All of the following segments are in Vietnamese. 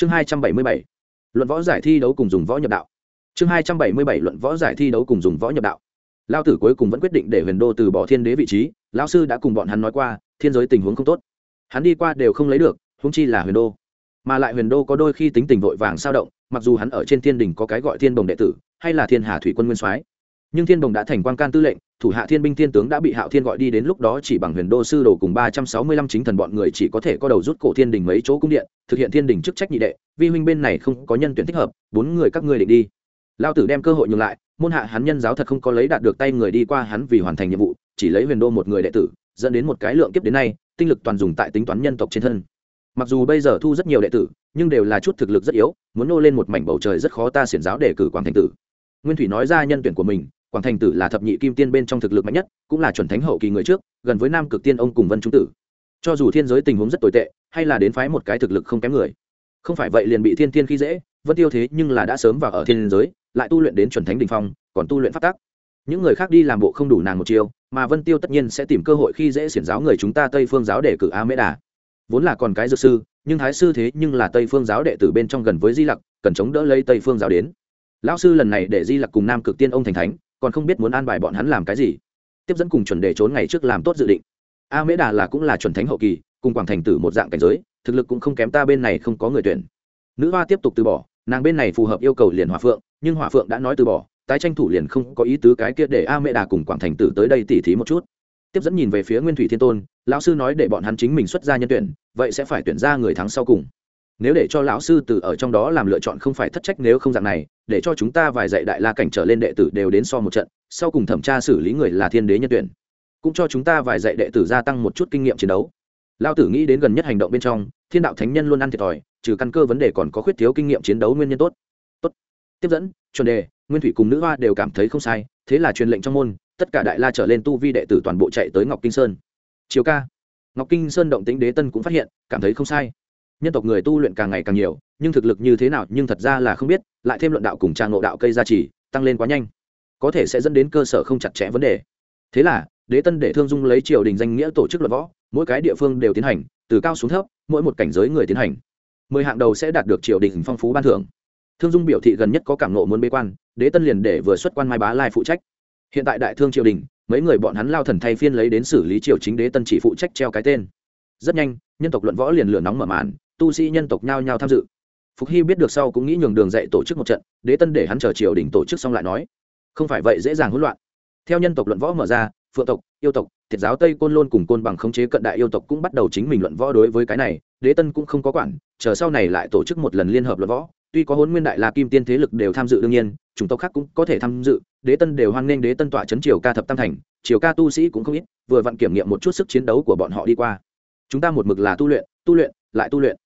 chương hai trăm bảy mươi bảy, luận võ giải thi đấu cùng dùng võ nhập đạo. Chương hai trăm bảy mươi bảy, luận võ giải thi đấu cùng dùng võ nhập đạo. Lao tử cuối cùng vẫn quyết định để huyền đô từ bỏ thiên đế vị trí, lão sư đã cùng bọn hắn nói qua, thiên giới tình huống không tốt. Hắn đi qua đều không lấy được húng chi là huyền đô. Mà lại huyền đô có đôi khi tính tình vội vàng sao động, mặc dù hắn ở trên thiên đình có cái gọi thiên bồng đệ tử, hay là thiên hà thủy quân nguyên soái nhưng thiên Đồng đã thành quan can tư lệnh, thủ hạ thiên binh thiên tướng đã bị hạo thiên gọi đi đến lúc đó chỉ bằng huyền đô sư đồ cùng ba trăm sáu mươi lăm chính thần bọn người chỉ có thể có đầu rút cổ thiên đình mấy chỗ cung điện, thực hiện thiên đình chức trách nhị đệ, vi huynh bên này không có nhân tuyển thích hợp, bốn người các ngươi định đi. Lao tử đem cơ hội nhường lại, môn hạ hắn nhân giáo thật không có lấy đạt được tay người đi qua hắn vì hoàn thành nhiệm vụ, chỉ lấy huyền đô một người đệ tử, dẫn đến một cái lượng kiếp đến nay, tinh lực toàn dùng tại tính toán nhân tộc trên thân. Mặc dù bây giờ thu rất nhiều đệ tử, nhưng đều là chút thực lực rất yếu, muốn nô lên một mảnh bầu trời rất khó ta xiển giáo để cử quảng thành tử nguyên thủy nói ra nhân tuyển của mình, quảng thành tử là thập nhị kim tiên bên trong thực lực mạnh nhất, cũng là chuẩn thánh hậu kỳ người trước, gần với nam cực tiên ông cùng vân trung tử. Cho dù thiên giới tình huống rất tồi tệ, hay là đến phái một cái thực lực không kém người. Không phải vậy liền bị thiên thiên khi dễ, vân tiêu thế nhưng là đã sớm vào ở thiên giới, lại tu luyện đến chuẩn thánh đình phong, còn tu luyện phát tác những người khác đi làm bộ không đủ nàng một chiều mà vân tiêu tất nhiên sẽ tìm cơ hội khi dễ xiển giáo người chúng ta tây phương giáo để cử a mễ đà vốn là còn cái dược sư, nhưng thái sư thế nhưng là tây phương giáo đệ tử bên trong gần với di lặc, cần chống đỡ lấy tây phương giáo đến lão sư lần này để di lặc cùng nam cực tiên ông thành thánh, còn không biết muốn an bài bọn hắn làm cái gì. Tiếp dẫn cùng chuẩn đề trốn ngày trước làm tốt dự định. A mễ đà là cũng là chuẩn thánh hậu kỳ, cùng quảng thành tử một dạng cảnh giới, thực lực cũng không kém ta bên này không có người tuyển. Nữ hoa tiếp tục từ bỏ, nàng bên này phù hợp yêu cầu liền hỏa phượng, nhưng hỏa phượng đã nói từ bỏ, tái tranh thủ liền không có ý tứ cái kia để a mễ đà cùng quảng thành tử tới đây tỉ thí một chút. Tiếp dẫn nhìn về phía nguyên thủy thiên tôn, lão sư nói để bọn hắn chính mình xuất ra nhân tuyển, vậy sẽ phải tuyển ra người thắng sau cùng nếu để cho lão sư từ ở trong đó làm lựa chọn không phải thất trách nếu không dạng này, để cho chúng ta vài dạy đại la cảnh trở lên đệ tử đều đến so một trận, sau cùng thẩm tra xử lý người là thiên đế nhân tuyển. Cũng cho chúng ta vài dạy đệ tử gia tăng một chút kinh nghiệm chiến đấu. Lao tử nghĩ đến gần nhất hành động bên trong, thiên đạo thánh nhân luôn ăn thiệt thòi, trừ căn cơ vấn đề còn có khuyết thiếu kinh nghiệm chiến đấu nguyên nhân tốt. Tốt. Tiếp dẫn, chuẩn đề, nguyên thủy cùng nữ hoa đều cảm thấy không sai, thế là truyền lệnh trong môn, tất cả đại la trở lên tu vi đệ tử toàn bộ chạy tới ngọc kinh sơn. Chiều ca. Ngọc kinh sơn động tính đế tân cũng phát hiện, cảm thấy không sai nhân tộc người tu luyện càng ngày càng nhiều, nhưng thực lực như thế nào nhưng thật ra là không biết, lại thêm luận đạo cùng trang ngộ đạo cây gia trì, tăng lên quá nhanh. Có thể sẽ dẫn đến cơ sở không chặt chẽ vấn đề. Thế là, đế tân để thương dung lấy triều đình danh nghĩa tổ chức luận võ, mỗi cái địa phương đều tiến hành, từ cao xuống thấp, mỗi một cảnh giới người tiến hành. Mười hạng đầu sẽ đạt được triều đình phong phú ban thưởng. Thương dung biểu thị gần nhất có cảm nộ muốn bế quan, đế tân liền để vừa xuất quan mai bá lai phụ trách. Hiện tại đại thương triều đình, mấy người bọn hắn lao thần thay phiên lấy đến xử lý triều chính đế tân chỉ phụ trách treo cái tên. Rất nhanh, nhân tộc luận võ liền lửa nóng mở màn tu sĩ nhân tộc nhao nhao tham dự. Phục hy biết được sau cũng nghĩ nhường đường dạy tổ chức một trận, đế tân để hắn chờ triều đình tổ chức xong lại nói, không phải vậy dễ dàng hỗn loạn. Theo nhân tộc luận võ mở ra, phượng tộc, yêu tộc, thiệt giáo tây côn lôn cùng côn bằng khống chế cận đại yêu tộc cũng bắt đầu chính mình luận võ đối với cái này, đế tân cũng không có quản, chờ sau này lại tổ chức một lần liên hợp luận võ. Tuy có hôn nguyên đại la kim tiên thế lực đều tham dự đương nhiên, chủng tộc khác cũng có thể tham dự, đế tân đều hoan nghênh đế tân tọa chấn triều ca thập tam thành, triều ca tu sĩ cũng không ít, vừa vặn kiểm nghiệm một chút sức chiến đấu của bọn họ đi qua. Chúng ta một mực là tu luyện tu luyện, lại tu luyện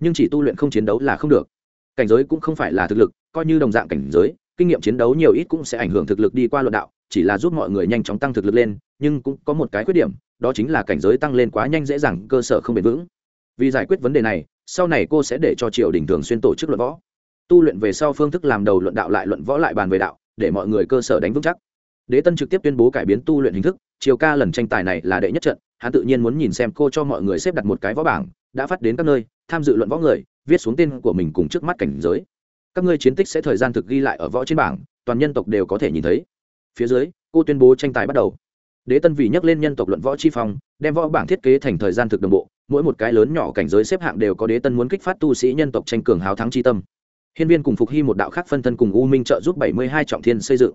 nhưng chỉ tu luyện không chiến đấu là không được. Cảnh giới cũng không phải là thực lực, coi như đồng dạng cảnh giới, kinh nghiệm chiến đấu nhiều ít cũng sẽ ảnh hưởng thực lực đi qua luận đạo, chỉ là giúp mọi người nhanh chóng tăng thực lực lên, nhưng cũng có một cái khuyết điểm, đó chính là cảnh giới tăng lên quá nhanh dễ dàng, cơ sở không bền vững. Vì giải quyết vấn đề này, sau này cô sẽ để cho triều đình thường xuyên tổ chức luận võ. Tu luyện về sau phương thức làm đầu luận đạo lại luận võ lại bàn về đạo, để mọi người cơ sở đánh vững chắc. Đế tân trực tiếp tuyên bố cải biến tu luyện hình thức chiều ca lần tranh tài này là đệ nhất trận, hắn tự nhiên muốn nhìn xem cô cho mọi người xếp đặt một cái võ bảng, đã phát đến các nơi tham dự luận võ người, viết xuống tên của mình cùng trước mắt cảnh giới. Các ngươi chiến tích sẽ thời gian thực ghi lại ở võ trên bảng, toàn nhân tộc đều có thể nhìn thấy. Phía dưới, cô tuyên bố tranh tài bắt đầu. Đế tân vì nhắc lên nhân tộc luận võ chi phong, đem võ bảng thiết kế thành thời gian thực đồng bộ, mỗi một cái lớn nhỏ cảnh giới xếp hạng đều có đế tân muốn kích phát tu sĩ nhân tộc tranh cường hào thắng chi tâm. Hiên viên cùng phục hy một đạo khác phân thân cùng u minh trợ giúp bảy mươi hai trọng thiên xây dựng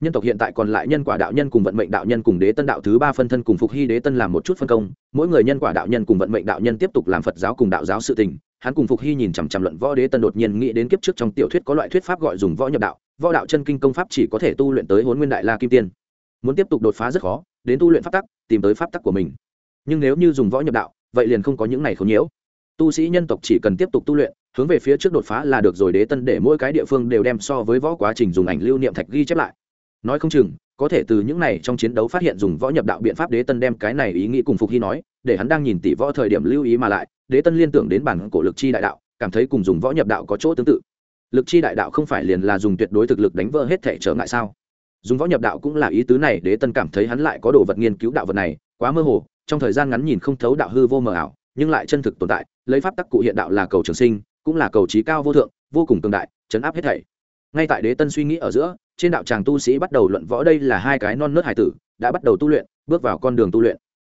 nhân tộc hiện tại còn lại nhân quả đạo nhân cùng vận mệnh đạo nhân cùng đế tân đạo thứ ba phân thân cùng phục hy đế tân làm một chút phân công, mỗi người nhân quả đạo nhân cùng vận mệnh đạo nhân tiếp tục làm phật giáo cùng đạo giáo sự tình. Hắn cùng phục hy nhìn chằm chằm luận võ đế tân đột nhiên nghĩ đến kiếp trước trong tiểu thuyết có loại thuyết pháp gọi dùng võ nhập đạo, võ đạo chân kinh công pháp chỉ có thể tu luyện tới hôn nguyên đại la kim tiên. Muốn tiếp tục đột phá rất khó, đến tu luyện pháp tắc, tìm tới pháp tắc của mình. Nhưng nếu như dùng võ nhập đạo, vậy liền không có những này khốn nhiễu. Tu sĩ nhân tộc chỉ cần tiếp tục tu luyện, hướng về phía trước đột phá là được rồi đế tân để mỗi cái địa phương đều đem so với võ quá trình dùng ảnh lưu niệm thạch ghi chép lại nói không chừng, có thể từ những này trong chiến đấu phát hiện dùng võ nhập đạo biện pháp đế tân đem cái này ý nghĩ cùng phục hy nói, để hắn đang nhìn tỷ võ thời điểm lưu ý mà lại, đế tân liên tưởng đến bản cổ lực chi đại đạo, cảm thấy cùng dùng võ nhập đạo có chỗ tương tự. Lực chi đại đạo không phải liền là dùng tuyệt đối thực lực đánh vỡ hết thể trở ngại sao? Dùng võ nhập đạo cũng là ý tứ này, đế tân cảm thấy hắn lại có đồ vật nghiên cứu đạo vật này, quá mơ hồ, trong thời gian ngắn nhìn không thấu đạo hư vô mờ ảo, nhưng lại chân thực tồn tại, lấy pháp tắc cụ hiện đạo là cầu trường sinh, cũng là cầu trí cao vô thượng, vô cùng tương đại, chấn áp hết thảy. Ngay tại đế tân suy nghĩ ở giữa trên đạo tràng tu sĩ bắt đầu luận võ đây là hai cái non nớt hải tử, đã bắt đầu tu luyện, bước vào con đường tu luyện.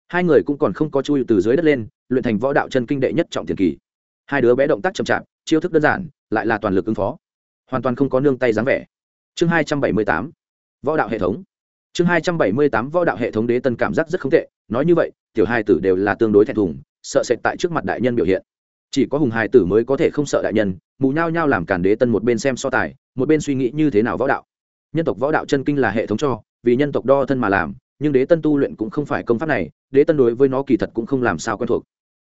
Hai người cũng còn không có chui từ dưới đất lên, luyện thành võ đạo chân kinh đệ nhất trọng tiền kỳ. Hai đứa bé động tác chậm chạp, chiêu thức đơn giản, lại là toàn lực ứng phó. Hoàn toàn không có nương tay dáng vẻ. Chương hai trăm bảy mươi tám, võ đạo hệ thống. Chương hai trăm bảy mươi tám, võ đạo hệ thống đế tân cảm giác rất không tệ. Nói như vậy, tiểu hai tử đều là tương đối thẹn thùng, sợ sệt tại trước mặt đại nhân biểu hiện. Chỉ có hùng hài tử mới có thể không sợ đại nhân, mù nhao nhao làm cản đế tân một bên xem so tài, một bên suy nghĩ như thế nào võ đạo nhân tộc võ đạo chân kinh là hệ thống cho, vì nhân tộc đo thân mà làm, nhưng đế tân tu luyện cũng không phải công pháp này, đế tân đối với nó kỳ thật cũng không làm sao quen thuộc.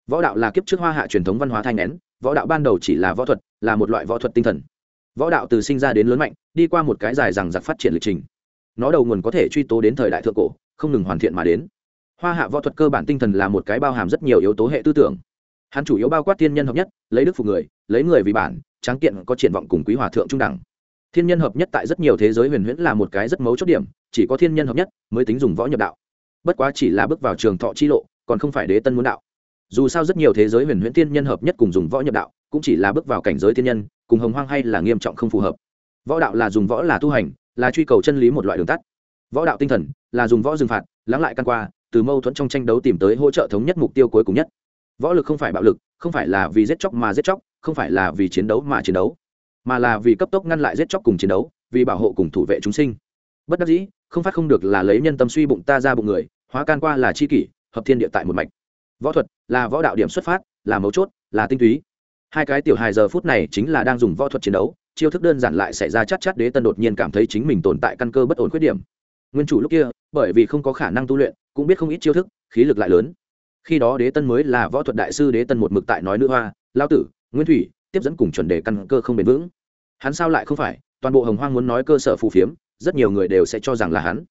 Võ đạo là kiếp trước hoa hạ truyền thống văn hóa thanh nén, võ đạo ban đầu chỉ là võ thuật, là một loại võ thuật tinh thần. Võ đạo từ sinh ra đến lớn mạnh, đi qua một cái dài rằng giặc phát triển lịch trình. Nó đầu nguồn có thể truy tố đến thời đại thượng cổ, không ngừng hoàn thiện mà đến. Hoa hạ võ thuật cơ bản tinh thần là một cái bao hàm rất nhiều yếu tố hệ tư tưởng. Hắn chủ yếu bao quát thiên nhân hợp nhất, lấy đức phục người, lấy người vì bản, tráng kiện có triển vọng cùng quý hòa thượng trung đẳng thiên nhân hợp nhất tại rất nhiều thế giới huyền huyễn là một cái rất mấu chốt điểm, chỉ có thiên nhân hợp nhất mới tính dùng võ nhập đạo. Bất quá chỉ là bước vào trường thọ chi lộ, còn không phải đế tân muốn đạo. Dù sao rất nhiều thế giới huyền huyễn thiên nhân hợp nhất cùng dùng võ nhập đạo, cũng chỉ là bước vào cảnh giới thiên nhân, cùng hồng hoang hay là nghiêm trọng không phù hợp. Võ đạo là dùng võ là tu hành, là truy cầu chân lý một loại đường tắt. Võ đạo tinh thần là dùng võ dừng phạt, lắng lại căn qua, từ mâu thuẫn trong tranh đấu tìm tới hỗ trợ thống nhất mục tiêu cuối cùng nhất. Võ lực không phải bạo lực, không phải là vì giết chóc mà giết chóc, không phải là vì chiến đấu mà chiến đấu mà là vì cấp tốc ngăn lại giết chóc cùng chiến đấu, vì bảo hộ cùng thủ vệ chúng sinh. Bất đắc dĩ, không phát không được là lấy nhân tâm suy bụng ta ra bụng người, hóa can qua là chi kỷ, hợp thiên địa tại một mạch. Võ thuật là võ đạo điểm xuất phát, là mấu chốt, là tinh túy. Hai cái tiểu hài giờ phút này chính là đang dùng võ thuật chiến đấu, chiêu thức đơn giản lại xảy ra chắc chắc đế tân đột nhiên cảm thấy chính mình tồn tại căn cơ bất ổn khuyết điểm. Nguyên chủ lúc kia, bởi vì không có khả năng tu luyện, cũng biết không ít chiêu thức, khí lực lại lớn. Khi đó đế tân mới là võ thuật đại sư đế tân một mực tại nói nữ hoa, lao tử, nguyên thủy tiếp dẫn cùng chuẩn đề căn cơ không bền vững. Hắn sao lại không phải? Toàn bộ hồng hoang muốn nói cơ sở phù phiếm, rất nhiều người đều sẽ cho rằng là hắn.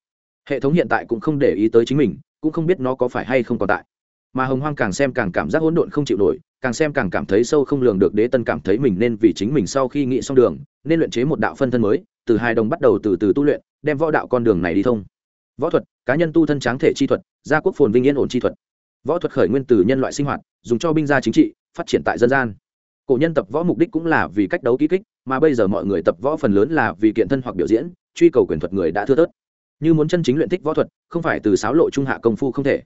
Hệ thống hiện tại cũng không để ý tới chính mình, cũng không biết nó có phải hay không còn tại. Mà hồng hoang càng xem càng cảm giác hỗn độn không chịu nổi, càng xem càng cảm thấy sâu không lường được đế tân cảm thấy mình nên vì chính mình sau khi nghĩ xong đường, nên luyện chế một đạo phân thân mới, từ hai đồng bắt đầu từ từ tu luyện, đem võ đạo con đường này đi thông. Võ thuật, cá nhân tu thân tráng thể chi thuật, gia quốc phồn vinh yên ổn chi thuật. Võ thuật khởi nguyên từ nhân loại sinh hoạt, dùng cho binh gia chính trị, phát triển tại dân gian cổ nhân tập võ mục đích cũng là vì cách đấu kỹ kích, mà bây giờ mọi người tập võ phần lớn là vì kiện thân hoặc biểu diễn, truy cầu quyền thuật người đã thưa thớt. Như muốn chân chính luyện thích võ thuật, không phải từ sáo lộ trung hạ công phu không thể.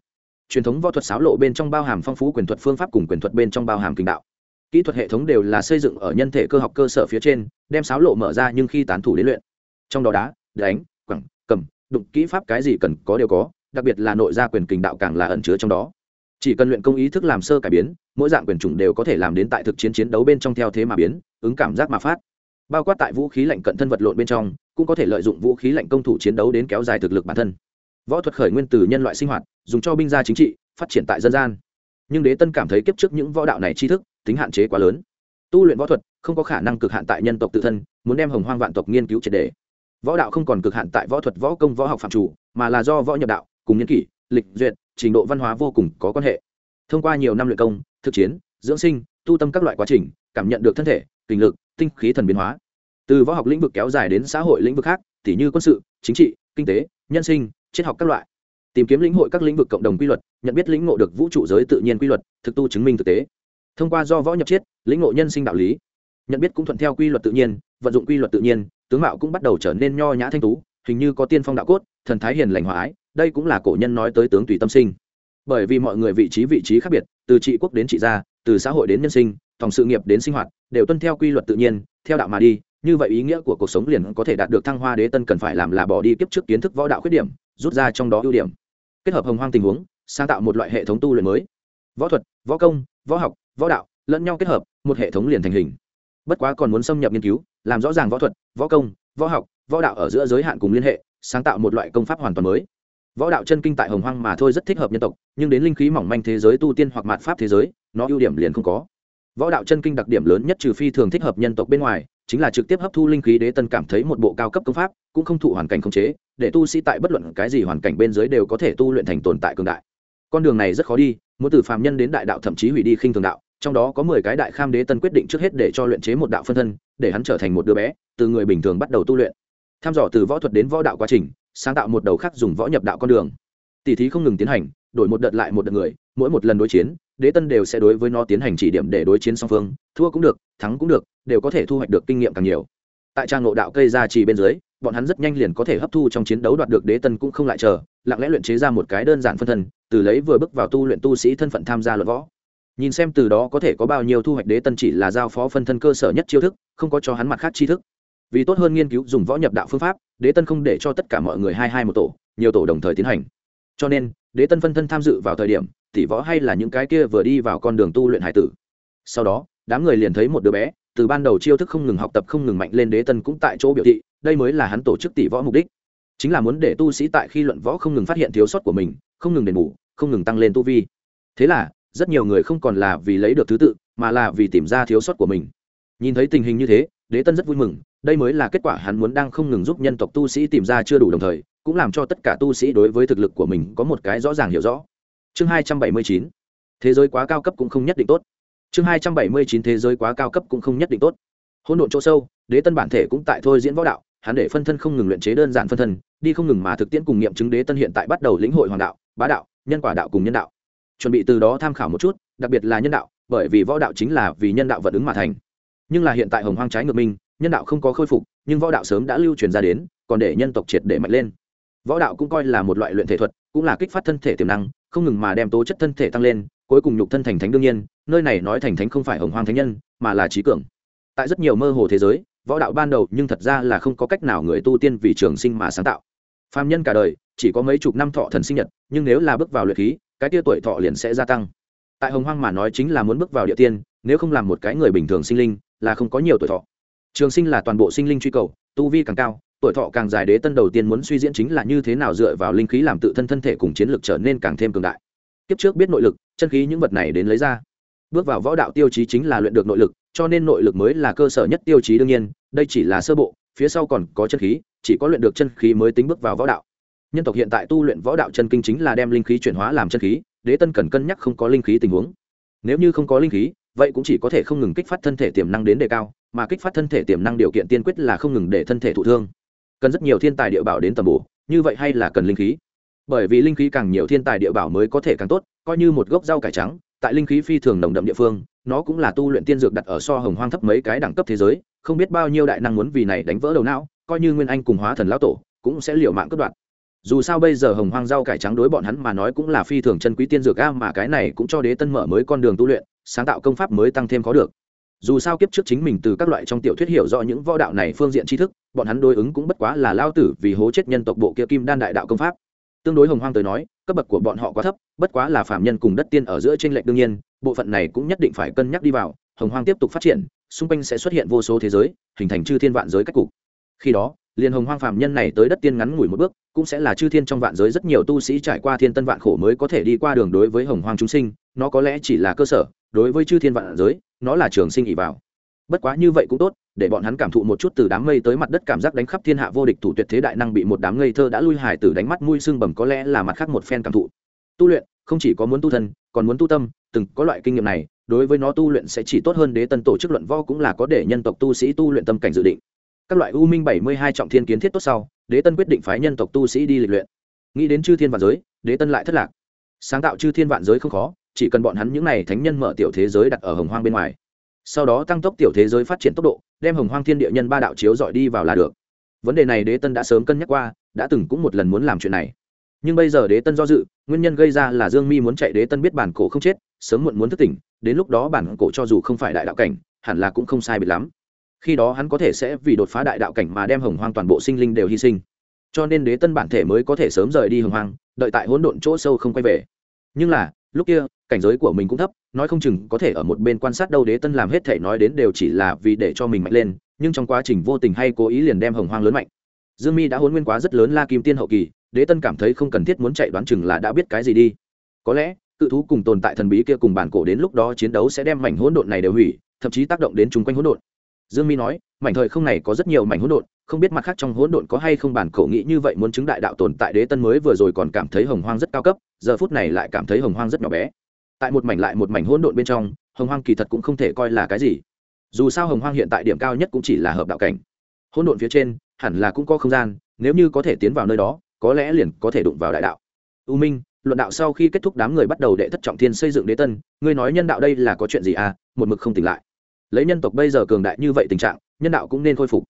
Truyền thống võ thuật sáo lộ bên trong bao hàm phong phú quyền thuật phương pháp cùng quyền thuật bên trong bao hàm kinh đạo. Kỹ thuật hệ thống đều là xây dựng ở nhân thể cơ học cơ sở phía trên, đem sáo lộ mở ra nhưng khi tán thủ đến luyện. Trong đó đá, đánh, quẳng, cầm, đụng kỹ pháp cái gì cần có đều có, đặc biệt là nội gia quyền kình đạo càng là ẩn chứa trong đó chỉ cần luyện công ý thức làm sơ cải biến, mỗi dạng quyền chủng đều có thể làm đến tại thực chiến chiến đấu bên trong theo thế mà biến, ứng cảm giác mà phát. Bao quát tại vũ khí lạnh cận thân vật lộn bên trong, cũng có thể lợi dụng vũ khí lạnh công thủ chiến đấu đến kéo dài thực lực bản thân. Võ thuật khởi nguyên từ nhân loại sinh hoạt, dùng cho binh gia chính trị, phát triển tại dân gian. Nhưng đế tân cảm thấy kiếp trước những võ đạo này tri thức, tính hạn chế quá lớn. Tu luyện võ thuật không có khả năng cực hạn tại nhân tộc tự thân, muốn đem hồng hoang vạn tộc nghiên cứu triệt đề võ đạo không còn cực hạn tại võ thuật võ công võ học phạm chủ, mà là do võ nhập đạo, cùng nhân kỷ, lịch duyệt trình độ văn hóa vô cùng có quan hệ. Thông qua nhiều năm luyện công, thực chiến, dưỡng sinh, tu tâm các loại quá trình, cảm nhận được thân thể, kinh lực, tinh khí thần biến hóa. Từ võ học lĩnh vực kéo dài đến xã hội lĩnh vực khác, tỉ như quân sự, chính trị, kinh tế, nhân sinh, triết học các loại. Tìm kiếm lĩnh hội các lĩnh vực cộng đồng quy luật, nhận biết lĩnh ngộ được vũ trụ giới tự nhiên quy luật, thực tu chứng minh thực tế. Thông qua do võ nhập chiết lĩnh ngộ nhân sinh đạo lý. Nhận biết cũng thuận theo quy luật tự nhiên, vận dụng quy luật tự nhiên, tướng mạo cũng bắt đầu trở nên nho nhã thanh tú, hình như có tiên phong đạo cốt, thần thái hiền lành hòa ái đây cũng là cổ nhân nói tới tướng tùy tâm sinh. Bởi vì mọi người vị trí vị trí khác biệt, từ trị quốc đến trị gia, từ xã hội đến nhân sinh, tổng sự nghiệp đến sinh hoạt, đều tuân theo quy luật tự nhiên, theo đạo mà đi. Như vậy ý nghĩa của cuộc sống liền có thể đạt được thăng hoa đế tân cần phải làm là bỏ đi kiếp trước kiến thức võ đạo khuyết điểm, rút ra trong đó ưu điểm. Kết hợp hồng hoang tình huống, sáng tạo một loại hệ thống tu luyện mới. Võ thuật, võ công, võ học, võ đạo, lẫn nhau kết hợp, một hệ thống liền thành hình. Bất quá còn muốn xâm nhập nghiên cứu, làm rõ ràng võ thuật, võ công, võ học, võ đạo ở giữa giới hạn cùng liên hệ, sáng tạo một loại công pháp hoàn toàn mới võ đạo chân kinh tại hồng hoang mà thôi rất thích hợp nhân tộc, nhưng đến linh khí mỏng manh thế giới tu tiên hoặc mạt pháp thế giới, nó ưu điểm liền không có. Võ đạo chân kinh đặc điểm lớn nhất trừ phi thường thích hợp nhân tộc bên ngoài, chính là trực tiếp hấp thu linh khí đế tân cảm thấy một bộ cao cấp công pháp, cũng không thụ hoàn cảnh khống chế, để tu sĩ tại bất luận cái gì hoàn cảnh bên dưới đều có thể tu luyện thành tồn tại cường đại. Con đường này rất khó đi, muốn từ phàm nhân đến đại đạo thậm chí hủy đi khinh thường đạo, trong đó có mười cái đại kham đế tân quyết định trước hết để cho luyện chế một đạo phân thân, để hắn trở thành một đứa bé, từ người bình thường bắt đầu tu luyện. Tham dò từ võ thuật đến võ đạo quá trình sáng tạo một đầu khác dùng võ nhập đạo con đường. Tỷ thí không ngừng tiến hành, đổi một đợt lại một đợt người, mỗi một lần đối chiến, đế tân đều sẽ đối với nó tiến hành chỉ điểm để đối chiến song phương, thua cũng được, thắng cũng được, đều có thể thu hoạch được kinh nghiệm càng nhiều. Tại trang ngộ đạo cây ra chỉ bên dưới, bọn hắn rất nhanh liền có thể hấp thu trong chiến đấu đoạt được đế tân cũng không lại chờ, lặng lẽ luyện chế ra một cái đơn giản phân thân, từ lấy vừa bước vào tu luyện tu sĩ thân phận tham gia luận võ. Nhìn xem từ đó có thể có bao nhiêu thu hoạch đế tân chỉ là giao phó phân thân cơ sở nhất chiêu thức, không có cho hắn mặt khác tri thức vì tốt hơn nghiên cứu dùng võ nhập đạo phương pháp, đế tân không để cho tất cả mọi người hai hai một tổ, nhiều tổ đồng thời tiến hành. Cho nên, đế tân phân thân tham dự vào thời điểm, tỷ võ hay là những cái kia vừa đi vào con đường tu luyện hải tử. Sau đó, đám người liền thấy một đứa bé, từ ban đầu chiêu thức không ngừng học tập không ngừng mạnh lên đế tân cũng tại chỗ biểu thị, đây mới là hắn tổ chức tỷ võ mục đích. Chính là muốn để tu sĩ tại khi luận võ không ngừng phát hiện thiếu sót của mình, không ngừng đền bù, không ngừng tăng lên tu vi. Thế là, rất nhiều người không còn là vì lấy được thứ tự, mà là vì tìm ra thiếu sót của mình. Nhìn thấy tình hình như thế, đế tân rất vui mừng đây mới là kết quả hắn muốn đang không ngừng giúp nhân tộc tu sĩ tìm ra chưa đủ đồng thời, cũng làm cho tất cả tu sĩ đối với thực lực của mình có một cái rõ ràng hiểu rõ. Chương hai trăm bảy mươi chín. Thế giới quá cao cấp cũng không nhất định tốt. Chương hai trăm bảy mươi chín thế giới quá cao cấp cũng không nhất định tốt. Hôn độn chỗ sâu, đế tân bản thể cũng tại thôi diễn võ đạo, hắn để phân thân không ngừng luyện chế đơn giản phân thân, đi không ngừng mà thực tiễn cùng nghiệm chứng đế tân hiện tại bắt đầu lĩnh hội hoàng đạo, bá đạo, nhân quả đạo cùng nhân đạo. Chuẩn bị từ đó tham khảo một chút, đặc biệt là nhân đạo, bởi vì võ đạo chính là vì nhân đạo vận ứng mà thành. Nhưng là hiện tại hồng hoang trái ngược minh nhân đạo không có khôi phục, nhưng võ đạo sớm đã lưu truyền ra đến, còn để nhân tộc triệt để mạnh lên. Võ đạo cũng coi là một loại luyện thể thuật, cũng là kích phát thân thể tiềm năng, không ngừng mà đem tố chất thân thể tăng lên, cuối cùng nhục thân thành thánh đương nhiên, nơi này nói thành thánh không phải hồng hoang thánh nhân, mà là trí cường. Tại rất nhiều mơ hồ thế giới, võ đạo ban đầu nhưng thật ra là không có cách nào người tu tiên vì trường sinh mà sáng tạo. Phàm nhân cả đời, chỉ có mấy chục năm thọ thần sinh nhật, nhưng nếu là bước vào luyện khí, cái tia tuổi thọ liền sẽ gia tăng. Tại hồng hoang mà nói chính là muốn bước vào địa tiên, nếu không làm một cái người bình thường sinh linh, là không có nhiều tuổi thọ trường sinh là toàn bộ sinh linh truy cầu, tu vi càng cao, tuổi thọ càng dài đế tân đầu tiên muốn suy diễn chính là như thế nào dựa vào linh khí làm tự thân thân thể cùng chiến lược trở nên càng thêm cường đại. Kiếp trước biết nội lực, chân khí những vật này đến lấy ra. Bước vào võ đạo tiêu chí chính là luyện được nội lực, cho nên nội lực mới là cơ sở nhất tiêu chí đương nhiên, đây chỉ là sơ bộ, phía sau còn có chân khí, chỉ có luyện được chân khí mới tính bước vào võ đạo. Nhân tộc hiện tại tu luyện võ đạo chân kinh chính là đem linh khí chuyển hóa làm chân khí, đế tân cần cân nhắc không có linh khí tình huống. Nếu như không có linh khí vậy cũng chỉ có thể không ngừng kích phát thân thể tiềm năng đến đề cao, mà kích phát thân thể tiềm năng điều kiện tiên quyết là không ngừng để thân thể thụ thương. Cần rất nhiều thiên tài địa bảo đến tầm bổ, như vậy hay là cần linh khí? Bởi vì linh khí càng nhiều thiên tài địa bảo mới có thể càng tốt, coi như một gốc rau cải trắng, tại linh khí phi thường nồng đậm địa phương, nó cũng là tu luyện tiên dược đặt ở so hồng hoang thấp mấy cái đẳng cấp thế giới, không biết bao nhiêu đại năng muốn vì này đánh vỡ đầu não, coi như nguyên anh cùng hóa thần lão tổ, cũng sẽ liều mạng cất đoạn dù sao bây giờ hồng hoang rau cải trắng đối bọn hắn mà nói cũng là phi thường chân quý tiên dược a, mà cái này cũng cho đế tân mở mới con đường tu luyện sáng tạo công pháp mới tăng thêm có được. Dù sao kiếp trước chính mình từ các loại trong tiểu thuyết hiểu rõ những võ đạo này phương diện tri thức, bọn hắn đối ứng cũng bất quá là lao tử vì hố chết nhân tộc bộ kia kim đan đại đạo công pháp. Tương đối hồng hoang tới nói, cấp bậc của bọn họ quá thấp, bất quá là phạm nhân cùng đất tiên ở giữa t r ê n lệch đương nhiên, bộ phận này cũng nhất định phải cân nhắc đi vào, hồng hoang tiếp tục phát triển, xung quanh sẽ xuất hiện vô số thế giới, hình thành chư thiên vạn giới cách cục. Khi đó, liền hồng hoang phạm nhân này tới đất tiên ngắn ngủi một bước, cũng sẽ là chư thiên trong vạn giới rất nhiều tu sĩ trải qua thiên tân vạn khổ mới có thể đi qua đường đối với hồng hoang chúng sinh, nó có lẽ chỉ là cơ sở đối với chư thiên vạn giới, nó là trường sinh ỉ vào. Bất quá như vậy cũng tốt, để bọn hắn cảm thụ một chút từ đám mây tới mặt đất cảm giác đánh khắp thiên hạ vô địch thủ tuyệt thế đại năng bị một đám ngây thơ đã lui hải tử đánh mắt mũi xương bầm có lẽ là mặt khác một phen cảm thụ. Tu luyện, không chỉ có muốn tu thân, còn muốn tu tâm, từng có loại kinh nghiệm này, đối với nó tu luyện sẽ chỉ tốt hơn đế tân tổ chức luận vo cũng là có để nhân tộc tu sĩ tu luyện tâm cảnh dự định. Các loại u minh bảy mươi hai trọng thiên kiến thiết tốt sau, đế tân quyết định phái nhân tộc tu sĩ đi lịch luyện. Nghĩ đến chư thiên vạn giới, đế tân lại thất lạc. Sáng tạo chư thiên vạn giới không khó chỉ cần bọn hắn những n à y thánh nhân mở tiểu thế giới đặt ở hồng hoang bên ngoài. Sau đó tăng tốc tiểu thế giới phát triển tốc độ, đem hồng hoang thiên địa nhân ba đạo chiếu dọi đi vào là được. Vấn đề này đế tân đã sớm cân nhắc qua, đã từng cũng một lần muốn làm chuyện này. Nhưng bây giờ đế tân do dự, nguyên nhân gây ra là dương mi muốn chạy đế tân biết bản cổ không chết, sớm muộn muốn thức tỉnh, đến lúc đó bản cổ cho dù không phải đại đạo cảnh, hẳn là cũng không sai biệt lắm. Khi đó hắn có thể sẽ vì đột phá đại đạo cảnh mà đem hồng hoang toàn bộ sinh linh đều hy sinh. Cho nên đế tân bản thể mới có thể sớm rời đi hồng hoang, đợi tại hỗn độn chỗ sâu không quay về. Nhưng là, lúc kia cảnh giới của mình cũng thấp, nói không chừng có thể ở một bên quan sát đâu đế tân làm hết thể nói đến đều chỉ là vì để cho mình mạnh lên, nhưng trong quá trình vô tình hay cố ý liền đem hồng hoang lớn mạnh. Dương mi đã hôn nguyên quá rất lớn la kim tiên hậu kỳ, đế tân cảm thấy không cần thiết muốn chạy đoán chừng là đã biết cái gì đi. Có lẽ, cự thú cùng tồn tại thần bí kia cùng bản cổ đến lúc đó chiến đấu sẽ đem mảnh hỗn độn này đều hủy, thậm chí tác động đến chung quanh hỗn độn. Dương mi nói, mảnh thời không này có rất nhiều mảnh hỗn độn, không biết mặt khác trong hỗn độn có hay không bản cổ nghĩ như vậy muốn chứng đại đạo tồn tại đế tân mới vừa rồi còn cảm thấy hồng hoang rất cao cấp, giờ phút này lại cảm thấy hồng hoang rất nhỏ bé tại một mảnh lại một mảnh hỗn độn bên trong, hồng hoang kỳ thật cũng không thể coi là cái gì. Dù sao hồng hoang hiện tại điểm cao nhất cũng chỉ là hợp đạo cảnh. Hỗn độn phía trên, hẳn là cũng có không gian, nếu như có thể tiến vào nơi đó, có lẽ liền có thể đụng vào đại đạo. U minh, luận đạo sau khi kết thúc đám người bắt đầu đệ thất trọng thiên xây dựng đế tân, ngươi nói nhân đạo đây là có chuyện gì à? Một mực không tỉnh lại. Lấy nhân tộc bây giờ cường đại như vậy tình trạng, nhân đạo cũng nên khôi phục.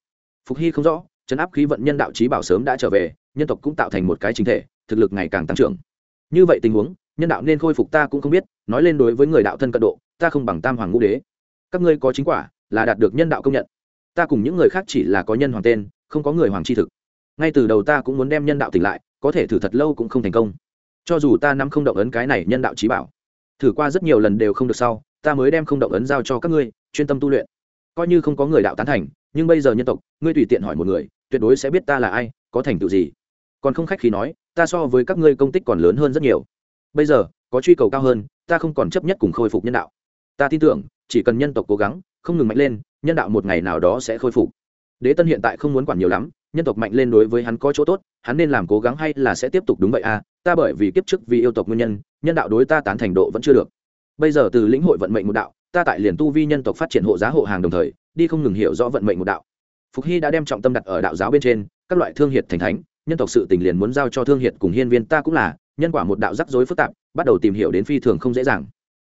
Phục hy không rõ chấn áp khí vận nhân đạo trí bảo sớm đã trở về, nhân tộc cũng tạo thành một cái chính thể, thực lực ngày càng tăng trưởng. Như vậy tình huống nhân đạo nên khôi phục ta cũng không biết, nói lên đối với người đạo thân cận độ, ta không bằng tam hoàng ngũ đế. Các ngươi có chính quả, là đạt được nhân đạo công nhận. Ta cùng những người khác chỉ là có nhân hoàng tên, không có người hoàng chi thực. Ngay từ đầu ta cũng muốn đem nhân đạo tỉnh lại, có thể thử thật lâu cũng không thành công. Cho dù ta nắm không động ấn cái này nhân đạo trí bảo, thử qua rất nhiều lần đều không được sau, ta mới đem không động ấn giao cho các ngươi, chuyên tâm tu luyện. Coi như không có người đạo tán thành, nhưng bây giờ nhân tộc, ngươi tùy tiện hỏi một người, tuyệt đối sẽ biết ta là ai, có thành tựu gì. Còn không khách khi nói, ta so với các ngươi công tích còn lớn hơn rất nhiều bây giờ, có truy cầu cao hơn, ta không còn chấp nhất cùng khôi phục nhân đạo. Ta tin tưởng, chỉ cần nhân tộc cố gắng, không ngừng mạnh lên, nhân đạo một ngày nào đó sẽ khôi phục. Đế tân hiện tại không muốn quản nhiều lắm, nhân tộc mạnh lên đối với hắn có chỗ tốt, hắn nên làm cố gắng hay là sẽ tiếp tục đúng vậy à? Ta bởi vì kiếp trước vì yêu tộc nguyên nhân nhân đạo đối ta tán thành độ vẫn chưa được. Bây giờ từ lĩnh hội vận mệnh một đạo, ta tại liền tu vi nhân tộc phát triển hộ giá hộ hàng đồng thời, đi không ngừng hiểu rõ vận mệnh một đạo. Phục hy đã đem trọng tâm đặt ở đạo giáo bên trên, các loại thương hiệt thành thánh, nhân tộc sự tình liền muốn giao cho thương hiệt cùng hiên viên ta cũng là nhân quả một đạo rắc rối phức tạp, bắt đầu tìm hiểu đến phi thường không dễ dàng.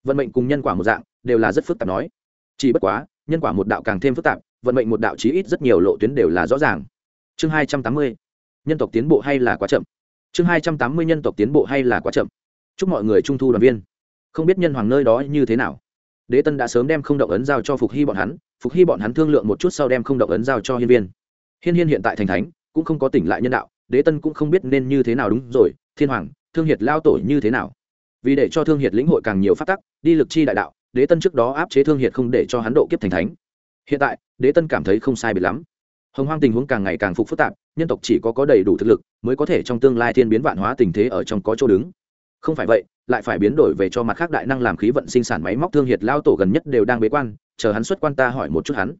Vận mệnh cùng nhân quả một dạng, đều là rất phức tạp nói. Chỉ bất quá, nhân quả một đạo càng thêm phức tạp, vận mệnh một đạo chí ít rất nhiều lộ tuyến đều là rõ ràng. Chương hai trăm tám mươi. Nhân tộc tiến bộ hay là quá chậm? Chương hai trăm tám mươi nhân tộc tiến bộ hay là quá chậm? Chúc mọi người trung thu đoàn viên. Không biết nhân hoàng nơi đó như thế nào? Đế tân đã sớm đem không động ấn giao cho phục hy bọn hắn, phục hy bọn hắn thương lượng một chút sau đem không động ấn giao cho hiên viên. Hiên hiên hiện tại thành thánh, cũng không có tỉnh lại nhân đạo, đế tân cũng không biết nên như thế nào đúng rồi, thiên hoàng thương hiệt lao tổ như thế nào? Vì để cho thương hiệt lĩnh hội càng nhiều phát tắc, đi lực chi đại đạo, đế tân trước đó áp chế thương hiệt không để cho hắn độ kiếp thành thánh. Hiện tại, đế tân cảm thấy không sai biệt lắm. Hồng hoang tình huống càng ngày càng phục phức tạp, nhân tộc chỉ có có đầy đủ thực lực, mới có thể trong tương lai thiên biến vạn hóa tình thế ở trong có chỗ đứng. Không phải vậy, lại phải biến đổi về cho mặt khác đại năng làm khí vận sinh sản máy móc thương hiệt lao tổ gần nhất đều đang bế quan, chờ hắn xuất quan ta hỏi một chút hắn.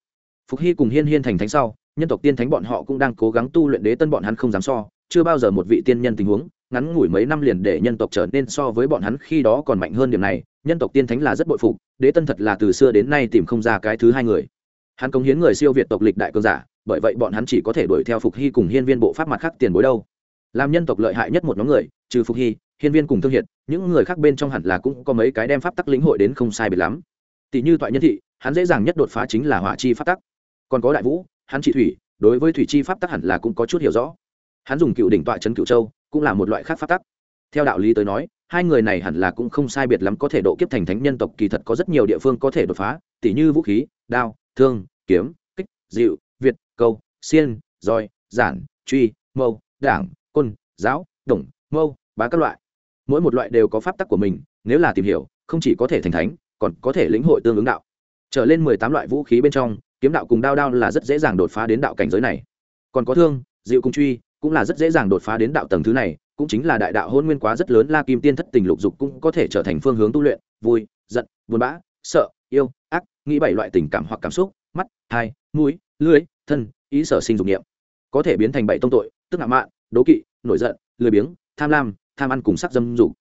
Phục hy cùng hiên hiên thành thánh sau, nhân tộc tiên thánh bọn họ cũng đang cố gắng tu luyện đế tân bọn hắn không dám so, chưa bao giờ một vị tiên nhân tình huống ngắn ngủi mấy năm liền để nhân tộc trở nên so với bọn hắn khi đó còn mạnh hơn điểm này, nhân tộc tiên thánh là rất bội phục, đế tân thật là từ xưa đến nay tìm không ra cái thứ hai người. Hắn cống hiến người siêu việt tộc lịch đại cường giả, bởi vậy bọn hắn chỉ có thể đuổi theo phục hy cùng hiên viên bộ pháp mặt khác tiền bối đâu. Làm nhân tộc lợi hại nhất một nhóm người, trừ phục hy, hiên viên cùng thương hiệt, những người khác bên trong hẳn là cũng có mấy cái đem pháp tắc lĩnh hội đến không sai biệt lắm. Tỷ như toại nhân thị, hắn dễ dàng nhất đột phá chính là hỏa chi pháp tắc. Còn có đại vũ, hắn trị thủy, đối với thủy chi pháp tắc hẳn là cũng có chút hiểu rõ. Hắn dùng cựu đỉnh tọa trấn cựu châu cũng là một loại khác pháp tắc. Theo đạo lý tới nói, hai người này hẳn là cũng không sai biệt lắm có thể độ kiếp thành thánh nhân tộc, kỳ thật có rất nhiều địa phương có thể đột phá, tỉ như vũ khí, đao, thương, kiếm, kích dịu việt, câu, xiên, roi, giản, truy, mâu, đảng côn giáo, đồng, mâu, bá các loại. Mỗi một loại đều có pháp tắc của mình, nếu là tìm hiểu, không chỉ có thể thành thánh, còn có thể lĩnh hội tương ứng đạo. Trở lên mười tám loại vũ khí bên trong, kiếm đạo cùng đao đao là rất dễ dàng đột phá đến đạo cảnh giới này. Còn có thương dịu cung truy cũng là rất dễ dàng đột phá đến đạo tầng thứ này, cũng chính là đại đạo hôn nguyên quá rất lớn, la kim tiên thất tình lục dục cũng có thể trở thành phương hướng tu luyện, vui, giận, buồn bã, sợ, yêu, ác, nghĩ bảy loại tình cảm hoặc cảm xúc, mắt, hai, mũi lưới thân, ý sở sinh dục nghiệm có thể biến thành bảy tông tội, tức ngạo mạn, đố kỵ, nổi giận, lười biếng, tham lam, tham ăn cùng sắc dâm dục.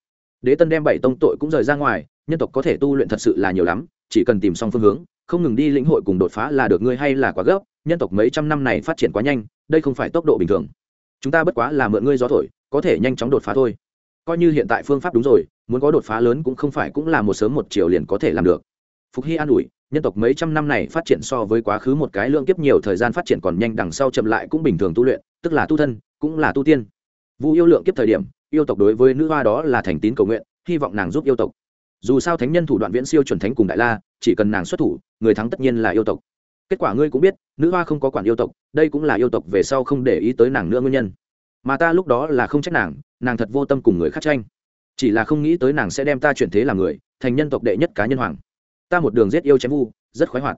Đế tân đem bảy tông tội cũng rời ra ngoài, nhân tộc có thể tu luyện thật sự là nhiều lắm, chỉ cần tìm xong phương hướng, không ngừng đi lĩnh hội cùng đột phá là được ngươi hay là quá gấp, nhân tộc mấy trăm năm này phát triển quá nhanh, đây không phải tốc độ bình thường chúng ta bất quá là mượn ngươi gió thổi, có thể nhanh chóng đột phá thôi. Coi như hiện tại phương pháp đúng rồi, muốn có đột phá lớn cũng không phải cũng là một sớm một chiều liền có thể làm được. Phục hy an ủi, nhân tộc mấy trăm năm này phát triển so với quá khứ một cái lượng kiếp nhiều thời gian phát triển còn nhanh, đằng sau chậm lại cũng bình thường tu luyện, tức là tu thân, cũng là tu tiên. Vu yêu lượng kiếp thời điểm, yêu tộc đối với nữ hoa đó là thành tín cầu nguyện, hy vọng nàng giúp yêu tộc. Dù sao thánh nhân thủ đoạn viễn siêu chuẩn thánh cùng đại la, chỉ cần nàng xuất thủ, người thắng tất nhiên là yêu tộc kết quả ngươi cũng biết, nữ hoa không có quản yêu tộc, đây cũng là yêu tộc về sau không để ý tới nàng nữa nguyên nhân. Mà ta lúc đó là không trách nàng nàng thật vô tâm cùng người khác tranh. Chỉ là không nghĩ tới nàng sẽ đem ta chuyển thế làm người, thành nhân tộc đệ nhất cá nhân hoàng. Ta một đường giết yêu chém vu, rất khoái hoạt.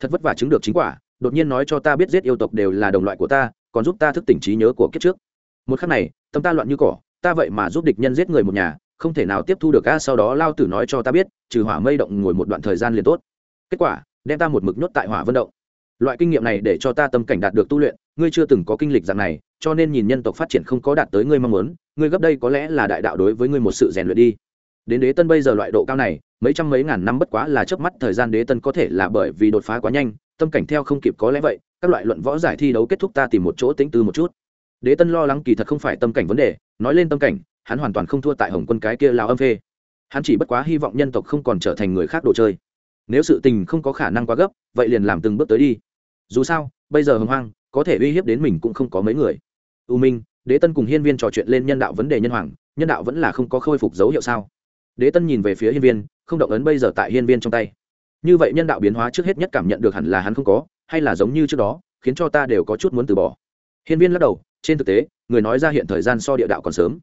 Thật vất vả chứng được chính quả, đột nhiên nói cho ta biết giết yêu tộc đều là đồng loại của ta, còn giúp ta thức tỉnh trí nhớ của kiếp trước. Một khắc này, tâm ta loạn như cỏ, ta vậy mà giúp địch nhân giết người một nhà, không thể nào tiếp thu được ca sau đó lao tử nói cho ta biết, trừ hỏa mây động ngồi một đoạn thời gian liền tốt. Kết quả đem ta một mực nhốt tại hỏa vân động. Loại kinh nghiệm này để cho ta tâm cảnh đạt được tu luyện, ngươi chưa từng có kinh lịch dạng này, cho nên nhìn nhân tộc phát triển không có đạt tới ngươi mong muốn, ngươi gấp đây có lẽ là đại đạo đối với ngươi một sự rèn luyện đi. Đến đế tân bây giờ loại độ cao này, mấy trăm mấy ngàn năm bất quá là chớp mắt thời gian đế tân có thể là bởi vì đột phá quá nhanh, tâm cảnh theo không kịp có lẽ vậy, các loại luận võ giải thi đấu kết thúc ta tìm một chỗ tĩnh tư một chút. Đế tân lo lắng kỳ thật không phải tâm cảnh vấn đề, nói lên tâm cảnh, hắn hoàn toàn không thua tại hồng quân cái kia lão âm phê. Hắn chỉ bất quá hy vọng nhân tộc không còn trở thành người khác đồ chơi nếu sự tình không có khả năng quá gấp, vậy liền làm từng bước tới đi. Dù sao, bây giờ hồng hoang, có thể uy hiếp đến mình cũng không có mấy người. U minh, đế tân cùng hiên viên trò chuyện lên nhân đạo vấn đề nhân hoàng, nhân đạo vẫn là không có khôi phục dấu hiệu sao? Đế tân nhìn về phía hiên viên, không động ấn bây giờ tại hiên viên trong tay. Như vậy nhân đạo biến hóa trước hết nhất cảm nhận được hẳn là hắn không có, hay là giống như trước đó, khiến cho ta đều có chút muốn từ bỏ. Hiên viên lắc đầu, trên thực tế, người nói ra hiện thời gian so địa đạo còn sớm.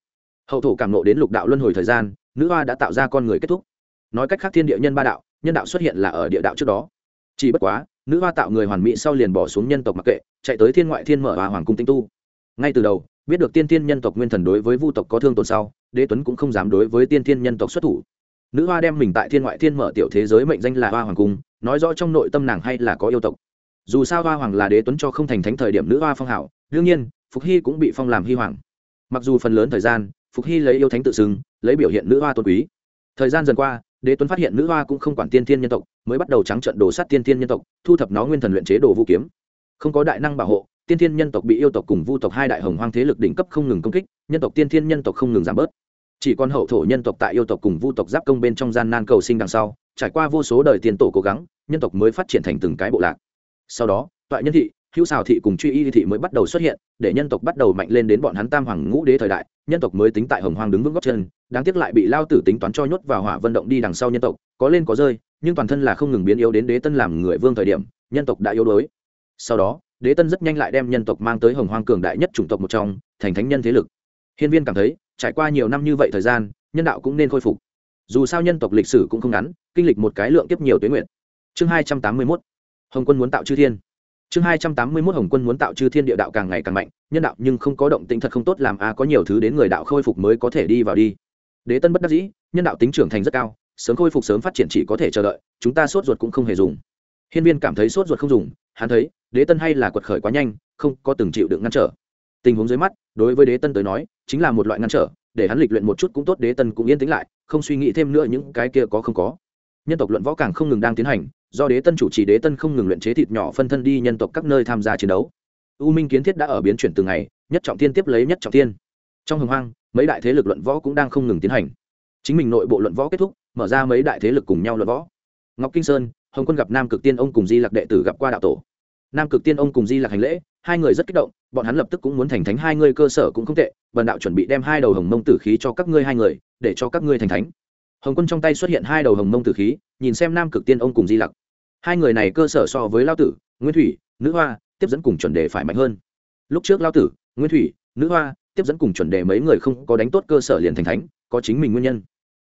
Hậu thổ cảm nộ đến lục đạo luân hồi thời gian, nữ hoa đã tạo ra con người kết thúc. Nói cách khác thiên địa nhân ba đạo nhân đạo xuất hiện là ở địa đạo trước đó. Chỉ bất quá, nữ hoa tạo người hoàn mỹ sau liền bỏ xuống nhân tộc mặc kệ, chạy tới thiên ngoại thiên mở và hoàng cung tinh tu. Ngay từ đầu, biết được tiên thiên nhân tộc nguyên thần đối với vu tộc có thương tổn sau, đế tuấn cũng không dám đối với tiên thiên nhân tộc xuất thủ. Nữ hoa đem mình tại thiên ngoại thiên mở tiểu thế giới mệnh danh là hoa hoàng cung, nói rõ trong nội tâm nàng hay là có yêu tộc. Dù sao hoa hoàng là đế tuấn cho không thành thánh thời điểm nữ hoa phong hảo, đương nhiên, phục hy cũng bị phong làm hy hoàng. Mặc dù phần lớn thời gian, phục hy lấy yêu thánh tự xưng, lấy biểu hiện nữ hoa tôn quý. Thời gian dần qua đế tuấn phát hiện nữ hoa cũng không quản tiên thiên nhân tộc, mới bắt đầu trắng trận đồ sát tiên thiên nhân tộc, thu thập nó nguyên thần luyện chế đồ vũ kiếm. Không có đại năng bảo hộ, tiên thiên nhân tộc bị yêu tộc cùng vu tộc hai đại hồng hoang thế lực đỉnh cấp không ngừng công kích, nhân tộc tiên thiên nhân tộc không ngừng giảm bớt. Chỉ còn hậu thổ nhân tộc tại yêu tộc cùng vu tộc giáp công bên trong gian nan cầu sinh đằng sau, trải qua vô số đời tiền tổ cố gắng, nhân tộc mới phát triển thành từng cái bộ lạc. Sau đó, toại nhân thị hữu xào thị cùng truy y thị mới bắt đầu xuất hiện, để nhân tộc bắt đầu mạnh lên đến bọn hắn tam hoàng ngũ đế thời đại, nhân tộc mới tính tại hồng Hoàng đứng vững góc chân, đáng tiếc lại bị lao tử tính toán cho nhốt vào hỏa vận động đi đằng sau nhân tộc, có lên có rơi, nhưng toàn thân là không ngừng biến yếu đến đế tân làm người vương thời điểm, nhân tộc đã yếu đuối. Sau đó, đế tân rất nhanh lại đem nhân tộc mang tới hồng Hoàng cường đại nhất chủng tộc một trong, thành thánh nhân thế lực. Hiên viên cảm thấy, trải qua nhiều năm như vậy thời gian, nhân đạo cũng nên khôi phục. Dù sao nhân tộc lịch sử cũng không ngắn, kinh lịch một cái lượng tiếp nhiều tuyến nguyện chương hai trăm tám mươi mốt. Hồng quân muốn tạo chư thiên chương hai trăm tám mươi mốt hồng quân muốn tạo chư thiên địa đạo càng ngày càng mạnh, nhân đạo nhưng không có động tĩnh thật không tốt làm a, có nhiều thứ đến người đạo khôi phục mới có thể đi vào đi. Đế tân bất đắc dĩ, nhân đạo tính trưởng thành rất cao, sớm khôi phục sớm phát triển chỉ có thể chờ đợi, chúng ta sốt ruột cũng không hề dùng. Hiên viên cảm thấy sốt ruột không dùng, hắn thấy, đế tân hay là quật khởi quá nhanh, không có từng chịu đựng ngăn trở. Tình huống dưới mắt, đối với đế tân tới nói, chính là một loại ngăn trở, để hắn lịch luyện một chút cũng tốt, đế tân cũng yên tĩnh lại, không suy nghĩ thêm nữa những cái kia có không có. Nhân tộc luận võ càng không ngừng đang tiến hành do đế tân chủ trì, đế tân không ngừng luyện chế thịt nhỏ phân thân đi nhân tộc các nơi tham gia chiến đấu. U minh kiến thiết đã ở biến chuyển từng ngày, nhất trọng tiên tiếp lấy nhất trọng tiên trong hồng hoang, mấy đại thế lực luận võ cũng đang không ngừng tiến hành. Chính mình nội bộ luận võ kết thúc, mở ra mấy đại thế lực cùng nhau luận võ. Ngọc kinh sơn, hồng quân gặp nam cực tiên ông cùng di lạc đệ tử gặp qua đạo tổ. Nam cực tiên ông cùng di lạc hành lễ, hai người rất kích động, bọn hắn lập tức cũng muốn thành thánh, hai ngươi cơ sở cũng không tệ, bần đạo chuẩn bị đem hai đầu hồng mông tử khí cho các ngươi hai người, để cho các ngươi thành thánh. Hồng quân trong tay xuất hiện hai đầu hồng mông tử khí, nhìn xem nam cực tiên ông cùng di lặc hai người này cơ sở so với lao tử, nguyên thủy, nữ hoa, tiếp dẫn cùng chuẩn đề phải mạnh hơn. Lúc trước lao tử, nguyên thủy, nữ hoa, tiếp dẫn cùng chuẩn đề mấy người không có đánh tốt cơ sở liền thành thánh, có chính mình nguyên nhân.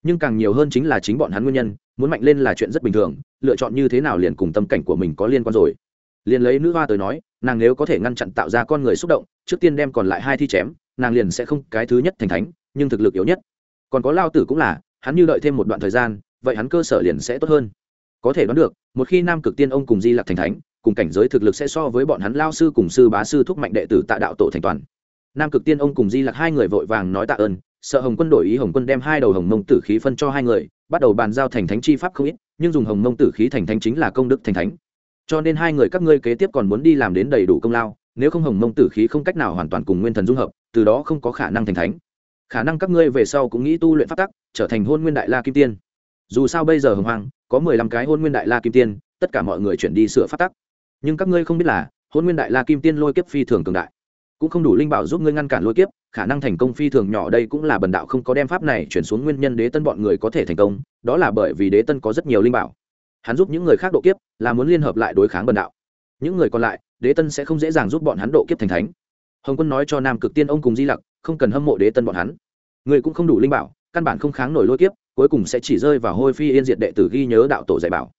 Nhưng càng nhiều hơn chính là chính bọn hắn nguyên nhân, muốn mạnh lên là chuyện rất bình thường, lựa chọn như thế nào liền cùng tâm cảnh của mình có liên quan rồi. Liền lấy nữ hoa tới nói, nàng nếu có thể ngăn chặn tạo ra con người xúc động, trước tiên đem còn lại hai thi chém, nàng liền sẽ không cái thứ nhất thành thánh, nhưng thực lực yếu nhất. Còn có lao tử cũng là, hắn như đợi thêm một đoạn thời gian, vậy hắn cơ sở liền sẽ tốt hơn có thể đoán được, một khi nam cực tiên ông cùng di lạc thành thánh, cùng cảnh giới thực lực sẽ so với bọn hắn lao sư cùng sư bá sư thúc mạnh đệ tử tạ đạo tổ thành toàn. Nam cực tiên ông cùng di lạc hai người vội vàng nói tạ ơn, sợ hồng quân đổi ý hồng quân đem hai đầu hồng mông tử khí phân cho hai người, bắt đầu bàn giao thành thánh chi pháp không ít, nhưng dùng hồng mông tử khí thành thánh chính là công đức thành thánh. Cho nên hai người các ngươi kế tiếp còn muốn đi làm đến đầy đủ công lao, nếu không hồng mông tử khí không cách nào hoàn toàn cùng nguyên thần dung hợp, từ đó không có khả năng thành thánh. Khả năng các ngươi về sau cũng nghĩ tu luyện pháp tắc, trở thành hôn nguyên đại la kim tiên. Dù sao bây giờ hồng hoàng có mười lăm cái hôn nguyên đại la kim tiên, tất cả mọi người chuyển đi sửa phát tắc. Nhưng các ngươi không biết là, hôn nguyên đại la kim tiên lôi kiếp phi thường cường đại. Cũng không đủ linh bảo giúp ngươi ngăn cản lôi kiếp, khả năng thành công phi thường nhỏ đây cũng là bần đạo không có đem pháp này chuyển xuống nguyên nhân đế tân bọn người có thể thành công, đó là bởi vì đế tân có rất nhiều linh bảo. Hắn giúp những người khác độ kiếp, là muốn liên hợp lại đối kháng bần đạo. Những người còn lại, đế tân sẽ không dễ dàng giúp bọn hắn độ kiếp thành thánh. Hồng quân nói cho nam cực tiên ông cùng di lặc, không cần hâm mộ đế tân bọn hắn. Người cũng không đủ linh bảo, căn bản không kháng nổi lôi kiếp cuối cùng sẽ chỉ rơi vào hôi phi yên diệt đệ tử ghi nhớ đạo tổ dạy bảo.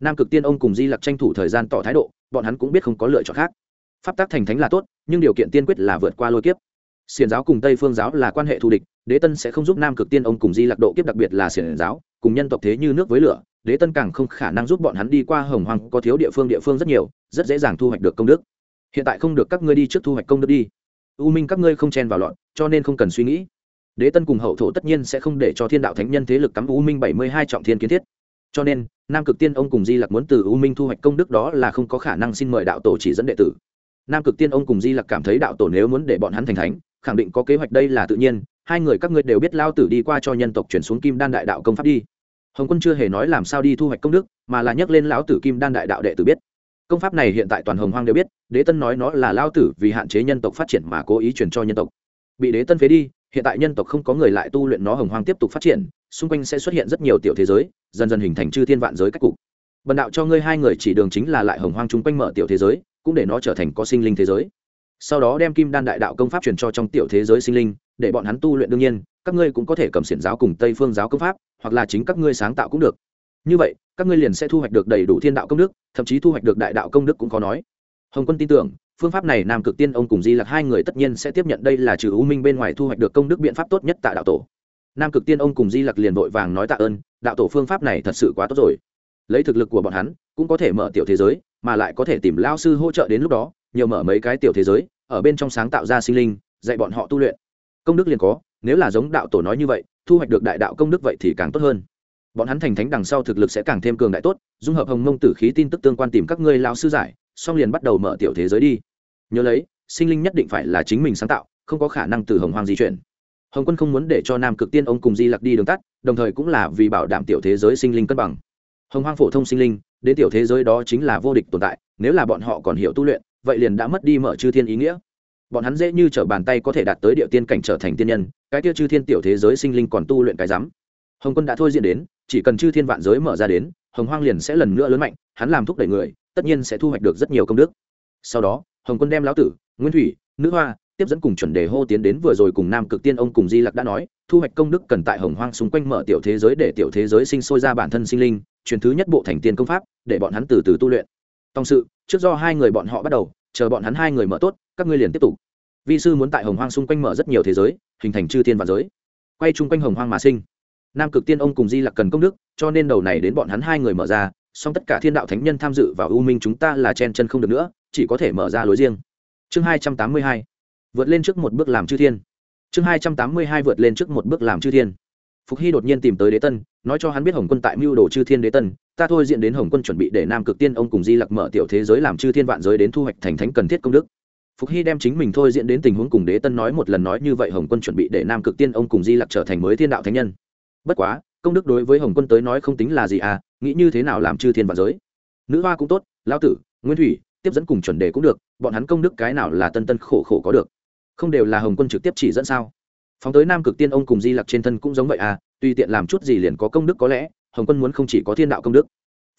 Nam cực tiên ông cùng di lặc tranh thủ thời gian tỏ thái độ, bọn hắn cũng biết không có lựa chọn khác. Pháp tác thành thánh là tốt, nhưng điều kiện tiên quyết là vượt qua lôi kiếp. Xiền giáo cùng tây phương giáo là quan hệ thù địch, đế tân sẽ không giúp nam cực tiên ông cùng di lặc độ kiếp đặc biệt là xiền giáo, cùng nhân tộc thế như nước với lửa, đế tân càng không khả năng giúp bọn hắn đi qua hồng hoàng có thiếu địa phương địa phương rất nhiều, rất dễ dàng thu hoạch được công đức. Hiện tại không được các ngươi đi trước thu hoạch công đức đi. U minh các ngươi không chen vào loạn, cho nên không cần suy nghĩ đế tân cùng hậu thổ tất nhiên sẽ không để cho thiên đạo thánh nhân thế lực cắm u minh bảy mươi hai trọng thiên kiến thiết. Cho nên, nam cực tiên ông cùng di lặc muốn từ u minh thu hoạch công đức đó là không có khả năng xin mời đạo tổ chỉ dẫn đệ tử. Nam cực tiên ông cùng di lặc cảm thấy đạo tổ nếu muốn để bọn hắn thành thánh, khẳng định có kế hoạch đây là tự nhiên, hai người các ngươi đều biết lao tử đi qua cho nhân tộc chuyển xuống kim đan đại đạo công pháp đi. Hồng quân chưa hề nói làm sao đi thu hoạch công đức, mà là nhắc lên lão tử kim đan đại đạo đệ tử biết. Công pháp này hiện tại toàn hồng hoang đều biết, đế tân nói nó là lao tử vì hạn chế nhân tộc phát triển mà cố ý truyền cho nhân tộc. Bị đế tân phế đi hiện tại nhân tộc không có người lại tu luyện nó hồng hoang tiếp tục phát triển, xung quanh sẽ xuất hiện rất nhiều tiểu thế giới, dần dần hình thành chư thiên vạn giới cách cục. Bần đạo cho ngươi hai người chỉ đường chính là lại hồng hoang chung quanh mở tiểu thế giới, cũng để nó trở thành có sinh linh thế giới. Sau đó đem kim đan đại đạo công pháp truyền cho trong tiểu thế giới sinh linh, để bọn hắn tu luyện đương nhiên, các ngươi cũng có thể cầm xiển giáo cùng tây phương giáo công pháp, hoặc là chính các ngươi sáng tạo cũng được. Như vậy, các ngươi liền sẽ thu hoạch được đầy đủ thiên đạo công đức, thậm chí thu hoạch được đại đạo công đức cũng có nói. Hồng quân tin tưởng phương pháp này nam cực tiên ông cùng di lạc hai người tất nhiên sẽ tiếp nhận đây là trừ u minh bên ngoài thu hoạch được công đức biện pháp tốt nhất tại đạo tổ. Nam cực tiên ông cùng di lặc liền vội vàng nói tạ ơn, đạo tổ phương pháp này thật sự quá tốt rồi. Lấy thực lực của bọn hắn, cũng có thể mở tiểu thế giới, mà lại có thể tìm lao sư hỗ trợ đến lúc đó, nhiều mở mấy cái tiểu thế giới, ở bên trong sáng tạo ra sinh linh, dạy bọn họ tu luyện. Công đức liền có, nếu là giống đạo tổ nói như vậy, thu hoạch được đại đạo công đức vậy thì càng tốt hơn. Bọn hắn thành thánh đằng sau thực lực sẽ càng thêm cường đại tốt, dung hợp hồng mông tử khí tin tức tương quan tìm các ngươi lao sư giải, xong liền bắt đầu mở tiểu thế giới đi nhớ lấy, sinh linh nhất định phải là chính mình sáng tạo, không có khả năng từ hồng hoàng di chuyển. Hồng quân không muốn để cho nam cực tiên ông cùng di lặc đi đường tắt, đồng thời cũng là vì bảo đảm tiểu thế giới sinh linh cân bằng. Hồng hoang phổ thông sinh linh, đến tiểu thế giới đó chính là vô địch tồn tại, nếu là bọn họ còn hiểu tu luyện, vậy liền đã mất đi mở chư thiên ý nghĩa. Bọn hắn dễ như t r ở bàn tay có thể đạt tới địa tiên cảnh trở thành tiên nhân, cái tiêu chư thiên tiểu thế giới sinh linh còn tu luyện cái rắm. Hồng quân đã thôi diễn đến, chỉ cần chư thiên vạn giới mở ra đến, hồng hoang liền sẽ lần nữa lớn mạnh, hắn làm thúc đẩy người, tất nhiên sẽ thu hoạch được rất nhiều công đức. Sau đó hồng quân đem lão tử, nguyên thủy, nữ hoa, tiếp dẫn cùng chuẩn đề hô tiến đến vừa rồi cùng nam cực tiên ông cùng di lặc đã nói, thu hoạch công đức cần tại hồng hoang xung quanh mở tiểu thế giới để tiểu thế giới sinh sôi ra bản thân sinh linh, truyền thứ nhất bộ thành tiên công pháp, để bọn hắn từ từ tu luyện. Tòng sự, trước do hai người bọn họ bắt đầu, chờ bọn hắn hai người mở tốt, các ngươi liền tiếp tục. Vi sư muốn tại hồng hoang xung quanh mở rất nhiều thế giới, hình thành chư thiên và giới. Quay chung quanh hồng hoang mà sinh. Nam cực tiên ông cùng di lặc cần công đức, cho nên đầu này đến bọn hắn hai người mở ra, song tất cả thiên đạo thánh nhân tham dự vào u minh chúng ta là chen chân không được nữa chỉ có thể mở ra lối riêng. Chương hai trăm tám mươi hai, vượt lên trước một bước làm chư thiên. Chương hai trăm tám mươi hai, vượt lên trước một bước làm chư thiên. Phục hy đột nhiên tìm tới đế tân, nói cho hắn biết hồng quân tại mưu đồ chư thiên đế tân, ta thôi diện đến hồng quân chuẩn bị để nam cực tiên ông cùng di lặc mở tiểu thế giới làm chư thiên vạn giới đến thu hoạch thành thánh cần thiết công đức. Phục hy đem chính mình thôi diễn đến tình huống cùng đế tân nói một lần nói như vậy hồng quân chuẩn bị để nam cực tiên ông cùng di lặc trở thành mới thiên đạo thánh nhân. Bất quá, công đức đối với hồng quân tới nói không tính là gì à nghĩ như thế nào làm chư thiên vạn giới? Nữ hoa cũng tốt, lão tử, nguyên thủy tiếp dẫn cùng chuẩn đề cũng được, bọn hắn công đức cái nào là tân tân khổ khổ có được? Không đều là hồng quân trực tiếp chỉ dẫn sao? Phóng tới nam cực tiên ông cùng di lặc trên thân cũng giống vậy à tùy tiện làm chút gì liền có công đức có lẽ, hồng quân muốn không chỉ có thiên đạo công đức.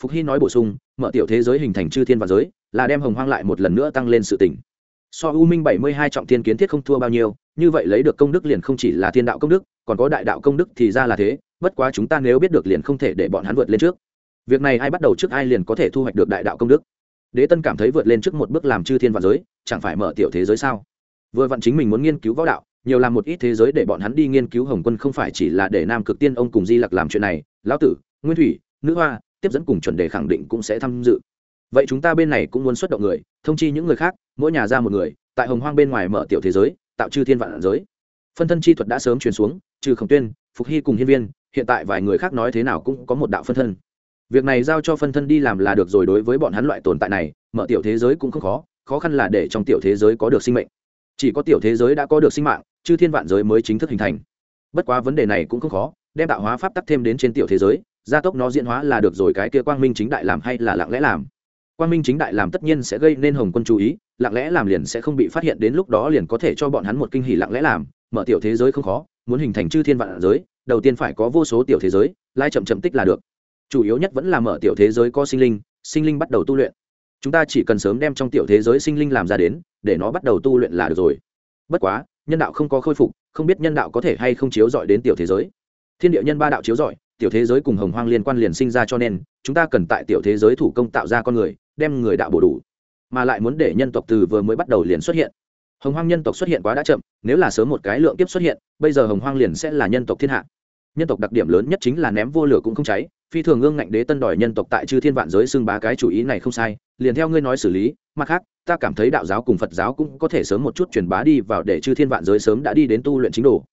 Phục hy nói bổ sung, mở tiểu thế giới hình thành chư thiên và giới, là đem hồng hoang lại một lần nữa tăng lên sự tỉnh so u minh bảy mươi hai trọng thiên kiến thiết không thua bao nhiêu, như vậy lấy được công đức liền không chỉ là thiên đạo công đức, còn có đại đạo công đức thì ra là thế, bất quá chúng ta nếu biết được liền không thể để bọn hắn vượt lên trước. Việc này ai bắt đầu trước ai liền có thể thu hoạch được đại đạo công đức đế tân cảm thấy vượt lên trước một bước làm chư thiên vạn giới, chẳng phải mở tiểu thế giới sao? Vừa vặn chính mình muốn nghiên cứu võ đạo, nhiều làm một ít thế giới để bọn hắn đi nghiên cứu hồng quân không phải chỉ là để nam cực tiên ông cùng di lặc làm chuyện này, lão tử, nguyên thủy, nữ hoa, tiếp dẫn cùng chuẩn đề khẳng định cũng sẽ tham dự. Vậy chúng ta bên này cũng muốn xuất động người, thông chi những người khác, mỗi nhà ra một người, tại hồng hoang bên ngoài mở tiểu thế giới, tạo chư thiên vạn giới. Phân thân chi thuật đã sớm truyền xuống, trừ khổng tuyên, phục hy cùng hiên viên, hiện tại vài người khác nói thế nào cũng có một đạo phân thân việc này giao cho phân thân đi làm là được rồi, đối với bọn hắn loại tồn tại này, mở tiểu thế giới cũng không khó khó khăn là để trong tiểu thế giới có được sinh mệnh. Chỉ có tiểu thế giới đã có được sinh mạng chứ thiên vạn giới mới chính thức hình thành. Bất quá vấn đề này cũng không khó, đem tạo hóa pháp tắc thêm đến trên tiểu thế giới, gia tốc nó diễn hóa là được rồi, cái kia quang minh chính đại làm hay là lặng lẽ làm? Quang minh chính đại làm tất nhiên sẽ gây nên hồng quân chú ý, lặng lẽ làm liền sẽ không bị phát hiện, đến lúc đó liền có thể cho bọn hắn một kinh hỉ lặng lẽ làm, mở tiểu thế giới không khó, muốn hình thành chư thiên vạn giới, đầu tiên phải có vô số tiểu thế giới, lai chậm chậm tích là được chủ yếu nhất vẫn là mở tiểu thế giới có sinh linh sinh linh bắt đầu tu luyện. Chúng ta chỉ cần sớm đem trong tiểu thế giới sinh linh làm ra đến, để nó bắt đầu tu luyện là được rồi. Bất quá, nhân đạo không có khôi phục, không biết nhân đạo có thể hay không chiếu dọi đến tiểu thế giới. Thiên địa nhân ba đạo chiếu dọi tiểu thế giới cùng hồng hoang liên quan liền sinh ra cho nên, chúng ta cần tại tiểu thế giới thủ công tạo ra con người, đem người đạo bổ đủ. Mà lại muốn để nhân tộc từ vừa mới bắt đầu liền xuất hiện. Hồng hoang nhân tộc xuất hiện quá đã chậm, nếu là sớm một cái lượng tiếp xuất hiện, bây giờ hồng hoang liền sẽ là nhân tộc thiên hạ. Nhân tộc đặc điểm lớn nhất chính là ném vô lửa cũng không cháy phi thường ương ngạnh đế tân đòi nhân tộc tại chư thiên vạn giới xưng bá cái chủ ý này không sai, liền theo ngươi nói xử lý, mặt khác, ta cảm thấy đạo giáo cùng phật giáo cũng có thể sớm một chút truyền bá đi vào để chư thiên vạn giới sớm đã đi đến tu luyện chính đồ.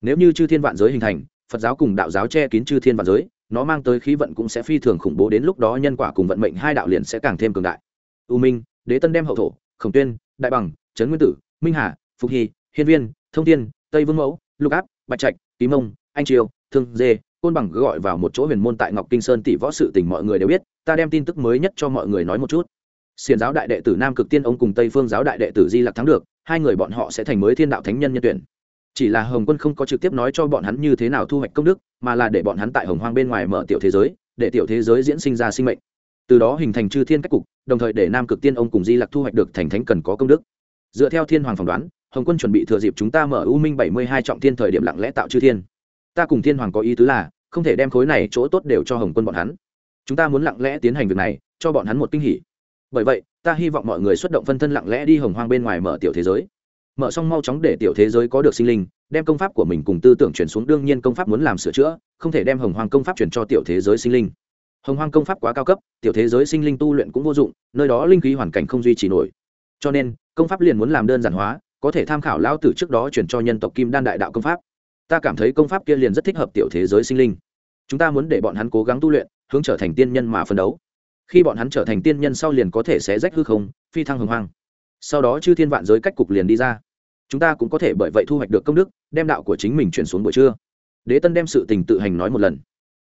Nếu như chư thiên vạn giới hình thành, phật giáo cùng đạo giáo che kín chư thiên vạn giới, nó mang tới khí vận cũng sẽ phi thường khủng bố đến lúc đó nhân quả cùng vận mệnh hai đạo liền sẽ càng thêm cường đại. U minh, đế tân đem hậu thổ, khổng tuyên, đại bằng, trấn nguyên tử, minh hà, phục hy, hiên viên, thông tiên tây vương mẫu, lục áp, bạch trạch, ký mông, anh triều, thương dê côn bằng gọi vào một chỗ huyền môn tại ngọc kinh sơn tỷ võ sự tình mọi người đều biết, ta đem tin tức mới nhất cho mọi người nói một chút. Xiền giáo đại đệ tử nam cực tiên ông cùng tây phương giáo đại đệ tử di lặc thắng được, hai người bọn họ sẽ thành mới thiên đạo thánh nhân nhân tuyển. Chỉ là hồng quân không có trực tiếp nói cho bọn hắn như thế nào thu hoạch công đức, mà là để bọn hắn tại hồng hoang bên ngoài mở tiểu thế giới, để tiểu thế giới diễn sinh ra sinh mệnh. Từ đó hình thành chư thiên cách cục, đồng thời để nam cực tiên ông cùng di lặc thu hoạch được thành thánh cần có công đức. Dựa theo thiên hoàng phỏng đoán, hồng quân chuẩn bị thừa dịp chúng ta mở u minh bảy mươi hai trọng thiên thời điểm lặng lẽ tạo chư thiên. Ta cùng thiên hoàng có ý tứ là không thể đem khối này chỗ tốt đều cho hồng quân bọn hắn. Chúng ta muốn lặng lẽ tiến hành việc này, cho bọn hắn một kinh hỉ. Bởi vậy, ta hy vọng mọi người xuất động phân thân lặng lẽ đi hồng hoang bên ngoài mở tiểu thế giới. Mở xong mau chóng để tiểu thế giới có được sinh linh, đem công pháp của mình cùng tư tưởng chuyển xuống, đương nhiên công pháp muốn làm sửa chữa, không thể đem hồng hoang công pháp chuyển cho tiểu thế giới sinh linh. Hồng hoang công pháp quá cao cấp, tiểu thế giới sinh linh tu luyện cũng vô dụng, nơi đó linh khí hoàn cảnh không duy trì nổi. Cho nên, công pháp liền muốn làm đơn giản hóa, có thể tham khảo lão tử trước đó chuyển cho nhân tộc kim đan đại đạo công pháp ta cảm thấy công pháp kia liền rất thích hợp tiểu thế giới sinh linh. Chúng ta muốn để bọn hắn cố gắng tu luyện, hướng trở thành tiên nhân mà phấn đấu. Khi bọn hắn trở thành tiên nhân sau liền có thể sẽ rách hư không, phi thăng hồng hoang. Sau đó chư thiên vạn giới cách cục liền đi ra. Chúng ta cũng có thể bởi vậy thu hoạch được công đức, đem đạo của chính mình chuyển xuống buổi trưa. Đế tân đem sự tình tự hành nói một lần.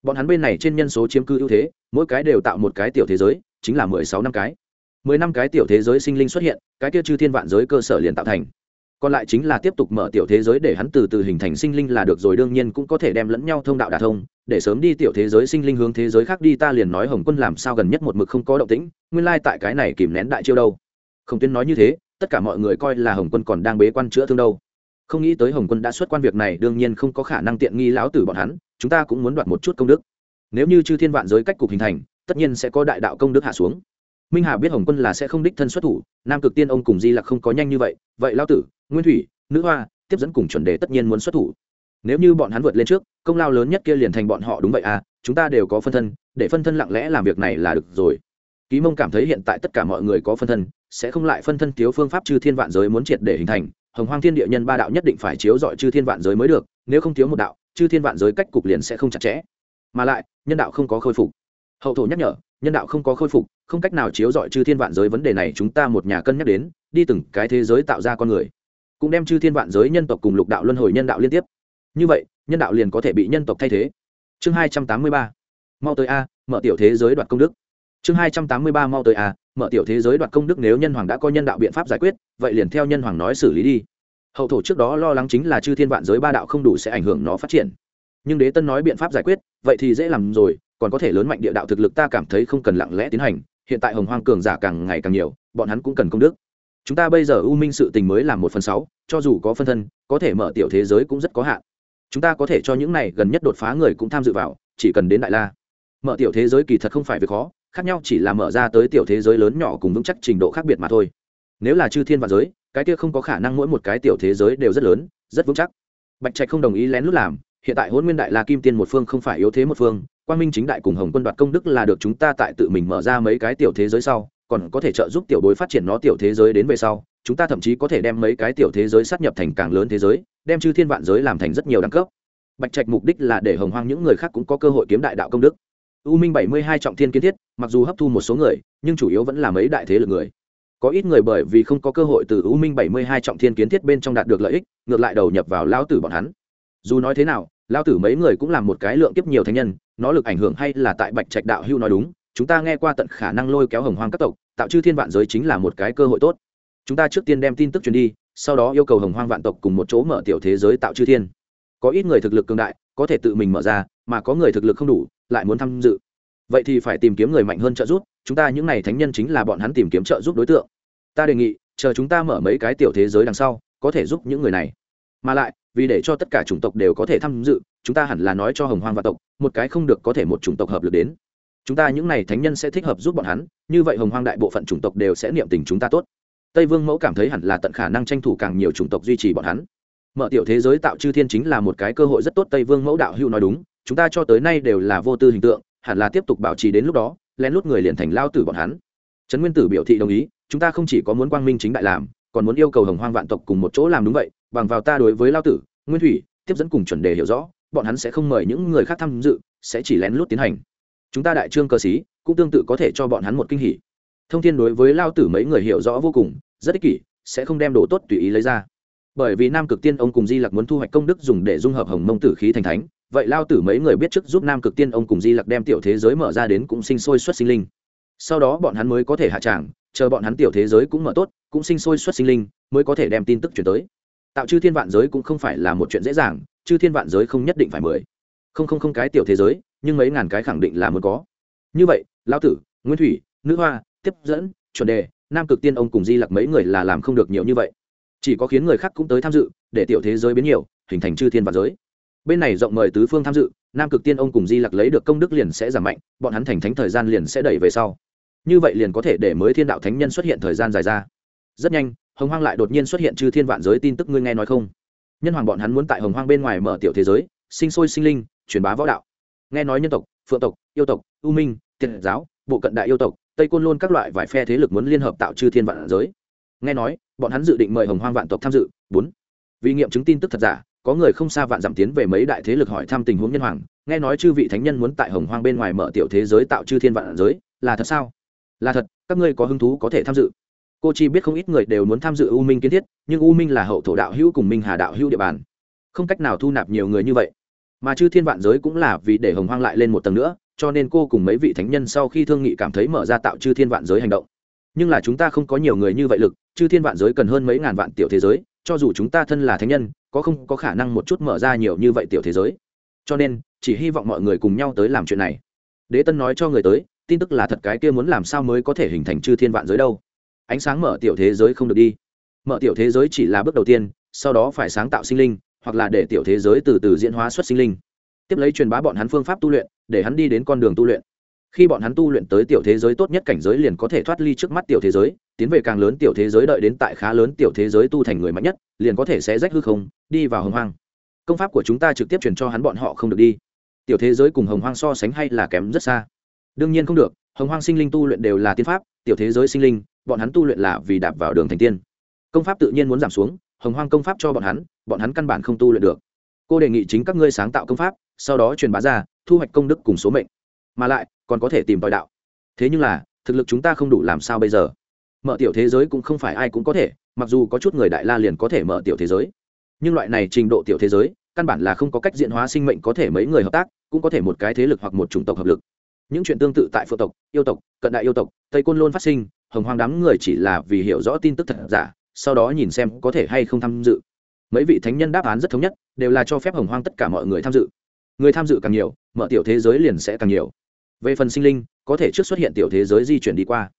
Bọn hắn bên này trên nhân số chiếm cư ưu thế, mỗi cái đều tạo một cái tiểu thế giới, chính là mười sáu năm cái. Mười năm cái tiểu thế giới sinh linh xuất hiện, cái kia chư thiên vạn giới cơ sở liền tạo thành còn lại chính là tiếp tục mở tiểu thế giới để hắn từ từ hình thành sinh linh là được rồi, đương nhiên cũng có thể đem lẫn nhau thông đạo đà thông. Để sớm đi tiểu thế giới sinh linh hướng thế giới khác đi, ta liền nói hồng quân làm sao gần nhất một mực không có động tĩnh, nguyên lai tại cái này kìm nén đại chiêu đâu. Không tuyên nói như thế, tất cả mọi người coi là hồng quân còn đang bế quan chữa thương đâu. Không nghĩ tới hồng quân đã xuất quan việc này, đương nhiên không có khả năng tiện nghi lão tử bọn hắn, chúng ta cũng muốn đoạt một chút công đức. Nếu như chư thiên vạn giới cách cục hình thành, tất nhiên sẽ có đại đạo công đức hạ xuống minh hà biết hồng quân là sẽ không đích thân xuất thủ, nam cực tiên ông cùng di lặc không có nhanh như vậy vậy lao tử, nguyên thủy, nữ hoa, tiếp dẫn cùng chuẩn đề tất nhiên muốn xuất thủ. Nếu như bọn hắn vượt lên trước, công lao lớn nhất kia liền thành bọn họ đúng vậy à chúng ta đều có phân thân, để phân thân lặng lẽ làm việc này là được rồi. Ký mông cảm thấy hiện tại tất cả mọi người có phân thân, sẽ không lại phân thân thiếu phương pháp chư thiên vạn giới muốn triệt để hình thành, hồng hoang thiên địa nhân ba đạo nhất định phải chiếu dọi chư thiên vạn giới mới được, nếu không thiếu một đạo, chư thiên vạn giới cách cục liền sẽ không chặt chẽ. Mà lại, nhân đạo không có khôi phục hậu thổ nhắc nhở, nhân đạo không có khôi phục, không cách nào chiếu dọi chư thiên vạn giới vấn đề này chúng ta một nhà cân nhắc đến, đi từng cái thế giới tạo ra con người, cũng đem chư thiên vạn giới nhân tộc cùng lục đạo luân hồi nhân đạo liên tiếp. Như vậy, nhân đạo liền có thể bị nhân tộc thay thế. Chương hai trăm tám mươi ba, mau tới a, mở tiểu thế giới đoạt công đức. Chương hai trăm tám mươi ba, mau tới a, mở tiểu thế giới đoạt công đức nếu nhân hoàng đã có nhân đạo biện pháp giải quyết, vậy liền theo nhân hoàng nói xử lý đi. Hậu thổ trước đó lo lắng chính là chư thiên vạn giới ba đạo không đủ sẽ ảnh hưởng nó phát triển. Nhưng đế tân nói biện pháp giải quyết, vậy thì dễ làm rồi còn có thể lớn mạnh địa đạo thực lực ta cảm thấy không cần lặng lẽ tiến hành, hiện tại hồng hoang cường giả càng ngày càng nhiều, bọn hắn cũng cần công đức. Chúng ta bây giờ u minh sự tình mới là một phần sáu, cho dù có phân thân, có thể mở tiểu thế giới cũng rất có hạn. Chúng ta có thể cho những này gần nhất đột phá người cũng tham dự vào, chỉ cần đến đại la. Mở tiểu thế giới kỳ thật không phải việc khó, khác nhau chỉ là mở ra tới tiểu thế giới lớn nhỏ cùng vững chắc trình độ khác biệt mà thôi. Nếu là chư thiên và giới, cái kia không có khả năng mỗi một cái tiểu thế giới đều rất lớn, rất vững chắc. Bạch trạch không đồng ý lén lút làm, hiện tại hôn nguyên đại la kim tiên một phương không phải yếu thế một phương Quang minh chính đại cùng hồng quân đoạt công đức là được chúng ta tại tự mình mở ra mấy cái tiểu thế giới sau, còn có thể trợ giúp tiểu bối phát triển nó tiểu thế giới đến về sau, chúng ta thậm chí có thể đem mấy cái tiểu thế giới sát nhập thành càng lớn thế giới, đem chư thiên vạn giới làm thành rất nhiều đẳng cấp. Bạch trạch mục đích là để hồng hoang những người khác cũng có cơ hội kiếm đại đạo công đức. U minh bảy mươi hai trọng thiên kiến thiết, mặc dù hấp thu một số người, nhưng chủ yếu vẫn là mấy đại thế lực người. Có ít người bởi vì không có cơ hội từ u minh bảy mươi hai trọng thiên kiến thiết bên trong đạt được lợi ích, ngược lại đầu nhập vào lao tử bọn hắn. Dù nói thế nào lao tử mấy người cũng làm một cái lượng kiếp nhiều thánh nhân nó lực ảnh hưởng hay là tại bạch trạch đạo hưu nói đúng, chúng ta nghe qua tận khả năng lôi kéo hồng hoang các tộc, tạo chư thiên vạn giới chính là một cái cơ hội tốt. Chúng ta trước tiên đem tin tức truyền đi, sau đó yêu cầu hồng hoang vạn tộc cùng một chỗ mở tiểu thế giới tạo chư thiên. Có ít người thực lực cường đại, có thể tự mình mở ra, mà có người thực lực không đủ, lại muốn tham dự. Vậy thì phải tìm kiếm người mạnh hơn trợ giúp, chúng ta những n à y thánh nhân chính là bọn hắn tìm kiếm trợ giúp đối tượng. Ta đề nghị, chờ chúng ta mở mấy cái tiểu thế giới đằng sau, có thể giúp những người này. Mà lại vì để cho tất cả chủng tộc đều có thể tham dự, chúng ta hẳn là nói cho hồng hoang vạn tộc, một cái không được có thể một chủng tộc hợp lực đến. Chúng ta những n à y thánh nhân sẽ thích hợp giúp bọn hắn, như vậy hồng hoang đại bộ phận chủng tộc đều sẽ niệm tình chúng ta tốt. Tây vương mẫu cảm thấy hẳn là tận khả năng tranh thủ càng nhiều chủng tộc duy trì bọn hắn. Mở tiểu thế giới tạo chư thiên chính là một cái cơ hội rất tốt, tây vương mẫu đạo hữu nói đúng, chúng ta cho tới nay đều là vô tư hình tượng, hẳn là tiếp tục bảo trì đến lúc đó, lén lút người liền thành lao tử bọn hắn. Trấn nguyên tử biểu thị đồng ý, chúng ta không chỉ có muốn quang minh chính đại làm, còn muốn yêu cầu hồng hoang vạn tộc cùng một chỗ làm đúng vậy bằng vào ta đối với lao tử, nguyên thủy, tiếp dẫn cùng chuẩn đề hiểu rõ, bọn hắn sẽ không mời những người khác tham dự, sẽ chỉ lén lút tiến hành. Chúng ta đại trương cơ sĩ, cũng tương tự có thể cho bọn hắn một kinh hỉ. Thông thiên đối với lao tử mấy người hiểu rõ vô cùng, rất ích kỷ, sẽ không đem đồ tốt tùy ý lấy ra. Bởi vì nam cực tiên ông cùng di lặc muốn thu hoạch công đức dùng để dung hợp hồng mông tử khí thành thánh, vậy lao tử mấy người biết trước giúp nam cực tiên ông cùng di lặc đem tiểu thế giới mở ra đến cũng sinh sôi xuất sinh linh. Sau đó bọn hắn mới có thể hạ tràng, chờ bọn hắn tiểu thế giới cũng mở tốt, cũng sinh sôi xuất sinh linh, mới có thể đem tin tức chuyển tới tạo chư thiên vạn giới cũng không phải là một chuyện dễ dàng, chư thiên vạn giới không nhất định phải mười. Không không không cái tiểu thế giới, nhưng mấy ngàn cái khẳng định là muốn có. Như vậy, lão tử, nguyên thủy, nữ hoa, tiếp dẫn, chuẩn đề, nam cực tiên ông cùng di lặc mấy người là làm không được nhiều như vậy. Chỉ có khiến người khác cũng tới tham dự, để tiểu thế giới biến nhiều, hình thành chư thiên vạn giới. Bên này rộng mời tứ phương tham dự, nam cực tiên ông cùng di lặc lấy được công đức liền sẽ giảm mạnh, bọn hắn thành thánh thời gian liền sẽ đẩy về sau. Như vậy liền có thể để mới thiên đạo thánh nhân xuất hiện thời gian dài ra. Rất nhanh hồng hoang lại đột nhiên xuất hiện chư thiên vạn giới tin tức ngươi nghe nói không? Nhân hoàng bọn hắn muốn tại hồng hoang bên ngoài mở tiểu thế giới, sinh sôi sinh linh, truyền bá võ đạo. Nghe nói nhân tộc, phượng tộc, yêu tộc, u minh tiện giáo, bộ cận đại yêu tộc, tây côn lôn các loại vài phe thế lực muốn liên hợp tạo chư thiên vạn giới. Nghe nói, bọn hắn dự định mời hồng hoang vạn tộc tham dự. Bốn. Vì nghiệm chứng tin tức thật giả, có người không xa vạn giảm tiến về mấy đại thế lực hỏi thăm tình huống nhân hoàng. Nghe nói chư vị thánh nhân muốn tại hồng hoang bên ngoài mở tiểu thế giới tạo chư thiên vạn giới, là thật sao? Là thật, các ngươi có hứng thú có thể tham dự cô chi biết không ít người đều muốn tham dự u minh kiến thiết, nhưng u minh là hậu thổ đạo hữu cùng minh hà đạo hữu địa bàn. Không cách nào thu nạp nhiều người như vậy. Mà chư thiên vạn giới cũng là vì để hồng hoang lại lên một tầng nữa, cho nên cô cùng mấy vị thánh nhân sau khi thương nghị cảm thấy mở ra tạo chư thiên vạn giới hành động. Nhưng là chúng ta không có nhiều người như vậy lực, chư thiên vạn giới cần hơn mấy ngàn vạn tiểu thế giới, cho dù chúng ta thân là thánh nhân, có không có khả năng một chút mở ra nhiều như vậy tiểu thế giới. Cho nên, chỉ hy vọng mọi người cùng nhau tới làm chuyện này. Đế tân nói cho người tới, tin tức là thật cái kia muốn làm sao mới có thể hình thành chư thiên vạn giới đâu ánh sáng mở tiểu thế giới không được đi. Mở tiểu thế giới chỉ là bước đầu tiên, sau đó phải sáng tạo sinh linh, hoặc là để tiểu thế giới từ từ diễn hóa xuất sinh linh. Tiếp lấy truyền bá bọn hắn phương pháp tu luyện, để hắn đi đến con đường tu luyện. Khi bọn hắn tu luyện tới tiểu thế giới tốt nhất cảnh giới liền có thể thoát ly trước mắt tiểu thế giới, tiến về càng lớn tiểu thế giới đợi đến tại khá lớn tiểu thế giới tu thành người mạnh nhất, liền có thể sẽ rách hư không, đi vào hồng hoang. Công pháp của chúng ta trực tiếp truyền cho hắn bọn họ không được đi. Tiểu thế giới cùng hồng hoang so sánh hay là kém rất xa. Đương nhiên không được, hồng hoang sinh linh tu luyện đều là tiên pháp, tiểu thế giới sinh linh bọn hắn tu luyện là vì đạp vào đường thành tiên. Công pháp tự nhiên muốn giảm xuống, hồng hoang công pháp cho bọn hắn bọn hắn căn bản không tu luyện được. Cô đề nghị chính các ngươi sáng tạo công pháp, sau đó truyền bá ra, thu hoạch công đức cùng số mệnh. Mà lại, còn có thể tìm tòi đạo. Thế nhưng là, thực lực chúng ta không đủ làm sao bây giờ? Mở tiểu thế giới cũng không phải ai cũng có thể, mặc dù có chút người đại la liền có thể mở tiểu thế giới. Nhưng loại này trình độ tiểu thế giới, căn bản là không có cách diện hóa sinh mệnh có thể mấy người hợp tác, cũng có thể một cái thế lực hoặc một chủng tộc hợp lực. Những chuyện tương tự tại phượng tộc, yêu tộc, cận đại yêu tộc, tây côn lôn phát sinh hồng hoang đám người chỉ là vì hiểu rõ tin tức thật giả, sau đó nhìn xem có thể hay không tham dự. Mấy vị thánh nhân đáp án rất thống nhất, đều là cho phép hồng hoang tất cả mọi người tham dự. Người tham dự càng nhiều, mở tiểu thế giới liền sẽ càng nhiều. Về phần sinh linh, có thể trước xuất hiện tiểu thế giới di chuyển đi qua.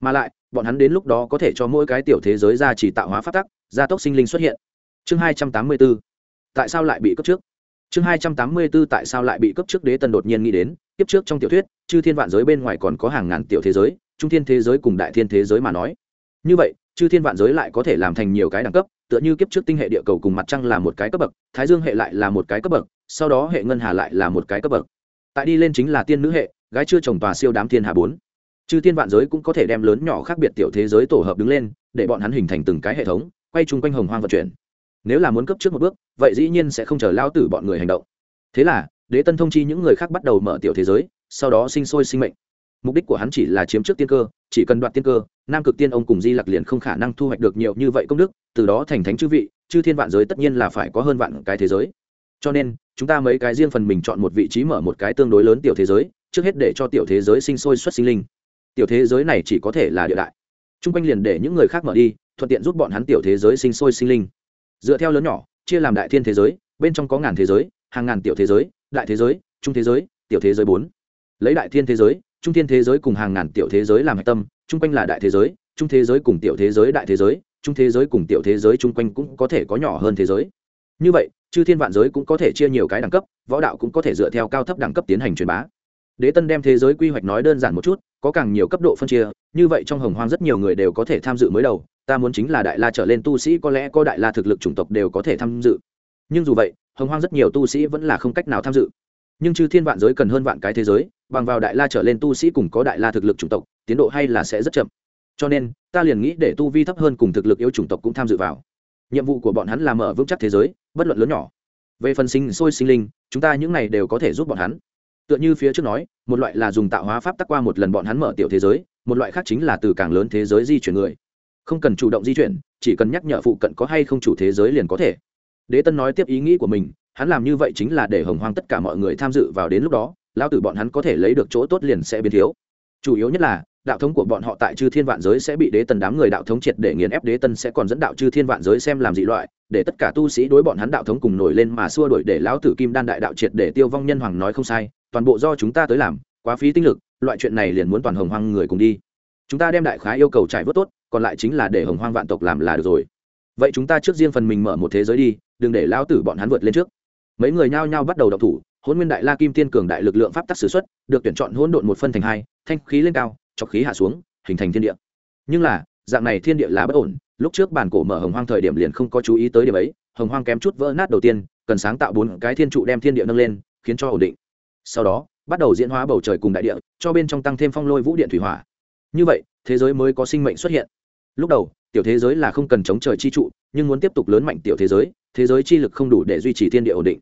Mà lại, bọn hắn đến lúc đó có thể cho mỗi cái tiểu thế giới ra chỉ tạo hóa phát tắc, gia tốc sinh linh xuất hiện. Chương hai trăm tám mươi b ố tại sao lại bị cấp trước? Chương hai trăm tám mươi b ố tại sao lại bị cấp trước đế tân đột nhiên nghĩ đến tiếp trước trong tiểu thuyết, chư thiên vạn giới bên ngoài còn có hàng ngàn tiểu thế giới trung thiên thế giới cùng đại thiên thế giới mà nói. Như vậy, chư thiên vạn giới lại có thể làm thành nhiều cái đẳng cấp, tựa như kiếp trước tinh hệ địa cầu cùng mặt trăng là một cái cấp bậc, thái dương hệ lại là một cái cấp bậc, sau đó hệ ngân hà lại là một cái cấp bậc. Tại đi lên chính là tiên nữ hệ, gái chưa chồng tòa siêu đám thiên hà bốn. Chư thiên vạn giới cũng có thể đem lớn nhỏ khác biệt tiểu thế giới tổ hợp đứng lên, để bọn hắn hình thành từng cái hệ thống, quay chung quanh hồng hoang vận chuyển. Nếu là muốn cấp trước một bước, vậy dĩ nhiên sẽ không chờ lao tử bọn người hành động. Thế là, đế tân thông chi những người khác bắt đầu mở tiểu thế giới, sau đó sinh sôi sinh mệnh mục đích của hắn chỉ là chiếm trước tiên cơ, chỉ cần đoạt tiên cơ, nam cực tiên ông cùng di lặc liền không khả năng thu hoạch được nhiều như vậy công đức, từ đó thành thánh chư vị, chư thiên vạn giới tất nhiên là phải có hơn vạn cái thế giới. Cho nên, chúng ta mấy cái riêng phần mình chọn một vị trí mở một cái tương đối lớn tiểu thế giới, trước hết để cho tiểu thế giới sinh sôi xuất sinh linh. Tiểu thế giới này chỉ có thể là địa đại. T r u n g quanh liền để những người khác mở đi, thuận tiện giúp bọn hắn tiểu thế giới sinh sôi sinh linh. Dựa theo lớn nhỏ, chia làm đại thiên thế giới, bên trong có ngàn thế giới, hàng ngàn tiểu thế giới, đại thế giới, trung thế giới, tiểu thế giới bốn. Lấy đại thiên thế giới trung thiên thế giới cùng hàng ngàn tiểu thế giới làm hạch tâm chung quanh là đại thế giới, trung thế giới cùng tiểu thế giới đại thế giới, trung thế giới cùng tiểu thế giới chung quanh cũng có thể có nhỏ hơn thế giới. Như vậy, chư thiên vạn giới cũng có thể chia nhiều cái đẳng cấp, võ đạo cũng có thể dựa theo cao thấp đẳng cấp tiến hành truyền bá. Đế tân đem thế giới quy hoạch nói đơn giản một chút, có càng nhiều cấp độ phân chia, như vậy trong hồng hoang rất nhiều người đều có thể tham dự mới đầu, ta muốn chính là đại la trở lên tu sĩ có lẽ có đại la thực lực chủng tộc đều có thể tham dự. Nhưng dù vậy, hồng hoang rất nhiều tu sĩ vẫn là không cách nào tham dự nhưng chư thiên vạn giới cần hơn vạn cái thế giới, bằng vào đại la trở lên tu sĩ cùng có đại la thực lực chủng tộc, tiến độ hay là sẽ rất chậm. Cho nên, ta liền nghĩ để tu vi thấp hơn cùng thực lực yếu chủng tộc cũng tham dự vào. Nhiệm vụ của bọn hắn là mở vững chắc thế giới, bất luận lớn nhỏ. Về phần sinh sôi sinh linh, chúng ta những này đều có thể giúp bọn hắn. Tựa như phía trước nói, một loại là dùng tạo hóa pháp tắc qua một lần bọn hắn mở tiểu thế giới, một loại khác chính là từ càng lớn thế giới di chuyển người. Không cần chủ động di chuyển, chỉ cần nhắc nhở phụ cận có hay không chủ thế giới liền có thể. Đế tân nói tiếp ý nghĩ của mình hắn làm như vậy chính là để hồng hoang tất cả mọi người tham dự vào đến lúc đó lao tử bọn hắn có thể lấy được chỗ tốt liền sẽ biến thiếu. Chủ yếu nhất là, đạo thống của bọn họ tại chư thiên vạn giới sẽ bị đế tần đám người đạo thống triệt để nghiền ép, đế tân sẽ còn dẫn đạo chư thiên vạn giới xem làm dị loại, để tất cả tu sĩ đối bọn hắn đạo thống cùng nổi lên mà xua đuổi để lão tử kim đan đại đạo triệt để tiêu vong nhân hoàng nói không sai, toàn bộ do chúng ta tới làm, quá phí tinh lực, loại chuyện này liền muốn toàn hồng hoang người cùng đi. Chúng ta đem đại khái yêu cầu trải vớt tốt, còn lại chính là để hồng hoang vạn tộc làm là được rồi. Vậy chúng ta trước riêng phần mình mở một thế giới đi, đừng để lão tử bọn hắn vượt lên trước mấy người nhao nhao bắt đầu động thủ hôn nguyên đại la kim tiên cường đại lực lượng pháp tắc s ử x u ấ t được tuyển chọn hỗn độn một phân thành hai, thanh khí lên cao, chọc khí hạ xuống, hình thành thiên địa. Nhưng là, dạng này thiên địa là bất ổn, lúc trước bản cổ mở hồng hoang thời điểm liền không có chú ý tới điểm ấy, hồng hoang kém chút vỡ nát đầu tiên, cần sáng tạo bốn cái thiên trụ đem thiên địa nâng lên, khiến cho ổn định. Sau đó, bắt đầu diễn hóa bầu trời cùng đại địa, cho bên trong tăng thêm phong lôi vũ điện thủy hỏa. Như vậy, thế giới mới có sinh mệnh xuất hiện. Lúc đầu, tiểu thế giới là không cần chống trời chi trụ, nhưng muốn tiếp tục lớn mạnh tiểu thế giới thế giới chi lực không đủ để duy trì thiên địa ổn định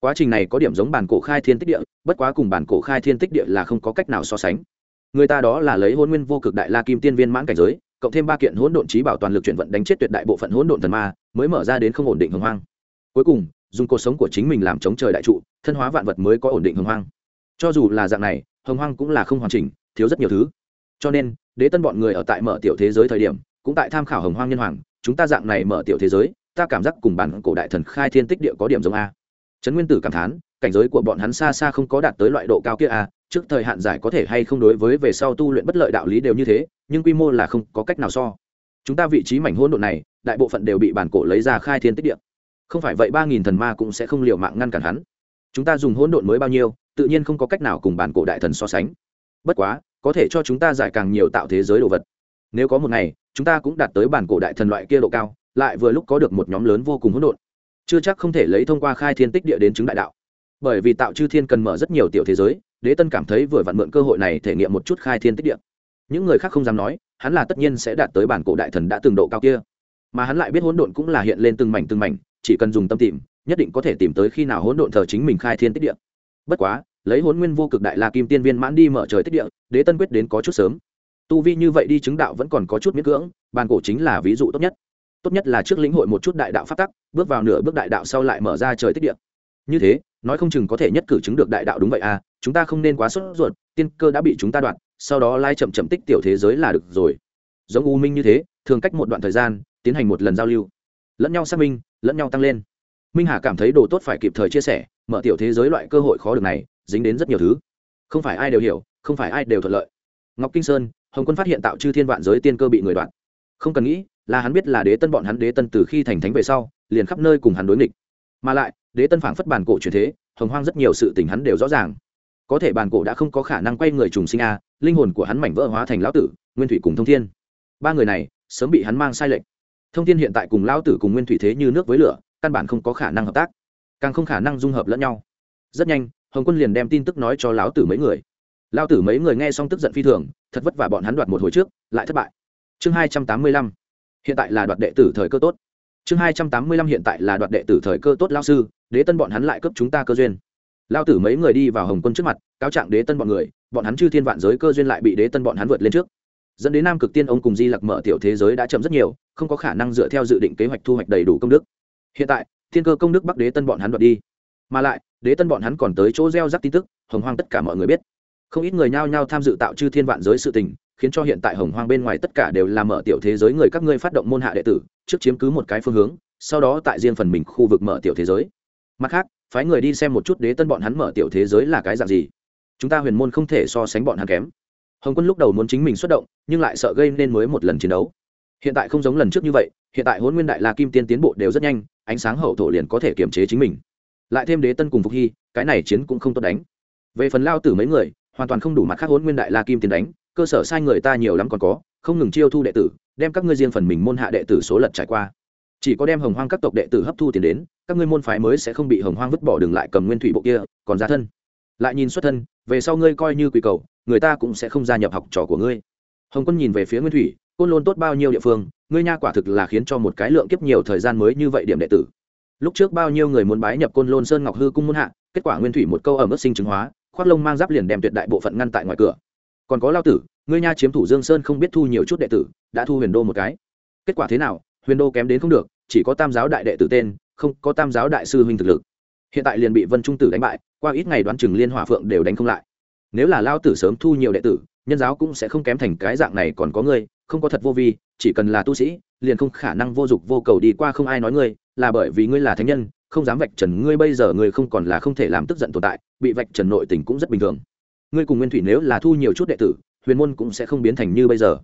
quá trình này có điểm giống bản cổ khai thiên tích địa, bất quá cùng bản cổ khai thiên tích địa là không có cách nào so sánh. Người ta đó là lấy hôn nguyên vô cực đại la kim tiên viên mãn cảnh giới, cộng thêm ba kiện hỗn độn trí bảo toàn lực chuyển vận đánh chết tuyệt đại bộ phận hỗn độn thần ma, mới mở ra đến không ổn định hồng hoang. Cuối cùng, dùng cuộc sống của chính mình làm chống trời đại trụ, thân hóa vạn vật mới có ổn định hồng hoang. Cho dù là dạng này, hồng hoang cũng là không hoàn chỉnh, thiếu rất nhiều thứ. Cho nên, đế tân bọn người ở tại mở tiểu thế giới thời điểm, cũng tại tham khảo hồng hoang nhân hoàng, chúng ta dạng này mở tiểu thế giới, ta cảm giác cùng bản cổ đại thần khai thiên tích địa có điểm giống a trấn nguyên tử cảm thán, cảnh giới của bọn hắn xa xa không có đạt tới loại độ cao kia à? trước thời hạn giải có thể hay không đối với về sau tu luyện bất lợi đạo lý đều như thế, nhưng quy mô là không có cách nào so. Chúng ta vị trí mảnh hỗn độn này, đại bộ phận đều bị bản cổ lấy ra khai thiên tích địa. Không phải vậy ba nghìn thần ma cũng sẽ không liều mạng ngăn cản hắn. Chúng ta dùng hỗn độn mới bao nhiêu, tự nhiên không có cách nào cùng bản cổ đại thần so sánh. Bất quá, có thể cho chúng ta giải càng nhiều tạo thế giới đồ vật. Nếu có một ngày, chúng ta cũng đạt tới bản cổ đại thần loại kia độ cao, lại vừa lúc có được một nhóm lớn vô cùng hỗn độn chưa chắc không thể lấy thông qua khai thiên tích địa đến chứng đại đạo. Bởi vì tạo chư thiên cần mở rất nhiều tiểu thế giới, đế tân cảm thấy vừa vặn mượn cơ hội này thể nghiệm một chút khai thiên tích địa. Những người khác không dám nói, hắn là tất nhiên sẽ đạt tới bản cổ đại thần đã từng độ cao kia. Mà hắn lại biết hỗn độn cũng là hiện lên từng mảnh từng mảnh, chỉ cần dùng tâm tìm, nhất định có thể tìm tới khi nào hỗn độn thờ chính mình khai thiên tích địa. Bất quá, lấy hỗn nguyên vô cực đại la kim tiên viên mãn đi mở trời tích địa, đế tân quyết đến có chút sớm. Tu vi như vậy đi chứng đạo vẫn còn có chút miễn cưỡng bàn cổ chính là ví dụ tốt nhất tốt nhất là trước lĩnh hội một chút đại đạo phát tắc, bước vào nửa bước đại đạo sau lại mở ra trời tích địa. Như thế, nói không chừng có thể nhất cử chứng được đại đạo đúng vậy à chúng ta không nên quá sốt ruột, tiên cơ đã bị chúng ta đoạt sau đó lai chậm chậm tích tiểu thế giới là được rồi. Giống u minh như thế, thường cách một đoạn thời gian, tiến hành một lần giao lưu. Lẫn nhau xác minh, lẫn nhau tăng lên. Minh hà cảm thấy đồ tốt phải kịp thời chia sẻ, mở tiểu thế giới loại cơ hội khó được này, dính đến rất nhiều thứ. Không phải ai đều hiểu, không phải ai đều thuận lợi. Ngọc kinh sơn, hồng quân phát hiện tạo chư thiên vạn giới tiên cơ bị người đoạn. Không cần nghĩ là hắn biết là đế tân bọn hắn đế tân từ khi thành thánh về sau, liền khắp nơi cùng hắn đối nghịch. Mà lại, đế tân phảng phất bản cổ truyền thế, hồng hoang rất nhiều sự tình hắn đều rõ ràng. Có thể bản cổ đã không có khả năng quay người trùng sinh a, linh hồn của hắn mảnh vỡ hóa thành lão tử, nguyên thủy cùng thông thiên. Ba người này, sớm bị hắn mang sai lệch. Thông thiên hiện tại cùng lão tử cùng nguyên thủy thế như nước với lửa, căn bản không có khả năng hợp tác. Càng không khả năng dung hợp lẫn nhau. Rất nhanh, hồng quân liền đem tin tức nói cho lão tử mấy người. Lão tử mấy người nghe xong tức giận phi thường, thật vất vả bọn hắn đoạt một hồi trước, lại thất bại. Chương hai trăm tám mươi lăm hiện tại là đoạt đệ tử thời cơ tốt. Chương hai trăm tám mươi lăm hiện tại là đoạt đệ tử thời cơ tốt lao sư, đế tân bọn hắn lại cấp chúng ta cơ duyên. Lao tử mấy người đi vào hồng quân trước mặt, cáo trạng đế tân bọn người, bọn hắn chư thiên vạn giới cơ duyên lại bị đế tân bọn hắn vượt lên trước. Dẫn đến nam cực tiên ông cùng di lặc mở tiểu thế giới đã chậm rất nhiều, không có khả năng dựa theo dự định kế hoạch thu hoạch đầy đủ công đức. Hiện tại, thiên cơ công đức bắc đế tân bọn hắn đoạt đi. Mà lại, đế tân bọn hắn còn tới chỗ gieo rắc tin tức, hồng hoang tất cả mọi người biết. Không ít người nhao nhao tham dự tạo chư thiên vạn giới sự tình khiến cho hiện tại hồng hoang bên ngoài tất cả đều là mở tiểu thế giới người các ngươi phát động môn hạ đệ tử, trước chiếm cứ một cái phương hướng, sau đó tại riêng phần mình khu vực mở tiểu thế giới. Mặt khác, phái người đi xem một chút đế tân bọn hắn mở tiểu thế giới là cái dạng gì. Chúng ta huyền môn không thể so sánh bọn hắn kém. Hồng quân lúc đầu muốn chính mình xuất động, nhưng lại sợ gây nên mới một lần chiến đấu. Hiện tại không giống lần trước như vậy, hiện tại hôn nguyên đại la kim tiên tiến bộ đều rất nhanh, ánh sáng hậu thổ liền có thể kiềm chế chính mình. Lại thêm đế tân cùng phục hy, cái này chiến cũng không tốt đánh. Về phần lao tử mấy người, hoàn toàn không đủ mặt khác hôn nguyên đại la kim tiến đánh cơ sở sai người ta nhiều lắm còn có, không ngừng chiêu thu đệ tử, đem các ngươi riêng phần mình môn hạ đệ tử số lật trải qua. Chỉ có đem hồng hoang các tộc đệ tử hấp thu tiền đến, các ngươi môn phái mới sẽ không bị hồng hoang vứt bỏ đường lại cầm nguyên thủy bộ kia, còn ra thân. Lại nhìn xuất thân, về sau ngươi coi như quỷ cầu, người ta cũng sẽ không gia nhập học trò của ngươi. Hồng quân nhìn về phía nguyên thủy, côn lôn tốt bao nhiêu địa phương, ngươi nha quả thực là khiến cho một cái lượng kiếp nhiều thời gian mới như vậy điểm đệ tử. Lúc trước bao nhiêu người muốn bái nhập côn lôn sơn ngọc hư cung môn hạ, kết quả nguyên thủy một câu ở mức sinh chứng hóa, khoác lông mang giáp liền đem tuyệt đại bộ phận ngăn tại ngoài cửa còn có lao tử, ngươi nha chiếm thủ dương sơn không biết thu nhiều chút đệ tử, đã thu huyền đô một cái. Kết quả thế nào, huyền đô kém đến không được, chỉ có tam giáo đại đệ tử tên, không có tam giáo đại sư huynh thực lực. Hiện tại liền bị vân trung tử đánh bại, qua ít ngày đoán chừng liên hỏa phượng đều đánh không lại. Nếu là lao tử sớm thu nhiều đệ tử, nhân giáo cũng sẽ không kém thành cái dạng này còn có ngươi, không có thật vô vi, chỉ cần là tu sĩ, liền không khả năng vô dụng vô cầu đi qua không ai nói ngươi, là bởi vì ngươi là thánh nhân, không dám vạch trần ngươi bây giờ ngươi không còn là không thể làm tức giận tồn tại, bị vạch trần nội tình cũng rất bình thường ngươi cùng nguyên thủy nếu là thu nhiều chút đệ tử, huyền môn cũng sẽ không biến thành như bây giờ.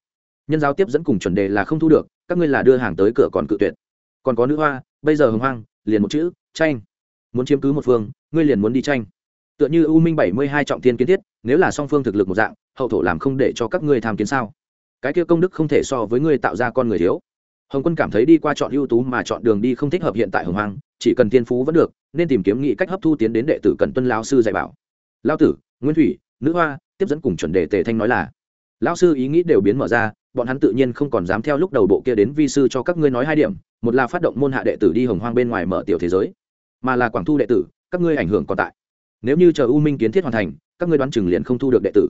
Nhân giáo tiếp dẫn cùng chuẩn đề là không thu được, các ngươi là đưa hàng tới cửa còn cự tuyệt. Còn có nữ hoa, bây giờ hồng hoang, liền một chữ, tranh. Muốn chiếm cứ một phương, ngươi liền muốn đi tranh. Tựa như u minh bảy mươi hai trọng tiên kiến thiết, nếu là song phương thực lực một dạng, hậu thổ làm không để cho các ngươi tham kiến sao? Cái kia công đức không thể so với ngươi tạo ra con người thiếu. Hồng quân cảm thấy đi qua chọn ưu tú mà chọn đường đi không thích hợp hiện tại hồng hoang, chỉ cần tiên phú vẫn được, nên tìm kiếm nghị cách hấp thu tiến đến đệ tử cần tuân lao sư dạy bảo. Lao tử, nguyên thủy nữ hoa, tiếp dẫn cùng chuẩn đề tề thanh nói là, Lão sư ý nghĩ đều biến mở ra, bọn hắn tự nhiên không còn dám theo lúc đầu bộ kia đến vi sư cho các ngươi nói hai điểm, một là phát động môn hạ đệ tử đi hồng hoang bên ngoài mở tiểu thế giới, mà là quảng thu đệ tử, các ngươi ảnh hưởng còn tại. Nếu như chờ u minh kiến thiết hoàn thành, các ngươi đoán chừng liền không thu được đệ tử.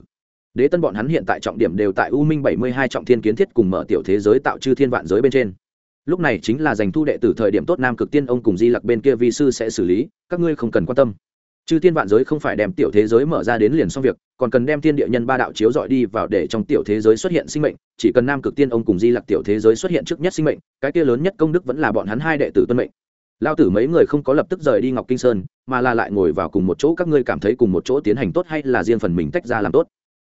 Đế tân bọn hắn hiện tại trọng điểm đều tại u minh bảy mươi hai trọng thiên kiến thiết cùng mở tiểu thế giới tạo chư thiên vạn giới bên trên. Lúc này chính là giành thu đệ tử thời điểm tốt nam cực tiên ông cùng di lặc bên kia vi sư sẽ xử lý, các ngươi không cần quan tâm chư thiên vạn giới không phải đem tiểu thế giới mở ra đến liền xong việc, còn cần đem thiên địa nhân ba đạo chiếu dọi đi vào để trong tiểu thế giới xuất hiện sinh mệnh. Chỉ cần nam cực tiên ông cùng di lặc tiểu thế giới xuất hiện trước nhất sinh mệnh, cái kia lớn nhất công đức vẫn là bọn hắn hai đệ tử tuân mệnh. Lao tử mấy người không có lập tức rời đi ngọc kinh sơn, mà là lại ngồi vào cùng một chỗ, các ngươi cảm thấy cùng một chỗ tiến hành tốt hay là riêng phần mình tách ra làm tốt?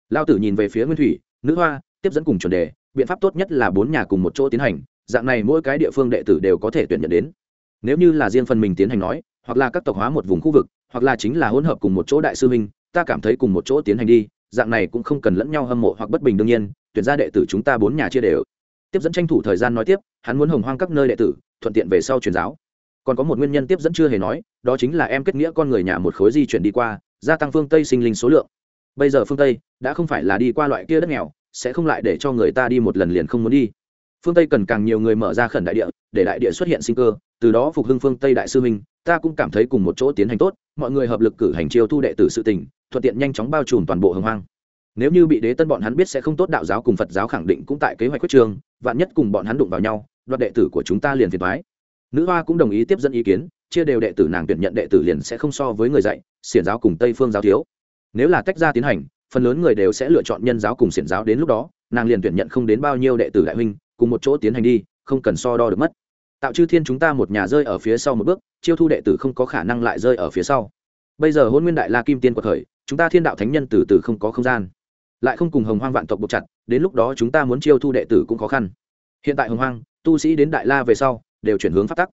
Lao tử nhìn về phía nguyên thủy, nữ hoa, tiếp dẫn cùng chuẩn đề, biện pháp tốt nhất là bốn nhà cùng một chỗ tiến hành, dạng này mỗi cái địa phương đệ tử đều có thể tuyển nhận đến. Nếu như là riêng phần mình tiến hành nói, hoặc là các tộc hóa một vùng khu vực hoặc là chính là hỗn hợp cùng một chỗ đại sư huynh, ta cảm thấy cùng một chỗ tiến hành đi, dạng này cũng không cần lẫn nhau hâm mộ hoặc bất bình đương nhiên, tuyển ra đệ tử chúng ta bốn nhà chia đều. Tiếp dẫn tranh thủ thời gian nói tiếp, hắn muốn hồng hoang các nơi đệ tử, thuận tiện về sau truyền giáo. Còn có một nguyên nhân tiếp dẫn chưa hề nói, đó chính là em kết nghĩa con người nhà một khối di chuyển đi qua, gia tăng phương tây sinh linh số lượng. Bây giờ phương tây đã không phải là đi qua loại kia đất nghèo, sẽ không lại để cho người ta đi một lần liền không muốn đi. Phương tây cần càng nhiều người mở ra khẩn đại địa, để đại địa xuất hiện sinh cơ từ đó phục hưng phương tây đại sư minh ta cũng cảm thấy cùng một chỗ tiến hành tốt, mọi người hợp lực cử hành chiêu thu đệ tử sự tình, thuận tiện nhanh chóng bao trùm toàn bộ hồng hoang. Nếu như bị đế tân bọn hắn biết sẽ không tốt đạo giáo cùng phật giáo khẳng định cũng tại kế hoạch quyết trường, vạn nhất cùng bọn hắn đụng vào nhau, đoạt đệ tử của chúng ta liền phiền thái nữ hoa cũng đồng ý tiếp dẫn ý kiến, chia đều đệ tử nàng tuyển nhận đệ tử liền sẽ không so với người dạy, xiển giáo cùng tây phương giáo thiếu. Nếu là tách ra tiến hành, phần lớn người đều sẽ lựa chọn nhân giáo cùng xiển giáo đến lúc đó, nàng liền tuyển nhận không đến bao nhiêu đệ tử đại huynh, cùng một chỗ tiến hành đi, không cần so đo được mất tạo chư thiên chúng ta một nhà rơi ở phía sau một bước, chiêu thu đệ tử không có khả năng lại rơi ở phía sau. Bây giờ hôn nguyên đại la kim tiên của thời, chúng ta thiên đạo thánh nhân từ từ không có không gian. Lại không cùng hồng hoang vạn tộc buộc chặt, đến lúc đó chúng ta muốn chiêu thu đệ tử cũng khó khăn. Hiện tại hồng hoang, tu sĩ đến đại la về sau, đều chuyển hướng phát tắc.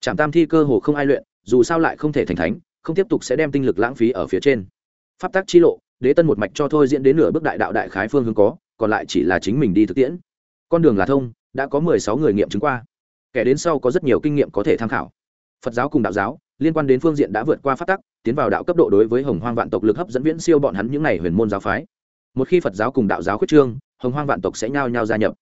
Trạm tam thi cơ hồ không ai luyện, dù sao lại không thể thành thánh, không tiếp tục sẽ đem tinh lực lãng phí ở phía trên. Pháp tắc chi lộ, đế tân một mạch cho thôi diễn đến nửa bước đại đạo đại khái phương hướng có, còn lại chỉ là chính mình đi thực tiễn. Con đường là thông, đã có mười sáu người nghiệm chứng qua kẻ đến sau có rất nhiều kinh nghiệm có thể tham khảo. Phật giáo cùng đạo giáo liên quan đến phương diện đã vượt qua phát tắc, tiến vào đạo cấp độ đối với hồng hoang vạn tộc lực hấp dẫn viễn siêu bọn hắn những n à y huyền môn giáo phái. Một khi phật giáo cùng đạo giáo khuyết trương, hồng hoang vạn tộc sẽ nhao nhao gia nhập.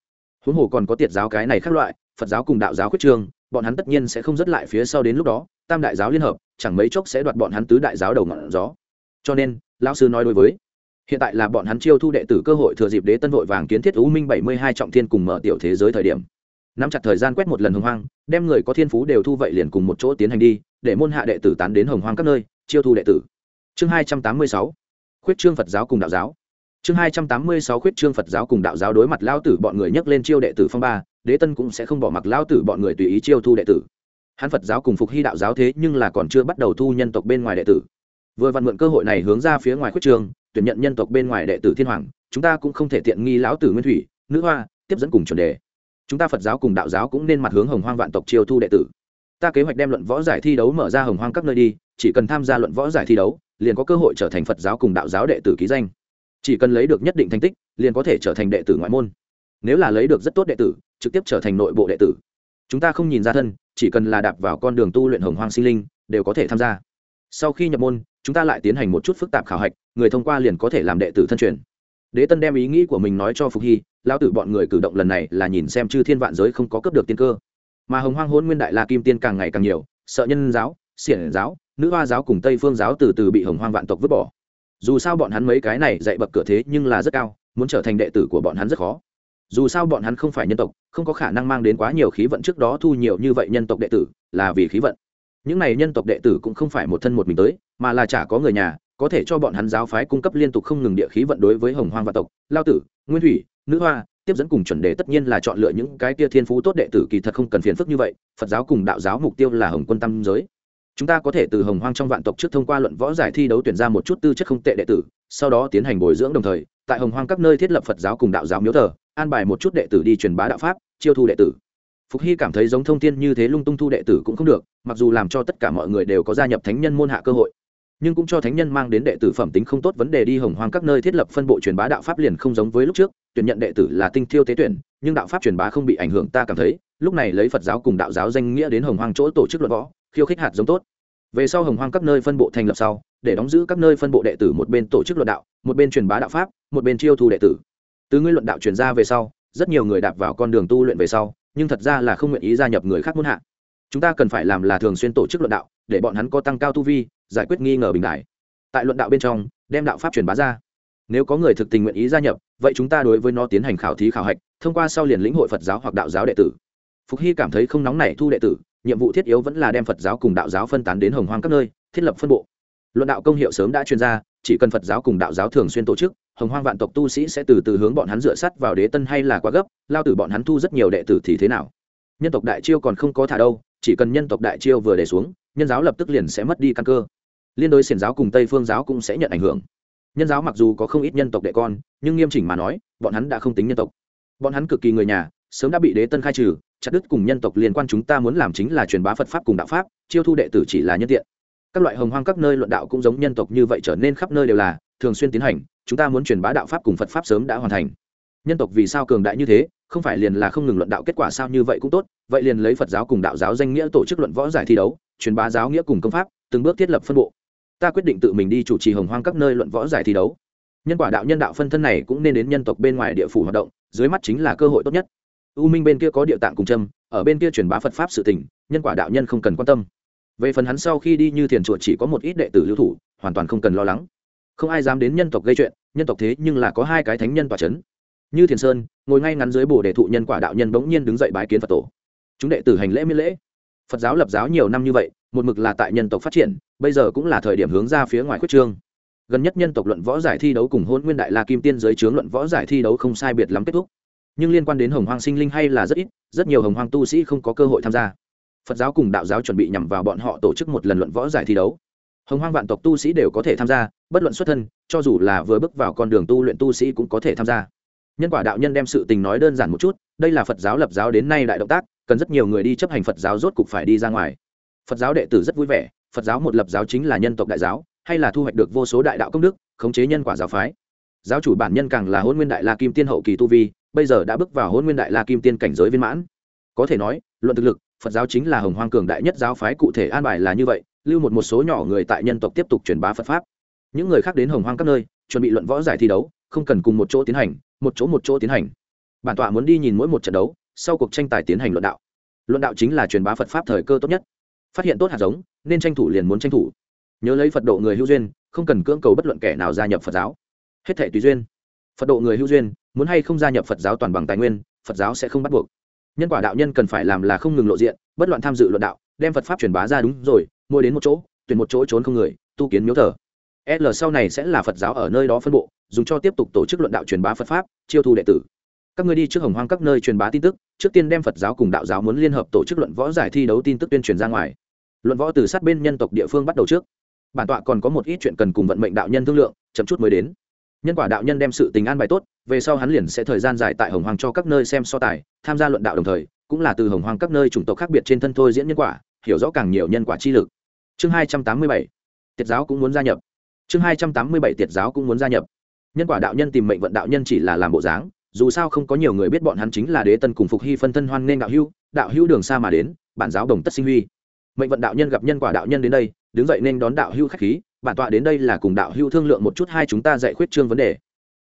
Huống hồ còn có tiệt giáo cái này khác loại, phật giáo cùng đạo giáo khuyết trương, bọn hắn tất nhiên sẽ không dứt lại phía sau đến lúc đó, tam đại giáo liên hợp, chẳng mấy chốc sẽ đoạt bọn hắn tứ đại giáo đầu ngọn gió. Cho nên, lão sư nói đối với, hiện tại là bọn hắn chiêu thu đệ tử cơ hội thừa dịp đế tân vội vàng kiến thiết u minh bảy mươi hai trọng thiên cùng mở tiểu thế giới thời điểm nắm chặt thời gian quét một lần hồng hoang, đem người có thiên phú đều thu vậy liền cùng một chỗ tiến hành đi, để môn hạ đệ tử tán đến hồng hoang các nơi, chiêu thu đệ tử. Chương hai trăm tám mươi sáu, khuyết trương phật giáo cùng đạo giáo. Chương hai trăm tám mươi sáu, khuyết trương phật giáo cùng đạo giáo đối mặt lao tử bọn người nhấc lên chiêu đệ tử phong ba, đế tân cũng sẽ không bỏ mặc lao tử bọn người tùy ý chiêu thu đệ tử. Hắn phật giáo cùng phục hy đạo giáo thế nhưng là còn chưa bắt đầu thu nhân tộc bên ngoài đệ tử. Vừa vặn mượn cơ hội này hướng ra phía ngoài khuyết trường tuyển nhận nhân tộc bên ngoài đệ tử thiên hoàng, chúng ta cũng không thể tiện nghi lão tử nguyên thủy, nữ hoa, tiếp dẫn cùng chuẩn đề chúng ta phật giáo cùng đạo giáo cũng nên mặt hướng hồng hoang vạn tộc chiêu thu đệ tử. Ta kế hoạch đem luận võ giải thi đấu mở ra hồng hoang các nơi đi, chỉ cần tham gia luận võ giải thi đấu, liền có cơ hội trở thành phật giáo cùng đạo giáo đệ tử ký danh. Chỉ cần lấy được nhất định thành tích, liền có thể trở thành đệ tử ngoại môn. Nếu là lấy được rất tốt đệ tử, trực tiếp trở thành nội bộ đệ tử. Chúng ta không nhìn ra thân, chỉ cần là đạp vào con đường tu luyện hồng hoang sinh linh, đều có thể tham gia. Sau khi nhập môn, chúng ta lại tiến hành một chút phức tạp khảo hạch, người thông qua liền có thể làm đệ tử thân truyền đế tân đem ý nghĩ của mình nói cho phục hy lao tử bọn người cử động lần này là nhìn xem chư thiên vạn giới không có cấp được tiên cơ. Mà hồng hoang hôn nguyên đại la kim tiên càng ngày càng nhiều, sợ nhân giáo, xiển giáo, nữ hoa giáo cùng tây phương giáo từ từ bị hồng hoang vạn tộc vứt bỏ. Dù sao bọn hắn mấy cái này dạy bậc cửa thế nhưng là rất cao, muốn trở thành đệ tử của bọn hắn rất khó. Dù sao bọn hắn không phải nhân tộc, không có khả năng mang đến quá nhiều khí vận trước đó thu nhiều như vậy nhân tộc đệ tử, là vì khí vận. Những này nhân tộc đệ tử cũng không phải một thân một mình tới, mà là chả có người nhà có thể cho bọn hắn giáo phái cung cấp liên tục không ngừng địa khí vận đối với hồng hoang và tộc, lao tử, nguyên thủy, nữ hoa, tiếp dẫn cùng chuẩn đề tất nhiên là chọn lựa những cái tia thiên phú tốt đệ tử kỳ thật không cần phiền phức như vậy, phật giáo cùng đạo giáo mục tiêu là hồng quân tam giới. Chúng ta có thể từ hồng hoang trong vạn tộc trước thông qua luận võ giải thi đấu tuyển ra một chút tư chất không tệ đệ tử, sau đó tiến hành bồi dưỡng đồng thời, tại hồng hoang các nơi thiết lập phật giáo cùng đạo giáo miếu thờ, an bài một chút đệ tử đi truyền bá đạo pháp, chiêu thu đệ tử. Phục hy cảm thấy giống thông tin như thế lung tung thu đệ tử cũng không được, mặc dù làm cho tất cả mọi người đều có gia nhập thánh nhân môn hạ cơ hội nhưng cũng cho thánh nhân mang đến đệ tử phẩm tính không tốt vấn đề đi hồng hoang các nơi thiết lập phân bộ truyền bá đạo pháp liền không giống với lúc trước, tuyển nhận đệ tử là tinh thiêu tế tuyển, nhưng đạo pháp truyền bá không bị ảnh hưởng, ta cảm thấy, lúc này lấy phật giáo cùng đạo giáo danh nghĩa đến hồng hoang chỗ tổ chức luận võ, khiêu khích hạt giống tốt. Về sau hồng hoang các nơi phân bộ thành lập sau, để đóng giữ các nơi phân bộ đệ tử một bên tổ chức luận đạo, một bên truyền bá đạo pháp, một bên chiêu thu đệ tử. Từ ngươi luận đạo truyền ra về sau, rất nhiều người đạp vào con đường tu luyện về sau, nhưng thật ra là không nguyện ý gia nhập người khác muốn hạ. Chúng ta cần phải làm là thường xuyên tổ chức luận đạo, để bọn hắn có tăng cao tu vi giải quyết nghi ngờ bình đại. Tại luận đạo bên trong, đem đạo pháp truyền bá ra. Nếu có người thực tình nguyện ý gia nhập, vậy chúng ta đối với nó tiến hành khảo thí khảo hạch, thông qua sau liền lĩnh hội phật giáo hoặc đạo giáo đệ tử. Phục hy cảm thấy không nóng nảy thu đệ tử, nhiệm vụ thiết yếu vẫn là đem phật giáo cùng đạo giáo phân tán đến hồng hoang các nơi, thiết lập phân bộ. Luận đạo công hiệu sớm đã chuyên ra, chỉ cần phật giáo cùng đạo giáo thường xuyên tổ chức, hồng hoang vạn tộc tu sĩ sẽ từ từ hướng bọn hắn dựa sắt vào đế tân hay là quá gấp, lao từ bọn hắn thu rất nhiều đệ tử thì thế nào? Nhân tộc đại chiêu còn không có thả đâu, chỉ cần nhân tộc đại chiêu vừa để xuống, nhân giáo lập tức liền sẽ mất đi căn cơ liên đối xiển giáo cùng tây phương giáo cũng sẽ nhận ảnh hưởng. Nhân giáo mặc dù có không ít nhân tộc đệ con, nhưng nghiêm chỉnh mà nói, bọn hắn đã không tính nhân tộc. Bọn hắn cực kỳ người nhà, sớm đã bị đế tân khai trừ, chặt đứt cùng nhân tộc liên quan chúng ta muốn làm chính là truyền bá phật pháp cùng đạo pháp, chiêu thu đệ tử chỉ là nhân tiện. Các loại hồng hoang các nơi luận đạo cũng giống nhân tộc như vậy trở nên khắp nơi đều là, thường xuyên tiến hành, chúng ta muốn truyền bá đạo pháp cùng phật pháp sớm đã hoàn thành. Nhân tộc vì sao cường đại như thế, không phải liền là không ngừng luận đạo kết quả sao như vậy cũng tốt, vậy liền lấy phật giáo cùng đạo giáo danh nghĩa tổ chức luận võ giải thi đấu, truyền bá giáo nghĩa cùng công pháp, từng bước thiết lập phân bộ ta quyết định tự mình đi chủ trì hồng hoang các nơi luận võ giải thi đấu. Nhân quả đạo nhân đạo phân thân này cũng nên đến nhân tộc bên ngoài địa phủ hoạt động dưới mắt chính là cơ hội tốt nhất. U minh bên kia có địa tạng cùng trâm ở bên kia truyền bá phật pháp sự tỉnh, nhân quả đạo nhân không cần quan tâm. Về phần hắn sau khi đi như thiền chùa chỉ có một ít đệ tử lưu thủ hoàn toàn không cần lo lắng. Không ai dám đến nhân tộc gây chuyện nhân tộc thế nhưng là có hai cái thánh nhân tòa c h ấ n như thiền sơn ngồi ngay ngắn dưới bồ đề thụ nhân quả đạo nhân bỗng nhiên đứng dậy bái kiến phật tổ. Chúng đệ tử hành lễ miễn lễ. Phật giáo lập giáo nhiều năm như vậy một mực là tại nhân tộc phát triển, bây giờ cũng là thời điểm hướng ra phía ngoài khuyết trương. Gần nhất nhân tộc luận võ giải thi đấu cùng hôn nguyên đại la kim tiên giới chướng luận võ giải thi đấu không sai biệt lắm kết thúc. Nhưng liên quan đến hồng hoang sinh linh hay là rất ít, rất nhiều hồng hoang tu sĩ không có cơ hội tham gia. Phật giáo cùng đạo giáo chuẩn bị nhằm vào bọn họ tổ chức một lần luận võ giải thi đấu. Hồng hoang vạn tộc tu sĩ đều có thể tham gia, bất luận xuất thân, cho dù là vừa bước vào con đường tu luyện tu sĩ cũng có thể tham gia. Nhân quả đạo nhân đem sự tình nói đơn giản một chút, đây là phật giáo lập giáo đến nay đại động tác, cần rất nhiều người đi chấp hành phật giáo rốt cục phải đi ra ngoài phật giáo đệ tử rất vui vẻ, phật giáo một lập giáo chính là nhân tộc đại giáo, hay là thu hoạch được vô số đại đạo công đức, khống chế nhân quả giáo phái. Giáo chủ bản nhân càng là hôn nguyên đại la kim tiên hậu kỳ tu vi, bây giờ đã bước vào hôn nguyên đại la kim tiên cảnh giới viên mãn. Có thể nói, luận thực lực, phật giáo chính là hồng hoang cường đại nhất giáo phái cụ thể an bài là như vậy, lưu một một số nhỏ người tại nhân tộc tiếp tục truyền bá phật pháp. Những người khác đến hồng hoang các nơi, chuẩn bị luận võ giải thi đấu, không cần cùng một chỗ tiến hành, một chỗ một chỗ tiến hành. Bản tọa muốn đi nhìn mỗi một trận đấu, sau cuộc tranh tài tiến hành luận đạo. Luận đạo chính là truyền bá phật pháp thời cơ tốt nhất phát hiện tốt hạt giống, nên tranh thủ liền muốn tranh thủ. Nhớ lấy phật độ người hữu duyên, không cần cưỡng cầu bất luận kẻ nào gia nhập phật giáo. Hết thể tùy duyên. Phật độ người hữu duyên, muốn hay không gia nhập phật giáo toàn bằng tài nguyên, phật giáo sẽ không bắt buộc. Nhân quả đạo nhân cần phải làm là không ngừng lộ diện, bất loạn tham dự luận đạo, đem phật pháp truyền bá ra đúng rồi mua đến một chỗ, tuyển một chỗ trốn không người, tu kiến miếu thờ. L sau này sẽ là phật giáo ở nơi đó phân bộ, dùng cho tiếp tục tổ chức luận đạo truyền bá phật pháp, chiêu thu đệ tử. Các người đi trước hồng hoang các nơi truyền bá tin tức, trước tiên đem phật giáo cùng đạo giáo muốn liên hợp tổ chức luận võ giải thi đấu tin tức tuyên truyền ra ngoài luận võ từ sát bên nhân tộc địa phương bắt đầu trước. Bản tọa còn có một ít chuyện cần cùng vận mệnh đạo nhân thương lượng, chậm chút mới đến. Nhân quả đạo nhân đem sự tình an bài tốt, về sau hắn liền sẽ thời gian dài tại hồng hoàng cho các nơi xem so tài, tham gia luận đạo đồng thời, cũng là từ hồng hoàng các nơi chủng tộc khác biệt trên thân thôi diễn nhân quả, hiểu rõ càng nhiều nhân quả chi lực. Chương hai trăm tám mươi bảy. Tiết giáo cũng muốn gia nhập. Chương hai trăm tám mươi bảy, tiết giáo cũng muốn gia nhập. Nhân quả đạo nhân tìm mệnh vận đạo nhân chỉ là làm bộ dáng, dù sao không có nhiều người biết bọn hắn chính là đế tân cùng phục hy phân thân hoan nên đạo hưu đạo hưu đường xa mà đến, bản giáo đồng tất sinh huy mệnh vận đạo nhân gặp nhân quả đạo nhân đến đây, đứng dậy nên đón đạo hưu khách khí, bản tọa đến đây là cùng đạo hưu thương lượng một chút hai chúng ta dạy khuyết trương vấn đề.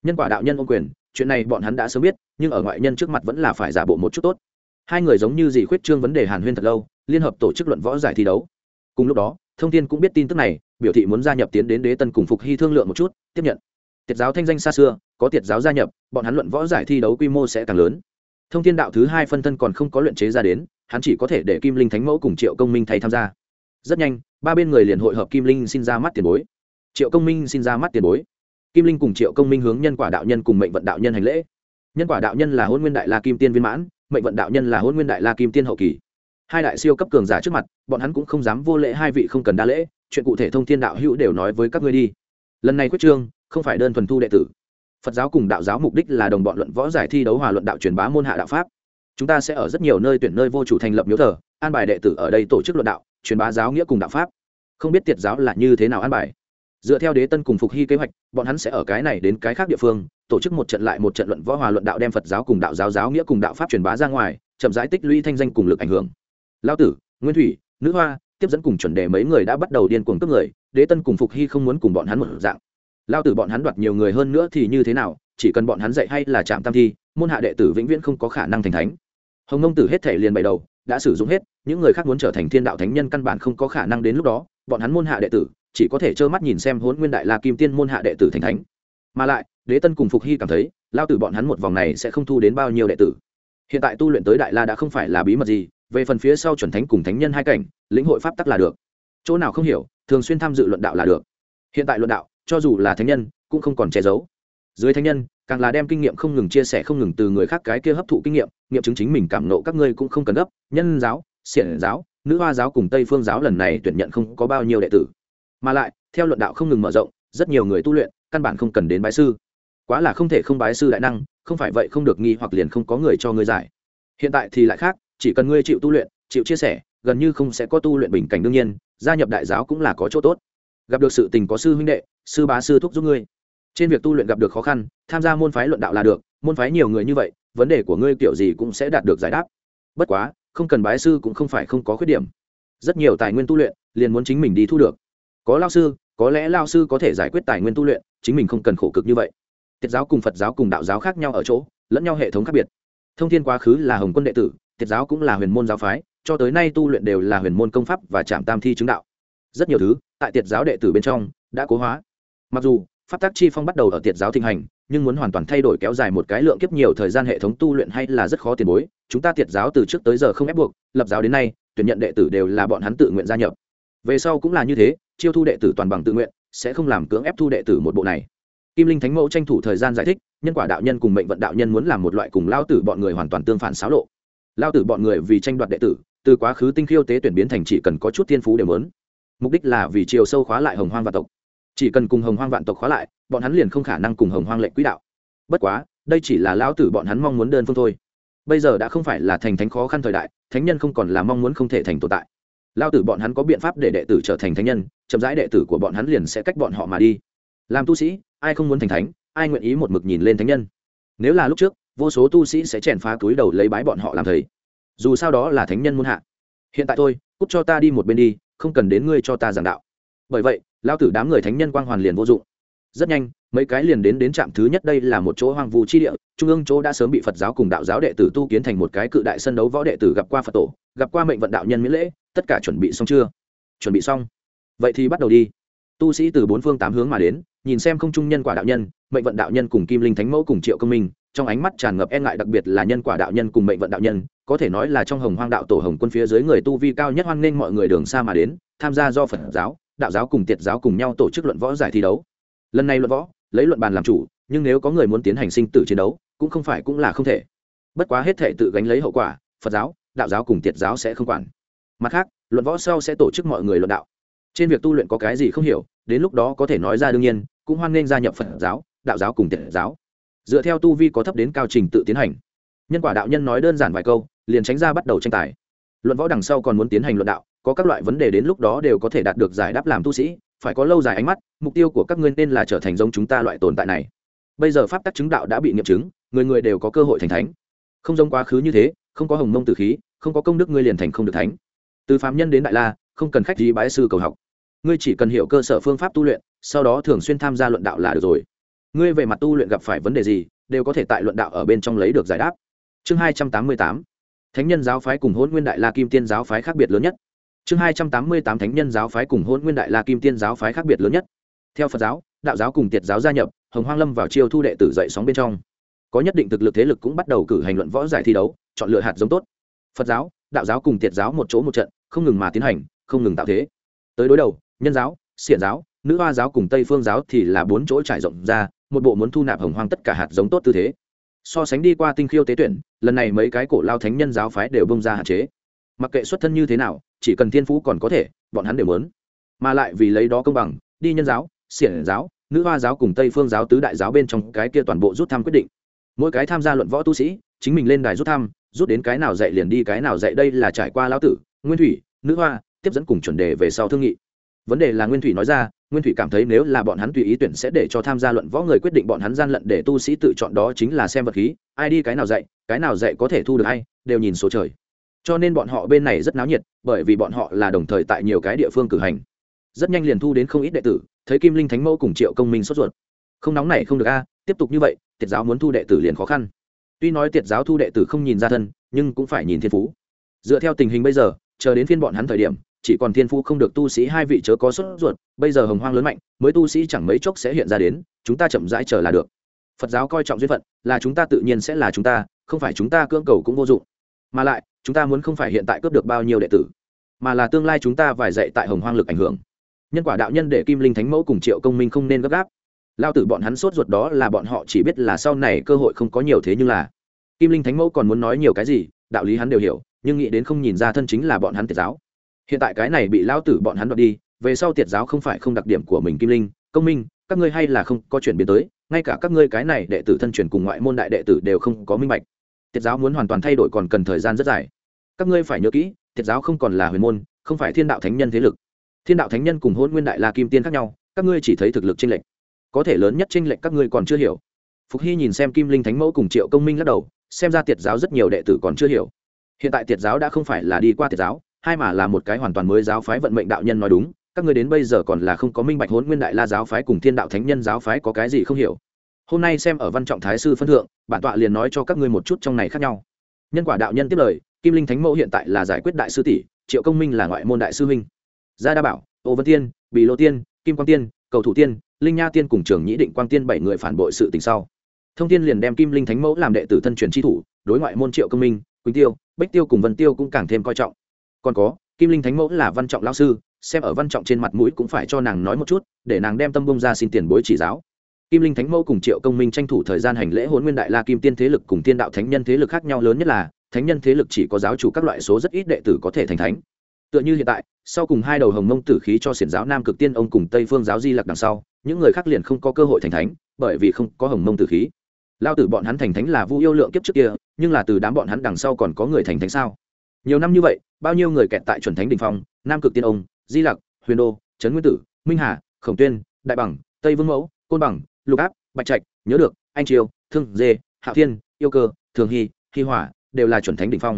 Nhân quả đạo nhân ôm quyền, chuyện này bọn hắn đã sớm biết, nhưng ở ngoại nhân trước mặt vẫn là phải giả bộ một chút tốt. Hai người giống như gì khuyết trương vấn đề hàn huyên thật lâu, liên hợp tổ chức luận võ giải thi đấu. Cùng lúc đó, thông tin cũng biết tin tức này, biểu thị muốn gia nhập tiến đến đế tân cùng phục hy thương lượng một chút, tiếp nhận. Tiết giáo thanh danh xa xưa, có tiết giáo gia nhập, bọn hắn luận võ giải thi đấu quy mô sẽ càng lớn. Thông thiên đạo thứ hai phân thân còn không có luyện chế ra đến hắn chỉ có thể để kim linh thánh mẫu cùng triệu công minh thay tham gia. Rất nhanh, ba bên người liền hội hợp kim linh xin ra mắt tiền bối. Triệu công minh xin ra mắt tiền bối. Kim linh cùng triệu công minh hướng nhân quả đạo nhân cùng mệnh vận đạo nhân hành lễ. Nhân quả đạo nhân là hôn nguyên đại la kim tiên viên mãn, mệnh vận đạo nhân là hôn nguyên đại la kim tiên hậu kỳ. Hai đại siêu cấp cường giả trước mặt, bọn hắn cũng không dám vô lễ hai vị không cần đa lễ, chuyện cụ thể thông thiên đạo hữu đều nói với các ngươi đi. Lần này quyết trương, không phải đơn thuần thu đệ tử. Phật giáo cùng đạo giáo mục đích là đồng bọn luận võ giải thi đấu hòa luận đạo truyền bá môn hạ đạo pháp chúng ta sẽ ở rất nhiều nơi tuyển nơi vô chủ thành lập miếu thờ, an bài đệ tử ở đây tổ chức luận đạo, truyền bá giáo nghĩa cùng đạo pháp. Không biết tiệt giáo là như thế nào an bài. Dựa theo đế tân cùng phục hy kế hoạch, bọn hắn sẽ ở cái này đến cái khác địa phương, tổ chức một trận lại một trận luận võ hòa luận đạo đem phật giáo cùng đạo giáo giáo nghĩa cùng đạo pháp truyền bá ra ngoài, chậm rãi tích lũy thanh danh cùng lực ảnh hưởng. Lao tử, nguyên thủy, nữ hoa, tiếp dẫn cùng chuẩn đề mấy người đã bắt đầu điên cuồng cướp người, đế tân cùng phục hy không muốn cùng bọn hắn một dạng. Lao tử bọn hắn đoạt nhiều người hơn nữa thì như thế nào, chỉ cần bọn hắn dạy hay là chạm tam thi, môn hạ đệ tử vĩnh viễn không có khả năng thành thánh hồng nông tử hết thể liền bày đầu, đã sử dụng hết, những người khác muốn trở thành thiên đạo thánh nhân căn bản không có khả năng đến lúc đó, bọn hắn môn hạ đệ tử, chỉ có thể trơ mắt nhìn xem hốn nguyên đại la kim tiên môn hạ đệ tử thành thánh. Mà lại, đế tân cùng phục hy cảm thấy, lao tử bọn hắn một vòng này sẽ không thu đến bao nhiêu đệ tử. Hiện tại tu luyện tới đại la đã không phải là bí mật gì, về phần phía sau chuẩn thánh cùng thánh nhân hai cảnh, lĩnh hội pháp tắc là được. Chỗ nào không hiểu, thường xuyên tham dự luận đạo là được. Hiện tại luận đạo, cho dù là thánh nhân, cũng không còn che giấu. Dưới thánh nhân càng là đem kinh nghiệm không ngừng chia sẻ không ngừng từ người khác cái kia hấp thụ kinh nghiệm nghiệm chứng chính mình cảm nộ các ngươi cũng không cần gấp, nhân giáo, xiển giáo, nữ hoa giáo cùng tây phương giáo lần này tuyển nhận không có bao nhiêu đệ tử. Mà lại, theo luận đạo không ngừng mở rộng, rất nhiều người tu luyện, căn bản không cần đến bái sư. Quá là không thể không bái sư đại năng, không phải vậy không được nghi hoặc liền không có người cho ngươi giải. Hiện tại thì lại khác, chỉ cần ngươi chịu tu luyện, chịu chia sẻ, gần như không sẽ có tu luyện bình cảnh đương nhiên, gia nhập đại giáo cũng là có chỗ tốt. Gặp được sự tình có sư huynh đệ, sư bá sư thúc giúp ngươi trên việc tu luyện gặp được khó khăn, tham gia môn phái luận đạo là được, môn phái nhiều người như vậy, vấn đề của ngươi kiểu gì cũng sẽ đạt được giải đáp. Bất quá, không cần bái sư cũng không phải không có khuyết điểm. Rất nhiều tài nguyên tu luyện, liền muốn chính mình đi thu được. Có lao sư, có lẽ lao sư có thể giải quyết tài nguyên tu luyện, chính mình không cần khổ cực như vậy. Tiết giáo cùng phật giáo cùng đạo giáo khác nhau ở chỗ, lẫn nhau hệ thống khác biệt. Thông thiên quá khứ là hồng quân đệ tử, tiết giáo cũng là huyền môn giáo phái, cho tới nay tu luyện đều là huyền môn công pháp và trạm tam thi chứng đạo. Rất nhiều thứ, tại tiết giáo đệ tử bên trong, đã cố hóa. Mặc dù pháp tác chi phong bắt đầu ở tiệt giáo thịnh hành, nhưng muốn hoàn toàn thay đổi kéo dài một cái lượng kiếp nhiều thời gian hệ thống tu luyện hay là rất khó tiền bối. Chúng ta tiệt giáo từ trước tới giờ không ép buộc, lập giáo đến nay, tuyển nhận đệ tử đều là bọn hắn tự nguyện gia nhập. Về sau cũng là như thế, chiêu thu đệ tử toàn bằng tự nguyện, sẽ không làm cưỡng ép thu đệ tử một bộ này. Kim linh thánh mẫu tranh thủ thời gian giải thích, nhân quả đạo nhân cùng mệnh vận đạo nhân muốn làm một loại cùng lao tử bọn người hoàn toàn tương phản xáo lộ. Lao tử bọn người vì tranh đoạt đệ tử, từ quá khứ tinh khiêu tế tuyển biến thành chỉ cần có chút thiên phú đều lớn mục đích là vì chiều sâu khóa lại hồng hoang vạn tộc chỉ cần cùng hồng hoang vạn tộc khóa lại, bọn hắn liền không khả năng cùng hồng hoang lệnh quỹ đạo. Bất quá, đây chỉ là lão tử bọn hắn mong muốn đơn phương thôi. Bây giờ đã không phải là thành thánh khó khăn thời đại, thánh nhân không còn là mong muốn không thể thành tồn tại. Lao tử bọn hắn có biện pháp để đệ tử trở thành thánh nhân, chậm rãi đệ tử của bọn hắn liền sẽ cách bọn họ mà đi. Làm tu sĩ, ai không muốn thành thánh, ai nguyện ý một mực nhìn lên thánh nhân. Nếu là lúc trước, vô số tu sĩ sẽ chèn phá túi đầu lấy bái bọn họ làm thầy. Dù sao đó là thánh nhân muôn hạ. Hiện tại tôi cút cho ta đi một bên đi, không cần đến ngươi cho ta giảng đạo. Bởi vậy lao tử đám người thánh nhân quang hoàn liền vô dụng. Rất nhanh, mấy cái liền đến đến trạm thứ nhất đây là một chỗ hoang vu chi địa, trung ương chỗ đã sớm bị phật giáo cùng đạo giáo đệ tử tu kiến thành một cái cự đại sân đấu võ đệ tử gặp qua phật tổ, gặp qua mệnh vận đạo nhân miễn lễ, tất cả chuẩn bị xong chưa? Chuẩn bị xong. Vậy thì bắt đầu đi. Tu sĩ từ bốn phương tám hướng mà đến, nhìn xem không trung nhân quả đạo nhân, mệnh vận đạo nhân cùng kim linh thánh mẫu cùng triệu công minh, trong ánh mắt tràn ngập e ngại đặc biệt là nhân quả đạo nhân cùng mệnh vận đạo nhân, có thể nói là trong hồng hoang đạo tổ hồng quân phía dưới người tu vi cao nhất hoan nghênh mọi người đường xa mà đến, tham gia do phật giáo đạo giáo cùng tiệt giáo cùng nhau tổ chức luận võ giải thi đấu. Lần này luận võ, lấy luận bàn làm chủ, nhưng nếu có người muốn tiến hành sinh tử chiến đấu, cũng không phải cũng là không thể. Bất quá hết thể tự gánh lấy hậu quả, phật giáo, đạo giáo cùng tiệt giáo sẽ không quản. Mặt khác, luận võ sau sẽ tổ chức mọi người luận đạo. Trên việc tu luyện có cái gì không hiểu, đến lúc đó có thể nói ra đương nhiên, cũng hoan nghênh gia nhập phật giáo, đạo giáo cùng tiệt giáo. Dựa theo tu vi có thấp đến cao trình tự tiến hành. Nhân quả đạo nhân nói đơn giản vài câu, liền tránh ra bắt đầu tranh tài. Luận võ đằng sau còn muốn tiến hành luận đạo có các loại vấn đề đến lúc đó đều có thể đạt được giải đáp làm tu sĩ, phải có lâu dài ánh mắt, mục tiêu của các ngươi nên là trở thành giống chúng ta loại tồn tại này. Bây giờ pháp tắc chứng đạo đã bị nghiệm chứng, người người đều có cơ hội thành thánh. Không giống quá khứ như thế, không có hồng mông từ khí, không có công đức ngươi liền thành không được thánh. Từ phạm nhân đến đại la, không cần khách gì bái sư cầu học. Ngươi chỉ cần hiểu cơ sở phương pháp tu luyện, sau đó thường xuyên tham gia luận đạo là được rồi. Ngươi về mặt tu luyện gặp phải vấn đề gì, đều có thể tại luận đạo ở bên trong lấy được giải đáp. Chương hai trăm tám mươi tám. Thánh nhân giáo phái cùng hôn nguyên đại la kim tiên giáo phái khác biệt lớn nhất chương hai trăm tám mươi tám thánh nhân giáo phái cùng hôn nguyên đại la kim tiên giáo phái khác biệt lớn nhất. Theo phật giáo, đạo giáo cùng tiệt giáo gia nhập, hồng hoang lâm vào chiêu thu đệ tử dậy sóng bên trong. Có nhất định thực lực thế lực cũng bắt đầu cử hành luận võ giải thi đấu, chọn lựa hạt giống tốt. Phật giáo, đạo giáo cùng tiệt giáo một chỗ một trận, không ngừng mà tiến hành, không ngừng tạo thế. Tới đối đầu, nhân giáo, xiển giáo, nữ hoa giáo cùng tây phương giáo thì là bốn chỗ trải rộng ra, một bộ muốn thu nạp hồng hoang tất cả hạt giống tốt tư thế. So sánh đi qua tinh khiêu tế tuyển, lần này mấy cái cổ lao thánh nhân giáo phái đều bông ra hạn chế mặc kệ xuất thân như thế nào chỉ cần thiên phú còn có thể bọn hắn đều muốn. Mà lại vì lấy đó công bằng đi nhân giáo xiển giáo nữ hoa giáo cùng tây phương giáo tứ đại giáo bên trong cái kia toàn bộ rút thăm quyết định. Mỗi cái tham gia luận võ tu sĩ chính mình lên đài rút thăm rút đến cái nào dạy liền đi cái nào dạy đây là trải qua lão tử nguyên thủy nữ hoa tiếp dẫn cùng chuẩn đề về sau thương nghị. Vấn đề là nguyên thủy nói ra nguyên thủy cảm thấy nếu là bọn hắn tùy ý tuyển sẽ để cho tham gia luận võ người quyết định bọn hắn gian lận để tu sĩ tự chọn đó chính là xem vật khí ai đi cái nào dạy cái nào dạy có thể thu được ai, đều nhìn số trời cho nên bọn họ bên này rất náo nhiệt, bởi vì bọn họ là đồng thời tại nhiều cái địa phương cử hành. Rất nhanh liền thu đến không ít đệ tử, thấy kim linh thánh mẫu cùng triệu công minh sốt ruột. Không nóng này không được a, tiếp tục như vậy, tiệt giáo muốn thu đệ tử liền khó khăn. Tuy nói tiệt giáo thu đệ tử không nhìn ra thân, nhưng cũng phải nhìn thiên phú. Dựa theo tình hình bây giờ, chờ đến phiên bọn hắn thời điểm, chỉ còn thiên phú không được tu sĩ hai vị chớ có sốt ruột, bây giờ hồng hoang lớn mạnh, mới tu sĩ chẳng mấy chốc sẽ hiện ra đến, chúng ta chậm rãi chờ là được. Phật giáo coi trọng duyên phận, là chúng ta tự nhiên sẽ là chúng ta, không phải chúng ta cưỡng cầu cũng vô dụng. Mà lại chúng ta muốn không phải hiện tại cướp được bao nhiêu đệ tử, mà là tương lai chúng ta vài dạy tại hồng hoang lực ảnh hưởng. Nhân quả đạo nhân để kim linh thánh mẫu cùng triệu công minh không nên gấp gáp. Lao tử bọn hắn sốt ruột đó là bọn họ chỉ biết là sau này cơ hội không có nhiều thế nhưng là. Kim linh thánh mẫu còn muốn nói nhiều cái gì, đạo lý hắn đều hiểu, nhưng nghĩ đến không nhìn ra thân chính là bọn hắn tiệt giáo. Hiện tại cái này bị lao tử bọn hắn đoạt đi, về sau tiệt giáo không phải không đặc điểm của mình kim linh, công minh, các ngươi hay là không có chuyển biến tới, ngay cả các ngươi cái này đệ tử thân truyền cùng ngoại môn đại đệ tử đều không có minh bạch. Tiết giáo muốn hoàn toàn thay đổi còn cần thời gian rất dài. Các ngươi phải nhớ kỹ, Tiết giáo không còn là huyền môn, không phải thiên đạo thánh nhân thế lực. Thiên đạo thánh nhân cùng hôn nguyên đại la kim tiên khác nhau, các ngươi chỉ thấy thực lực tranh lệch. Có thể lớn nhất tranh lệch các ngươi còn chưa hiểu. Phục hy nhìn xem kim linh thánh mẫu cùng triệu công minh lắc đầu, xem ra Tiết giáo rất nhiều đệ tử còn chưa hiểu. Hiện tại Tiết giáo đã không phải là đi qua Tiết giáo, hai mà là một cái hoàn toàn mới giáo phái vận mệnh đạo nhân nói đúng, các ngươi đến bây giờ còn là không có minh bạch hôn nguyên đại la giáo phái cùng thiên đạo thánh nhân giáo phái có cái gì không hiểu hôm nay xem ở văn trọng thái sư phân thượng, bản tọa liền nói cho các ngươi một chút trong này khác nhau. Nhân quả đạo nhân tiếp lời, kim linh thánh mẫu hiện tại là giải quyết đại sư tỷ, triệu công minh là ngoại môn đại sư huynh. Gia đa bảo, ô vân tiên, bì lô tiên, kim quang tiên, cầu thủ tiên, linh nha tiên cùng trường nhĩ định quang tiên bảy người phản bội sự tình sau. Thông tiên liền đem kim linh thánh mẫu làm đệ tử thân truyền tri thủ, đối ngoại môn triệu công minh, quỳnh tiêu bách tiêu cùng vân tiêu cũng càng thêm coi trọng. Còn có, kim linh thánh mẫu là văn trọng lao sư, xem ở văn trọng trên mặt mũi cũng phải cho nàng nói một chút, để nàng đem tâm bông ra xin tiền bối chỉ giáo kim linh thánh mẫu cùng triệu công minh tranh thủ thời gian hành lễ hôn nguyên đại la kim tiên thế lực cùng tiên đạo thánh nhân thế lực khác nhau lớn nhất là, thánh nhân thế lực chỉ có giáo chủ các loại số rất ít đệ tử có thể thành thánh. Tựa như hiện tại, sau cùng hai đầu hồng mông tử khí cho xiển giáo nam cực tiên ông cùng tây phương giáo di lặc đằng sau, những người khác liền không có cơ hội thành thánh, bởi vì không có hồng mông tử khí. Lao tử bọn hắn thành thánh là vu yêu lượng kiếp trước kia, nhưng là từ đám bọn hắn đằng sau còn có người thành thánh sao? Nhiều năm như vậy, bao nhiêu người kẹt tại chuẩn thánh đình phong, nam cực tiên ông, di lặc, huyền đô, trấn nguyên tử, minh hà, khổng tuyên, đại bằng, tây vương mẫu, côn bằng lục áp, bạch trạch, nhớ được, anh triều, thương, dê, hạ thiên, yêu cơ, thường hy hy hỏa, đều là chuẩn thánh đ ỉ n h phong.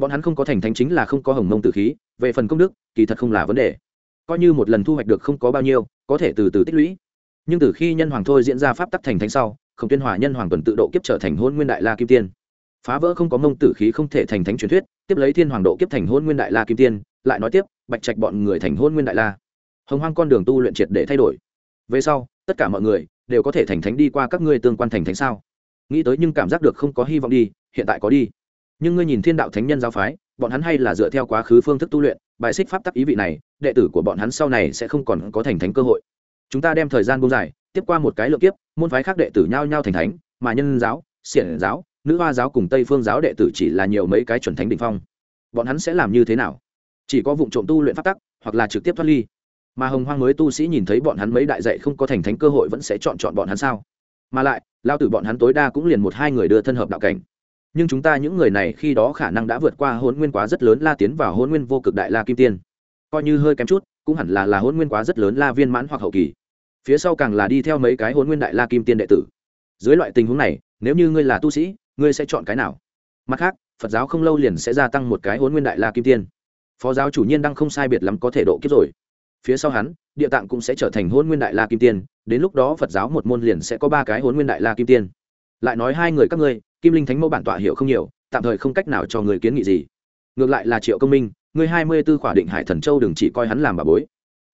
Bọn hắn không có thành thánh chính là không có hồng mông tử khí, về phần công đức, kỳ thật không là vấn đề. Coi như một lần thu hoạch được không có bao nhiêu, có thể từ từ tích lũy. Nhưng từ khi nhân hoàng thôi diễn ra pháp tắc thành thánh sau, khổng tuyên hòa nhân hoàng tuần tự độ kiếp trở thành hôn nguyên đại la kim tiên. Phá vỡ không có mông tử khí không thể thành thánh truyền thuyết, tiếp lấy thiên hoàng độ kiếp thành hôn nguyên đại la kim tiên, lại nói tiếp, bạch trạch bọn người thành hôn nguyên đại la. Hồng hoang con đường tu luyện triệt để thay đổi. Về sau tất cả mọi người đều có thể thành thánh đi qua các ngươi tương quan thành thánh sao? Nghĩ tới nhưng cảm giác được không có hy vọng đi, hiện tại có đi. Nhưng ngươi nhìn thiên đạo thánh nhân giáo phái, bọn hắn hay là dựa theo quá khứ phương thức tu luyện, bài xích pháp tắc ý vị này, đệ tử của bọn hắn sau này sẽ không còn có thành thánh cơ hội. Chúng ta đem thời gian bông dài, tiếp qua một cái lượng kiếp, môn phái khác đệ tử nhao nhao thành thánh, mà nhân giáo, xiển giáo, nữ hoa giáo cùng tây phương giáo đệ tử chỉ là nhiều mấy cái chuẩn thánh đ ỉ n h phong. Bọn hắn sẽ làm như thế nào? Chỉ có vụ trộm tu luyện pháp tắc, hoặc là trực tiếp thoát ly mà hồng hoang mới tu sĩ nhìn thấy bọn hắn mấy đại dạy không có thành thánh cơ hội vẫn sẽ chọn chọn bọn hắn sao? Mà lại, lao tử bọn hắn tối đa cũng liền một hai người đưa thân hợp đạo cảnh. Nhưng chúng ta những người này khi đó khả năng đã vượt qua hôn nguyên quá rất lớn la tiến vào hôn nguyên vô cực đại la kim tiên. Coi như hơi kém chút, cũng hẳn là là hôn nguyên quá rất lớn la viên mãn hoặc hậu kỳ. Phía sau càng là đi theo mấy cái hôn nguyên đại la kim tiên đệ tử. Dưới loại tình huống này, nếu như ngươi là tu sĩ, ngươi sẽ chọn cái nào? Mặt khác, phật giáo không lâu liền sẽ gia tăng một cái hôn nguyên đại la kim tiên. Phó giáo chủ nhiên đang không sai biệt lắm có thể độ kiếp rồi phía sau hắn, địa tạng cũng sẽ trở thành hôn nguyên đại la kim tiên, đến lúc đó phật giáo một môn liền sẽ có ba cái hôn nguyên đại la kim tiên. Lại nói hai người các ngươi, kim linh thánh mẫu bản tọa hiểu không nhiều, tạm thời không cách nào cho người kiến nghị gì. Ngược lại là triệu công minh, người hai mươi b ố khỏa định hải thần châu đừng chỉ coi hắn làm bà bối.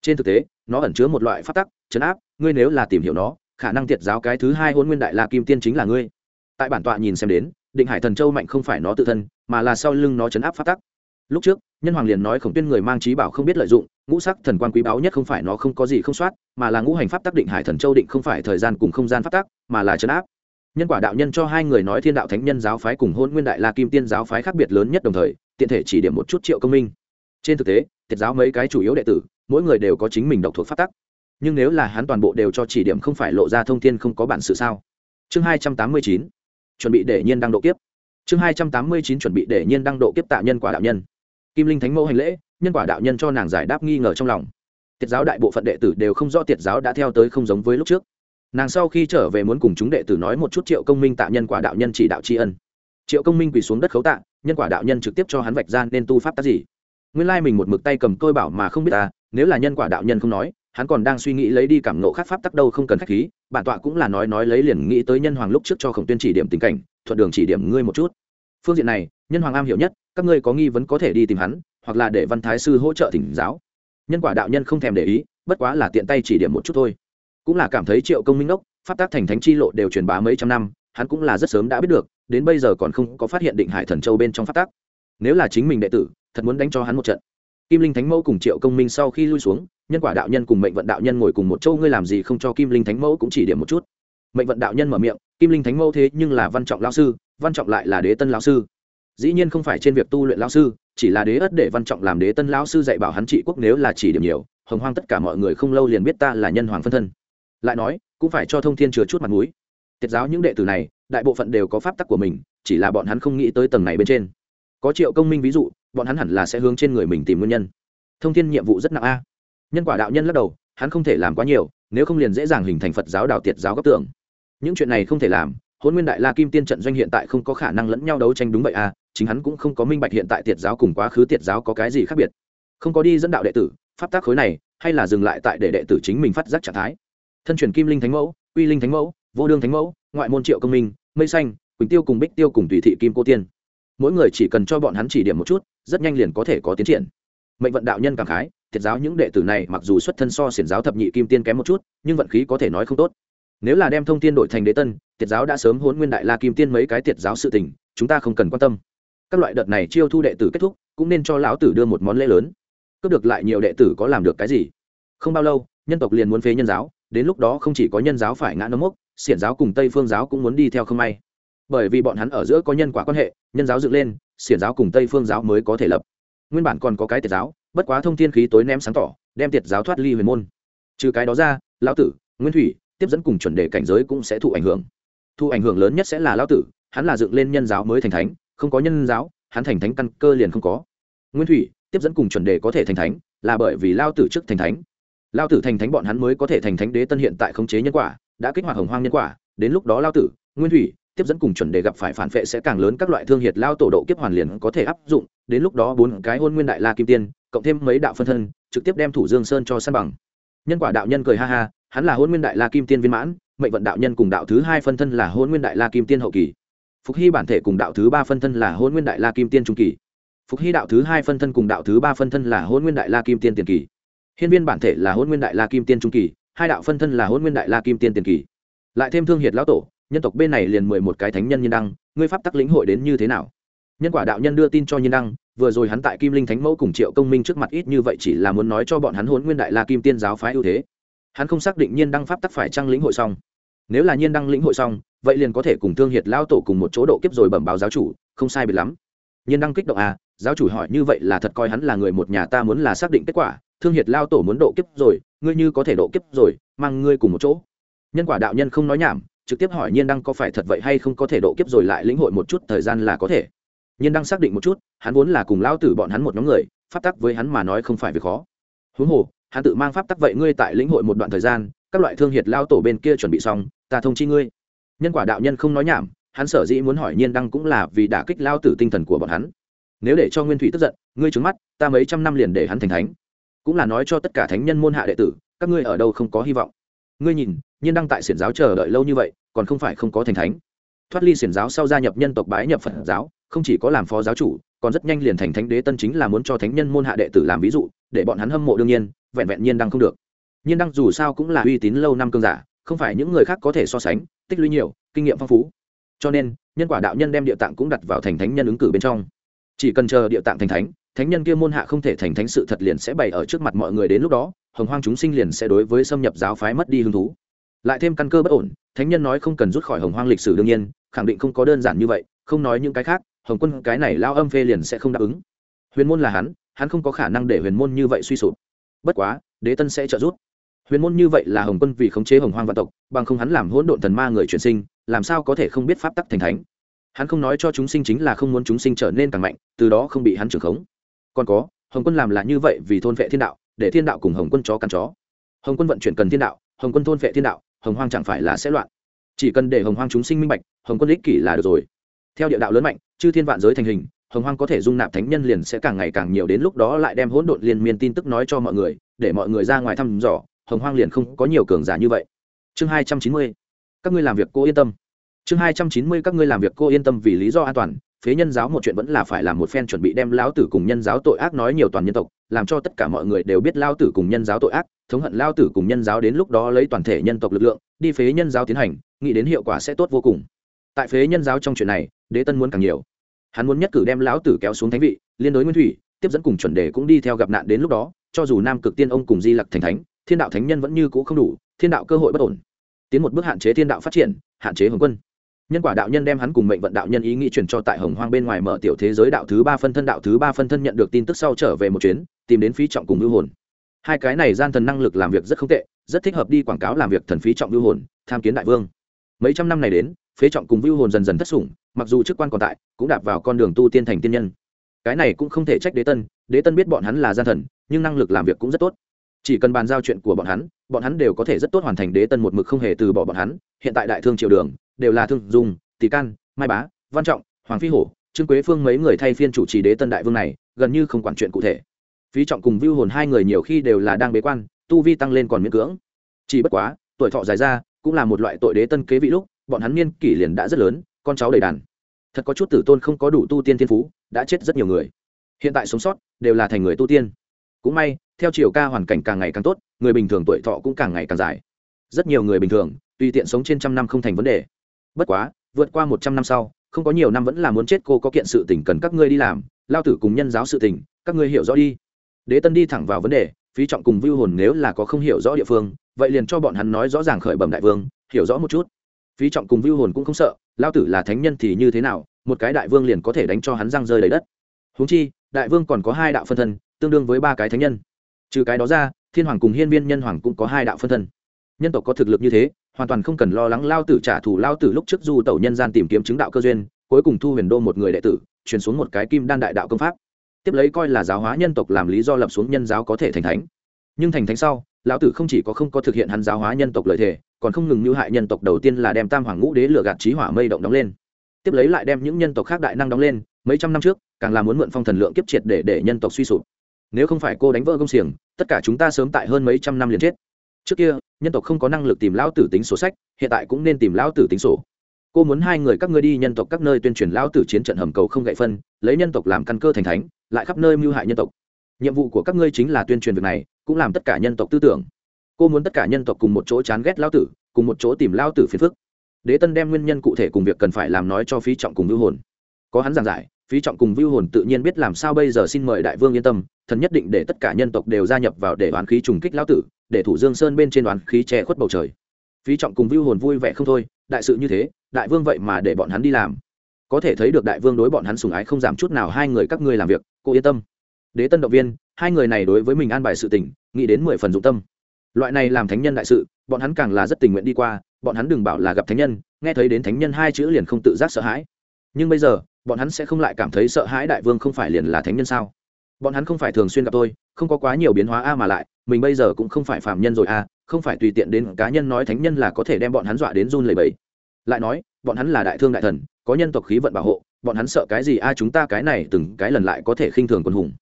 Trên thực tế, nó ẩn chứa một loại phát tắc, chấn áp, ngươi nếu là tìm hiểu nó, khả năng tiệt giáo cái thứ hai hôn nguyên đại la kim tiên chính là ngươi. Tại bản tọa nhìn xem đến, định hải thần châu mạnh không phải nó tự thân, mà là sau lưng nó chấn áp phát tắc lúc trước nhân hoàng liền nói khổng tuyên người mang trí bảo không biết lợi dụng ngũ sắc thần quan quý báu nhất không phải nó không có gì không soát mà là ngũ hành pháp tác định hải thần châu định không phải thời gian cùng không gian pháp tác, mà là trấn áp. Nhân quả đạo nhân cho hai người nói thiên đạo thánh nhân giáo phái cùng hôn nguyên đại la kim tiên giáo phái khác biệt lớn nhất đồng thời tiện thể chỉ điểm một chút triệu công minh. Trên thực tế thiệt giáo mấy cái chủ yếu đệ tử mỗi người đều có chính mình độc thuộc pháp tắc. Nhưng nếu là hắn toàn bộ đều cho chỉ điểm không phải lộ ra thông thiên không có bản sự sao? Chương hai trăm tám mươi chín chuẩn bị để nhiên đăng độ kiếp. Chương hai trăm tám mươi chín chuẩn bị để nhiên đăng độ kiếp tạ nhân quả đạo nhân kim linh thánh mẫu hành lễ, nhân quả đạo nhân cho nàng giải đáp nghi ngờ trong lòng. Tiết giáo đại bộ phận đệ tử đều không rõ tiết giáo đã theo tới không giống với lúc trước. Nàng sau khi trở về muốn cùng chúng đệ tử nói một chút triệu công minh tạ nhân quả đạo nhân chỉ đạo tri ân. Triệu công minh quỳ xuống đất khấu tạ, nhân quả đạo nhân trực tiếp cho hắn vạch ra nên tu pháp tác gì. Nguyên lai mình một mực tay cầm tôi bảo mà không biết ta nếu là nhân quả đạo nhân không nói, hắn còn đang suy nghĩ lấy đi cảm nộ khác pháp tắc đâu không cần khách khí, bản tọa cũng là nói nói lấy liền nghĩ tới nhân hoàng lúc trước cho khổng tuyên chỉ điểm tình cảnh, thuận đường chỉ điểm ngươi một chút. Phương diện này, nhân hoàng am hiểu nhất các ngươi có nghi vấn có thể đi tìm hắn, hoặc là để văn thái sư hỗ trợ thỉnh giáo. Nhân quả đạo nhân không thèm để ý, bất quá là tiện tay chỉ điểm một chút thôi. Cũng là cảm thấy triệu công minh đốc, pháp tác thành thánh chi lộ đều truyền bá mấy trăm năm, hắn cũng là rất sớm đã biết được, đến bây giờ còn không có phát hiện định hải thần châu bên trong pháp tác. Nếu là chính mình đệ tử, thật muốn đánh cho hắn một trận. Kim linh thánh mẫu cùng triệu công minh sau khi lui xuống, nhân quả đạo nhân cùng mệnh vận đạo nhân ngồi cùng một châu ngươi làm gì không cho kim linh thánh mẫu cũng chỉ điểm một chút. Mệnh vận đạo nhân mở miệng, kim linh thánh mẫu thế nhưng là văn trọng lao sư, văn trọng lại là đế tân lao sư dĩ nhiên không phải trên việc tu luyện lao sư, chỉ là đế ất để văn trọng làm đế tân lao sư dạy bảo hắn trị quốc nếu là chỉ điểm nhiều, hồng hoang tất cả mọi người không lâu liền biết ta là nhân hoàng phân thân. Lại nói, cũng phải cho thông thiên chừa chút mặt mũi. Tiết giáo những đệ tử này, đại bộ phận đều có pháp tắc của mình, chỉ là bọn hắn không nghĩ tới tầng này bên trên. Có triệu công minh ví dụ, bọn hắn hẳn là sẽ hướng trên người mình tìm nguyên nhân. Thông thiên nhiệm vụ rất nặng a. Nhân quả đạo nhân lắc đầu, hắn không thể làm quá nhiều, nếu không liền dễ dàng hình thành phật giáo đào tiệt giáo góc tưởng những chuyện này không thể làm hôn nguyên đại la kim tiên trận doanh hiện tại không có khả năng lẫn nhau đấu tranh đúng vậy à? chính hắn cũng không có minh bạch hiện tại tiệt giáo cùng quá khứ tiệt giáo có cái gì khác biệt. Không có đi dẫn đạo đệ tử, pháp tác khối này, hay là dừng lại tại để đệ tử chính mình phát giác trạng thái. Thân truyền kim linh thánh mẫu uy linh thánh mẫu, vô đương thánh mẫu, ngoại môn triệu công minh, mây xanh, quỳnh tiêu cùng bích tiêu cùng tùy thị kim cô tiên. Mỗi người chỉ cần cho bọn hắn chỉ điểm một chút, rất nhanh liền có thể có tiến triển. Mệnh vận đạo nhân cảm khái thiệt giáo những đệ tử này mặc dù xuất thân so xiển giáo thập nhị kim tiên kém một chút, nhưng vận khí có thể nói không tốt nếu là đem thông tin đổi thành đế tân, tiệt giáo đã sớm hôn nguyên đại la kim tiên mấy cái tiệt giáo sự tình, chúng ta không cần quan tâm. Các loại đợt này chiêu thu đệ tử kết thúc, cũng nên cho lão tử đưa một món lễ lớn. Cướp được lại nhiều đệ tử có làm được cái gì? Không bao lâu, nhân tộc liền muốn phế nhân giáo, đến lúc đó không chỉ có nhân giáo phải ngã nấm mốc, xiển giáo cùng tây phương giáo cũng muốn đi theo không may. Bởi vì bọn hắn ở giữa có nhân quả quan hệ, nhân giáo dựng lên, xiển giáo cùng tây phương giáo mới có thể lập. Nguyên bản còn có cái tiệt giáo, bất quá thông thiên khí tối ném sáng tỏ, đem tiệt giáo thoát ly huyền môn. Trừ cái đó ra, lão tử, nguyên thủy tiếp dẫn cùng chuẩn đề cảnh giới cũng sẽ thụ ảnh hưởng. Thụ ảnh hưởng lớn nhất sẽ là lão tử, hắn là dựng lên nhân giáo mới thành thánh, không có nhân giáo, hắn thành thánh căn cơ liền không có. Nguyên thủy, tiếp dẫn cùng chuẩn đề có thể thành thánh, là bởi vì lao tử trước thành thánh. Lao tử thành thánh bọn hắn mới có thể thành thánh đế tân hiện tại khống chế nhân quả, đã kích hoạt hồng hoang nhân quả, đến lúc đó lao tử, nguyên thủy, tiếp dẫn cùng chuẩn đề gặp phải phản vệ sẽ càng lớn các loại thương hiệt lao tổ độ kiếp hoàn liền có thể áp dụng, đến lúc đó bốn cái hôn nguyên đại la kim tiên, cộng thêm mấy đạo phân thân, trực tiếp đem thủ dương sơn cho san bằng. Nhân quả đạo nhân cười ha ha hắn là hôn nguyên đại la kim tiên viên mãn, mệnh vận đạo nhân cùng đạo thứ hai phân thân là hôn nguyên đại la kim tiên hậu kỳ. Phục hy bản thể cùng đạo thứ ba phân thân là hôn nguyên đại la kim tiên trung kỳ. Phục hy đạo thứ hai phân thân cùng đạo thứ ba phân thân là hôn nguyên đại la kim tiên tiền kỳ. Hiên viên bản thể là hôn nguyên đại la kim tiên trung kỳ, hai đạo phân thân là hôn nguyên đại la kim tiên tiền kỳ. Lại thêm thương hiệt lão tổ, nhân tộc bên này liền mười một cái thánh nhân nhân đăng, ngươi pháp tắc lĩnh hội đến như thế nào? Nhân quả đạo nhân đưa tin cho nhân đăng, vừa rồi hắn tại kim linh thánh mẫu cùng triệu công minh trước mặt ít như vậy chỉ là muốn nói cho bọn hắn hôn nguyên đại la kim tiên giáo phái ưu thế hắn không xác định nhiên đăng pháp tắc phải trăng lĩnh hội xong. Nếu là nhiên đăng lĩnh hội xong, vậy liền có thể cùng thương hiệt lao tổ cùng một chỗ độ kiếp rồi bẩm báo giáo chủ, không sai biệt lắm. Nhiên đăng kích động à giáo chủ hỏi như vậy là thật coi hắn là người một nhà ta muốn là xác định kết quả, thương hiệt lao tổ muốn độ kiếp rồi, ngươi như có thể độ kiếp rồi, mang ngươi cùng một chỗ. Nhân quả đạo nhân không nói nhảm, trực tiếp hỏi nhiên đăng có phải thật vậy hay không có thể độ kiếp rồi lại lĩnh hội một chút thời gian là có thể. Nhiên đăng xác định một chút, hắn vốn là cùng lao tử bọn hắn một nhóm người, pháp tắc với hắn mà nói không phải việc khó. Huống hồ hắn tự mang pháp tắc vậy ngươi tại lĩnh hội một đoạn thời gian, các loại thương hiệt lao tổ bên kia chuẩn bị xong, ta thông chi ngươi. Nhân quả đạo nhân không nói nhảm, hắn sở dĩ muốn hỏi nhiên đăng cũng là vì đả kích lao tử tinh thần của bọn hắn. Nếu để cho nguyên thủy tức giận, ngươi trứng mắt, ta mấy trăm năm liền để hắn thành thánh. Cũng là nói cho tất cả thánh nhân môn hạ đệ tử, các ngươi ở đâu không có hy vọng. Ngươi nhìn, nhiên đăng tại xiển giáo chờ đợi lâu như vậy, còn không phải không có thành thánh thoát ly xiển giáo sau gia nhập nhân tộc bái nhập phật giáo, không chỉ có làm phó giáo chủ, còn rất nhanh liền thành thánh đế tân chính là muốn cho thánh nhân môn hạ đệ tử làm ví dụ, để bọn hắn hâm mộ đương nhiên, vẹn vẹn nhiên đăng không được. Nhiên đăng dù sao cũng là uy tín lâu năm cương giả, không phải những người khác có thể so sánh, tích lũy nhiều, kinh nghiệm phong phú. Cho nên, nhân quả đạo nhân đem địa tạng cũng đặt vào thành thánh nhân ứng cử bên trong. Chỉ cần chờ địa tạng thành thánh thánh nhân kia môn hạ không thể thành thánh sự thật liền sẽ bày ở trước mặt mọi người đến lúc đó, hồng hoang chúng sinh liền sẽ đối với xâm nhập giáo phái mất đi hứng thú. Lại thêm căn cơ bất ổn, thánh nhân nói không cần rút khỏi hồng hoang lịch sử đương nhiên khẳng định không có đơn giản như vậy, không nói những cái khác, hồng quân cái này lao âm phê liền sẽ không đáp ứng. Huyền môn là hắn hắn không có khả năng để huyền môn như vậy suy sụp. Bất quá, đế tân sẽ trợ giúp. Huyền môn như vậy là hồng quân vì khống chế hồng hoang vạn tộc, bằng không hắn làm hỗn độn thần ma người chuyển sinh, làm sao có thể không biết pháp tắc thành thánh? Hắn không nói cho chúng sinh chính là không muốn chúng sinh trở nên càng mạnh, từ đó không bị hắn trưởng khống. Còn có, hồng quân làm là như vậy vì thôn vệ thiên đạo, để thiên đạo cùng hồng quân chó cắn chó. Hồng quân vận chuyển cần thiên đạo, hồng quân thôn vệ thiên đạo, hồng hoang chẳng phải là sẽ loạn chỉ cần để hồng hoang chúng sinh minh bạch, hồng quân ích kỷ là được rồi. Theo địa đạo lớn mạnh, chư thiên vạn giới thành hình, hồng hoang có thể dung nạp thánh nhân liền sẽ càng ngày càng nhiều đến lúc đó lại đem hỗn độn liên miên tin tức nói cho mọi người, để mọi người ra ngoài thăm dò, hồng hoang liền không có nhiều cường giả như vậy. Chương hai trăm chín mươi, các ngươi làm việc cô yên tâm. Chương hai trăm chín mươi, các ngươi làm việc cô yên tâm vì lý do an toàn, phế nhân giáo một chuyện vẫn là phải làm một phen chuẩn bị đem lão tử cùng nhân giáo tội ác nói nhiều toàn nhân tộc làm cho tất cả mọi người đều biết lao tử cùng nhân giáo tội ác, thống hận lao tử cùng nhân giáo đến lúc đó lấy toàn thể nhân tộc lực lượng, đi phế nhân giáo tiến hành, nghĩ đến hiệu quả sẽ tốt vô cùng. Tại phế nhân giáo trong chuyện này, đế tân muốn càng nhiều. Hắn muốn nhất cử đem lão tử kéo xuống thánh vị, liên đối nguyên thủy, tiếp dẫn cùng chuẩn đề cũng đi theo gặp nạn đến lúc đó, cho dù nam cực tiên ông cùng di lặc thành thánh, thiên đạo thánh nhân vẫn như cũ không đủ, thiên đạo cơ hội bất ổn. Tiến một bước hạn chế thiên đạo phát triển, hạn chế hồng quân. Nhân quả đạo nhân đem hắn cùng mệnh vận đạo nhân ý nghĩ truyền cho tại hồng hoang bên ngoài mở tiểu thế giới đạo thứ ba phân thân, đạo thứ ba phân thân nhận được tin tức sau trở về một chuyến tìm đến phí trọng cùng lưu hồn. Hai cái này gian thần năng lực làm việc rất không tệ, rất thích hợp đi quảng cáo làm việc thần phí trọng lưu hồn, tham kiến đại vương. Mấy trăm năm này đến, phế trọng cùng lưu hồn dần dần thất sủng, mặc dù chức quan còn tại, cũng đạp vào con đường tu tiên thành tiên nhân. Cái này cũng không thể trách đế tân đế tân biết bọn hắn là gian thần, nhưng năng lực làm việc cũng rất tốt. Chỉ cần bàn giao chuyện của bọn hắn bọn hắn đều có thể rất tốt hoàn thành đế tân một mực không hề từ bỏ bọn hắn, hiện tại đại thương triều đường, đều là thương dùng tỷ can, mai bá, văn trọng, hoàng phi hổ, trương quế phương mấy người thay phiên chủ trì đế tân đại vương này, gần như không quản chuyện cụ thể phí trọng cùng vưu hồn hai người nhiều khi đều là đang bế quan, tu vi tăng lên còn miễn cưỡng. Chỉ bất quá, tuổi thọ dài ra, cũng là một loại tội đế tân kế vị lúc, bọn hắn niên kỷ liền đã rất lớn, con cháu đầy đàn. Thật có chút tử tôn không có đủ tu tiên thiên phú, đã chết rất nhiều người. Hiện tại sống sót, đều là thành người tu tiên. Cũng may, theo chiều ca hoàn cảnh càng ngày càng tốt, người bình thường tuổi thọ cũng càng ngày càng dài. Rất nhiều người bình thường, tùy tiện sống trên trăm năm không thành vấn đề. Bất quá, vượt qua một trăm năm sau, không có nhiều năm vẫn là muốn chết, cô có kiện sự tình cần các ngươi đi làm. Lao tử cùng nhân giáo sự tình, các ngươi hiểu rõ đi đế tân đi thẳng vào vấn đề, phí trọng cùng vưu hồn nếu là có không hiểu rõ địa phương, vậy liền cho bọn hắn nói rõ ràng khởi bẩm đại vương, hiểu rõ một chút. Phí trọng cùng vưu hồn cũng không sợ, lao tử là thánh nhân thì như thế nào, một cái đại vương liền có thể đánh cho hắn răng rơi đầy đất. Húng chi, đại vương còn có hai đạo phân thân, tương đương với ba cái thánh nhân. Trừ cái đó ra, thiên hoàng cùng hiên viên nhân hoàng cũng có hai đạo phân thân. Nhân tộc có thực lực như thế, hoàn toàn không cần lo lắng lao tử trả thù lao tử lúc trước du tẩu nhân gian tìm kiếm chứng đạo cơ duyên, cuối cùng thu huyền đô một người đệ tử, truyền xuống một cái kim đan đại đạo công pháp tiếp lấy coi là giáo hóa nhân tộc làm lý do lập xuống nhân giáo có thể thành thánh. Nhưng thành thánh sau, lão tử không chỉ có không có thực hiện hắn giáo hóa nhân tộc lợi thể còn không ngừng như hại nhân tộc đầu tiên là đem tam hoàng ngũ đế lửa gạt trí hỏa mây động đóng lên. Tiếp lấy lại đem những nhân tộc khác đại năng đóng lên, mấy trăm năm trước, càng là muốn mượn phong thần lượng kiếp triệt để để nhân tộc suy sụp. Nếu không phải cô đánh vỡ công xiềng, tất cả chúng ta sớm tại hơn mấy trăm năm liền chết. Trước kia, nhân tộc không có năng lực tìm lão tử tính sổ sách, hiện tại cũng nên tìm lão tử tính sổ. Cô muốn hai người các ngươi đi nhân tộc các nơi tuyên truyền lão tử chiến trận hầm cầu không gậy phân, lấy nhân tộc làm căn cơ thành thánh lại khắp nơi mưu hại nhân tộc. Nhiệm vụ của các ngươi chính là tuyên truyền việc này, cũng làm tất cả nhân tộc tư tưởng. Cô muốn tất cả nhân tộc cùng một chỗ chán ghét lão tử, cùng một chỗ tìm lão tử phiền phức. Đế tân đem nguyên nhân cụ thể cùng việc cần phải làm nói cho phí trọng cùng vưu hồn. Có hắn giảng giải, phí trọng cùng vưu hồn tự nhiên biết làm sao bây giờ xin mời đại vương yên tâm, thần nhất định để tất cả nhân tộc đều gia nhập vào để đoán khí trùng kích lão tử, để thủ dương sơn bên trên đoán khí che khuất bầu trời. Phí trọng cùng vưu hồn vui vẻ không thôi, đại sự như thế, đại vương vậy mà để bọn hắn đi làm có thể thấy được đại vương đối bọn hắn sùng ái không giảm chút nào hai người các ngươi làm việc, cô yên tâm. Đế tân động viên, hai người này đối với mình an bài sự tình, nghĩ đến mười phần dụng tâm. Loại này làm thánh nhân đại sự, bọn hắn càng là rất tình nguyện đi qua, bọn hắn đừng bảo là gặp thánh nhân, nghe thấy đến thánh nhân hai chữ liền không tự giác sợ hãi. Nhưng bây giờ, bọn hắn sẽ không lại cảm thấy sợ hãi đại vương không phải liền là thánh nhân sao? Bọn hắn không phải thường xuyên gặp tôi, không có quá nhiều biến hóa a mà lại, mình bây giờ cũng không phải phạm nhân rồi a, không phải tùy tiện đến cá nhân nói thánh nhân là có thể đem bọn hắn dọa đến run lầy bẫy lại nói, bọn hắn là đại thương đại thần có nhân tộc khí vận bảo hộ, bọn hắn sợ cái gì? A, chúng ta cái này từng cái lần lại có thể khinh thường quân hùng.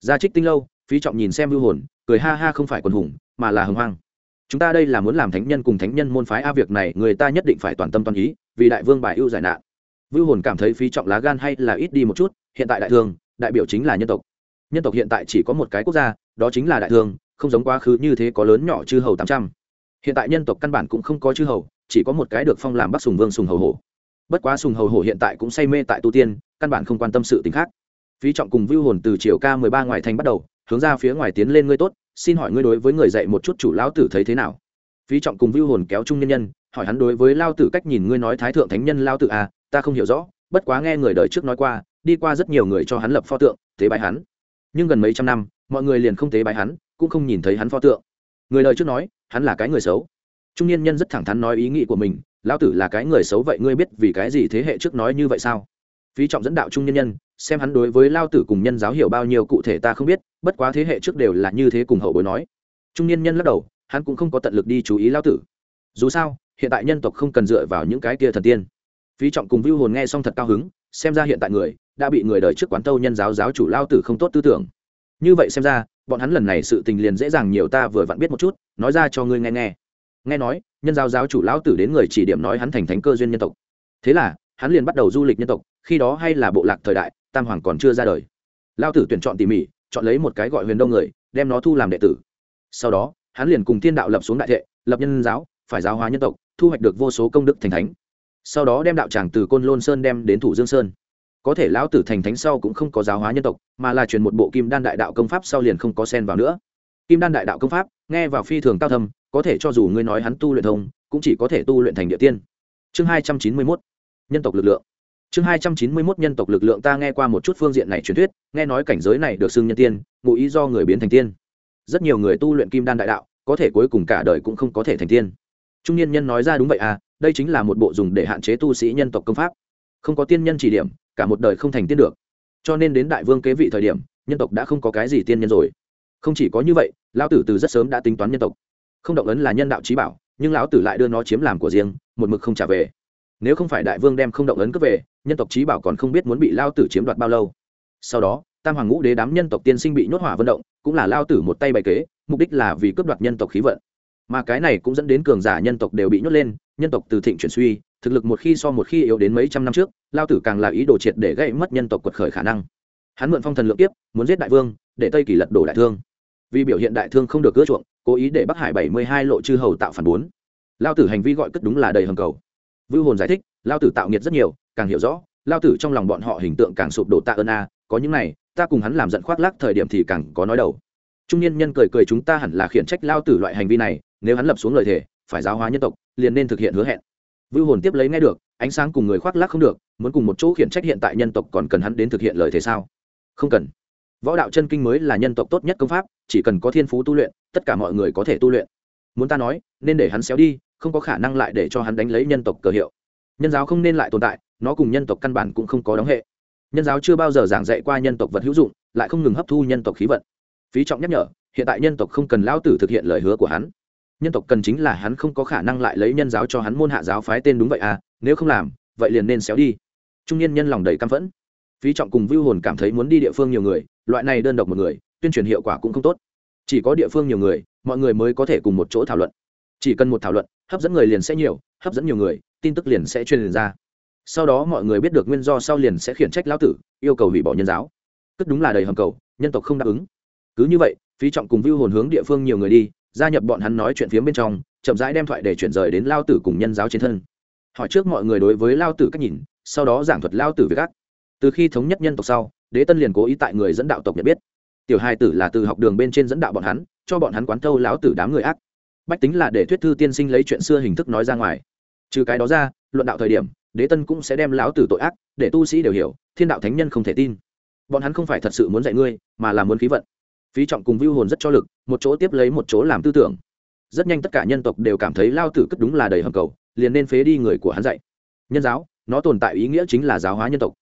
Gia trích tinh lâu, phí trọng nhìn xem vưu hồn, cười ha ha không phải quân hùng, mà là hưng hoang. Chúng ta đây là muốn làm thánh nhân cùng thánh nhân môn phái, a, việc này người ta nhất định phải toàn tâm toàn ý, vì đại vương bài ưu giải nạn. Vưu hồn cảm thấy phí trọng lá gan hay là ít đi một chút, hiện tại đại thương đại biểu chính là nhân tộc. Nhân tộc hiện tại chỉ có một cái quốc gia, đó chính là đại thương không giống quá khứ như thế có lớn nhỏ chư hầu tám trăm. Hiện tại nhân tộc căn bản cũng không có chư hầu, chỉ có một cái được phong làm bắc sùng vương sùng hầu hổ bất quá sùng hầu hổ hiện tại cũng say mê tại tu tiên, căn bản không quan tâm sự t ì n h khác. Phí trọng cùng vưu hồn từ chiều ca mười ba ngoài thành bắt đầu, hướng ra phía ngoài tiến lên ngươi tốt, xin hỏi ngươi đối với người dạy một chút chủ lão tử thấy thế nào? Phí trọng cùng vưu hồn kéo trung nhân nhân, hỏi hắn đối với lao tử cách nhìn ngươi nói thái thượng thánh nhân lao tử à ta không hiểu rõ, bất quá nghe người đời trước nói qua, đi qua rất nhiều người cho hắn lập pho tượng, tế bái hắn. Nhưng gần mấy trăm năm, mọi người liền không tế bái hắn, cũng không nhìn thấy hắn pho tượng. Người đời trước nói, hắn là cái người xấu. Trung Nhân nhân rất thẳng thắn nói ý nghĩ của mình lão tử là cái người xấu vậy ngươi biết vì cái gì thế hệ trước nói như vậy sao? Phí trọng dẫn đạo trung niên nhân, xem hắn đối với lao tử cùng nhân giáo hiểu bao nhiêu cụ thể ta không biết, bất quá thế hệ trước đều là như thế cùng hậu bối nói. Trung niên nhân lắc đầu, hắn cũng không có tận lực đi chú ý lao tử. Dù sao, hiện tại nhân tộc không cần dựa vào những cái kia thần tiên. Phí trọng cùng vưu hồn nghe xong thật cao hứng, xem ra hiện tại người đã bị người đời trước quán tâu nhân giáo giáo chủ lao tử không tốt tư tưởng. Như vậy xem ra, bọn hắn lần này sự tình liền dễ dàng nhiều ta vừa vặn biết một chút, nói ra cho ngươi nghe nghe. Nghe nói nhân giáo giáo chủ lão tử đến người chỉ điểm nói hắn thành thánh cơ duyên nhân tộc. Thế là, hắn liền bắt đầu du lịch nhân tộc, khi đó hay là bộ lạc thời đại, tam hoàng còn chưa ra đời. Lao tử tuyển chọn tỉ mỉ, chọn lấy một cái gọi huyền đông người, đem nó thu làm đệ tử. Sau đó, hắn liền cùng thiên đạo lập xuống đại thệ, lập nhân giáo, phải giáo hóa nhân tộc, thu hoạch được vô số công đức thành thánh. Sau đó đem đạo tràng từ côn lôn sơn đem đến thủ dương sơn. Có thể lão tử thành thánh sau cũng không có giáo hóa nhân tộc, mà là truyền một bộ kim đan đại đạo công pháp sau liền không có sen vào nữa. Kim đan đại đạo công pháp nghe vào phi thường cao thâm, có thể cho dù ngươi nói hắn tu luyện thông, cũng chỉ có thể tu luyện thành địa tiên. Chương hai trăm chín mươi mốt, nhân tộc lực lượng. Chương hai trăm chín mươi mốt, nhân tộc lực lượng ta nghe qua một chút phương diện này truyền thuyết, nghe nói cảnh giới này được xưng nhân tiên, ngụ ý do người biến thành tiên. Rất nhiều người tu luyện kim đan đại đạo, có thể cuối cùng cả đời cũng không có thể thành tiên. Trung niên nhân nói ra đúng vậy à đây chính là một bộ dùng để hạn chế tu sĩ nhân tộc công pháp. Không có tiên nhân chỉ điểm, cả một đời không thành tiên được. Cho nên đến đại vương kế vị thời điểm, nhân tộc đã không có cái gì tiên nhân rồi không chỉ có như vậy, lão tử từ rất sớm đã tính toán nhân tộc. Không động ấn là nhân đạo trí bảo, nhưng lão tử lại đưa nó chiếm làm của riêng, một mực không trả về. Nếu không phải đại vương đem không động ấn cướp về, nhân tộc trí bảo còn không biết muốn bị lao tử chiếm đoạt bao lâu. Sau đó, tam hoàng ngũ đế đám nhân tộc tiên sinh bị nhốt hỏa vận động, cũng là lao tử một tay bày kế, mục đích là vì cướp đoạt nhân tộc khí vận. Mà cái này cũng dẫn đến cường giả nhân tộc đều bị nhốt lên, nhân tộc từ thịnh chuyển suy, thực lực một khi so một khi yếu đến mấy trăm năm trước lao tử càng là ý đồ triệt để gây mất nhân tộc quật khởi khả năng. Hắn mượn phong thần lượng tiếp muốn giết đại vương, để tây kỳ lật đổ đại thương vì biểu hiện đại thương không được cưa chuộng, cố ý để bắc hải bảy mươi hai lộ chư hầu tạo phản bốn. Lao tử hành vi gọi cất đúng là đầy hầm cầu. Vưu hồn giải thích, lao tử tạo nghiệt rất nhiều, càng hiểu rõ, lao tử trong lòng bọn họ hình tượng càng sụp đổ tạ ơn a, có những này, ta cùng hắn làm giận khoác lác thời điểm thì càng có nói đầu. Trung niên nhân cười cười chúng ta hẳn là khiển trách lao tử loại hành vi này, nếu hắn lập xuống lời thề, phải giáo hóa nhân tộc, liền nên thực hiện hứa hẹn. Vưu hồn tiếp lấy nghe được, ánh sáng cùng người khoác lác không được, muốn cùng một chỗ khiển trách hiện tại nhân tộc còn cần hắn đến thực hiện lời thề sao? Không cần võ đạo chân kinh mới là nhân tộc tốt nhất công pháp, chỉ cần có thiên phú tu luyện, tất cả mọi người có thể tu luyện. Muốn ta nói, nên để hắn xéo đi, không có khả năng lại để cho hắn đánh lấy nhân tộc cờ hiệu. Nhân giáo không nên lại tồn tại, nó cùng nhân tộc căn bản cũng không có đóng hệ. Nhân giáo chưa bao giờ giảng dạy qua nhân tộc vật hữu dụng, lại không ngừng hấp thu nhân tộc khí vận. Phí trọng nhắc nhở, hiện tại nhân tộc không cần lao tử thực hiện lời hứa của hắn. Nhân tộc cần chính là hắn không có khả năng lại lấy nhân giáo cho hắn môn hạ giáo phái tên đúng vậy à nếu không làm, vậy liền nên xéo đi. Trung niên nhân lòng đầy căm phẫn. Phí trọng cùng vưu hồn cảm thấy muốn đi địa phương nhiều người loại này đơn độc một người, tuyên truyền hiệu quả cũng không tốt. Chỉ có địa phương nhiều người, mọi người mới có thể cùng một chỗ thảo luận. Chỉ cần một thảo luận, hấp dẫn người liền sẽ nhiều, hấp dẫn nhiều người, tin tức liền sẽ truyền ra. Sau đó mọi người biết được nguyên do sau liền sẽ khiển trách lão tử, yêu cầu hủy bỏ nhân giáo. Cất đúng là đầy hầm cầu, nhân tộc không đáp ứng. Cứ như vậy, phí trọng cùng vưu hồn hướng địa phương nhiều người đi, gia nhập bọn hắn nói chuyện phía bên trong, chậm rãi đem thoại để chuyển rời đến lao tử cùng nhân giáo trên thân. Hỏi trước mọi người đối với lao tử cách nhìn, sau đó giảng thuật lao tử với các từ khi thống nhất nhân tộc sau đế tân liền cố ý tại người dẫn đạo tộc nhận biết. Tiểu hai tử là từ học đường bên trên dẫn đạo bọn hắn, cho bọn hắn quán thâu láo tử đám người ác. Bách tính là để thuyết thư tiên sinh lấy chuyện xưa hình thức nói ra ngoài. Trừ cái đó ra, luận đạo thời điểm, đế tân cũng sẽ đem láo tử tội ác, để tu sĩ đều hiểu, thiên đạo thánh nhân không thể tin. Bọn hắn không phải thật sự muốn dạy ngươi, mà là muốn khí vận. Phí trọng cùng vưu hồn rất cho lực, một chỗ tiếp lấy một chỗ làm tư tưởng. Rất nhanh tất cả nhân tộc đều cảm thấy lao tử cất đúng là đầy hầm cầu, liền nên phế đi người của hắn dạy. Nhân giáo, nó tồn tại ý nghĩa chính là giáo hóa nhân tộc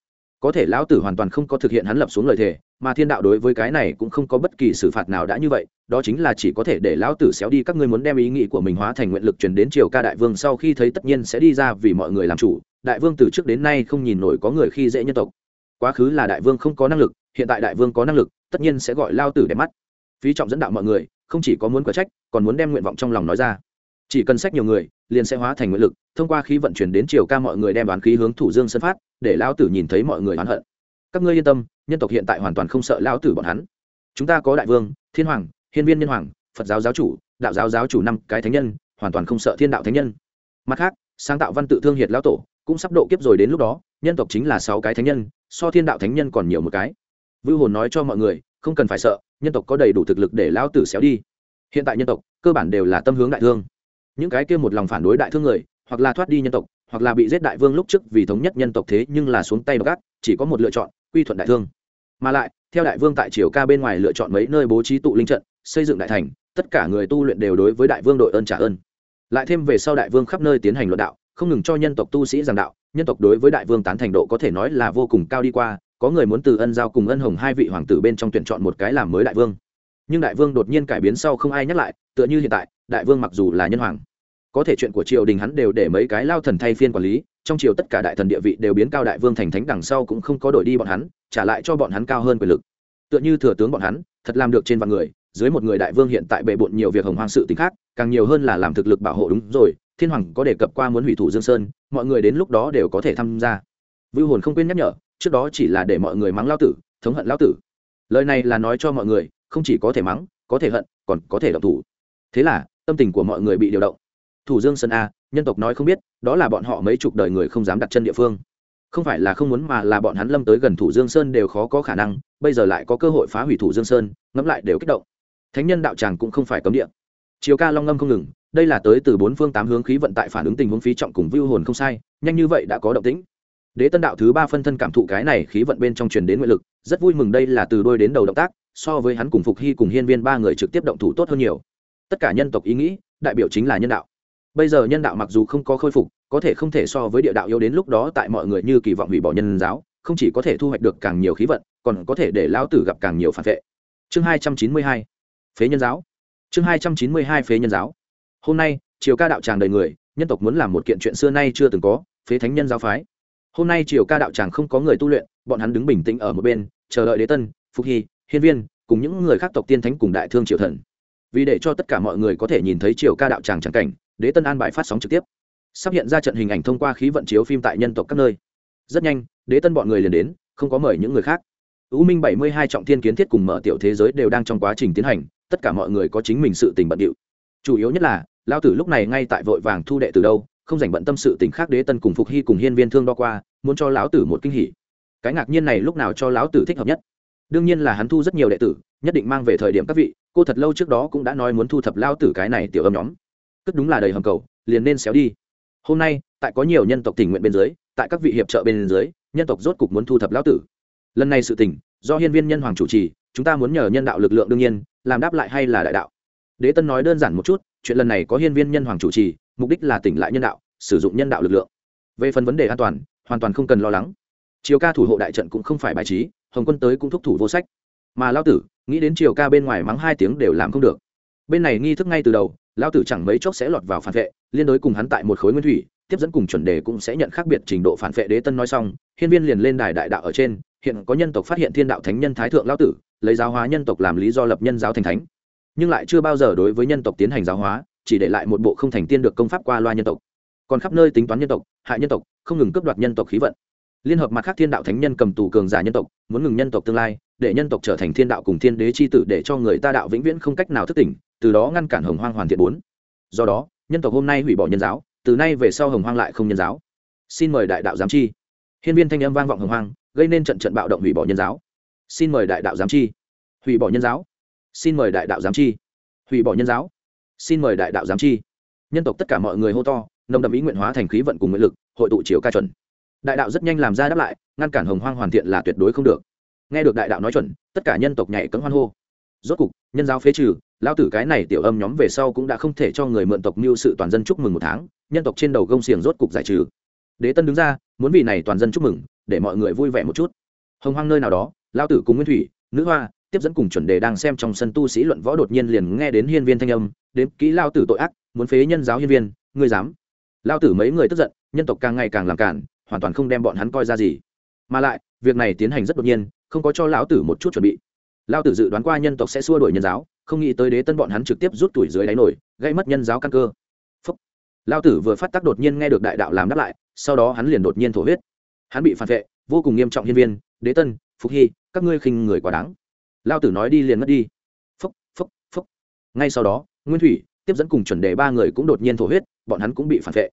có thể lão tử hoàn toàn không có thực hiện hắn lập xuống lời thề, mà thiên đạo đối với cái này cũng không có bất kỳ xử phạt nào đã như vậy, đó chính là chỉ có thể để lão tử xéo đi, các ngươi muốn đem ý nghĩ của mình hóa thành nguyện lực truyền đến triều ca đại vương sau khi thấy tất nhiên sẽ đi ra vì mọi người làm chủ, đại vương từ trước đến nay không nhìn nổi có người khi dễ nhân tộc. Quá khứ là đại vương không có năng lực, hiện tại đại vương có năng lực, tất nhiên sẽ gọi lao tử để mắt. Phí trọng dẫn đạo mọi người, không chỉ có muốn quả trách, còn muốn đem nguyện vọng trong lòng nói ra chỉ cần sách nhiều người, liền sẽ hóa thành nguyện lực, thông qua khí vận chuyển đến triều ca mọi người đem đoán khí hướng thủ dương sân phát, để lão tử nhìn thấy mọi người oán hận. Các ngươi yên tâm, nhân tộc hiện tại hoàn toàn không sợ lão tử bọn hắn. Chúng ta có đại vương, thiên hoàng, hiên viên nhân hoàng, phật giáo giáo chủ, đạo giáo giáo chủ năm cái thánh nhân, hoàn toàn không sợ thiên đạo thánh nhân. Mặt khác, sáng tạo văn tự thương hiệt lão tổ, cũng sắp độ kiếp rồi đến lúc đó, nhân tộc chính là sáu cái thánh nhân, so thiên đạo thánh nhân còn nhiều một cái. Vưu hồn nói cho mọi người, không cần phải sợ, nhân tộc có đầy đủ thực lực để lão tử xéo đi. Hiện tại nhân tộc, cơ bản đều là tâm hướng đại thương những cái kia một lòng phản đối đại thương người, hoặc là thoát đi nhân tộc, hoặc là bị giết đại vương lúc trước vì thống nhất nhân tộc thế nhưng là xuống tay gác chỉ có một lựa chọn, quy thuận đại thương. Mà lại, theo đại vương tại triều ca bên ngoài lựa chọn mấy nơi bố trí tụ linh trận, xây dựng đại thành, tất cả người tu luyện đều đối với đại vương đội ơn trả ơn. Lại thêm về sau đại vương khắp nơi tiến hành luận đạo, không ngừng cho nhân tộc tu sĩ giảng đạo, nhân tộc đối với đại vương tán thành độ có thể nói là vô cùng cao đi qua, có người muốn từ ân giao cùng ân hồng hai vị hoàng tử bên trong tuyển chọn một cái làm mới đại vương. Nhưng đại vương đột nhiên cải biến sau không ai nhắc lại, tựa như hiện tại đại vương mặc dù là nhân hoàng, có thể chuyện của triều đình hắn đều để mấy cái lao thần thay phiên quản lý, trong triều tất cả đại thần địa vị đều biến cao đại vương thành thánh đằng sau cũng không có đổi đi bọn hắn, trả lại cho bọn hắn cao hơn quyền lực. Tựa như thừa tướng bọn hắn, thật làm được trên vạn người, dưới một người đại vương hiện tại bệ bộn nhiều việc hồng hoang sự tính khác, càng nhiều hơn là làm thực lực bảo hộ đúng rồi, thiên hoàng có đề cập qua muốn hủy thủ dương sơn, mọi người đến lúc đó đều có thể tham gia. Vưu hồn không quên nhắc nhở, trước đó chỉ là để mọi người mắng lao tử, thống hận lao tử. Lời này là nói cho mọi người, không chỉ có thể mắng, có thể hận, còn có thể động thủ. Thế là tâm tình của mọi người bị điều động. Thủ dương sơn a, nhân tộc nói không biết, đó là bọn họ mấy chục đời người không dám đặt chân địa phương. Không phải là không muốn mà là bọn hắn lâm tới gần thủ dương sơn đều khó có khả năng, bây giờ lại có cơ hội phá hủy thủ dương sơn, ngẫm lại đều kích động. Thánh nhân đạo tràng cũng không phải cấm địa. Chiều ca long ngâm không ngừng, đây là tới từ bốn phương tám hướng khí vận tại phản ứng tình huống phí trọng cùng vưu hồn không sai, nhanh như vậy đã có động tĩnh. Đế tân đạo thứ ba phân thân cảm thụ cái này khí vận bên trong truyền đến nguyện lực, rất vui mừng đây là từ đôi đến đầu động tác, so với hắn cùng phục hy cùng hiên viên ba người trực tiếp động thủ tốt hơn nhiều tất cả nhân tộc ý nghĩ, đại biểu chính là nhân đạo. Bây giờ nhân đạo mặc dù không có khôi phục, có thể không thể so với địa đạo yếu đến lúc đó tại mọi người như kỳ vọng hủy bỏ nhân giáo, không chỉ có thể thu hoạch được càng nhiều khí vận, còn có thể để lão tử gặp càng nhiều phản vệ. Chương hai trăm chín mươi hai, phế nhân giáo. Chương hai trăm chín mươi hai, phế nhân giáo. Hôm nay, triều ca đạo tràng đầy người, nhân tộc muốn làm một kiện chuyện xưa nay chưa từng có, phế thánh nhân giáo phái. Hôm nay triều ca đạo tràng không có người tu luyện, bọn hắn đứng bình tĩnh ở một bên, chờ đợi đế tân phúc hy, hiên viên, cùng những người khác tộc tiên thánh cùng đại thương triều thần vì để cho tất cả mọi người có thể nhìn thấy triều ca đạo tràng tràng cảnh đế tân an bài phát sóng trực tiếp sắp hiện ra trận hình ảnh thông qua khí vận chiếu phim tại nhân tộc các nơi rất nhanh đế tân bọn người liền đến không có mời những người khác U Minh bảy mươi hai trọng thiên kiến thiết cùng mở tiểu thế giới đều đang trong quá trình tiến hành, tất cả mọi người có chính mình sự tình bận điệu. Chủ yếu nhất là, lão tử lúc này ngay tại vội vàng thu đệ từ đâu, không dành bận tâm sự tình khác đế tân cùng phục hy cùng hiên viên thương đo qua, muốn cho lão tử một kinh hỉ. Cái ngạc nhiên này lúc nào cho lão tử thích hợp nhất? Đương nhiên là hắn thu rất nhiều đệ tử, nhất định mang về thời điểm các vị, cô thật lâu trước đó cũng đã nói muốn thu thập lao tử cái này tiểu âm nhóm. Cất đúng là đầy hầm cầu, liền nên xéo đi. Hôm nay, tại có nhiều nhân tộc tình nguyện bên dưới, tại các vị hiệp trợ bên dưới, nhân tộc rốt cục muốn thu thập lao tử. Lần này sự tình do hiên viên nhân hoàng chủ trì chúng ta muốn nhờ nhân đạo lực lượng đương nhiên làm đáp lại hay là đại đạo. Đế tân nói đơn giản một chút chuyện lần này có hiên viên nhân hoàng chủ trì mục đích là tỉnh lại nhân đạo sử dụng nhân đạo lực lượng. Về phần vấn đề an toàn hoàn toàn không cần lo lắng. Chiều ca thủ hộ đại trận cũng không phải bài trí hồng quân tới cũng thúc thủ vô sách. Mà lao tử nghĩ đến chiều ca bên ngoài mắng hai tiếng đều làm không được. Bên này nghi thức ngay từ đầu lao tử chẳng mấy chốc sẽ lọt vào phản vệ, liên đối cùng hắn tại một khối nguyên thủy, tiếp dẫn cùng chuẩn đề cũng sẽ nhận khác biệt trình độ phản vệ đế tân nói xong, hiên viên liền lên đài đại đạo ở trên, hiện có nhân tộc phát hiện thiên đạo thánh nhân thái thượng lão tử, lấy giáo hóa nhân tộc làm lý do lập nhân giáo thành thánh. Nhưng lại chưa bao giờ đối với nhân tộc tiến hành giáo hóa, chỉ để lại một bộ không thành tiên được công pháp qua loa nhân tộc. Còn khắp nơi tính toán nhân tộc, hại nhân tộc, không ngừng cướp đoạt nhân tộc khí vận liên hợp mặt khác thiên đạo thánh nhân cầm tù cường giả nhân tộc, muốn ngừng nhân tộc tương lai, để nhân tộc trở thành thiên đạo cùng thiên đế c h i tử để cho người ta đạo vĩnh viễn không cách nào thức tỉnh, từ đó ngăn cản hồng hoang hoàn thiện bốn. Do đó, nhân tộc hôm nay hủy bỏ nhân giáo, từ nay về sau hồng hoang lại không nhân giáo. Xin mời đại đạo giám chi. Hiên viên thanh âm vang vọng hồng hoang, gây nên trận trận bạo động hủy bỏ nhân giáo. Xin mời đại đạo giám chi. Hủy bỏ nhân giáo. Xin mời đại đạo giám chi. Hủy bỏ nhân giáo. Xin mời đại đạo giám chi. Nhân tộc tất cả mọi người hô to, nồng đậm ý nguyện hóa thành khí vận cùng nguyện lực, hội tụ chiều ca chuẩn đại đạo rất nhanh làm ra đáp lại, ngăn cản hồng hoang hoàn thiện là tuyệt đối không được. Nghe được đại đạo nói chuẩn, tất cả nhân tộc nhảy cấm hoan hô. Rốt cục, nhân giáo phế trừ, lao tử cái này tiểu âm nhóm về sau cũng đã không thể cho người mượn tộc mưu sự toàn dân chúc mừng một tháng, nhân tộc trên đầu gông xiềng rốt cục giải trừ. Đế tân đứng ra, muốn vì này toàn dân chúc mừng, để mọi người vui vẻ một chút. Hồng hoang nơi nào đó, lao tử cùng nguyên thủy, nữ hoa, tiếp dẫn cùng chuẩn đề đang xem trong sân tu sĩ luận võ đột nhiên liền nghe đến hiên viên thanh âm, đến, kỹ lao tử tội ác, muốn phế nhân giáo hiên viên, ngươi dám? Lao tử mấy người tức giận, nhân tộc càng ngày càng làm cản hoàn toàn không đem bọn hắn coi ra gì. Mà lại, việc này tiến hành rất đột nhiên, không có cho lão tử một chút chuẩn bị. Lao tử dự đoán qua nhân tộc sẽ xua đuổi nhân giáo, không nghĩ tới đế tân bọn hắn trực tiếp rút tuổi dưới đáy nổi, gây mất nhân giáo căn cơ. Phúc. lao tử vừa phát tác đột nhiên nghe được đại đạo làm đáp lại, sau đó hắn liền đột nhiên thổ huyết. Hắn bị phản vệ, vô cùng nghiêm trọng hiên viên, đế tân, phục hy, các ngươi khinh người quá đáng. Lao tử nói đi liền mất đi. Phúc phúc phúc. Ngay sau đó, nguyên thủy, tiếp dẫn cùng chuẩn đề ba người cũng đột nhiên thổ huyết, bọn hắn cũng bị phản vệ.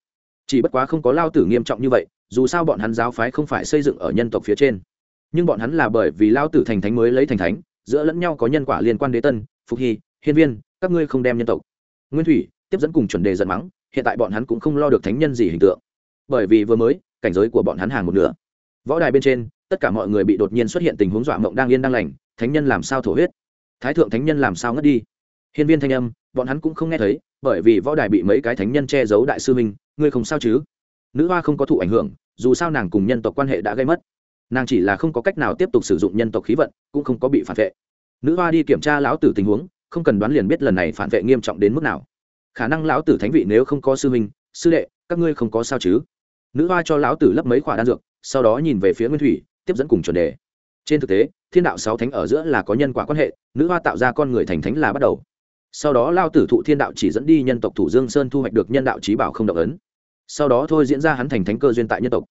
Chỉ bất quá không có lao tử nghiêm trọng như vậy dù sao bọn hắn giáo phái không phải xây dựng ở nhân tộc phía trên. Nhưng bọn hắn là bởi vì lao tử thành thánh mới lấy thành thánh, giữa lẫn nhau có nhân quả liên quan đế tân, phục hy, hiên viên, các ngươi không đem nhân tộc. Nguyên thủy, tiếp dẫn cùng chuẩn đề giận mắng, hiện tại bọn hắn cũng không lo được thánh nhân gì hình tượng. Bởi vì vừa mới, cảnh giới của bọn hắn hàng một nửa. Võ đài bên trên, tất cả mọi người bị đột nhiên xuất hiện tình huống dọa mộng đang yên đang lành, thánh nhân làm sao thổ huyết? Thái thượng thánh nhân làm sao ngất đi? Hiên viên thanh âm, bọn hắn cũng không nghe thấy, bởi vì võ đài bị mấy cái thánh nhân che giấu đại sư minh ngươi không sao chứ? Nữ hoa không có thụ ảnh hưởng dù sao nàng cùng nhân tộc quan hệ đã gây mất. Nàng chỉ là không có cách nào tiếp tục sử dụng nhân tộc khí vận cũng không có bị phản vệ. Nữ hoa đi kiểm tra lão tử tình huống không cần đoán liền biết lần này phản vệ nghiêm trọng đến mức nào. Khả năng lão tử thánh vị nếu không có sư huynh, sư đệ các ngươi không có sao chứ? Nữ hoa cho lão tử lấp mấy khoả đan dược sau đó nhìn về phía nguyên thủy tiếp dẫn cùng chuẩn đề. Trên thực tế thiên đạo sáu thánh ở giữa là có nhân quả quan hệ nữ hoa tạo ra con người thành thánh là bắt đầu. Sau đó lao tử thụ thiên đạo chỉ dẫn đi nhân tộc thủ dương sơn thu hoạch được nhân đạo trí bảo không động ấn sau đó thôi diễn ra hắn thành thánh cơ duyên tại nhân tộc.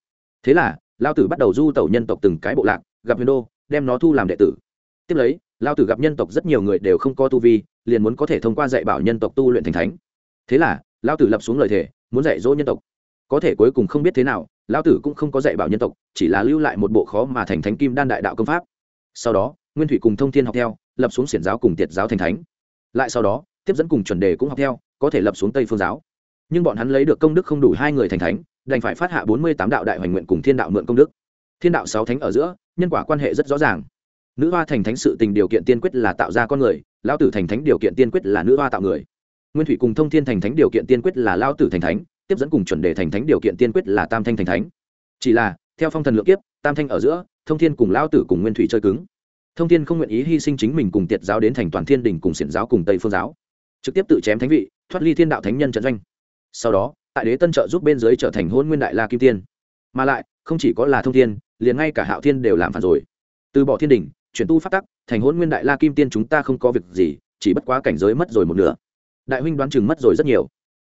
Thế là lao tử bắt đầu du tẩu nhân tộc từng cái bộ lạc, gặp huyền đô, đem nó thu làm đệ tử. Tiếp lấy lao tử gặp nhân tộc rất nhiều người đều không có tu vi, liền muốn có thể thông qua dạy bảo nhân tộc tu luyện thành thánh. Thế là lao tử lập xuống lời thề, muốn dạy dỗ nhân tộc. Có thể cuối cùng không biết thế nào lao tử cũng không có dạy bảo nhân tộc, chỉ là lưu lại một bộ khó mà thành thánh kim đan đại đạo công pháp. Sau đó, nguyên thủy cùng thông thiên học theo, lập xuống xiển giáo cùng tiệt giáo thành thánh. Lại sau đó, tiếp dẫn cùng chuẩn đề cũng học theo, có thể lập xuống tây phương giáo nhưng bọn hắn lấy được công đức không đủ hai người thành thánh, đành phải phát hạ bốn mươi tám đạo đại hoành nguyện cùng thiên đạo mượn công đức. Thiên đạo sáu thánh ở giữa, nhân quả quan hệ rất rõ ràng. Nữ hoa thành thánh sự tình điều kiện tiên quyết là tạo ra con người lao tử thành thánh điều kiện tiên quyết là nữ hoa tạo người. Nguyên thủy cùng thông thiên thành thánh điều kiện tiên quyết là lao tử thành thánh, tiếp dẫn cùng chuẩn đề thành thánh điều kiện tiên quyết là tam thanh thành thánh. Chỉ là, theo phong thần lượng kiếp, tam thanh ở giữa, thông thiên cùng lao tử cùng nguyên thủy chơi cứng. Thông thiên không nguyện ý hy sinh chính mình cùng tiệt giáo đến thành toàn thiên đình cùng xiển giáo cùng tây phương giáo. Trực tiếp tự chém thánh vị, thoát ly thiên đạo thánh nhân trận doanh sau đó, tại đế tân trợ giúp bên dưới trở thành hôn nguyên đại la kim tiên. Mà lại, không chỉ có là thông thiên, liền ngay cả hạo thiên đều làm phản rồi. Từ bỏ thiên đình chuyển tu phát tắc, thành hôn nguyên đại la kim tiên chúng ta không có việc gì, chỉ bất quá cảnh giới mất rồi một nửa. Đại huynh đoán chừng mất rồi rất nhiều.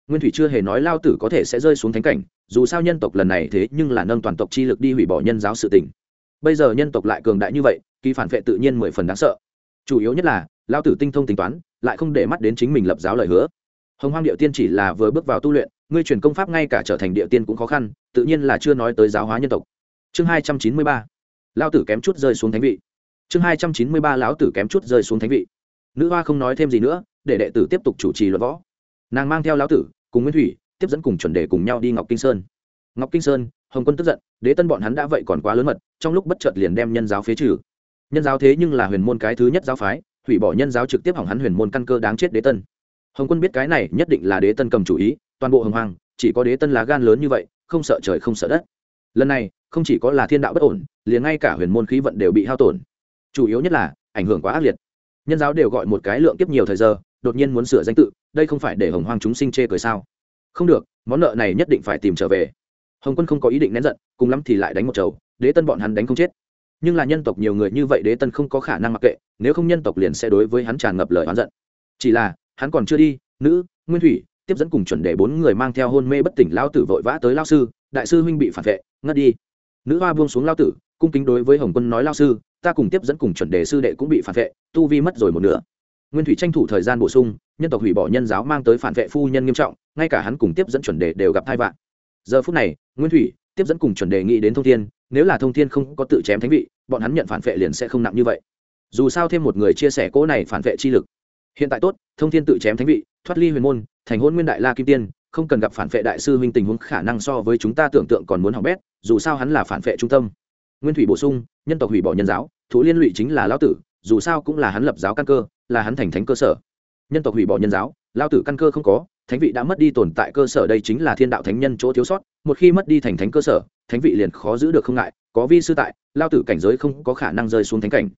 Nguyên thủy chưa hề nói lao tử có thể sẽ rơi xuống thánh cảnh, dù sao nhân tộc lần này thế nhưng là nâng toàn tộc chi lực đi hủy bỏ nhân giáo sự tình. Bây giờ nhân tộc lại cường đại như vậy, kỳ phản vệ tự nhiên mười phần đáng sợ. Chủ yếu nhất là, lao tử tinh thông tính toán, lại không để mắt đến chính mình lập giáo lời hứa hồng hoang địa tiên chỉ là vừa bước vào tu luyện, ngươi truyền công pháp ngay cả trở thành địa tiên cũng khó khăn, tự nhiên là chưa nói tới giáo hóa nhân tộc. Chương hai trăm chín mươi ba tử kém chút rơi xuống thánh vị. Chương hai trăm chín mươi ba, lão tử kém chút rơi xuống thánh vị. Nữ hoa không nói thêm gì nữa, để đệ tử tiếp tục chủ trì luận võ. Nàng mang theo lão tử, cùng nguyên thủy, tiếp dẫn cùng chuẩn đề cùng nhau đi ngọc kinh sơn. Ngọc kinh sơn, hồng quân tức giận, đế tân bọn hắn đã vậy còn quá lớn mật, trong lúc bất chợt liền đem nhân giáo phế trừ. Nhân giáo thế nhưng là huyền môn cái thứ nhất giáo phái, hủy bỏ nhân giáo trực tiếp hỏng hắn huyền môn căn cơ đáng chết đế tân hồng quân biết cái này nhất định là đế tân cầm chủ ý, toàn bộ hồng hoàng chỉ có đế tân là gan lớn như vậy, không sợ trời không sợ đất. Lần này, không chỉ có là thiên đạo bất ổn, liền ngay cả huyền môn khí vận đều bị hao tổn. Chủ yếu nhất là, ảnh hưởng quá ác liệt. Nhân giáo đều gọi một cái lượng kiếp nhiều thời giờ, đột nhiên muốn sửa danh tự, đây không phải để hồng hoàng chúng sinh chê cười sao? Không được, món nợ này nhất định phải tìm trở về. Hồng quân không có ý định nén giận, cùng lắm thì lại đánh một chầu, đế tân bọn hắn đánh không chết. Nhưng là nhân tộc nhiều người như vậy đế tân không có khả năng mặc kệ, nếu không nhân tộc liền sẽ đối với hắn tràn ngập lời oán giận. Chỉ là hắn còn chưa đi, nữ, nguyên thủy, tiếp dẫn cùng chuẩn đề bốn người mang theo hôn mê bất tỉnh lao tử vội vã tới lao sư, đại sư huynh bị phản vệ, ngất đi. Nữ hoa buông xuống lao tử, cung kính đối với hồng quân nói lao sư, ta cùng tiếp dẫn cùng chuẩn đề sư đệ cũng bị phản vệ, tu vi mất rồi một nửa. Nguyên thủy tranh thủ thời gian bổ sung, nhân tộc hủy bỏ nhân giáo mang tới phản vệ phu nhân nghiêm trọng, ngay cả hắn cùng tiếp dẫn chuẩn đề đều gặp hai vạn. Giờ phút này, nguyên thủy, tiếp dẫn cùng chuẩn đề nghĩ đến thông thiên, nếu là thông thiên không có tự chém thánh vị, bọn hắn nhận phản vệ liền sẽ không nặng như vậy. Dù sao thêm một người chia sẻ cỗ này phản vệ chi lực hiện tại tốt, thông thiên tự chém thánh vị, thoát ly huyền môn, thành hôn nguyên đại la kim tiên, không cần gặp phản vệ đại sư huynh tình huống khả năng so với chúng ta tưởng tượng còn muốn học bét, dù sao hắn là phản vệ trung tâm. Nguyên thủy bổ sung, nhân tộc hủy bỏ nhân giáo thủ liên lụy chính là lão tử, dù sao cũng là hắn lập giáo căn cơ, là hắn thành thánh cơ sở. Nhân tộc hủy bỏ nhân giáo lao tử căn cơ không có, thánh vị đã mất đi tồn tại cơ sở đây chính là thiên đạo thánh nhân chỗ thiếu sót, một khi mất đi thành thánh cơ sở, thánh vị liền khó giữ được không ngại, có vi sư tại lao tử cảnh giới không có khả năng rơi xuống thánh cảnh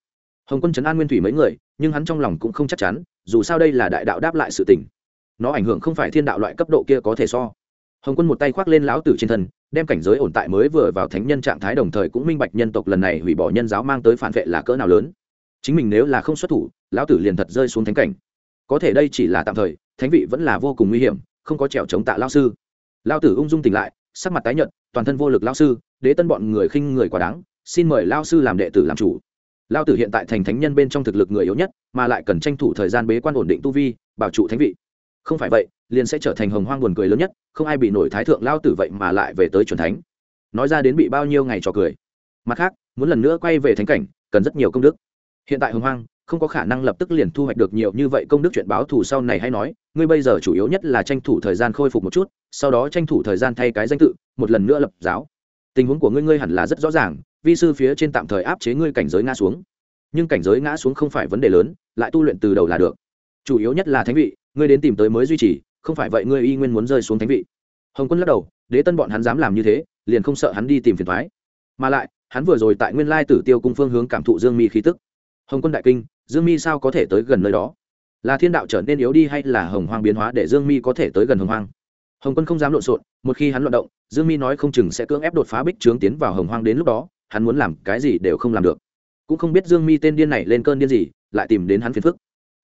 hồng quân chấn an nguyên thủy mấy người, nhưng hắn trong lòng cũng không chắc chắn, dù sao đây là đại đạo đáp lại sự tình. Nó ảnh hưởng không phải thiên đạo loại cấp độ kia có thể so. Hồng quân một tay khoác lên lão tử trên thân, đem cảnh giới ổn tại mới vừa vào thánh nhân trạng thái đồng thời cũng minh bạch nhân tộc lần này hủy bỏ nhân giáo mang tới phản vệ là cỡ nào lớn. Chính mình nếu là không xuất thủ, lão tử liền thật rơi xuống thánh cảnh. Có thể đây chỉ là tạm thời, thánh vị vẫn là vô cùng nguy hiểm, không có trèo chống tạ lao sư. Lao tử ung dung tỉnh lại, sắc mặt tái nhợt, toàn thân vô lực lao sư, đế tân bọn người khinh người quá đáng, xin mời lao sư làm đệ tử làm chủ lao tử hiện tại thành thánh nhân bên trong thực lực người yếu nhất, mà lại cần tranh thủ thời gian bế quan ổn định tu vi, bảo trụ thánh vị. Không phải vậy, liền sẽ trở thành hồng hoang buồn cười lớn nhất, không ai bị nổi thái thượng lao tử vậy mà lại về tới c thánh. Nói ra đến bị bao nhiêu ngày trò cười. Mặt khác, muốn lần nữa quay về thánh cảnh, cần rất nhiều công đức. Hiện tại hồng hoang, không có khả năng lập tức liền thu hoạch được nhiều như vậy công đức chuyện báo thù sau này hay nói, ngươi bây giờ chủ yếu nhất là tranh thủ thời gian khôi phục một chút, sau đó tranh thủ thời gian thay cái danh tự, một lần nữa lập giáo tình huống của ngươi ngươi hẳn là rất rõ ràng, vi sư phía trên tạm thời áp chế ngươi cảnh giới ngã xuống. Nhưng cảnh giới ngã xuống không phải vấn đề lớn, lại tu luyện từ đầu là được. Chủ yếu nhất là thánh vị, ngươi đến tìm tới mới duy trì, không phải vậy ngươi y nguyên muốn rơi xuống thánh vị. Hồng quân lắc đầu, đế tân bọn hắn dám làm như thế, liền không sợ hắn đi tìm phiền thoái mà lại, hắn vừa rồi tại nguyên lai tử tiêu cung phương hướng cảm thụ dương mi khí tức. Hồng quân đại kinh, dương mi sao có thể tới gần nơi đó? Là thiên đạo trở nên yếu đi hay là hồng hoang biến hóa để dương mi có thể tới gần hồng hoang? Hồng quân không dám lộn xộn, một khi hắn loạn động, dương mi nói không chừng sẽ cưỡng ép đột phá bích trướng tiến vào hồng hoang đến lúc đó, hắn muốn làm cái gì đều không làm được. Cũng không biết dương mi tên điên này lên cơn điên gì, lại tìm đến hắn phiền phức.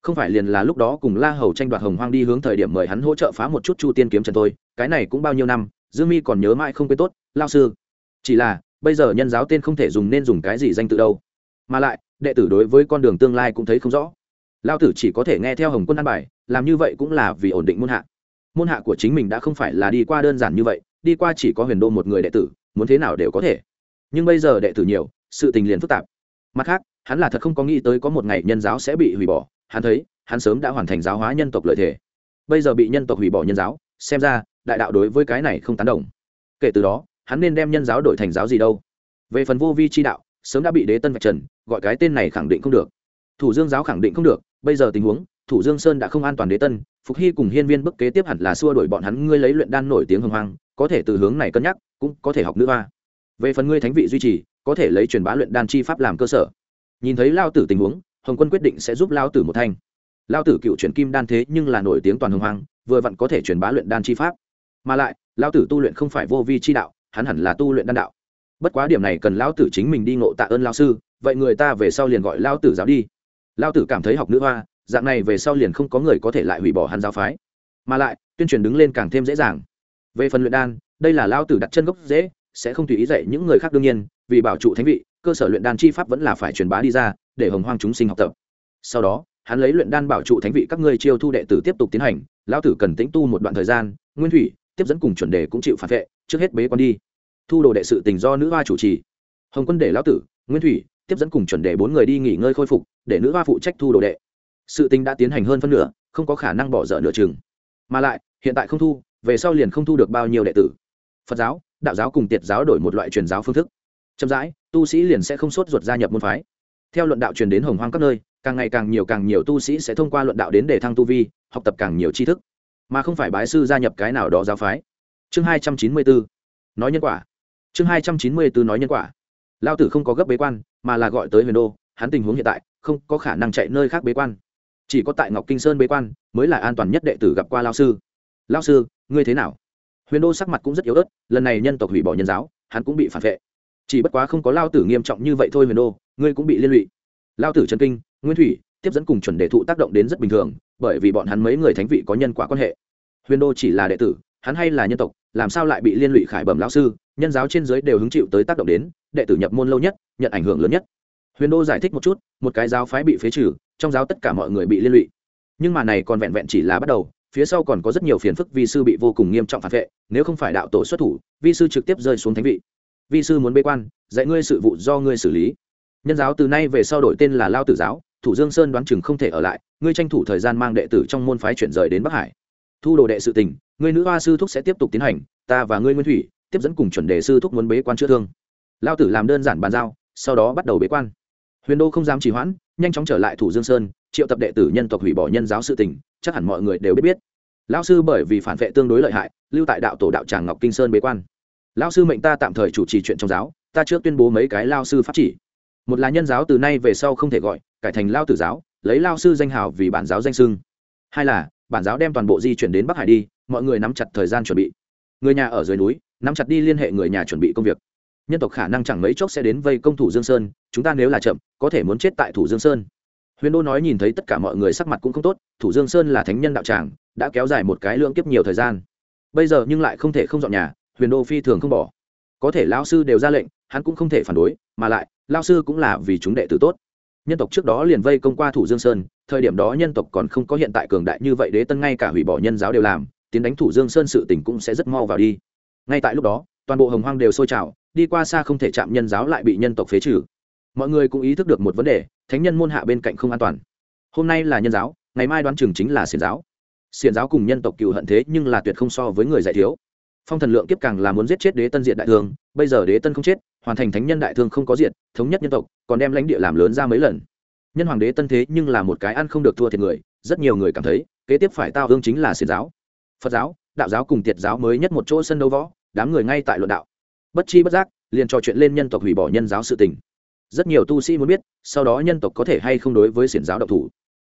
Không phải liền là lúc đó cùng la hầu tranh đoạt hồng hoang đi hướng thời điểm mời hắn hỗ trợ phá một chút chu tiên kiếm trần tôi cái này cũng bao nhiêu năm, dương mi còn nhớ mãi không quên tốt, lao sư. Chỉ là, bây giờ nhân giáo tên không thể dùng nên dùng cái gì danh tự đâu. Mà lại, đệ tử đối với con đường tương lai cũng thấy không rõ. Lao tử chỉ có thể nghe theo hồng quân an bài, làm như vậy cũng là vì ổn định môn hạ môn hạ của chính mình đã không phải là đi qua đơn giản như vậy, đi qua chỉ có huyền đô một người đệ tử, muốn thế nào đều có thể. Nhưng bây giờ đệ tử nhiều, sự tình liền phức tạp. Mặt khác, hắn là thật không có nghĩ tới có một ngày nhân giáo sẽ bị hủy bỏ, hắn thấy, hắn sớm đã hoàn thành giáo hóa nhân tộc lợi thể bây giờ bị nhân tộc hủy bỏ nhân giáo, xem ra, đại đạo đối với cái này không tán đồng. Kể từ đó, hắn nên đem nhân giáo đổi thành giáo gì đâu. Về phần vô vi chi đạo, sớm đã bị đế tân vạch trần, gọi cái tên này khẳng định không được. Thủ dương giáo khẳng định không được, bây giờ tình huống, thủ dương sơn đã không an toàn đế tân phục hy cùng hiên viên bức kế tiếp hẳn là xua đuổi bọn hắn, ngươi lấy luyện đan nổi tiếng hồng hoang, có thể từ hướng này cân nhắc, cũng có thể học nữ hoa. Về phần ngươi thánh vị duy trì, có thể lấy truyền bá luyện đan chi pháp làm cơ sở. Nhìn thấy lao tử tình huống, hồng quân quyết định sẽ giúp lao tử một thanh. Lao tử cựu truyền kim đan thế nhưng là nổi tiếng toàn hồng hoang, vừa vặn có thể truyền bá luyện đan chi pháp. Mà lại, lao tử tu luyện không phải vô vi chi đạo, hắn hẳn là tu luyện đan đạo. Bất quá điểm này cần lao tử chính mình đi ngộ tạ ơn lao sư, vậy người ta về sau liền gọi lao tử giáo đi. Lao tử cảm thấy học nữ hoa dạng này về sau liền không có người có thể lại hủy bỏ hắn giáo phái. Mà lại, tuyên truyền đứng lên càng thêm dễ dàng. Về phần luyện đan, đây là lao tử đặt chân gốc dễ, sẽ không tùy ý dạy những người khác đương nhiên, vì bảo trụ thánh vị, cơ sở luyện đan chi pháp vẫn là phải truyền bá đi ra, để hồng hoang chúng sinh học tập. Sau đó, hắn lấy luyện đan bảo trụ thánh vị các ngươi chiêu thu đệ tử tiếp tục tiến hành lão tử cần tĩnh tu một đoạn thời gian, nguyên thủy, tiếp dẫn cùng chuẩn đề cũng chịu phản vệ, trước hết bế quan đi. Thu đồ đệ sự tình do nữ hoa chủ trì. Hồng quân để lão tử, nguyên thủy, tiếp dẫn cùng chuẩn đề bốn người đi nghỉ ngơi khôi phục, để nữ hoa phụ trách thu đồ đệ sự tình đã tiến hành hơn phân nửa, không có khả năng bỏ dở nửa chừng. Mà lại, hiện tại không thu, về sau liền không thu được bao nhiêu đệ tử. Phật giáo, đạo giáo cùng tiệt giáo đổi một loại truyền giáo phương thức. Chậm rãi, tu sĩ liền sẽ không sốt ruột gia nhập môn phái. Theo luận đạo truyền đến hồng hoang các nơi, càng ngày càng nhiều càng nhiều tu sĩ sẽ thông qua luận đạo đến để thăng tu vi, học tập càng nhiều tri thức. Mà không phải bái sư gia nhập cái nào đó giáo phái. Chương hai trăm chín mươi bốn nói nhân quả. Chương hai trăm chín mươi bốn nói nhân quả. Lao tử không có gấp bế quan, mà là gọi tới huyền đô, hắn tình huống hiện tại, không có khả năng chạy nơi khác bế quan chỉ có tại ngọc kinh sơn bế quan, mới là an toàn nhất đệ tử gặp qua lao sư. Lao sư, ngươi thế nào? Huyền đô sắc mặt cũng rất yếu ớt, lần này nhân tộc hủy bỏ nhân giáo, hắn cũng bị phản vệ. Chỉ bất quá không có lao tử nghiêm trọng như vậy thôi huyền đô, ngươi cũng bị liên lụy. Lao tử trần kinh, nguyên thủy, tiếp dẫn cùng chuẩn đề thụ tác động đến rất bình thường, bởi vì bọn hắn mấy người thánh vị có nhân quả quan hệ. Huyền đô chỉ là đệ tử, hắn hay là nhân tộc, làm sao lại bị liên lụy khải bẩm lão sư? Nhân giáo trên giới đều hứng chịu tới tác động đến, đệ tử nhập môn lâu nhất, nhận ảnh hưởng lớn nhất. Huyền đô giải thích một chút, một cái giáo phái bị phế trừ trong giáo tất cả mọi người bị liên lụy. Nhưng mà này còn vẹn vẹn chỉ là bắt đầu, phía sau còn có rất nhiều phiền phức vi sư bị vô cùng nghiêm trọng phản vệ, nếu không phải đạo tổ xuất thủ, vi sư trực tiếp rơi xuống thánh vị. Vi sư muốn bế quan, dạy ngươi sự vụ do ngươi xử lý. Nhân giáo từ nay về sau đổi tên là lao tử giáo, thủ dương sơn đoán chừng không thể ở lại, ngươi tranh thủ thời gian mang đệ tử trong môn phái chuyển rời đến bắc hải. Thu đồ đệ sự tình, ngươi nữ hoa sư thúc sẽ tiếp tục tiến hành, ta và ngươi nguyên thủy, tiếp dẫn cùng chuẩn đề sư thúc muốn bế quan chữa thương. Lao tử làm đơn giản bàn giao, sau đó bắt đầu bế quan. Huyền đô không dám trì hoãn nhanh chóng trở lại thủ dương sơn triệu tập đệ tử nhân tộc hủy bỏ nhân giáo sự tình chắc hẳn mọi người đều biết biết lão sư bởi vì phản vệ tương đối lợi hại lưu tại đạo tổ đạo tràng ngọc kinh sơn bế quan lão sư mệnh ta tạm thời chủ trì chuyện trong giáo ta trước tuyên bố mấy cái lao sư pháp chỉ một là nhân giáo từ nay về sau không thể gọi cải thành lao tử giáo lấy lao sư danh hào vì bản giáo danh sưng hai là bản giáo đem toàn bộ di chuyển đến bắc hải đi mọi người nắm chặt thời gian chuẩn bị người nhà ở dưới núi nắm chặt đi liên hệ người nhà chuẩn bị công việc nhân tộc khả năng chẳng mấy chốc sẽ đến vây công thủ dương sơn, chúng ta nếu là chậm, có thể muốn chết tại thủ dương sơn. Huyền đô nói nhìn thấy tất cả mọi người sắc mặt cũng không tốt, thủ dương sơn là thánh nhân đạo tràng, đã kéo dài một cái lượng kiếp nhiều thời gian. Bây giờ nhưng lại không thể không dọn nhà, huyền đô phi thường không bỏ. Có thể lao sư đều ra lệnh, hắn cũng không thể phản đối, mà lại lao sư cũng là vì chúng đệ tử tốt. Nhân tộc trước đó liền vây công qua thủ dương sơn, thời điểm đó nhân tộc còn không có hiện tại cường đại như vậy đế tân ngay cả hủy bỏ nhân giáo đều làm, tiến đánh thủ dương sơn sự tỉnh cũng sẽ rất mau vào đi. Ngay tại lúc đó, toàn bộ hồng hoang đều sôi trào đi qua xa không thể chạm nhân giáo lại bị nhân tộc phế trừ. Mọi người cũng ý thức được một vấn đề, thánh nhân môn hạ bên cạnh không an toàn. Hôm nay là nhân giáo, ngày mai đoán chừng chính là xiển giáo. Xiển giáo cùng nhân tộc cựu hận thế nhưng là tuyệt không so với người dạy thiếu. Phong thần lượng kiếp càng là muốn giết chết đế tân diện đại thương, bây giờ đế tân không chết, hoàn thành thánh nhân đại thương không có diện thống nhất nhân tộc, còn đem lãnh địa làm lớn ra mấy lần. Nhân hoàng đế tân thế nhưng là một cái ăn không được thua thiệt người, rất nhiều người cảm thấy, kế tiếp phải tao hương chính là xiển giáo. Phật giáo, đạo giáo cùng tiệt giáo mới nhất một chỗ sân đấu võ, đám người ngay tại luận đạo bất chi bất giác, liền trò chuyện lên nhân tộc hủy bỏ nhân giáo sự tình. Rất nhiều tu sĩ muốn biết, sau đó nhân tộc có thể hay không đối với xiển giáo độc thủ.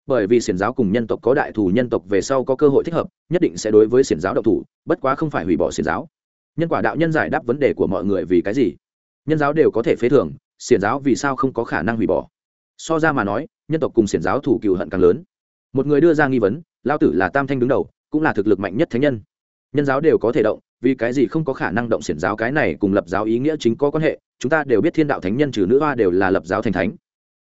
Bởi vì xiển giáo cùng nhân tộc có đại thù nhân tộc về sau có cơ hội thích hợp, nhất định sẽ đối với xiển giáo độc thủ, bất quá không phải hủy bỏ xiển giáo. Nhân quả đạo nhân giải đáp vấn đề của mọi người vì cái gì? Nhân giáo đều có thể phế thường, xiển giáo vì sao không có khả năng hủy bỏ? So ra mà nói, nhân tộc cùng xiển giáo thủ cựu hận càng lớn. Một người đưa ra nghi vấn, lao tử là tam thanh đứng đầu, cũng là thực lực mạnh nhất thánh nhân. Nhân giáo đều có thể động vì cái gì không có khả năng động xiển giáo cái này cùng lập giáo ý nghĩa chính có quan hệ, chúng ta đều biết thiên đạo thánh nhân trừ nữ hoa đều là lập giáo thành thánh.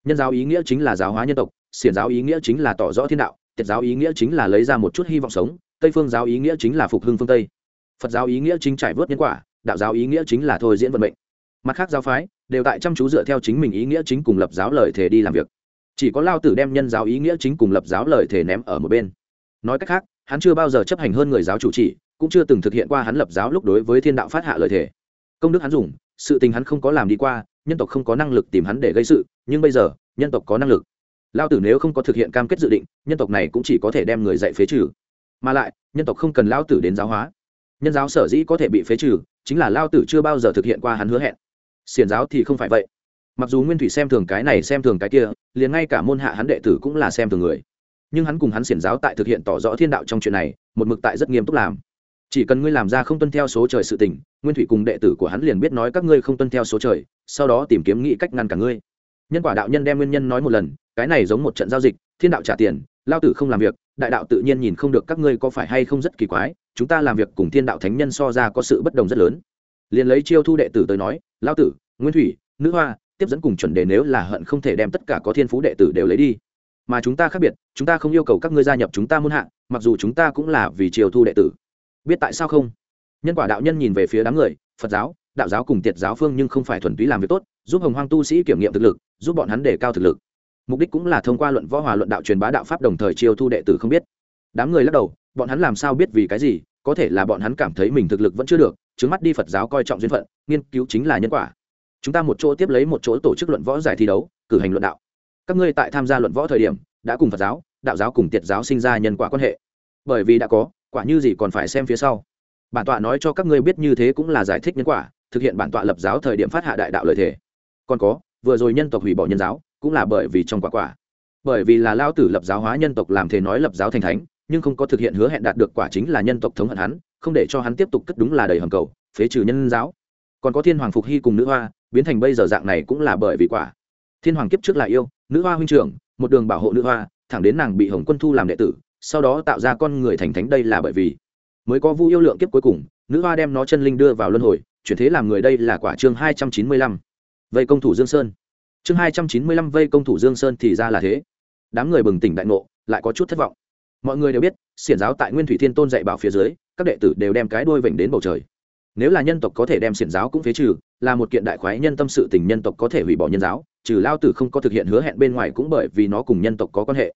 Nhân giáo ý nghĩa chính là giáo hóa nhân tộc, xiển giáo ý nghĩa chính là tỏ rõ thiên đạo, tiệt giáo ý nghĩa chính là lấy ra một chút hy vọng sống, tây phương giáo ý nghĩa chính là phục hưng phương tây. Phật giáo ý nghĩa chính trải vớt nhân quả, đạo giáo ý nghĩa chính là thôi diễn vận mệnh. Mặt khác giáo phái đều tại chăm chú dựa theo chính mình ý nghĩa chính cùng lập giáo lời thể đi làm việc. Chỉ có lao tử đem nhân giáo ý nghĩa chính cùng lập giáo lời thể ném ở một bên. Nói cách khác, hắn chưa bao giờ chấp hành hơn người giáo chủ chỉ cũng chưa từng thực hiện qua hắn lập giáo lúc đối với thiên đạo phát hạ lời thể công đức hắn dùng, sự tình hắn không có làm đi qua, nhân tộc không có năng lực tìm hắn để gây sự, nhưng bây giờ, nhân tộc có năng lực. Lao tử nếu không có thực hiện cam kết dự định, nhân tộc này cũng chỉ có thể đem người dạy phế trừ. Mà lại, nhân tộc không cần lao tử đến giáo hóa. Nhân giáo sở dĩ có thể bị phế trừ, chính là lao tử chưa bao giờ thực hiện qua hắn hứa hẹn. Xiền giáo thì không phải vậy. Mặc dù nguyên thủy xem thường cái này xem thường cái kia, liền ngay cả môn hạ hắn đệ tử cũng là xem thường người. Nhưng hắn cùng hắn xiển giáo tại thực hiện tỏ rõ thiên đạo trong chuyện này, một mực tại rất nghiêm túc làm chỉ cần ngươi làm ra không tuân theo số trời sự tình, nguyên thủy cùng đệ tử của hắn liền biết nói các ngươi không tuân theo số trời, sau đó tìm kiếm nghĩ cách ngăn cả ngươi. Nhân quả đạo nhân đem nguyên nhân nói một lần, cái này giống một trận giao dịch, thiên đạo trả tiền, lao tử không làm việc, đại đạo tự nhiên nhìn không được các ngươi có phải hay không rất kỳ quái, chúng ta làm việc cùng thiên đạo thánh nhân so ra có sự bất đồng rất lớn. Liền lấy chiêu thu đệ tử tới nói, lao tử, nguyên thủy, nữ hoa, tiếp dẫn cùng chuẩn đề nếu là hận không thể đem tất cả có thiên phú đệ tử đều lấy đi. Mà chúng ta khác biệt, chúng ta không yêu cầu các ngươi gia nhập chúng ta muôn hạ mặc dù chúng ta cũng là vì chiều thu đệ tử biết tại sao không? Nhân quả đạo nhân nhìn về phía đám người, phật giáo, đạo giáo cùng tiệt giáo phương nhưng không phải thuần túy làm việc tốt, giúp hồng hoang tu sĩ kiểm nghiệm thực lực, giúp bọn hắn đề cao thực lực. Mục đích cũng là thông qua luận võ hòa luận đạo truyền bá đạo pháp đồng thời chiêu thu đệ tử không biết. Đám người lắc đầu, bọn hắn làm sao biết vì cái gì, có thể là bọn hắn cảm thấy mình thực lực vẫn chưa được, trứng mắt đi phật giáo coi trọng duyên phận, nghiên cứu chính là nhân quả. Chúng ta một chỗ tiếp lấy một chỗ tổ chức luận võ giải thi đấu, cử hành luận đạo. Các ngươi tại tham gia luận võ thời điểm, đã cùng phật giáo, đạo giáo cùng tiệt giáo sinh ra nhân quả quan hệ. Bởi vì đã có quả như gì còn phải xem phía sau. Bản tọa nói cho các ngươi biết như thế cũng là giải thích nhân quả, thực hiện bản tọa lập giáo thời điểm phát hạ đại đạo lợi thể còn có, vừa rồi nhân tộc hủy bỏ nhân giáo, cũng là bởi vì trong quả quả. Bởi vì là lao tử lập giáo hóa nhân tộc làm thế nói lập giáo thành thánh, nhưng không có thực hiện hứa hẹn đạt được quả chính là nhân tộc thống hận hắn, không để cho hắn tiếp tục cất đúng là đầy hầm cầu, phế trừ nhân giáo. Còn có thiên hoàng phục hy cùng nữ hoa, biến thành bây giờ dạng này cũng là bởi vì quả. Thiên hoàng kiếp trước là yêu, nữ hoa huynh trưởng, một đường bảo hộ nữ hoa, thẳng đến nàng bị hồng quân thu làm đệ tử sau đó tạo ra con người thành thánh đây là bởi vì mới có vu yêu lượng kiếp cuối cùng, nữ hoa đem nó chân linh đưa vào luân hồi, chuyển thế làm người đây là quả chương hai trăm chín mươi lăm. Vây công thủ dương sơn. Chương hai trăm chín mươi lăm vây công thủ dương sơn thì ra là thế. Đám người bừng tỉnh đại ngộ, lại có chút thất vọng. Mọi người đều biết, xiển giáo tại nguyên thủy thiên tôn dạy bảo phía dưới, các đệ tử đều đem cái đuôi vểnh đến bầu trời. Nếu là nhân tộc có thể đem xiển giáo cũng phế trừ, là một kiện đại khoái nhân tâm sự tình nhân tộc có thể hủy bỏ nhân giáo, trừ lao tử không có thực hiện hứa hẹn bên ngoài cũng bởi vì nó cùng nhân tộc có quan hệ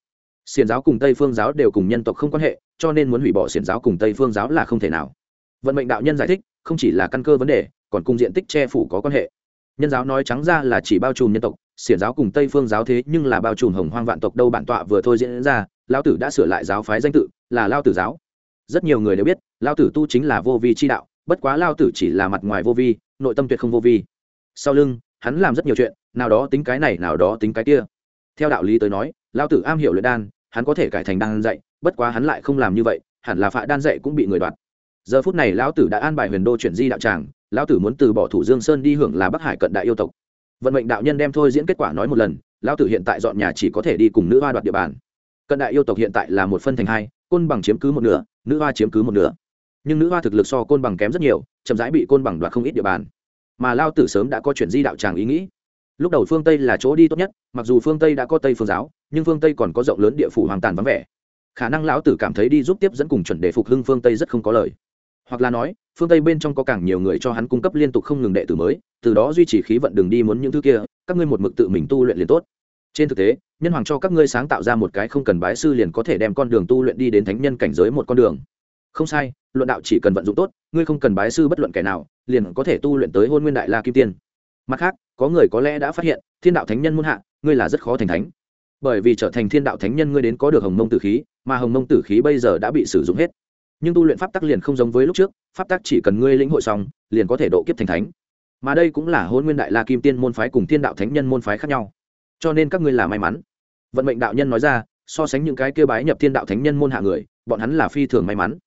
xiển giáo cùng tây phương giáo đều cùng nhân tộc không quan hệ, cho nên muốn hủy bỏ xiển giáo cùng tây phương giáo là không thể nào. Vận mệnh đạo nhân giải thích, không chỉ là căn cơ vấn đề, còn cùng diện tích che phủ có quan hệ. Nhân giáo nói trắng ra là chỉ bao trùm nhân tộc, xiển giáo cùng tây phương giáo thế nhưng là bao trùm hồng hoang vạn tộc đâu bản tọa vừa thôi diễn ra lao tử đã sửa lại giáo phái danh tự, là lao tử giáo. Rất nhiều người đều biết lao tử tu chính là vô vi chi đạo, bất quá lao tử chỉ là mặt ngoài vô vi, nội tâm tuyệt không vô vi. Sau lưng, hắn làm rất nhiều chuyện, nào đó tính cái này, nào đó tính cái kia. Theo đạo lý tới nói lao tử am hiểu luyện đan hắn có thể cải thành đan dạy, bất quá hắn lại không làm như vậy, hẳn là phạ đan dạy cũng bị người đoạt. Giờ phút này lão tử đã an bài huyền đô chuyển di đạo tràng, lão tử muốn từ bỏ thủ dương sơn đi hưởng là bắc hải cận đại yêu tộc. Vận mệnh đạo nhân đem thôi diễn kết quả nói một lần, lão tử hiện tại dọn nhà chỉ có thể đi cùng nữ hoa đoạt địa bàn. Cận đại yêu tộc hiện tại là một phân thành hai, côn bằng chiếm cứ một nửa, nữ hoa chiếm cứ một nửa. Nhưng nữ hoa thực lực so côn bằng kém rất nhiều, chậm rãi bị côn bằng đoạt không ít địa bàn. Mà lao tử sớm đã có chuyển di đạo tràng ý nghĩ. Lúc đầu phương tây là chỗ đi tốt nhất, mặc dù phương tây đã có tây phương giáo nhưng phương tây còn có rộng lớn địa phủ hoàn tàn vắng vẻ khả năng lão tử cảm thấy đi giúp tiếp dẫn cùng chuẩn đề phục hưng phương tây rất không có lời hoặc là nói phương tây bên trong có càng nhiều người cho hắn cung cấp liên tục không ngừng đệ tử mới từ đó duy trì khí vận đường đi muốn những thứ kia các ngươi một mực tự mình tu luyện liền tốt trên thực tế nhân hoàng cho các ngươi sáng tạo ra một cái không cần bái sư liền có thể đem con đường tu luyện đi đến thánh nhân cảnh giới một con đường không sai luận đạo chỉ cần vận dụng tốt ngươi không cần bái sư bất luận kẻ nào liền có thể tu luyện tới hôn nguyên đại la kim tiên mặt khác có người có lẽ đã phát hiện thiên đạo thánh nhân muôn hạ ngươi là rất khó thành thánh bởi vì trở thành thiên đạo thánh nhân ngươi đến có được hồng mông tử khí, mà hồng mông tử khí bây giờ đã bị sử dụng hết. Nhưng tu luyện pháp tắc liền không giống với lúc trước, pháp tắc chỉ cần ngươi lĩnh hội xong, liền có thể độ kiếp thành thánh. Mà đây cũng là hôn nguyên đại la kim tiên môn phái cùng thiên đạo thánh nhân môn phái khác nhau. Cho nên các ngươi là may mắn. Vận mệnh đạo nhân nói ra, so sánh những cái kêu bái nhập thiên đạo thánh nhân môn hạ người, bọn hắn là phi thường may mắn.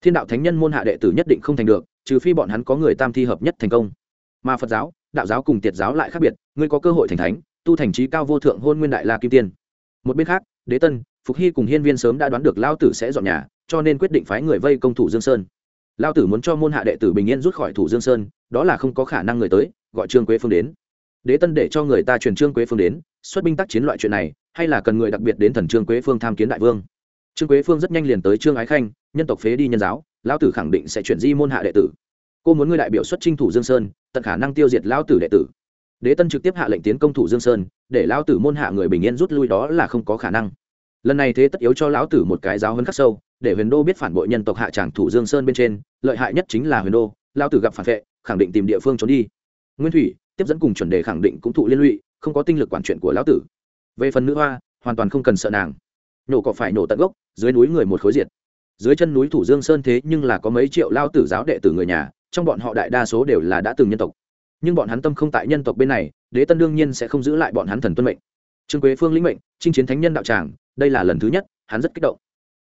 Thiên đạo thánh nhân môn hạ đệ tử nhất định không thành được, trừ phi bọn hắn có người tam thi hợp nhất thành công. Mà phật giáo, đạo giáo cùng tiệt giáo lại khác biệt, ngươi có cơ hội thành thánh, tu thành trí cao vô thượng hôn nguyên đại la kim tiên một bên khác, đế tân, phục hy cùng hiên viên sớm đã đoán được lao tử sẽ dọn nhà, cho nên quyết định phái người vây công thủ dương sơn. Lao tử muốn cho môn hạ đệ tử bình yên rút khỏi thủ dương sơn, đó là không có khả năng người tới, gọi trương quế phương đến. Đế tân để cho người ta truyền trương quế phương đến, xuất binh tác chiến loại chuyện này, hay là cần người đặc biệt đến thần trương quế phương tham kiến đại vương? Trương quế phương rất nhanh liền tới trương ái khanh, nhân tộc phế đi nhân giáo lão tử khẳng định sẽ chuyển di môn hạ đệ tử. Cô muốn ngươi đại biểu xuất trinh thủ dương sơn, tận khả năng tiêu diệt lão tử đệ tử đế tân trực tiếp hạ lệnh tiến công thủ dương sơn, để lão tử môn hạ người bình yên rút lui đó là không có khả năng. Lần này thế tất yếu cho lão tử một cái giáo hấn khắc sâu, để huyền đô biết phản bội nhân tộc hạ tràng thủ dương sơn bên trên, lợi hại nhất chính là huyền đô, lão tử gặp phản vệ, khẳng định tìm địa phương trốn đi. Nguyên thủy, tiếp dẫn cùng chuẩn đề khẳng định cũng thụ liên lụy, không có tinh lực quản chuyện của lão tử. Về phần nữ hoa, hoàn toàn không cần sợ nàng. Nổ cỏ phải nổ tận gốc, dưới núi người một khối diệt. Dưới chân núi thủ dương sơn thế nhưng là có mấy triệu lao tử giáo đệ tử người nhà, trong bọn họ đại đa số đều là đã từng nhân tộc nhưng bọn hắn tâm không tại nhân tộc bên này, đế tân đương nhiên sẽ không giữ lại bọn hắn thần tuân mệnh. Trương quế phương lĩnh mệnh, chinh chiến thánh nhân đạo tràng, đây là lần thứ nhất, hắn rất kích động.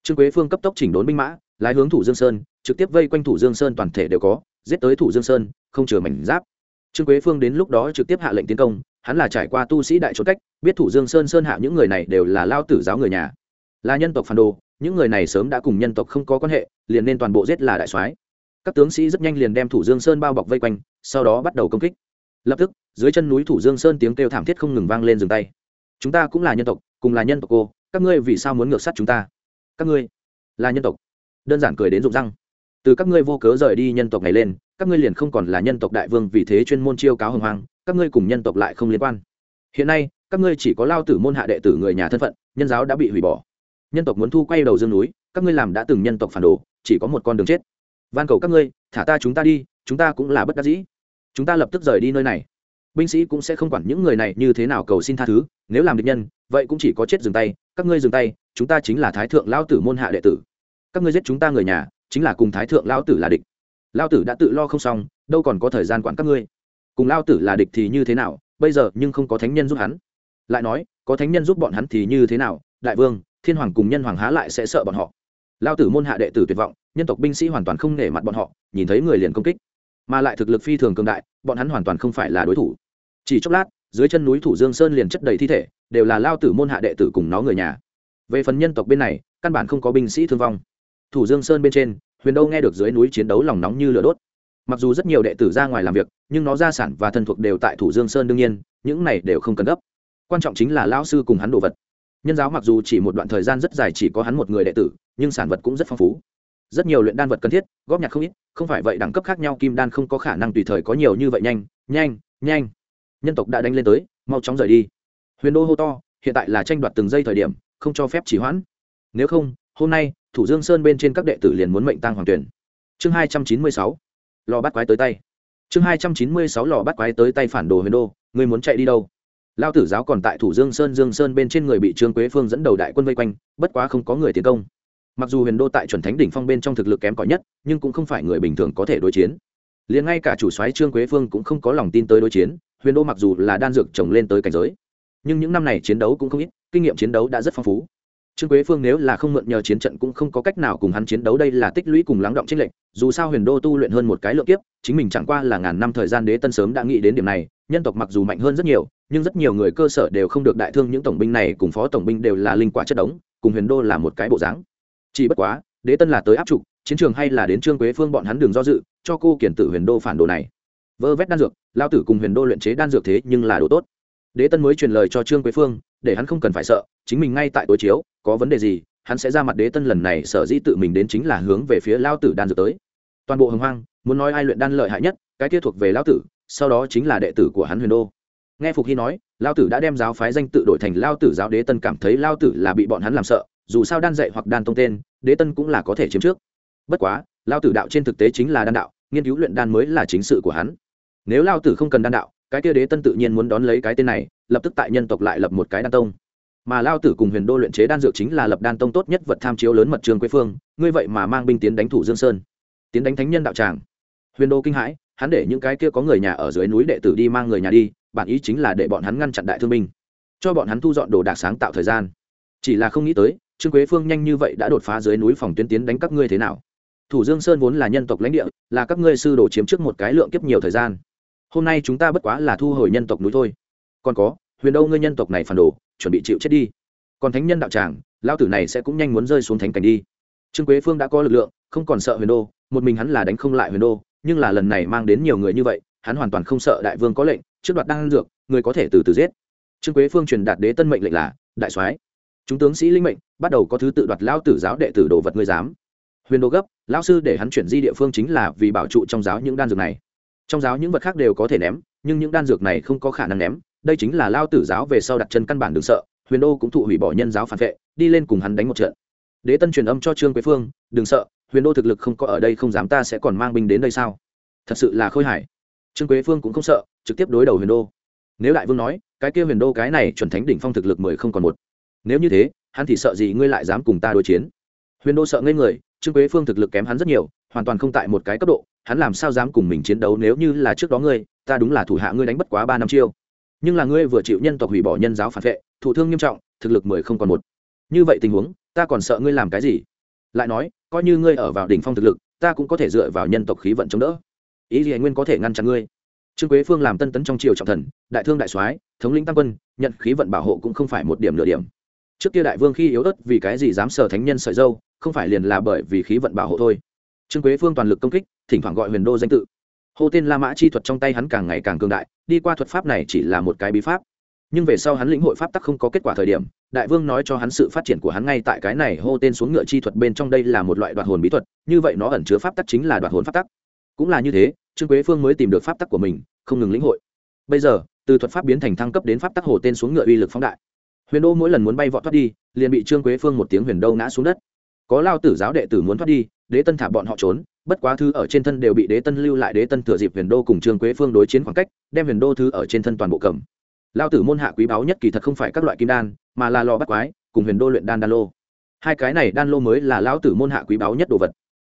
Trương quế phương cấp tốc chỉnh đốn binh mã, lái hướng thủ dương sơn, trực tiếp vây quanh thủ dương sơn toàn thể đều có, giết tới thủ dương sơn, không chừa mảnh giáp. Trương quế phương đến lúc đó trực tiếp hạ lệnh tiến công, hắn là trải qua tu sĩ đại trốn cách, biết thủ dương sơn sơn hạ những người này đều là lao tử giáo người nhà. Là nhân tộc phản đồ, những người này sớm đã cùng nhân tộc không có quan hệ, liền nên toàn bộ giết là đại soái các tướng sĩ rất nhanh liền đem thủ dương sơn bao bọc vây quanh, sau đó bắt đầu công kích. Lập tức, dưới chân núi thủ dương sơn tiếng kêu thảm thiết không ngừng vang lên dừng tay. Chúng ta cũng là nhân tộc, cùng là nhân tộc cô, các ngươi vì sao muốn ngược sát chúng ta? Các ngươi là nhân tộc. Đơn giản cười đến rụng răng. Từ các ngươi vô cớ rời đi nhân tộc này lên, các ngươi liền không còn là nhân tộc đại vương vì thế chuyên môn chiêu cáo hồng hoang, các ngươi cùng nhân tộc lại không liên quan. Hiện nay, các ngươi chỉ có lao tử môn hạ đệ tử người nhà thân phận, nhân giáo đã bị hủy bỏ. Nhân tộc muốn thu quay đầu dương núi, các ngươi làm đã từng nhân tộc phản đồ, chỉ có một con đường chết van cầu các ngươi, thả ta chúng ta đi, chúng ta cũng là bất đắc dĩ. Chúng ta lập tức rời đi nơi này. Binh sĩ cũng sẽ không quản những người này như thế nào cầu xin tha thứ, nếu làm địch nhân, vậy cũng chỉ có chết dừng tay, các ngươi dừng tay, chúng ta chính là thái thượng lao tử môn hạ đệ tử. Các ngươi giết chúng ta người nhà, chính là cùng thái thượng lao tử là địch. Lao tử đã tự lo không xong, đâu còn có thời gian quản các ngươi. Cùng lao tử là địch thì như thế nào, bây giờ nhưng không có thánh nhân giúp hắn. Lại nói, có thánh nhân giúp bọn hắn thì như thế nào, đại vương, thiên hoàng cùng nhân hoàng há lại sẽ sợ bọn họ lao tử môn hạ đệ tử tuyệt vọng, nhân tộc binh sĩ hoàn toàn không nể mặt bọn họ, nhìn thấy người liền công kích. Mà lại thực lực phi thường cường đại, bọn hắn hoàn toàn không phải là đối thủ. Chỉ chốc lát, dưới chân núi thủ dương sơn liền chất đầy thi thể, đều là lao tử môn hạ đệ tử cùng nó người nhà. Về phần nhân tộc bên này, căn bản không có binh sĩ thương vong. Thủ dương sơn bên trên, huyền đâu nghe được dưới núi chiến đấu lòng nóng như lửa đốt. Mặc dù rất nhiều đệ tử ra ngoài làm việc, nhưng nó gia sản và thân thuộc đều tại thủ dương sơn đương nhiên, những này đều không cần gấp. Quan trọng chính là lão sư cùng hắn đồ vật nhân giáo mặc dù chỉ một đoạn thời gian rất dài chỉ có hắn một người đệ tử, nhưng sản vật cũng rất phong phú. Rất nhiều luyện đan vật cần thiết, góp nhặt không ít, không phải vậy đẳng cấp khác nhau, kim đan không có khả năng tùy thời có nhiều như vậy nhanh nhanh nhanh. Nhân tộc đã đánh lên tới, mau chóng rời đi. Huyền đô hô to, hiện tại là tranh đoạt từng giây thời điểm, không cho phép chỉ hoãn. Nếu không, hôm nay, thủ dương sơn bên trên các đệ tử liền muốn mệnh tăng hoàng tuyển. Chương hai trăm chín mươi sáu, lò bắt quái tới tay. Chương hai trăm chín mươi sáu, lò bắt quái tới tay phản đồ huyền đô ngươi muốn chạy đi đâu? Lao tử giáo còn tại thủ dương sơn dương sơn bên trên người bị trương quế phương dẫn đầu đại quân vây quanh, bất quá không có người tiến công. Mặc dù huyền đô tại chuẩn thánh đỉnh phong bên trong thực lực kém cỏi nhất, nhưng cũng không phải người bình thường có thể đối chiến. Liền ngay cả chủ soái trương quế phương cũng không có lòng tin tới đối chiến, huyền đô mặc dù là đan dược trồng lên tới cảnh giới, nhưng những năm này chiến đấu cũng không ít, kinh nghiệm chiến đấu đã rất phong phú trương quế phương nếu là không mượn nhờ chiến trận cũng không có cách nào cùng hắn chiến đấu, đây là tích lũy cùng lắng động chiến lệnh dù sao huyền đô tu luyện hơn một cái lượng kiếp, chính mình chẳng qua là ngàn năm thời gian đế tân sớm đã nghĩ đến điểm này, nhân tộc mặc dù mạnh hơn rất nhiều, nhưng rất nhiều người cơ sở đều không được đại thương, những tổng binh này cùng phó tổng binh đều là linh quả chất đống, cùng huyền đô là một cái bộ dáng. Chỉ bất quá, đế tân là tới áp trục, chiến trường hay là đến trương quế phương bọn hắn đường do dự, cho cô kiển tử huyền đô phản đồ này. Vơ vét đan dược, lao tử cùng huyền đô luyện chế đan dược thế nhưng là đồ tốt. Đế tân mới truyền lời cho trương quế phương, để hắn không cần phải sợ chính mình ngay tại tối chiếu, có vấn đề gì, hắn sẽ ra mặt đế tân lần này sở dĩ tự mình đến chính là hướng về phía lao tử đan dược tới. Toàn bộ hồng hoang, muốn nói ai luyện đan lợi hại nhất, cái kia thuộc về lao tử, sau đó chính là đệ tử của hắn huyền đô. Nghe phục hy nói, lao tử đã đem giáo phái danh tự đổi thành lao tử giáo đế tân cảm thấy lao tử là bị bọn hắn làm sợ, dù sao đan dạy hoặc đan tông tên, đế tân cũng là có thể chiếm trước. Bất quá, lao tử đạo trên thực tế chính là đan đạo, nghiên cứu luyện đan mới là chính sự của hắn. Nếu lao tử không cần đan đạo, cái kia đế tân tự nhiên muốn đón lấy cái tên này, lập tức tại nhân tộc lại lập một cái đan tông mà lao tử cùng huyền đô luyện chế đan dược chính là lập đan tông tốt nhất vật tham chiếu lớn mật trường quế phương, ngươi vậy mà mang binh tiến đánh thủ dương sơn. Tiến đánh thánh nhân đạo tràng. Huyền đô kinh hãi, hắn để những cái kia có người nhà ở dưới núi đệ tử đi mang người nhà đi, bản ý chính là để bọn hắn ngăn chặn đại thương binh, cho bọn hắn thu dọn đồ đạc sáng tạo thời gian. Chỉ là không nghĩ tới, trương quế phương nhanh như vậy đã đột phá dưới núi phòng tuyến tiến đánh các ngươi thế nào? Thủ dương sơn vốn là nhân tộc lãnh địa, là các ngươi sư đồ chiếm trước một cái lượng kiếp nhiều thời gian. Hôm nay chúng ta bất quá là thu hồi nhân tộc núi thôi. Còn có huyền đâu ngươi nhân tộc này phản đồ, chuẩn bị chịu chết đi. Còn thánh nhân đạo tràng lao tử này sẽ cũng nhanh muốn rơi xuống thánh cảnh đi. Trương quế phương đã có lực lượng, không còn sợ huyền đô, một mình hắn là đánh không lại huyền đô, nhưng là lần này mang đến nhiều người như vậy, hắn hoàn toàn không sợ đại vương có lệnh, trước đoạt đang dược, người có thể từ từ giết. Trương quế phương truyền đạt đế tân mệnh lệnh là, đại soái, chúng tướng sĩ linh mệnh, bắt đầu có thứ tự đoạt lao tử giáo đệ tử đồ vật ngươi dám. Huyền đô gấp lao sư để hắn chuyển di địa phương chính là vì bảo trụ trong giáo những đan dược này. Trong giáo những vật khác đều có thể ném, nhưng những đan dược này không có khả năng ném đây chính là lao tử giáo về sau đặt chân căn bản đừng sợ, huyền đô cũng thụ hủy bỏ nhân giáo phản vệ, đi lên cùng hắn đánh một trận. Đế tân truyền âm cho trương quế phương, đừng sợ, huyền đô thực lực không có ở đây không dám, ta sẽ còn mang binh đến đây sao? Thật sự là khôi hải trương quế phương cũng không sợ, trực tiếp đối đầu huyền đô. Nếu đại vương nói, cái kia huyền đô cái này chuẩn thánh đỉnh phong thực lực mười không còn một. Nếu như thế, hắn thì sợ gì ngươi lại dám cùng ta đối chiến? Huyền đô sợ ngây người, trương quế phương thực lực kém hắn rất nhiều, hoàn toàn không tại một cái cấp độ, hắn làm sao dám cùng mình chiến đấu nếu như là trước đó ngươi, ta đúng là thủ hạ ngươi đánh bất quá ba năm chiêu nhưng là ngươi vừa chịu nhân tộc hủy bỏ nhân giáo phản vệ thủ thương nghiêm trọng, thực lực mười không còn một. Như vậy tình huống, ta còn sợ ngươi làm cái gì? Lại nói, coi như ngươi ở vào đỉnh phong thực lực, ta cũng có thể dựa vào nhân tộc khí vận chống đỡ. Ý gì anh nguyên có thể ngăn chặn ngươi? Trương quế phương làm tân tấn trong triều trọng thần, đại thương đại soái, thống lĩnh tam quân, nhận khí vận bảo hộ cũng không phải một điểm nửa điểm. Trước kia đại vương khi yếu ớt vì cái gì dám sờ thánh nhân sợi dâu, không phải liền là bởi vì khí vận bảo hộ thôi. Trương quế phương toàn lực công kích, thỉnh thoảng gọi huyền đô danh tự hô tên la mã chi thuật trong tay hắn càng ngày càng cường đại, đi qua thuật pháp này chỉ là một cái bí pháp. Nhưng về sau hắn lĩnh hội pháp tắc không có kết quả thời điểm, đại vương nói cho hắn sự phát triển của hắn ngay tại cái này hô tên xuống ngựa chi thuật bên trong đây là một loại đoạt hồn bí thuật, như vậy nó ẩn chứa pháp tắc chính là đoạt hồn pháp tắc. Cũng là như thế, trương quế phương mới tìm được pháp tắc của mình, không ngừng lĩnh hội. Bây giờ, từ thuật pháp biến thành thăng cấp đến pháp tắc hồ tên xuống ngựa uy lực phóng đại. Huyền đô mỗi lần muốn bay vọt thoát đi, liền bị trương quế phương một tiếng huyền đô ngã xuống đất. Có lao tử giáo đệ tử muốn thoát đi, đế tân thả bọn họ trốn bất quá thứ ở trên thân đều bị đế tân lưu lại đế tân thừa dịp huyền đô cùng trương quế phương đối chiến khoảng cách, đem huyền đô thứ ở trên thân toàn bộ cầm. Lao tử môn hạ quý báu nhất kỳ thật không phải các loại kim đan, mà là lò bắt quái, cùng huyền đô luyện đan đan lô. Hai cái này đan lô mới là lão tử môn hạ quý báu nhất đồ vật.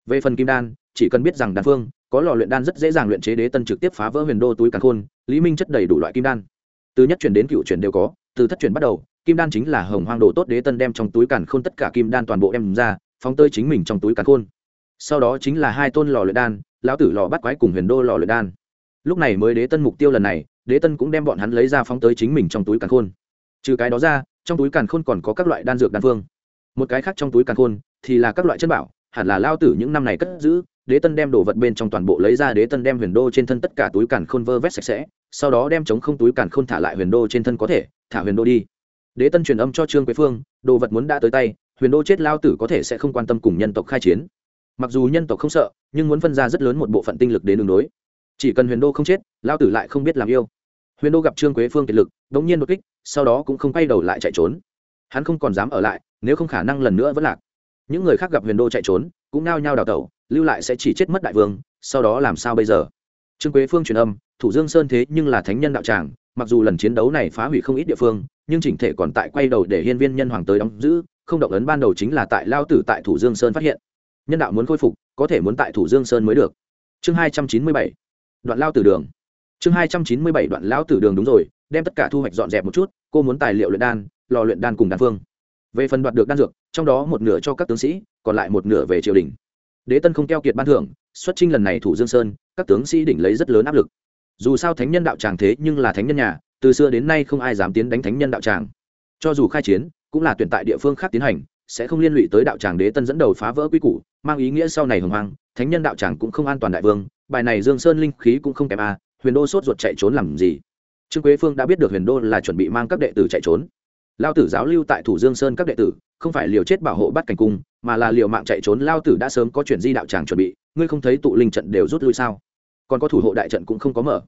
Về phần kim đan, chỉ cần biết rằng đan phương, có lò luyện đan rất dễ dàng luyện chế đế tân trực tiếp phá vỡ huyền đô túi càn khôn, lý minh chất đầy đủ loại kim đan. Từ nhất chuyển đến cựu chuyển đều có, từ thất chuyển bắt đầu, kim đan chính là hồng hoang đồ tốt đế tân đem trong túi càn khôn tất cả kim đan toàn bộ đem ra, phóng tơi chính mình trong túi càn khôn sau đó chính là hai tôn lò luyện đan, lão tử lò bắt quái cùng huyền đô lò luyện đan. Lúc này mới đế tân mục tiêu lần này, đế tân cũng đem bọn hắn lấy ra phóng tới chính mình trong túi càn khôn. Trừ cái đó ra, trong túi càn khôn còn có các loại đan dược đan phương. Một cái khác trong túi càn khôn thì là các loại chân bảo, hẳn là lao tử những năm này cất giữ, đế tân đem đồ vật bên trong toàn bộ lấy ra đế tân đem huyền đô trên thân tất cả túi càn khôn vơ vét sạch sẽ, sau đó đem chống không túi càn khôn thả lại huyền đô trên thân có thể, thả huyền đô đi. Đế tân truyền âm cho trương quế phương, đồ vật muốn đã tới tay, huyền đô chết lao tử có thể sẽ không quan tâm cùng nhân tộc khai chiến mặc dù nhân tộc không sợ, nhưng muốn phân ra rất lớn một bộ phận tinh lực đến đường đối. Chỉ cần huyền đô không chết lao tử lại không biết làm yêu. Huyền đô gặp trương quế phương kiệt lực đ ỗ n g nhiên đột kích, sau đó cũng không quay đầu lại chạy trốn. Hắn không còn dám ở lại, nếu không khả năng lần nữa vẫn lạc. Những người khác gặp huyền đô chạy trốn, cũng nao nhao đào tẩu, lưu lại sẽ chỉ chết mất đại vương, sau đó làm sao bây giờ? Trương quế phương truyền âm, thủ dương sơn thế nhưng là thánh nhân đạo tràng, mặc dù lần chiến đấu này phá hủy không ít địa phương, nhưng chỉnh thể còn tại quay đầu để hiên viên nhân hoàng tới đóng giữ, không động ấn ban đầu chính là tại lao tử tại thủ dương sơn phát hiện nhân đạo muốn khôi phục, có thể muốn tại thủ dương sơn mới được. Chương hai trăm chín mươi bảy, đoạn lao tử đường. Chương hai trăm chín mươi bảy, đoạn lão tử đường đúng rồi, đem tất cả thu hoạch dọn dẹp một chút, cô muốn tài liệu luyện đan, lò luyện đan cùng đan phương. Về phần đoạt được đan dược, trong đó một nửa cho các tướng sĩ, còn lại một nửa về triều đình. Đế tân không keo kiệt ban thưởng, xuất trinh lần này thủ dương sơn, các tướng sĩ đỉnh lấy rất lớn áp lực. Dù sao thánh nhân đạo tràng thế nhưng là thánh nhân nhà, từ xưa đến nay không ai dám tiến đánh thánh nhân đạo tràng cho dù khai chiến, cũng là tuyển tại địa phương khác tiến hành sẽ không liên lụy tới đạo tràng đế tân dẫn đầu phá vỡ quy củ, mang ý nghĩa sau này hồng hoang, thánh nhân đạo tràng cũng không an toàn đại vương, bài này dương sơn linh khí cũng không kém a, huyền đô sốt ruột chạy trốn làm gì? Trương quế phương đã biết được huyền đô là chuẩn bị mang các đệ tử chạy trốn. Lao tử giáo lưu tại thủ dương sơn các đệ tử, không phải liều chết bảo hộ bắt cảnh cung, mà là liều mạng chạy trốn. Lao tử đã sớm có chuyện di đạo tràng chuẩn bị, ngươi không thấy tụ linh trận đều rút lui sao? Còn có thủ hộ đại trận cũng không có mở.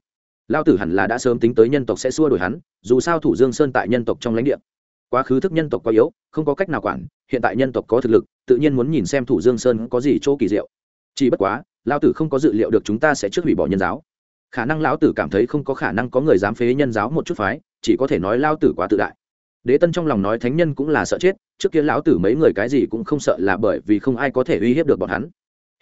Lao tử hẳn là đã sớm tính tới nhân tộc sẽ xua đổi hắn, dù sao thủ dương sơn tại nhân tộc trong lãnh địa quá khứ thức nhân tộc quá yếu, không có cách nào quản, hiện tại nhân tộc có thực lực, tự nhiên muốn nhìn xem thủ dương sơn có gì chỗ kỳ diệu. Chỉ bất quá, Lão tử không có dự liệu được chúng ta sẽ trước hủy bỏ nhân giáo. Khả năng lão tử cảm thấy không có khả năng có người dám phế nhân giáo một chút phái, chỉ có thể nói Lão tử quá tự đại. Đế tân trong lòng nói thánh nhân cũng là sợ chết, trước kia lão tử mấy người cái gì cũng không sợ là bởi vì không ai có thể uy hiếp được bọn hắn.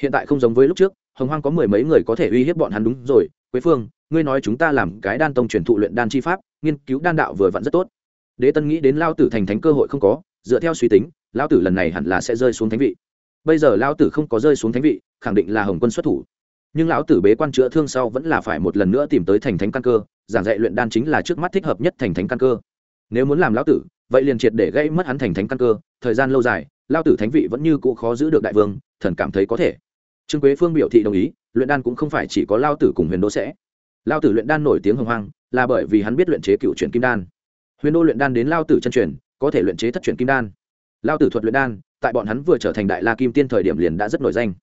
Hiện tại không giống với lúc trước, hồng hoang có mười mấy người có thể uy hiếp bọn hắn đúng rồi. Quế phương, ngươi nói chúng ta làm cái đan tông truyền thụ luyện đan chi pháp, nghiên cứu đan đạo vừa vặn rất tốt đế tân nghĩ đến lao tử thành thánh cơ hội không có, dựa theo suy tính, lao tử lần này hẳn là sẽ rơi xuống thánh vị. Bây giờ lao tử không có rơi xuống thánh vị, khẳng định là hồng quân xuất thủ. Nhưng lão tử bế quan chữa thương sau vẫn là phải một lần nữa tìm tới thành thánh căn cơ, giảng dạy luyện đan chính là trước mắt thích hợp nhất thành thánh căn cơ. Nếu muốn làm lão tử, vậy liền triệt để gây mất hắn thành thánh căn cơ. Thời gian lâu dài, lao tử thánh vị vẫn như cũ khó giữ được đại vương, thần cảm thấy có thể. Trương quế phương biểu thị đồng ý, luyện đan cũng không phải chỉ có lao tử cùng huyền Đỗ sẽ. Lao tử luyện đan nổi tiếng hồng hoang, là bởi vì hắn biết luyện chế cựu truyền kim đan huyền đô luyện đan đến lao tử chân truyền, có thể luyện chế thất truyền kim đan. Lao tử thuật luyện đan, tại bọn hắn vừa trở thành đại la kim tiên thời điểm liền đã rất nổi danh.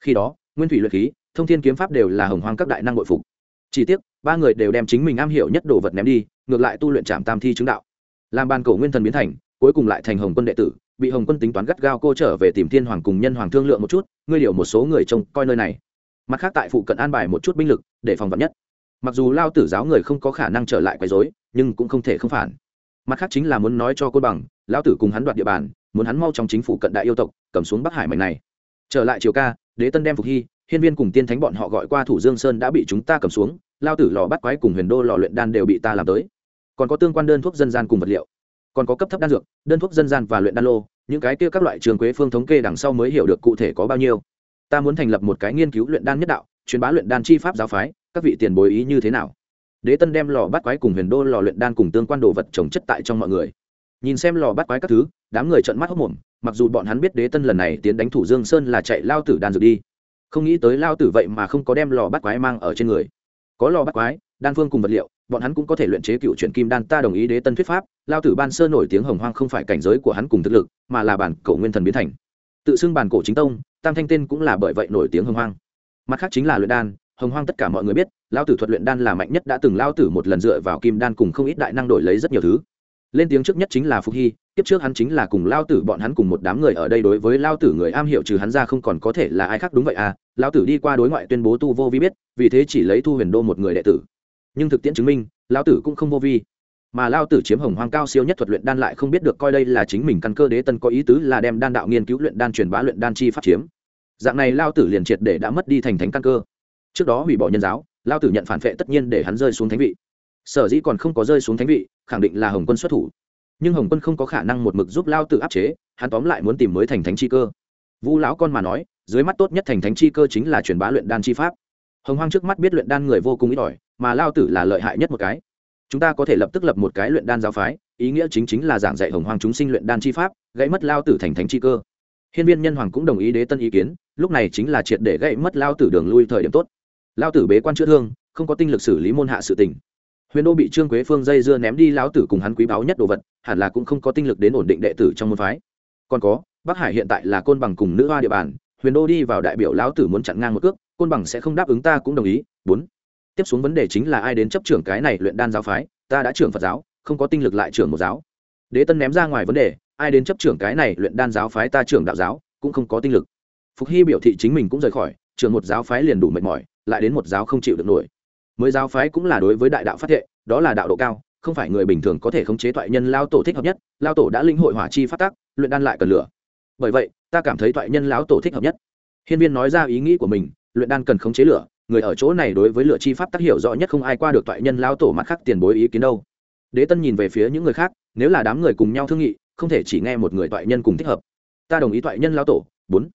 Khi đó, nguyên thủy luyện khí, thông thiên kiếm pháp đều là hồng hoang các đại năng nội phục. Chỉ tiếc, ba người đều đem chính mình am hiểu nhất đồ vật ném đi, ngược lại tu luyện trạm tam thi chứng đạo. Làm ban cổ nguyên thần biến thành, cuối cùng lại thành hồng quân đệ tử, bị hồng quân tính toán gắt gao cô trở về tìm thiên hoàng cùng nhân hoàng thương lượng một chút, ngươi điều một số người trông coi nơi này. Mặt khác tại phụ cận an bài một chút binh lực, để phòng vật nhất. Mặc dù lao tử giáo người không có khả năng trở lại quấy dối nhưng cũng không thể không phản mặt khác chính là muốn nói cho côn bằng, Lão tử cùng hắn đoạt địa bàn, muốn hắn mau trong chính phủ cận đại yêu tộc, cầm xuống bắc hải mảnh này. Trở lại triều ca, đế tân đem phục hy, hiên viên cùng tiên thánh bọn họ gọi qua thủ dương sơn đã bị chúng ta cầm xuống lao tử lò bắt quái cùng huyền đô lò luyện đan đều bị ta làm tới. Còn có tương quan đơn thuốc dân gian cùng vật liệu, còn có cấp thấp đan dược, đơn thuốc dân gian và luyện đan lô, những cái kia các loại trường quế phương thống kê đằng sau mới hiểu được cụ thể có bao nhiêu. Ta muốn thành lập một cái nghiên cứu luyện đan nhất đạo, truyền bá luyện đan chi pháp giáo phái, các vị tiền bối ý như thế nào? Đế tân đem lò bắt quái cùng huyền đô lò luyện đan cùng tương quan đồ vật trồng chất tại trong mọi người. Nhìn xem lò bắt quái các thứ, đám người trợn mắt hốc mồm, mặc dù bọn hắn biết đế tân lần này tiến đánh thủ dương sơn là chạy lao tử đan dược đi. Không nghĩ tới lao tử vậy mà không có đem lò bắt quái mang ở trên người. Có lò bắt quái, đan phương cùng vật liệu, bọn hắn cũng có thể luyện chế cựu truyện kim đan, ta đồng ý đế tân thuyết pháp, lao tử ban sơ nổi tiếng hồng hoang không phải cảnh giới của hắn cùng thực lực, mà là bản cổ nguyên thần biến thành. Tự xưng bản cổ chính tông, tam thanh tên cũng là bởi vậy nổi tiếng hồng hoang. Mặt khác chính là luyện đan, hồng hoang tất cả mọi người biết lao tử thuật luyện đan là mạnh nhất đã từng lao tử một lần dựa vào kim đan cùng không ít đại năng đổi lấy rất nhiều thứ. Lên tiếng trước nhất chính là phục hy tiếp trước hắn chính là cùng lao tử bọn hắn cùng một đám người ở đây đối với lao tử người am hiểu trừ hắn ra không còn có thể là ai khác, đúng vậy à? Lao tử đi qua đối ngoại tuyên bố tu vô vi biết, vì thế chỉ lấy thu huyền đô một người đệ tử. Nhưng thực tiễn chứng minh lao tử cũng không vô vi. Mà lao tử chiếm hồng hoang cao siêu nhất thuật luyện đan lại không biết được coi đây là chính mình căn cơ đế tân có ý tứ là đem đan đạo nghiên cứu luyện đan truyền bá luyện đan chi pháp chiếm. Dạng này lao tử liền triệt để đã mất đi thành thánh căn cơ. Trước đó hủy bỏ nhân giáo lao tử nhận phản vệ tất nhiên để hắn rơi xuống thánh vị. Sở dĩ còn không có rơi xuống thánh vị, khẳng định là hồng quân xuất thủ. Nhưng hồng quân không có khả năng một mực giúp lao tử áp chế, hắn tóm lại muốn tìm mới thành thánh chi cơ. Vu lão con mà nói, dưới mắt tốt nhất thành thánh chi cơ chính là truyền bá luyện đan chi pháp. Hồng hoang trước mắt biết luyện đan người vô cùng ít ỏi, mà lao tử là lợi hại nhất một cái. Chúng ta có thể lập tức lập một cái luyện đan giáo phái, ý nghĩa chính chính là giảng dạy hồng hoang chúng sinh luyện đan chi pháp, gãy mất lao tử thành thánh chi cơ. Hiên viên nhân hoàng cũng đồng ý đế tân ý kiến, lúc này chính là triệt để gãy mất lao tử đường lui thời điểm tốt lao tử bế quan chữa thương, không có tinh lực xử lý môn hạ sự tình. Huyền đô bị trương quế phương dây dưa ném đi, lão tử cùng hắn quý báu nhất đồ vật, hẳn là cũng không có tinh lực đến ổn định đệ tử trong môn phái. Còn có, bắc hải hiện tại là côn bằng cùng nữ hoa địa bàn, huyền đô đi vào đại biểu lão tử muốn chặn ngang một cước, côn bằng sẽ không đáp ứng ta cũng đồng ý. Bốn, tiếp xuống vấn đề chính là ai đến chấp trưởng cái này luyện đan giáo phái, ta đã trưởng phật giáo, không có tinh lực lại trưởng một giáo. Đế tân ném ra ngoài vấn đề, ai đến chấp trưởng cái này luyện đan giáo phái ta trưởng đạo giáo, cũng không có tinh lực. Phục hy biểu thị chính mình cũng rời khỏi, trưởng một giáo phái liền đủ mệt mỏi lại đến một giáo không chịu được nổi. Mới giáo phái cũng là đối với đại đạo phát hệ đó là đạo độ cao, không phải người bình thường có thể khống chế thoại nhân lao tổ thích hợp nhất lao tổ đã linh hội hỏa chi phát tác luyện đan lại cần lửa. Bởi vậy, ta cảm thấy thoại nhân lão tổ thích hợp nhất. Hiên viên nói ra ý nghĩ của mình, luyện đan cần khống chế lửa, người ở chỗ này đối với lửa chi pháp tác hiểu rõ nhất không ai qua được thoại nhân lao tổ mặt khác tiền bối ý kiến đâu. Đế tân nhìn về phía những người khác, nếu là đám người cùng nhau thương nghị, không thể chỉ nghe một người thoại nhân cùng thích hợp. Ta đồng ý thoại nhân lao tổ, bốn.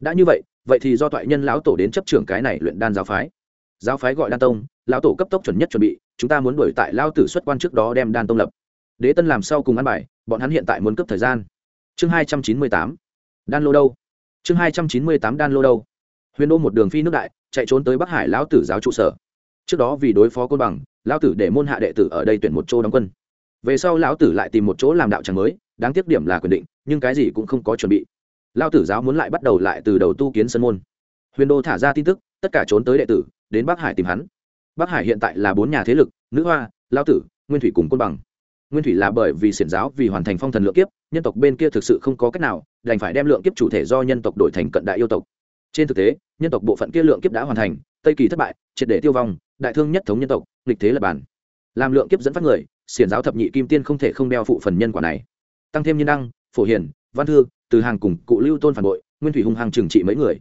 Đã như vậy vậy thì do thoại nhân lão tổ đến chấp trưởng cái này luyện đan giáo phái. Giáo phái gọi đan tông, lão tổ cấp tốc chuẩn nhất chuẩn bị, chúng ta muốn đuổi tại lao tử xuất quan trước đó đem đan tông lập. Đế tân làm sau cùng ăn bài, bọn hắn hiện tại muốn cấp thời gian. Chương hai trăm chín mươi tám. Đan lô đâu? Chương hai trăm chín mươi tám đan lô đâu? Huyền đô một đường phi nước đại, chạy trốn tới bắc hải lão tử giáo trụ sở. Trước đó vì đối phó côn bằng, lão tử để môn hạ đệ tử ở đây tuyển một chỗ đóng quân. Về sau lão tử lại tìm một chỗ làm đạo tràng mới, đáng tiếc điểm là quyền định, nhưng cái gì cũng không có chuẩn bị lão tử giáo muốn lại bắt đầu lại từ đầu tu kiến sân môn. Huyền đô thả ra tin tức, tất cả trốn tới đệ tử, đến bắc hải tìm hắn. Bắc hải hiện tại là bốn nhà thế lực, nữ hoa lão tử, nguyên thủy cùng côn bằng. Nguyên thủy là bởi vì xiển giáo vì hoàn thành phong thần lượng kiếp, nhân tộc bên kia thực sự không có cách nào, đành phải đem lượng kiếp chủ thể do nhân tộc đổi thành cận đại yêu tộc. Trên thực tế, nhân tộc bộ phận kia lượng kiếp đã hoàn thành, tây kỳ thất bại, triệt để tiêu vong, đại thương nhất thống nhân tộc, nghịch thế lập bản làm lượng kiếp dẫn phát người, xiển giáo thập nhị kim tiên không thể không đeo phụ phần nhân quả này. Tăng thêm nhân đăng, phổ hiền, văn thư từ hàng cùng cụ lưu tôn phản bội, nguyên thủy hung hăng trừng trị mấy người.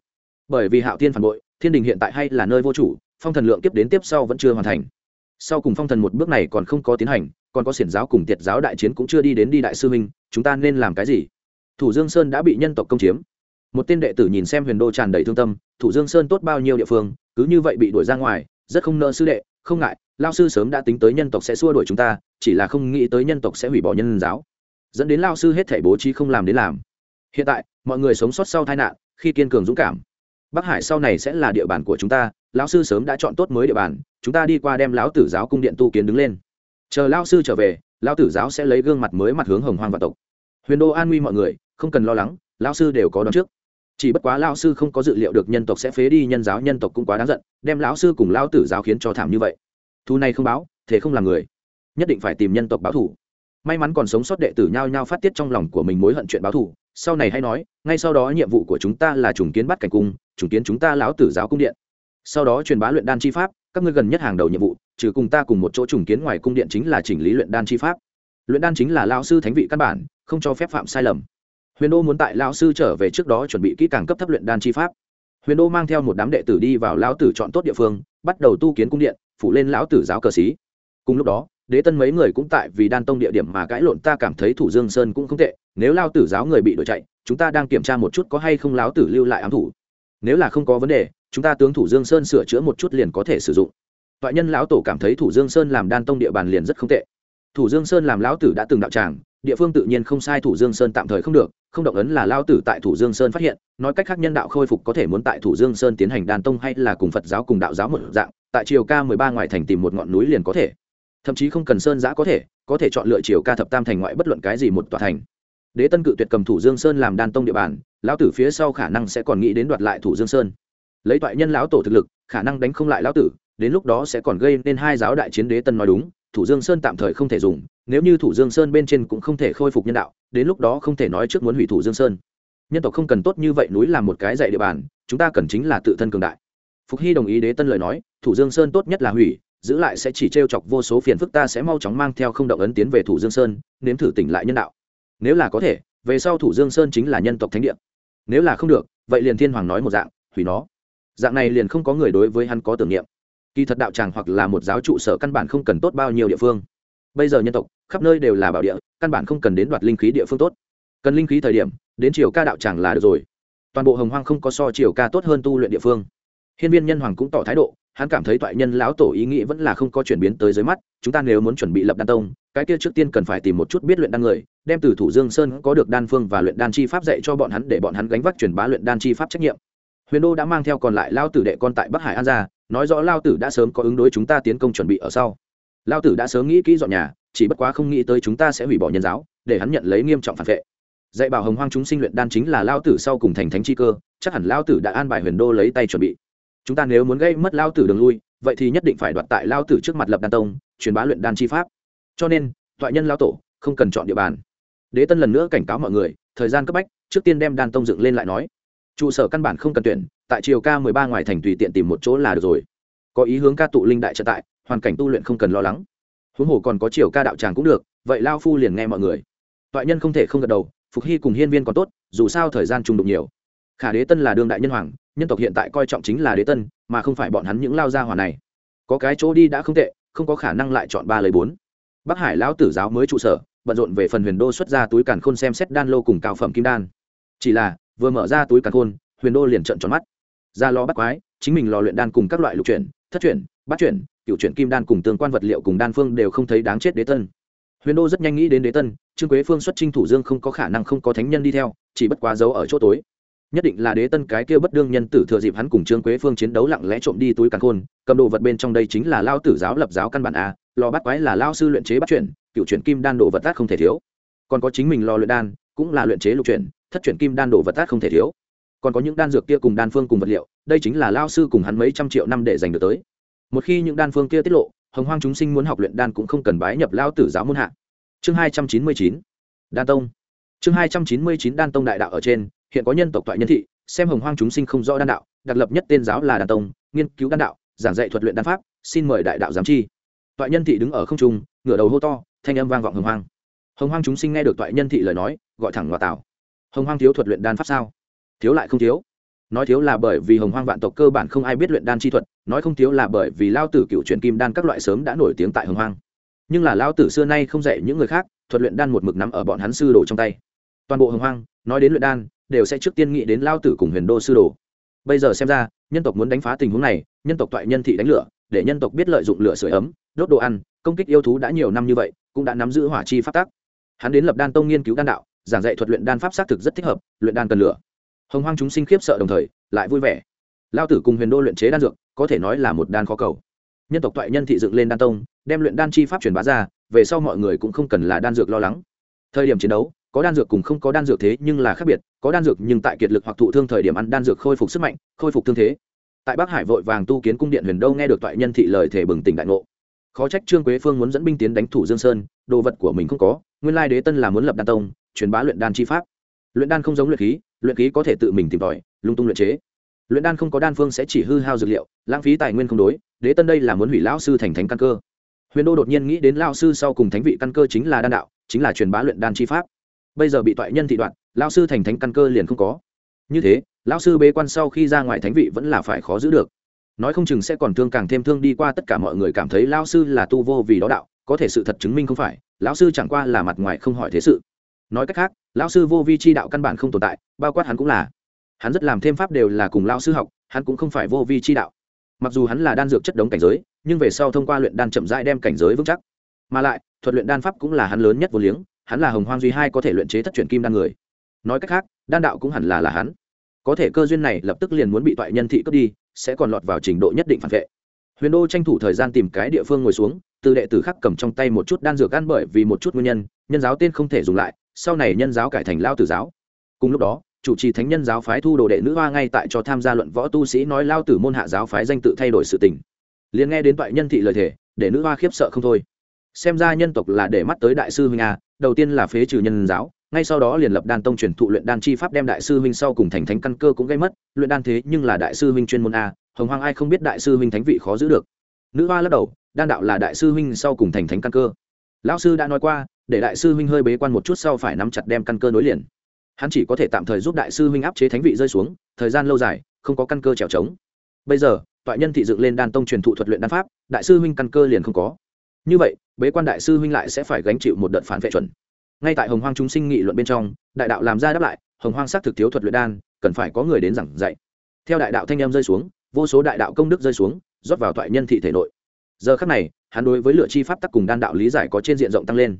Bởi vì hạo tiên phản bội, thiên đình hiện tại hay là nơi vô chủ, phong thần lượng kiếp đến tiếp sau vẫn chưa hoàn thành. Sau cùng phong thần một bước này còn không có tiến hành, còn có xiển giáo cùng tiệt giáo đại chiến cũng chưa đi đến đi đại sư minh chúng ta nên làm cái gì? Thủ dương sơn đã bị nhân tộc công chiếm. Một tên đệ tử nhìn xem huyền đô tràn đầy thương tâm, thủ dương sơn tốt bao nhiêu địa phương, cứ như vậy bị đuổi ra ngoài, rất không nợ sư đệ, không ngại, lao sư sớm đã tính tới nhân tộc sẽ xua đuổi chúng ta, chỉ là không nghĩ tới nhân tộc sẽ hủy bỏ nhân giáo. Dẫn đến lao sư hết thể bố trí không làm đến làm hiện tại, mọi người sống sót sau tai nạn, khi kiên cường dũng cảm. Bắc hải sau này sẽ là địa bàn của chúng ta, lão sư sớm đã chọn tốt mới địa bàn, chúng ta đi qua đem lão tử giáo cung điện tu kiến đứng lên. Chờ lão sư trở về, lão tử giáo sẽ lấy gương mặt mới mặt hướng hồng hoang và tộc. Huyền đô an nguy mọi người, không cần lo lắng, lão sư đều có đón trước. Chỉ bất quá lão sư không có dự liệu được nhân tộc sẽ phế đi nhân giáo, nhân tộc cũng quá đáng giận, đem lão sư cùng lão tử giáo khiến cho thảm như vậy. Thu này không báo thế không làm người. Nhất định phải tìm nhân tộc báo thủ may mắn còn sống sót đệ tử nhao nhao phát tiết trong lòng của mình mối hận chuyện báo thù, sau này hay nói, ngay sau đó nhiệm vụ của chúng ta là trùng kiến bắt cảnh cung, trùng kiến chúng ta lão tử giáo cung điện. Sau đó truyền bá luyện đan chi pháp, các ngươi gần nhất hàng đầu nhiệm vụ, trừ cùng ta cùng một chỗ trùng kiến ngoài cung điện chính là chỉnh lý luyện đan chi pháp. Luyện đan chính là lao sư thánh vị căn bản, không cho phép phạm sai lầm. Huyền đô muốn tại lao sư trở về trước đó chuẩn bị kỹ càng cấp thấp luyện đan chi pháp. Huyền đô mang theo một đám đệ tử đi vào lão tử chọn tốt địa phương, bắt đầu tu kiến cung điện, phủ lên lão tử giáo cờ xí. Cùng lúc đó đế tân mấy người cũng tại vì đan tông địa điểm mà cãi lộn, ta cảm thấy thủ dương sơn cũng không tệ, nếu lao tử giáo người bị đuổi chạy, chúng ta đang kiểm tra một chút có hay không lão tử lưu lại ám thủ. Nếu là không có vấn đề, chúng ta tướng thủ dương sơn sửa chữa một chút liền có thể sử dụng. Toại nhân lão tổ cảm thấy thủ dương sơn làm đan tông địa bàn liền rất không tệ. Thủ dương sơn làm lão tử đã từng đạo tràng, địa phương tự nhiên không sai, thủ dương sơn tạm thời không được, không động ấn là lao tử tại thủ dương sơn phát hiện, nói cách khác nhân đạo khôi phục có thể muốn tại thủ dương sơn tiến hành đàn tông hay là cùng phật giáo cùng đạo giáo một dạng, tại triều ca mười ba ngoài thành tìm một ngọn núi liền có thể thậm chí không cần sơn giã có thể có thể chọn lựa chiều ca thập tam thành ngoại bất luận cái gì một tòa thành. Đế tân cự tuyệt cầm thủ dương sơn làm đan tông địa bàn, lão tử phía sau khả năng sẽ còn nghĩ đến đoạt lại thủ dương sơn. Lấy toại nhân lão tổ thực lực, khả năng đánh không lại lão tử, đến lúc đó sẽ còn gây nên hai giáo đại chiến đế tân nói đúng, thủ dương sơn tạm thời không thể dùng, nếu như thủ dương sơn bên trên cũng không thể khôi phục nhân đạo, đến lúc đó không thể nói trước muốn hủy thủ dương sơn. Nhân tộc không cần tốt như vậy núi làm một cái dạy địa bàn, chúng ta cần chính là tự thân cường đại. Phục hy đồng ý đế tân lời nói, thủ dương sơn tốt nhất là hủy giữ lại sẽ chỉ t r e o chọc vô số phiền phức, ta sẽ mau chóng mang theo không động ấn tiến về thủ dương sơn, nếm thử tỉnh lại nhân đạo. Nếu là có thể, về sau thủ dương sơn chính là nhân tộc thánh địa. Nếu là không được, vậy liền thiên hoàng nói một dạng, hủy nó. Dạng này liền không có người đối với hắn có tưởng niệm. Kỳ thật đạo tràng hoặc là một giáo trụ sở căn bản không cần tốt bao nhiêu địa phương. Bây giờ nhân tộc, khắp nơi đều là bảo địa, căn bản không cần đến đoạt linh khí địa phương tốt. Cần linh khí thời điểm, đến chiều ca đạo tràng là được rồi. Toàn bộ hồng hoang không có so chiều ca tốt hơn tu luyện địa phương. Hiên viên nhân hoàng cũng tỏ thái độ hắn cảm thấy toại nhân lão tổ ý nghĩ vẫn là không có chuyển biến tới dưới mắt, chúng ta nếu muốn chuẩn bị lập đan tông, cái kia trước tiên cần phải tìm một chút biết luyện đan người, đem từ thủ dương sơn có được đan phương và luyện đan chi pháp dạy cho bọn hắn để bọn hắn gánh vác truyền bá luyện đan chi pháp trách nhiệm. Huyền đô đã mang theo còn lại lao tử đệ con tại bắc hải an gia, nói rõ lao tử đã sớm có ứng đối chúng ta tiến công chuẩn bị ở sau. Lao tử đã sớm nghĩ kỹ dọn nhà, chỉ bất quá không nghĩ tới chúng ta sẽ hủy bỏ nhân giáo, để hắn nhận lấy nghiêm trọng phản vệ. Dạy bảo hồng hoang chúng sinh luyện đan chính là lao tử sau cùng thành thánh chi cơ, chắc hẳn lao tử đã an bài huyền đô lấy tay chuẩn bị chúng ta nếu muốn gây mất lao tử đường lui, vậy thì nhất định phải đoạt tại lao tử trước mặt lập đan tông, truyền bá luyện đan chi pháp. Cho nên thoại nhân lao tổ không cần chọn địa bàn. Đế tân lần nữa cảnh cáo mọi người, thời gian cấp bách, trước tiên đem đan tông dựng lên lại nói. Trụ sở căn bản không cần tuyển, tại triều ca mười ba ngoài thành tùy tiện tìm một chỗ là được rồi. Có ý hướng ca tụ linh đại trận tại, hoàn cảnh tu luyện không cần lo lắng. Huống hồ còn có triều ca đạo tràng cũng được, vậy lao phu liền nghe mọi người. Toại nhân không thể không gật đầu, phục hy cùng hiên viên còn tốt, dù sao thời gian trung đụng nhiều. Khả đế tân là đương đại nhân hoàng nhân tộc hiện tại coi trọng chính là đế tân, mà không phải bọn hắn những lao gia hỏa này. Có cái chỗ đi đã không tệ, không có khả năng lại chọn ba lấy bốn. Bắc hải lão tử giáo mới trụ sở, bận rộn về phần huyền đô xuất ra túi càn khôn xem xét đan lô cùng cao phẩm kim đan. Chỉ là, vừa mở ra túi càn khôn, huyền đô liền trợn tròn mắt. Ra lo bắt quái, chính mình lò luyện đan cùng các loại lục chuyển, thất chuyển, bát chuyển cựu chuyển kim đan cùng tương quan vật liệu cùng đan phương đều không thấy đáng chết đế tân. Huyền đô rất nhanh nghĩ đến đế tân, trương quế phương xuất trinh thủ dương không có khả năng không có thánh nhân đi theo, chỉ bất quá giấu ở chỗ tối nhất định là đế tân cái kia bất đương nhân tử thừa dịp hắn cùng trương quế phương chiến đấu lặng lẽ trộm đi túi càn khôn, cầm đồ vật bên trong đây chính là lao tử giáo lập giáo căn bản a, lò bắt quái là lao sư luyện chế bắt chuyển, cựu chuyển kim đan đồ vật tát không thể thiếu. Còn có chính mình lò luyện đan, cũng là luyện chế lục chuyển, thất chuyển kim đan đồ vật tát không thể thiếu. Còn có những đan dược kia cùng đan phương cùng vật liệu, đây chính là lao sư cùng hắn mấy trăm triệu năm để giành được tới. Một khi những đan phương kia tiết lộ, hồng hoang chúng sinh muốn học luyện đan cũng không cần bái nhập lao tử giáo môn hạ. Chương hai trăm chín mươi chín, đan tông. Chương hai trăm chín mươi chín, đan tông đại đạo ở trên hiện có nhân tộc toại nhân thị, xem hồng hoang chúng sinh không rõ đan đạo, đặc lập nhất tên giáo là đàn tông, nghiên cứu đan đạo, giảng dạy thuật luyện đan pháp, xin mời đại đạo giám chi. Toại nhân thị đứng ở không trung, ngửa đầu hô to, thanh âm vang vọng hồng hoang. Hồng hoang chúng sinh nghe được toại nhân thị lời nói, gọi thẳng ngoại tảo. Hồng hoang thiếu thuật luyện đan pháp sao? Thiếu lại không thiếu. Nói thiếu là bởi vì hồng hoang vạn tộc cơ bản không ai biết luyện đan chi thuật, nói không thiếu là bởi vì lao tử cựu truyền kim đan các loại sớm đã nổi tiếng tại hồng hoang. Nhưng là lao tử xưa nay không dạy những người khác, thuật luyện đan một mực nắm ở bọn hắn sư đồ trong tay. Toàn bộ hồng hoang, nói đến luyện đan đều sẽ trước tiên nghĩ đến lao tử cùng huyền đô sư đồ. Bây giờ xem ra, nhân tộc muốn đánh phá tình huống này, nhân tộc toại nhân thị đánh lửa, để nhân tộc biết lợi dụng lửa sửa ấm, đốt đồ ăn, công kích yêu thú đã nhiều năm như vậy, cũng đã nắm giữ hỏa chi phát tác hắn đến lập đan tông nghiên cứu đan đạo, giảng dạy thuật luyện đan pháp xác thực rất thích hợp, luyện đan cần lửa. Hồng hoang chúng sinh khiếp sợ đồng thời, lại vui vẻ. Lao tử cùng huyền đô luyện chế đan dược, có thể nói là một đan khó cầu. Nhân tộc toại nhân thị dựng lên đan tông, đem luyện đan chi pháp truyền bá ra, về sau mọi người cũng không cần là đan dược lo lắng. Thời điểm chiến đấu có đan dược cùng không có đan dược thế nhưng là khác biệt, có đan dược nhưng tại kiệt lực hoặc thụ thương thời điểm ăn đan dược khôi phục sức mạnh, khôi phục thương thế. Tại bắc hải vội vàng tu kiến cung điện huyền đô nghe được toại nhân thị lời thể bừng tỉnh đại ngộ. Khó trách trương quế phương muốn dẫn binh tiến đánh thủ dương sơn, đồ vật của mình không có, nguyên lai đế tân là muốn lập đan tông, truyền bá luyện đan chi pháp. Luyện đan không giống luyện khí luyện khí có thể tự mình tìm tòi, lung tung luyện chế. Luyện đan không có đan phương sẽ chỉ hư hao dược liệu, lãng phí tài nguyên không đối, đế tân đây là muốn hủy lão sư thành thánh căn cơ. Huyền đô đột nhiên nghĩ đến lao sư sau cùng thánh vị căn cơ chính là đan đạo, chính là truyền bá luyện đan chi pháp bây giờ bị toại nhân thị đoạn lao sư thành thánh căn cơ liền không có. Như thế lao sư bế quan sau khi ra ngoài thánh vị vẫn là phải khó giữ được. Nói không chừng sẽ còn thương càng thêm thương đi qua tất cả mọi người cảm thấy lao sư là tu vô vì đó đạo, có thể sự thật chứng minh không phải, lão sư chẳng qua là mặt ngoài không hỏi thế sự. Nói cách khác, lão sư vô vi chi đạo căn bản không tồn tại, bao quát hắn cũng là. Hắn rất làm thêm pháp đều là cùng lão sư học, hắn cũng không phải vô vi chi đạo. Mặc dù hắn là đan dược chất đống cảnh giới, nhưng về sau thông qua luyện đan chậm rãi đem cảnh giới vững chắc. Mà lại, thuật luyện đan pháp cũng là hắn lớn nhất vô liếng hắn là hồng hoang duy hai có thể luyện chế thất truyền kim đan người. Nói cách khác, đan đạo cũng hẳn là là hắn. Có thể cơ duyên này lập tức liền muốn bị toại nhân thị cướp đi, sẽ còn lọt vào trình độ nhất định phản vệ. Huyền đô tranh thủ thời gian tìm cái địa phương ngồi xuống, từ đệ tử khắc cầm trong tay một chút đan dược ăn bởi vì một chút nguyên nhân nhân giáo tên không thể dùng lại, sau này nhân giáo cải thành lao tử giáo. Cùng lúc đó, chủ trì thánh nhân giáo phái thu đồ đệ nữ hoa ngay tại cho tham gia luận võ tu sĩ nói lao tử môn hạ giáo phái danh tự thay đổi sự tình. Liền nghe đến toại nhân thị lời thể để nữ hoa khiếp sợ không thôi xem ra nhân tộc là để mắt tới đại sư huynh a, đầu tiên là phế trừ nhân giáo, ngay sau đó liền lập đan tông truyền thụ luyện đan chi pháp đem đại sư huynh sau cùng thành thánh căn cơ cũng gây mất, luyện đan thế nhưng là đại sư huynh chuyên môn a, hồng hoang ai không biết đại sư huynh thánh vị khó giữ được. Nữ hoa lắc đầu, đan đạo là đại sư huynh sau cùng thành thánh căn cơ. Lão sư đã nói qua, để đại sư huynh hơi bế quan một chút sau phải nắm chặt đem căn cơ nối liền. Hắn chỉ có thể tạm thời giúp đại sư huynh áp chế thánh vị rơi xuống, thời gian lâu dài, không có căn cơ trèo trống. Bây giờ, toại nhân thị dựng lên đan tông truyền thụ thuật luyện đan pháp, đại sư huynh căn cơ liền không có như vậy, bế quan đại sư huynh lại sẽ phải gánh chịu một đợt phản vệ chuẩn. Ngay tại hồng hoang chúng sinh nghị luận bên trong, đại đạo làm ra đáp lại, hồng hoang xác thực thiếu thuật luyện đan, cần phải có người đến giảng dạy. Theo đại đạo thanh em rơi xuống, vô số đại đạo công đức rơi xuống, rót vào thoại nhân thị thể nội. Giờ khắc này, hắn đối với lựa chi pháp tắc cùng đan đạo lý giải có trên diện rộng tăng lên.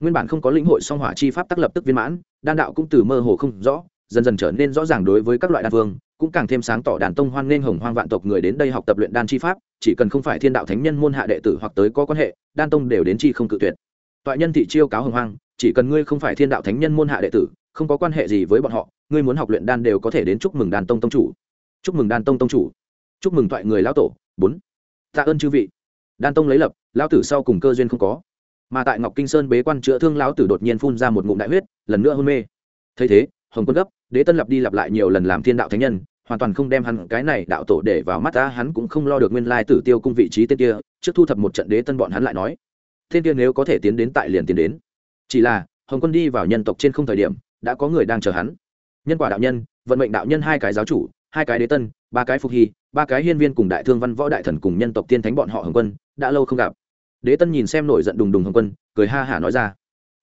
Nguyên bản không có lĩnh hội song hỏa chi pháp tắc lập tức viên mãn, đan đạo cũng từ mơ hồ không rõ dần dần trở nên rõ ràng đối với các loại đan vương, cũng càng thêm sáng tỏ đàn tông hoan nghênh hồng hoang vạn tộc người đến đây học tập luyện đan chi pháp, chỉ cần không phải thiên đạo thánh nhân môn hạ đệ tử hoặc tới có quan hệ, đan tông đều đến chi không cự tuyệt. Toại nhân thị chiêu cáo hồng hoang, chỉ cần ngươi không phải thiên đạo thánh nhân môn hạ đệ tử, không có quan hệ gì với bọn họ, ngươi muốn học luyện đan đều có thể đến chúc mừng đàn tông tông chủ. Chúc mừng đan tông tông chủ. Chúc mừng toại người lão tổ. Bốn. Tạ ơn chư vị. Đan tông lấy lập, lão tử sau cùng cơ duyên không có. Mà tại ngọc kinh sơn bế quan chữa thương lão tử đột nhiên phun ra một ngụm đại huyết, lần nữa hôn mê. Thấy thế hồng quân gấp, đế tân lặp đi lặp lại nhiều lần làm thiên đạo thánh nhân, hoàn toàn không đem hắn cái này đạo tổ để vào mắt ta hắn cũng không lo được nguyên lai tử tiêu cung vị trí tên kia, trước thu thập một trận đế tân bọn hắn lại nói, tên kia nếu có thể tiến đến tại liền tiến đến. Chỉ là, hồng quân đi vào nhân tộc trên không thời điểm, đã có người đang chờ hắn. Nhân quả đạo nhân, vận mệnh đạo nhân hai cái giáo chủ, hai cái đế tân, ba cái phục hy, ba cái hiên viên cùng đại thương văn võ đại thần cùng nhân tộc tiên thánh bọn họ hồng quân, đã lâu không gặp. Đế tân nhìn xem nổi giận đùng đùng hồng quân, cười ha hả nói ra,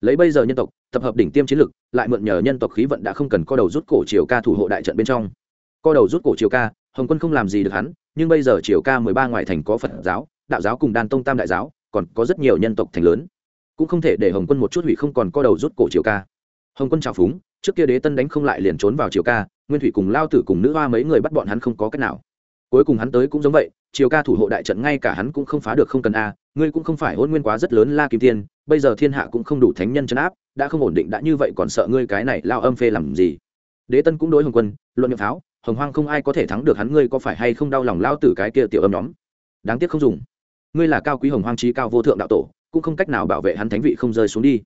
lấy bây giờ nhân tộc tập hợp đỉnh tiêm chiến lực, lại mượn nhờ nhân tộc khí vận đã không cần co đầu rút cổ triều ca thủ hộ đại trận bên trong. Co đầu rút cổ triều ca, hồng quân không làm gì được hắn, nhưng bây giờ triều ca mười ba ngoại thành có phật giáo, đạo giáo cùng đan tông tam đại giáo, còn có rất nhiều nhân tộc thành lớn. Cũng không thể để hồng quân một chút hủy không còn co đầu rút cổ triều ca. Hồng quân trào phúng, trước kia đế tân đánh không lại liền trốn vào triều ca, nguyên thủy cùng lao tử cùng nữ hoa mấy người bắt bọn hắn không có cách nào. Cuối cùng hắn tới cũng giống vậy chiều ca thủ hộ đại trận ngay cả hắn cũng không phá được không cần a, ngươi cũng không phải hôn nguyên quá rất lớn la kim tiên bây giờ thiên hạ cũng không đủ thánh nhân chấn áp, đã không ổn định đã như vậy còn sợ ngươi cái này lao âm phê làm gì? Đế tân cũng đối hồng quân, luận nhậm pháo, hồng hoang không ai có thể thắng được hắn, ngươi có phải hay không đau lòng lao tử cái kia tiểu âm nhóm? Đáng tiếc không dùng. Ngươi là cao quý hồng hoang trí cao vô thượng đạo tổ, cũng không cách nào bảo vệ hắn thánh vị không rơi xuống đi.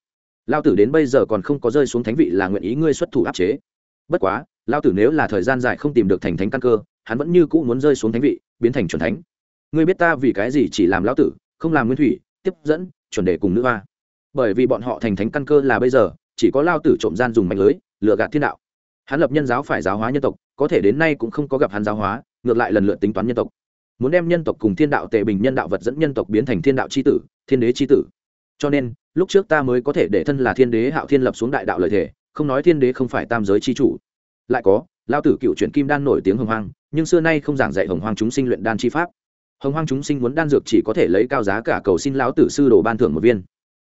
Lao tử đến bây giờ còn không có rơi xuống thánh vị là nguyện ý ngươi xuất thủ áp chế. Bất quá, lao tử nếu là thời gian dài không tìm được thành thánh căn cơ, hắn vẫn như cũ muốn rơi xuống thánh vị, biến thành chuẩn thánh. Ngươi biết ta vì cái gì chỉ làm lao tử, không làm nguyên thủy, tiếp dẫn chuẩn đề cùng nữ hoa. Bởi vì bọn họ thành thánh căn cơ là bây giờ, chỉ có lao tử trộm gian dùng mạnh lưới lựa gạt thiên đạo. Hắn lập nhân giáo phải giáo hóa nhân tộc, có thể đến nay cũng không có gặp hắn giáo hóa, ngược lại lần lượt tính toán nhân tộc. Muốn đem nhân tộc cùng thiên đạo tề bình nhân đạo vật dẫn nhân tộc biến thành thiên đạo c h i tử, thiên đế c h i tử. Cho nên, lúc trước ta mới có thể để thân là thiên đế hạo thiên lập xuống đại đạo lợi thể không nói thiên đế không phải tam giới c h i chủ. Lại có, lao tử cựu truyện kim đan nổi tiếng hồng hoang, nhưng xưa nay không giảng dạy hồng hoang chúng sinh luyện đan chi pháp hồng hoang chúng sinh muốn đan dược chỉ có thể lấy cao giá cả cầu xin lão tử sư đồ ban thưởng một viên.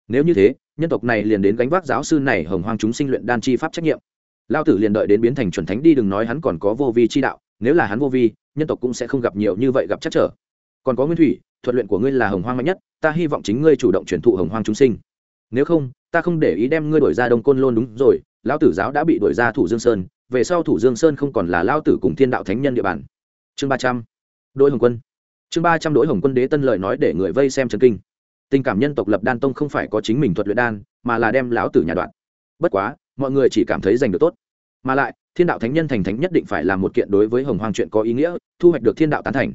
Nếu như thế, nhân tộc này liền đến gánh vác giáo sư này hồng hoang chúng sinh luyện đan chi pháp trách nhiệm. Lao tử liền đợi đến biến thành chuẩn thánh đi, đừng nói hắn còn có vô vi chi đạo, nếu là hắn vô vi, nhân tộc cũng sẽ không gặp nhiều như vậy gặp chắc trở. Còn có nguyên thủy, thuật luyện của ngươi là hồng hoang mạnh nhất, ta hy vọng chính ngươi chủ động truyền thụ hồng hoang chúng sinh. Nếu không, ta không để ý đem ngươi đổi ra đông côn lôn đúng rồi, lão tử giáo đã bị đổi ra thủ dương sơn, về sau thủ dương sơn không còn là lao tử cùng thiên đạo thánh nhân địa bàn. Chương ba trăm, đôi hồng quân chương ba trăm đỗi hồng quân đế tân lợi nói để người vây xem trần kinh. Tình cảm nhân tộc lập đan tông không phải có chính mình thuật luyện đan mà là đem lão tử nhà đoạn bất quá mọi người chỉ cảm thấy giành được tốt. Mà lại thiên đạo thánh nhân thành thánh nhất định phải là một kiện đối với hồng hoang chuyện có ý nghĩa thu hoạch được thiên đạo tán thành.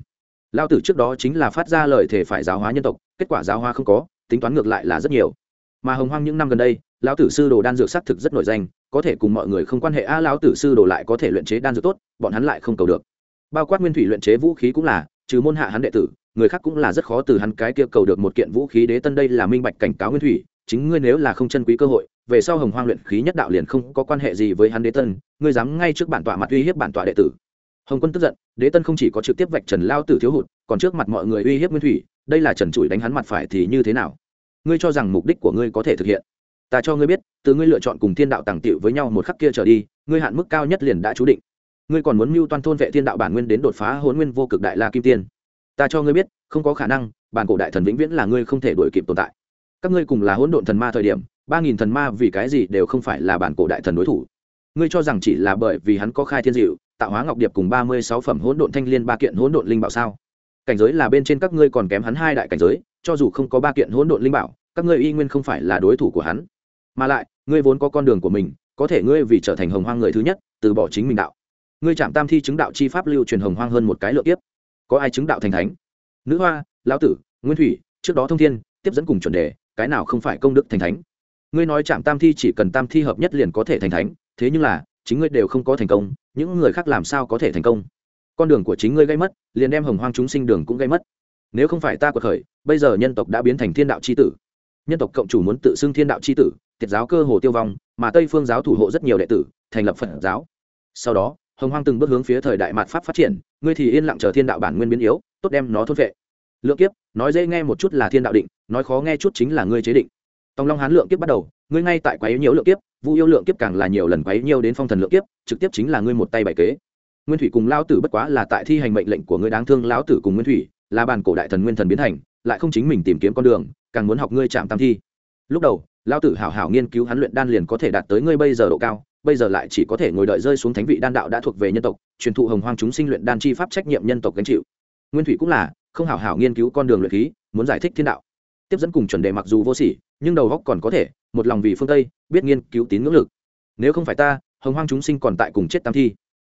Lao tử trước đó chính là phát ra lời thể phải giáo hóa nhân tộc kết quả giáo hóa không có tính toán ngược lại là rất nhiều. Mà hồng hoang những năm gần đây lão tử sư đồ đan dược xác thực rất nổi danh có thể cùng mọi người không quan hệ a à, lão tử sư đồ lại có thể luyện chế đan dược tốt bọn hắn lại không cầu được. Bao quát nguyên thủy luyện chế vũ khí cũng là trừ môn hạ hắn đệ tử, người khác cũng là rất khó từ hắn cái kia cầu được một kiện vũ khí đế tân đây là minh bạch cảnh cáo nguyên thủy, chính ngươi nếu là không chân quý cơ hội, về sau hồng hoang luyện khí nhất đạo liền không có quan hệ gì với hắn đế tân, ngươi dám ngay trước bản tọa mặt uy hiếp bản tọa đệ tử. Hồng quân tức giận, đế tân không chỉ có trực tiếp vạch trần lao tử thiếu hụt, còn trước mặt mọi người uy hiếp nguyên thủy, đây là trần trụi đánh hắn mặt phải thì như thế nào? Ngươi cho rằng mục đích của ngươi có thể thực hiện? Ta cho ngươi biết, từ ngươi lựa chọn cùng thiên đạo tàng tiệu với nhau một khắc kia trở đi, ngươi hạn mức cao nhất liền đã chú định ngươi còn muốn mưu toan thôn vệ thiên đạo bản nguyên đến đột phá hôn nguyên vô cực đại la kim tiên. Ta cho ngươi biết, không có khả năng, bản cổ đại thần vĩnh viễn là ngươi không thể đuổi kịp tồn tại. Các ngươi cùng là hỗn độn thần ma thời điểm, ba nghìn thần ma vì cái gì đều không phải là bản cổ đại thần đối thủ. Ngươi cho rằng chỉ là bởi vì hắn có khai thiên diệu, tạo hóa ngọc điệp cùng ba mươi sáu phẩm hỗn độn thanh liên ba kiện hỗn độn linh bảo sao? Cảnh giới là bên trên các ngươi còn kém hắn hai đại cảnh giới, cho dù không có ba kiện hỗn độn linh bảo, các ngươi y nguyên không phải là đối thủ của hắn. Mà lại, ngươi vốn có con đường của mình, có thể ngươi vì trở thành hồng hoang người thứ nhất, từ bỏ chính mình đạo ngươi chạm tam thi chứng đạo chi pháp lưu truyền hồng hoang hơn một cái lượng tiếp có ai chứng đạo thành thánh? Nữ hoa, lão tử, nguyên thủy, trước đó thông thiên, tiếp dẫn cùng chuẩn đề, cái nào không phải công đức thành thánh? Ngươi nói chạm tam thi chỉ cần tam thi hợp nhất liền có thể thành thánh, thế nhưng là, chính ngươi đều không có thành công, những người khác làm sao có thể thành công? Con đường của chính ngươi gây mất, liền đem hồng hoang chúng sinh đường cũng gây mất. Nếu không phải ta cuộc khởi, bây giờ nhân tộc đã biến thành thiên đạo c h i tử. Nhân tộc cộng chủ muốn tự xưng thiên đạo c h i tử, tiệt giáo cơ hồ tiêu vong, mà tây phương giáo thủ hộ rất nhiều đệ tử, thành lập phật giáo. Sau đó hồng hoang từng bước hướng phía thời đại mạt pháp phát triển, ngươi thì yên lặng chờ thiên đạo bản nguyên biến yếu, tốt đem nó thốt vệ. Lượng kiếp, nói dễ nghe một chút là thiên đạo định, nói khó nghe chút chính là ngươi chế định. Tòng long hán lượng kiếp bắt đầu, ngươi ngay tại quái nhiều lượng kiếp, vu yêu lượng kiếp càng là nhiều lần quấy nhiều đến phong thần lượng kiếp, trực tiếp chính là ngươi một tay bài kế. Nguyên thủy cùng lao tử bất quá là tại thi hành mệnh lệnh của ngươi đáng thương lão tử cùng nguyên thủy, là bàn cổ đại thần nguyên thần biến thành, lại không chính mình tìm kiếm con đường, càng muốn học ngươi chạm tam thi. Lúc đầu lao tử hảo hảo nghiên cứu hắn luyện đan liền có thể đạt tới ngươi bây giờ độ cao bây giờ lại chỉ có thể ngồi đợi rơi xuống thánh vị đan đạo đã thuộc về nhân tộc, truyền thụ hồng hoang chúng sinh luyện đan chi pháp trách nhiệm nhân tộc gánh chịu. Nguyên thủy cũng là, không hảo hảo nghiên cứu con đường luyện khí, muốn giải thích thiên đạo. Tiếp dẫn cùng chuẩn đề mặc dù vô sỉ, nhưng đầu góc còn có thể, một lòng vì phương tây, biết nghiên cứu tín ngưỡng lực. Nếu không phải ta, hồng hoang chúng sinh còn tại cùng chết tam thi.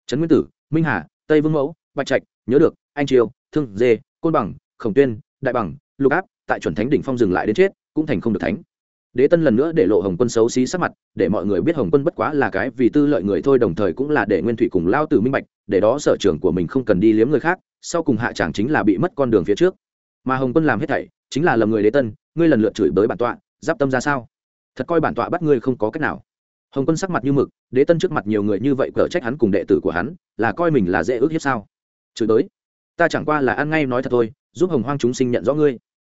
Trấn nguyên tử, minh hà, tây vương mẫu, bạch trạch, nhớ được, anh triều, thương dê, côn bằng, khổng tuyên, đại bằng, lục áp, tại chuẩn thánh đỉnh phong dừng lại đến chết, cũng thành không được thánh đế tân lần nữa để lộ hồng quân xấu xí sắc mặt, để mọi người biết hồng quân bất quá là cái vì tư lợi người thôi, đồng thời cũng là để nguyên thủy cùng lao từ minh bạch, để đó sở trường của mình không cần đi liếm người khác, sau cùng hạ chẳng chính là bị mất con đường phía trước. Mà hồng quân làm hết thảy, chính là lầm người đế tân, ngươi lần lượt chửi bới bản tọa, giáp tâm ra sao? Thật coi bản tọa bắt ngươi không có cách nào. Hồng quân sắc mặt như mực, đế tân trước mặt nhiều người như vậy cở trách hắn cùng đệ tử của hắn, là coi mình là dễ ước hiếp sao? Chửi bới? Ta chẳng qua là ăn ngay nói thật thôi, giúp hồng hoang chúng sinh nhận rõ ngươi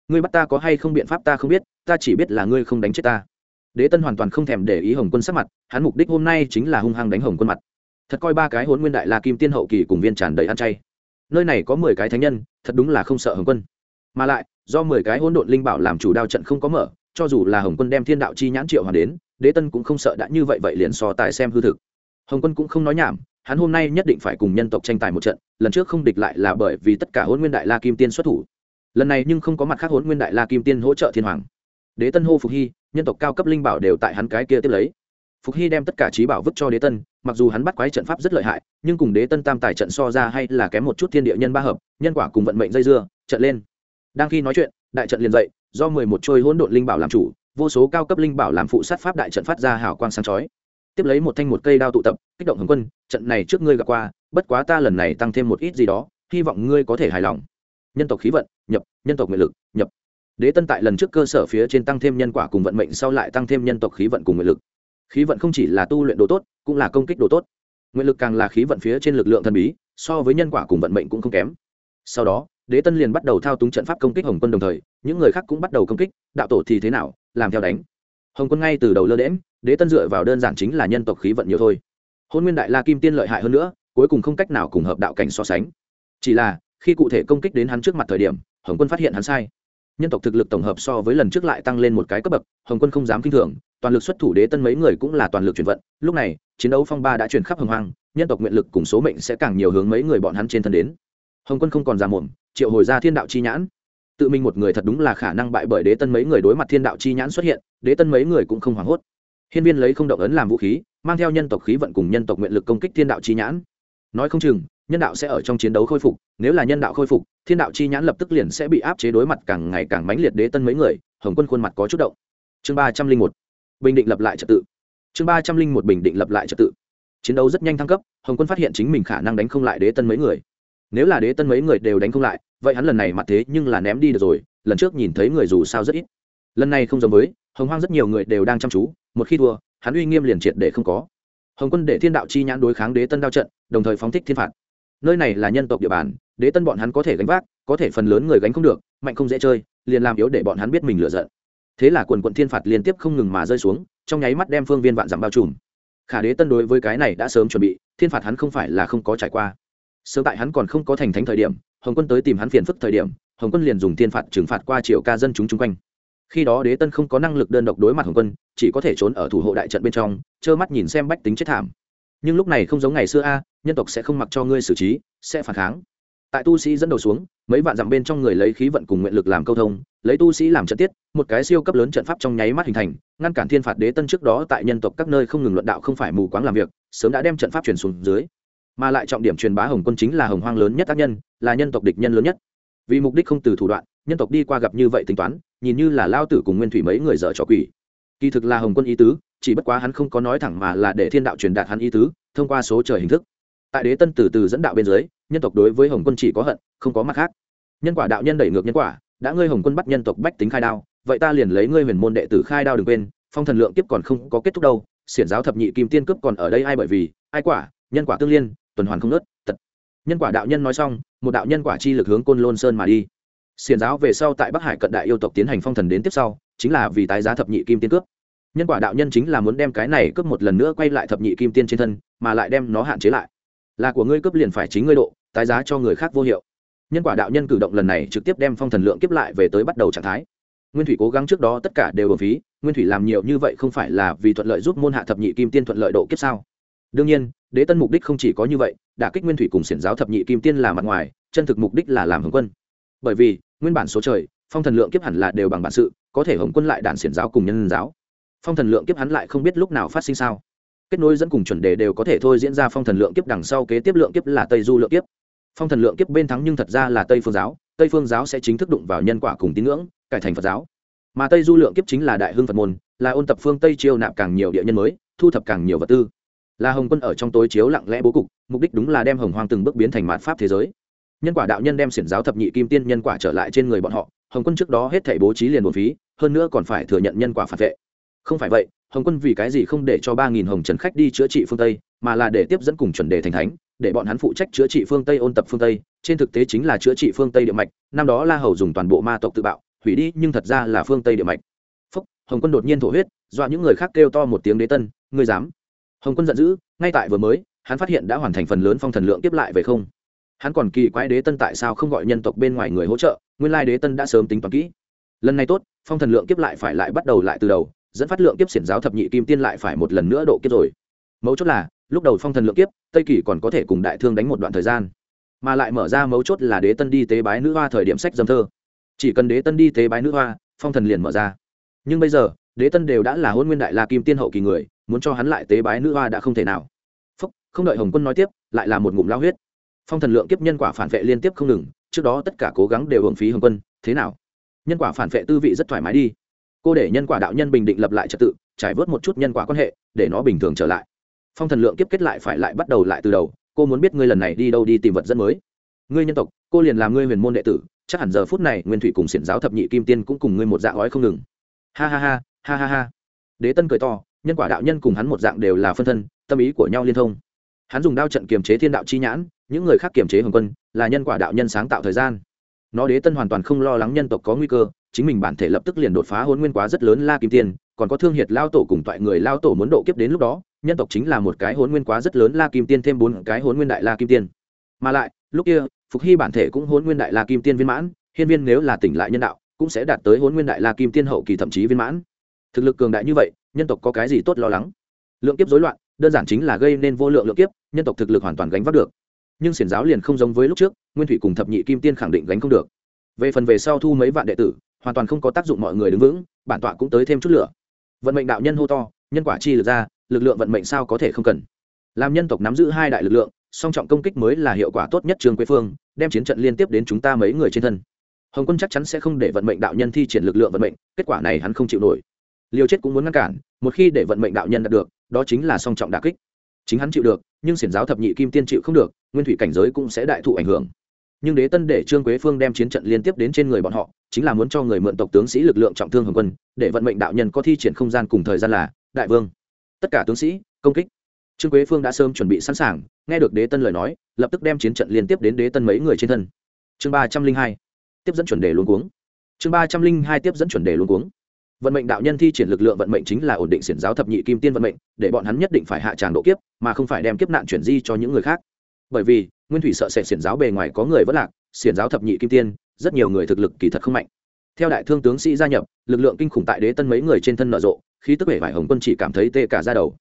ngươi bắt ta có hay không biện pháp ta không biết, ta chỉ biết là ngươi không đánh chết ta. Đế tân hoàn toàn không thèm để ý hồng quân sắc mặt, hắn mục đích hôm nay chính là hung hăng đánh hồng quân mặt. Thật coi ba cái hôn nguyên đại la kim tiên hậu kỳ cùng viên tràn đầy ăn chay. Nơi này có mười cái thánh nhân, thật đúng là không sợ hồng quân. Mà lại, do mười cái hỗn độn linh bảo làm chủ đao trận không có mở, cho dù là hồng quân đem thiên đạo chi nhãn triệu hoàn đến, đế tân cũng không sợ đã như vậy vậy liền so tài xem hư thực. Hồng quân cũng không nói nhảm, hắn hôm nay nhất định phải cùng nhân tộc tranh tài một trận, lần trước không địch lại là bởi vì tất cả hôn nguyên đại la kim tiên xuất thủ lần này nhưng không có mặt khác hốn nguyên đại la kim tiên hỗ trợ thiên hoàng. Đế tân hô phục hy, nhân tộc cao cấp linh bảo đều tại hắn cái kia tiếp lấy. Phục hy đem tất cả trí bảo vứt cho đế tân, mặc dù hắn bắt quái trận pháp rất lợi hại, nhưng cùng đế tân tam tài trận so ra hay là kém một chút thiên địa nhân ba hợp, nhân quả cùng vận mệnh dây dưa, trận lên. Đang khi nói chuyện, đại trận liền dậy, do mười một trôi hỗn độn linh bảo làm chủ, vô số cao cấp linh bảo làm phụ sát pháp đại trận phát ra hào quang sáng chói. Tiếp lấy một thanh một cây đao tụ tập, kích động hồng quân, trận này trước ngươi gặp qua, bất quá ta lần này tăng thêm một ít gì đó, hy vọng ngươi có thể hài lòng nhân tộc khí vận, nhập, nhân tộc nguyện lực, nhập. Đế tân tại lần trước cơ sở phía trên tăng thêm nhân quả cùng vận mệnh, sau lại tăng thêm nhân tộc khí vận cùng nguyện lực. Khí vận không chỉ là tu luyện đồ tốt, cũng là công kích đồ tốt. Nguyện lực càng là khí vận phía trên lực lượng thần bí, so với nhân quả cùng vận mệnh cũng không kém. Sau đó, đế tân liền bắt đầu thao túng trận pháp công kích hồng quân đồng thời, những người khác cũng bắt đầu công kích, đạo tổ thì thế nào, làm theo đánh. Hồng quân ngay từ đầu lơ đễm đế tân dựa vào đơn giản chính là nhân tộc khí vận nhiều thôi. Hôn nguyên đại la kim tiên lợi hại hơn nữa, cuối cùng không cách nào cùng hợp đạo cảnh so sánh. Chỉ là khi cụ thể công kích đến hắn trước mặt thời điểm, hồng quân phát hiện hắn sai. Nhân tộc thực lực tổng hợp so với lần trước lại tăng lên một cái cấp bậc, hồng quân không dám kinh thường, toàn lực xuất thủ đế tân mấy người cũng là toàn lực chuyển vận. Lúc này, chiến đấu phong ba đã chuyển khắp hồng hoang, nhân tộc nguyện lực cùng số mệnh sẽ càng nhiều hướng mấy người bọn hắn trên thân đến. Hồng quân không còn ra mồm, triệu hồi ra thiên đạo chi nhãn. Tự mình một người thật đúng là khả năng bại bởi đế tân mấy người đối mặt thiên đạo chi nhãn xuất hiện, đế tân mấy người cũng không hoảng hốt. Hiên viên lấy không động ấn làm vũ khí, mang theo nhân tộc khí vận cùng nhân tộc nguyện lực công kích thiên đạo chi nhãn. Nói không chừng nhân đạo sẽ ở trong chiến đấu khôi phục, nếu là nhân đạo khôi phục, thiên đạo chi nhãn lập tức liền sẽ bị áp chế đối mặt càng ngày càng mãnh liệt đế tân mấy người, hồng quân khuôn mặt có chút động. Chương ba trăm linh một, bình định lập lại trật tự. Chương ba trăm linh một, bình định lập lại trật tự. Chiến đấu rất nhanh thăng cấp, hồng quân phát hiện chính mình khả năng đánh không lại đế tân mấy người. Nếu là đế tân mấy người đều đánh không lại, vậy hắn lần này mặt thế nhưng là ném đi được rồi, lần trước nhìn thấy người dù sao rất ít. Lần này không giống với, hồng hoang rất nhiều người đều đang chăm chú, một khi thua, hắn uy nghiêm liền triệt để không có. Hồng quân để thiên đạo chi nhãn đối kháng đế tân đao trận, đồng thời phóng thích thiên phạt nơi này là nhân tộc địa bàn, đế tân bọn hắn có thể gánh vác, có thể phần lớn người gánh không được, mạnh không dễ chơi, liền làm yếu để bọn hắn biết mình lựa giận. Thế là quần quận thiên phạt liên tiếp không ngừng mà rơi xuống, trong nháy mắt đem phương viên vạn dặm bao trùm. Khả đế tân đối với cái này đã sớm chuẩn bị, thiên phạt hắn không phải là không có trải qua. Sớm tại hắn còn không có thành thánh thời điểm, hồng quân tới tìm hắn phiền phức thời điểm, hồng quân liền dùng thiên phạt trừng phạt qua triệu ca dân chúng chung quanh. Khi đó đế tân không có năng lực đơn độc đối mặt hồng quân, chỉ có thể trốn ở thủ hộ đại trận bên trong, trơ mắt nhìn xem bách tính chết thảm. Nhưng lúc này không giống ngày xưa a nhân tộc sẽ không mặc cho ngươi xử trí, sẽ phản kháng. Tại tu sĩ dẫn đầu xuống, mấy vạn dặm bên trong người lấy khí vận cùng nguyện lực làm câu thông, lấy tu sĩ làm trận tiết, một cái siêu cấp lớn trận pháp trong nháy mắt hình thành, ngăn cản thiên phạt đế tân trước đó tại nhân tộc các nơi không ngừng luận đạo không phải mù quáng làm việc, sớm đã đem trận pháp truyền xuống dưới. Mà lại trọng điểm truyền bá hồng quân chính là hồng hoang lớn nhất tác nhân, là nhân tộc địch nhân lớn nhất. Vì mục đích không từ thủ đoạn, nhân tộc đi qua gặp như vậy tính toán, nhìn như là lao tử cùng nguyên thủy mấy người dở trò quỷ. Kỳ thực là hồng quân ý tứ, chỉ bất quá hắn không có nói thẳng mà là để thiên đạo truyền đạt hắn ý tứ, thông qua số trời hình thức tại đế tân từ từ dẫn đạo bên dưới, nhân tộc đối với hồng quân chỉ có hận, không có mặt khác. Nhân quả đạo nhân đẩy ngược nhân quả, đã ngươi hồng quân bắt nhân tộc bách tính khai đao, vậy ta liền lấy ngươi huyền môn đệ tử khai đao đừng quên, phong thần lượng kiếp còn không có kết thúc đâu, xiển giáo thập nhị kim tiên cướp còn ở đây ai bởi vì, ai quả, nhân quả tương liên, tuần hoàn không nớt, tật. Nhân quả đạo nhân nói xong, một đạo nhân quả chi lực hướng côn lôn sơn mà đi. Xiển giáo về sau tại bắc hải cận đại yêu tộc tiến hành phong thần đến tiếp sau, chính là vì tái giá thập nhị kim tiên cướp. Nhân quả đạo nhân chính là muốn đem cái này cướp một lần nữa quay lại thập nhị kim tiên trên thân, mà lại đem nó hạn chế lại là của ngươi cướp liền phải chính ngươi độ, tái giá cho người khác vô hiệu. Nhân quả đạo nhân cử động lần này trực tiếp đem phong thần lượng kiếp lại về tới bắt đầu trạng thái. Nguyên thủy cố gắng trước đó tất cả đều ở phí, nguyên thủy làm nhiều như vậy không phải là vì thuận lợi giúp môn hạ thập nhị kim tiên thuận lợi độ kiếp sao? Đương nhiên, đế tân mục đích không chỉ có như vậy, đả kích nguyên thủy cùng xiển giáo thập nhị kim tiên là mặt ngoài, chân thực mục đích là làm hồng quân. Bởi vì, nguyên bản số trời, phong thần lượng kiếp hẳn là đều bằng bản sự, có thể hồng quân lại đản xiển giáo cùng nhân giáo. Phong thần lượng kiếp hắn lại không biết lúc nào phát sinh sao kết nối dẫn cùng chuẩn đề đều có thể thôi diễn ra phong thần lượng kiếp đằng sau kế tiếp lượng kiếp là tây du lượng kiếp. Phong thần lượng kiếp bên thắng nhưng thật ra là tây phương giáo, tây phương giáo sẽ chính thức đụng vào nhân quả cùng tín ngưỡng, cải thành phật giáo. Mà tây du lượng kiếp chính là đại hưng phật môn, là ôn tập phương tây chiêu nạp càng nhiều địa nhân mới, thu thập càng nhiều vật tư. Là hồng quân ở trong tối chiếu lặng lẽ bố cục, mục đích đúng là đem hồng hoang từng bước biến thành mạt pháp thế giới. Nhân quả đạo nhân đem xiển giáo thập nhị kim tiên nhân quả trở lại trên người bọn họ, hồng quân trước đó hết thể bố trí liền một phí, hơn nữa còn phải thừa nhận nhân quả phản vệ. Không phải vậy hồng quân vì cái gì không để cho ba nghìn hồng trần khách đi chữa trị phương tây, mà là để tiếp dẫn cùng chuẩn đề thành thánh, để bọn hắn phụ trách chữa trị phương tây ôn tập phương tây. Trên thực tế chính là chữa trị phương tây địa mạch, năm đó la hầu dùng toàn bộ ma tộc tự bạo, hủy đi, nhưng thật ra là phương tây địa mạch. Phúc, hồng quân đột nhiên thổ huyết, dọa những người khác kêu to một tiếng đế tân, ngươi dám? Hồng quân giận dữ, ngay tại vừa mới, hắn phát hiện đã hoàn thành phần lớn phong thần lượng tiếp lại về không. Hắn còn kỳ quái đế tân tại sao không gọi nhân tộc bên ngoài người hỗ trợ, nguyên lai đế tân đã sớm tính toán kỹ. Lần này tốt, phong thần lượng kiếp lại phải lại bắt đầu lại từ đầu dẫn phát lượng kiếp xiển giáo thập nhị kim tiên lại phải một lần nữa độ kiếp rồi. Mấu chốt là, lúc đầu phong thần lượng kiếp, tây kỳ còn có thể cùng đại thương đánh một đoạn thời gian. Mà lại mở ra mấu chốt là đế tân đi tế bái nữ hoa thời điểm sách dâm thơ. Chỉ cần đế tân đi tế bái nữ hoa, phong thần liền mở ra. Nhưng bây giờ, đế tân đều đã là hôn nguyên đại la kim tiên hậu kỳ người, muốn cho hắn lại tế bái nữ hoa đã không thể nào. Phúc, không đợi hồng quân nói tiếp, lại là một ngụm lao huyết. Phong thần lượng kiếp nhân quả phản vệ liên tiếp không ngừng, trước đó tất cả cố gắng đều hưởng phí hồng quân, thế nào? Nhân quả phản vệ tư vị rất thoải mái đi cô để nhân quả đạo nhân bình định lập lại trật tự, trải vớt một chút nhân quả quan hệ, để nó bình thường trở lại. Phong thần lượng kiếp kết lại phải lại bắt đầu lại từ đầu, cô muốn biết ngươi lần này đi đâu đi tìm vật dẫn mới. Ngươi nhân tộc, cô liền làm ngươi huyền môn đệ tử, chắc hẳn giờ phút này nguyên thủy cùng xiển giáo thập nhị kim tiên cũng cùng ngươi một dạng ói không ngừng. Ha ha ha ha ha ha. Đế tân cười to, nhân quả đạo nhân cùng hắn một dạng đều là phân thân, tâm ý của nhau liên thông. Hắn dùng đao trận kiềm chế thiên đạo chi nhãn, những người khác kiềm chế hồng quân, là nhân quả đạo nhân sáng tạo thời gian. Nó đế tân hoàn toàn không lo lắng nhân tộc có nguy cơ chính mình bản thể lập tức liền đột phá hôn nguyên quá rất lớn la kim tiên, còn có thương hiệt lao tổ cùng toại người lao tổ muốn độ kiếp đến lúc đó, nhân tộc chính là một cái hôn nguyên quá rất lớn la kim tiên thêm bốn cái hôn nguyên đại la kim tiên. Mà lại, lúc kia, phục hy bản thể cũng hôn nguyên đại la kim tiên viên mãn, hiên viên nếu là tỉnh lại nhân đạo, cũng sẽ đạt tới hôn nguyên đại la kim tiên hậu kỳ thậm chí viên mãn. Thực lực cường đại như vậy, nhân tộc có cái gì tốt lo lắng? Lượng kiếp rối loạn, đơn giản chính là gây nên vô lượng lượng kiếp, nhân tộc thực lực hoàn toàn gánh vác được. Nhưng xiển giáo liền không giống với lúc trước, nguyên thủy cùng thập nhị kim tiên khẳng định gánh không được. Về phần về sau thu mấy vạn đệ tử hoàn toàn không có tác dụng mọi người đứng vững, bản tọa cũng tới thêm chút lửa. Vận mệnh đạo nhân hô to, nhân quả chi lực ra, lực lượng vận mệnh sao có thể không cần. Làm nhân tộc nắm giữ hai đại lực lượng, song trọng công kích mới là hiệu quả tốt nhất trường quế phương, đem chiến trận liên tiếp đến chúng ta mấy người trên thân. Hồng quân chắc chắn sẽ không để vận mệnh đạo nhân thi triển lực lượng vận mệnh, kết quả này hắn không chịu nổi. Liều chết cũng muốn ngăn cản, một khi để vận mệnh đạo nhân đạt được, đó chính là song trọng đà kích. Chính hắn chịu được, nhưng xiển giáo thập nhị kim tiên chịu không được, nguyên thủy cảnh giới cũng sẽ đại thụ ảnh hưởng. Nhưng đế tân để trương quế phương đem chiến trận liên tiếp đến trên người bọn họ chính là muốn cho người mượn tộc tướng sĩ lực lượng trọng thương hồng quân, để vận mệnh đạo nhân có thi triển không gian cùng thời gian là đại vương. Tất cả tướng sĩ, công kích. Trương quế phương đã sớm chuẩn bị sẵn sàng, nghe được đế tân lời nói, lập tức đem chiến trận liên tiếp đến đế tân mấy người trên thân. Chương ba trăm linh hai, tiếp dẫn chuẩn đề luôn cuống. Chương ba trăm linh hai tiếp dẫn chuẩn đề luôn cuống. Vận mệnh đạo nhân thi triển lực lượng vận mệnh chính là ổn định xiển giáo thập nhị kim tiên vận mệnh, để bọn hắn nhất định phải hạ tràng độ kiếp, mà không phải đem kiếp nạn chuyển di cho những người khác. Bởi vì, nguyên thủy sợ sệt xiển giáo bề ngoài có người vất lạc, xiển giáo thập nhị kim tiên rất nhiều người thực lực kỳ thật không mạnh. Theo đại thương tướng sĩ gia nhập, lực lượng kinh khủng tại đế tân mấy người trên thân nở rộ khi tức vẻ vải hồng quân chỉ cảm thấy tê cả ra đầu.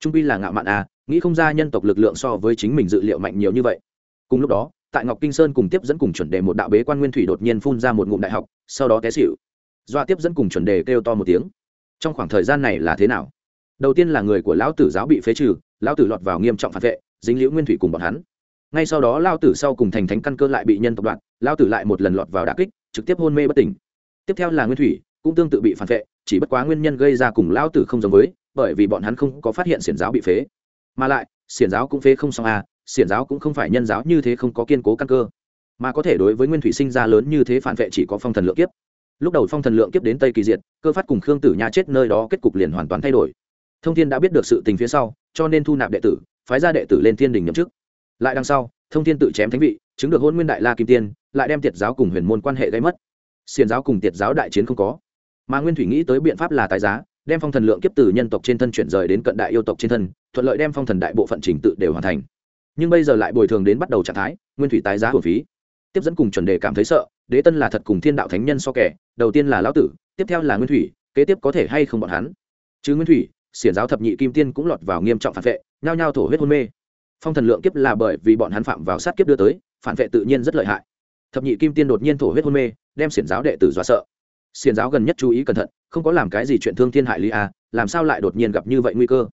Trung pi là ngạo mạn à nghĩ không ra nhân tộc lực lượng so với chính mình dự liệu mạnh nhiều như vậy. Cùng lúc đó, tại ngọc kinh sơn cùng tiếp dẫn cùng chuẩn đề một đạo bế quan nguyên thủy đột nhiên phun ra một ngụm đại học, sau đó té xịu doa tiếp dẫn cùng chuẩn đề kêu to một tiếng. Trong khoảng thời gian này là thế nào? Đầu tiên là người của lão tử giáo bị phế trừ, lão tử lọt vào nghiêm trọng phản vệ, dính liễu nguyên thủy cùng bọn hắn ngay sau đó lao tử sau cùng thành thánh căn cơ lại bị nhân tộc đoạn lao tử lại một lần lọt vào đà kích, trực tiếp hôn mê bất tỉnh. Tiếp theo là nguyên thủy, cũng tương tự bị phản vệ, chỉ bất quá nguyên nhân gây ra cùng lao tử không giống với, bởi vì bọn hắn không có phát hiện xiển giáo bị phế. Mà lại, xiển giáo cũng phế không xong à xiển giáo cũng không phải nhân giáo như thế không có kiên cố căn cơ. Mà có thể đối với nguyên thủy sinh ra lớn như thế phản vệ chỉ có phong thần lượng kiếp. Lúc đầu phong thần lượng kiếp đến tây kỳ diệt, cơ phát cùng khương tử nha chết nơi đó kết cục liền hoàn toàn thay đổi. Thông thiên đã biết được sự tình phía sau, cho nên thu nạp đệ tử, phái ra đệ tử lên thiên đình nhậm chức lại đằng sau, thông thiên tự chém thánh vị, chứng được hôn nguyên đại la kim tiên, lại đem tiệt giáo cùng huyền môn quan hệ gây mất. Xiền giáo cùng tiệt giáo đại chiến không có. Mà nguyên thủy nghĩ tới biện pháp là tái giá, đem phong thần lượng kiếp từ nhân tộc trên thân chuyển rời đến cận đại yêu tộc trên thân, thuận lợi đem phong thần đại bộ phận trình tự đều hoàn thành. Nhưng bây giờ lại bồi thường đến bắt đầu trạng thái, nguyên thủy tái giá hồn phí. Tiếp dẫn cùng chuẩn đề cảm thấy sợ, đế tân là thật cùng thiên đạo thánh nhân so kẻ, đầu tiên là lão tử, tiếp theo là nguyên thủy, kế tiếp có thể hay không bọn hắn. Chứ nguyên thủy, xiển giáo thập nhị kim tiên cũng lọt vào nghiêm trọng phản vệ, nhao nhao thổ huyết hôn mê phong thần lượng kiếp là bởi vì bọn hắn phạm vào sát kiếp đưa tới, phản vệ tự nhiên rất lợi hại. Thập nhị kim tiên đột nhiên thổ huyết hôn mê, đem xiển giáo đệ tử dọa sợ. Xiển giáo gần nhất chú ý cẩn thận, không có làm cái gì chuyện thương thiên hại lý a làm sao lại đột nhiên gặp như vậy nguy cơ?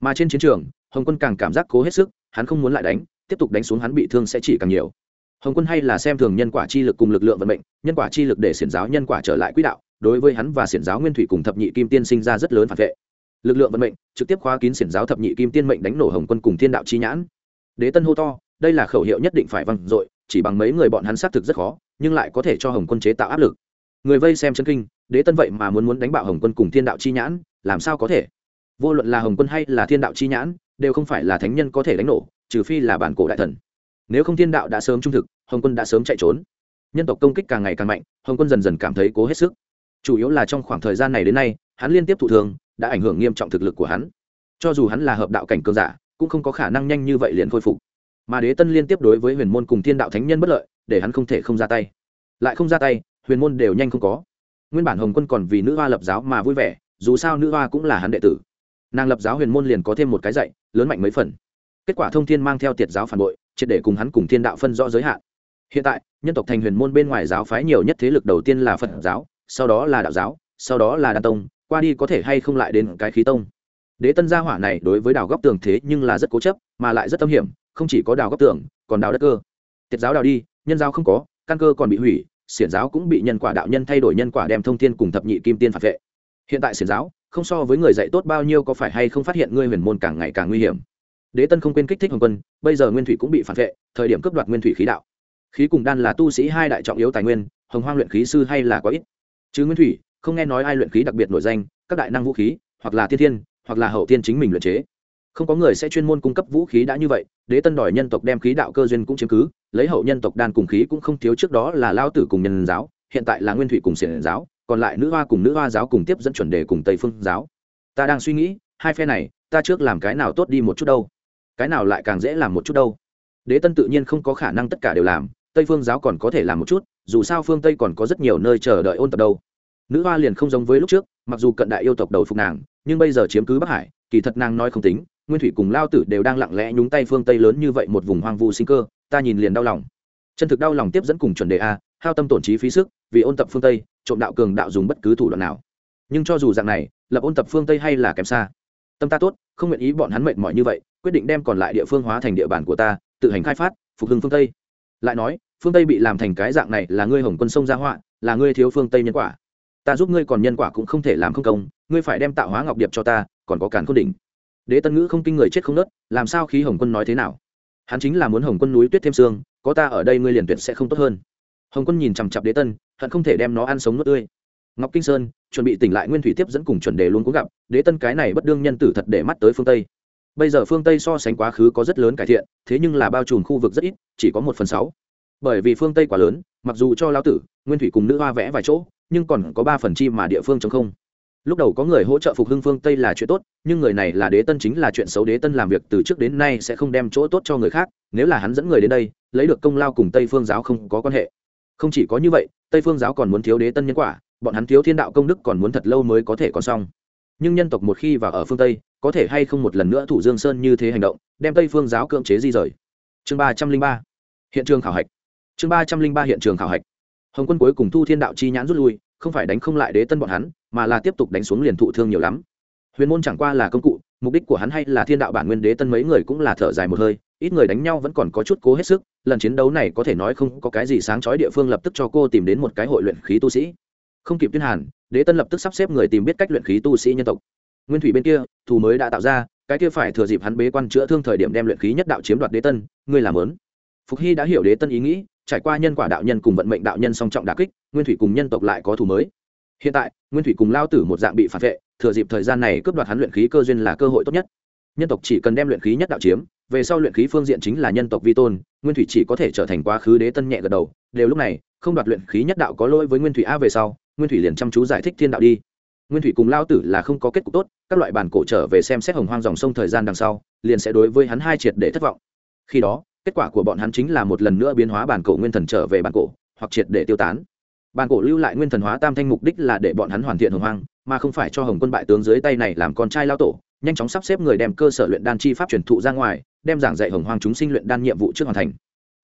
Mà trên chiến trường, hồng quân càng cảm giác cố hết sức, hắn không muốn lại đánh, tiếp tục đánh xuống hắn bị thương sẽ chỉ càng nhiều. Hồng quân hay là xem thường nhân quả chi lực cùng lực lượng vận mệnh, nhân quả chi lực để xiển giáo nhân quả trở lại quỹ đạo, đối với hắn và xiển giáo nguyên thủy cùng thập nhị kim tiên sinh ra rất lớn phản vệ. Lực lượng vận mệnh, trực tiếp khóa kín xiển giáo thập nhị kim tiên mệnh đánh nổ hồng quân cùng thiên đạo chi nhãn đế tân hô to, đây là khẩu hiệu nhất định phải văng dội, chỉ bằng mấy người bọn hắn xác thực rất khó, nhưng lại có thể cho hồng quân chế tạo áp lực. Người vây xem chân kinh, đế tân vậy mà muốn muốn đánh bạo hồng quân cùng thiên đạo chi nhãn, làm sao có thể? Vô luận là hồng quân hay là thiên đạo chi nhãn, đều không phải là thánh nhân có thể đánh nổ, trừ phi là bản cổ đại thần. Nếu không thiên đạo đã sớm trung thực, hồng quân đã sớm chạy trốn. Nhân tộc công kích càng ngày càng mạnh, hồng quân dần dần cảm thấy cố hết sức. Chủ yếu là trong khoảng thời gian này đến nay, hắn liên tiếp thụ thường đã ảnh hưởng nghiêm trọng thực lực của hắn. Cho dù hắn là hợp đạo cảnh cường giả cũng không có khả năng nhanh như vậy liền khôi phục. Mà đế tân liên tiếp đối với huyền môn cùng thiên đạo thánh nhân bất lợi, để hắn không thể không ra tay. Lại không ra tay, huyền môn đều nhanh không có. Nguyên bản hồng quân còn vì nữ hoa lập giáo mà vui vẻ, dù sao nữ hoa cũng là hắn đệ tử. Nàng lập giáo huyền môn liền có thêm một cái dạy, lớn mạnh mấy phần. Kết quả thông thiên mang theo tiệt giáo phản bội, triệt để cùng hắn cùng thiên đạo phân rõ giới hạn. Hiện tại, nhân tộc thành huyền môn bên ngoài giáo phái nhiều nhất thế lực đầu tiên là phật giáo, sau đó là đạo giáo, sau đó là đan tông, qua đi có thể hay không lại đến cái khí tông đế tân gia hỏa này đối với đào góc tường thế nhưng là rất cố chấp, mà lại rất tâm hiểm, không chỉ có đào góc tường, còn đào đất cơ. Tiết giáo đào đi, nhân giáo không có, căn cơ còn bị hủy, xiển giáo cũng bị nhân quả đạo nhân thay đổi nhân quả đem thông thiên cùng thập nhị kim tiên phạt vệ. Hiện tại xiển giáo, không so với người dạy tốt bao nhiêu có phải hay không phát hiện ngươi huyền môn càng ngày càng nguy hiểm. Đế tân không quên kích thích hồng quân, bây giờ nguyên thủy cũng bị phản vệ, thời điểm cướp đoạt nguyên thủy khí đạo. Khí cùng đan là tu sĩ hai đại trọng yếu tài nguyên, hồng hoang luyện khí sư hay là có ít. Chứ nguyên thủy, không nghe nói ai luyện khí đặc biệt nổi danh, các đại năng vũ khí, hoặc là thiên thiên hoặc là hậu tiên chính mình luyện chế. Không có người sẽ chuyên môn cung cấp vũ khí đã như vậy, đế tân đòi nhân tộc đem khí đạo cơ duyên cũng chiếm cứ, lấy hậu nhân tộc đan cùng khí cũng không thiếu trước đó là lao tử cùng nhân giáo, hiện tại là nguyên thủy cùng xiển giáo, còn lại nữ hoa cùng nữ hoa giáo cùng tiếp dẫn chuẩn đề cùng tây phương giáo. Ta đang suy nghĩ, hai phe này, ta trước làm cái nào tốt đi một chút đâu? Cái nào lại càng dễ làm một chút đâu? Đế tân tự nhiên không có khả năng tất cả đều làm, tây phương giáo còn có thể làm một chút, dù sao phương tây còn có rất nhiều nơi chờ đợi ôn tập đâu. Nữ hoa liền không giống với lúc trước mặc dù cận đại yêu tộc đầu phục nàng, nhưng bây giờ chiếm cứ bắc hải, kỳ thật nàng nói không tính, nguyên thủy cùng lao tử đều đang lặng lẽ nhúng tay phương tây lớn như vậy một vùng hoang vu sinh cơ, ta nhìn liền đau lòng. Chân thực đau lòng tiếp dẫn cùng chuẩn đề a, hao tâm tổn trí phí sức, vì ôn tập phương tây, trộm đạo cường đạo dùng bất cứ thủ đoạn nào. Nhưng cho dù dạng này, lập ôn tập phương tây hay là kém xa. Tâm ta tốt, không nguyện ý bọn hắn mệt mỏi như vậy, quyết định đem còn lại địa phương hóa thành địa bàn của ta, tự hành khai phát, phục hưng phương tây. Lại nói, phương tây bị làm thành cái dạng này là ngươi hồng quân sông gia họa, là ngươi thiếu phương tây nhân quả ta giúp ngươi còn nhân quả cũng không thể làm không công, ngươi phải đem tạo hóa ngọc điệp cho ta, còn có cản khôn đỉnh. Đế tân ngữ không kinh người chết không nớt, làm sao khí hồng quân nói thế nào? Hắn chính là muốn hồng quân núi tuyết thêm xương, có ta ở đây ngươi liền tuyệt sẽ không tốt hơn. Hồng quân nhìn chằm chặp đế tân, hận không thể đem nó ăn sống nuốt tươi. Ngọc kinh sơn, chuẩn bị tỉnh lại nguyên thủy tiếp dẫn cùng chuẩn đề luôn cố gặp, đế tân cái này bất đương nhân tử thật để mắt tới phương tây. Bây giờ phương tây so sánh quá khứ có rất lớn cải thiện, thế nhưng là bao trùm khu vực rất ít, chỉ có một phần sáu. Bởi vì phương tây quá lớn, mặc dù cho lao tử, nguyên thủy cùng nữ hoa vẽ vài chỗ nhưng còn có ba phần chi mà địa phương chống không. Lúc đầu có người hỗ trợ phục hưng phương tây là chuyện tốt, nhưng người này là đế tân chính là chuyện xấu, đế tân làm việc từ trước đến nay sẽ không đem chỗ tốt cho người khác, nếu là hắn dẫn người đến đây, lấy được công lao cùng tây phương giáo không có quan hệ. Không chỉ có như vậy, tây phương giáo còn muốn thiếu đế tân nhân quả, bọn hắn thiếu thiên đạo công đức còn muốn thật lâu mới có thể còn xong. Nhưng nhân tộc một khi vào ở phương tây, có thể hay không một lần nữa thủ dương sơn như thế hành động, đem tây phương giáo cưỡng chế di rời. Chương ba trăm linh ba. Hiện trường khảo hạch. Chương ba trăm linh ba hiện trường khảo hạch hồng quân cuối cùng thu thiên đạo chi nhãn rút lui, không phải đánh không lại đế tân bọn hắn, mà là tiếp tục đánh xuống liền thụ thương nhiều lắm. Huyền môn chẳng qua là công cụ, mục đích của hắn hay là thiên đạo bản nguyên đế tân mấy người cũng là thở dài một hơi, ít người đánh nhau vẫn còn có chút cố hết sức, lần chiến đấu này có thể nói không có cái gì sáng chói địa phương lập tức cho cô tìm đến một cái hội luyện khí tu sĩ. Không kịp tuyên hàn, đế tân lập tức sắp xếp người tìm biết cách luyện khí tu sĩ nhân tộc. Nguyên thủy bên kia, thù mới đã tạo ra, cái kia phải thừa dịp hắn bế quan chữa thương thời điểm đem luyện khí nhất đạo chiếm đoạt đế tân, ngươi làm lớn. Phục hy đã hiểu đế tân ý nghĩ trải qua nhân quả đạo nhân cùng vận mệnh đạo nhân song trọng đà kích, nguyên thủy cùng nhân tộc lại có thù mới. Hiện tại, nguyên thủy cùng lao tử một dạng bị phản vệ, thừa dịp thời gian này cướp đoạt hắn luyện khí cơ duyên là cơ hội tốt nhất. Nhân tộc chỉ cần đem luyện khí nhất đạo chiếm, về sau luyện khí phương diện chính là nhân tộc vi tôn, nguyên thủy chỉ có thể trở thành quá khứ đế tân nhẹ gật đầu, đều lúc này, không đoạt luyện khí nhất đạo có lỗi với nguyên thủy a về sau, nguyên thủy liền chăm chú giải thích thiên đạo đi. Nguyên thủy cùng lao tử là không có kết cục tốt, các loại bản cổ trở về xem xét hồng hoang dòng sông thời gian đằng sau, liền sẽ đối với hắn hai triệt để thất vọng. Khi đó kết quả của bọn hắn chính là một lần nữa biến hóa bản cổ nguyên thần trở về bản cổ, hoặc triệt để tiêu tán. Bản cổ lưu lại nguyên thần hóa tam thanh mục đích là để bọn hắn hoàn thiện hồng hoang, mà không phải cho hồng quân bại tướng dưới tay này làm con trai lao tổ, nhanh chóng sắp xếp người đem cơ sở luyện đan chi pháp truyền thụ ra ngoài, đem giảng dạy hồng hoang chúng sinh luyện đan nhiệm vụ trước hoàn thành.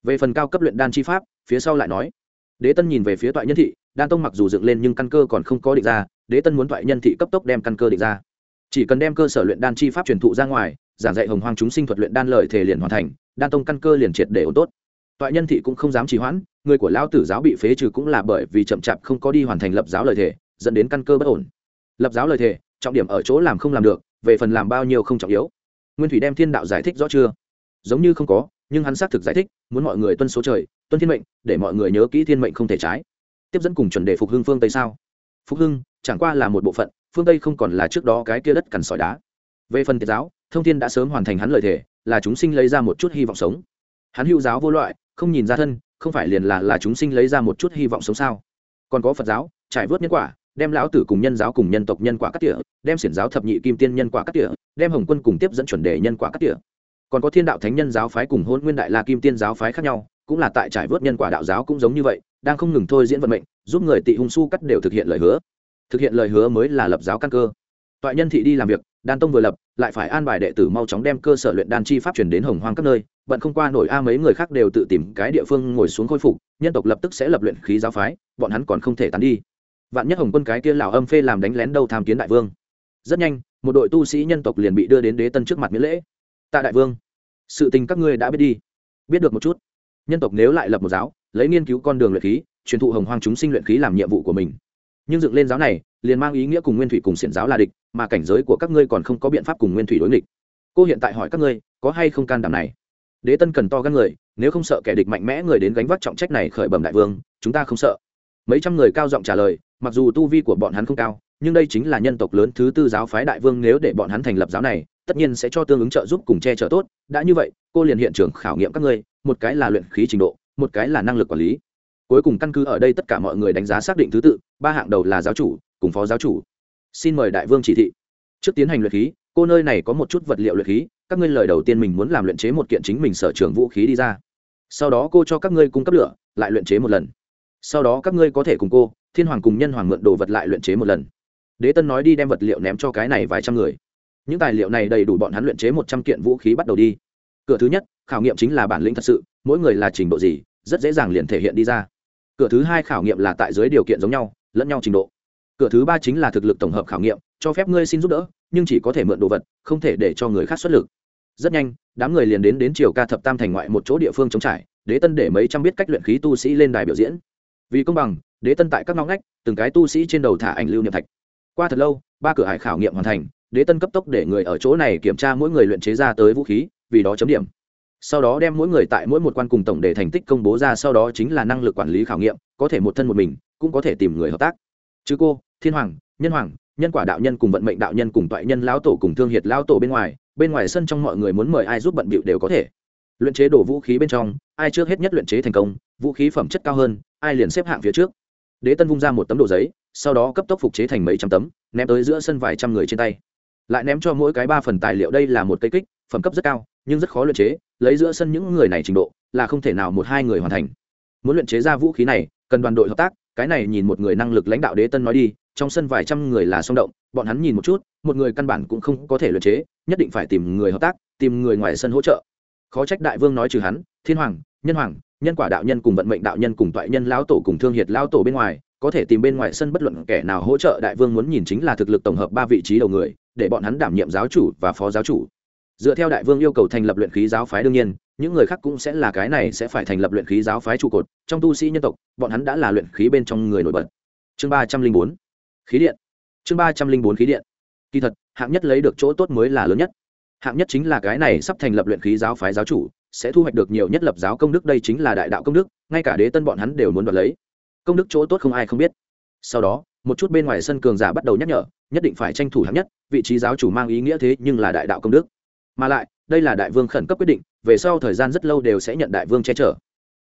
Về phần cao cấp luyện đan chi pháp, phía sau lại nói. Đế tân nhìn về phía toại nhân thị, đan tông mặc dù dựng lên nhưng căn cơ còn không có định ra, đế tân muốn toại nhân thị cấp tốc đem căn cơ định ra. Chỉ cần đem cơ sở luyện đan chi pháp truyền thụ ra ngoài, giảng dạy hồng hoang chúng sinh thuật luyện đan lợi thể liền hoàn thành đan tông căn cơ liền triệt để ổn tốt. Toại nhân thị cũng không dám trì hoãn, người của lão tử giáo bị phế trừ cũng là bởi vì chậm chạp không có đi hoàn thành lập giáo lời thể dẫn đến căn cơ bất ổn. Lập giáo lời thể trọng điểm ở chỗ làm không làm được, về phần làm bao nhiêu không trọng yếu. Nguyên thủy đem thiên đạo giải thích rõ chưa? Giống như không có, nhưng hắn xác thực giải thích, muốn mọi người tuân số trời, tuân thiên mệnh, để mọi người nhớ kỹ thiên mệnh không thể trái. Tiếp dẫn cùng chuẩn đề phục hưng phương tây sao? Phục hưng, chẳng qua là một bộ phận, phương tây không còn là trước đó cái kia đất cằn sỏi đá. Về phần tiết giáo, thông thiên đã sớm hoàn thành hắn lời thề là chúng sinh lấy ra một chút hy vọng sống. Hắn hữu giáo vô loại, không nhìn ra thân, không phải liền là là chúng sinh lấy ra một chút hy vọng sống sao? Còn có phật giáo, trải vớt nhân quả, đem lão tử cùng nhân giáo cùng nhân tộc nhân quả cắt tỉa, đem xiển giáo thập nhị kim tiên nhân quả cắt tỉa, đem hồng quân cùng tiếp dẫn chuẩn đề nhân quả cắt tỉa. Còn có thiên đạo thánh nhân giáo phái cùng hôn nguyên đại la kim tiên giáo phái khác nhau, cũng là tại trải vớt nhân quả đạo giáo cũng giống như vậy, đang không ngừng thôi diễn vận mệnh, giúp người tị hung su cắt đều thực hiện lời hứa. Thực hiện lời hứa mới là lập giáo căn cơ. Toại nhân thị đi làm việc đan tông vừa lập, lại phải an bài đệ tử mau chóng đem cơ sở luyện đan chi pháp truyền đến hồng hoang các nơi, bận không qua nổi a mấy người khác đều tự tìm cái địa phương ngồi xuống khôi phục, nhân tộc lập tức sẽ lập luyện khí giáo phái, bọn hắn còn không thể tán đi. Vạn nhất hồng quân cái kia lào âm phê làm đánh lén đâu tham kiến đại vương. Rất nhanh, một đội tu sĩ nhân tộc liền bị đưa đến đế tân trước mặt miễn lễ. Tạ đại vương, sự tình các ngươi đã biết đi. Biết được một chút. Nhân tộc nếu lại lập một giáo, lấy nghiên cứu con đường luyện khí, truyền thụ hồng hoang chúng sinh luyện khí làm nhiệm vụ của mình nhưng dựng lên giáo này liền mang ý nghĩa cùng nguyên thủy cùng xiển giáo là địch, mà cảnh giới của các ngươi còn không có biện pháp cùng nguyên thủy đối nghịch. Cô hiện tại hỏi các ngươi, có hay không can đảm này? Đế tân cần to gan người, nếu không sợ kẻ địch mạnh mẽ người đến gánh vác trọng trách này khởi bẩm đại vương, chúng ta không sợ. Mấy trăm người cao giọng trả lời, mặc dù tu vi của bọn hắn không cao, nhưng đây chính là nhân tộc lớn thứ tư giáo phái đại vương nếu để bọn hắn thành lập giáo này, tất nhiên sẽ cho tương ứng trợ giúp cùng che chở tốt. Đã như vậy, cô liền hiện trường khảo nghiệm các ngươi, một cái là luyện khí trình độ, một cái là năng lực quản lý cuối cùng căn cứ ở đây tất cả mọi người đánh giá xác định thứ tự, ba hạng đầu là giáo chủ, cùng phó giáo chủ. Xin mời đại vương chỉ thị. Trước tiến hành luyện khí, cô nơi này có một chút vật liệu luyện khí, các ngươi lời đầu tiên mình muốn làm luyện chế một kiện chính mình sở trường vũ khí đi ra. Sau đó cô cho các ngươi cung cấp lửa, lại luyện chế một lần. Sau đó các ngươi có thể cùng cô, thiên hoàng cùng nhân hoàng mượn đồ vật lại luyện chế một lần. Đế tân nói đi đem vật liệu ném cho cái này vài trăm người. Những tài liệu này đầy đủ bọn hắn luyện chế một trăm kiện vũ khí bắt đầu đi. Cửa thứ nhất, khảo nghiệm chính là bản lĩnh thật sự, mỗi người là trình độ gì, rất dễ dàng liền thể hiện đi ra cửa thứ hai khảo nghiệm là tại dưới điều kiện giống nhau, lẫn nhau trình độ. Cửa thứ ba chính là thực lực tổng hợp khảo nghiệm, cho phép ngươi xin giúp đỡ, nhưng chỉ có thể mượn đồ vật, không thể để cho người khác xuất lực. Rất nhanh, đám người liền đến đến triều ca thập tam thành ngoại một chỗ địa phương chống trải, đế tân để mấy trăm biết cách luyện khí tu sĩ lên đài biểu diễn. Vì công bằng, đế tân tại các ngõ ngách, từng cái tu sĩ trên đầu thả ảnh lưu niệm thạch. Qua thật lâu, ba cửa hải khảo nghiệm hoàn thành, đế tân cấp tốc để người ở chỗ này kiểm tra mỗi người luyện chế ra tới vũ khí, vì đó chấm điểm sau đó đem mỗi người tại mỗi một quan cùng tổng để thành tích công bố ra, sau đó chính là năng lực quản lý khảo nghiệm, có thể một thân một mình, cũng có thể tìm người hợp tác. Chứ cô, thiên hoàng, nhân hoàng, nhân quả đạo nhân cùng vận mệnh đạo nhân cùng toại nhân lão tổ cùng thương hiệt lão tổ bên ngoài bên ngoài sân trong mọi người muốn mời ai giúp bận bịu đều có thể. Luyện chế đổ vũ khí bên trong, ai trước hết nhất luyện chế thành công, vũ khí phẩm chất cao hơn, ai liền xếp hạng phía trước. Đế tân vung ra một tấm đồ giấy, sau đó cấp tốc phục chế thành mấy trăm tấm, ném tới giữa sân vài trăm người trên tay. Lại ném cho mỗi cái ba phần tài liệu, đây là một cây kích, phẩm cấp rất cao nhưng rất khó luyện chế, lấy giữa sân những người này trình độ, là không thể nào một hai người hoàn thành. Muốn luyện chế ra vũ khí này, cần đoàn đội hợp tác, cái này nhìn một người năng lực lãnh đạo đế tân nói đi, trong sân vài trăm người là song động, bọn hắn nhìn một chút, một người căn bản cũng không có thể luyện chế, nhất định phải tìm người hợp tác, tìm người ngoài sân hỗ trợ. Khó trách đại vương nói trừ hắn, thiên hoàng, nhân hoàng, nhân quả đạo nhân cùng vận mệnh đạo nhân cùng toại nhân lão tổ cùng thương hiệt lão tổ bên ngoài, có thể tìm bên ngoài sân bất luận kẻ nào hỗ trợ, đại vương muốn nhìn chính là thực lực tổng hợp ba vị trí đầu người, để bọn hắn đảm nhiệm giáo chủ và phó giáo chủ dựa theo đại vương yêu cầu thành lập luyện khí giáo phái đương nhiên, những người khác cũng sẽ là cái này sẽ phải thành lập luyện khí giáo phái trụ cột. Trong tu sĩ nhân tộc, bọn hắn đã là luyện khí bên trong người nổi bật. Chương ba trăm linh bốn. Khí điện. Chương ba trăm linh bốn khí điện. Kỳ thật, hạng nhất lấy được chỗ tốt mới là lớn nhất. Hạng nhất chính là cái này sắp thành lập luyện khí giáo phái giáo chủ, sẽ thu hoạch được nhiều nhất lập giáo công đức. Đây chính là đại đạo công đức, ngay cả đế tân bọn hắn đều muốn đoạt lấy. Công đức chỗ tốt không ai không biết. Sau đó, một chút bên ngoài sân cường giả bắt đầu nhắc nhở, nhất định phải tranh thủ hạng nhất, vị trí giáo chủ mang ý nghĩa thế nhưng là đại đạo công đức mà lại, đây là đại vương khẩn cấp quyết định, về sau thời gian rất lâu đều sẽ nhận đại vương che chở.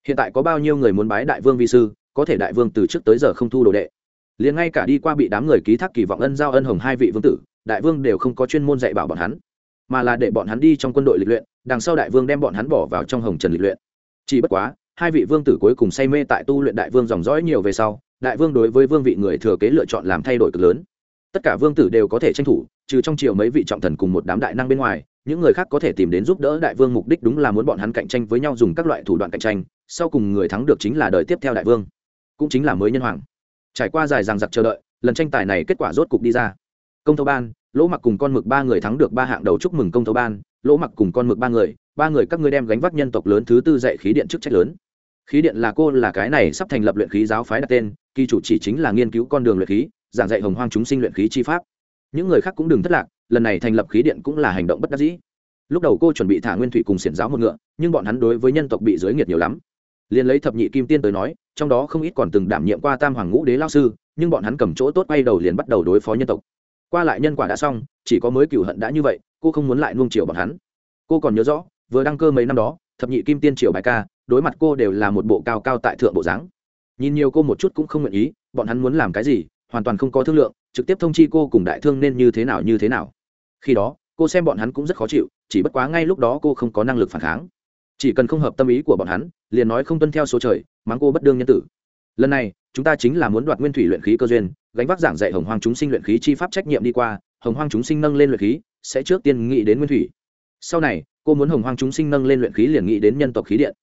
Hiện tại có bao nhiêu người muốn bái đại vương vi sư, có thể đại vương từ trước tới giờ không thu đồ đệ. Liền ngay cả đi qua bị đám người ký thác kỳ vọng ân giao ân hồng hai vị vương tử, đại vương đều không có chuyên môn dạy bảo bọn hắn, mà là để bọn hắn đi trong quân đội lịch luyện, đằng sau đại vương đem bọn hắn bỏ vào trong hồng trần lịch luyện. Chỉ bất quá, hai vị vương tử cuối cùng say mê tại tu luyện đại vương dòng dõi nhiều về sau, đại vương đối với vương vị người thừa kế lựa chọn làm thay đổi cực lớn. Tất cả vương tử đều có thể tranh thủ, trừ trong triều mấy vị trọng thần cùng một đám đại năng bên ngoài những người khác có thể tìm đến giúp đỡ đại vương mục đích đúng là muốn bọn hắn cạnh tranh với nhau dùng các loại thủ đoạn cạnh tranh, sau cùng người thắng được chính là đời tiếp theo đại vương, cũng chính là mới nhân hoàng. Trải qua dài dằng dặc chờ đợi, lần tranh tài này kết quả rốt cục đi ra. Công tâu ban, lỗ mặc cùng con mực ba người thắng được ba hạng đầu chúc mừng công tâu ban, lỗ mặc cùng con mực ba người ba người các ngươi đem gánh vác nhân tộc lớn thứ tư dạy khí điện chức trách lớn. Khí điện là cô, là cái này sắp thành lập luyện khí giáo phái đặt tên, kỳ chủ chỉ chính là nghiên cứu con đường luyện khí, giảng dạy hồng hoang chúng sinh luyện khí chi pháp. Những người khác cũng đừng thất lạc lần này thành lập khí điện cũng là hành động bất đắc dĩ. Lúc đầu cô chuẩn bị thả nguyên thủy cùng xiển giáo một ngựa, nhưng bọn hắn đối với nhân tộc bị giới nghiệt nhiều lắm. Liền lấy thập nhị kim tiên tới nói, trong đó không ít còn từng đảm nhiệm qua tam hoàng ngũ đế lao sư, nhưng bọn hắn cầm chỗ tốt quay đầu liền bắt đầu đối phó nhân tộc. Qua lại nhân quả đã xong, chỉ có mới cựu hận đã như vậy, cô không muốn lại nuông chiều bọn hắn. Cô còn nhớ rõ, vừa đăng cơ mấy năm đó, thập nhị kim tiên triều bài ca, đối mặt cô đều là một bộ cao cao tại thượng bộ dáng. Nhìn nhiều cô một chút cũng không nguyện ý, bọn hắn muốn làm cái gì, hoàn toàn không có thương lượng, trực tiếp thông chi cô cùng đại thương nên như thế nào như thế nào khi đó, cô xem bọn hắn cũng rất khó chịu, chỉ bất quá ngay lúc đó cô không có năng lực phản kháng. Chỉ cần không hợp tâm ý của bọn hắn, liền nói không tuân theo số trời, mắng cô bất đương nhân tử. Lần này, chúng ta chính là muốn đoạt nguyên thủy luyện khí cơ duyên, gánh vác giảng dạy hồng hoang chúng sinh luyện khí chi pháp trách nhiệm đi qua, hồng hoang chúng sinh nâng lên luyện khí, sẽ trước tiên nghĩ đến nguyên thủy. Sau này, cô muốn hồng hoang chúng sinh nâng lên luyện khí liền nghĩ đến nhân tộc khí điện.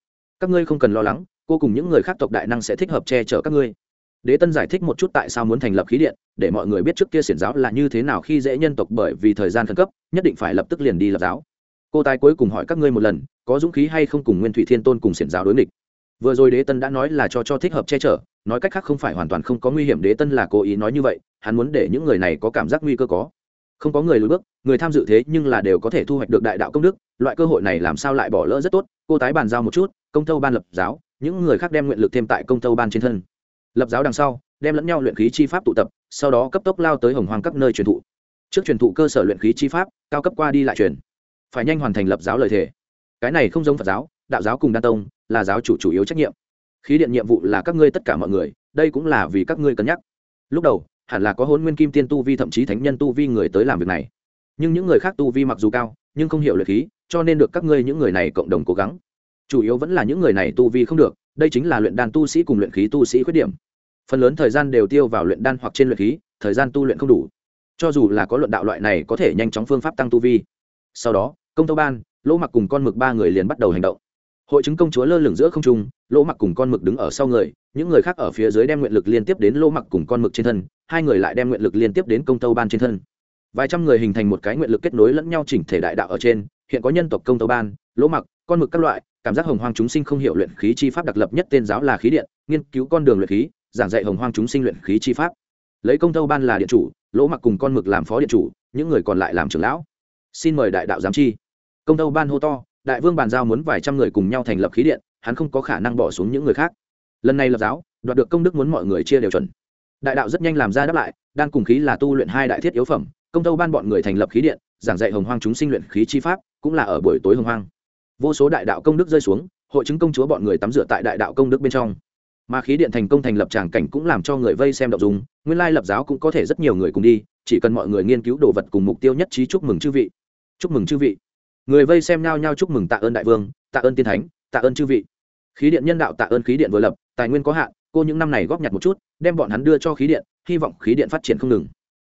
Các ngươi không cần lo lắng, cô cùng những người khác tộc đại năng sẽ thích hợp che chở các ngươi đế tân giải thích một chút tại sao muốn thành lập khí điện, để mọi người biết trước kia xiển giáo là như thế nào khi dễ nhân tộc bởi vì thời gian khẩn cấp, nhất định phải lập tức liền đi lập giáo. Cô tài cuối cùng hỏi các ngươi một lần, có dũng khí hay không cùng nguyên thủy thiên tôn cùng xiển giáo đối nghịch? Vừa rồi đế tân đã nói là cho cho thích hợp che chở, nói cách khác không phải hoàn toàn không có nguy hiểm, đế tân là cố ý nói như vậy, hắn muốn để những người này có cảm giác nguy cơ có. Không có người lùi bước, người tham dự thế nhưng là đều có thể thu hoạch được đại đạo công đức, loại cơ hội này làm sao lại bỏ lỡ rất tốt? Cô tái bàn giao một chút, công tâu ban lập giáo, những người khác đem nguyện lực thêm tại công tâu ban trên thân lập giáo đằng sau, đem lẫn nhau luyện khí chi pháp tụ tập, sau đó cấp tốc lao tới hồng hoàng các nơi truyền thụ. Trước truyền thụ cơ sở luyện khí chi pháp, cao cấp qua đi lại truyền. Phải nhanh hoàn thành lập giáo lời thề. Cái này không giống phật giáo, đạo giáo cùng đa tông, là giáo chủ chủ yếu trách nhiệm. Khí điện nhiệm vụ là các ngươi tất cả mọi người, đây cũng là vì các ngươi cân nhắc. Lúc đầu, hẳn là có hôn nguyên kim tiên tu vi thậm chí thánh nhân tu vi người tới làm việc này. Nhưng những người khác tu vi mặc dù cao, nhưng không hiểu luyện khí, cho nên được các ngươi những người này cộng đồng cố gắng. Chủ yếu vẫn là những người này tu vi không được, đây chính là luyện đan tu sĩ cùng luyện khí tu sĩ khuyết điểm phần lớn thời gian đều tiêu vào luyện đan hoặc trên luyện khí, thời gian tu luyện không đủ. Cho dù là có luận đạo loại này có thể nhanh chóng phương pháp tăng tu vi. Sau đó, công tâu ban, lỗ mặc cùng con mực ba người liền bắt đầu hành động. Hội chứng công chúa lơ lửng giữa không trung, lỗ mặc cùng con mực đứng ở sau người, những người khác ở phía dưới đem nguyện lực liên tiếp đến lỗ mặc cùng con mực trên thân, hai người lại đem nguyện lực liên tiếp đến công tâu ban trên thân. Vài trăm người hình thành một cái nguyện lực kết nối lẫn nhau chỉnh thể đại đạo ở trên, hiện có nhân tộc công tâu ban, lỗ mặc con mực các loại, cảm giác hồng hoang chúng sinh không hiểu luyện khí chi pháp đặc lập nhất tên giáo là khí điện, nghiên cứu con đường luyện khí giảng dạy hồng hoang chúng sinh luyện khí chi pháp. Lấy công tâu ban là điện chủ, lỗ mặc cùng con mực làm phó điện chủ, những người còn lại làm trưởng lão. Xin mời đại đạo giám chi. Công tâu ban hô to, đại vương bàn giao muốn vài trăm người cùng nhau thành lập khí điện, hắn không có khả năng bỏ xuống những người khác. Lần này lập giáo, đoạt được công đức muốn mọi người chia đều chuẩn. Đại đạo rất nhanh làm ra đáp lại, đang cùng khí là tu luyện hai đại thiết yếu phẩm, công tâu ban bọn người thành lập khí điện, giảng dạy hồng hoang chúng sinh luyện khí chi pháp, cũng là ở buổi tối hồng hoang. Vô số đại đạo công đức rơi xuống, hội chứng công chúa bọn người tắm rửa tại đại đạo công đức bên trong mà khí điện thành công thành lập tràng cảnh cũng làm cho người vây xem đọc dùng nguyên lai lập giáo cũng có thể rất nhiều người cùng đi, chỉ cần mọi người nghiên cứu đồ vật cùng mục tiêu nhất trí chúc mừng chư vị. Chúc mừng chư vị. Người vây xem nhau nhau chúc mừng tạ ơn đại vương, tạ ơn tiên thánh, tạ ơn chư vị. Khí điện nhân đạo tạ ơn khí điện vừa lập, tài nguyên có hạn, cô những năm này góp nhặt một chút, đem bọn hắn đưa cho khí điện, hy vọng khí điện phát triển không ngừng.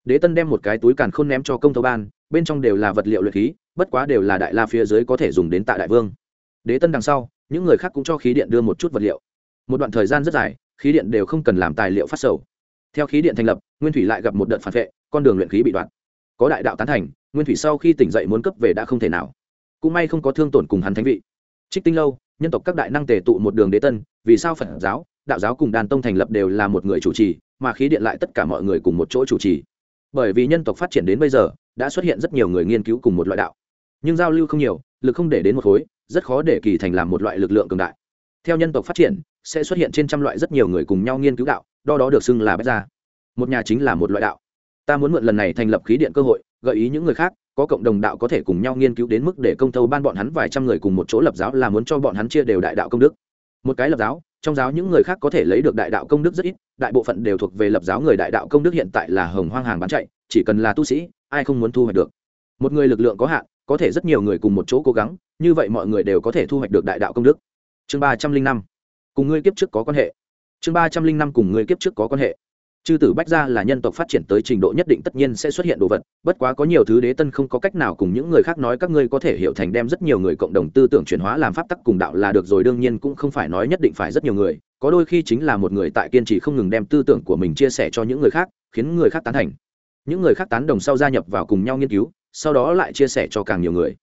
Đế tân đem một cái túi càn khôn ném cho công tâu ban, bên trong đều là vật liệu luyện khí, bất quá đều là đại la phía dưới có thể dùng đến tạ đại vương. Đế tân đằng sau, những người khác cũng cho khí điện đưa một chút vật liệu một đoạn thời gian rất dài, khí điện đều không cần làm tài liệu phát sầu. Theo khí điện thành lập, nguyên thủy lại gặp một đợt phản vệ, con đường luyện khí bị đoạn. Có đại đạo tán thành, nguyên thủy sau khi tỉnh dậy muốn cấp về đã không thể nào. Cũng may không có thương tổn cùng hắn thánh vị. Trích tinh lâu, nhân tộc các đại năng tề tụ một đường đế tân, vì sao phật giáo, đạo giáo cùng đàn tông thành lập đều là một người chủ trì, mà khí điện lại tất cả mọi người cùng một chỗ chủ trì. Bởi vì nhân tộc phát triển đến bây giờ, đã xuất hiện rất nhiều người nghiên cứu cùng một loại đạo. Nhưng giao lưu không nhiều, lực không để đến một khối, rất khó để kỳ thành làm một loại lực lượng cường đại. Theo nhân tộc phát triển sẽ xuất hiện trên trăm loại rất nhiều người cùng nhau nghiên cứu đạo đo đó được xưng là bách gia. Một nhà chính là một loại đạo. Ta muốn mượn lần này thành lập khí điện cơ hội, gợi ý những người khác, có cộng đồng đạo có thể cùng nhau nghiên cứu đến mức để công tâu ban bọn hắn vài trăm người cùng một chỗ lập giáo là muốn cho bọn hắn chia đều đại đạo công đức. Một cái lập giáo, trong giáo những người khác có thể lấy được đại đạo công đức rất ít, đại bộ phận đều thuộc về lập giáo người đại đạo công đức hiện tại là hồng hoang hàng bán chạy, chỉ cần là tu sĩ, ai không muốn thu hoạch được. Một người lực lượng có hạn, có thể rất nhiều người cùng một chỗ cố gắng, như vậy mọi người đều có thể thu hoạch được đại đạo công đức. Chương ba trăm linh năm cùng ngươi kiếp trước có quan hệ. Chương ba trăm linh năm cùng ngươi kiếp trước có quan hệ. Chư tử bách gia là nhân tộc phát triển tới trình độ nhất định tất nhiên sẽ xuất hiện đồ vật, bất quá có nhiều thứ đế tân không có cách nào cùng những người khác nói, các ngươi có thể hiểu thành đem rất nhiều người cộng đồng tư tưởng chuyển hóa làm pháp tắc cùng đạo là được rồi, đương nhiên cũng không phải nói nhất định phải rất nhiều người, có đôi khi chính là một người tại kiên trì không ngừng đem tư tưởng của mình chia sẻ cho những người khác, khiến người khác tán thành. Những người khác tán đồng sau gia nhập vào cùng nhau nghiên cứu, sau đó lại chia sẻ cho càng nhiều người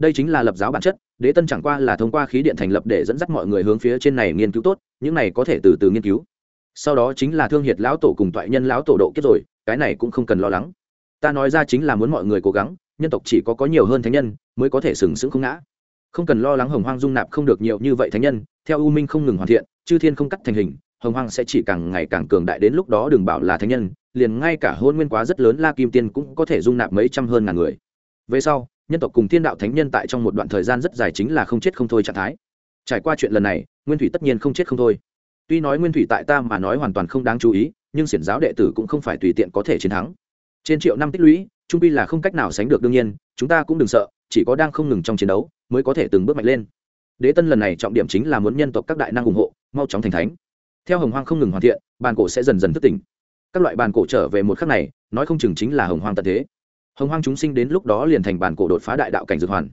đây chính là lập giáo bản chất, đế tân chẳng qua là thông qua khí điện thành lập để dẫn dắt mọi người hướng phía trên này nghiên cứu tốt, những này có thể từ từ nghiên cứu. Sau đó chính là thương hiệt lão tổ cùng toại nhân lão tổ độ kết rồi, cái này cũng không cần lo lắng. Ta nói ra chính là muốn mọi người cố gắng, nhân tộc chỉ có có nhiều hơn thánh nhân, mới có thể sừng sững không ngã. Không cần lo lắng hồng hoang dung nạp không được nhiều như vậy thánh nhân, theo u minh không ngừng hoàn thiện, chư thiên không cắt thành hình, hồng hoang sẽ chỉ càng ngày càng cường đại đến lúc đó đừng bảo là thánh nhân, liền ngay cả hôn nguyên quá rất lớn la kim tiên cũng có thể dung nạp mấy trăm hơn ngàn người. Về sau nhân tộc cùng thiên đạo thánh nhân tại trong một đoạn thời gian rất dài chính là không chết không thôi trạng thái. Trải qua chuyện lần này, nguyên thủy tất nhiên không chết không thôi. Tuy nói nguyên thủy tại ta mà nói hoàn toàn không đáng chú ý, nhưng xiển giáo đệ tử cũng không phải tùy tiện có thể chiến thắng. Trên triệu năm tích lũy, trung pi là không cách nào sánh được đương nhiên, chúng ta cũng đừng sợ, chỉ có đang không ngừng trong chiến đấu mới có thể từng bước mạnh lên. Đế tân lần này trọng điểm chính là muốn nhân tộc các đại năng ủng hộ, mau chóng thành thánh. Theo hồng hoang không ngừng hoàn thiện, bàn cổ sẽ dần dần thức tỉnh. Các loại bàn cổ trở về một khắc này, nói không chừng chính là hồng hoang tận thế hồng hoang chúng sinh đến lúc đó liền thành bản cổ đột phá đại đạo cảnh dược hoàn.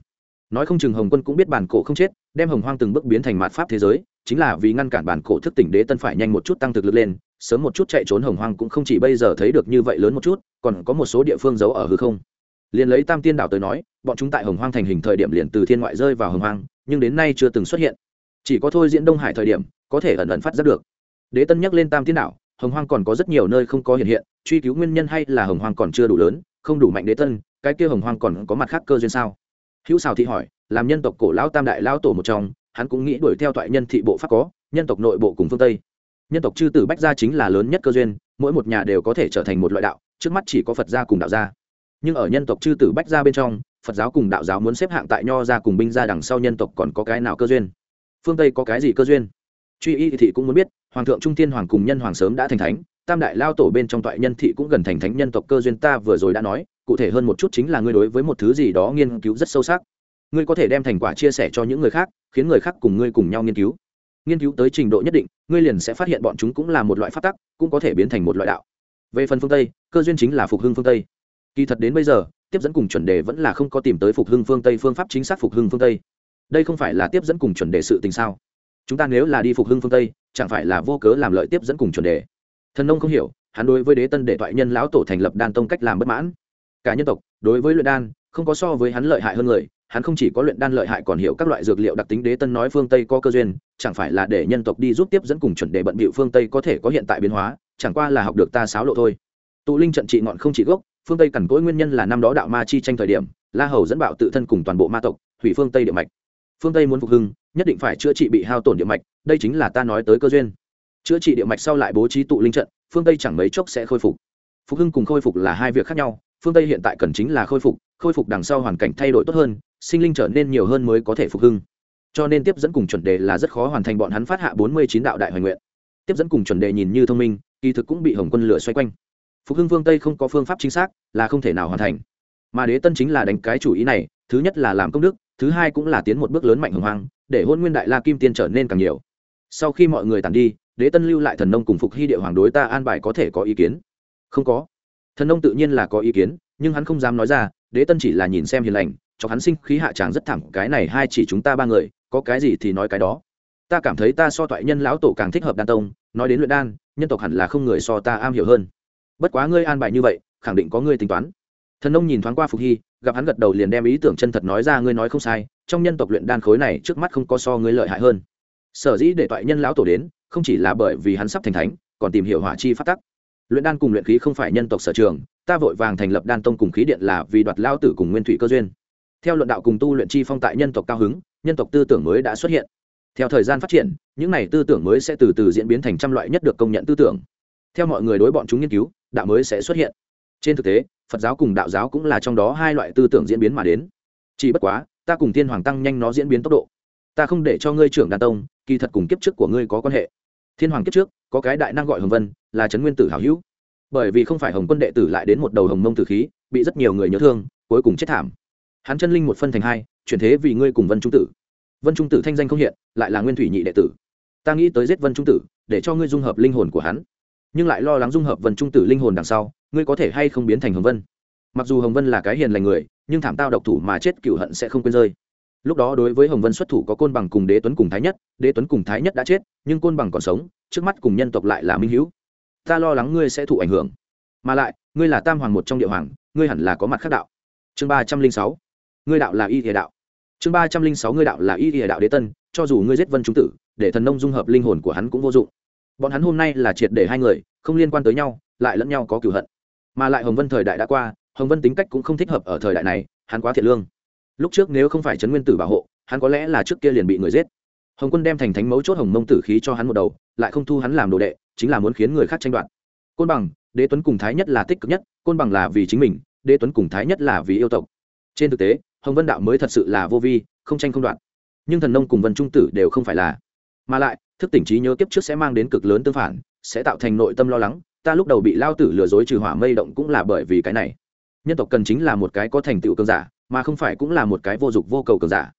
Nói không chừng hồng quân cũng biết bản cổ không chết, đem hồng hoang từng bước biến thành mạt pháp thế giới, chính là vì ngăn cản bản cổ thức tỉnh đế tân phải nhanh một chút tăng thực lực lên, sớm một chút chạy trốn hồng hoang cũng không chỉ bây giờ thấy được như vậy lớn một chút, còn có một số địa phương giấu ở hư không. Liền lấy tam tiên đảo tới nói, bọn chúng tại hồng hoang thành hình thời điểm liền từ thiên ngoại rơi vào hồng hoang, nhưng đến nay chưa từng xuất hiện. Chỉ có thôi diễn đông hải thời điểm, có thể ẩn ẩn phát giác được. Đế tân nhắc lên tam tiên đảo, hồng hoang còn có rất nhiều nơi không có hiện hiện, truy cứu nguyên nhân hay là hồng hoang còn chưa đủ lớn không đủ mạnh đế tân, cái kia hồng hoang còn có mặt khác cơ duyên sao? Hữu xào thị hỏi, làm nhân tộc cổ lão tam đại lão tổ một trong, hắn cũng nghĩ đuổi theo toại nhân thị bộ pháp có, nhân tộc nội bộ cùng phương tây. Nhân tộc chư tử bách gia chính là lớn nhất cơ duyên, mỗi một nhà đều có thể trở thành một loại đạo, trước mắt chỉ có phật gia cùng đạo gia. Nhưng ở nhân tộc chư tử bách gia bên trong, phật giáo cùng đạo giáo muốn xếp hạng tại nho gia cùng binh gia đằng sau nhân tộc còn có cái nào cơ duyên? Phương tây có cái gì cơ duyên? Truy y thị cũng muốn biết, hoàng thượng trung tiên hoàng cùng nhân hoàng sớm đã thành thánh tam đại lao tổ bên trong toại nhân thị cũng gần thành thánh nhân tộc cơ duyên ta vừa rồi đã nói, cụ thể hơn một chút chính là ngươi đối với một thứ gì đó nghiên cứu rất sâu sắc. Ngươi có thể đem thành quả chia sẻ cho những người khác, khiến người khác cùng ngươi cùng nhau nghiên cứu. Nghiên cứu tới trình độ nhất định, ngươi liền sẽ phát hiện bọn chúng cũng là một loại phát tắc, cũng có thể biến thành một loại đạo. Về phần phương tây, cơ duyên chính là phục hưng phương tây. Kỳ thật đến bây giờ, tiếp dẫn cùng chuẩn đề vẫn là không có tìm tới phục hưng phương tây phương pháp chính xác phục hưng phương tây. Đây không phải là tiếp dẫn cùng chuẩn đề sự tình sao? Chúng ta nếu là đi phục hưng phương tây, chẳng phải là vô cớ làm lợi tiếp dẫn cùng chuẩn đề? Thần nông không hiểu, hắn đối với đế tân để thoại nhân lão tổ thành lập đan tông cách làm bất mãn. Cả nhân tộc, đối với luyện đan, không có so với hắn lợi hại hơn người, hắn không chỉ có luyện đan lợi hại còn hiểu các loại dược liệu đặc tính đế tân nói phương tây có cơ duyên, chẳng phải là để nhân tộc đi giúp tiếp dẫn cùng chuẩn đề bận bịu phương tây có thể có hiện tại biến hóa, chẳng qua là học được ta sáo lộ thôi. Tụ linh trận trị ngọn không chỉ gốc, phương tây cằn cỗi nguyên nhân là năm đó đạo ma chi tranh thời điểm, la hầu dẫn bạo tự thân cùng toàn bộ ma tộc, hủy phương tây địa mạch. Phương tây muốn phục hưng, nhất định phải chữa trị bị hao tổn địa mạch, đây chính là ta nói tới cơ duyên chữa trị địa mạch sau lại bố trí tụ linh trận, phương tây chẳng mấy chốc sẽ khôi phục. Phục hưng cùng khôi phục là hai việc khác nhau, phương tây hiện tại cần chính là khôi phục khôi phục đằng sau hoàn cảnh thay đổi tốt hơn, sinh linh trở nên nhiều hơn mới có thể phục hưng. Cho nên tiếp dẫn cùng chuẩn đề là rất khó hoàn thành bọn hắn phát hạ bốn mươi chín đạo đại hoài nguyện. Tiếp dẫn cùng chuẩn đề nhìn như thông minh, kỳ thực cũng bị hồng quân lửa xoay quanh. Phục hưng phương tây không có phương pháp chính xác, là không thể nào hoàn thành. Mà đế tân chính là đánh cái chủ ý này, thứ nhất là làm công đức, thứ hai cũng là tiến một bước lớn mạnh hồng hoang, để hôn nguyên đại la kim tiên trở nên càng nhiều. Sau khi mọi người tàn đi đế tân lưu lại thần nông cùng phục hy địa hoàng đối ta an bài có thể có ý kiến? Không có. Thần nông tự nhiên là có ý kiến, nhưng hắn không dám nói ra, đế tân chỉ là nhìn xem hiền lành, cho hắn sinh khí hạ tràng rất thẳng cái này hai chỉ chúng ta ba người, có cái gì thì nói cái đó. Ta cảm thấy ta so toại nhân lão tổ càng thích hợp đan tông, nói đến luyện đan, nhân tộc hẳn là không người so ta am hiểu hơn. Bất quá ngươi an bài như vậy, khẳng định có ngươi tính toán. Thần nông nhìn thoáng qua phục hy, gặp hắn gật đầu liền đem ý tưởng chân thật nói ra, ngươi nói không sai, trong nhân tộc luyện đan khối này trước mắt không có so ngươi lợi hại hơn. Sở dĩ để toại nhân lão tổ đến không chỉ là bởi vì hắn sắp thành thánh, còn tìm hiểu hỏa chi phát tắc. Luyện đan cùng luyện khí không phải nhân tộc sở trường, ta vội vàng thành lập đan tông cùng khí điện là vì đoạt lao tử cùng nguyên thủy cơ duyên. Theo luận đạo cùng tu luyện chi phong tại nhân tộc cao hứng, nhân tộc tư tưởng mới đã xuất hiện. Theo thời gian phát triển, những này tư tưởng mới sẽ từ từ diễn biến thành trăm loại nhất được công nhận tư tưởng. Theo mọi người đối bọn chúng nghiên cứu, đạo mới sẽ xuất hiện. Trên thực tế, phật giáo cùng đạo giáo cũng là trong đó hai loại tư tưởng diễn biến mà đến. Chỉ bất quá, ta cùng thiên hoàng tăng nhanh nó diễn biến tốc độ ta không để cho ngươi trưởng đàn tông, kỳ thật cùng kiếp trước của ngươi có quan hệ. Thiên hoàng kiếp trước, có cái đại năng gọi hồng vân, là trấn nguyên tử hảo hữu. Bởi vì không phải hồng quân đệ tử lại đến một đầu hồng mông tử khí, bị rất nhiều người nhớ thương, cuối cùng chết thảm. Hắn chân linh một phân thành hai, chuyển thế vì ngươi cùng vân trung tử. Vân trung tử thanh danh không hiện, lại là nguyên thủy nhị đệ tử. Ta nghĩ tới giết vân trung tử, để cho ngươi dung hợp linh hồn của hắn. Nhưng lại lo lắng dung hợp vân trung tử linh hồn đằng sau, ngươi có thể hay không biến thành hồng vân? Mặc dù hồng vân là cái hiền lành người, nhưng thảm tao độc thủ mà chết cựu hận sẽ không quên rơi lúc đó đối với hồng vân xuất thủ có côn bằng cùng đế tuấn cùng thái nhất, đế tuấn cùng thái nhất đã chết, nhưng côn bằng còn sống, trước mắt cùng nhân tộc lại là minh hữu. Ta lo lắng ngươi sẽ thụ ảnh hưởng. Mà lại, ngươi là tam hoàng một trong địa hoàng, ngươi hẳn là có mặt khác đạo. Chương ba trăm linh sáu. Ngươi đạo là y thể đạo. Chương ba trăm linh sáu, ngươi đạo là y thể đạo đế tân, cho dù ngươi giết vân trung tử, để thần nông dung hợp linh hồn của hắn cũng vô dụng. Bọn hắn hôm nay là triệt để hai người, không liên quan tới nhau, lại lẫn nhau có cửu hận. Mà lại hồng vân thời đại đã qua, hồng vân tính cách cũng không thích hợp ở thời đại này, hắn quá thiệt lương lúc trước nếu không phải trấn nguyên tử bảo hộ, hắn có lẽ là trước kia liền bị người giết. Hồng quân đem thành thánh mấu chốt hồng mông tử khí cho hắn một đầu, lại không thu hắn làm đồ đệ, chính là muốn khiến người khác tranh đoạt. Côn bằng, đế tuấn cùng thái nhất là tích cực nhất, côn bằng là vì chính mình, đế tuấn cùng thái nhất là vì yêu tộc. Trên thực tế, hồng vân đạo mới thật sự là vô vi, không tranh không đoạt. Nhưng thần nông cùng vân trung tử đều không phải là. Mà lại, thức tỉnh trí nhớ kiếp trước sẽ mang đến cực lớn tương phản, sẽ tạo thành nội tâm lo lắng, ta lúc đầu bị lao tử lừa dối trừ hỏa mây động cũng là bởi vì cái này. Nhân tộc cần chính là một cái có thành tựu cơn giả mà không phải cũng là một cái vô dụng vô cầu cường giả.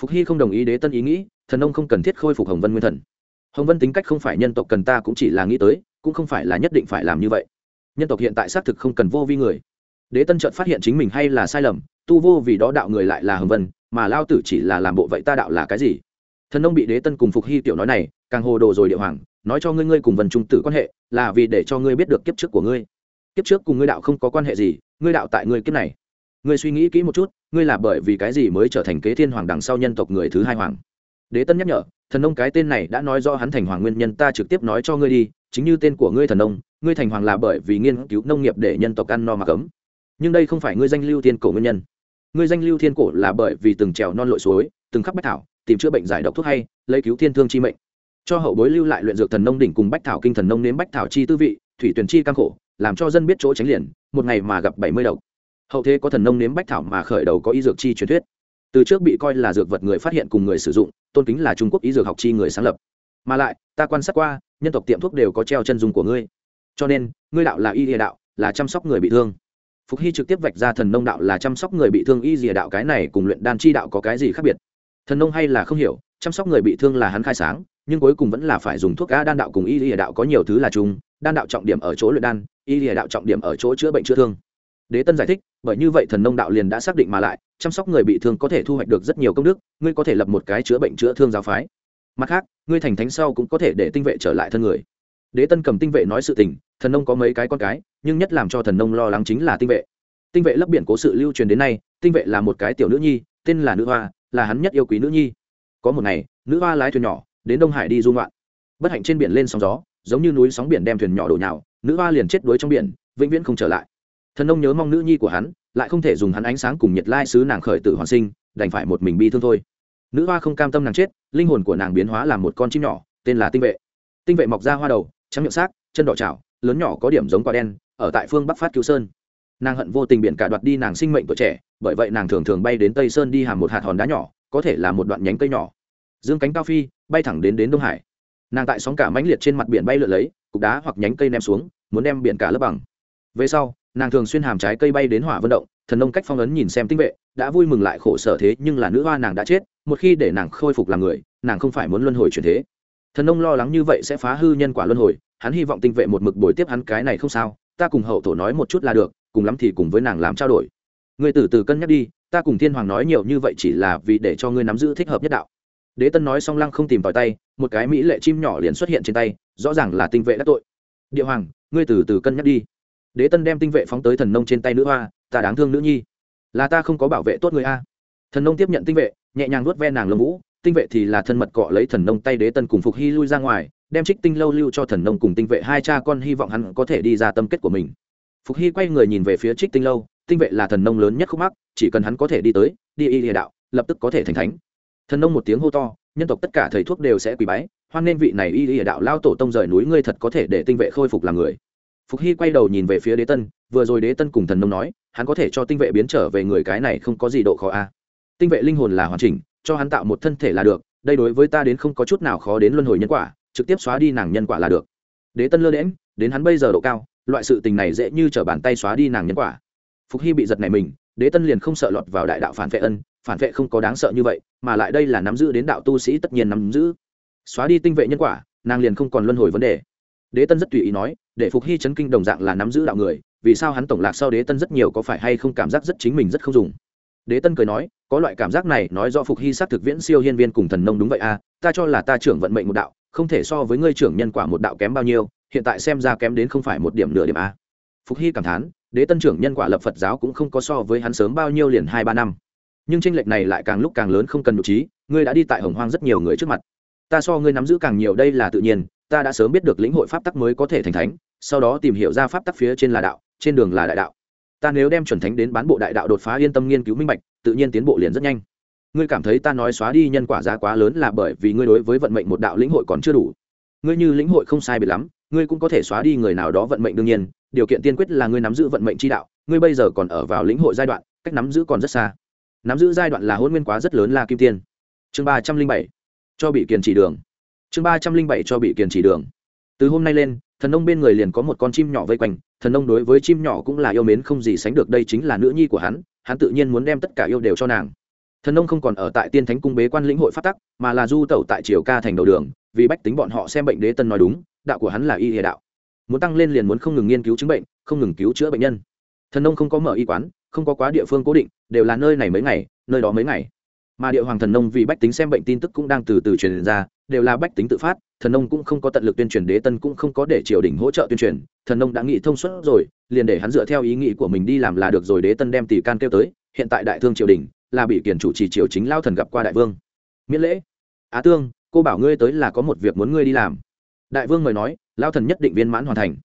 Phục hy không đồng ý đế tân ý nghĩ, thần ông không cần thiết khôi phục hồng vân nguyên thần. Hồng vân tính cách không phải nhân tộc cần ta cũng chỉ là nghĩ tới, cũng không phải là nhất định phải làm như vậy. Nhân tộc hiện tại xác thực không cần vô vi người. Đế tân chợt phát hiện chính mình hay là sai lầm, tu vô vì đó đạo người lại là hồng vân, mà lao tử chỉ là làm bộ vậy ta đạo là cái gì? Thần nông bị đế tân cùng phục hy tiểu nói này, càng hồ đồ rồi địa hoàng, nói cho ngươi ngươi cùng vần trung tử quan hệ, là vì để cho ngươi biết được kiếp trước của ngươi. Kiếp trước cùng ngươi đạo không có quan hệ gì, ngươi đạo tại ngươi kiếp này ngươi suy nghĩ kỹ một chút, ngươi là bởi vì cái gì mới trở thành kế thiên hoàng đằng sau nhân tộc người thứ hai hoàng? Đế tân nhắc nhở, thần nông cái tên này đã nói do hắn thành hoàng nguyên nhân, ta trực tiếp nói cho ngươi đi, chính như tên của ngươi thần nông, ngươi thành hoàng là bởi vì nghiên cứu nông nghiệp để nhân tộc ăn no mà cấm. Nhưng đây không phải ngươi danh lưu thiên cổ nguyên nhân. Ngươi danh lưu thiên cổ là bởi vì từng trèo non lội suối, từng khắp bách thảo, tìm chữa bệnh giải độc thuốc hay, lấy cứu thiên thương chi mệnh. Cho hậu bối lưu lại luyện dược thần nông đỉnh cùng bách thảo kinh thần nông nếm bách thảo chi tư vị, thủy tuyển chi căng khổ, làm cho dân biết chỗ tránh liền, một ngày mà gặp bảy mươi độc hậu thế có thần nông nếm bách thảo mà khởi đầu có y dược chi truyền thuyết. Từ trước bị coi là dược vật người phát hiện cùng người sử dụng, tôn kính là trung quốc y dược học chi người sáng lập. Mà lại, ta quan sát qua, nhân tộc tiệm thuốc đều có treo chân dung của ngươi. Cho nên, ngươi đạo là y địa đạo, là chăm sóc người bị thương. Phục hy trực tiếp vạch ra thần nông đạo là chăm sóc người bị thương y dìa đạo cái này cùng luyện đan chi đạo có cái gì khác biệt? Thần nông hay là không hiểu, chăm sóc người bị thương là hắn khai sáng, nhưng cuối cùng vẫn là phải dùng thuốc cá đan đạo cùng y dìa đạo có nhiều thứ là chung. Đan đạo trọng điểm ở chỗ luyện đan, y dìa đạo trọng điểm ở chỗ chữa bệnh chữa thương đế tân giải thích, bởi như vậy thần nông đạo liền đã xác định mà lại, chăm sóc người bị thương có thể thu hoạch được rất nhiều công đức, ngươi có thể lập một cái chữa bệnh chữa thương giáo phái. Mặt khác, ngươi thành thánh sau cũng có thể để tinh vệ trở lại thân người. Đế tân cầm tinh vệ nói sự tình, thần nông có mấy cái con cái, nhưng nhất làm cho thần nông lo lắng chính là tinh vệ. Tinh vệ lấp biển cố sự lưu truyền đến nay, tinh vệ là một cái tiểu nữ nhi, tên là nữ hoa, là hắn nhất yêu quý nữ nhi. Có một ngày, nữ hoa lái thuyền nhỏ, đến đông hải đi du ngoạn. Bất hạnh trên biển lên sóng gió, giống như núi sóng biển đem thuyền nhỏ đổ nhào, nữ hoa liền chết đuối trong biển, vĩnh viễn không trở lại thần ông nhớ mong nữ nhi của hắn, lại không thể dùng hắn ánh sáng cùng nhiệt lai sứ nàng khởi tử hoàn sinh, đành phải một mình bi thương thôi. Nữ hoa không cam tâm nàng chết, linh hồn của nàng biến hóa làm một con chim nhỏ, tên là tinh vệ. Tinh vệ mọc ra hoa đầu, trắng miệng xác chân đỏ chảo, lớn nhỏ có điểm giống quả đen, ở tại phương bắc phát cứu sơn. Nàng hận vô tình biển cả đoạt đi nàng sinh mệnh tuổi trẻ, bởi vậy nàng thường thường bay đến tây sơn đi hàm một hạt hòn đá nhỏ, có thể là một đoạn nhánh cây nhỏ. Dương cánh cao phi, bay thẳng đến đến đông hải. Nàng tại sóng cả mãnh liệt trên mặt biển bay lượn lấy, cục đá hoặc nhánh cây ném xuống, muốn đem biển cả lấp bằng. Về sau nàng thường xuyên hàm trái cây bay đến hỏa vận động, thần nông cách phong ấn nhìn xem tinh vệ, đã vui mừng lại khổ sở thế, nhưng là nữ hoa nàng đã chết, một khi để nàng khôi phục làm người, nàng không phải muốn luân hồi chuyển thế. Thần nông lo lắng như vậy sẽ phá hư nhân quả luân hồi, hắn hy vọng tinh vệ một mực bồi tiếp hắn cái này không sao, ta cùng hậu thổ nói một chút là được, cùng lắm thì cùng với nàng làm trao đổi. Ngươi từ từ cân nhắc đi, ta cùng thiên hoàng nói nhiều như vậy chỉ là vì để cho ngươi nắm giữ thích hợp nhất đạo. Đế tân nói xong lăng không tìm tòi tay, một cái mỹ lệ chim nhỏ liền xuất hiện trên tay, rõ ràng là tinh vệ đã tội. Địa hoàng, ngươi từ từ cân nhắc đi đế tân đem tinh vệ phóng tới thần nông trên tay nữ hoa, ta đáng thương nữ nhi. Là ta không có bảo vệ tốt người a. Thần nông tiếp nhận tinh vệ, nhẹ nhàng nuốt ve nàng lông vũ, tinh vệ thì là thân mật cọ lấy thần nông tay đế tân cùng phục hy lui ra ngoài, đem trích tinh lâu lưu cho thần nông cùng tinh vệ hai cha con hy vọng hắn có thể đi ra tâm kết của mình. Phục hy quay người nhìn về phía trích tinh lâu, tinh vệ là thần nông lớn nhất khúc mắc, chỉ cần hắn có thể đi tới, đi y địa đạo, lập tức có thể thành thánh. Thần nông một tiếng hô to, nhân tộc tất cả thầy thuốc đều sẽ quỳ bái, hoan nên vị này y địa đạo lao tổ tông rời núi, ngươi thật có thể để tinh vệ khôi phục làm người phục hy quay đầu nhìn về phía đế tân, vừa rồi đế tân cùng thần nông nói, hắn có thể cho tinh vệ biến trở về người cái này không có gì độ khó a. Tinh vệ linh hồn là hoàn chỉnh, cho hắn tạo một thân thể là được, đây đối với ta đến không có chút nào khó đến luân hồi nhân quả, trực tiếp xóa đi nàng nhân quả là được. Đế tân lơ đễm đến hắn bây giờ độ cao, loại sự tình này dễ như t r ở bàn tay xóa đi nàng nhân quả. Phục hy bị giật này mình, đế tân liền không sợ lọt vào đại đạo phản vệ ân, phản vệ không có đáng sợ như vậy, mà lại đây là nắm giữ đến đạo tu sĩ tất nhiên nắm giữ. Xóa đi tinh vệ nhân quả, nàng liền không còn luân hồi vấn đề. Đế tân rất tùy ý nói để phục hy chấn kinh đồng dạng là nắm giữ đạo người, vì sao hắn tổng lạc sau đế tân rất nhiều có phải hay không cảm giác rất chính mình rất không dùng? Đế tân cười nói, có loại cảm giác này nói do phục hy s á c thực viễn siêu hiên viên cùng thần nông đúng vậy à ta cho là ta trưởng vận mệnh một đạo, không thể so với ngươi trưởng nhân quả một đạo kém bao nhiêu, hiện tại xem ra kém đến không phải một điểm nửa điểm à? phục hy cảm thán, đế tân trưởng nhân quả lập phật giáo cũng không có so với hắn sớm bao nhiêu liền hai ba năm. Nhưng tranh lệch này lại càng lúc càng lớn không cần nhục trí, ngươi đã đi tại hồng hoang rất nhiều người trước mặt. Ta so ngươi nắm giữ càng nhiều đây là tự nhiên, ta đã sớm biết được lĩnh hội pháp tắc mới có thể thành thánh sau đó tìm hiểu ra pháp tắc phía trên là đạo, trên đường là đại đạo. Ta nếu đem chuẩn thánh đến bán bộ đại đạo đột phá yên tâm nghiên cứu minh bạch, tự nhiên tiến bộ liền rất nhanh. Ngươi cảm thấy ta nói xóa đi nhân quả giá quá lớn là bởi vì ngươi đối với vận mệnh một đạo lĩnh hội còn chưa đủ. Ngươi như lĩnh hội không sai biệt lắm, ngươi cũng có thể xóa đi người nào đó vận mệnh đương nhiên, điều kiện tiên quyết là ngươi nắm giữ vận mệnh chi đạo, ngươi bây giờ còn ở vào lĩnh hội giai đoạn, cách nắm giữ còn rất xa. Nắm giữ giai đoạn là hôn nguyên quá rất lớn là kim tiên. Chương ba trăm linh bảy, cho bị kiền chỉ đường. Chương ba trăm linh bảy, cho bị kiền chỉ đường. Từ hôm nay lên thần nông bên người liền có một con chim nhỏ vây quanh, thần nông đối với chim nhỏ cũng là yêu mến không gì sánh được, đây chính là nữ nhi của hắn hắn tự nhiên muốn đem tất cả yêu đều cho nàng. Thần nông không còn ở tại tiên thánh cung bế quan lĩnh hội phát tắc, mà là du tẩu tại triều ca thành đầu đường, vì bách tính bọn họ xem bệnh đế tân nói đúng, đạo của hắn là y hệ đạo. Muốn tăng lên liền muốn không ngừng nghiên cứu chứng bệnh, không ngừng cứu chữa bệnh nhân. Thần nông không có mở y quán, không có quá địa phương cố định, đều là nơi này mấy ngày, nơi đó mấy ngày mà địa hoàng thần nông vì bách tính xem bệnh tin tức cũng đang từ từ truyền ra, đều là bách tính tự phát, thần nông cũng không có tận lực tuyên truyền, đế tân cũng không có để triều đình hỗ trợ tuyên truyền, thần nông đã nghĩ thông suốt rồi, liền để hắn dựa theo ý nghĩ của mình đi làm là được rồi, đế tân đem tỷ can kêu tới, hiện tại đại thương triều đình là bị kiển chủ trì triều chính lao thần gặp qua đại vương. Miễn lễ. Á tương, cô bảo ngươi tới là có một việc muốn ngươi đi làm. Đại vương mời nói, lao thần nhất định viên mãn hoàn thành.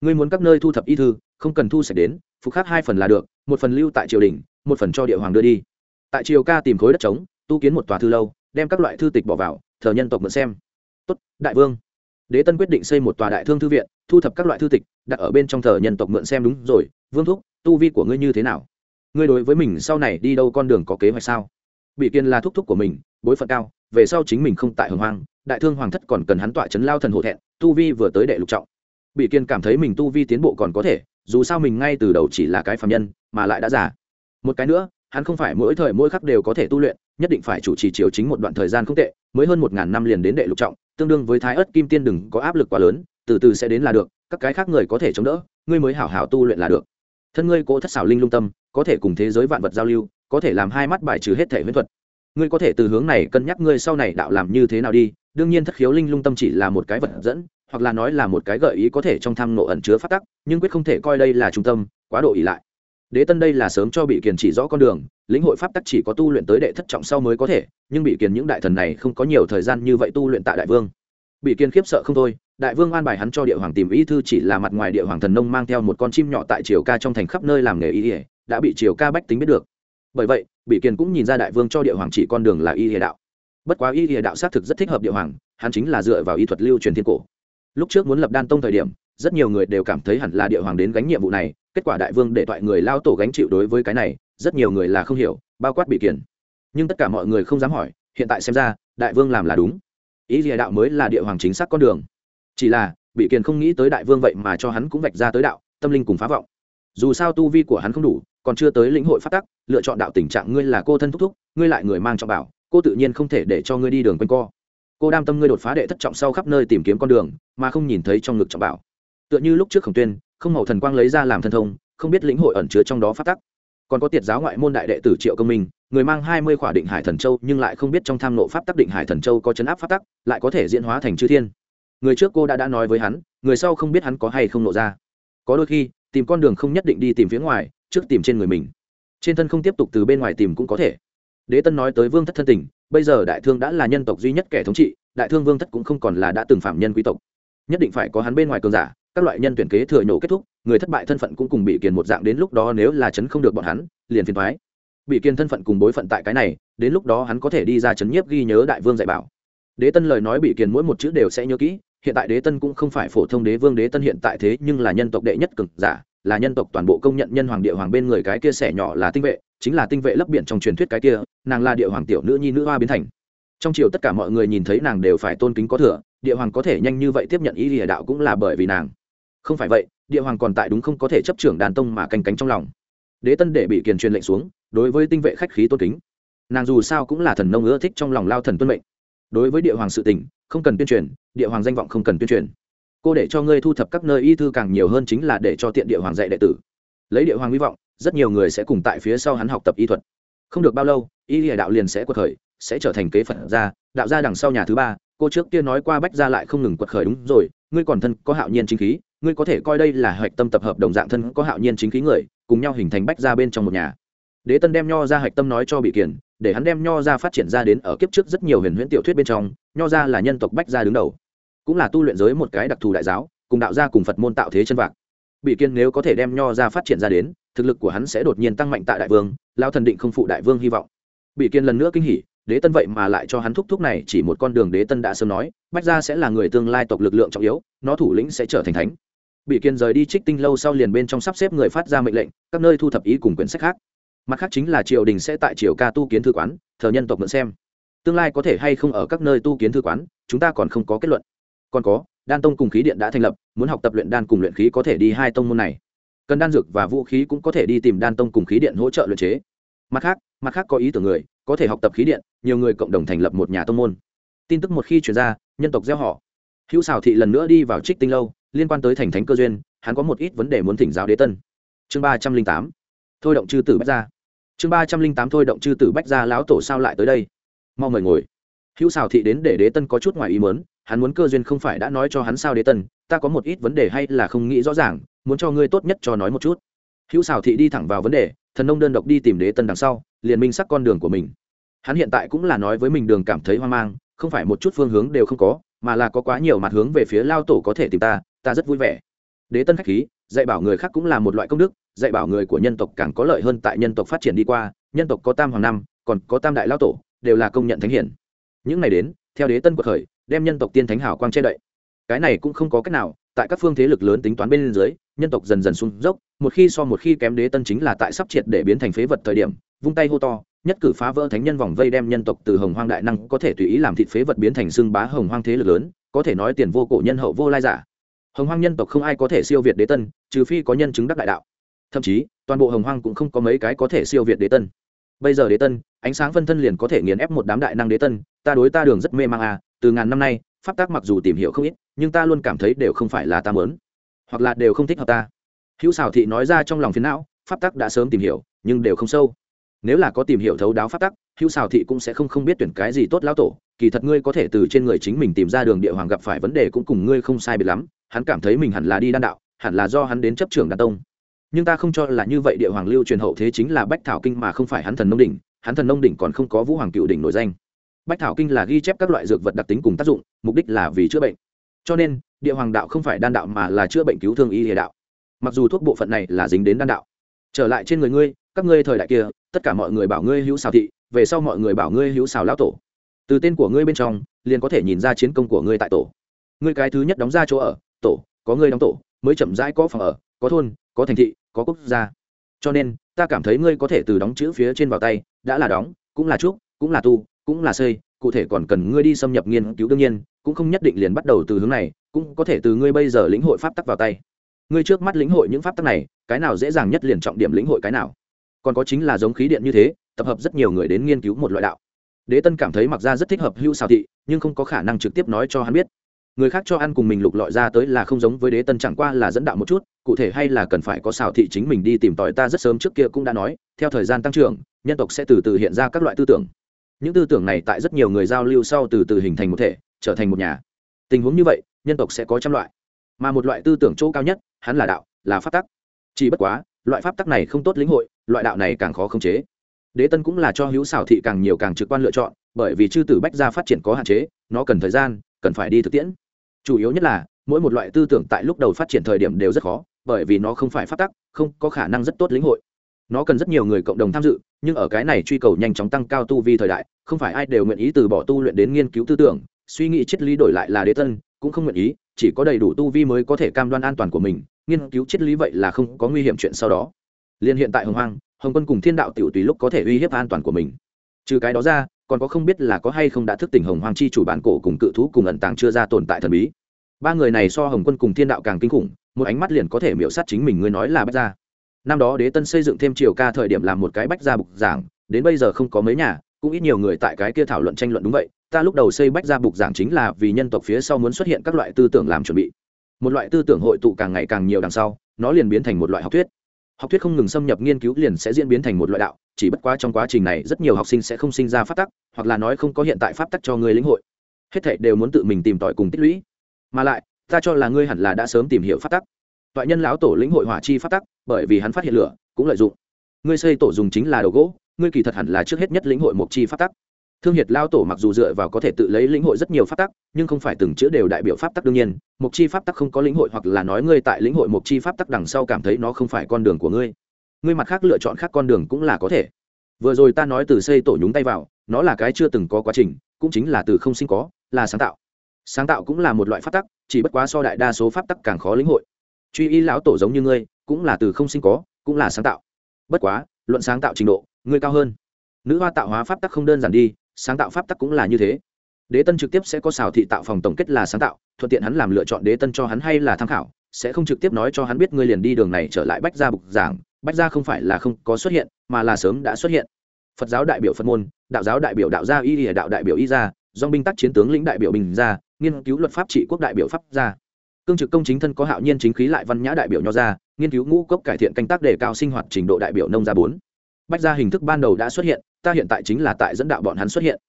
Ngươi muốn các nơi thu thập y thư, không cần thu sạch đến, phục khắc hai phần là được, một phần lưu tại triều đình, một phần cho địa hoàng đưa đi tại triều ca tìm khối đất trống, tu kiến một tòa thư lâu, đem các loại thư tịch bỏ vào, thờ nhân tộc mượn xem. Tốt, đại vương. Đế tân quyết định xây một tòa đại thương thư viện, thu thập các loại thư tịch, đặt ở bên trong thờ nhân tộc mượn xem đúng rồi. Vương thúc, tu vi của ngươi như thế nào? Ngươi đối với mình sau này đi đâu con đường có kế hoạch sao? Bị kiên là thúc thúc của mình, bối phận cao, về sau chính mình không tại hồng hoang, đại thương hoàng thất còn cần hắn tọa chấn lao thần hộ thẹn, tu vi vừa tới đệ lục trọng. Bị kiên cảm thấy mình tu vi tiến bộ còn có thể, dù sao mình ngay từ đầu chỉ là cái phạm nhân, mà lại đã giả. một cái nữa hắn không phải mỗi thời mỗi khắc đều có thể tu luyện, nhất định phải chủ trì chiếu chính một đoạn thời gian không tệ, mới hơn một ngàn năm liền đến đệ lục trọng, tương đương với thái ớt kim tiên đừng có áp lực quá lớn, từ từ sẽ đến là được, các cái khác người có thể chống đỡ, ngươi mới hảo hảo tu luyện là được. Thân ngươi cố thất xảo linh lung tâm, có thể cùng thế giới vạn vật giao lưu, có thể làm hai mắt bài trừ hết thể huyễn thuật. Ngươi có thể từ hướng này cân nhắc ngươi sau này đạo làm như thế nào đi, đương nhiên thất khiếu linh lung tâm chỉ là một cái vật dẫn, hoặc là nói là một cái gợi ý có thể trong tham nộ ẩn chứa phát tắc, nhưng quyết không thể coi đây là trung tâm, quá độ ỉ lại đế tân đây là sớm cho bị kiền chỉ rõ con đường, lĩnh hội pháp tắc chỉ có tu luyện tới đệ thất trọng sau mới có thể, nhưng bị kiền những đại thần này không có nhiều thời gian như vậy tu luyện tại đại vương. Bị kiên khiếp sợ không thôi, đại vương an bài hắn cho địa hoàng tìm ý thư chỉ là mặt ngoài địa hoàng thần nông mang theo một con chim nhỏ tại triều ca trong thành khắp nơi làm nghề y ỉa đã bị triều ca bách tính biết được. Bởi vậy, bị kiên cũng nhìn ra đại vương cho địa hoàng chỉ con đường là y ỉa đạo. Bất quá y ỉa đạo xác thực rất thích hợp địa hoàng, hắn chính là dựa vào y thuật lưu truyền thiên cổ. Lúc trước muốn lập đan tông thời điểm, rất nhiều người đều cảm thấy hẳn là địa hoàng đến gánh nhiệm vụ này kết quả đại vương để toại người lao tổ gánh chịu đối với cái này, rất nhiều người là không hiểu, bao quát bị kiền nhưng tất cả mọi người không dám hỏi, hiện tại xem ra, đại vương làm là đúng. Ý gì đạo mới là địa hoàng chính xác con đường. Chỉ là, bị kiền không nghĩ tới đại vương vậy mà cho hắn cũng vạch ra tới đạo, tâm linh cùng phá vọng. Dù sao tu vi của hắn không đủ, còn chưa tới lĩnh hội phát tắc, lựa chọn đạo tình trạng ngươi là cô thân thúc thúc, ngươi lại người mang trọng bảo, cô tự nhiên không thể để cho ngươi đi đường quanh co. Cô đam tâm ngươi đột phá đệ thất trọng sau khắp nơi tìm kiếm con đường, mà không nhìn thấy trong ngực trọng bảo. Tựa như lúc trước khổng tuyên không màu thần quang lấy ra làm thân thông, không biết lĩnh hội ẩn chứa trong đó phát tắc. Còn có tiệt giáo ngoại môn đại đệ tử triệu công minh, người mang hai mươi khỏa định hải thần châu, nhưng lại không biết trong tham nộ pháp tắc định hải thần châu có chấn áp pháp tắc, lại có thể diễn hóa thành chư thiên. Người trước cô đã đã nói với hắn, người sau không biết hắn có hay không nộ ra. Có đôi khi, tìm con đường không nhất định đi tìm phía ngoài, trước tìm trên người mình. Trên thân không tiếp tục từ bên ngoài tìm cũng có thể. Đế tân nói tới vương thất thân tình, bây giờ đại thương đã là nhân tộc duy nhất kẻ thống trị, đại thương vương thất cũng không còn là đã từng phạm nhân quý tộc. Nhất định phải có hắn bên ngoài cường giả các loại nhân tuyển kế thừa nhổ kết thúc, người thất bại thân phận cũng cùng bị kiền một dạng đến lúc đó nếu là chấn không được bọn hắn, liền phiền thoái bị kiên thân phận cùng bối phận tại cái này, đến lúc đó hắn có thể đi ra chấn nhiếp ghi nhớ đại vương dạy bảo. Đế tân lời nói bị kiền mỗi một chữ đều sẽ nhớ kỹ, hiện tại đế tân cũng không phải phổ thông đế vương đế tân hiện tại thế, nhưng là nhân tộc đệ nhất cực giả, là nhân tộc toàn bộ công nhận nhân hoàng địa hoàng bên người cái kia sẻ nhỏ là tinh vệ, chính là tinh vệ lấp biển trong truyền thuyết cái kia, nàng là địa hoàng tiểu nữ nhi nữ hoa biến thành. Trong triều tất cả mọi người nhìn thấy nàng đều phải tôn kính có thừa, địa hoàng có thể nhanh như vậy tiếp nhận ý địa đạo cũng là bởi vì nàng không phải vậy, địa hoàng còn tại đúng không có thể chấp trưởng đàn tông mà canh cánh trong lòng. Đế tân để bị kiền truyền lệnh xuống, đối với tinh vệ khách khí tôn kính. Nàng dù sao cũng là thần nông ưa thích trong lòng lao thần tuân mệnh. Đối với địa hoàng sự tình, không cần tuyên truyền, địa hoàng danh vọng không cần tuyên truyền. Cô để cho ngươi thu thập các nơi y thư càng nhiều hơn chính là để cho tiện địa hoàng dạy đệ tử. Lấy địa hoàng hy vọng, rất nhiều người sẽ cùng tại phía sau hắn học tập y thuật. Không được bao lâu, y lìa đạo liền sẽ quật khởi, sẽ trở thành kế phật gia, đạo gia đằng sau nhà thứ ba. Cô trước kia nói qua bách gia lại không ngừng quật khởi đúng rồi, ngươi còn thân có hạo nhiên chính khí ngươi có thể coi đây là hạch tâm tập hợp đồng dạng thân có hạo nhiên chính khí người, cùng nhau hình thành bách gia bên trong một nhà. Đế tân đem nho ra hạch tâm nói cho bị kiền để hắn đem nho ra phát triển ra đến ở kiếp trước rất nhiều huyền huyễn tiểu thuyết bên trong, nho ra là nhân tộc bách gia đứng đầu. Cũng là tu luyện giới một cái đặc thù đại giáo, cùng đạo gia cùng phật môn tạo thế chân vạc. Bị kiên nếu có thể đem nho ra phát triển ra đến, thực lực của hắn sẽ đột nhiên tăng mạnh tại đại vương, lao thần định không phụ đại vương hy vọng. Bị kiên lần nữa kinh hỉ, đế tân vậy mà lại cho hắn thúc thúc này chỉ một con đường đế tân đã sớm nói, bách gia sẽ là người tương lai tộc lực lượng trọng yếu, nó thủ lĩnh sẽ trở thành thánh bị kiên rời đi trích tinh lâu sau liền bên trong sắp xếp người phát ra mệnh lệnh, các nơi thu thập ý cùng quyển sách khác. Mặt khác chính là triều đình sẽ tại triều ca tu kiến thư quán, thờ nhân tộc mượn xem. Tương lai có thể hay không ở các nơi tu kiến thư quán, chúng ta còn không có kết luận. Còn có, đan tông cùng khí điện đã thành lập, muốn học tập luyện đan cùng luyện khí có thể đi hai tông môn này. Cần đan dược và vũ khí cũng có thể đi tìm đan tông cùng khí điện hỗ trợ luyện chế. Mặt khác mặt khác có ý tưởng người, có thể học tập khí điện, nhiều người cộng đồng thành lập một nhà tông môn. Tin tức một khi chuyển ra, nhân tộc gieo họ. Hữu xào thị lần nữa đi vào trích tinh lâu liên quan tới thành thánh cơ duyên, hắn có một ít vấn đề muốn thỉnh giáo đế tân. Chương ba trăm linh tám. Thôi động chư tử bách ra chương ba trăm linh tám thôi động chư tử bách ra lão tổ sao lại tới đây? Mau mời ngồi. Hữu xào thị đến để đế tân có chút ngoài ý mớn hắn muốn cơ duyên không phải đã nói cho hắn sao đế tân, ta có một ít vấn đề hay là không nghĩ rõ ràng, muốn cho ngươi tốt nhất cho nói một chút. Hữu xào thị đi thẳng vào vấn đề, thần nông đơn độc đi tìm đế tân đằng sau, liền minh sắc con đường của mình. Hắn hiện tại cũng là nói với mình đường cảm thấy hoang mang, không phải một chút phương hướng đều không có, mà là có quá nhiều mặt hướng về phía lao tổ có thể tìm ta ta rất vui vẻ. Đế tân khách khí, dạy bảo người khác cũng là một loại công đức, dạy bảo người của nhân tộc càng có lợi hơn tại nhân tộc phát triển đi qua, nhân tộc có tam hoàng năm, còn có tam đại lao tổ, đều là công nhận thánh hiển. Những ngày đến, theo đế tân cuộc khởi, đem nhân tộc tiên thánh hảo quang che đậy. Cái này cũng không có cách nào, tại các phương thế lực lớn tính toán bên dưới, nhân tộc dần dần sung dốc, một khi so một khi kém đế tân chính là tại sắp triệt để biến thành phế vật thời điểm, vung tay hô to, nhất cử phá vỡ thánh nhân vòng vây đem nhân tộc từ hồng hoang đại năng có thể tùy ý làm thịt phế vật biến thành xương bá hồng hoang thế lực lớn, có thể nói tiền vô cổ nhân hậu vô lai giả hồng hoang nhân tộc không ai có thể siêu việt đế tân, trừ phi có nhân chứng đắc đại đạo. Thậm chí, toàn bộ hồng hoang cũng không có mấy cái có thể siêu việt đế tân. Bây giờ đế tân, ánh sáng phân thân liền có thể nghiền ép một đám đại năng đế tân, ta đối ta đường rất mê mang à từ ngàn năm nay, pháp tác mặc dù tìm hiểu không ít, nhưng ta luôn cảm thấy đều không phải là ta mớn hoặc là đều không thích hợp ta. Hữu xào thị nói ra trong lòng phiến não, pháp tắc đã sớm tìm hiểu, nhưng đều không sâu. Nếu là có tìm hiểu thấu đáo pháp tắc hữu xào thị cũng sẽ không không biết tuyển cái gì tốt lão tổ, kỳ thật ngươi có thể từ trên người chính mình tìm ra đường địa hoàng gặp phải vấn đề cũng cùng ngươi không sai biệt lắm hắn cảm thấy mình hẳn là đi đan đạo, hẳn là do hắn đến chấp trường đan tông. Nhưng ta không cho là như vậy địa hoàng lưu truyền hậu thế chính là bách thảo kinh mà không phải hắn thần nông đỉnh, hắn thần nông đỉnh còn không có vũ hoàng cựu đỉnh nổi danh. Bách thảo kinh là ghi chép các loại dược vật đặc tính cùng tác dụng, mục đích là vì chữa bệnh. Cho nên, địa hoàng đạo không phải đan đạo mà là chữa bệnh cứu thương y địa đạo. Mặc dù thuốc bộ phận này là dính đến đan đạo. Trở lại trên người ngươi, các ngươi thời đại kia, tất cả mọi người bảo ngươi hữu xào thị, về sau mọi người bảo ngươi hữu xào lão tổ. Từ tên của ngươi bên trong, liền có thể nhìn ra chiến công của ngươi tại tổ. Ngươi cái thứ nhất đóng ra chỗ ở tổ, có ngươi đóng tổ, mới chậm rãi có phòng ở, có thôn, có thành thị, có quốc gia. Cho nên, ta cảm thấy ngươi có thể từ đóng chữ phía trên vào tay, đã là đóng, cũng là trúc, cũng là tu, cũng là xây, cụ thể còn cần ngươi đi xâm nhập nghiên cứu đương nhiên, cũng không nhất định liền bắt đầu từ hướng này, cũng có thể từ ngươi bây giờ lĩnh hội pháp tắc vào tay. Ngươi trước mắt lĩnh hội những pháp tắc này, cái nào dễ dàng nhất liền trọng điểm lĩnh hội cái nào. Còn có chính là giống khí điện như thế, tập hợp rất nhiều người đến nghiên cứu một loại đạo. Đế tân cảm thấy mặc ra rất thích hợp hưu xào thị, nhưng không có khả năng trực tiếp nói cho hắn biết người khác cho ăn cùng mình lục lọi ra tới là không giống với đế tân, chẳng qua là dẫn đạo một chút, cụ thể hay là cần phải có xào thị chính mình đi tìm tòi ta rất sớm trước kia cũng đã nói, theo thời gian tăng trưởng, nhân tộc sẽ từ từ hiện ra các loại tư tưởng. Những tư tưởng này tại rất nhiều người giao lưu sau từ từ hình thành một thể, trở thành một nhà. Tình huống như vậy, nhân tộc sẽ có trăm loại. Mà một loại tư tưởng chỗ cao nhất, hắn là đạo, là pháp tắc. Chỉ bất quá, loại pháp tắc này không tốt lĩnh hội, loại đạo này càng khó khống chế. Đế tân cũng là cho hữu xảo thị càng nhiều càng trực quan lựa chọn, bởi vì chư tử bách gia phát triển có hạn chế, nó cần thời gian, cần phải đi thực tiễn chủ yếu nhất là, mỗi một loại tư tưởng tại lúc đầu phát triển thời điểm đều rất khó, bởi vì nó không phải phát tắc, không có khả năng rất tốt lĩnh hội. Nó cần rất nhiều người cộng đồng tham dự, nhưng ở cái này truy cầu nhanh chóng tăng cao tu vi thời đại, không phải ai đều nguyện ý từ bỏ tu luyện đến nghiên cứu tư tưởng, suy nghĩ triết lý đổi lại là đế tân, cũng không nguyện ý, chỉ có đầy đủ tu vi mới có thể cam đoan an toàn của mình, nghiên cứu triết lý vậy là không có nguy hiểm chuyện sau đó. Liên hiện tại hồng hoang, hồng quân cùng thiên đạo tiểu tùy lúc có thể uy hiếp an toàn của mình. Trừ cái đó ra còn có không biết là có hay không đã thức tỉnh hồng hoang chi chủ bản cổ cùng cự thú cùng ẩn tàng chưa ra tồn tại thần bí. Ba người này so hồng quân cùng thiên đạo càng kinh khủng, một ánh mắt liền có thể miễu sát chính mình ngươi nói là bách gia. Năm đó đế tân xây dựng thêm triều ca thời điểm làm một cái bách gia bục giảng, đến bây giờ không có mấy nhà, cũng ít nhiều người tại cái kia thảo luận tranh luận đúng vậy, ta lúc đầu xây bách gia bục giảng chính là vì nhân tộc phía sau muốn xuất hiện các loại tư tưởng làm chuẩn bị. Một loại tư tưởng hội tụ càng ngày càng nhiều đằng sau, nó liền biến thành một loại học thuyết học thuyết không ngừng xâm nhập nghiên cứu liền sẽ diễn biến thành một loại đạo, chỉ bất quá trong quá trình này rất nhiều học sinh sẽ không sinh ra pháp tắc, hoặc là nói không có hiện tại pháp tắc cho người lĩnh hội. Hết thảy đều muốn tự mình tìm tòi cùng tích lũy. Mà lại, ta cho là ngươi hẳn là đã sớm tìm hiểu pháp tắc. Toại nhân lão tổ lĩnh hội hỏa chi pháp tắc, bởi vì hắn phát hiện lửa, cũng lợi dụng. Ngươi xây tổ dùng chính là đầu gỗ, ngươi kỳ thật hẳn là trước hết nhất lĩnh hội mộc chi pháp tắc thương hiệt lao tổ mặc dù dựa vào có thể tự lấy lĩnh hội rất nhiều pháp tắc, nhưng không phải từng chữ đều đại biểu pháp tắc đương nhiên. Mục chi pháp tắc không có lĩnh hội hoặc là nói ngươi tại lĩnh hội mục chi pháp tắc đằng sau cảm thấy nó không phải con đường của ngươi. Ngươi mặt khác lựa chọn khác con đường cũng là có thể. Vừa rồi ta nói từ xây tổ nhúng tay vào, nó là cái chưa từng có quá trình, cũng chính là từ không sinh có, là sáng tạo. Sáng tạo cũng là một loại pháp tắc, chỉ bất quá so đại đa số pháp tắc càng khó lĩnh hội. Truy y lão tổ giống như ngươi, cũng là từ không sinh có, cũng là sáng tạo. Bất quá, luận sáng tạo trình độ, ngươi cao hơn. Nữ hoa tạo hóa pháp tắc không đơn giản đi sáng tạo pháp tắc cũng là như thế. Đế tân trực tiếp sẽ có xào thị tạo phòng tổng kết là sáng tạo, thuận tiện hắn làm lựa chọn đế tân cho hắn hay là tham khảo, sẽ không trực tiếp nói cho hắn biết ngươi liền đi đường này trở lại bách gia bục giảng, bách gia không phải là không có xuất hiện, mà là sớm đã xuất hiện. Phật giáo đại biểu phật môn, đạo giáo đại biểu đạo gia y ỉa đạo đại biểu y gia dong binh tác chiến tướng lĩnh đại biểu bình gia, nghiên cứu luật pháp trị quốc đại biểu pháp gia. Cương trực công chính thân có hạo nhiên chính khí lại văn nhã đại biểu nho gia, nghiên cứu ngũ cốc cải thiện canh tác đề cao sinh hoạt trình độ đại biểu nông gia bốn. Bách gia hình thức ban đầu đã xuất hiện ta hiện tại chính là tại dẫn đạo bọn hắn xuất hiện.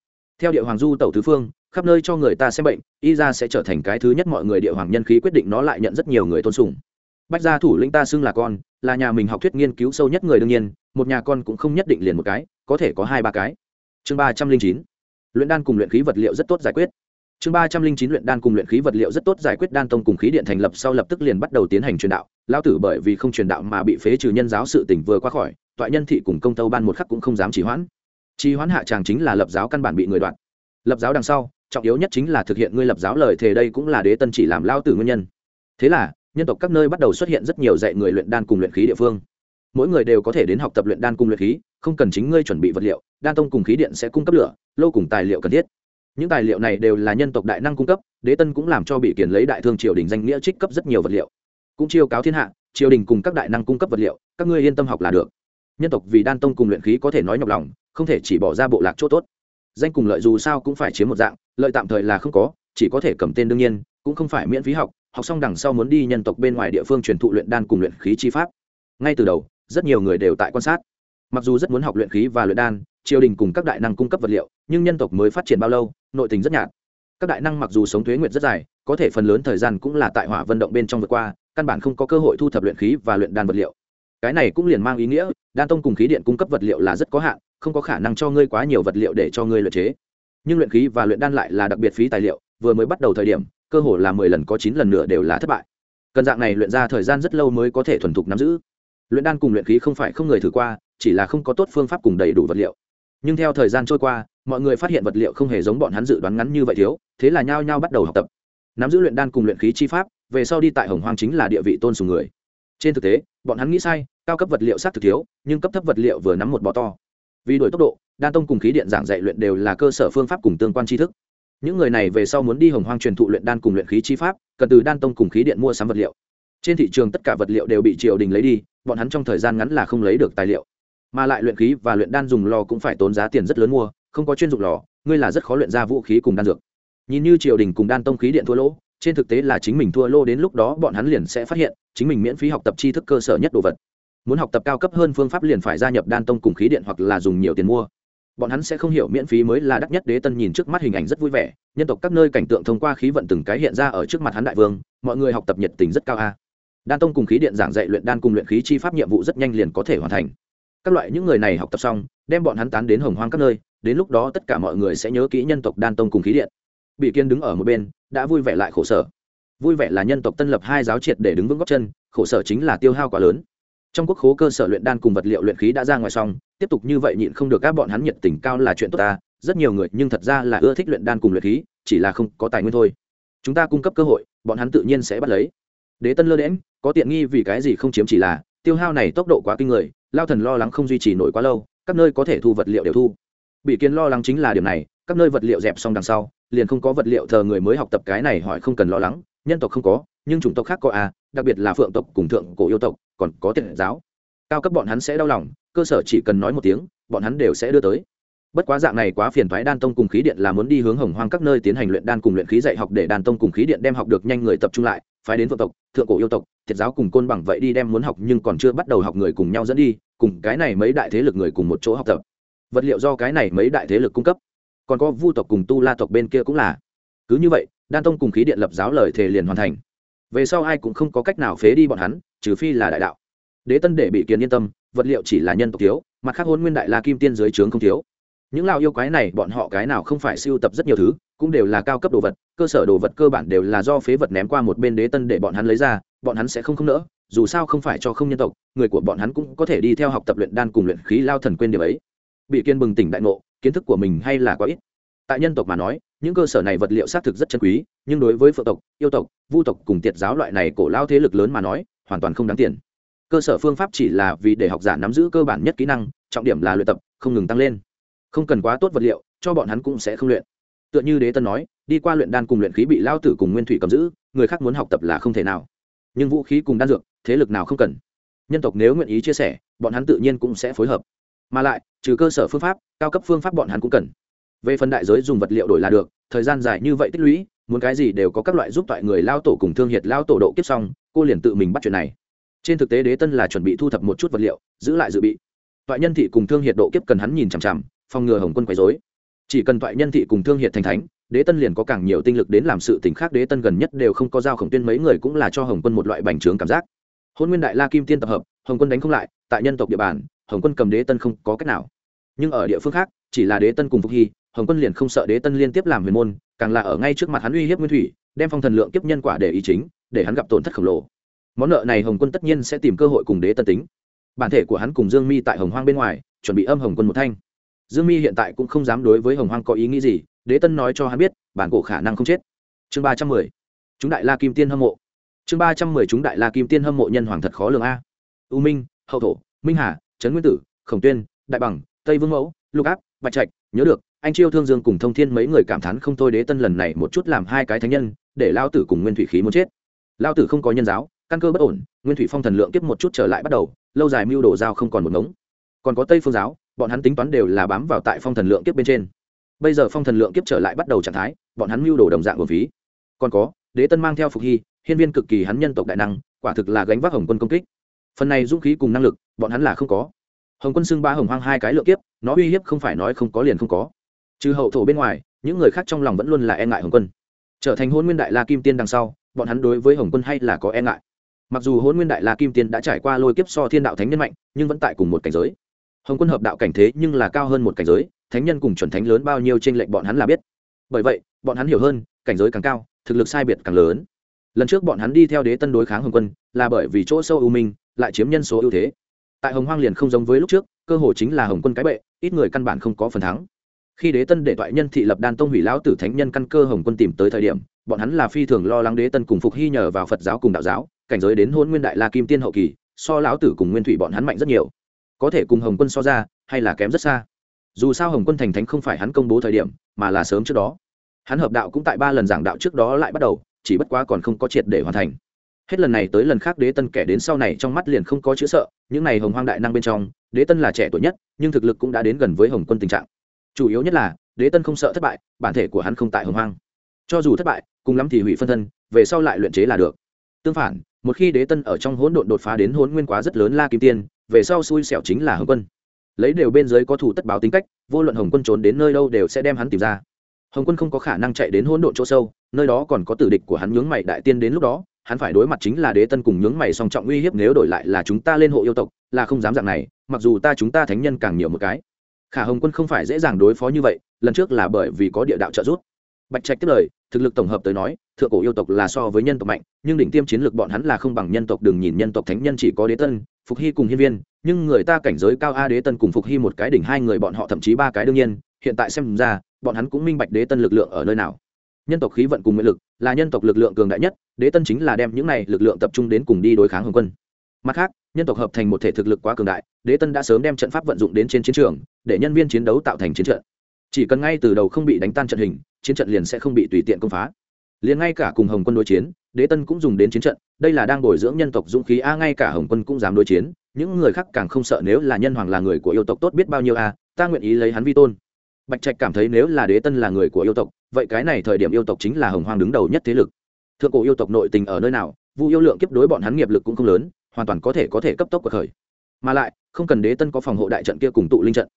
Theo địa hoàng du tẩu tứ phương, khắp nơi cho người ta xem bệnh, y gia sẽ trở thành cái thứ nhất mọi người địa hoàng nhân khí quyết định nó lại nhận rất nhiều người tôn sùng. Bách gia thủ lĩnh ta xưng là con, là nhà mình học thuyết nghiên cứu sâu nhất người đương nhiên, một nhà con cũng không nhất định liền một cái, có thể có hai ba cái. Chương ba trăm linh chín, luyện đan cùng luyện khí vật liệu rất tốt giải quyết. Chương ba trăm linh chín, luyện đan cùng luyện khí vật liệu rất tốt giải quyết đan tông cùng khí điện thành lập sau lập tức liền bắt đầu tiến hành truyền đạo. Lao tử bởi vì không truyền đạo mà bị phế trừ nhân giáo sự tỉnh vừa qua khỏi, toại nhân thị cùng công tâu ban một khắc cũng không dám trì hoãn trì hoãn hạ tràng chính là lập giáo căn bản bị người đoạn lập giáo đằng sau, trọng yếu nhất chính là thực hiện ngươi lập giáo lời thề đây cũng là đế tân chỉ làm lao tử nguyên nhân. Thế là, nhân tộc các nơi bắt đầu xuất hiện rất nhiều dạy người luyện đan cùng luyện khí địa phương. Mỗi người đều có thể đến học tập luyện đan cùng luyện khí, không cần chính ngươi chuẩn bị vật liệu, đan tông cùng khí điện sẽ cung cấp lửa, lô cùng tài liệu cần thiết. Những tài liệu này đều là nhân tộc đại năng cung cấp, đế tân cũng làm cho bị kiền lấy đại thương triều đình danh nghĩa trích cấp rất nhiều vật liệu. Cũng chiêu cáo thiên hạ, triều đình cùng các đại năng cung cấp vật liệu, các ngươi yên tâm học là được. Nhân tộc vì đan tông cùng luyện khí có thể nói nhọc lòng không thể chỉ bỏ ra bộ lạc chỗ tốt. Danh cùng lợi dù sao cũng phải chiếm một dạng, lợi tạm thời là không có, chỉ có thể cầm tên đương nhiên, cũng không phải miễn phí học học xong đằng sau muốn đi nhân tộc bên ngoài địa phương truyền thụ luyện đan cùng luyện khí chi pháp. Ngay từ đầu, rất nhiều người đều tại quan sát. Mặc dù rất muốn học luyện khí và luyện đan, triều đình cùng các đại năng cung cấp vật liệu, nhưng nhân tộc mới phát triển bao lâu, nội tình rất nhạt. Các đại năng mặc dù sống thuế nguyệt rất dài, có thể phần lớn thời gian cũng là tại hỏa vận động bên trong vượt qua, căn bản không có cơ hội thu thập luyện khí và luyện đan vật liệu. Cái này cũng liền mang ý nghĩa, đan tông cùng khí điện cung cấp vật liệu là rất có hạn không có khả năng cho ngươi quá nhiều vật liệu để cho ngươi luyện chế. Nhưng luyện khí và luyện đan lại là đặc biệt phí tài liệu, vừa mới bắt đầu thời điểm, cơ hồ là mười lần có chín lần nữa đều là thất bại. Cần dạng này luyện ra thời gian rất lâu mới có thể thuần thục nắm giữ. Luyện đan cùng luyện khí không phải không người thử qua, chỉ là không có tốt phương pháp cùng đầy đủ vật liệu. Nhưng theo thời gian trôi qua, mọi người phát hiện vật liệu không hề giống bọn hắn dự đoán ngắn như vậy thiếu, thế là nhao nhao bắt đầu học tập. Nắm giữ luyện đan cùng luyện khí chi pháp, về sau đi tại hồng hoang chính là địa vị tôn sùng người. Trên thực tế, bọn hắn nghĩ sai, cao cấp vật liệu xác thực thiếu, nhưng cấp thấp vật liệu vừa nắm một bò to vì đổi tốc độ, đan tông cùng khí điện giảng dạy luyện đều là cơ sở phương pháp cùng tương quan tri thức. Những người này về sau muốn đi hồng hoang truyền thụ luyện đan cùng luyện khí chi pháp, cần từ đan tông cùng khí điện mua sắm vật liệu. Trên thị trường tất cả vật liệu đều bị triều đình lấy đi, bọn hắn trong thời gian ngắn là không lấy được tài liệu. Mà lại luyện khí và luyện đan dùng lò cũng phải tốn giá tiền rất lớn mua, không có chuyên dụng lò, ngươi là rất khó luyện ra vũ khí cùng đan dược. Nhìn như triều đình cùng đan tông khí điện thua lỗ, trên thực tế là chính mình thua lô đến lúc đó bọn hắn liền sẽ phát hiện, chính mình miễn phí học tập tri thức cơ sở nhất đồ vật muốn học tập cao cấp hơn phương pháp liền phải gia nhập đan tông cùng khí điện hoặc là dùng nhiều tiền mua. Bọn hắn sẽ không hiểu miễn phí mới là đắt nhất đế tân nhìn trước mắt hình ảnh rất vui vẻ, nhân tộc các nơi cảnh tượng thông qua khí vận từng cái hiện ra ở trước mặt hắn đại vương, mọi người học tập nhiệt tình rất cao a. Đan tông cùng khí điện giảng dạy luyện đan cùng luyện khí chi pháp nhiệm vụ rất nhanh liền có thể hoàn thành. Các loại những người này học tập xong, đem bọn hắn tán đến hồng hoang các nơi, đến lúc đó tất cả mọi người sẽ nhớ kỹ nhân tộc đan tông cùng khí điện. Bị kiên đứng ở một bên, đã vui vẻ lại khổ sở. Vui vẻ là nhân tộc tân lập hai giáo triệt để đứng vững góc chân, khổ sở chính là tiêu hao quá lớn trong quốc khố cơ sở luyện đan cùng vật liệu luyện khí đã ra ngoài xong, tiếp tục như vậy nhịn không được các bọn hắn nhiệt tình cao là chuyện tốt ta, rất nhiều người nhưng thật ra là ưa thích luyện đan cùng luyện khí, chỉ là không có tài nguyên thôi. Chúng ta cung cấp cơ hội, bọn hắn tự nhiên sẽ bắt lấy. Đế tân lơ đễm có tiện nghi vì cái gì không chiếm chỉ là, tiêu hao này tốc độ quá kinh người, lao thần lo lắng không duy trì nổi quá lâu, các nơi có thể thu vật liệu đều thu. Bị kiến lo lắng chính là điểm này, các nơi vật liệu dẹp xong đằng sau, liền không có vật liệu thờ người mới học tập cái này hỏi không cần lo lắng, nhân tộc không có, nhưng chủng tộc khác có à đặc biệt là phượng tộc cùng thượng cổ yêu tộc còn có tiện giáo. Cao cấp bọn hắn sẽ đau lòng, cơ sở chỉ cần nói một tiếng, bọn hắn đều sẽ đưa tới. Bất quá dạng này quá phiền thoái đan tông cùng khí điện là muốn đi hướng hồng hoang các nơi tiến hành luyện đan cùng luyện khí dạy học để đan tông cùng khí điện đem học được nhanh người tập trung lại, phái đến vợ tộc, thượng cổ yêu tộc, thiệt giáo cùng côn bằng vậy đi đem muốn học nhưng còn chưa bắt đầu học người cùng nhau dẫn đi, cùng cái này mấy đại thế lực người cùng một chỗ học tập. Vật liệu do cái này mấy đại thế lực cung cấp, còn có vu tộc cùng tu la tộc bên kia cũng là. Cứ như vậy, đan tông cùng khí điện lập giáo lời thề liền hoàn thành về sau ai cũng không có cách nào phế đi bọn hắn, trừ phi là đại đạo. Đế tân để bị kiến yên tâm, vật liệu chỉ là nhân tộc thiếu, mặt khác hôn nguyên đại la kim tiên dưới trướng không thiếu. Những lao yêu quái này, bọn họ cái nào không phải siêu tập rất nhiều thứ, cũng đều là cao cấp đồ vật, cơ sở đồ vật cơ bản đều là do phế vật ném qua một bên đế tân để bọn hắn lấy ra, bọn hắn sẽ không không nỡ, dù sao không phải cho không nhân tộc, người của bọn hắn cũng có thể đi theo học tập luyện đan cùng luyện khí lao thần quên điều ấy. Bị kiên bừng tỉnh đại ngộ, kiến thức của mình hay là quá ít. Tại nhân tộc mà nói những cơ sở này vật liệu xác thực rất chân quý, nhưng đối với phượng tộc, yêu tộc, vu tộc cùng tiệt giáo loại này cổ lao thế lực lớn mà nói, hoàn toàn không đáng tiền. Cơ sở phương pháp chỉ là vì để học giả nắm giữ cơ bản nhất kỹ năng, trọng điểm là luyện tập, không ngừng tăng lên. Không cần quá tốt vật liệu, cho bọn hắn cũng sẽ không luyện. Tựa như đế tân nói, đi qua luyện đan cùng luyện khí bị lao tử cùng nguyên thủy cầm giữ, người khác muốn học tập là không thể nào. Nhưng vũ khí cùng đan dược, thế lực nào không cần. Nhân tộc nếu nguyện ý chia sẻ, bọn hắn tự nhiên cũng sẽ phối hợp. Mà lại, trừ cơ sở phương pháp, cao cấp phương pháp bọn hắn cũng cần về phần đại giới dùng vật liệu đổi là được, thời gian dài như vậy tích lũy, muốn cái gì đều có các loại giúp toại người lao tổ cùng thương hiệt lao tổ độ kiếp xong, cô liền tự mình bắt chuyện này. Trên thực tế đế tân là chuẩn bị thu thập một chút vật liệu, giữ lại dự bị. Toại nhân thị cùng thương hiệt độ kiếp cần hắn nhìn chằm chằm, phòng ngừa hồng quân quấy dối chỉ cần toại nhân thị cùng thương hiệt thành thánh, đế tân liền có càng nhiều tinh lực đến làm sự t khác, đế tân gần nhất đều không có giao khổng tuyên, mấy người cũng là cho hồng quân một loại bành trướng cảm giác. Hôn nguyên đại la kim tiên tập hợp, hồng quân đánh không lại, tại nhân tộc địa bàn, hồng quân cầm đế tân không có cách nào. Nhưng ở địa phương khác, chỉ là đế tân cùng phục hy hồng quân liền không sợ đế tân liên tiếp làm huyền môn, càng là ở ngay trước mặt hắn uy hiếp nguyên thủy, đem phong thần lượng kiếp nhân quả để ý chính, để hắn gặp tổn thất khổng lồ. Món nợ này hồng quân tất nhiên sẽ tìm cơ hội cùng đế tân tính. Bản thể của hắn cùng dương mi tại hồng hoang bên ngoài, chuẩn bị âm hồng quân một thanh. Dương mi hiện tại cũng không dám đối với hồng hoang có ý nghĩ gì, đế tân nói cho hắn biết, bản cổ khả năng không chết. Chương ba trăm mười. Chúng đại la kim tiên hâm mộ. Chương ba trăm mười chúng đại la kim tiên hâm mộ nhân hoàng thật khó lường a. U minh, hậu thổ, minh hà, trấn nguyên tử, khổng tuyên, đại bằng, tây vương mẫu, lục áp, bạch trạch, nhớ được anh chiêu thương dương cùng thông thiên mấy người cảm thán không thôi đế tân lần này một chút làm hai cái thánh nhân, để lao tử cùng nguyên thủy khí muốn chết. Lao tử không có nhân giáo, căn cơ bất ổn, nguyên thủy phong thần lượng kiếp một chút trở lại bắt đầu, lâu dài mưu đồ giao không còn một ngống. Còn có tây phương giáo, bọn hắn tính toán đều là bám vào tại phong thần lượng kiếp bên trên. Bây giờ phong thần lượng kiếp trở lại bắt đầu trạng thái, bọn hắn mưu đồ đồng dạng của phí. Còn có, đế tân mang theo phục hy, hiên viên cực kỳ hắn nhân tộc đại năng, quả thực là gánh vác hồng quân công kích. Phần này dũng khí cùng năng lực, bọn hắn là không có. Hồng quân xưng ba hồng hoang hai cái lượng kiếp, nó uy hiếp không phải nói không có liền không có trừ hậu thổ bên ngoài, những người khác trong lòng vẫn luôn là e ngại hồng quân. Trở thành hôn nguyên đại la kim tiên đằng sau, bọn hắn đối với hồng quân hay là có e ngại. Mặc dù hôn nguyên đại la kim tiên đã trải qua lôi kiếp so thiên đạo thánh nhân mạnh, nhưng vẫn tại cùng một cảnh giới. Hồng quân hợp đạo cảnh thế nhưng là cao hơn một cảnh giới, thánh nhân cùng chuẩn thánh lớn bao nhiêu trên lệnh bọn hắn là biết. Bởi vậy, bọn hắn hiểu hơn, cảnh giới càng cao, thực lực sai biệt càng lớn. Lần trước bọn hắn đi theo đế tân đối kháng hồng quân, là bởi vì chỗ sâu ưu minh, lại chiếm nhân số ưu thế. Tại hồng hoang liền không giống với lúc trước, cơ hội chính là hồng quân cái bệ, ít người căn bản không có phần thắng khi đế tân để thoại nhân thị lập đan tông hủy lão tử thánh nhân căn cơ hồng quân tìm tới thời điểm, bọn hắn là phi thường lo lắng đế tân cùng phục hy nhờ vào phật giáo cùng đạo giáo, cảnh giới đến hôn nguyên đại la kim tiên hậu kỳ, so lão tử cùng nguyên thủy bọn hắn mạnh rất nhiều. Có thể cùng hồng quân so ra, hay là kém rất xa. Dù sao hồng quân thành thánh không phải hắn công bố thời điểm, mà là sớm trước đó. Hắn hợp đạo cũng tại ba lần giảng đạo trước đó lại bắt đầu, chỉ bất quá còn không có triệt để hoàn thành. Hết lần này tới lần khác đế tân kẻ đến sau này trong mắt liền không có chữ sợ, những này hồng hoang đại năng bên trong, đế tân là trẻ tuổi nhất, nhưng thực lực cũng đã đến gần với hồng quân tình trạng chủ yếu nhất là, đế tân không sợ thất bại, bản thể của hắn không tại hồng hoang. Cho dù thất bại, cùng lắm thì hủy phân thân, về sau lại luyện chế là được. Tương phản, một khi đế tân ở trong hỗn độn đột phá đến hỗn nguyên quá rất lớn la kim tiên, về sau xui xẻo chính là hồng quân. Lấy đều bên dưới có thủ tất báo tính cách, vô luận hồng quân trốn đến nơi đâu đều sẽ đem hắn tìm ra. Hồng quân không có khả năng chạy đến hỗn độn chỗ sâu, nơi đó còn có tử địch của hắn nhướng mày đại tiên đến lúc đó, hắn phải đối mặt chính là đế tân cùng nhướng mày song trọng uy hiếp nếu đổi lại là chúng ta lên hộ yêu tộc, là không dám dạng này, mặc dù ta chúng ta thánh nhân càng nhiều một cái khả hồng quân không phải dễ dàng đối phó như vậy, lần trước là bởi vì có địa đạo trợ giúp. Bạch trạch tiếp lời, thực lực tổng hợp tới nói, thượng cổ yêu tộc là so với nhân tộc mạnh, nhưng đỉnh tiêm chiến lược bọn hắn là không bằng nhân tộc, đừng nhìn nhân tộc thánh nhân chỉ có đế tân, phục hy cùng hiên viên, nhưng người ta cảnh giới cao a đế tân cùng phục hy một cái đỉnh hai người bọn họ thậm chí ba cái đương nhiên, hiện tại xem ra, bọn hắn cũng minh bạch đế tân lực lượng ở nơi nào. Nhân tộc khí vận cùng nguyện lực là nhân tộc lực lượng cường đại nhất, đế tân chính là đem những này lực lượng tập trung đến cùng đi đối kháng hồng quân mặt khác, nhân tộc hợp thành một thể thực lực quá cường đại, đế tân đã sớm đem trận pháp vận dụng đến trên chiến trường, để nhân viên chiến đấu tạo thành chiến trận. Chỉ cần ngay từ đầu không bị đánh tan trận hình, chiến trận liền sẽ không bị tùy tiện công phá. Liền ngay cả cùng hồng quân đối chiến, đế tân cũng dùng đến chiến trận, đây là đang bồi dưỡng nhân tộc dũng khí, a, ngay cả hồng quân cũng dám đối chiến, những người khác càng không sợ nếu là nhân hoàng là người của yêu tộc tốt biết bao nhiêu, a, ta nguyện ý lấy hắn vi tôn. Bạch trạch cảm thấy nếu là đế tân là người của yêu tộc, vậy cái này thời điểm yêu tộc chính là hồng hoàng đứng đầu nhất thế lực. Thượng cổ yêu tộc nội tình ở nơi nào, vu yêu lượng kiếp đối bọn hắn nghiệp lực cũng không lớn hoàn toàn có thể có thể cấp tốc cuộc khởi. Mà lại, không cần đế tân có phòng hộ đại trận kia cùng tụ linh trận.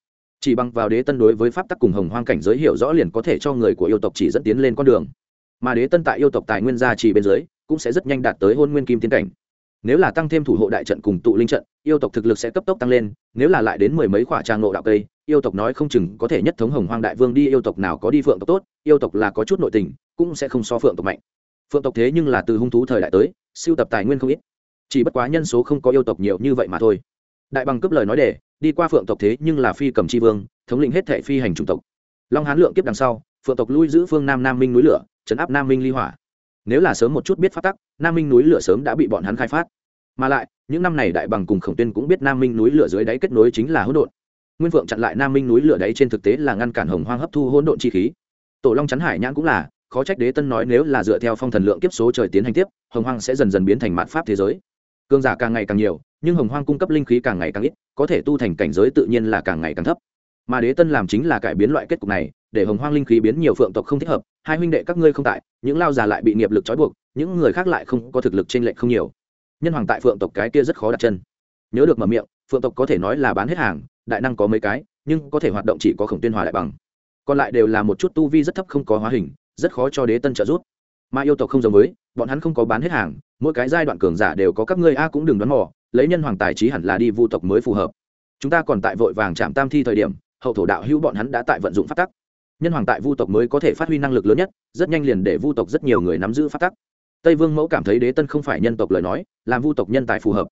Chỉ bằng vào đế tân đối với pháp tắc cùng hồng hoang cảnh giới hiểu rõ liền có thể cho người của yêu tộc chỉ dẫn tiến lên con đường. Mà đế tân tại yêu tộc tài nguyên gia trì bên dưới, cũng sẽ rất nhanh đạt tới hôn nguyên kim tiến cảnh. Nếu là tăng thêm thủ hộ đại trận cùng tụ linh trận, yêu tộc thực lực sẽ cấp tốc tăng lên, nếu là lại đến mười mấy khoả trang nộ đạo cây, yêu tộc nói không chừng có thể nhất thống hồng hoang đại vương đi, yêu tộc nào có đi phượng tộc tốt, yêu tộc là có chút nội tình, cũng sẽ không so phượng tộc mạnh. Phượng tộc thế nhưng là từ hung thú thời đại tới siêu tập tài nguyên không ít chỉ bất quá nhân số không có yêu tộc nhiều như vậy mà thôi. Đại bằng cướp lời nói để đi qua phượng tộc thế nhưng là phi cầm c h i vương, thống lĩnh hết thệ phi hành chủng tộc. Long hán lượng kiếp đằng sau, phượng tộc lui giữ phương nam nam minh núi lửa chấn áp nam minh ly hỏa. Nếu là sớm một chút biết phát tắc, nam minh núi lửa sớm đã bị bọn hắn khai phát. Mà lại, những năm này đại bằng cùng khổng tuyên cũng biết nam minh núi lửa dưới đáy kết nối chính là hỗn độn. Nguyên phượng chặn lại nam minh núi lửa đáy trên thực tế là ngăn cản hồng hoang hấp thu hỗn độn chi khí. Tổ long chắn hải nhãn cũng là, khó trách đế tân nói nếu là dựa theo phong thần lượng kiếp số trời tiến hành tiếp, hồng hoang sẽ dần dần biến thành mạn pháp thế giới cương giả càng ngày càng nhiều, nhưng hồng hoang cung cấp linh khí càng ngày càng ít, có thể tu thành cảnh giới tự nhiên là càng ngày càng thấp. Mà đế tân làm chính là cải biến loại kết cục này, để hồng hoang linh khí biến nhiều phượng tộc không thích hợp, hai huynh đệ các ngươi không tại, những lao già lại bị nghiệp lực trói buộc, những người khác lại không có thực lực trên lệch không nhiều. Nhân hoàng tại phượng tộc cái kia rất khó đặt chân. Nhớ được mở miệng, phượng tộc có thể nói là bán hết hàng, đại năng có mấy cái, nhưng có thể hoạt động chỉ có khổng tuyên hòa đại bằng. Còn lại đều là một chút tu vi rất thấp không có hóa hình, rất khó cho đế tân trợ giúp. Mà yêu tộc không giống với bọn hắn không có bán hết hàng, mỗi cái giai đoạn cường giả đều có các ngươi a cũng đừng đoán mò, lấy nhân hoàng tài trí hẳn là đi vu tộc mới phù hợp. Chúng ta còn tại vội vàng chạm tam thi thời điểm, hậu thổ đạo hữu bọn hắn đã tại vận dụng phát tắc. Nhân hoàng tại vu tộc mới có thể phát huy năng lực lớn nhất, rất nhanh liền để vu tộc rất nhiều người nắm giữ phát tắc. Tây vương mẫu cảm thấy đế tân không phải nhân tộc lời nói, làm vu tộc nhân tài phù hợp.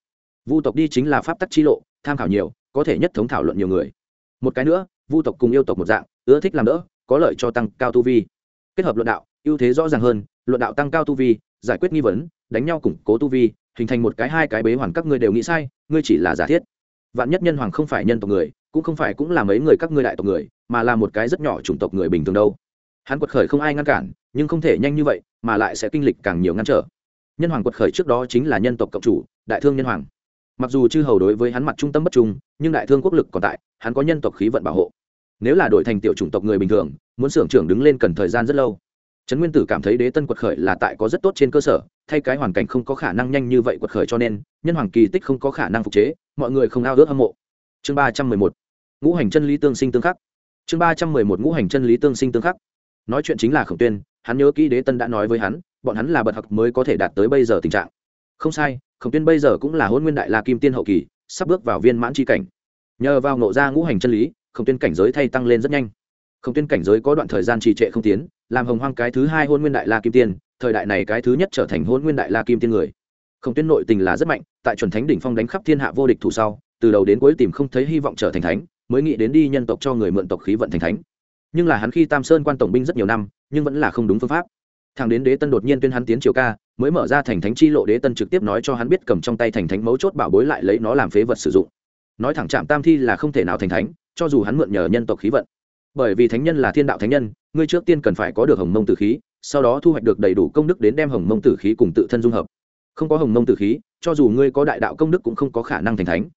Vu tộc đi chính là pháp tắc chi lộ, tham khảo nhiều, có thể nhất thống thảo luận nhiều người. Một cái nữa, vu tộc cùng yêu tộc một dạng, ưa thích làm đỡ, có lợi cho tăng cao tu vi. Kết hợp luận đạo, ưu thế rõ ràng hơn, luận đạo tăng cao tu vi giải quyết nghi vấn, đánh nhau củng cố tu vi, hình thành một cái hai cái bế hoàn các ngươi đều nghĩ sai, ngươi chỉ là giả thiết. Vạn nhất nhân hoàng không phải nhân tộc người, cũng không phải cũng là mấy người các ngươi đại tộc người, mà là một cái rất nhỏ chủng tộc người bình thường đâu. Hắn quật khởi không ai ngăn cản, nhưng không thể nhanh như vậy, mà lại sẽ kinh lịch càng nhiều ngăn trở. Nhân hoàng quật khởi trước đó chính là nhân tộc cộng chủ, đại thương nhân hoàng. Mặc dù chư hầu đối với hắn mặt trung tâm bất trung, nhưng đại thương quốc lực còn tại, hắn có nhân tộc khí vận bảo hộ. Nếu là đổi thành tiểu chủng tộc người bình thường, muốn xưởng trưởng đứng lên cần thời gian rất lâu trấn nguyên tử cảm thấy đế tân quật khởi là tại có rất tốt trên cơ sở, thay cái hoàn cảnh không có khả năng nhanh như vậy quật khởi cho nên, nhân hoàng kỳ tích không có khả năng phục chế, mọi người không ao ước hâm mộ. Chương ba trăm mười một. Ngũ hành chân lý tương sinh tương khắc. Chương ba trăm mười một, ngũ hành chân lý tương sinh tương khắc. Nói chuyện chính là khổng tuyên, hắn nhớ kỹ đế tân đã nói với hắn, bọn hắn là bậc học mới có thể đạt tới bây giờ tình trạng. Không sai, khổng tuyên bây giờ cũng là hôn nguyên đại la kim tiên hậu kỳ, sắp bước vào viên mãn tri cảnh. Nhờ vào nộ ra ngũ hành chân lý, khổng tuyên cảnh giới thay tăng lên rất nhanh khổng tuyên cảnh giới có đoạn thời gian trì trệ không tiến, làm hồng hoang cái thứ hai hôn nguyên đại la kim tiên, thời đại này cái thứ nhất trở thành hôn nguyên đại la kim tiên người. Khổng tuyên nội tình là rất mạnh, tại chuẩn thánh đỉnh phong đánh khắp thiên hạ vô địch thủ sau, từ đầu đến cuối tìm không thấy hy vọng trở thành thánh, mới nghĩ đến đi nhân tộc cho người mượn tộc khí vận thành thánh. Nhưng là hắn khi tam sơn quan tổng binh rất nhiều năm, nhưng vẫn là không đúng phương pháp. Thằng đến đế tân đột nhiên tuyên hắn tiến triều ca, mới mở ra thành thánh chi lộ đế tân trực tiếp nói cho hắn biết cầm trong tay thành thánh mấu chốt bảo bối lại lấy nó làm phế vật sử dụng. Nói thẳng trạm tam thi là không thể nào thành thánh, cho dù hắn mượn nhờ nhân tộc khí vận bởi vì thánh nhân là thiên đạo thánh nhân, ngươi trước tiên cần phải có được hồng mông tử khí, sau đó thu hoạch được đầy đủ công đức đến đem hồng mông tử khí cùng tự thân dung hợp. Không có hồng mông tử khí, cho dù ngươi có đại đạo công đức cũng không có khả năng thành thánh.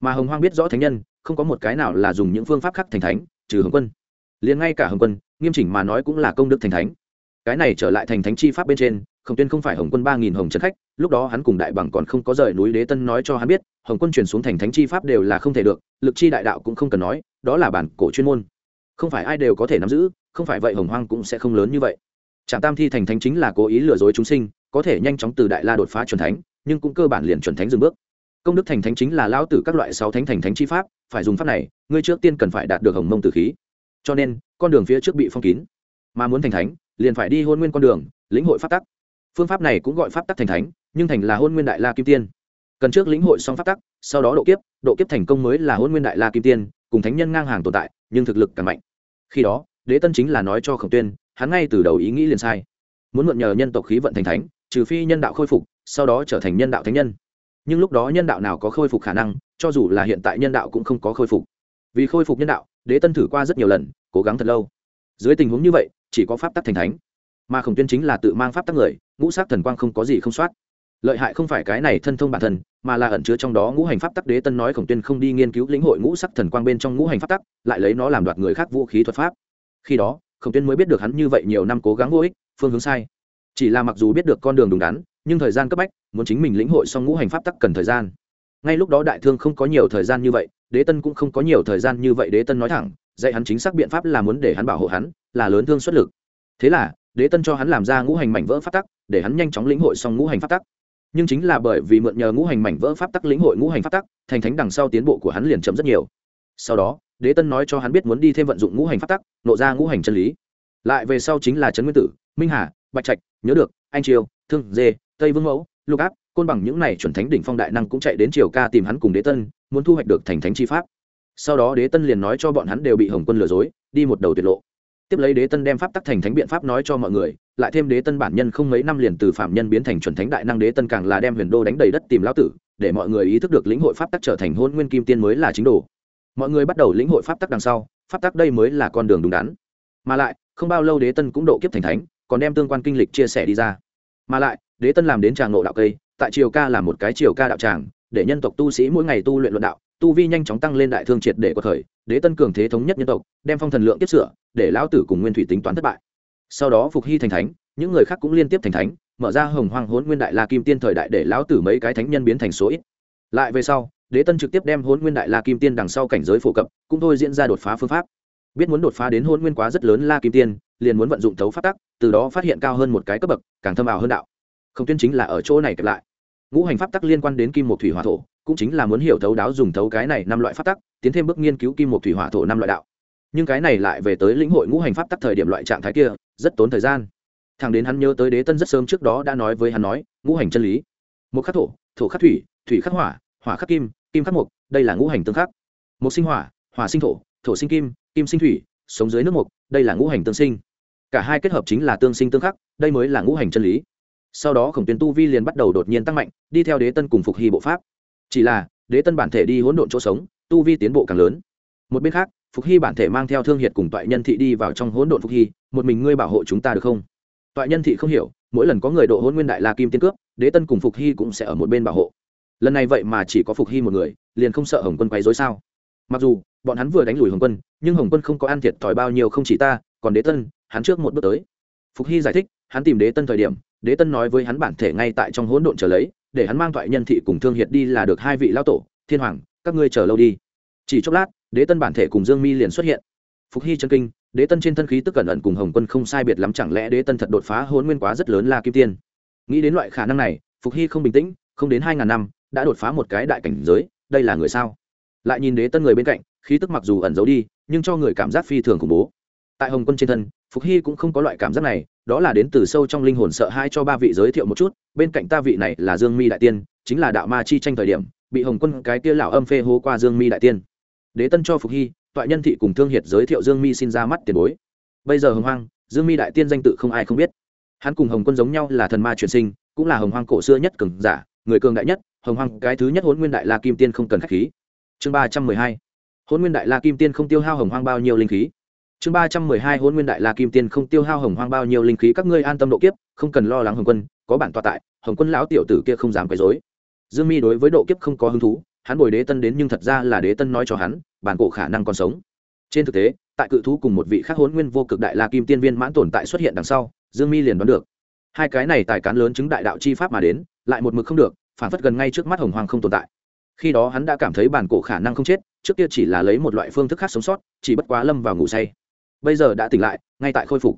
Mà hồng hoang biết rõ thánh nhân, không có một cái nào là dùng những phương pháp khác thành thánh, trừ hồng quân. Liền ngay cả hồng quân, nghiêm chỉnh mà nói cũng là công đức thành thánh. Cái này trở lại thành thánh chi pháp bên trên, khổng tuyên không phải hồng quân ba nghìn hồng trấn khách, lúc đó hắn cùng đại bằng còn không có rời núi đế tân nói cho hắn biết, hồng quân chuyển xuống thành thánh chi pháp đều là không thể được, lực chi đại đạo cũng không cần nói, đó là bản cổ chuyên môn không phải ai đều có thể nắm giữ, không phải vậy hồng hoang cũng sẽ không lớn như vậy. Trạm tam thi thành thánh chính là cố ý lừa dối chúng sinh, có thể nhanh chóng từ đại la đột phá c thánh, nhưng cũng cơ bản liền chuẩn thánh dừng bước. Công đức thành thánh chính là lao tử các loại sáu thánh thành thánh chi pháp, phải dùng pháp này, ngươi trước tiên cần phải đạt được hồng mông tử khí. Cho nên, con đường phía trước bị phong kín. Mà muốn thành thánh, liền phải đi hôn nguyên con đường, lĩnh hội pháp tắc. Phương pháp này cũng gọi pháp tắc thành thánh, nhưng thành là hôn nguyên đại la kim tiên. Cần trước lĩnh hội xong pháp tắc, sau đó độ kiếp độ kiếp thành công mới là hôn nguyên đại la kim tiên, cùng thánh nhân ngang hàng tồn tại, nhưng thực lực càng mạnh khi đó, đế tân chính là nói cho khổng tuyên, hắn ngay từ đầu ý nghĩ liền sai. Muốn mượn nhờ nhân tộc khí vận thành thánh, trừ phi nhân đạo khôi phục, sau đó trở thành nhân đạo thánh nhân. Nhưng lúc đó nhân đạo nào có khôi phục khả năng, cho dù là hiện tại nhân đạo cũng không có khôi phục. Vì khôi phục nhân đạo, đế tân thử qua rất nhiều lần, cố gắng thật lâu. Dưới tình huống như vậy, chỉ có pháp tắc thành thánh. Mà khổng tuyên chính là tự mang pháp tắc người, ngũ sắc thần quang không có gì không soát lợi hại không phải cái này thân thông bản thân, mà là ẩn chứa trong đó ngũ hành pháp tắc đế tân nói khổng tuyên không đi nghiên cứu lĩnh hội ngũ sắc thần quang bên trong ngũ hành pháp tắc, lại lấy nó làm đoạt người khác vũ khí thuật pháp. Khi đó, khổng tuyên mới biết được hắn như vậy nhiều năm cố gắng vô ích, phương hướng sai. Chỉ là mặc dù biết được con đường đúng đắn, nhưng thời gian cấp bách, muốn chính mình lĩnh hội xong ngũ hành pháp tắc cần thời gian. Ngay lúc đó đại thương không có nhiều thời gian như vậy, đế tân cũng không có nhiều thời gian như vậy đế tân nói thẳng, dạy hắn chính xác biện pháp là muốn để hắn bảo hộ hắn, là lớn thương xuất lực. Thế là, đế tân cho hắn làm ra ngũ hành mảnh vỡ pháp tắc, để hắn nhanh chóng lĩnh hội xong ngũ hành pháp tắc nhưng chính là bởi vì mượn nhờ ngũ hành mảnh vỡ pháp tắc lĩnh hội ngũ hành pháp tắc, thành thánh đằng sau tiến bộ của hắn liền chậm rất nhiều. Sau đó, đế tân nói cho hắn biết muốn đi thêm vận dụng ngũ hành pháp tắc, nộ ra ngũ hành chân lý. Lại về sau chính là trấn nguyên tử, minh hà, bạch trạch, nhớ được, anh triều, thương, dê, tây vương mẫu, lục áp, côn bằng những này chuẩn thánh đỉnh phong đại năng cũng chạy đến triều ca tìm hắn cùng đế tân, muốn thu hoạch được thành thánh chi pháp. Sau đó đế tân liền nói cho bọn hắn đều bị hồng quân lừa dối, đi một đầu tuyệt lộ. Tiếp lấy đế tân đem pháp tắc thành thánh biện pháp nói cho mọi người lại thêm đế tân bản nhân không mấy năm liền từ phạm nhân biến thành chuẩn thánh đại năng đế tân càng là đem huyền đô đánh đầy đất tìm lão tử, để mọi người ý thức được lĩnh hội pháp tắc trở thành hôn nguyên kim tiên mới là chính đồ. Mọi người bắt đầu lĩnh hội pháp tắc đằng sau, pháp tắc đây mới là con đường đúng đắn. Mà lại, không bao lâu đế tân cũng độ kiếp thành thánh, còn đem tương quan kinh lịch chia sẻ đi ra. Mà lại, đế tân làm đến tràng ngộ đạo cây, tại triều ca là một cái triều ca đạo tràng, để nhân tộc tu sĩ mỗi ngày tu luyện luận đạo, tu vi nhanh chóng tăng lên đại thương triệt để có thời, đế tân cường thế thống nhất nhân tộc, đem phong thần lượng tiếp sửa, để lão tử cùng nguyên thủy tính toán thất bại sau đó phục hy thành thánh, những người khác cũng liên tiếp thành thánh, mở ra hồng hoang hốn nguyên đại la kim tiên thời đại để lão tử mấy cái thánh nhân biến thành số ít. Lại về sau, đế tân trực tiếp đem hốn nguyên đại la kim tiên đằng sau cảnh giới phổ cập, cũng thôi diễn ra đột phá phương pháp. Biết muốn đột phá đến hôn nguyên quá rất lớn la kim tiên, liền muốn vận dụng thấu phát tắc, từ đó phát hiện cao hơn một cái cấp bậc, càng thâm ảo hơn đạo. Không tuyên chính là ở chỗ này kẹp lại. Ngũ hành pháp tắc liên quan đến kim một thủy hỏa thổ, cũng chính là muốn hiểu thấu đáo dùng thấu cái này năm loại pháp tắc, tiến thêm bước nghiên cứu kim một thủy hỏa thổ năm loại đạo nhưng cái này lại về tới lĩnh hội ngũ hành pháp tắc thời điểm loại trạng thái kia, rất tốn thời gian. Thằng đến hắn nhớ tới đế tân rất sớm trước đó đã nói với hắn nói, ngũ hành chân lý. Một khắc thổ thổ khắc thủy thủy khắc hỏa hỏa khắc kim kim khắc mục đây là ngũ hành tương khắc. Một sinh hỏa hỏa sinh thổ thổ sinh kim kim sinh thủy, sống dưới nước mục đây là ngũ hành tương sinh. Cả hai kết hợp chính là tương sinh tương khắc, đây mới là ngũ hành chân lý. Sau đó khổng tuyến tu vi liền bắt đầu đột nhiên tăng mạnh, đi theo đế tân cùng phục hy bộ pháp. Chỉ là, đế tân bản thể đi hỗn độn chỗ sống, tu vi tiến bộ càng lớn một bên khác, phục hy bản thể mang theo thương hiệt cùng toại nhân thị đi vào trong hỗn độn phục hy, một mình ngươi bảo hộ chúng ta được không? Toại nhân thị không hiểu, mỗi lần có người độ hỗn nguyên đại la kim tiên cướp, đế tân cùng phục hy cũng sẽ ở một bên bảo hộ. Lần này vậy mà chỉ có phục hy một người, liền không sợ hồng quân quấy dối sao? Mặc dù, bọn hắn vừa đánh lùi hồng quân, nhưng hồng quân không có ăn thiệt thòi bao nhiêu không chỉ ta, còn đế tân, hắn trước một bước tới. Phục hy giải thích, hắn tìm đế tân thời điểm, đế tân nói với hắn bản thể ngay tại trong hỗn độn trở lấy, để hắn mang thoại nhân thị cùng thương hiệt đi là được hai vị lao tổ, thiên hoàng, các ngươi chờ lâu đi. Chỉ chốc lát đế tân bản thể cùng dương mi liền xuất hiện. Phục hy chân kinh, đế tân trên thân khí tức cẩn ẩn cùng hồng quân không sai biệt lắm, chẳng lẽ đế tân thật đột phá hôn nguyên quá rất lớn là kim tiên? Nghĩ đến loại khả năng này, phục hy không bình tĩnh, không đến hai ngàn năm, đã đột phá một cái đại cảnh giới, đây là người sao? Lại nhìn đế tân người bên cạnh, khí tức mặc dù ẩn giấu đi, nhưng cho người cảm giác phi thường khủng bố. Tại hồng quân trên thân, phục hy cũng không có loại cảm giác này, đó là đến từ sâu trong linh hồn sợ hai cho ba vị giới thiệu một chút, bên cạnh ta vị này là dương mi đại tiên, chính là đạo ma chi tranh thời điểm, bị hồng quân cái kia lão âm phê hô qua dương mi đại tiên đế tân cho phục hy, toại nhân thị cùng thương hiệt giới thiệu dương mi xin ra mắt tiền bối. Bây giờ hồng hoang, dương mi đại tiên danh tự không ai không biết. Hắn cùng hồng quân giống nhau là thần ma truyền sinh, cũng là hồng hoang cổ xưa nhất cường giả, người cường đại nhất, hồng hoang cái thứ nhất hôn nguyên đại la kim tiên không cần khách khí. Chương ba trăm mười hai hôn nguyên đại la kim tiên không tiêu hao hồng hoang bao nhiêu linh khí? Chương ba trăm mười hai hôn nguyên đại la kim tiên không tiêu hao hồng hoang bao nhiêu linh khí? Các ngươi an tâm độ kiếp, không cần lo lắng hồng quân, có bản tọa tại, hồng quân lão tiểu tử kia không dám quấy dối dương mi đối với độ kiếp không có hứng thú hắn bồi đế tân đến nhưng thật ra là đế tân nói cho hắn, bản cổ khả năng còn sống. Trên thực tế, tại cự thú cùng một vị khác hôn nguyên vô cực đại la kim tiên viên mãn tồn tại xuất hiện đằng sau, dương mi liền đoán được. Hai cái này tài cán lớn chứng đại đạo chi pháp mà đến, lại một mực không được, phản phất gần ngay trước mắt hồng hoàng không tồn tại. Khi đó hắn đã cảm thấy bản cổ khả năng không chết, trước kia chỉ là lấy một loại phương thức khác sống sót, chỉ bất quá lâm vào ngủ say. Bây giờ đã tỉnh lại, ngay tại khôi phục.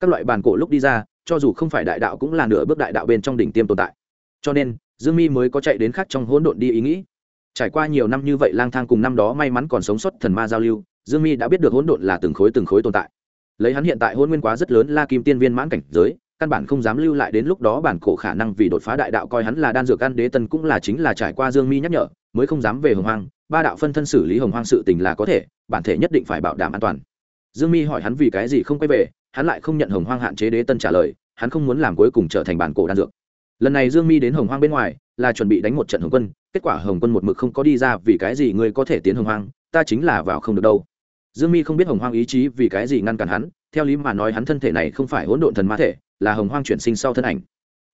Các loại bản cổ lúc đi ra, cho dù không phải đại đạo cũng là nửa bước đại đạo bên trong đỉnh tiêm tồn tại. Cho nên, dương mi mới có chạy đến khác trong hỗn độn đi ý nghĩ trải qua nhiều năm như vậy lang thang cùng năm đó may mắn còn sống sót thần ma giao lưu, dương mi đã biết được hỗn độn là từng khối từng khối tồn tại. Lấy hắn hiện tại hôn nguyên quá rất lớn la kim tiên viên mãn cảnh giới, căn bản không dám lưu lại đến lúc đó bản cổ khả năng vì đột phá đại đạo coi hắn là đan dược ăn đế tân cũng là chính là trải qua dương mi nhắc nhở, mới không dám về hồng hoang, ba đạo phân thân xử lý hồng hoang sự tình là có thể, bản thể nhất định phải bảo đảm an toàn. Dương mi hỏi hắn vì cái gì không quay về, hắn lại không nhận hồng hoang hạn chế đế tân trả lời, hắn không muốn làm cuối cùng trở thành bản cổ đan dược. Lần này dương mi đến hồng hoang bên ngoài là chuẩn bị đánh một trận hồng quân, kết quả hồng quân một mực không có đi ra vì cái gì ngươi có thể tiến hồng hoang, ta chính là vào không được đâu. Dương mi không biết hồng hoang ý chí vì cái gì ngăn cản hắn, theo lý mà nói hắn thân thể này không phải hỗn độn thần ma thể, là hồng hoang chuyển sinh sau thân ảnh.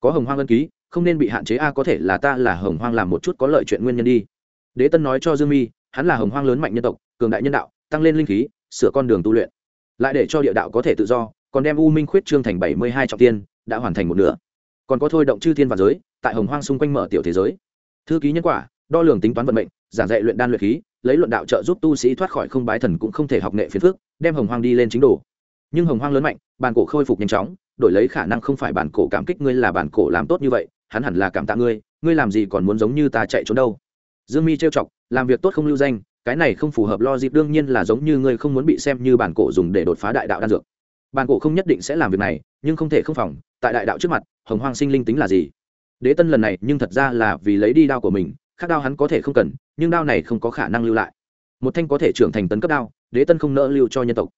Có hồng hoang ân ký, không nên bị hạn chế a, có thể là ta là hồng hoang làm một chút có lợi chuyện nguyên nhân đi. Đế tân nói cho dương mi, hắn là hồng hoang lớn mạnh nhân tộc, cường đại nhân đạo, tăng lên linh khí, sửa con đường tu luyện. Lại để cho địa đạo có thể tự do, còn đem u minh khuyết trương thành bảy mươi hai trọng tiên, đã hoàn thành một nửa còn có thôi động chư thiên và giới, tại hồng hoang xung quanh mở tiểu thế giới. Thư ký nhân quả, đo lường tính toán vận mệnh, giảng dạy luyện đan luyện khí, lấy luận đạo trợ giúp tu sĩ thoát khỏi không bái thần cũng không thể học nghệ phiền phước đem hồng hoang đi lên chính đồ. Nhưng hồng hoang lớn mạnh bàn cổ khôi phục nhanh chóng, đổi lấy khả năng không phải bản cổ cảm kích ngươi là bản cổ làm tốt như vậy, hắn hẳn là cảm tạ ngươi ngươi làm gì còn muốn giống như ta chạy trốn đâu. Dương mi trêu chọc, làm việc tốt không lưu danh, cái này không phù hợp lo dịp, đương nhiên là giống như ngươi không muốn bị xem như bản cổ dùng để đột phá đại đạo đan dược. Bản cổ không nhất định sẽ làm việc này, nhưng không thể không phòng tại đại đạo trước mặt, hồng hoang sinh linh tính là gì? Đế tân lần này nhưng thật ra là vì lấy đi đao của mình, khác đao hắn có thể không cần, nhưng đao này không có khả năng lưu lại. Một thanh có thể trưởng thành tấn cấp đao, đế tân không nỡ lưu cho nhân tộc.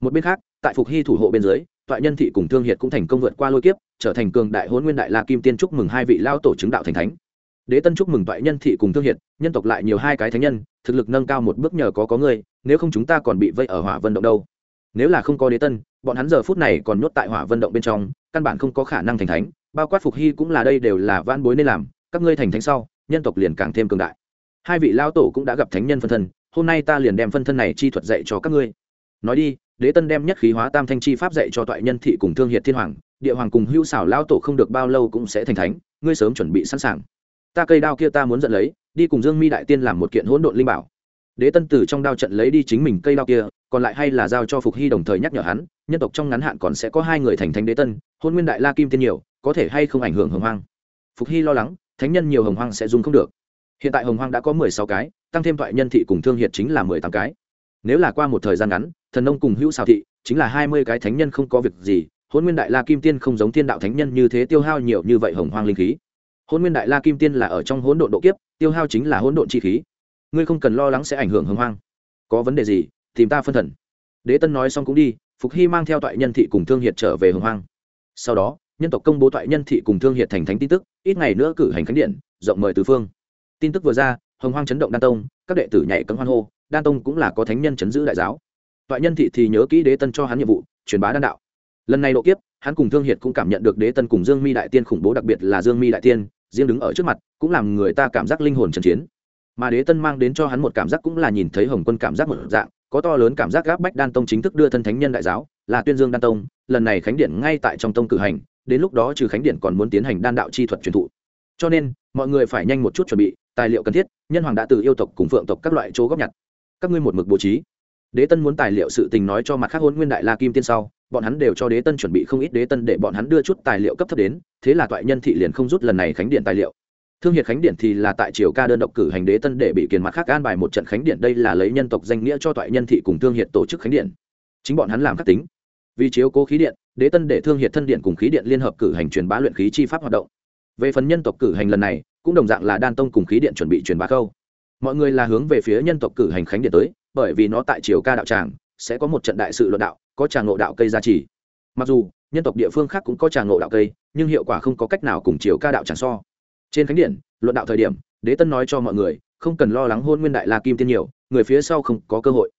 Một bên khác, tại phục hy thủ hộ bên dưới, toại nhân thị cùng thương hiệt cũng thành công vượt qua lôi kiếp, trở thành cường đại hôn nguyên đại la kim tiên chúc mừng hai vị lao tổ chứng đạo thành thánh. Đế tân chúc mừng toại nhân thị cùng thương hiệt, nhân tộc lại nhiều hai cái thánh nhân, thực lực nâng cao một bước nhờ có có người, nếu không chúng ta còn bị vây ở hỏa vận động đâu. Nếu là không có đế tân, bọn hắn giờ phút này còn nhốt tại hỏa vận động bên trong căn bản không có khả năng thành thánh, bao quát phục hy cũng là đây đều là van bối nên làm, các ngươi thành thánh sau, nhân tộc liền càng thêm cường đại. Hai vị lao tổ cũng đã gặp thánh nhân phân thân, hôm nay ta liền đem phân thân này chi thuật dạy cho các ngươi. Nói đi, đế tân đem nhất khí hóa tam thanh chi pháp dạy cho toại nhân thị cùng thương hiệt thiên hoàng, địa hoàng cùng hưu xảo lao tổ không được bao lâu cũng sẽ thành thánh, ngươi sớm chuẩn bị sẵn sàng. Ta cây đao kia ta muốn dẫn lấy, đi cùng dương mi đại tiên làm một kiện hỗn độn linh bảo đế tân từ trong đao trận lấy đi chính mình cây đao kia, còn lại hay là giao cho phục hy đồng thời nhắc nhở hắn, nhân tộc trong ngắn hạn còn sẽ có hai người thành thánh đế tân, hôn nguyên đại la kim tiên nhiều, có thể hay không ảnh hưởng hồng hoang. Phục hy lo lắng, thánh nhân nhiều hồng hoang sẽ dùng không được. Hiện tại hồng hoang đã có mười sáu cái, tăng thêm thoại nhân thị cùng thương hiệt chính là mười tám cái. Nếu là qua một thời gian ngắn, thần nông cùng hữu xào thị, chính là hai mươi cái thánh nhân không có việc gì, hôn nguyên đại la kim tiên không giống thiên đạo thánh nhân như thế tiêu hao nhiều như vậy hồng hoang linh khí. Hôn nguyên đại la kim tiên là ở trong hỗn độn độ kiếp, tiêu hao chính là hỗn độn chi khí ngươi không cần lo lắng sẽ ảnh hưởng hưng hoang. Có vấn đề gì, tìm ta phân thần. Đế tân nói xong cũng đi, phục hy mang theo toại nhân thị cùng thương hiệt trở về hưng hoang. Sau đó, nhân tộc công bố toại nhân thị cùng thương hiệt thành thánh tin tức, ít ngày nữa cử hành khánh điện, rộng mời tứ phương. Tin tức vừa ra, hồng hoang chấn động đan tông, các đệ tử nhảy cấm hoan hô, đan tông cũng là có thánh nhân chấn giữ đại giáo. Toại nhân thị thì nhớ kỹ đế tân cho hắn nhiệm vụ, truyền bá đan đạo. Lần này độ kiếp, hắn cùng thương hiệt cũng cảm nhận được đế tân cùng dương mi đại tiên khủng bố đặc biệt là dương mi đại tiên, riêng đứng ở trước mặt, cũng làm người ta cảm giác linh hồn trần chiến mà đế tân mang đến cho hắn một cảm giác cũng là nhìn thấy hồng quân cảm giác một dạng, có to lớn cảm giác gáp bách đan tông chính thức đưa thân thánh nhân đại giáo, là tuyên dương đan tông, lần này khánh điện ngay tại trong tông cử hành, đến lúc đó trừ khánh điện còn muốn tiến hành đan đạo chi thuật truyền thụ. Cho nên, mọi người phải nhanh một chút chuẩn bị, tài liệu cần thiết, nhân hoàng đã từ yêu tộc cùng phượng tộc các loại chỗ góp nhặt. Các ngươi một mực bố trí. Đế tân muốn tài liệu sự tình nói cho mặt khác hôn nguyên đại la kim tiên sau, bọn hắn đều cho đế tân chuẩn bị không ít đế tân để bọn hắn đưa chút tài liệu cấp thấp đến, thế là toại nhân thị liền không rút lần này khánh điện tài liệu thương hiệt khánh điện thì là tại triều ca đơn độc cử hành đế tân để bị kiền mặt khác an bài một trận khánh điện đây là lấy nhân tộc danh nghĩa cho toại nhân thị cùng thương hiệt tổ chức khánh điện chính bọn hắn làm các tính. Vì chiếu cố khí điện, đế tân để thương hiệt thân điện cùng khí điện liên hợp cử hành truyền bá luyện khí chi pháp hoạt động. Về phần nhân tộc cử hành lần này, cũng đồng dạng là đan tông cùng khí điện chuẩn bị truyền bá câu mọi người là hướng về phía nhân tộc cử hành khánh điện tới, bởi vì nó tại triều ca đạo tràng, sẽ có một trận đại sự luận đạo, có tràng ngộ đạo cây gia trì. Mặc dù, nhân tộc địa phương khác cũng có tràng ngộ đạo cây, nhưng hiệu quả không có cách nào cùng triều ca đạo tràng so trên khánh điện, luận đạo thời điểm, đế tân nói cho mọi người, không cần lo lắng hôn nguyên đại la kim tiên nhiều, người phía sau không có cơ hội.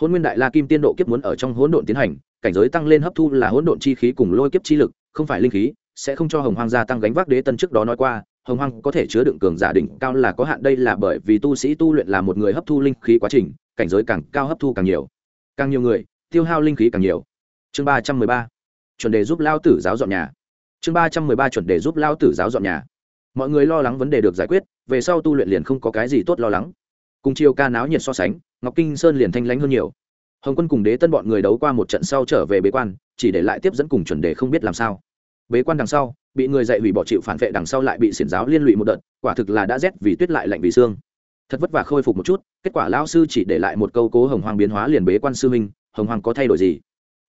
Hôn nguyên đại la kim tiên độ kiếp muốn ở trong hỗn độn tiến hành, cảnh giới tăng lên hấp thu là hỗn độn chi khí cùng lôi kiếp chi lực, không phải linh khí, sẽ không cho hồng hoang gia tăng gánh vác đế tân trước đó nói qua, hồng hoang có thể chứa đựng cường giả đỉnh cao là có hạn, đây là bởi vì tu sĩ tu luyện là một người hấp thu linh khí quá trình, cảnh giới càng cao hấp thu càng nhiều. Càng nhiều người, tiêu hao linh khí càng nhiều. Chương ba trăm mười ba, chuẩn đề giúp lao tử giáo dọn nhà. Chương ba trăm mười ba, chuẩn đề giúp lao tử giáo dọn nhà mọi người lo lắng vấn đề được giải quyết, về sau tu luyện liền không có cái gì tốt lo lắng. Cùng chiều ca náo nhiệt so sánh, ngọc kinh sơn liền thanh lãnh hơn nhiều. Hồng quân cùng đế tân bọn người đấu qua một trận sau trở về bế quan, chỉ để lại tiếp dẫn cùng chuẩn đề không biết làm sao. Bế quan đằng sau, bị người dạy hủy bỏ chịu phản vệ đằng sau lại bị xiển giáo liên lụy một đợt, quả thực là đã rét vì tuyết lại lạnh vì xương. Thật vất vả khôi phục một chút, kết quả lao sư chỉ để lại một câu cố hồng hoàng biến hóa liền bế quan sư minh hồng hoàng có thay đổi gì?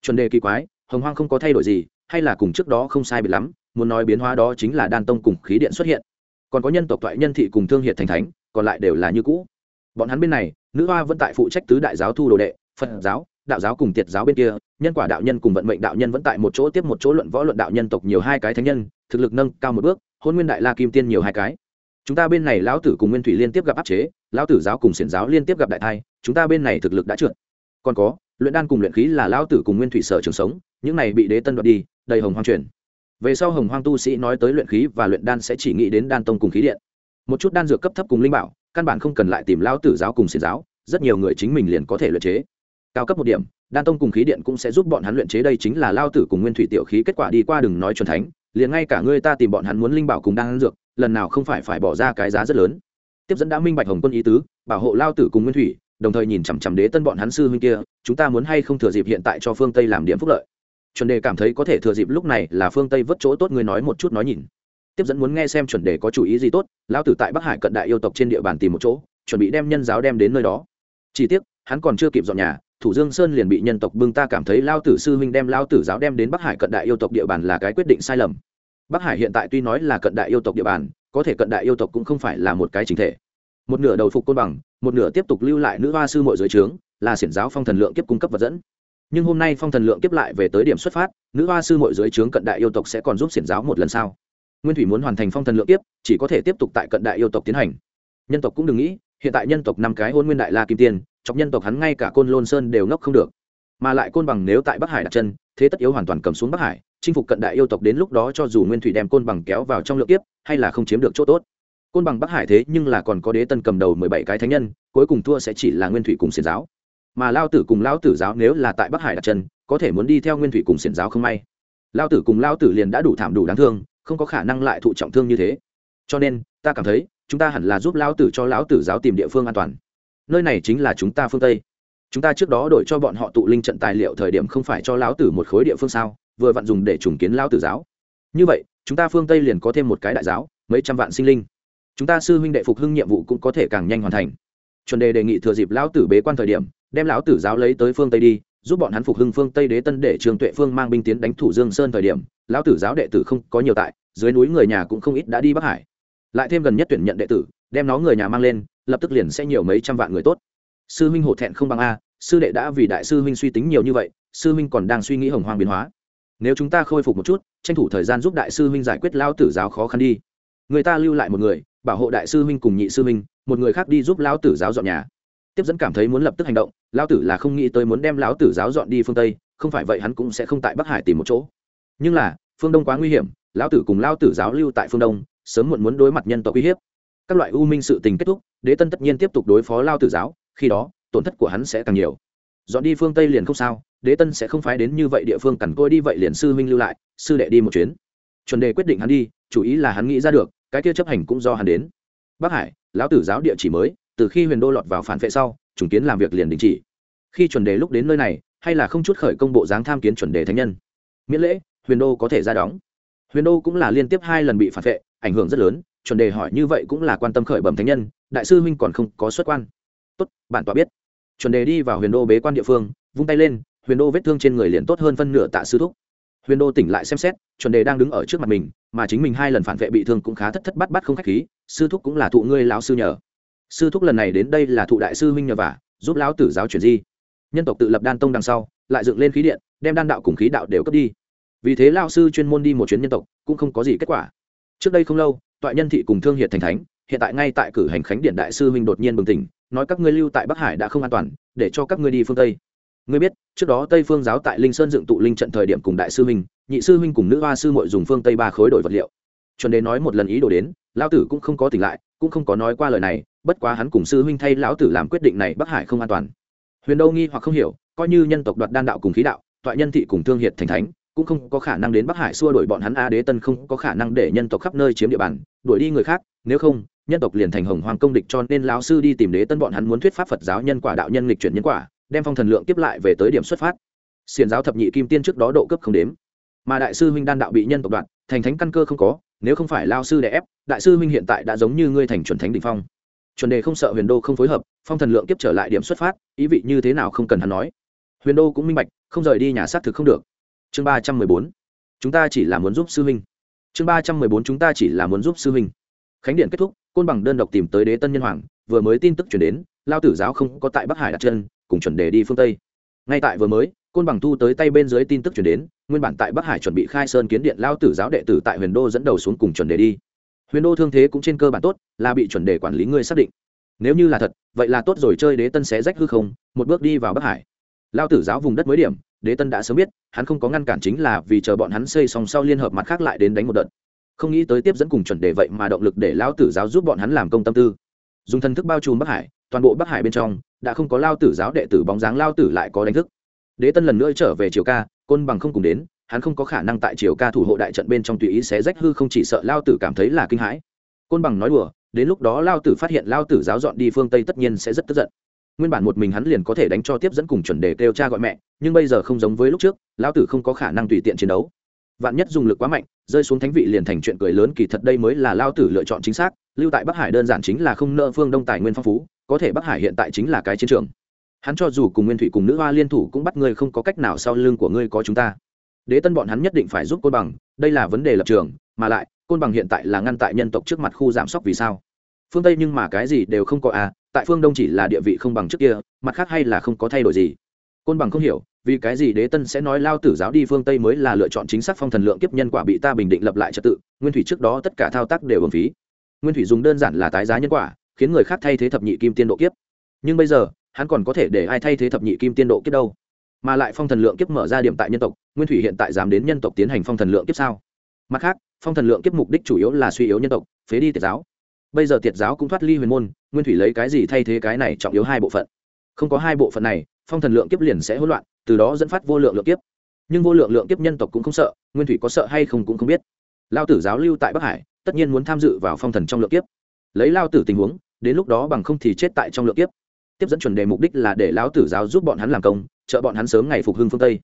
Chuẩn đề kỳ quái, hồng hoàng không có thay đổi gì, hay là cùng trước đó không sai biệt lắm muốn nói biến hóa đó chính là đan tông cùng khí điện xuất hiện. Còn có nhân tộc thoại nhân thị cùng thương hiệt thành thánh, còn lại đều là như cũ. Bọn hắn bên này, nữ hoa vẫn tại phụ trách tứ đại giáo thu đồ đệ, phật giáo, đạo giáo cùng tiệt giáo bên kia, nhân quả đạo nhân cùng vận mệnh đạo nhân vẫn tại một chỗ tiếp một chỗ luận võ luận đạo nhân tộc nhiều hai cái thánh nhân, thực lực nâng cao một bước, hôn nguyên đại la kim tiên nhiều hai cái. Chúng ta bên này lão tử cùng nguyên thủy liên tiếp gặp áp chế, lão tử giáo cùng xiển giáo liên tiếp gặp đại thai, chúng ta bên này thực lực đã trượt. Còn có, luyện đan cùng luyện khí là lão tử cùng nguyên thủy sở trường sống, những này bị đế tân đoạt đi, đầy hồng hoang truyền về sau hồng hoang tu sĩ nói tới luyện khí và luyện đan sẽ chỉ nghĩ đến đan tông cùng khí điện. Một chút đan dược cấp thấp cùng linh bảo, căn bản không cần lại tìm lao tử giáo cùng xiển giáo, rất nhiều người chính mình liền có thể luyện chế. Cao cấp một điểm, đan tông cùng khí điện cũng sẽ giúp bọn hắn luyện chế, đây chính là lao tử cùng nguyên thủy tiểu khí kết quả đi qua đừng nói c thánh, liền ngay cả ngươi ta tìm bọn hắn muốn linh bảo cùng đan dược, lần nào không phải phải bỏ ra cái giá rất lớn. Tiếp dẫn đã minh bạch hồng quân ý tứ, bảo hộ lao tử cùng nguyên thủy, đồng thời nhìn chằm chằm đế tân bọn hắn sư huynh kia, chúng ta muốn hay không thừa dịp hiện tại cho phương tây làm điểm phúc lợi chuẩn đề cảm thấy có thể thừa dịp lúc này là phương tây vất chỗ tốt người nói một chút nói nhìn tiếp dẫn muốn nghe xem chuẩn đề có chủ ý gì tốt Lão tử tại bắc hải cận đại yêu tộc trên địa bàn tìm một chỗ chuẩn bị đem nhân giáo đem đến nơi đó chỉ tiếc hắn còn chưa kịp dọn nhà thủ dương sơn liền bị nhân tộc bưng ta cảm thấy lao tử sư huynh đem lao tử giáo đem đến bắc hải cận đại yêu tộc địa bàn là cái quyết định sai lầm bắc hải hiện tại tuy nói là cận đại yêu tộc địa bàn có thể cận đại yêu tộc cũng không phải là một cái chính thể một nửa đầu phục côn bằng một nửa tiếp tục lưu lại nữ hoa sư mội dưới trướng là xiển giáo phong thần lượng kiếp cung cấp vật dẫn nhưng hôm nay phong thần lượng kiếp lại về tới điểm xuất phát, nữ hoa sư mội dưới trướng cận đại yêu tộc sẽ còn giúp xiển giáo một lần sau nguyên thủy muốn hoàn thành phong thần lượng kiếp, chỉ có thể tiếp tục tại cận đại yêu tộc tiến hành. Nhân tộc cũng đừng nghĩ, hiện tại nhân tộc năm cái hôn nguyên đại la kim tiên, chọc nhân tộc hắn ngay cả côn lôn sơn đều ngốc không được. Mà lại côn bằng nếu tại bắc hải đặt chân, thế tất yếu hoàn toàn cầm xuống bắc hải, chinh phục cận đại yêu tộc đến lúc đó cho dù nguyên thủy đem côn bằng kéo vào trong lượng tiếp hay là không chiếm được chỗ tốt. Côn bằng bắc hải thế nhưng là còn có đế tân cầm đầu mười bảy cái thánh nhân, cuối cùng thua sẽ chỉ là nguyên thủy cùng xiền giáo mà lao tử cùng lao tử giáo nếu là tại bắc hải đặt chân, có thể muốn đi theo nguyên thủy cùng xiển giáo không may. Lao tử cùng lao tử liền đã đủ thảm đủ đáng thương, không có khả năng lại thụ trọng thương như thế. Cho nên, ta cảm thấy, chúng ta hẳn là giúp lao tử cho lão tử giáo tìm địa phương an toàn. Nơi này chính là chúng ta phương tây. Chúng ta trước đó đổi cho bọn họ tụ linh trận tài liệu thời điểm không phải cho lão tử một khối địa phương sao, vừa vặn dùng để trùng kiến lão tử giáo. Như vậy, chúng ta phương tây liền có thêm một cái đại giáo, mấy trăm vạn sinh linh. Chúng ta sư huynh đệ phục hưng nhiệm vụ cũng có thể càng nhanh hoàn thành. Chuẩn đề đề nghị thừa dịp lão tử bế quan thời điểm đem lão tử giáo lấy tới phương tây đi, giúp bọn hắn phục hưng phương tây đế tân để trường tuệ phương mang binh tiến đánh thủ dương sơn thời điểm, lão tử giáo đệ tử không có nhiều tại, dưới núi người nhà cũng không ít đã đi bắc hải. Lại thêm gần nhất tuyển nhận đệ tử, đem nó người nhà mang lên, lập tức liền sẽ nhiều mấy trăm vạn người tốt. Sư huynh hổ thẹn không bằng a, sư đệ đã vì đại sư huynh suy tính nhiều như vậy, sư huynh còn đang suy nghĩ hồng hoang biến hóa. Nếu chúng ta khôi phục một chút, tranh thủ thời gian giúp đại sư huynh giải quyết lao tử giáo khó khăn đi. Người ta lưu lại một người, bảo hộ đại sư huynh cùng nhị sư huynh, một người khác đi giúp lao tử giáo dọn nhà. Tiếp dẫn cảm thấy muốn lập tức hành động Lão tử là không nghĩ tới muốn đem lão tử giáo dọn đi phương tây, không phải vậy hắn cũng sẽ không tại bắc hải tìm một chỗ. Nhưng là, phương đông quá nguy hiểm, lão tử cùng lao tử giáo lưu tại phương đông, sớm muộn muốn đối mặt nhân tộc uy hiếp. Các loại u minh sự tình kết thúc, đế tân tất nhiên tiếp tục đối phó lao tử giáo, khi đó, tổn thất của hắn sẽ càng nhiều. Dọn đi phương tây liền không sao, đế tân sẽ không phái đến như vậy địa phương cằn côi đi vậy liền sư huynh lưu lại, sư đệ đi một chuyến. Chuẩn đề quyết định hắn đi, chủ ý là hắn nghĩ ra được, cái kia chấp hành cũng do hắn đến. Bắc hải, lão tử giáo địa chỉ mới, từ khi huyền đô lọt vào phản vệ sau trùng kiến làm việc liền đình chỉ. Khi chuẩn đề lúc đến nơi này, hay là không chút khởi công bộ dáng tham kiến chuẩn đề thánh nhân? Miễn lễ, huyền đô có thể ra đóng. Huyền đô cũng là liên tiếp hai lần bị phản vệ, ảnh hưởng rất lớn, chuẩn đề hỏi như vậy cũng là quan tâm khởi bẩm thánh nhân, đại sư huynh còn không có xuất quan. Tốt bản tọa biết. Chuẩn đề đi vào huyền đô bế quan địa phương, vung tay lên, huyền đô vết thương trên người liền tốt hơn phân nửa tạ sư thúc. Huyền đô tỉnh lại xem xét, chuẩn đề đang đứng ở trước mặt mình, mà chính mình hai lần phản vệ bị thương cũng khá thất thất bát bát không khách khí, sư thúc cũng là thụ ngươi lão sư nhờ sư thúc lần này đến đây là thụ đại sư huynh nhờ vả, giúp lão tử giáo chuyển di. Nhân tộc tự lập đan tông đằng sau, lại dựng lên khí điện, đem đan đạo cùng khí đạo đều cấp đi. Vì thế lao sư chuyên môn đi một chuyến nhân tộc, cũng không có gì kết quả. Trước đây không lâu, toại nhân thị cùng thương hiệt thành thánh, hiện tại ngay tại cử hành khánh điện đại sư huynh đột nhiên bừng tỉnh, nói các ngươi lưu tại bắc hải đã không an toàn, để cho các ngươi đi phương tây. Ngươi biết, trước đó tây phương giáo tại linh sơn dựng tụ linh trận thời điểm cùng đại sư huynh, nhị sư huynh cùng nữ hoa sư mội dùng phương tây ba khối đổi vật liệu. Chuẩn đề nói một lần ý đồ đến lao tử cũng không có tỉnh lại, cũng không có nói qua lời này bất quá hắn cùng sư huynh thay lão tử làm quyết định này bắc hải không an toàn. Huyền đâu nghi hoặc không hiểu, coi như nhân tộc đoạt đan đạo cùng khí đạo, toại nhân thị cùng thương hiệt thành thánh, cũng không có khả năng đến bắc hải xua đuổi bọn hắn a đế tân không có khả năng để nhân tộc khắp nơi chiếm địa bàn, đuổi đi người khác, nếu không, nhân tộc liền thành hồng hoàng công địch cho nên lão sư đi tìm đế tân bọn hắn muốn thuyết pháp phật giáo nhân quả đạo nhân lịch chuyển nhân quả, đem phong thần lượng tiếp lại về tới điểm xuất phát. Xiền giáo thập nhị kim tiên trước đó độ cấp không đếm. Mà đại sư huynh đan đạo bị nhân tộc đoạn thành thánh căn cơ không có, nếu không phải lao sư đè ép, đại sư huynh hiện tại đã giống như ngươi thành chuẩn thánh đ phong chuẩn đề không sợ huyền đô không phối hợp, phong thần lượng kiếp trở lại điểm xuất phát, ý vị như thế nào không cần hắn nói. Huyền đô cũng minh bạch, không rời đi nhà xác thực không được. Chương ba trăm mười bốn, chúng ta chỉ là muốn giúp sư huynh. Chương ba trăm mười bốn, chúng ta chỉ là muốn giúp sư huynh. Khánh điện kết thúc, côn bằng đơn độc tìm tới đế tân nhân hoàng, vừa mới tin tức chuyển đến, lao tử giáo không có tại bắc hải đặt chân, cùng chuẩn đề đi phương tây. Ngay tại vừa mới, côn bằng thu tới tay bên dưới tin tức chuyển đến, nguyên bản tại bắc hải chuẩn bị khai sơn kiến điện, lao tử giáo đệ tử tại huyền đô dẫn đầu xuống cùng chuẩn đề đi huyền đô thương thế cũng trên cơ bản tốt, là bị chuẩn đề quản lý ngươi xác định. Nếu như là thật, vậy là tốt rồi, chơi đế tân xé rách hư không, một bước đi vào bắc hải. Lao tử giáo vùng đất mới điểm, đế tân đã sớm biết, hắn không có ngăn cản chính là vì chờ bọn hắn xây xong sau liên hợp mặt khác lại đến đánh một đợt. Không nghĩ tới tiếp dẫn cùng chuẩn đề vậy mà động lực để lao tử giáo giúp bọn hắn làm công tâm tư. Dùng thần thức bao trùm bắc hải, toàn bộ bắc hải bên trong, đã không có lao tử giáo đệ tử bóng dáng lao tử lại có đánh thức. Đế tân lần nữa trở về chiều ca, côn bằng không cùng đến hắn không có khả năng tại triều ca thủ hộ đại trận bên trong tùy ý xé rách hư không, chỉ sợ lao tử cảm thấy là kinh hãi. Côn bằng nói đùa, đến lúc đó lao tử phát hiện lao tử giáo dọn đi phương tây tất nhiên sẽ rất tức giận. Nguyên bản một mình hắn liền có thể đánh cho tiếp dẫn cùng chuẩn đề kêu cha gọi mẹ, nhưng bây giờ không giống với lúc trước, lao tử không có khả năng tùy tiện chiến đấu. Vạn nhất dùng lực quá mạnh, rơi xuống thánh vị liền thành chuyện cười lớn, kỳ thật đây mới là lao tử lựa chọn chính xác, lưu tại bắc hải đơn giản chính là không nợ phương đông tài nguyên phong phú, có thể bắc hải hiện tại chính là cái chiến trường. Hắn cho dù cùng nguyên thủy cùng nữ hoa liên thủ cũng bắt ngươi không có cách nào sau lưng của ngươi có chúng ta đế tân bọn hắn nhất định phải giúp côn bằng, đây là vấn đề lập trường, mà lại, côn bằng hiện tại là ngăn tại nhân tộc trước mặt khu giảm sóc vì sao? Phương tây nhưng mà cái gì đều không có à tại phương đông chỉ là địa vị không bằng trước kia, mặt khác hay là không có thay đổi gì? Côn bằng không hiểu, vì cái gì đế tân sẽ nói lao tử giáo đi phương tây mới là lựa chọn chính xác phong thần lượng kiếp nhân quả bị ta bình định lập lại trật tự, nguyên thủy trước đó tất cả thao tác đều ầm phí. Nguyên thủy dùng đơn giản là tái giá nhân quả, khiến người khác thay thế thập nhị kim tiên độ kiếp. Nhưng bây giờ, hắn còn có thể để ai thay thế thập nhị kim tiên độ kiếp đâu? Mà lại phong thần lượng kiếp mở ra điểm tại nhân tộc nguyên thủy hiện tại dám đến nhân tộc tiến hành phong thần lượng kiếp sao? Mặt khác, phong thần lượng kiếp mục đích chủ yếu là suy yếu nhân tộc, phế đi tiệt giáo. Bây giờ tiệt giáo cũng thoát ly huyền môn, nguyên thủy lấy cái gì thay thế cái này trọng yếu hai bộ phận? Không có hai bộ phận này, phong thần lượng kiếp liền sẽ hỗn loạn, từ đó dẫn phát vô lượng lượng kiếp. Nhưng vô lượng lượng kiếp nhân tộc cũng không sợ, nguyên thủy có sợ hay không cũng không biết. Lao tử giáo lưu tại bắc hải, tất nhiên muốn tham dự vào phong thần trong lượng kiếp. Lấy lao tử tình huống, đến lúc đó bằng không thì chết tại trong lượng kiếp. Tiếp dẫn chuẩn đề mục đích là để lão tử giáo giúp bọn hắn làm công, trợ bọn hắn sớm ngày phục hưng phương tây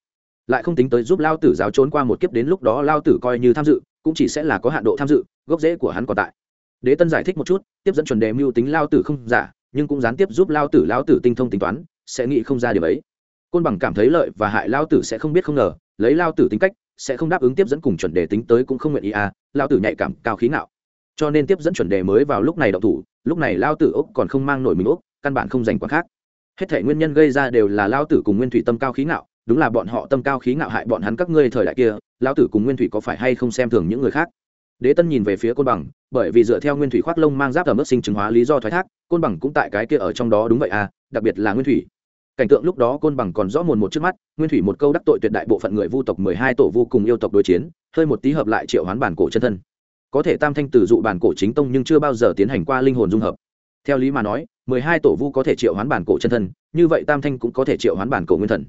lại không tính tới giúp lao tử giáo trốn qua một kiếp đến lúc đó lao tử coi như tham dự cũng chỉ sẽ là có hạn độ tham dự gốc rễ của hắn còn tại đế tân giải thích một chút tiếp dẫn chuẩn đề mưu tính lao tử không giả nhưng cũng gián tiếp giúp lao tử lao tử tinh thông tính toán sẽ nghĩ không ra điều ấy côn bằng cảm thấy lợi và hại lao tử sẽ không biết không ngờ lấy lao tử tính cách sẽ không đáp ứng tiếp dẫn cùng chuẩn đề tính tới cũng không nguyện ý à lao tử nhạy cảm cao khí nào cho nên tiếp dẫn chuẩn đề mới vào lúc này đậu thủ lúc này lao tử úc còn không mang nổi mình úc căn bản không dành quá khác hết thể nguyên nhân gây ra đều là lao tử cùng nguyên thủy tâm cao khí ngạo đúng là bọn họ tâm cao khí ngạo hại bọn hắn các ngươi thời đại kia, Lão tử cùng nguyên thủy có phải hay không xem thường những người khác? Đế tân nhìn về phía côn bằng, bởi vì dựa theo nguyên thủy khoác lông mang giáp ở mức sinh chứng hóa lý do thoái thác, côn bằng cũng tại cái kia ở trong đó đúng vậy à đặc biệt là nguyên thủy. Cảnh tượng lúc đó côn bằng còn rõ mồn một trước mắt, nguyên thủy một câu đắc tội tuyệt đại bộ phận người vu tộc mười hai tổ vô cùng yêu tộc đối chiến, hơi một tí hợp lại triệu hoán bản cổ chân thân. Có thể tam thanh từ dụ bản cổ chính tông nhưng chưa bao giờ tiến hành qua linh hồn dung hợp. Theo lý mà nói, mười hai tổ vu có thể triệu hoán bản cổ chân thân, như vậy tam thanh cũng có thể triệu hoán bản cổ nguyên thần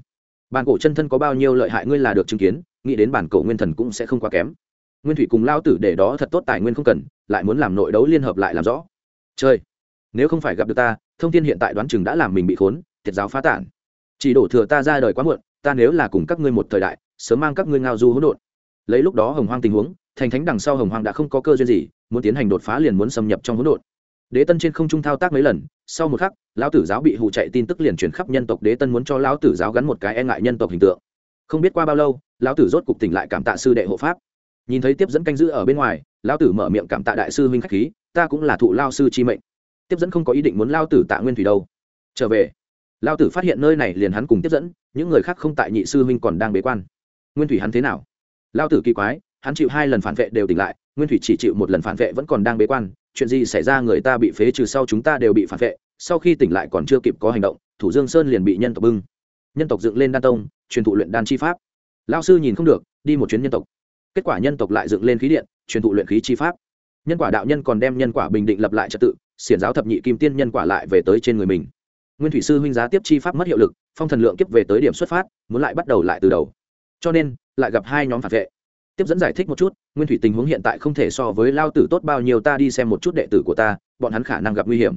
bản cổ chân thân có bao nhiêu lợi hại ngươi là được chứng kiến, nghĩ đến bản cổ nguyên thần cũng sẽ không quá kém. Nguyên thủy cùng lao tử để đó thật tốt tài nguyên không cần, lại muốn làm nội đấu liên hợp lại làm rõ. Chơi nếu không phải gặp được ta, thông tin hiện tại đoán chừng đã làm mình bị khốn, thiệt giáo phá tản. Chỉ đổ thừa ta ra đời quá muộn, ta nếu là cùng các ngươi một thời đại, sớm mang các ngươi ngao du hỗn độn. Lấy lúc đó hồng hoang tình huống, thành thánh đằng sau hồng hoang đã không có cơ duyên gì, muốn tiến hành đột phá liền muốn xâm nhập trong hỗn độn. Đế tân trên không trung thao tác mấy lần sau một khắc, lão tử giáo bị hụ chạy tin tức liền truyền khắp nhân tộc đế tân muốn cho lão tử giáo gắn một cái e ngại nhân tộc hình tượng. Không biết qua bao lâu, lão tử rốt cục tỉnh lại cảm tạ sư đệ hộ pháp. Nhìn thấy tiếp dẫn canh giữ ở bên ngoài, lão tử mở miệng cảm tạ đại sư huynh khách khí, ta cũng là thụ lao sư chi mệnh. Tiếp dẫn không có ý định muốn lao tử tạ nguyên thủy đâu. Trở về. Lao tử phát hiện nơi này liền hắn cùng tiếp dẫn, những người khác không tại nhị sư huynh còn đang bế quan. Nguyên thủy hắn thế nào? Lao tử kỳ quái, hắn chịu hai lần phản vệ đều tỉnh lại, nguyên thủy chỉ chịu một lần phản vệ vẫn còn đang bế quan chuyện gì xảy ra người ta bị phế trừ sau chúng ta đều bị phản vệ, sau khi tỉnh lại còn chưa kịp có hành động, thủ dương sơn liền bị nhân tộc bưng. Nhân tộc dựng lên đan tông, truyền thụ luyện đan chi pháp. Lao sư nhìn không được, đi một chuyến nhân tộc. Kết quả nhân tộc lại dựng lên khí điện, truyền thụ luyện khí chi pháp. Nhân quả đạo nhân còn đem nhân quả bình định lập lại trật tự, xiển giáo thập nhị kim tiên nhân quả lại về tới trên người mình. Nguyên thủy sư huynh giá tiếp chi pháp mất hiệu lực, phong thần lượng kiếp về tới điểm xuất phát, muốn lại bắt đầu lại từ đầu. Cho nên, lại gặp hai nhóm phản vệ tiếp dẫn giải thích một chút, nguyên thủy tình huống hiện tại không thể so với lao tử tốt bao nhiêu, ta đi xem một chút đệ tử của ta, bọn hắn khả năng gặp nguy hiểm.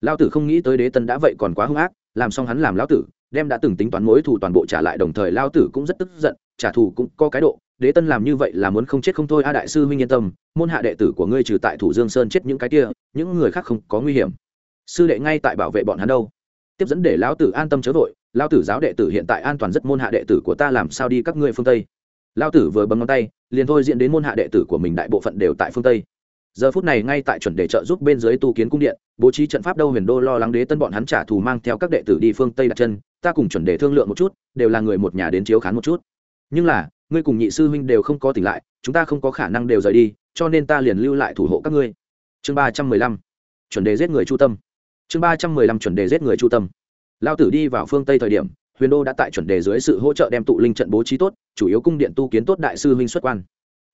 Lao tử không nghĩ tới đế tân đã vậy còn quá hung ác, làm xong hắn làm lao tử, đem đã từng tính toán mối thù toàn bộ trả lại đồng thời lao tử cũng rất tức giận, trả thù cũng có cái độ, đế tân làm như vậy là muốn không chết không thôi, a đại sư huynh yên tâm, môn hạ đệ tử của ngươi trừ tại thủ dương sơn chết những cái kia, những người khác không có nguy hiểm. Sư đệ ngay tại bảo vệ bọn hắn đâu. Tiếp dẫn để lão tử an tâm chớ vội, lao tử giáo đệ tử hiện tại an toàn rất, môn hạ đệ tử của ta làm sao đi các ngươi phương tây. Lao tử vừa bấm ngón tay liền thôi diễn đến môn hạ đệ tử của mình đại bộ phận đều tại phương tây. Giờ phút này ngay tại chuẩn đề trợ giúp bên dưới tu kiến cung điện, bố trí trận pháp đâu huyền đô lo lắng đế tân bọn hắn trả thù mang theo các đệ tử đi phương tây đặt chân, ta cùng chuẩn đề thương lượng một chút, đều là người một nhà đến chiếu khán một chút. Nhưng là, ngươi cùng nhị sư huynh đều không có tỉnh lại, chúng ta không có khả năng đều rời đi, cho nên ta liền lưu lại thủ hộ các ngươi. Chương ba trăm mười lăm. Chuẩn đề giết người chu tâm. Chương ba trăm mười lăm, chuẩn đề giết người chu tâm. Lao tử đi vào phương tây thời điểm huyền đô đã tại chuẩn đề dưới sự hỗ trợ đem tụ linh trận bố trí tốt, chủ yếu cung điện tu kiến tốt đại sư huynh xuất quan.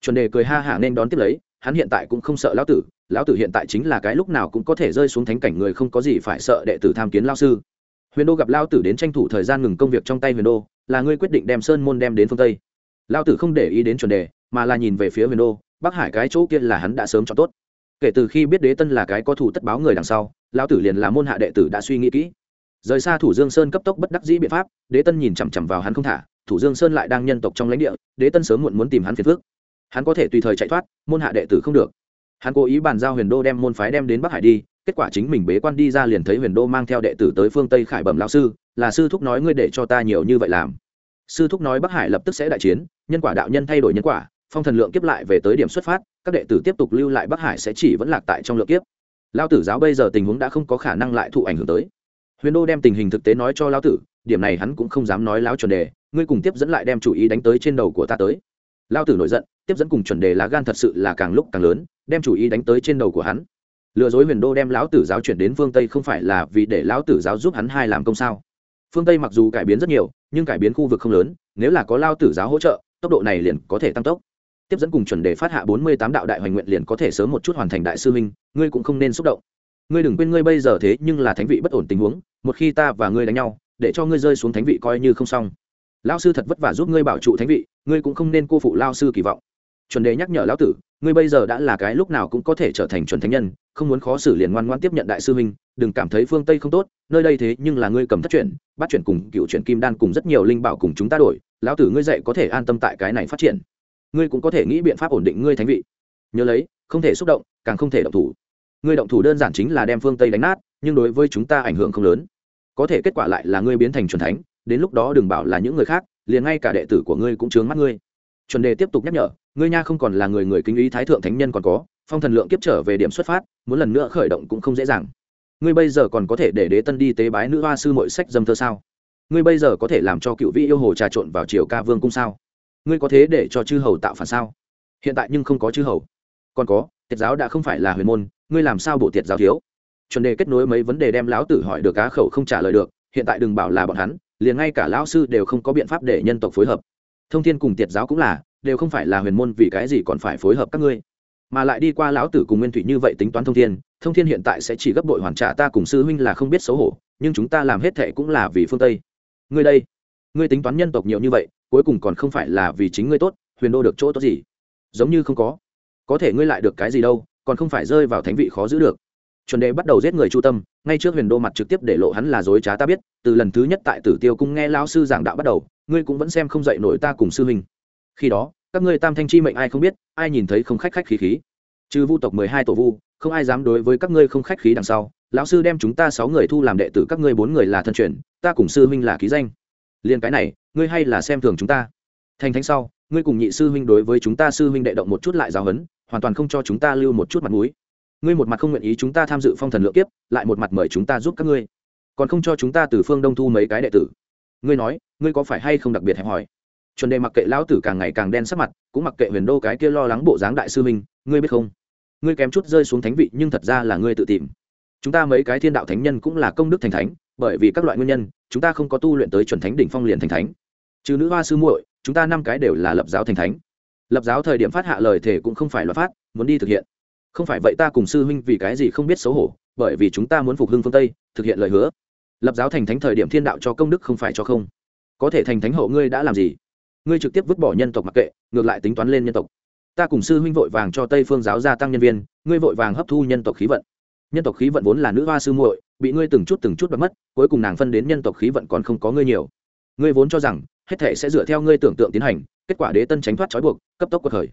Chuẩn đề cười ha hả nên đón tiếp lấy, hắn hiện tại cũng không sợ lão tử lão tử hiện tại chính là cái lúc nào cũng có thể rơi xuống thánh cảnh người không có gì phải sợ đệ tử tham kiến lao sư. Huyền đô gặp lao tử đến tranh thủ thời gian ngừng công việc trong tay huyền đô, là ngươi quyết định đem sơn môn đem đến phương tây. Lao tử không để ý đến chuẩn đề, mà là nhìn về phía huyền đô, bắc hải cái chỗ kia là hắn đã sớm chọn tốt. Kể từ khi biết đế tân là cái có thủ tất báo người đằng sau lao tử liền là môn hạ đệ tử đã suy nghĩ kỹ rời xa thủ dương sơn cấp tốc bất đắc dĩ biện pháp, đế tân nhìn chằm chằm vào hắn không thả, thủ dương sơn lại đang nhân tộc trong lãnh địa, đế tân sớm muộn muốn tìm hắn phiền phước hắn có thể tùy thời chạy thoát, môn hạ đệ tử không được. Hắn cố ý bàn giao huyền đô đem môn phái đem đến bắc hải đi, kết quả chính mình bế quan đi ra liền thấy huyền đô mang theo đệ tử tới phương tây khải bẩm lão sư, là sư thúc nói ngươi để cho ta nhiều như vậy làm. Sư thúc nói bắc hải lập tức sẽ đại chiến, nhân quả đạo nhân thay đổi nhân quả, phong thần lượng kiếp lại về tới điểm xuất phát, các đệ tử tiếp tục lưu lại bắc hải sẽ chỉ vẫn lạc tại trong lượng kiếp. Lao tử giáo bây giờ tình huống đã không có khả năng lại thụ ảnh hưởng tới huyền đô đem tình hình thực tế nói cho lão tử, điểm này hắn cũng không dám nói lão chuẩn đề, ngươi cùng tiếp dẫn lại đem chủ ý đánh tới trên đầu của ta tới. Lão tử nổi giận, tiếp dẫn cùng chuẩn đề lá gan thật sự là càng lúc càng lớn, đem chủ ý đánh tới trên đầu của hắn. Lừa dối huyền đô đem lão tử giáo chuyển đến phương tây không phải là vì để lão tử giáo giúp hắn hai làm công sao? Phương tây mặc dù cải biến rất nhiều, nhưng cải biến khu vực không lớn, nếu là có lao tử giáo hỗ trợ, tốc độ này liền có thể tăng tốc. Tiếp dẫn cùng chuẩn đề phát hạ bốn mươi tám đạo đại hoành nguyện liền có thể sớm một chút hoàn thành đại sư minh ngươi cũng không nên xúc động ngươi đừng quên ngươi bây giờ thế nhưng là thánh vị bất ổn tình huống, một khi ta và ngươi đánh nhau, để cho ngươi rơi xuống thánh vị coi như không xong. Lao sư thật vất vả giúp ngươi bảo trụ thánh vị, ngươi cũng không nên cô phụ lao sư kỳ vọng. Chuẩn đề nhắc nhở lão tử, ngươi bây giờ đã là cái lúc nào cũng có thể trở thành chuẩn thánh nhân, không muốn khó xử liền ngoan ngoan tiếp nhận đại sư huynh, đừng cảm thấy phương tây không tốt, nơi đây thế nhưng là ngươi cầm thất chuyển bắt chuyển cùng cựu chuyển kim đan cùng rất nhiều linh bảo cùng chúng ta đổi, lão tử ngươi dạy có thể an tâm tại cái này phát triển. Ngươi cũng có thể nghĩ biện pháp ổn định ngươi thánh vị. Nhớ lấy, không thể xúc động, càng không thể động thủ ngươi động thủ đơn giản chính là đem phương tây đánh nát, nhưng đối với chúng ta ảnh hưởng không lớn. Có thể kết quả lại là ngươi biến thành chuẩn thánh, đến lúc đó đừng bảo là những người khác, liền ngay cả đệ tử của ngươi cũng chướng mắt ngươi. Chuẩn đề tiếp tục nhắc nhở, ngươi nha không còn là người người kính ý thái thượng thánh nhân còn có, phong thần lượng kiếp trở về điểm xuất phát, muốn lần nữa khởi động cũng không dễ dàng. Ngươi bây giờ còn có thể để đế tân đi tế bái nữ hoa sư mội sách dâm thơ sao? Ngươi bây giờ có thể làm cho cựu vị yêu hồ trà trộn vào triều ca vương cung sao? Ngươi có thế để cho chư hầu tạo phản sao? Hiện tại nhưng không có chư hầu. Còn có, tiết giáo đã không phải là huyền môn ngươi làm sao bộ tiệt giáo thiếu? Chuẩn đề kết nối mấy vấn đề đem lão tử hỏi được cá khẩu không trả lời được, hiện tại đừng bảo là bọn hắn, liền ngay cả lão sư đều không có biện pháp để nhân tộc phối hợp. Thông thiên cùng tiệt giáo cũng là, đều không phải là huyền môn vì cái gì còn phải phối hợp các ngươi. Mà lại đi qua lão tử cùng nguyên thủy như vậy tính toán thông thiên thông thiên hiện tại sẽ chỉ gấp bội hoàn trả ta cùng sư huynh là không biết xấu hổ, nhưng chúng ta làm hết thệ cũng là vì phương tây. Ngươi đây, ngươi tính toán nhân tộc nhiều như vậy, cuối cùng còn không phải là vì chính ngươi tốt, huyền đô được chỗ tốt gì? Giống như không có. Có thể ngươi lại được cái gì đâu còn không phải rơi vào thánh vị khó giữ được. Chuẩn đề bắt đầu giết người chu tâm, ngay trước huyền đô mặt trực tiếp để lộ hắn là dối trá ta biết, từ lần thứ nhất tại tử tiêu cung nghe lao sư giảng đạo bắt đầu, ngươi cũng vẫn xem không dậy nổi ta cùng sư huynh. Khi đó, các ngươi tam thanh chi mệnh ai không biết, ai nhìn thấy không khách khách khí khí. Trừ vu tộc mười hai tổ vu, không ai dám đối với các ngươi không khách khí đằng sau, lão sư đem chúng ta sáu người thu làm đệ tử các ngươi bốn người là thân truyền, ta cùng sư huynh là ký danh. Liên cái này, ngươi hay là xem thường chúng ta. Thành thánh sau, ngươi cùng nhị sư huynh đối với chúng ta sư huynh đệ động một chút lại giáo huấn hoàn toàn không cho chúng ta lưu một chút mặt mũi. Ngươi một mặt không nguyện ý chúng ta tham dự phong thần lượng kiếp, lại một mặt mời chúng ta giúp các ngươi. Còn không cho chúng ta từ phương đông thu mấy cái đệ tử. Ngươi nói, ngươi có phải hay không đặc biệt hẹp hòi? Chuẩn đề mặc kệ lão tử càng ngày càng đen sắc mặt, cũng mặc kệ huyền đô cái kia lo lắng bộ dáng đại sư minh ngươi biết không? Ngươi kém chút rơi xuống thánh vị, nhưng thật ra là ngươi tự tìm. Chúng ta mấy cái thiên đạo thánh nhân cũng là công đức thành thánh, bởi vì các loại nguyên nhân, chúng ta không có tu luyện tới chuẩn thánh đỉnh phong liền thành thánh. Trừ nữ hoa sư muội, chúng ta năm cái đều là lập giáo thành thánh lập giáo thời điểm phát hạ lời thể cũng không phải luật phát muốn đi thực hiện. Không phải vậy ta cùng sư huynh vì cái gì không biết xấu hổ, bởi vì chúng ta muốn phục hưng phương tây, thực hiện lời hứa. Lập giáo thành thánh thời điểm thiên đạo cho công đức không phải cho không. Có thể thành thánh hậu ngươi đã làm gì? Ngươi trực tiếp vứt bỏ nhân tộc mặc kệ, ngược lại tính toán lên nhân tộc. Ta cùng sư huynh vội vàng cho tây phương giáo gia tăng nhân viên, ngươi vội vàng hấp thu nhân tộc khí vận. Nhân tộc khí vận vốn là nữ hoa sư muội, bị ngươi từng chút từng chút bật mất, cuối cùng nàng phân đến nhân tộc khí vận còn không có ngươi nhiều. Ngươi vốn cho rằng, hết thể sẽ dựa theo ngươi tưởng tượng tiến hành kết quả đế tân tránh thoát trói buộc cấp tốc cuộc khởi.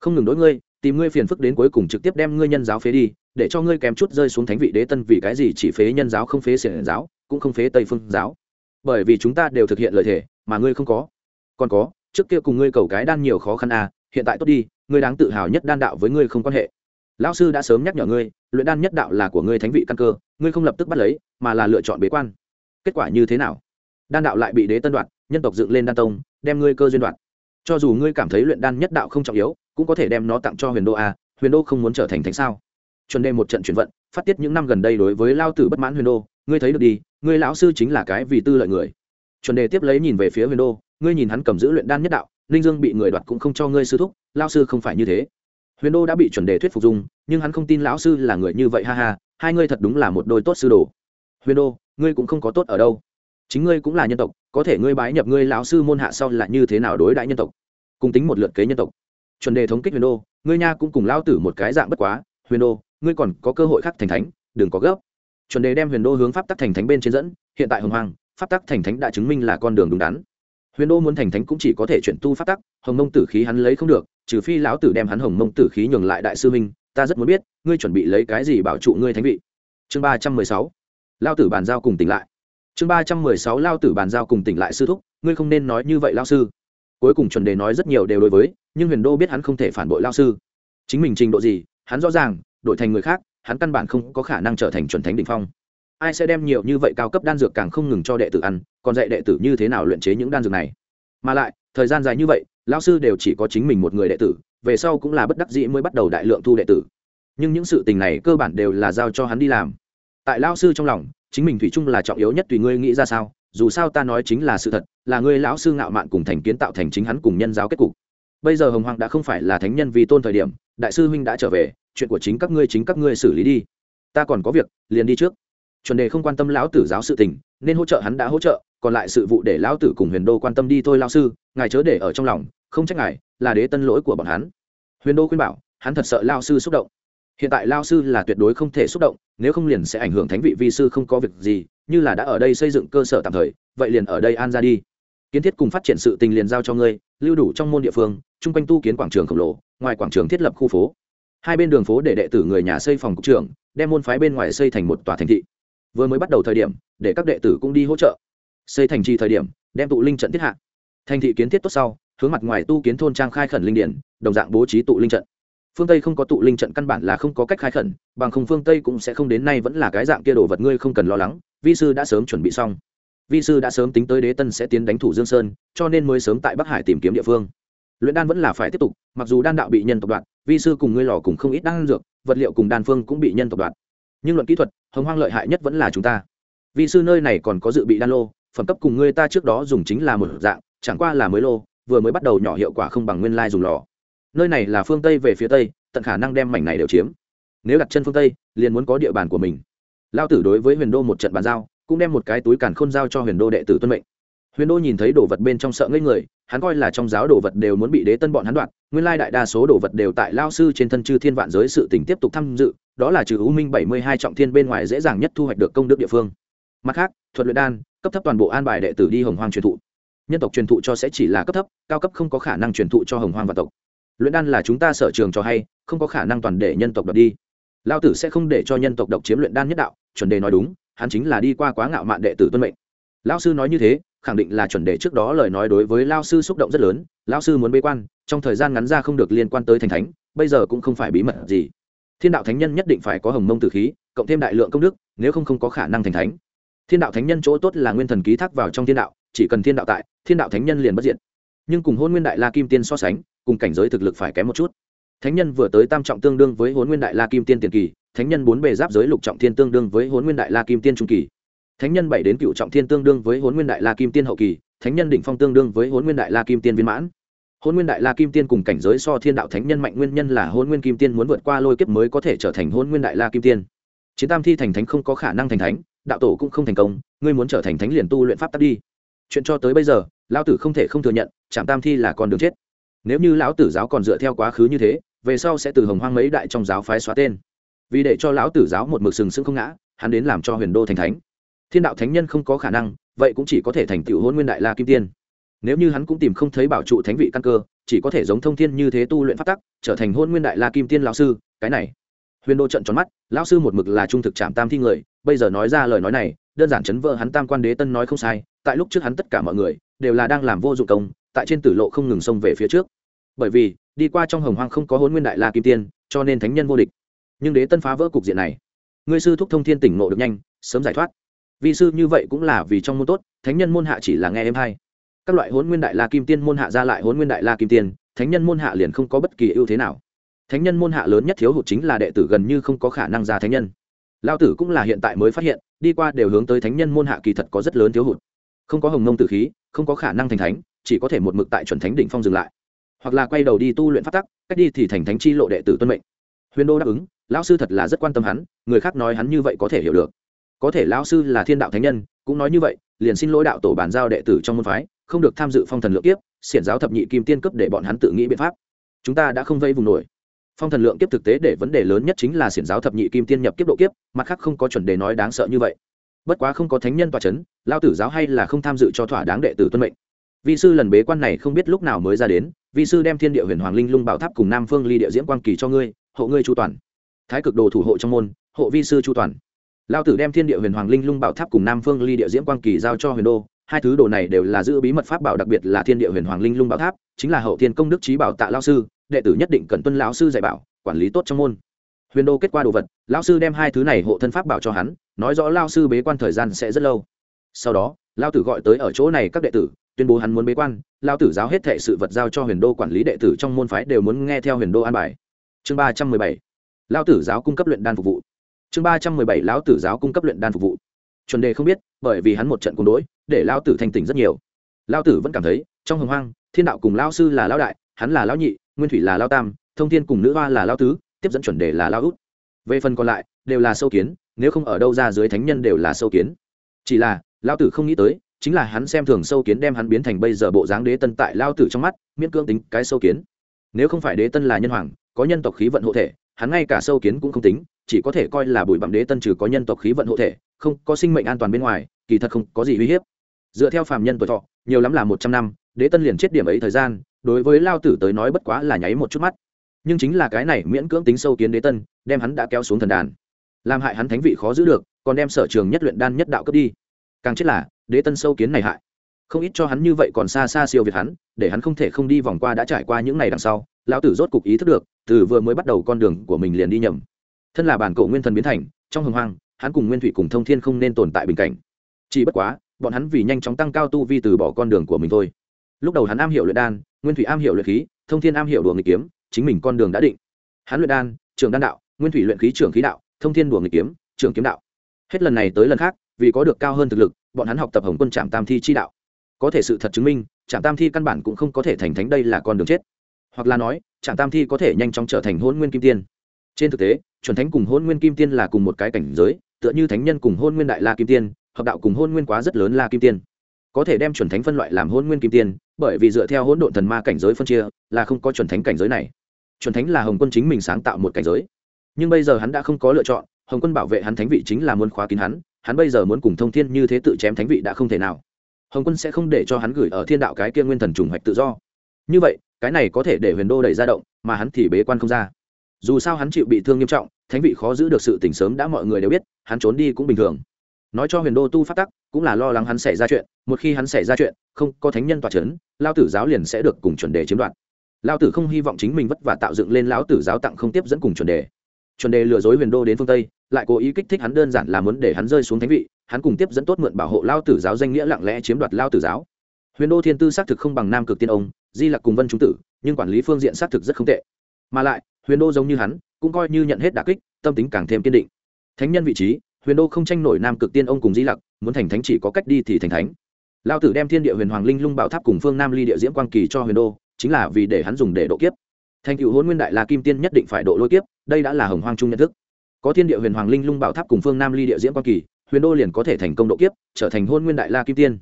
Không ngừng đối ngươi tìm ngươi phiền phức đến cuối cùng trực tiếp đem ngươi nhân giáo phế đi để cho ngươi kém chút rơi xuống thánh vị đế tân vì cái gì chỉ phế nhân giáo không phế xiển giáo cũng không phế tây phương giáo. Bởi vì chúng ta đều thực hiện lời thể mà ngươi không có. Còn có trước kia cùng ngươi cầu cái đan nhiều khó khăn à hiện tại tốt đi ngươi đáng tự hào nhất đan đạo với ngươi không quan hệ. Lão sư đã sớm nhắc nhở ngươi luyện đan nhất đạo là của ngươi thánh vị căn cơ ngươi không lập tức bắt lấy mà là lựa chọn bế quan. Kết quả như thế nào? Đan đạo lại bị đế tân đoạt, nhân tộc dựng lên đan tông đem ngươi cơ duyên đoạt cho dù ngươi cảm thấy luyện đan nhất đạo không trọng yếu, cũng có thể đem nó tặng cho huyền đô a huyền đô không muốn trở thành thánh sao? Chuẩn đề một trận chuyển vận, phát tiết những năm gần đây đối với lao tử bất mãn huyền đô, ngươi thấy được đi, ngươi lão sư chính là cái vì tư lợi người. Chuẩn đề tiếp lấy nhìn về phía huyền đô, ngươi nhìn hắn cầm giữ luyện đan nhất đạo, ninh dương bị người đoạt cũng không cho ngươi sư thúc lao sư không phải như thế. Huyền đô đã bị chuẩn đề thuyết phục dung, nhưng hắn không tin lão sư là người như vậy, ha ha, hai ngươi thật đúng là một đôi tốt sư đồ. Huyền đô, ngươi cũng không có tốt ở đâu. Chính ngươi cũng là nhân tộc có thể ngươi bái nhập ngươi lão sư môn hạ sau là như thế nào đối đãi nhân tộc? Cùng tính một lượt kế nhân tộc. Chuẩn đề thống kích huyền đô, ngươi nha cũng cùng lao tử một cái dạng bất quá. Huyền đô, ngươi còn có cơ hội khác thành thánh, đừng có gấp. Chuẩn đề đem huyền đô hướng pháp tắc thành thánh bên trên dẫn, hiện tại hồng hoàng pháp tắc thành thánh đã chứng minh là con đường đúng đắn. Huyền đô muốn thành thánh cũng chỉ có thể chuyển tu pháp tắc, hồng mông tử khí hắn lấy không được, trừ phi lão tử đem hắn hồng mông tử khí nhường lại đại sư minh ta rất muốn biết, ngươi chuẩn bị lấy cái gì bảo trụ ngươi thánh vị? Chương ba trăm mười sáu. Lao tử bàn giao cùng tỉnh lại chương ba trăm mười sáu lao tử bàn giao cùng tỉnh lại sư thúc, ngươi không nên nói như vậy lao sư. Cuối cùng chuẩn đề nói rất nhiều đều đối với, nhưng huyền đô biết hắn không thể phản bội lao sư. Chính mình trình độ gì, hắn rõ ràng, đổi thành người khác, hắn căn bản không có khả năng trở thành chuẩn thánh đ ỉ n h phong. Ai sẽ đem nhiều như vậy cao cấp đan dược càng không ngừng cho đệ tử ăn, còn dạy đệ tử như thế nào luyện chế những đan dược này? Mà lại, thời gian dài như vậy, lao sư đều chỉ có chính mình một người đệ tử, về sau cũng là bất đắc dĩ mới bắt đầu đại lượng thu đệ tử. Nhưng những sự tình này cơ bản đều là giao cho hắn đi làm. Tại lao sư trong lòng chính mình thủy chung là trọng yếu nhất tùy ngươi nghĩ ra sao, dù sao ta nói chính là sự thật, là ngươi lão sư ngạo mạn cùng thành kiến tạo thành chính hắn cùng nhân giáo kết cục. Bây giờ hồng hoàng đã không phải là thánh nhân vì tôn thời điểm, đại sư huynh đã trở về, chuyện của chính các ngươi chính các ngươi xử lý đi. Ta còn có việc, liền đi trước. Chuẩn đề không quan tâm lão tử giáo sự tình, nên hỗ trợ hắn đã hỗ trợ, còn lại sự vụ để lão tử cùng huyền đô quan tâm đi thôi lao sư, ngài chớ để ở trong lòng, không trách ngài, là đế tân lỗi của bọn hắn. Huyền đô khuyên bảo, hắn thật sợ lao sư xúc động hiện tại lao sư là tuyệt đối không thể xúc động, nếu không liền sẽ ảnh hưởng thánh vị vi sư không có việc gì, như là đã ở đây xây dựng cơ sở tạm thời, vậy liền ở đây an ra đi. Kiến thiết cùng phát triển sự tình liền giao cho ngươi, lưu đủ trong môn địa phương, chung quanh tu kiến quảng trường khổng lồ, ngoài quảng trường thiết lập khu phố. Hai bên đường phố để đệ tử người nhà xây phòng cục trưởng, đem môn phái bên ngoài xây thành một tòa thành thị. Vừa mới bắt đầu thời điểm, để các đệ tử cũng đi hỗ trợ. Xây thành trì thời điểm, đem tụ linh trận thiết hạ. Thành thị kiến thiết tốt sau, hướng mặt ngoài tu kiến thôn trang khai khẩn linh điển, đồng dạng bố trí tụ linh trận phương tây không có tụ linh trận căn bản là không có cách khai khẩn bằng không phương tây cũng sẽ không đến nay vẫn là cái dạng kia đồ vật ngươi không cần lo lắng vi sư đã sớm chuẩn bị xong vi sư đã sớm tính tới đế tân sẽ tiến đánh thủ dương sơn cho nên mới sớm tại bắc hải tìm kiếm địa phương luyện đan vẫn là phải tiếp tục mặc dù đan đạo bị nhân tộc đoạn vi sư cùng ngươi lò cùng không ít đan dược vật liệu cùng đan phương cũng bị nhân tộc đoạn nhưng luận kỹ thuật hồng hoang lợi hại nhất vẫn là chúng ta vi sư nơi này còn có dự bị đan lô phẩm cấp cùng ngươi ta trước đó dùng chính là một dạng chẳng qua là mới lô vừa mới bắt đầu nhỏ hiệu quả không bằng nguyên lai dùng lò nơi này là phương tây về phía tây, tận khả năng đem mảnh này đều chiếm. Nếu đặt chân phương tây, liền muốn có địa bàn của mình. Lao tử đối với huyền đô một trận bàn giao, cũng đem một cái túi càn khôn giao cho huyền đô đệ tử tuân mệnh. Huyền đô nhìn thấy đồ vật bên trong sợ ngây người, hắn coi là trong giáo đồ vật đều muốn bị đế tân bọn hắn đoạt, nguyên lai đại đa số đồ vật đều tại lao sư trên thân chư thiên vạn giới sự tỉnh tiếp tục tham dự, đó là trừ u minh bảy mươi hai trọng thiên bên ngoài dễ dàng nhất thu hoạch được công đức địa phương. Mặt khác, thuật luyện đan, cấp thấp toàn bộ an bài đệ tử đi hồng hoang truyền thụ. Nhân tộc truyền thụ cho sẽ chỉ là cấp thấp, cao cấp không có khả năng truyền thụ cho hồng hoang và tộc luyện đan là chúng ta sở trường cho hay, không có khả năng toàn để nhân tộc đập đi. Lao tử sẽ không để cho nhân tộc độc chiếm luyện đan nhất đạo, chuẩn đề nói đúng, hắn chính là đi qua quá ngạo mạn đệ tử tuân mệnh. Lao sư nói như thế, khẳng định là chuẩn đề trước đó lời nói đối với lao sư xúc động rất lớn lao sư muốn bế quan, trong thời gian ngắn ra không được liên quan tới thành thánh, bây giờ cũng không phải bí mật gì. Thiên đạo thánh nhân nhất định phải có hồng mông tử khí, cộng thêm đại lượng công đức, nếu không không có khả năng thành thánh. Thiên đạo thánh nhân chỗ tốt là nguyên thần ký thác vào trong thiên đạo, chỉ cần thiên đạo tại, thiên đạo thánh nhân liền bất diện nhưng cùng hôn nguyên đại la kim tiên so sánh cùng cảnh giới thực lực phải kém một chút. Thánh nhân vừa tới tam trọng tương đương với hôn nguyên đại la kim tiên tiền kỳ, thánh nhân bốn bề giáp giới lục trọng thiên tương đương với hôn nguyên đại la kim tiên trung kỳ. Thánh nhân bảy đến cựu trọng thiên tương đương với hôn nguyên đại la kim tiên hậu kỳ, thánh nhân đỉnh phong tương đương với hôn nguyên đại la kim tiên viên mãn. Hôn nguyên đại la kim tiên cùng cảnh giới so thiên đạo thánh nhân mạnh nguyên nhân là hôn nguyên kim tiên muốn vượt qua lôi kiếp mới có thể trở thành hôn nguyên đại la kim tiên. Chiến tam thi thành thánh không có khả năng thành thánh, đạo tổ cũng không thành công, ngươi muốn trở thành thánh liền tu luyện pháp tắc đi. Chuyện cho tới bây giờ, lão tử không thể không thừa nhận trạm tam thi là con đường chết nếu như lão tử giáo còn dựa theo quá khứ như thế, về sau sẽ từ hồng hoang mấy đại trong giáo phái xóa tên. Vì để cho lão tử giáo một mực sừng sững không ngã, hắn đến làm cho huyền đô thành thánh. Thiên đạo thánh nhân không có khả năng, vậy cũng chỉ có thể thành tựu hôn nguyên đại la kim tiên. Nếu như hắn cũng tìm không thấy bảo trụ thánh vị căn cơ, chỉ có thể giống thông thiên như thế tu luyện phát tắc, trở thành hôn nguyên đại la kim tiên lão sư, cái này. Huyền đô trận tròn mắt, lão sư một mực là trung thực trạm tam thi người, bây giờ nói ra lời nói này, đơn giản chấn vỡ hắn tam quan đế tân nói không sai, tại lúc trước hắn tất cả mọi người, đều là đang làm vô dụng công, tại trên tử lộ không ngừng xông về phía trước bởi vì, đi qua trong hồng hoang không có hôn nguyên đại la kim tiên, cho nên thánh nhân vô địch. Nhưng đế tân phá vỡ cục diện này. Ngươi sư thúc thông thiên tỉnh ngộ được nhanh, sớm giải thoát. Vì sư như vậy cũng là vì trong môn tốt, thánh nhân môn hạ chỉ là nghe em hay. Các loại hôn nguyên đại la kim tiên môn hạ ra lại hôn nguyên đại la kim tiên, thánh nhân môn hạ liền không có bất kỳ ưu thế nào. Thánh nhân môn hạ lớn nhất thiếu hụt chính là đệ tử gần như không có khả năng ra thánh nhân. Lao tử cũng là hiện tại mới phát hiện, đi qua đều hướng tới thánh nhân môn hạ kỳ thật có rất lớn thiếu hụt. Không có hồng nông tử khí, không có khả năng thành thánh, chỉ có thể một mực tại chuẩn thánh đỉnh phong dừng lại hoặc là quay đầu đi tu luyện phát tắc, cách đi thì thành thánh chi lộ đệ tử tuân mệnh. Huyền đô đáp ứng, lão sư thật là rất quan tâm hắn, người khác nói hắn như vậy có thể hiểu được. Có thể lão sư là thiên đạo thánh nhân, cũng nói như vậy, liền xin lỗi đạo tổ bàn giao đệ tử trong môn phái, không được tham dự phong thần lượng kiếp, xiển giáo thập nhị kim tiên cấp để bọn hắn tự nghĩ biện pháp. Chúng ta đã không vây vùng nổi. Phong thần lượng kiếp thực tế để vấn đề lớn nhất chính là xiển giáo thập nhị kim tiên nhập kiếp độ kiếp, mặt khác không có chuẩn đề nói đáng sợ như vậy. Bất quá không có thánh nhân tòa c h ấ n lao tử giáo hay là không tham dự cho thỏa đáng đệ tử tuân mệnh vị sư lần bế quan này không biết lúc nào mới ra đến vị sư đem thiên địa huyền hoàng linh lung bảo tháp cùng nam phương ly địa Diễm quang kỳ cho ngươi, hộ ngươi chu toàn. Thái cực đồ thủ hộ trong môn, hộ vi sư chu toàn. Lao tử đem thiên địa huyền hoàng linh lung bảo tháp cùng nam phương ly địa Diễm quang kỳ giao cho huyền đô, hai thứ đồ này đều là giữ bí mật pháp bảo đặc biệt là thiên địa huyền hoàng linh lung bảo tháp, chính là hậu thiên công đức trí bảo tạ lao sư, đệ tử nhất định cần tuân lão sư dạy bảo, quản lý tốt trong môn. Huyền đô kết quả đồ vật, lão sư đem hai thứ này hộ thân pháp bảo cho hắn, nói rõ lao sư bế quan thời gian sẽ rất lâu. Sau đó, lao tử gọi tới ở chỗ này các đệ tử tuyên bố hắn muốn bế quan lao tử giáo hết thệ sự vật giao cho huyền đô quản lý đệ tử trong môn phái đều muốn nghe theo huyền đô an bài. Chương ba trăm mười bảy lao tử giáo cung cấp luyện đan phục vụ. Chương ba trăm mười bảy, lão tử giáo cung cấp luyện đan phục vụ. Chuẩn đề không biết, bởi vì hắn một trận cung đỗi, để lao tử thanh tỉnh rất nhiều. Lao tử vẫn cảm thấy, trong hồng hoang, thiên đạo cùng lao sư là lao đại, hắn là lao nhị, nguyên thủy là lao tam, thông thiên cùng nữ hoa là lao tứ, tiếp dẫn chuẩn đề là lao út. Về phần còn lại, đều là sâu kiến, nếu không ở đâu ra dưới thánh nhân đều là sâu kiến. Chỉ là lao tử không nghĩ tới chính là hắn xem thường sâu kiến đem hắn biến thành bây giờ bộ dáng đế tân tại lao tử trong mắt, miễn cưỡng tính cái sâu kiến. Nếu không phải đế tân là nhân hoàng, có nhân tộc khí vận hộ thể, hắn ngay cả sâu kiến cũng không tính, chỉ có thể coi là bụi bặm đế tân trừ có nhân tộc khí vận hộ thể, không, có sinh mệnh an toàn bên ngoài, kỳ thật không có gì uy hiếp. Dựa theo phạm nhân tuổi thọ, nhiều lắm là một trăm năm, đế tân liền chết điểm ấy thời gian, đối với lao tử tới nói bất quá là nháy một chút mắt. Nhưng chính là cái này miễn cưỡng tính sâu kiến đế tân, đem hắn đã kéo xuống thần đàn. Làm hại hắn thánh vị khó giữ được, còn đem sở trường nhất luyện đan nhất đạo cướp đi. Càng chết là đế tân sâu kiến này hại. Không ít cho hắn như vậy còn xa xa siêu việt hắn, để hắn không thể không đi vòng qua đã trải qua những ngày đằng sau, lão tử rốt cục ý thức được, từ vừa mới bắt đầu con đường của mình liền đi nhầm. Thân là bản cổ nguyên thần biến thành, trong hồng hoang, hắn cùng nguyên thủy cùng thông thiên không nên tồn tại bình cảnh. Chỉ bất quá, bọn hắn vì nhanh chóng tăng cao tu vi từ bỏ con đường của mình thôi. Lúc đầu hắn am hiểu luyện đan, nguyên thủy am hiểu luyện khí, thông thiên am hiểu đùa nghịch kiếm, chính mình con đường đã định. Hắn luyện đan trường đan đạo, nguyên thủy luyện khí trường khí đạo, thông thiên đùa nghịch kiếm trường kiếm đạo. Hết lần này tới lần khác, vì có được cao hơn thực lực bọn hắn học tập hồng quân trạm tam thi chi đạo. Có thể sự thật chứng minh, trạm tam thi căn bản cũng không có thể thành thánh đây là con đường chết. Hoặc là nói, trạm tam thi có thể nhanh chóng trở thành hôn nguyên kim tiên. Trên thực tế, chuẩn thánh cùng hôn nguyên kim tiên là cùng một cái cảnh giới, tựa như thánh nhân cùng hôn nguyên đại la kim tiên, hợp đạo cùng hôn nguyên quá rất lớn la kim tiên. Có thể đem chuẩn thánh phân loại làm hôn nguyên kim tiên, bởi vì dựa theo hỗn độn thần ma cảnh giới phân chia, là không có chuẩn thánh cảnh giới này. Chuẩn thánh là hồng quân chính mình sáng tạo một cảnh giới. Nhưng bây giờ hắn đã không có lựa chọn, hồng quân bảo vệ hắn thánh vị chính là muốn khóa kín hắn hắn bây giờ muốn cùng thông thiên như thế tự chém thánh vị đã không thể nào. Hồng quân sẽ không để cho hắn gửi ở thiên đạo cái kia nguyên thần trùng hoạch tự do. Như vậy, cái này có thể để huyền đô đẩy ra động, mà hắn thì bế quan không ra. Dù sao hắn chịu bị thương nghiêm trọng, thánh vị khó giữ được sự tỉnh sớm đã mọi người đều biết, hắn trốn đi cũng bình thường. Nói cho huyền đô tu phát tắc, cũng là lo lắng hắn xảy ra chuyện, một khi hắn xảy ra chuyện, không có thánh nhân tòa c h ấ n lao tử giáo liền sẽ được cùng chuẩn đề chiếm đoạt. Lao tử không hy vọng chính mình vất vả tạo dựng lên lão tử giáo tặng không tiếp dẫn cùng chuẩn đề. Chuẩn đề lừa dối huyền đô đến phương tây lại cố ý kích thích hắn đơn giản là muốn để hắn rơi xuống thánh vị, hắn cùng tiếp dẫn tốt mượn bảo hộ lao tử giáo danh nghĩa lặng lẽ chiếm đoạt lao tử giáo. Huyền đô thiên tư xác thực không bằng nam cực tiên ông, di lặc cùng vân trung tử, nhưng quản lý phương diện xác thực rất không tệ. Mà lại, huyền đô giống như hắn, cũng coi như nhận hết đà kích, tâm tính càng thêm kiên định. Thánh nhân vị trí, huyền đô không tranh nổi nam cực tiên ông cùng di lặc, muốn thành thánh chỉ có cách đi thì thành thánh. Lao tử đem thiên địa huyền hoàng linh lung bảo tháp cùng phương nam ly địa diễm quang kỳ cho huyền đô, chính là vì để hắn dùng để độ kiếp. Thành cựu hôn nguyên đại la kim tiên nhất định phải độ lôi kiếp, đây đã là hồng hoang trung nhận thức có thiên địa huyền hoàng linh lung bảo tháp cùng phương nam ly địa diễm quan kỳ, huyền đô liền có thể thành công độ kiếp, trở thành hôn nguyên đại la kim tiên.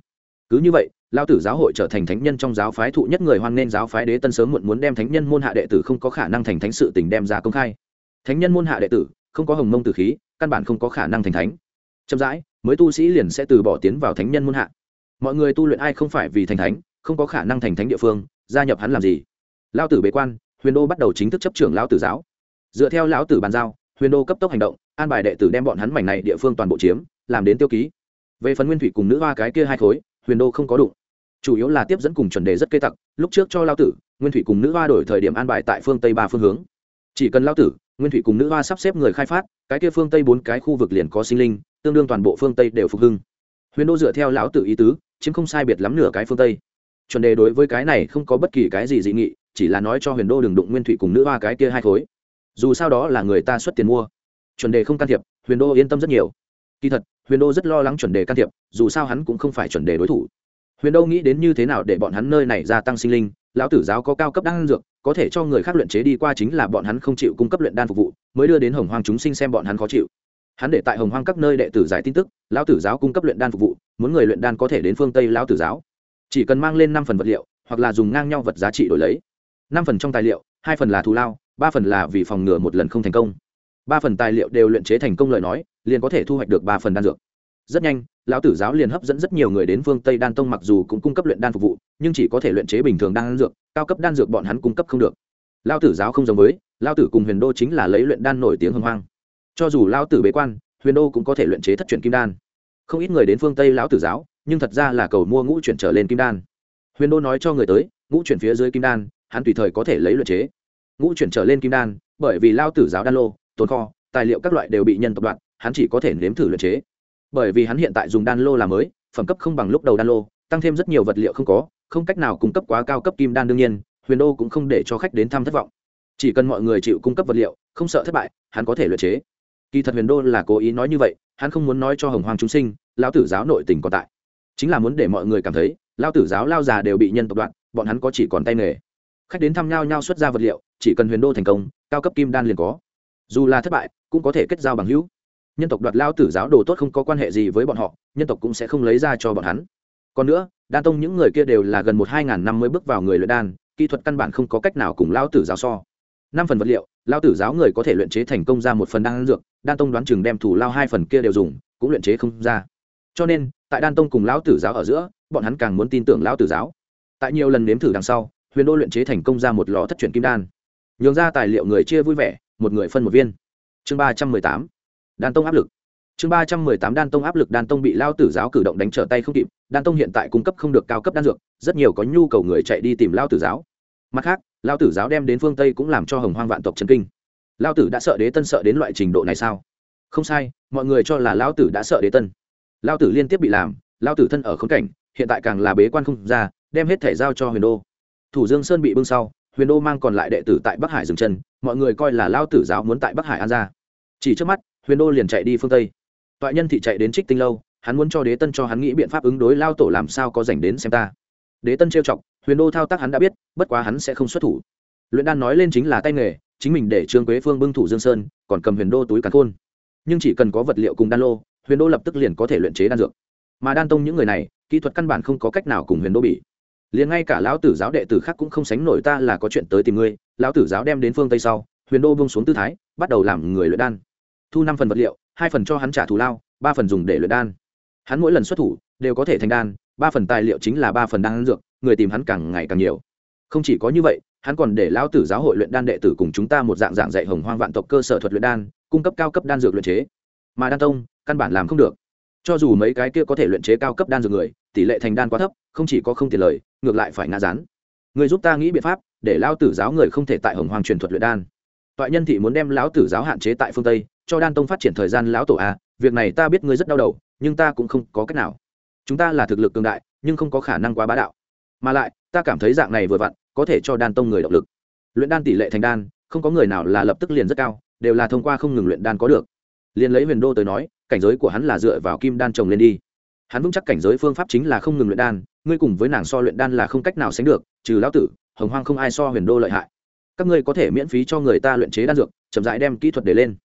Cứ như vậy lao tử giáo hội trở thành thánh nhân trong giáo phái thụ nhất người hoan nên giáo phái đế tân sớm muộn muốn đem thánh nhân môn hạ đệ tử không có khả năng thành thánh sự tình đem ra công khai. Thánh nhân môn hạ đệ tử, không có hồng mông tử khí, căn bản không có khả năng thành thánh. Chậm rãi, mới tu sĩ liền sẽ từ bỏ tiến vào thánh nhân môn hạ. Mọi người tu luyện ai không phải vì thành thánh, không có khả năng thành thánh địa phương, gia nhập hắn làm gì? Lao tử bế quan, huyền đô bắt đầu chính thức chấp trưởng lão tử giáo. Dựa theo lão tử bàn giao huyền đô cấp tốc hành động, an bài đệ tử đem bọn hắn mảnh này địa phương toàn bộ chiếm, làm đến tiêu ký. Về phần nguyên thủy cùng nữ hoa cái kia hai khối, huyền đô không có đụng. Chủ yếu là tiếp dẫn cùng chuẩn đề rất cây tặc, lúc trước cho lao tử, nguyên thủy cùng nữ hoa đổi thời điểm an bài tại phương tây ba phương hướng. Chỉ cần lao tử, nguyên thủy cùng nữ hoa sắp xếp người khai phát, cái kia phương tây bốn cái khu vực liền có sinh linh, tương đương toàn bộ phương tây đều phục hưng. Huyền đô dựa theo lão tử ý tứ, chiếm không sai biệt lắm nửa cái phương tây. Chuẩn đề đối với cái này không có bất kỳ cái gì dị nghị, chỉ là nói cho huyền đô đừng đụng nguyên thủy cùng nữ hoa cái kia hai khối dù sao đó là người ta xuất tiền mua. Chuẩn đề không can thiệp, huyền đô yên tâm rất nhiều. Kỳ thật, huyền đô rất lo lắng chuẩn đề can thiệp, dù sao hắn cũng không phải chuẩn đề đối thủ. Huyền đô nghĩ đến như thế nào để bọn hắn nơi này gia tăng sinh linh, lão tử giáo có cao cấp đan dược, có thể cho người khác luyện chế đi qua chính là bọn hắn không chịu cung cấp luyện đan phục vụ, mới đưa đến hồng hoang chúng sinh xem bọn hắn khó chịu. Hắn để tại hồng hoang các nơi đệ tử giải tin tức, lão tử giáo cung cấp luyện đan phục vụ, muốn người luyện đan có thể đến phương tây lão tử giáo. Chỉ cần mang lên năm phần vật liệu, hoặc là dùng ngang nhau vật giá trị đổi lấy. Năm phần trong tài liệu, hai phần là thù lao ba phần là vì phòng ngừa một lần không thành công. Ba phần tài liệu đều luyện chế thành công lời nói, liền có thể thu hoạch được ba phần đan dược. Rất nhanh, lão tử giáo liền hấp dẫn rất nhiều người đến phương tây đan tông mặc dù cũng cung cấp luyện đan phục vụ, nhưng chỉ có thể luyện chế bình thường đan dược, cao cấp đan dược bọn hắn cung cấp không được. Lão tử giáo không giống với, Lão tử cùng huyền đô chính là lấy luyện đan nổi tiếng hưng hoang. Cho dù Lão tử bế quan, huyền đô cũng có thể luyện chế thất truyền kim đan. Không ít người đến phương tây lão tử giáo, nhưng thật ra là cầu mua ngũ chuyển trở lên kim đan. Huyền đô nói cho người tới, ngũ chuyển phía dưới kim đan, hắn tùy thời có thể lấy luyện chế ngũ chuyển trở lên kim đan, bởi vì lao tử giáo đan lô, tồn kho, tài liệu các loại đều bị nhân tập đoạn hắn chỉ có thể nếm thử luyện chế. Bởi vì hắn hiện tại dùng đan lô là mới, phẩm cấp không bằng lúc đầu đan lô, tăng thêm rất nhiều vật liệu không có, không cách nào cung cấp quá cao cấp kim đan đương nhiên, huyền đô cũng không để cho khách đến thăm thất vọng. Chỉ cần mọi người chịu cung cấp vật liệu, không sợ thất bại, hắn có thể luyện chế. Kỳ thật huyền đô là cố ý nói như vậy, hắn không muốn nói cho hồng hoàng chúng sinh, lao tử giáo nội tình còn tại. Chính là muốn để mọi người cảm thấy, lao tử giáo lao già đều bị nhân tộc đoạn bọn hắn có chỉ còn tay nghề. Khách đến thăm nhau nhau xuất ra vật liệu chỉ cần huyền đô thành công, cao cấp kim đan liền có. Dù là thất bại, cũng có thể kết giao bằng hữu. Nhân tộc đoạt lao tử giáo đồ tốt không có quan hệ gì với bọn họ, nhân tộc cũng sẽ không lấy ra cho bọn hắn. Còn nữa, đan tông những người kia đều là gần một hai ngàn năm mới bước vào người luyện đan, kỹ thuật căn bản không có cách nào cùng lao tử giáo so. Năm phần vật liệu, lao tử giáo người có thể luyện chế thành công ra một phần đan dược, đan tông đoán chừng đem thủ lao hai phần kia đều dùng, cũng luyện chế không ra. Cho nên, tại đan tông cùng lão tử giáo ở giữa, bọn hắn càng muốn tin tưởng lão tử giáo. Tại nhiều lần nếm thử đằng sau, huyền đô luyện chế thành công ra một lò thất truyền kim đan nhường ra tài liệu người chia vui vẻ, một người phân một viên. Chương ba trăm mười tám. Đan tông áp lực. Chương ba trăm mười tám đan tông áp lực, đan tông bị lao tử giáo cử động đánh trở tay không kịp, đan tông hiện tại cung cấp không được cao cấp đan dược, rất nhiều có nhu cầu người chạy đi tìm lao tử giáo. Mặt khác, lao tử giáo đem đến phương tây cũng làm cho hồng hoang vạn tộc trần kinh. Lao tử đã sợ đế tân sợ đến loại trình độ này sao? Không sai, mọi người cho là lao tử đã sợ đế tân. Lao tử liên tiếp bị làm, lao tử thân ở khống cảnh, hiện tại càng là bế quan không ra, đem hết thể giao cho huyền đô. Thủ dương sơn bị bưng sau huyền đô mang còn lại đệ tử tại bắc hải dừng chân, mọi người coi là lao tử giáo muốn tại bắc hải an ra. Chỉ trước mắt, huyền đô liền chạy đi phương tây. Toại nhân thị chạy đến trích tinh lâu, hắn muốn cho đế tân cho hắn nghĩ biện pháp ứng đối lao tổ làm sao có dành đến xem ta. Đế tân trêu chọc, huyền đô thao tác hắn đã biết, bất quá hắn sẽ không xuất thủ. Luyện đan nói lên chính là tay nghề, chính mình để trương quế phương bưng thủ dương sơn, còn cầm huyền đô túi cắn khôn. Nhưng chỉ cần có vật liệu cùng đan lô, huyền đô lập tức liền có thể luyện chế đan dược. Mà đan tông những người này, kỹ thuật căn bản không có cách nào cùng huyền đô bị liền ngay cả lão tử giáo đệ tử khác cũng không sánh nổi ta là có chuyện tới tìm ngươi. Lão tử giáo đem đến phương tây sau, huyền đô bông xuống tư thái, bắt đầu làm người luyện đan. Thu năm phần vật liệu, hai phần cho hắn trả thù lao, ba phần dùng để luyện đan. Hắn mỗi lần xuất thủ, đều có thể thành đan, ba phần tài liệu chính là ba phần đan dược, người tìm hắn càng ngày càng nhiều. Không chỉ có như vậy, hắn còn để lão tử giáo hội luyện đan đệ tử cùng chúng ta một dạng dạng dạy hồng hoang vạn tộc cơ sở thuật luyện đan, cung cấp cao cấp đan dược luyện chế. Mà đan tông, căn bản làm không được cho dù mấy cái kia có thể luyện chế cao cấp đan dược người, tỷ lệ thành đan quá thấp, không chỉ có không tiền lời, ngược lại phải ngã rán. Người giúp ta nghĩ biện pháp, để lão tử giáo người không thể tại hồng hoàng truyền thuật luyện đan. Toại nhân thị muốn đem lão tử giáo hạn chế tại phương tây, cho đan tông phát triển thời gian lão tổ a, việc này ta biết ngươi rất đau đầu, nhưng ta cũng không có cách nào. Chúng ta là thực lực cường đại, nhưng không có khả năng quá bá đạo. Mà lại, ta cảm thấy dạng này vừa vặn, có thể cho đan tông người động lực. Luyện đan tỷ lệ thành đan, không có người nào là lập tức liền rất cao, đều là thông qua không ngừng luyện đan có được. Liền lấy huyền đô tới nói cảnh giới của hắn là dựa vào kim đan trồng lên đi. Hắn vững chắc cảnh giới phương pháp chính là không ngừng luyện đan, ngươi cùng với nàng so luyện đan là không cách nào sánh được, trừ lão tử, hồng hoang không ai so huyền đô lợi hại. Các ngươi có thể miễn phí cho người ta luyện chế đan dược, chậm rãi đem kỹ thuật để lên.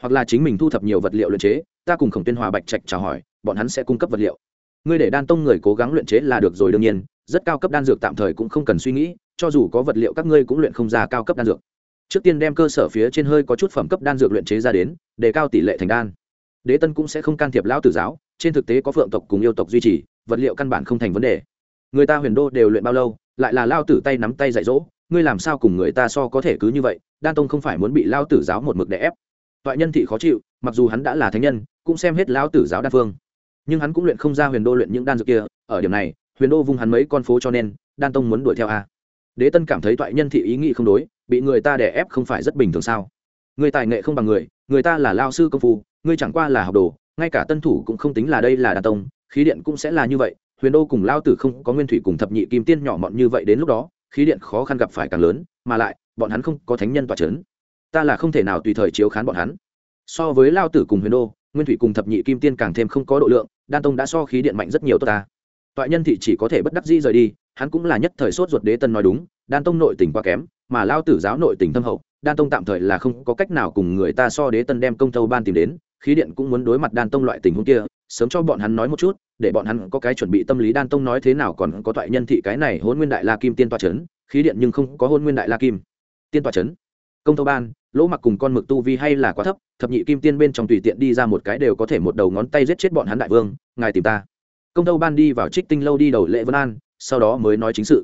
Hoặc là chính mình thu thập nhiều vật liệu luyện chế, ta cùng khổng tuyên hòa bạch trạch chào hỏi, bọn hắn sẽ cung cấp vật liệu. Ngươi để đan tông người cố gắng luyện chế là được rồi đương nhiên, rất cao cấp đan dược tạm thời cũng không cần suy nghĩ, cho dù có vật liệu các ngươi cũng luyện không ra cao cấp đan dược. Trước tiên đem cơ sở phía trên hơi có chút phẩm cấp đan dược luyện chế ra đến, để cao tỷ lệ thành đan đế tân cũng sẽ không can thiệp lão tử giáo, trên thực tế có phượng tộc cùng yêu tộc duy trì, vật liệu căn bản không thành vấn đề. Người ta huyền đô đều luyện bao lâu, lại là lao tử tay nắm tay dạy dỗ, ngươi làm sao cùng người ta so có thể cứ như vậy, đan tông không phải muốn bị lao tử giáo một mực đè ép. Toại nhân thị khó chịu, mặc dù hắn đã là thánh nhân, cũng xem hết lao tử giáo đa phương. Nhưng hắn cũng luyện không ra huyền đô luyện những đan dược kia, ở điểm này, huyền đô vung hắn mấy con phố cho nên, đan tông muốn đuổi theo a. Đế tân cảm thấy toại nhân thị ý nghĩ không đối, bị người ta đè ép không phải rất bình thường sao? Người tài nghệ không bằng người người ta là lao sư công phu ngươi chẳng qua là học đồ, ngay cả tân thủ cũng không tính là đây là đàn tông, khí điện cũng sẽ là như vậy, huyền đô cùng lao tử không có nguyên thủy cùng thập nhị kim tiên nhỏ mọn như vậy đến lúc đó, khí điện khó khăn gặp phải càng lớn, mà lại, bọn hắn không có thánh nhân tỏa c h ấ n ta là không thể nào tùy thời chiếu khán bọn hắn. So với lao tử cùng huyền đô, nguyên thủy cùng thập nhị kim tiên càng thêm không có độ lượng, đan tông đã so khí điện mạnh rất nhiều tốt ta. Toại nhân thị chỉ có thể bất đắc dĩ rời đi, hắn cũng là nhất thời sốt ruột đế tân nói đúng, đan tông nội tỉnh quá kém, mà lao tử giáo nội tỉnh thâm hậu, đan tông tạm thời là không có cách nào cùng người ta so đế tân đem công tâu ban tìm đến khí điện cũng muốn đối mặt đan tông loại tình huống kia, sớm cho bọn hắn nói một chút, để bọn hắn có cái chuẩn bị tâm lý đan tông nói thế nào còn có toại nhân thị cái này hôn nguyên đại la kim tiên toa c h ấ n khí điện nhưng không có hôn nguyên đại la kim tiên toa c h ấ n công tâu ban, lỗ mặc cùng con mực tu vi hay là quá thấp, thập nhị kim tiên bên trong tùy tiện đi ra một cái đều có thể một đầu ngón tay giết chết bọn hắn đại vương, ngài tìm ta. Công tâu ban đi vào trích tinh lâu đi đầu lễ vân an, sau đó mới nói chính sự.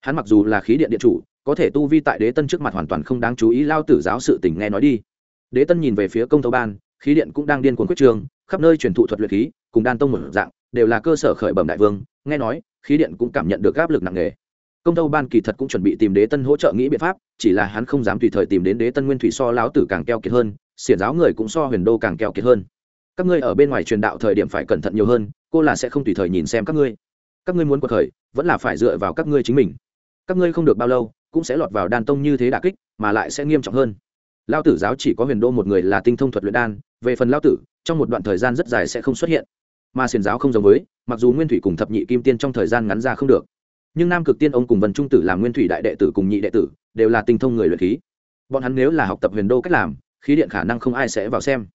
Hắn mặc dù là khí điện điện chủ, có thể tu vi tại đế tân trước mặt hoàn toàn không đáng chú ý, lao tử giáo sự tình nghe nói đi. Đế tân nhìn về phía công tâu ban khí điện cũng đang điên cuồng quyết trường, khắp nơi truyền thụ thuật luyện khí, cùng đan tông một dạng, đều là cơ sở khởi bẩm đại vương, nghe nói, khí điện cũng cảm nhận được áp lực nặng nề. Công tâu ban kỳ thật cũng chuẩn bị tìm đế tân hỗ trợ nghĩ biện pháp, chỉ là hắn không dám tùy thời tìm đến đế tân nguyên thủy so láo tử càng keo kiệt hơn, xiển giáo người cũng so huyền đô càng keo kiệt hơn. Các ngươi ở bên ngoài truyền đạo thời điểm phải cẩn thận nhiều hơn, cô là sẽ không tùy thời nhìn xem các ngươi. Các ngươi muốn cuộc khởi, vẫn là phải dựa vào các ngươi chính mình. Các ngươi không được bao lâu, cũng sẽ lọt vào đan tông như thế đà kích, mà lại sẽ nghiêm trọng hơn. Lao tử giáo chỉ có huyền đô một người là tinh thông thuật luyện đan về phần lao tử, trong một đoạn thời gian rất dài sẽ không xuất hiện. Mà xiền giáo không giống với, mặc dù nguyên thủy cùng thập nhị kim tiên trong thời gian ngắn ra không được. Nhưng nam cực tiên ông cùng vân trung tử làm nguyên thủy đại đệ tử cùng nhị đệ tử, đều là tinh thông người luyện khí. Bọn hắn nếu là học tập huyền đô cách làm, khí điện khả năng không ai sẽ vào xem.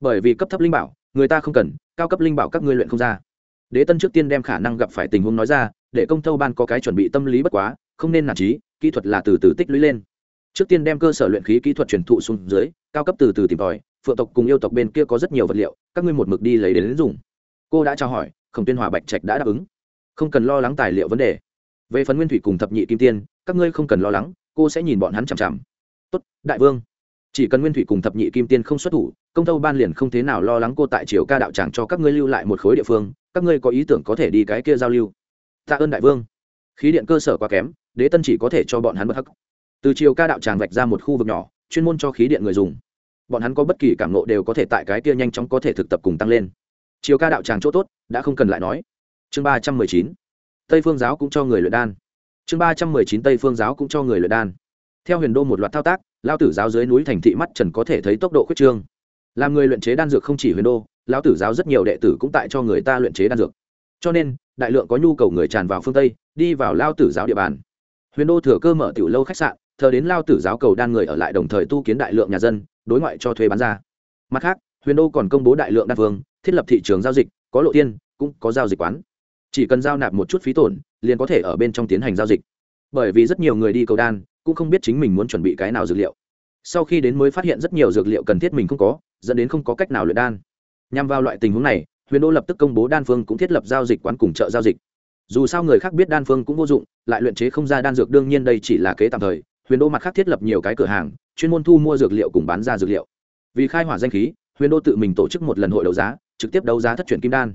Bởi vì cấp thấp linh bảo, người ta không cần, cao cấp linh bảo các ngươi luyện không ra. Đế tân trước tiên đem khả năng gặp phải tình huống nói ra, để công thâu ban có cái chuẩn bị tâm lý bất quá, không nên nản trí, kỹ thuật là từ từ tích lũy lên. Trước tiên đem cơ sở luyện khí kỹ thuật truyền thụ xuống dưới, cao cấp từ từ tìm tòi phượng tộc cùng yêu tộc bên kia có rất nhiều vật liệu, các ngươi một mực đi lấy đến dùng. Cô đã trao hỏi, khổng tuyên hòa bạch trạch đã đáp ứng. Không cần lo lắng tài liệu vấn đề. Về phần nguyên thủy cùng thập nhị kim tiên, các ngươi không cần lo lắng, cô sẽ nhìn bọn hắn chằm chằm. Tốt, đại vương. Chỉ cần nguyên thủy cùng thập nhị kim tiên không xuất thủ, công tâu ban liền không thế nào lo lắng cô tại triều ca đạo tràng cho các ngươi lưu lại một khối địa phương, các ngươi có ý tưởng có thể đi cái kia giao lưu. Tạ ơn đại vương. Khí điện cơ sở quá kém, đế tân chỉ có thể cho bọn hắn bất hắc. Từ triều ca đạo tràng vạch ra một khu vực nhỏ, chuyên môn cho khí điện người dùng bọn hắn có bất kỳ cảm nộ đều có thể tại cái kia nhanh chóng có thể thực tập cùng tăng lên. Chiều ca đạo tràng chỗ tốt, đã không cần lại nói. Chương ba trăm mười chín. Tây phương giáo cũng cho người luyện đan. Chương ba trăm mười chín tây phương giáo cũng cho người luyện đan. Theo huyền đô một loạt thao tác lao tử giáo dưới núi thành thị mắt trần có thể thấy tốc độ khuyết trương. Làm người luyện chế đan dược không chỉ huyền đô lao tử giáo rất nhiều đệ tử cũng tại cho người ta luyện chế đan dược. Cho nên, đại lượng có nhu cầu người tràn vào phương tây, đi vào lao tử giáo địa bàn. Huyền đô thừa cơ mở tiểu lâu khách sạn, thờ đến lao tử giáo cầu đan người ở lại đồng thời tu kiến đại lượng nhà dân đối ngoại cho thuê bán ra. Mặt khác, huyền đô còn công bố đại lượng đan phương, thiết lập thị trường giao dịch, có lộ tiên cũng có giao dịch quán. Chỉ cần giao nạp một chút phí tổn, liền có thể ở bên trong tiến hành giao dịch. Bởi vì rất nhiều người đi cầu đan, cũng không biết chính mình muốn chuẩn bị cái nào dược liệu. Sau khi đến mới phát hiện rất nhiều dược liệu cần thiết mình không có, dẫn đến không có cách nào luyện đan. Nhằm vào loại tình huống này, huyền đô lập tức công bố đan phương cũng thiết lập giao dịch quán cùng chợ giao dịch. Dù sao người khác biết đan phương cũng vô dụng, lại luyện chế không ra đan dược đương nhiên đây chỉ là kế tạm thời. Huyền đô mặt khác thiết lập nhiều cái cửa hàng chuyên môn thu mua dược liệu cùng bán ra dược liệu. Vì khai hỏa danh khí, huyền đô tự mình tổ chức một lần hội đấu giá, trực tiếp đấu giá thất truyền kim đan.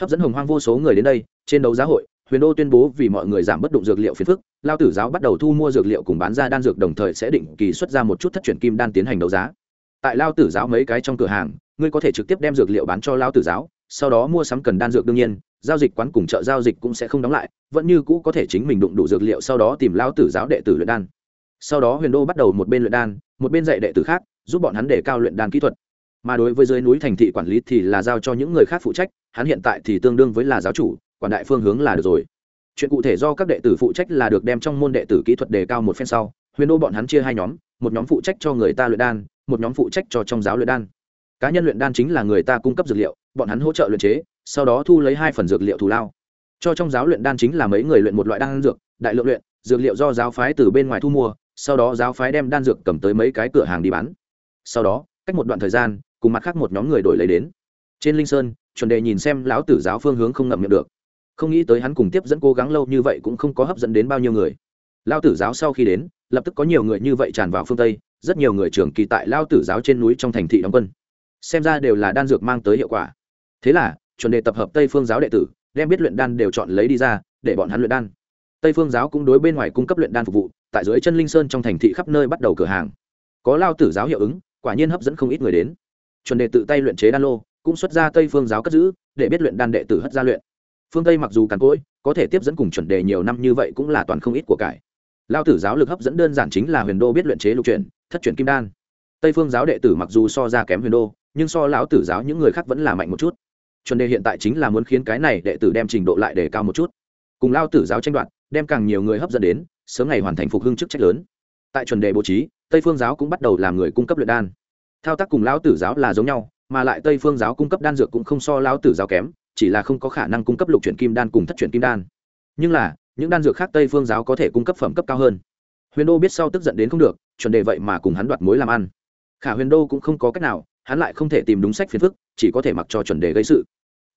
Hấp dẫn hồng hoang vô số người đến đây, trên đấu giá hội, huyền đô tuyên bố vì mọi người giảm bất động dược liệu phiền phức, lao tử giáo bắt đầu thu mua dược liệu cùng bán ra đan dược đồng thời sẽ định kỳ xuất ra một chút thất truyền kim đan tiến hành đấu giá. Tại lao tử giáo mấy cái trong cửa hàng, ngươi có thể trực tiếp đem dược liệu bán cho lao tử giáo, sau đó mua sắm cần đan dược đương nhiên, giao dịch quán cùng chợ giao dịch cũng sẽ không đóng lại, vẫn như cũ có thể chính mình đụng đủ dược liệu sau đó tìm lao tử giáo đệ tử luyện đan sau đó huyền đô bắt đầu một bên luyện đan, một bên dạy đệ tử khác, giúp bọn hắn để cao luyện đan kỹ thuật. Mà đối với dưới núi thành thị quản lý thì là giao cho những người khác phụ trách, hắn hiện tại thì tương đương với là giáo chủ, quản đại phương hướng là được rồi. Chuyện cụ thể do các đệ tử phụ trách là được đem trong môn đệ tử kỹ thuật đề cao một phen sau, huyền đô bọn hắn chia hai nhóm, một nhóm phụ trách cho người ta luyện đan, một nhóm phụ trách cho trong giáo luyện đan. Cá nhân luyện đan chính là người ta cung cấp dược liệu, bọn hắn hỗ trợ luyện chế, sau đó thu lấy hai phần dược liệu thù lao. Cho trong giáo luyện đan chính là mấy người luyện một loại đan dược, đại lượng luyện, dược liệu do giáo phái từ bên ngoài thu mua sau đó giáo phái đem đan dược cầm tới mấy cái cửa hàng đi bán. Sau đó, cách một đoạn thời gian, cùng mặt khác một nhóm người đổi lấy đến. Trên linh sơn, chuẩn đề nhìn xem lão tử giáo phương hướng không ngậm miệng được. Không nghĩ tới hắn cùng tiếp dẫn cố gắng lâu như vậy cũng không có hấp dẫn đến bao nhiêu người. Lao tử giáo sau khi đến, lập tức có nhiều người như vậy tràn vào phương tây, rất nhiều người trưởng kỳ tại lao tử giáo trên núi trong thành thị đóng quân. Xem ra đều là đan dược mang tới hiệu quả. Thế là, chuẩn đề tập hợp tây phương giáo đệ tử, đem biết luyện đan đều chọn lấy đi ra, để bọn hắn luyện đan tây phương giáo cũng đối bên ngoài cung cấp luyện đan phục vụ, tại dưới chân linh sơn trong thành thị khắp nơi bắt đầu cửa hàng. Có lao tử giáo hiệu ứng, quả nhiên hấp dẫn không ít người đến. Chuẩn đề tự tay luyện chế đan lô, cũng xuất ra tây phương giáo cất giữ, để biết luyện đan đệ tử hất ra luyện. Phương tây mặc dù càn cỗi, có thể tiếp dẫn cùng chuẩn đề nhiều năm như vậy cũng là toàn không ít của cải. Lao tử giáo lực hấp dẫn đơn giản chính là huyền đô biết luyện chế lục chuyển, thất chuyển kim đan. Tây phương giáo đệ tử mặc dù so ra kém huyền đô, nhưng so lão tử giáo những người khác vẫn là mạnh một chút. Chuẩn đề hiện tại chính là muốn khiến cái này đệ tử đem trình độ lại để cao một chút. Cùng lao tử giáo tranh đoạt đem càng nhiều người hấp dẫn đến, sớm ngày hoàn thành phục hưng chức trách lớn. Tại chuẩn đề bố trí, tây phương giáo cũng bắt đầu làm người cung cấp luyện đan. Thao tác cùng lão tử giáo là giống nhau, mà lại tây phương giáo cung cấp đan dược cũng không so lão tử giáo kém, chỉ là không có khả năng cung cấp lục chuyển kim đan cùng thất chuyển kim đan. Nhưng là, những đan dược khác tây phương giáo có thể cung cấp phẩm cấp cao hơn. Huyền đô biết sau tức giận đến không được, chuẩn đề vậy mà cùng hắn đoạt mối làm ăn. Khả huyền đô cũng không có cách nào, hắn lại không thể tìm đúng sách phiền phức, chỉ có thể mặc cho chuẩn đề gây sự.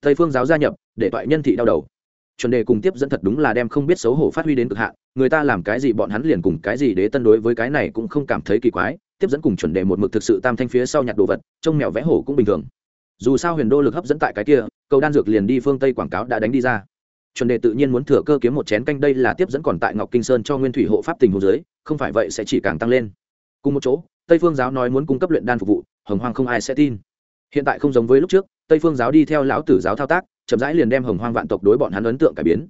Tây phương giáo gia nhập, để toại nhân thị đau đầu chuẩn đề cùng tiếp dẫn thật đúng là đem không biết xấu hổ phát huy đến cực hạn, người ta làm cái gì bọn hắn liền cùng cái gì đế tân đối với cái này cũng không cảm thấy kỳ quái, tiếp dẫn cùng chuẩn đề một mực thực sự tam thanh phía sau nhặt đồ vật, trông mèo vẽ hổ cũng bình thường. Dù sao huyền đô lực hấp dẫn tại cái kia, cầu đan dược liền đi phương tây quảng cáo đã đánh đi ra. Chuẩn đề tự nhiên muốn thừa cơ kiếm một chén canh đây là tiếp dẫn còn tại ngọc kinh sơn cho nguyên thủy hộ pháp tình hồ dưới, không phải vậy sẽ chỉ càng tăng lên. Cùng một chỗ, tây phương giáo nói muốn cung cấp luyện đan phục vụ, hồng hoang không ai sẽ tin. Hiện tại không giống với lúc trước, tây phương giáo đi theo lão tử giáo thao tác chậm rãi liền đem hồng hoang vạn tộc đối bọn hắn ấn tượng cải biến.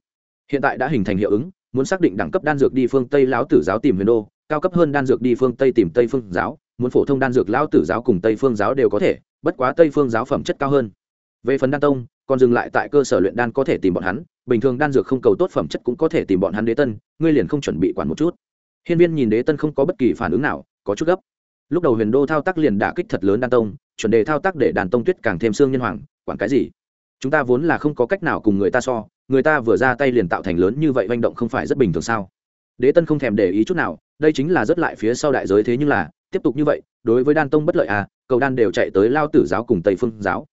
Hiện tại đã hình thành hiệu ứng, muốn xác định đẳng cấp đan dược đi phương tây lão tử giáo tìm huyền đô, cao cấp hơn đan dược đi phương tây tìm tây phương giáo, muốn phổ thông đan dược lão tử giáo cùng tây phương giáo đều có thể, bất quá tây phương giáo phẩm chất cao hơn. Về phần đan tông, còn dừng lại tại cơ sở luyện đan có thể tìm bọn hắn, bình thường đan dược không cầu tốt phẩm chất cũng có thể tìm bọn hắn đế tân, ngươi liền không chuẩn bị quản một chút. Hiên viên nhìn đế tân không có bất kỳ phản ứng nào, có chút gấp. Lúc đầu huyền đô thao tác liền đả kích thật lớn đan tông, chuẩn đề thao tác để đàn tông tuyết càng thêm xương nhân hoàng, quản cái gì? Chúng ta vốn là không có cách nào cùng người ta so, người ta vừa ra tay liền tạo thành lớn như vậy manh động không phải rất bình thường sao? Đế tân không thèm để ý chút nào, đây chính là rất lại phía sau đại giới thế nhưng là, tiếp tục như vậy, đối với đan tông bất lợi à cầu đan đều chạy tới lao tử giáo cùng tây phương giáo.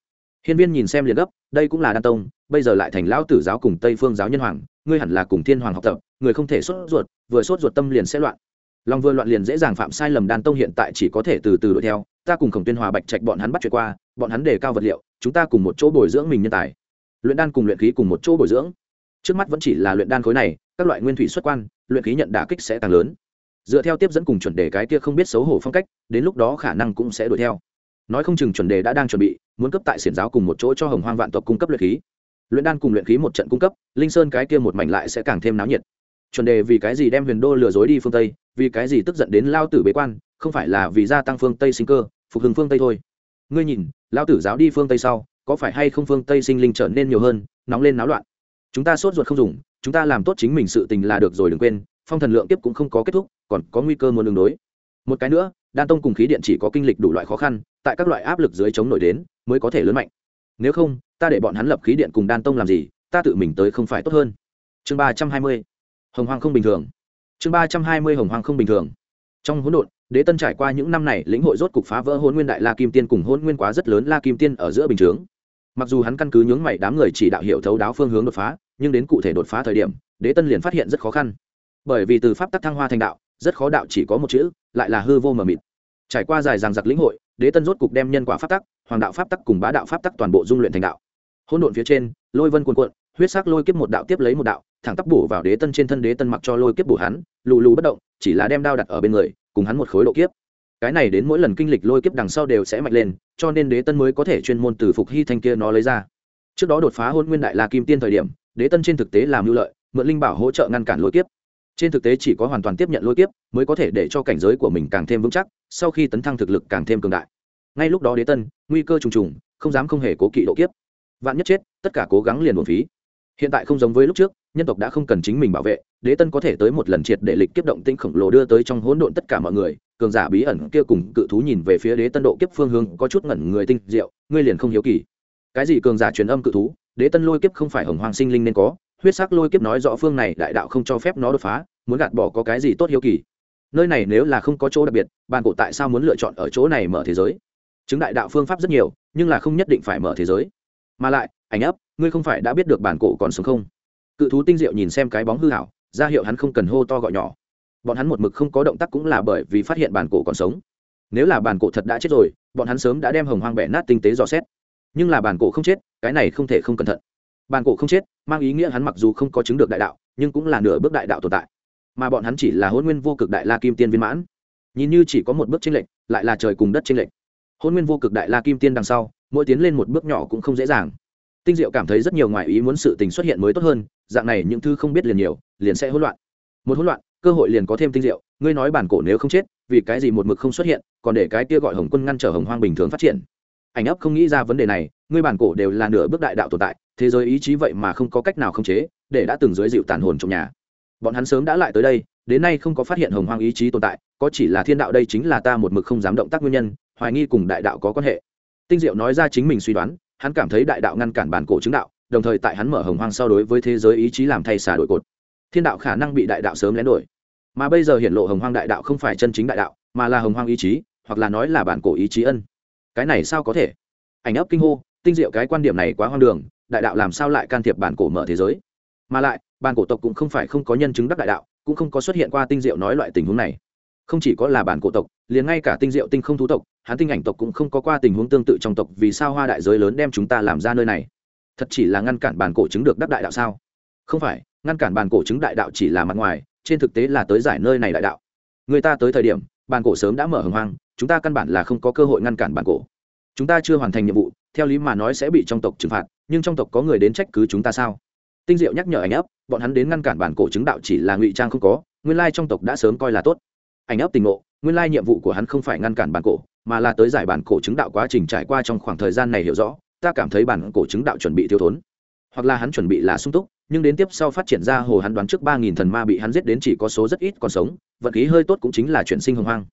Hiên viên nhìn xem liền gấp, đây cũng là đan tông, bây giờ lại thành lao tử giáo cùng tây phương giáo nhân hoàng, ngươi hẳn là cùng thiên hoàng học tập, người không thể sốt ruột, vừa sốt ruột tâm liền sẽ loạn. Lòng vừa loạn liền dễ dàng phạm sai lầm đan tông hiện tại chỉ có thể từ từ đuổi theo, ta cùng khổng tuyên hòa bạch trạch bọn hắn bắt chuyện qua, bọn hắn đề cao vật liệu chúng ta cùng một chỗ bồi dưỡng mình nhân tài. Luyện đan cùng luyện khí cùng một chỗ bồi dưỡng. Trước mắt vẫn chỉ là luyện đan khối này, các loại nguyên thủy xuất quan, luyện khí nhận đả kích sẽ càng lớn. Dựa theo tiếp dẫn cùng chuẩn đề cái kia không biết xấu hổ phong cách, đến lúc đó khả năng cũng sẽ đuổi theo. Nói không chừng chuẩn đề đã đang chuẩn bị, muốn cấp tại xiển giáo cùng một chỗ cho hồng hoang vạn tộc cung cấp luyện khí. Luyện đan cùng luyện khí một trận cung cấp, linh sơn cái kia một mảnh lại sẽ càng thêm náo nhiệt. Chuẩn đề vì cái gì đem huyền đô lừa dối đi phương tây, vì cái gì tức giận đến lao tử bế quan, không phải là vì gia tăng phương tây sinh cơ, phục hưng phương tây thôi ngươi nhìn lao tử giáo đi phương tây sau, có phải hay không phương tây sinh linh trở nên nhiều hơn, nóng lên náo loạn? Chúng ta sốt ruột không dùng, chúng ta làm tốt chính mình sự tình là được rồi đừng quên, phong thần lượng tiếp cũng không có kết thúc, còn có nguy cơ muốn đường đối. Một cái nữa, đan tông cùng khí điện chỉ có kinh lịch đủ loại khó khăn, tại các loại áp lực dưới chống nổi đến, mới có thể lớn mạnh. Nếu không, ta để bọn hắn lập khí điện cùng đan tông làm gì, ta tự mình tới không phải tốt hơn. Chương ba trăm hai mươi, hồng hoàng không bình thường. Chương ba trăm hai mươi, hồng hoàng không bình thường trong hỗn độn, đế tân trải qua những năm này, lĩnh hội rốt cục phá vỡ hôn nguyên đại la kim tiên cùng hôn nguyên quá rất lớn la kim tiên ở giữa bình chướng. Mặc dù hắn căn cứ nhướng mày đám người chỉ đạo hiệu thấu đáo phương hướng đột phá, nhưng đến cụ thể đột phá thời điểm, đế tân liền phát hiện rất khó khăn. Bởi vì từ pháp tắc thăng hoa thành đạo, rất khó đạo chỉ có một chữ, lại là hư vô mờ mịt. Trải qua dài ràng giặc lĩnh hội, đế tân rốt cục đem nhân quả pháp tắc, hoàng đạo pháp tắc cùng bá đạo pháp tắc toàn bộ dung luyện thành đạo. Hôn độn phía trên, lôi vân cuồn cuộn huyết sắc lôi kiếp một đạo tiếp lấy một đạo, thẳng tắp bổ vào đế tân trên thân đế tân mặc cho lôi kiếp bổ hắn, lù lù bất động, chỉ là đem đao đặt ở bên người, cùng hắn một khối độ kiếp. Cái này đến mỗi lần kinh lịch lôi kiếp đằng sau đều sẽ mạnh lên, cho nên đế tân mới có thể chuyên môn từ phục hy thanh kia nó lấy ra. Trước đó đột phá hôn nguyên đại la kim tiên thời điểm, đế tân trên thực tế làm lưu lợi, mượn linh bảo hỗ trợ ngăn cản lôi kiếp. Trên thực tế chỉ có hoàn toàn tiếp nhận lôi kiếp, mới có thể để cho cảnh giới của mình càng thêm vững chắc, sau khi tấn thăng thực lực càng thêm cường đại. Ngay lúc đó đế tân, nguy cơ trùng trùng, không dám không hề cố kỵ độ kiếp. Vạn nhất chết, tất cả cố gắng liền buồn phí hiện tại không giống với lúc trước, nhân tộc đã không cần chính mình bảo vệ, đế tân có thể tới một lần triệt để lịch kiếp động tinh khổng lồ đưa tới trong hỗn độn tất cả mọi người, cường giả bí ẩn kia cùng cự thú nhìn về phía đế tân độ kiếp phương hướng có chút ngẩn người tinh diệu, ngươi liền không hiếu kỳ. Cái gì cường giả truyền âm cự thú, đế tân lôi kiếp không phải hồng hoàng sinh linh nên có, huyết sắc lôi kiếp nói rõ phương này đại đạo không cho phép nó đột phá, muốn gạt bỏ có cái gì tốt hiếu kỳ. Nơi này nếu là không có chỗ đặc biệt bàn cổ tại sao muốn lựa chọn ở chỗ này mở thế giới? Chứng đại đạo phương pháp rất nhiều, nhưng là không nhất định phải mở thế giới. Mà lại ảnh ấp, ngươi không phải đã biết được bản cổ còn sống không? Cự thú tinh diệu nhìn xem cái bóng hư hảo, ra hiệu hắn không cần hô to gọi nhỏ. Bọn hắn một mực không có động tác cũng là bởi vì phát hiện bản cổ còn sống. Nếu là bản cổ thật đã chết rồi, bọn hắn sớm đã đem hồng hoang bẻ nát tinh tế dò xét. Nhưng là bản cổ không chết, cái này không thể không cẩn thận. Bản cổ không chết, mang ý nghĩa hắn mặc dù không có chứng được đại đạo, nhưng cũng là nửa bước đại đạo tồn tại. Mà bọn hắn chỉ là hôn nguyên vô cực đại la kim tiên viên mãn. Nhìn như chỉ có một bước tranh lệch, lại là trời cùng đất tranh lệch. Hôn nguyên vô cực đại la kim tiên đằng sau, mỗi tiến lên một bước nhỏ cũng không dễ dàng tinh diệu cảm thấy rất nhiều ngoại ý muốn sự tình xuất hiện mới tốt hơn, dạng này những thứ không biết liền nhiều, liền sẽ hỗn loạn. Một hỗn loạn, cơ hội liền có thêm tinh diệu, ngươi nói bản cổ nếu không chết, vì cái gì một mực không xuất hiện, còn để cái kia gọi hồng quân ngăn trở hồng hoang bình thường phát triển. Ảnh ấp không nghĩ ra vấn đề này, ngươi bản cổ đều là nửa bước đại đạo tồn tại, thế giới ý chí vậy mà không có cách nào khống chế, để đã từng dưới dịu tàn hồn trong nhà. Bọn hắn sớm đã lại tới đây, đến nay không có phát hiện hồng hoang ý chí tồn tại, có chỉ là thiên đạo đây chính là ta một mực không dám động tác nguyên nhân, hoài nghi cùng đại đạo có quan hệ. Tinh diệu nói ra chính mình suy đoán hắn cảm thấy đại đạo ngăn cản bản cổ chứng đạo, đồng thời tại hắn mở hồng hoang sau đối với thế giới ý chí làm thay xả đổi cột. Thiên đạo khả năng bị đại đạo sớm lén đổi. Mà bây giờ hiện lộ hồng hoang đại đạo không phải chân chính đại đạo, mà là hồng hoang ý chí, hoặc là nói là bản cổ ý chí ân. Cái này sao có thể? Ảnh ấp kinh hô, tinh diệu cái quan điểm này quá hoang đường, đại đạo làm sao lại can thiệp bản cổ mở thế giới? Mà lại, bản cổ tộc cũng không phải không có nhân chứng đắc đại đạo, cũng không có xuất hiện qua tinh diệu nói loại tình huống này. Không chỉ có là bản cổ tộc, liền ngay cả tinh diệu tinh không thú tộc hắn tinh ảnh tộc cũng không có qua tình huống tương tự trong tộc, vì sao hoa đại giới lớn đem chúng ta làm ra nơi này? Thật chỉ là ngăn cản bản cổ chứng được đắc đại đạo sao? Không phải, ngăn cản bản cổ chứng đại đạo chỉ là mặt ngoài, trên thực tế là tới giải nơi này đại đạo. Người ta tới thời điểm, bản cổ sớm đã mở hồng hoang, chúng ta căn bản là không có cơ hội ngăn cản bản cổ. Chúng ta chưa hoàn thành nhiệm vụ, theo lý mà nói sẽ bị trong tộc trừng phạt, nhưng trong tộc có người đến trách cứ chúng ta sao? Tinh diệu nhắc nhở ảnh ấp, bọn hắn đến ngăn cản bản cổ chứng đạo chỉ là ngụy trang không có, nguyên lai trong tộc đã sớm coi là tốt. Ảnh ấp tình ngộ, nguyên lai nhiệm vụ của hắn không phải ngăn cản bản cổ mà là tới giải bản cổ chứng đạo quá trình trải qua trong khoảng thời gian này hiểu rõ, ta cảm thấy bản cổ chứng đạo chuẩn bị thiếu thốn. Hoặc là hắn chuẩn bị là sung túc, nhưng đến tiếp sau phát triển ra hồ hắn đoán trước ba nghìn thần ma bị hắn giết đến chỉ có số rất ít còn sống vật khí hơi tốt cũng chính là chuyển sinh hồng hoang.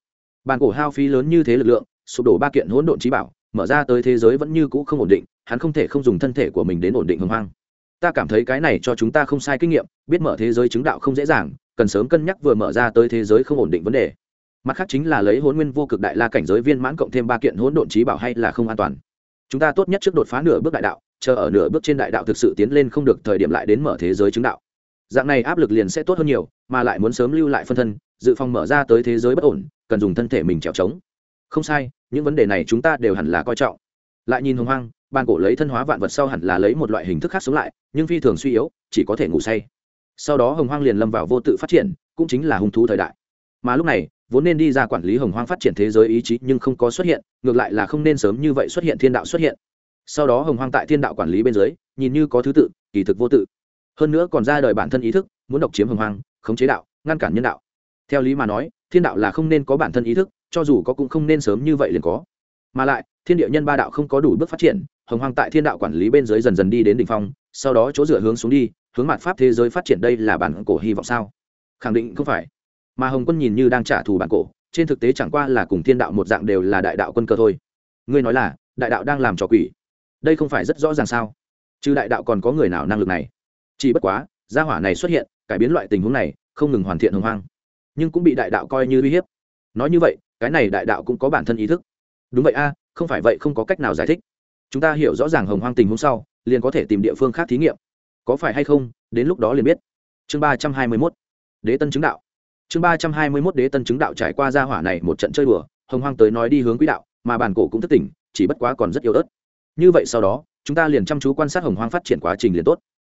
Bản cổ hao phí lớn như thế lực lượng, sụp đổ ba kiện hỗn độn trí bảo, mở ra tới thế giới vẫn như cũ không ổn định, hắn không thể không dùng thân thể của mình đến ổn định hồng hoang. Ta cảm thấy cái này cho chúng ta không sai kinh nghiệm, biết mở thế giới chứng đạo không dễ dàng, cần sớm cân nhắc vừa mở ra tới thế giới không ổn định vấn đề mặt khác chính là lấy hôn nguyên vô cực đại la cảnh giới viên mãn cộng thêm ba kiện hỗn độn trí bảo hay là không an toàn. Chúng ta tốt nhất trước đột phá nửa bước đại đạo, chờ ở nửa bước trên đại đạo thực sự tiến lên không được thời điểm lại đến mở thế giới chứng đạo. Dạng này áp lực liền sẽ tốt hơn nhiều, mà lại muốn sớm lưu lại phân thân, dự phòng mở ra tới thế giới bất ổn, cần dùng thân thể mình trèo trống. Không sai, những vấn đề này chúng ta đều hẳn là coi trọng. Lại nhìn hồng hoang ban cổ lấy thân hóa vạn vật sau hẳn là lấy một loại hình thức khác sống lại, nhưng phi thường suy yếu, chỉ có thể ngủ say. Sau đó hồng hoang liền lâm vào vô tự phát triển, cũng chính là hung thú thời đại. Mà lúc này vốn nên đi ra quản lý hồng hoang phát triển thế giới ý chí nhưng không có xuất hiện, ngược lại là không nên sớm như vậy xuất hiện thiên đạo xuất hiện. Sau đó hồng hoang tại thiên đạo quản lý bên dưới, nhìn như có thứ tự, kỳ thực vô tự. Hơn nữa còn ra đời bản thân ý thức, muốn độc chiếm hồng hoang, khống chế đạo, ngăn cản nhân đạo. Theo lý mà nói, thiên đạo là không nên có bản thân ý thức, cho dù có cũng không nên sớm như vậy liền có. Mà lại, thiên địa nhân ba đạo không có đủ bước phát triển, hồng hoang tại thiên đạo quản lý bên dưới dần dần đi đến đ ỉ n h phong, sau đó chỗ dựa hướng xuống đi, hướng mặt pháp thế giới phát triển đây là bản cổ hy vọng sao? Khẳng định không phải mà hồng quân nhìn như đang trả thù bản cổ, trên thực tế chẳng qua là cùng thiên đạo một dạng đều là đại đạo quân cơ thôi. Ngươi nói là, đại đạo đang làm trò quỷ. Đây không phải rất rõ ràng sao? Chứ đại đạo còn có người nào năng lực này? Chỉ bất quá, gia hỏa này xuất hiện, cải biến loại tình huống này, không ngừng hoàn thiện hồng hoang. Nhưng cũng bị đại đạo coi như uy hiếp. Nói như vậy, cái này đại đạo cũng có bản thân ý thức. Đúng vậy a, không phải vậy không có cách nào giải thích. Chúng ta hiểu rõ ràng hồng hoang tình huống sau, liền có thể tìm địa phương khác thí nghiệm. Có phải hay không, đến lúc đó liền biết. Chương ba trăm hai mươi mốt. Đế tân chứng đạo chương ba trăm hai mươi mốt đế tân chứng đạo trải qua gia hỏa này một trận chơi đùa, hồng hoang tới nói đi hướng quỹ đạo, mà bản cổ cũng thất tỉnh, chỉ bất quá còn rất yếu ớt. Như vậy sau đó, chúng ta liền chăm chú quan sát hồng hoang phát triển quá trình liền tốt.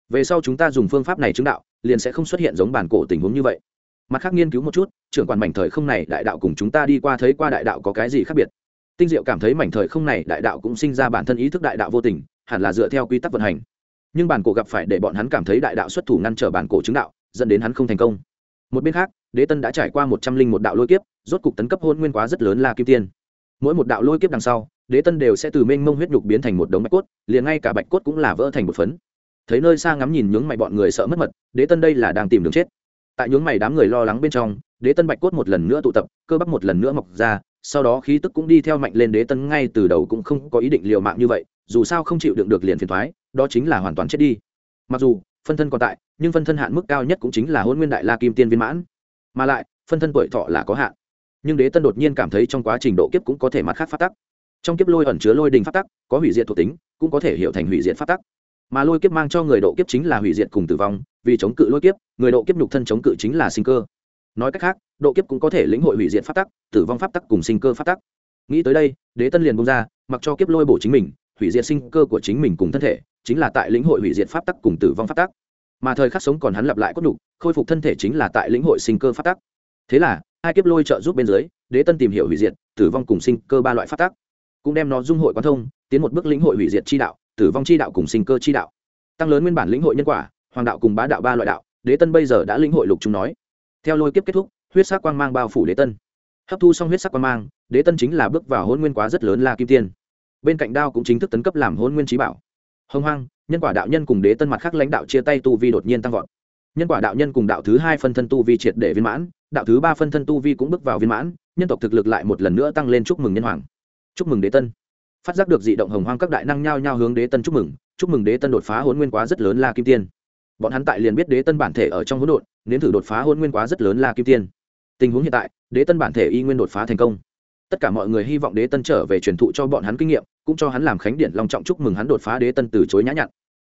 Về sau chúng ta dùng phương pháp này chứng đạo, liền sẽ không xuất hiện giống bản cổ tình huống như vậy. Mặt khác nghiên cứu một chút, trưởng quản mảnh thời không này đại đạo cùng chúng ta đi qua thấy qua đại đạo có cái gì khác biệt. Tinh diệu cảm thấy mảnh thời không này đại đạo cũng sinh ra bản thân ý thức đại đạo vô tình, hẳn là dựa theo quy tắc vận hành. Nhưng bản cổ gặp phải để bọn hắn cảm thấy đại đạo xuất thủ ngăn trở bản cổ chứng đạo, dẫn đến hắn không thành công một bên khác, đế tân đã trải qua một trăm linh một đạo lôi kiếp, rốt cục tấn cấp hôn nguyên quá rất lớn là kim tiên. Mỗi một đạo lôi kiếp đằng sau, đế tân đều sẽ từ mênh mông huyết nhục biến thành một đống bạch cốt, liền ngay cả bạch cốt cũng là vỡ thành một phấn. Thấy nơi xa ngắm nhìn nhướng mày bọn người sợ mất mật, đế tân đây là đang tìm đường chết. Tại nhướng mày đám người lo lắng bên trong, đế tân bạch cốt một lần nữa tụ tập, cơ bắp một lần nữa mọc ra, sau đó khí tức cũng đi theo mạnh lên đế tân ngay từ đầu cũng không có ý định liều mạng như vậy, dù sao không chịu đựng được liền phiền thoái, đó chính là hoàn toàn chết đi. Mặc dù phân thân còn tại, nhưng phân thân hạn mức cao nhất cũng chính là hôn nguyên đại la kim tiên viên mãn. Mà lại, phân thân tuổi thọ là có hạn. Nhưng đế tân đột nhiên cảm thấy trong quá trình độ kiếp cũng có thể mặt khác phát tắc. Trong kiếp lôi ẩn chứa lôi đình phát tắc, có hủy diệt thuộc tính, cũng có thể hiểu thành hủy diệt phát tắc. Mà lôi kiếp mang cho người độ kiếp chính là hủy diệt cùng tử vong, vì chống cự lôi kiếp, người độ kiếp nhục thân chống cự chính là sinh cơ. Nói cách khác, độ kiếp cũng có thể lĩnh hội hủy diệt phát tắc, tử vong phát tắc cùng sinh cơ phát tắc. Nghĩ tới đây, đế tân liền bông ra, mặc cho kiếp lôi bổ chính mình, hủy diệt sinh cơ của chính mình cùng thân thể chính là tại lĩnh hội hủy diệt pháp tắc cùng tử vong pháp tắc. Mà thời khắc sống còn hắn lặp lại cốt đủ khôi phục thân thể chính là tại lĩnh hội sinh cơ pháp tắc. Thế là, hai kiếp lôi trợ giúp bên dưới, đế tân tìm hiểu hủy diệt, tử vong cùng sinh cơ ba loại pháp tắc. Cũng đem nó dung hội quan thông, tiến một bước lĩnh hội hủy diệt chi đạo, tử vong chi đạo cùng sinh cơ chi đạo. Tăng lớn nguyên bản lĩnh hội nhân quả, hoàng đạo cùng bá đạo ba loại đạo, đế tân bây giờ đã lĩnh hội lục chúng nói. Theo lôi kiếp kết thúc, huyết sắc quang mang bao phủ đế tân. Hấp thu xong huyết sắc quang mang, đế tân chính là bước vào hôn nguyên quá rất lớn là kim tiên. Bên cạnh đao cũng chính thức tấn cấp làm hôn nguyên trí bảo hông hoang, nhân quả đạo nhân cùng đế tân mặt khác lãnh đạo chia tay tu vi đột nhiên tăng vọt. Nhân quả đạo nhân cùng đạo thứ hai phân thân tu vi triệt để viên mãn, đạo thứ ba phân thân tu vi cũng bước vào viên mãn, nhân tộc thực lực lại một lần nữa tăng lên chúc mừng nhân hoàng. Chúc mừng đế tân. Phát giác được dị động hồng hoang các đại năng nhao nhao hướng đế tân chúc mừng chúc mừng đế tân đột phá hôn nguyên quá rất lớn la kim tiên. Bọn hắn tại liền biết đế tân bản thể ở trong hỗn độn, nếm thử đột phá hôn nguyên quá rất lớn la kim tiên. Tình huống hiện tại, đế tân bản thể y nguyên đột phá thành công. Tất cả mọi người hy vọng đế tân trở về truyền thụ cho bọn hắn kinh nghiệm cũng cho hắn làm khánh điện long trọng chúc mừng hắn đột phá đế tân từ chối nhã nhặn.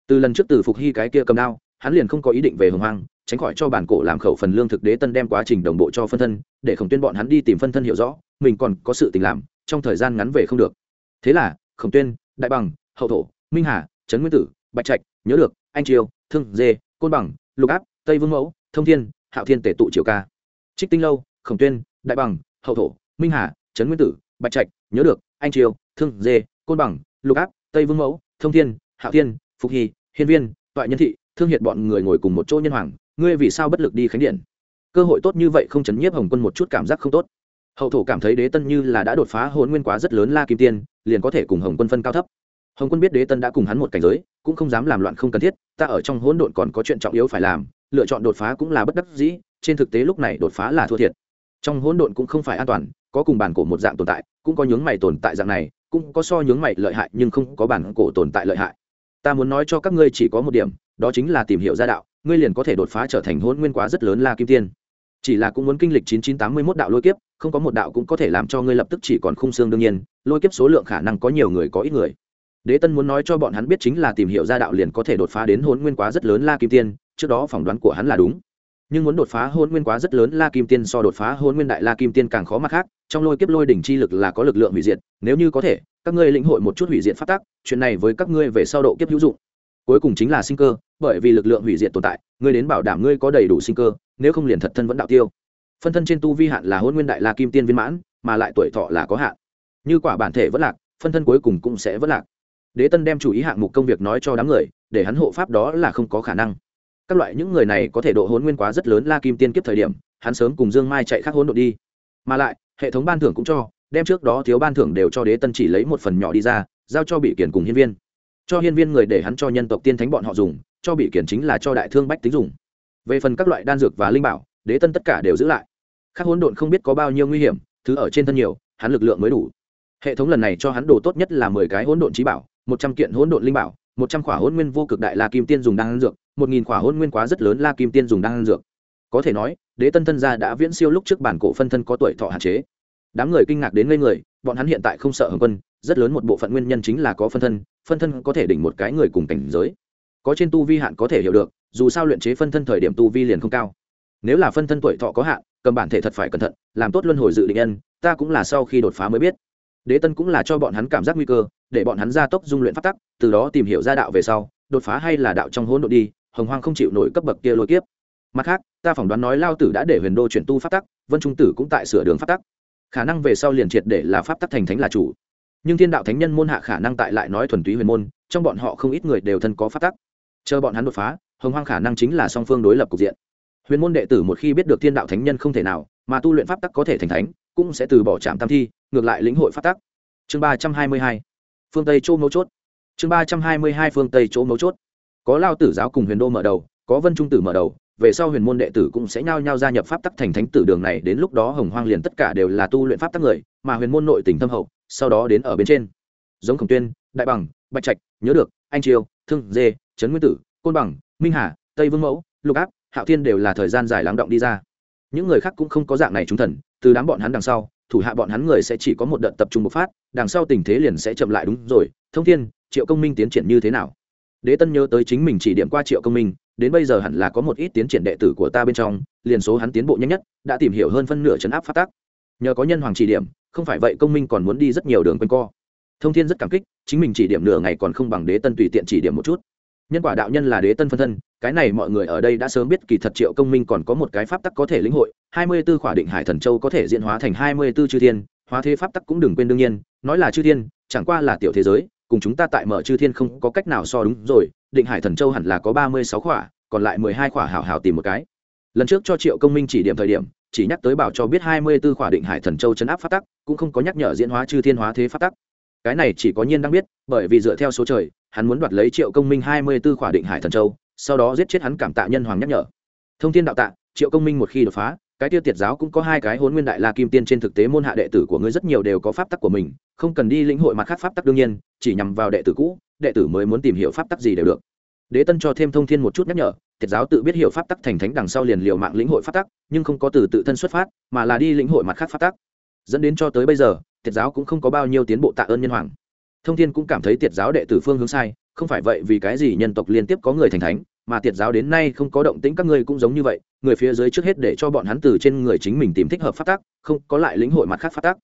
Từ lần trước từ phục hy cái kia cầm đao, hắn liền không có ý định về hồng hoang, tránh khỏi cho bản cổ làm khẩu phần lương thực đế tân đem quá trình đồng bộ cho phân thân, để khổng tuyên bọn hắn đi tìm phân thân hiểu rõ, mình còn có sự tình làm, trong thời gian ngắn về không được. Thế là, khổng tuyên, đại bằng, hậu thổ, minh hà, trấn nguyên tử, bạch trạch, nhớ được, anh triều, thương dê, côn bằng, lục áp, tây vương mẫu, thông thiên, hạo thiên tể tụ triều ca. Trích tinh lâu, khổng tuyên, đại bằng, hậu thổ, minh hà, trấn nguyên tử, bạch trạch, nhớ được, anh triều, thương dê côn bằng, lục áp, tây vương mẫu, thông thiên, hạo thiên, phục hy hiên viên, toại nhân thị, thương Hiệt bọn người ngồi cùng một chỗ nhân hoàng, ngươi vì sao bất lực đi khánh điện? Cơ hội tốt như vậy không chấn nhiếp hồng quân một chút cảm giác không tốt. Hậu thổ cảm thấy đế tân như là đã đột phá hồn nguyên quá rất lớn la kim tiên, liền có thể cùng hồng quân phân cao thấp. Hồng quân biết đế tân đã cùng hắn một cảnh giới, cũng không dám làm loạn không cần thiết, ta ở trong hỗn độn còn có chuyện trọng yếu phải làm, lựa chọn đột phá cũng là bất đắc dĩ, trên thực tế lúc này đột phá là thua thiệt. Trong hỗn độn cũng không phải an toàn, có cùng bản cổ một dạng tồn tại, cũng có nhướng mày tồn tại dạng này cũng có so nhướng mày lợi hại nhưng không có bản cổ tồn tại lợi hại. Ta muốn nói cho các ngươi chỉ có một điểm, đó chính là tìm hiểu gia đạo, ngươi liền có thể đột phá trở thành hôn nguyên quá rất lớn la kim tiên. Chỉ là cũng muốn kinh lịch chín chín tám mươi mốt đạo lôi kiếp, không có một đạo cũng có thể làm cho ngươi lập tức chỉ còn khung xương đương nhiên, lôi kiếp số lượng khả năng có nhiều người có ít người. Đế tân muốn nói cho bọn hắn biết chính là tìm hiểu gia đạo liền có thể đột phá đến hôn nguyên quá rất lớn la kim tiên, trước đó phỏng đoán của hắn là đúng nhưng muốn đột phá hôn nguyên quá rất lớn, la kim tiên so đột phá hôn nguyên đại la kim tiên càng khó mặt khác, trong lôi kiếp lôi đỉnh chi lực là có lực lượng hủy diệt, nếu như có thể, các ngươi lĩnh hội một chút hủy diệt phát tác chuyện này với các ngươi về sau độ kiếp hữu dụng. Cuối cùng chính là sinh cơ, bởi vì lực lượng hủy diệt tồn tại, ngươi đến bảo đảm ngươi có đầy đủ sinh cơ, nếu không liền thật thân vẫn đạo tiêu. Phân thân trên tu vi hạn là hôn nguyên đại la kim tiên viên mãn, mà lại tuổi thọ là có hạn. Như quả bản thể vẫn lạc, phân thân cuối cùng cũng sẽ vẫn lạc. Đế tân đem chủ ý hạng mục công việc nói cho đám người, để hắn hộ pháp đó là không có khả năng các loại những người này có thể độ hôn nguyên quá rất lớn la kim tiên kiếp thời điểm, hắn sớm cùng dương mai chạy khắc hôn độ đi. Mà lại, hệ thống ban thưởng cũng cho, đem trước đó thiếu ban thưởng đều cho đế tân chỉ lấy một phần nhỏ đi ra, giao cho bị kiển cùng hiên viên. Cho hiên viên người để hắn cho nhân tộc tiên thánh bọn họ dùng, cho bị kiển chính là cho đại thương bách tính dùng. Về phần các loại đan dược và linh bảo, đế tân tất cả đều giữ lại. Khắc hỗn độn không biết có bao nhiêu nguy hiểm, thứ ở trên thân nhiều, hắn lực lượng mới đủ. Hệ thống lần này cho hắn đồ tốt nhất là mười cái hỗn độn trí bảo, một trăm kiện hỗn độn linh bảo, một trăm khỏa hỗn nguyên vô cực đại la kim tiên dùng đan dược một nghìn khỏa hôn nguyên quá rất lớn la kim tiên dùng đan dược. Có thể nói, đế tân thân gia đã viễn siêu lúc trước bản cổ phân thân có tuổi thọ hạn chế. Đám người kinh ngạc đến ngây người, bọn hắn hiện tại không sợ hồng quân, rất lớn một bộ phận nguyên nhân chính là có phân thân phân thân có thể đỉnh một cái người cùng cảnh giới. Có trên tu vi hạn có thể hiểu được, dù sao luyện chế phân thân thời điểm tu vi liền không cao. Nếu là phân thân tuổi thọ có hạn, cầm bản thể thật phải cẩn thận, làm tốt luân hồi dự định nhân, ta cũng là sau khi đột phá mới biết. Đế tân cũng là cho bọn hắn cảm giác nguy cơ, để bọn hắn gia tốc dung luyện phát tắc, từ đó tìm hiểu ra đạo về sau, đột phá hay là đạo trong hỗn độn đi hồng hoang không chịu nổi cấp bậc kia lôi kiếp. Mặt khác, ta phỏng đoán nói lao tử đã để huyền đô chuyển tu pháp tắc, vân trung tử cũng tại sửa đường pháp tắc. Khả năng về sau liền triệt để là pháp tắc thành thánh là chủ. Nhưng thiên đạo thánh nhân môn hạ khả năng tại lại nói thuần túy huyền môn, trong bọn họ không ít người đều thân có pháp tắc. Chờ bọn hắn đột phá, hồng hoang khả năng chính là song phương đối lập cục diện. Huyền môn đệ tử một khi biết được thiên đạo thánh nhân không thể nào, mà tu luyện pháp tắc có thể thành thánh, cũng sẽ từ bỏ trạm tam thi, ngược lại lĩnh hội pháp tắc. Chương ba trăm hai mươi hai. Phương tây chỗ mấu chốt. Chương ba trăm hai mươi hai phương tây chỗ mấu chốt có lao tử giáo cùng huyền đô mở đầu, có vân trung tử mở đầu, về sau huyền môn đệ tử cũng sẽ nhao nhao gia nhập pháp tắc thành thánh tử đường này, đến lúc đó hồng hoang liền tất cả đều là tu luyện pháp tắc người, mà huyền môn nội tỉnh thâm hậu, sau đó đến ở bên trên. Giống khổng tuyên, đại bằng, bạch trạch, nhớ được, anh triều, thương dê, trấn nguyên tử, côn bằng, minh hà, tây vương mẫu, lục áp, hạo thiên đều là thời gian dài lắng động đi ra. Những người khác cũng không có dạng này trúng thần, từ đám bọn hắn đằng sau, thủ hạ bọn hắn người sẽ chỉ có một đợt tập trung bộc phát, đằng sau tình thế liền sẽ chậm lại đúng rồi. Thông thiên, triệu công minh tiến triển như thế nào? Đế tân nhớ tới chính mình chỉ điểm qua triệu công minh, đến bây giờ hẳn là có một ít tiến triển đệ tử của ta bên trong, liền số hắn tiến bộ nhanh nhất, đã tìm hiểu hơn phân nửa chấn áp phát tác nhờ có nhân hoàng chỉ điểm, không phải vậy công minh còn muốn đi rất nhiều đường quanh co. Thông thiên rất cảm kích, chính mình chỉ điểm nửa ngày còn không bằng đế tân tùy tiện chỉ điểm một chút. Nhân quả đạo nhân là đế tân phân thân, cái này mọi người ở đây đã sớm biết kỳ thật triệu công minh còn có một cái pháp tắc có thể lĩnh hội, hai mươi b ố khỏa định hải thần châu có thể diễn hóa thành hai mươi b ố chư thiên, hóa thế pháp tắc cũng đừng quên đương nhiên, nói là chư thiên, chẳng qua là tiểu thế giới cùng chúng ta tại mở chư thiên không có cách nào so đúng rồi, định hải thần châu hẳn là có ba mươi sáu khỏa, còn lại mười hai khỏa hảo hảo tìm một cái. Lần trước cho triệu công minh chỉ điểm thời điểm, chỉ nhắc tới bảo cho biết hai mươi b ố khỏa định hải thần châu chấn áp phát tắc, cũng không có nhắc nhở diễn hóa chư thiên hóa thế phát tắc. Cái này chỉ có nhiên đang biết, bởi vì dựa theo số trời, hắn muốn đoạt lấy triệu công minh hai mươi b ố khỏa định hải thần châu, sau đó giết chết hắn cảm tạ nhân hoàng nhắc nhở. Thông tin đạo tạ, triệu công minh một khi đột phá cái tiêu tiệt giáo cũng có hai cái hôn nguyên đại la kim tiên trên thực tế môn hạ đệ tử của ngươi rất nhiều đều có pháp tắc của mình, không cần đi lĩnh hội mặt khác pháp tắc đương nhiên, chỉ nhằm vào đệ tử cũ, đệ tử mới muốn tìm hiểu pháp tắc gì đều được. Đế tân cho thêm thông thiên một chút nhắc nhở thiệt giáo tự biết hiểu pháp tắc thành thánh đằng sau liền liệu mạng lĩnh hội pháp tắc, nhưng không có từ tự thân xuất phát, mà là đi lĩnh hội mặt khác pháp tắc. Dẫn đến cho tới bây giờ thiệt giáo cũng không có bao nhiêu tiến bộ tạ ơn nhân hoàng. Thông thiên cũng cảm thấy thiệt giáo đệ tử phương hướng sai, không phải vậy vì cái gì nhân tộc liên tiếp có người thành thánh mà thiệt giáo đến nay không có động tĩnh các ngươi cũng giống như vậy, người phía dưới trước hết để cho bọn hắn từ trên người chính mình tìm thích hợp pháp tắc, không có lại lĩnh hội mặt khác pháp tắc.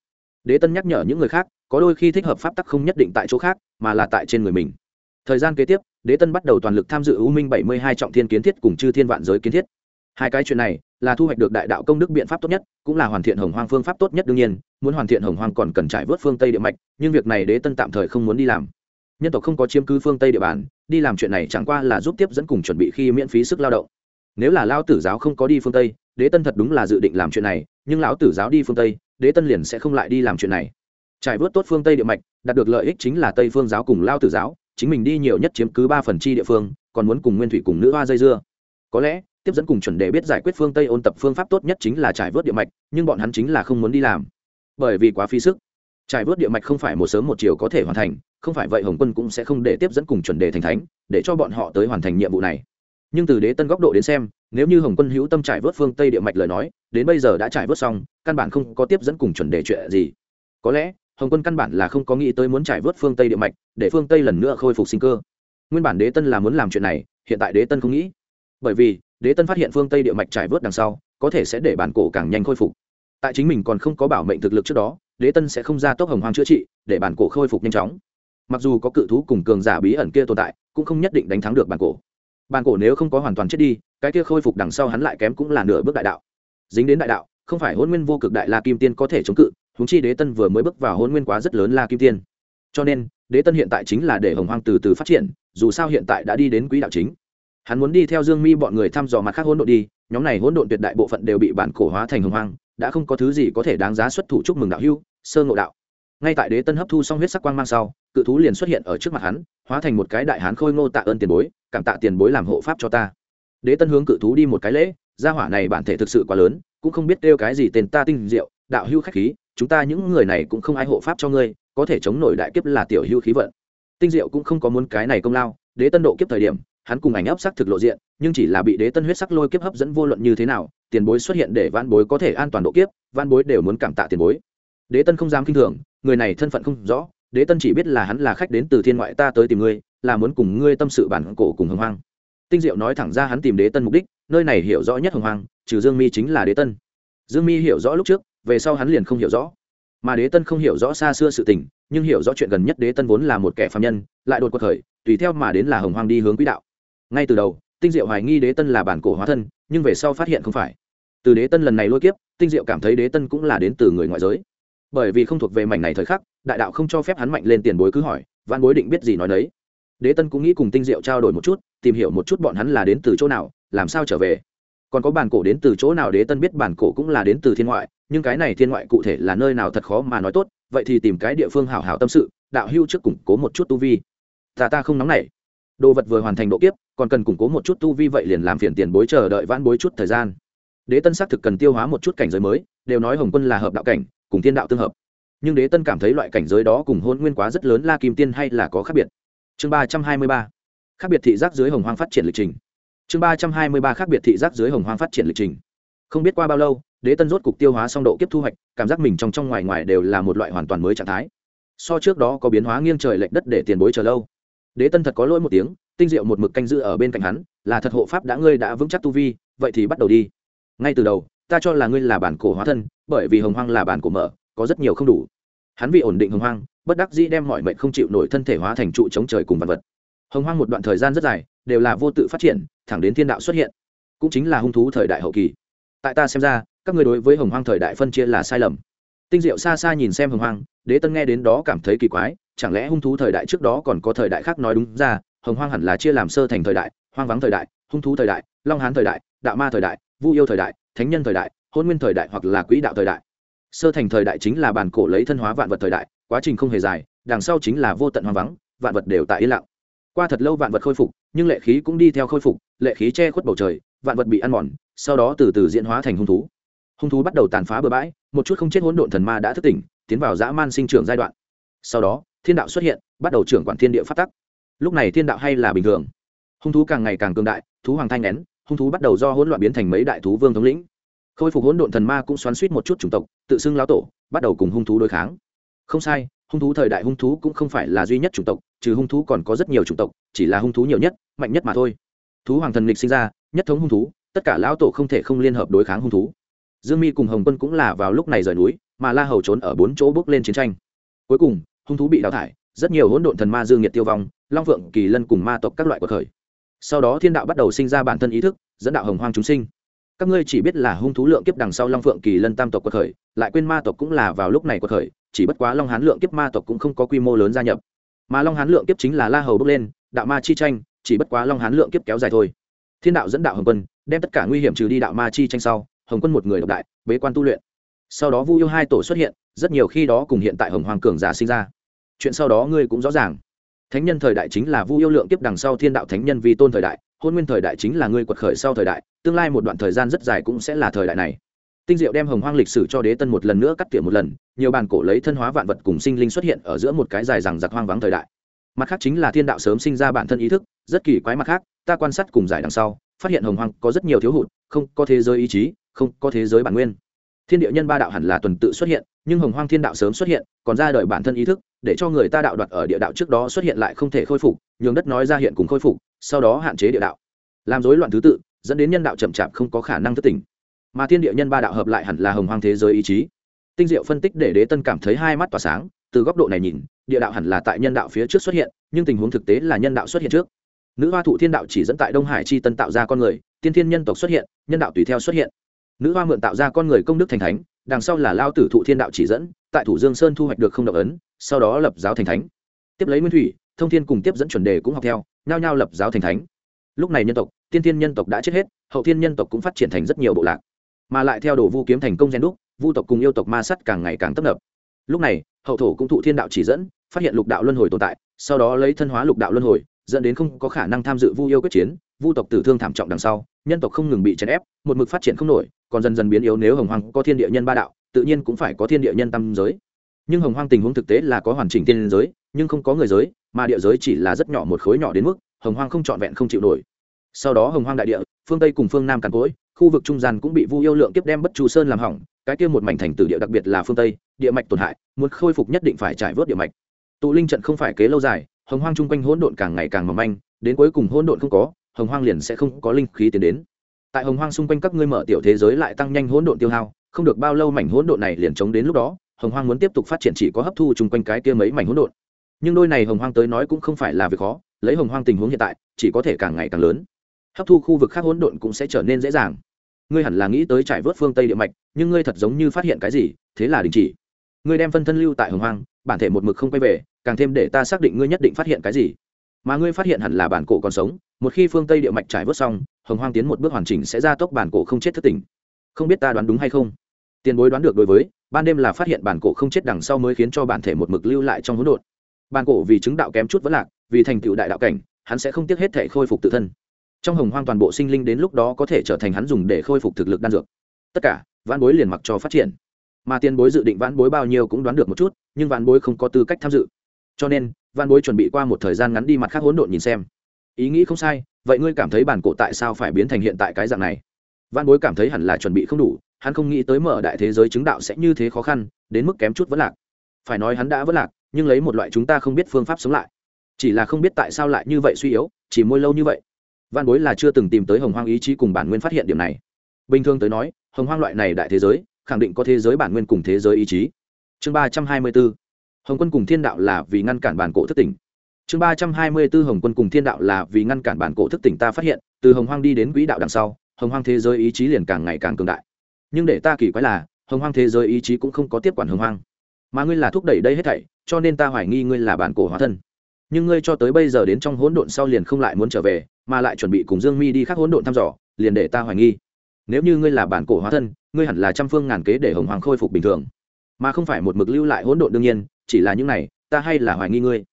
Đế tân nhắc nhở những người khác, có đôi khi thích hợp pháp tắc không nhất định tại chỗ khác, mà là tại trên người mình. Thời gian kế tiếp, đế tân bắt đầu toàn lực tham dự u minh bảy mươi hai trọng thiên kiến thiết cùng chư thiên vạn giới kiến thiết. Hai cái chuyện này, là thu hoạch được đại đạo công đức biện pháp tốt nhất, cũng là hoàn thiện hồng hoang phương pháp tốt nhất đương nhiên, muốn hoàn thiện hồng hoang còn cần trải vớt phương tây địa mạch, nhưng việc này đế tân tạm thời không muốn đi làm nhân tộc không có chiếm cứ phương tây địa bàn, đi làm chuyện này chẳng qua là giúp tiếp dẫn cùng chuẩn bị khi miễn phí sức lao động. Nếu là lao tử giáo không có đi phương tây, đế tân thật đúng là dự định làm chuyện này, nhưng lão tử giáo đi phương tây, đế tân liền sẽ không lại đi làm chuyện này. Trải vớt tốt phương tây địa mạch, đạt được lợi ích chính là tây phương giáo cùng lao tử giáo, chính mình đi nhiều nhất chiếm cứ ba phần chi địa phương, còn muốn cùng nguyên thủy cùng nữ hoa dây dưa. Có lẽ, tiếp dẫn cùng chuẩn đề biết giải quyết phương tây ôn tập phương pháp tốt nhất chính là trải vớt địa mạch, nhưng bọn hắn chính là không muốn đi làm. Bởi vì quá phí sức. Trải vớt địa mạch không phải một sớm một chiều có thể hoàn thành không phải vậy hồng quân cũng sẽ không để tiếp dẫn cùng chuẩn đề thành thánh, để cho bọn họ tới hoàn thành nhiệm vụ này. Nhưng từ đế tân góc độ đến xem, nếu như hồng quân hữu tâm trải vớt phương tây địa mạch lời nói, đến bây giờ đã trải vớt xong, căn bản không có tiếp dẫn cùng chuẩn đề chuyện gì. Có lẽ, hồng quân căn bản là không có nghĩ tới muốn trải vớt phương tây địa mạch, để phương tây lần nữa khôi phục sinh cơ. Nguyên bản đế tân là muốn làm chuyện này, hiện tại đế tân không nghĩ. Bởi vì, đế tân phát hiện phương tây địa mạch trải vớt đằng sau, có thể sẽ để bản cổ càng nhanh khôi phục. Tại chính mình còn không có bảo mệnh thực lực trước đó, đế tân sẽ không ra tốc hồng hoang chữa trị, để bản cổ khôi phục nhanh chóng mặc dù có cự thú cùng cường giả bí ẩn kia tồn tại, cũng không nhất định đánh thắng được bản cổ. Bản cổ nếu không có hoàn toàn chết đi, cái kia khôi phục đằng sau hắn lại kém cũng là nửa bước đại đạo. Dính đến đại đạo, không phải hôn nguyên vô cực đại la kim tiên có thể chống cự húng chi đế tân vừa mới bước vào hôn nguyên quá rất lớn la kim tiên. Cho nên, đế tân hiện tại chính là để hồng hoang từ từ phát triển, dù sao hiện tại đã đi đến quỹ đạo chính. Hắn muốn đi theo dương mi bọn người thăm dò mặt khác hỗn độn đi, nhóm này hỗn độn tuyệt đại bộ phận đều bị bản cổ hóa thành hồng hoang, đã không có thứ gì có thể đáng giá xuất thủ chúc mừng đạo hưu sơ ngộ đạo ngay tại đế tân hấp thu xong huyết sắc quang mang sau, cự thú liền xuất hiện ở trước mặt hắn, hóa thành một cái đại hán khôi ngô tạ ơn tiền bối, cảm tạ tiền bối làm hộ pháp cho ta. Đế tân hướng cự thú đi một cái lễ, gia hỏa này bản thể thực sự quá lớn, cũng không biết kêu cái gì tên ta tinh diệu, đạo hưu khách khí, chúng ta những người này cũng không ai hộ pháp cho ngươi, có thể chống nổi đại kiếp là tiểu hưu khí vận. Tinh diệu cũng không có muốn cái này công lao, đế tân độ kiếp thời điểm, hắn cùng ảnh ấp sắc thực lộ diện, nhưng chỉ là bị đế tân huyết sắc lôi kiếp hấp dẫn vô luận như thế nào, tiền bối xuất hiện để van bối có thể an toàn độ kiếp van bối đều muốn cảm tạ tiền bối. Đế tân không dám kinh thường người này thân phận không rõ, đế tân chỉ biết là hắn là khách đến từ thiên ngoại ta tới tìm ngươi, là muốn cùng ngươi tâm sự bản cổ cùng hồng hoang. Tinh diệu nói thẳng ra hắn tìm đế tân mục đích, nơi này hiểu rõ nhất hồng hoang, trừ dương mi chính là đế tân. Dương mi hiểu rõ lúc trước, về sau hắn liền không hiểu rõ. Mà đế tân không hiểu rõ xa xưa sự tình, nhưng hiểu rõ chuyện gần nhất đế tân vốn là một kẻ phạm nhân, lại đột cuộc khởi, tùy theo mà đến là hồng hoang đi hướng quỹ đạo. Ngay từ đầu, tinh diệu hoài nghi đế tân là bản cổ hóa thân, nhưng về sau phát hiện không phải. Từ đế tân lần này lôi kiếp, tinh diệu cảm thấy đế tân cũng là đến từ người ngoại giới bởi vì không thuộc về mảnh này thời khắc, đại đạo không cho phép hắn mạnh lên tiền bối cứ hỏi văn bối định biết gì nói đấy đế tân cũng nghĩ cùng tinh diệu trao đổi một chút, tìm hiểu một chút bọn hắn là đến từ chỗ nào, làm sao trở về. Còn có bản cổ đến từ chỗ nào đế tân biết bản cổ cũng là đến từ thiên ngoại, nhưng cái này thiên ngoại cụ thể là nơi nào thật khó mà nói tốt, vậy thì tìm cái địa phương hảo hảo tâm sự, đạo hưu trước củng cố một chút tu vi. Ta ta không nóng nảy. Đồ vật vừa hoàn thành độ kiếp, còn cần củng cố một chút tu vi vậy liền làm phiền tiền bối chờ đợi vãn bối chút thời gian. Đế tân xác thực cần tiêu hóa một chút cảnh giới mới, đều nói hồng quân là hợp đạo cảnh cùng thiên đạo tương hợp. Nhưng đế tân cảm thấy loại cảnh giới đó cùng hôn nguyên quá rất lớn, la kim tiên hay là có khác biệt. Chương ba trăm hai mươi ba. Khác biệt thị giác dưới hồng hoang phát triển lịch trình. Chương ba trăm hai mươi ba khác biệt thị giác dưới hồng hoang phát triển lịch trình. Không biết qua bao lâu, đế tân rốt cục tiêu hóa xong độ kiếp thu hoạch, cảm giác mình trong trong ngoài ngoài đều là một loại hoàn toàn mới trạng thái. So trước đó có biến hóa nghiêng trời lệch đất để tiền bối chờ lâu. Đế tân thật có lỗi một tiếng, tinh diệu một mực canh giữ ở bên cạnh hắn, là thật hộ pháp đã ngươi đã vững chắc tu vi, vậy thì bắt đầu đi. Ngay từ đầu ta cho là ngươi là bản cổ hóa thân, bởi vì hồng hoang là bản cổ mở, có rất nhiều không đủ. Hắn vì ổn định hồng hoang, bất đắc dĩ đem mọi mệnh không chịu nổi thân thể hóa thành trụ chống trời cùng vật vật. Hồng hoang một đoạn thời gian rất dài, đều là vô tự phát triển, thẳng đến thiên đạo xuất hiện. Cũng chính là hung thú thời đại hậu kỳ. Tại ta xem ra, các người đối với hồng hoang thời đại phân chia là sai lầm. Tinh diệu xa xa nhìn xem hồng hoang, đế tân nghe đến đó cảm thấy kỳ quái, chẳng lẽ hung thú thời đại trước đó còn có thời đại khác nói đúng ra, hồng hoang hẳn là chia làm sơ thành thời đại, hoang vắng thời đại, hung thú thời đại, long hán thời đại, đạo ma thời đại, vu yêu thời đại thánh nhân thời đại, hôn nguyên thời đại hoặc là quỹ đạo thời đại. Sơ thành thời đại chính là bản cổ lấy thân hóa vạn vật thời đại, quá trình không hề dài, đằng sau chính là vô tận hoang vắng, vạn vật đều tại yên lặng. Qua thật lâu vạn vật khôi phục, nhưng lệ khí cũng đi theo khôi phục, lệ khí che khuất bầu trời, vạn vật bị ăn mòn, sau đó từ từ diễn hóa thành hung thú. Hung thú bắt đầu tàn phá bừa bãi, một chút không chết hỗn độn thần ma đã thức tỉnh, tiến vào dã man sinh trưởng giai đoạn. Sau đó, thiên đạo xuất hiện, bắt đầu trưởng quản thiên địa phát tắc. Lúc này thiên đạo hay là bình thường. Hung thú càng ngày càng cường đại, thú hoàng thanh nén hung thú bắt đầu do hỗn loạn biến thành mấy đại thú vương thống lĩnh. Khôi phục hỗn độn thần ma cũng xoắn suýt một chút chủng tộc, tự xưng lão tổ, bắt đầu cùng hung thú đối kháng. Không sai, hung thú thời đại hung thú cũng không phải là duy nhất chủng tộc, trừ hung thú còn có rất nhiều chủng tộc, chỉ là hung thú nhiều nhất, mạnh nhất mà thôi. Thú hoàng thần lịch sinh ra, nhất thống hung thú, tất cả lão tổ không thể không liên hợp đối kháng hung thú. Dương mi cùng hồng quân cũng là vào lúc này rời núi, mà la hầu trốn ở bốn chỗ bước lên chiến tranh. Cuối cùng, hung thú bị đào thải, rất nhiều hỗn độn thần ma dương nhiệt tiêu vong, long phượng, kỳ lân cùng ma tộc các loại cuộc khởi sau đó thiên đạo bắt đầu sinh ra bản thân ý thức, dẫn đạo hồng hoang chúng sinh. Các ngươi chỉ biết là hung thú lượng kiếp đằng sau long phượng kỳ lân tam tộc quật khởi, lại quên ma tộc cũng là vào lúc này quật khởi, chỉ bất quá long hán lượng kiếp ma tộc cũng không có quy mô lớn gia nhập. Mà long hán lượng kiếp chính là la hầu bước lên, đạo ma chi tranh, chỉ bất quá long hán lượng kiếp kéo dài thôi. Thiên đạo dẫn đạo hồng quân, đem tất cả nguy hiểm trừ đi đạo ma chi tranh sau, hồng quân một người độc đại, bế quan tu luyện. Sau đó vu yêu hai tổ xuất hiện, rất nhiều khi đó cùng hiện tại hồng hoàng cường giả sinh ra. Chuyện sau đó ngươi cũng rõ ràng thánh nhân thời đại chính là vu yêu lượng tiếp đằng sau thiên đạo thánh nhân vi tôn thời đại, hôn nguyên thời đại chính là người quật khởi sau thời đại, tương lai một đoạn thời gian rất dài cũng sẽ là thời đại này. Tinh diệu đem hồng hoang lịch sử cho đế tân một lần nữa cắt tỉa một lần, nhiều bàn cổ lấy thân hóa vạn vật cùng sinh linh xuất hiện ở giữa một cái dài rằng giặc hoang vắng thời đại. Mặt khác chính là thiên đạo sớm sinh ra bản thân ý thức, rất kỳ quái mặt khác, ta quan sát cùng giải đằng sau, phát hiện hồng hoang có rất nhiều thiếu hụt, không có thế giới ý chí, không có thế giới bản nguyên. Thiên địa nhân ba đạo hẳn là tuần tự xuất hiện, nhưng hồng hoang thiên đạo sớm xuất hiện, còn ra đời bản thân ý thức để cho người ta đạo đoạt ở địa đạo trước đó xuất hiện lại không thể khôi phục, nhường đất nói ra hiện cùng khôi phục, sau đó hạn chế địa đạo. Làm rối loạn thứ tự, dẫn đến nhân đạo chậm chạp không có khả năng thức tỉnh. Mà thiên địa nhân ba đạo hợp lại hẳn là hồng hoang thế giới ý chí. Tinh diệu phân tích để đế tân cảm thấy hai mắt tỏa sáng, từ góc độ này nhìn, địa đạo hẳn là tại nhân đạo phía trước xuất hiện, nhưng tình huống thực tế là nhân đạo xuất hiện trước. Nữ hoa thụ thiên đạo chỉ dẫn tại đông hải chi tân tạo ra con người, tiên thiên nhân tộc xuất hiện, nhân đạo tùy theo xuất hiện. Nữ hoa mượn tạo ra con người công đức thành thánh, đằng sau là lao tử thụ thiên đạo chỉ dẫn tại thủ dương sơn thu hoạch được không động ấn, sau đó lập giáo thành thánh. Tiếp lấy nguyên thủy, thông thiên cùng tiếp dẫn chuẩn đề cũng học theo, nhao nhao lập giáo thành thánh. Lúc này nhân tộc, tiên thiên nhân tộc đã chết hết, hậu thiên nhân tộc cũng phát triển thành rất nhiều bộ lạc. Mà lại theo đồ vu kiếm thành công gen đúc, vu tộc cùng yêu tộc ma sắt càng ngày càng tấp nập. Lúc này, hậu thổ cũng thụ thiên đạo chỉ dẫn, phát hiện lục đạo luân hồi tồn tại, sau đó lấy thân hóa lục đạo luân hồi, dẫn đến không có khả năng tham dự vu yêu quyết chiến vu tộc tử thương thảm trọng đằng sau, nhân tộc không ngừng bị chèn ép, một mực phát triển không nổi, còn dần dần biến yếu nếu hồng hoàng có thiên địa nhân ba đạo, tự nhiên cũng phải có thiên địa nhân tam giới. Nhưng hồng hoang tình huống thực tế là có hoàn chỉnh thiên giới, nhưng không có người giới, mà địa giới chỉ là rất nhỏ một khối nhỏ đến mức hồng hoang không trọn vẹn không chịu nổi. Sau đó hồng hoang đại địa, phương tây cùng phương nam càn cối, khu vực trung gian cũng bị vu yêu lượng kiếp đem bất chu sơn làm hỏng, cái kia một mảnh thành tử địa đặc biệt là phương tây, địa mạch tổn hại, muốn khôi phục nhất định phải trải vớt địa mạch. Tụ linh trận không phải kế lâu dài, hồng hoang chung quanh hỗn độn càng ngày càng mỏng manh, đến cuối cùng hỗn độn không có hồng hoang liền sẽ không có linh khí tiến đến. Tại hồng hoang xung quanh các ngươi mở tiểu thế giới lại tăng nhanh hỗn độn tiêu hao, không được bao lâu mảnh hỗn độn này liền chống đến lúc đó, hồng hoang muốn tiếp tục phát triển chỉ có hấp thu chung quanh cái kia mấy mảnh hỗn độn. Nhưng đôi này hồng hoang tới nói cũng không phải là việc khó, lấy hồng hoang tình huống hiện tại, chỉ có thể càng ngày càng lớn. Hấp thu khu vực khác hỗn độn cũng sẽ trở nên dễ dàng. Ngươi hẳn là nghĩ tới trải vớt phương tây địa mạch, nhưng ngươi thật giống như phát hiện cái gì, thế là đình chỉ. Ngươi đem phân thân lưu tại hồng hoang, bản thể một mực không quay về, càng thêm để ta xác định ngươi nhất định phát hiện cái gì. Mà ngươi phát hiện hẳn là bản cổ còn sống một khi phương tây địa mạch trải vớt xong hồng hoang tiến một bước hoàn chỉnh sẽ ra tốc bản cổ không chết thất tình không biết ta đoán đúng hay không tiền bối đoán được đối với ban đêm là phát hiện bản cổ không chết đằng sau mới khiến cho bản thể một mực lưu lại trong hỗn độn bản cổ vì chứng đạo kém chút vẫn lạc vì thành tựu đại đạo cảnh hắn sẽ không tiếc hết thể khôi phục tự thân trong hồng hoang toàn bộ sinh linh đến lúc đó có thể trở thành hắn dùng để khôi phục thực lực đan dược tất cả vãn bối liền mặc cho phát triển mà tiền bối dự định vãn bối bao nhiêu cũng đoán được một chút nhưng vãn bối không có tư cách tham dự cho nên vãn bối chuẩn bị qua một thời gian ngắn đi mặt khác hỗn độn nhìn xem ý nghĩ không sai, vậy ngươi cảm thấy bản cổ tại sao phải biến thành hiện tại cái dạng này? Văn bối cảm thấy hẳn là chuẩn bị không đủ, hắn không nghĩ tới mở đại thế giới chứng đạo sẽ như thế khó khăn, đến mức kém chút vẫn lạc. Phải nói hắn đã vẫn lạc, nhưng lấy một loại chúng ta không biết phương pháp sống lại. Chỉ là không biết tại sao lại như vậy suy yếu, chỉ môi lâu như vậy. Văn bối là chưa từng tìm tới hồng hoang ý chí cùng bản nguyên phát hiện điểm này. Bình thường tới nói, hồng hoang loại này đại thế giới, khẳng định có thế giới bản nguyên cùng thế giới ý chí. Chương ba trăm hai mươi bốn, hồng quân cùng thiên đạo là vì ngăn cản bản cổ thất tỉnh chương ba trăm hai mươi b ố hồng quân cùng thiên đạo là vì ngăn cản bản cổ thức tỉnh ta phát hiện, từ hồng hoang đi đến quỹ đạo đằng sau, hồng hoang thế giới ý chí liền càng ngày càng cường đại. Nhưng để ta kỳ quái là, hồng hoang thế giới ý chí cũng không có tiếp quản hồng hoang. Mà ngươi là thúc đẩy đây hết thảy, cho nên ta hoài nghi ngươi là bản cổ hóa thân. Nhưng ngươi cho tới bây giờ đến trong hỗn độn sau liền không lại muốn trở về, mà lại chuẩn bị cùng dương mi đi khắc hỗn độn thăm dò, liền để ta hoài nghi. Nếu như ngươi là bản cổ hóa thân, ngươi hẳn là trăm phương ngàn kế để hồng hoàng khôi phục bình thường. Mà không phải một mực lưu lại hỗn độn đương nhiên, chỉ là những này, ta hay là hoài nghi ngươi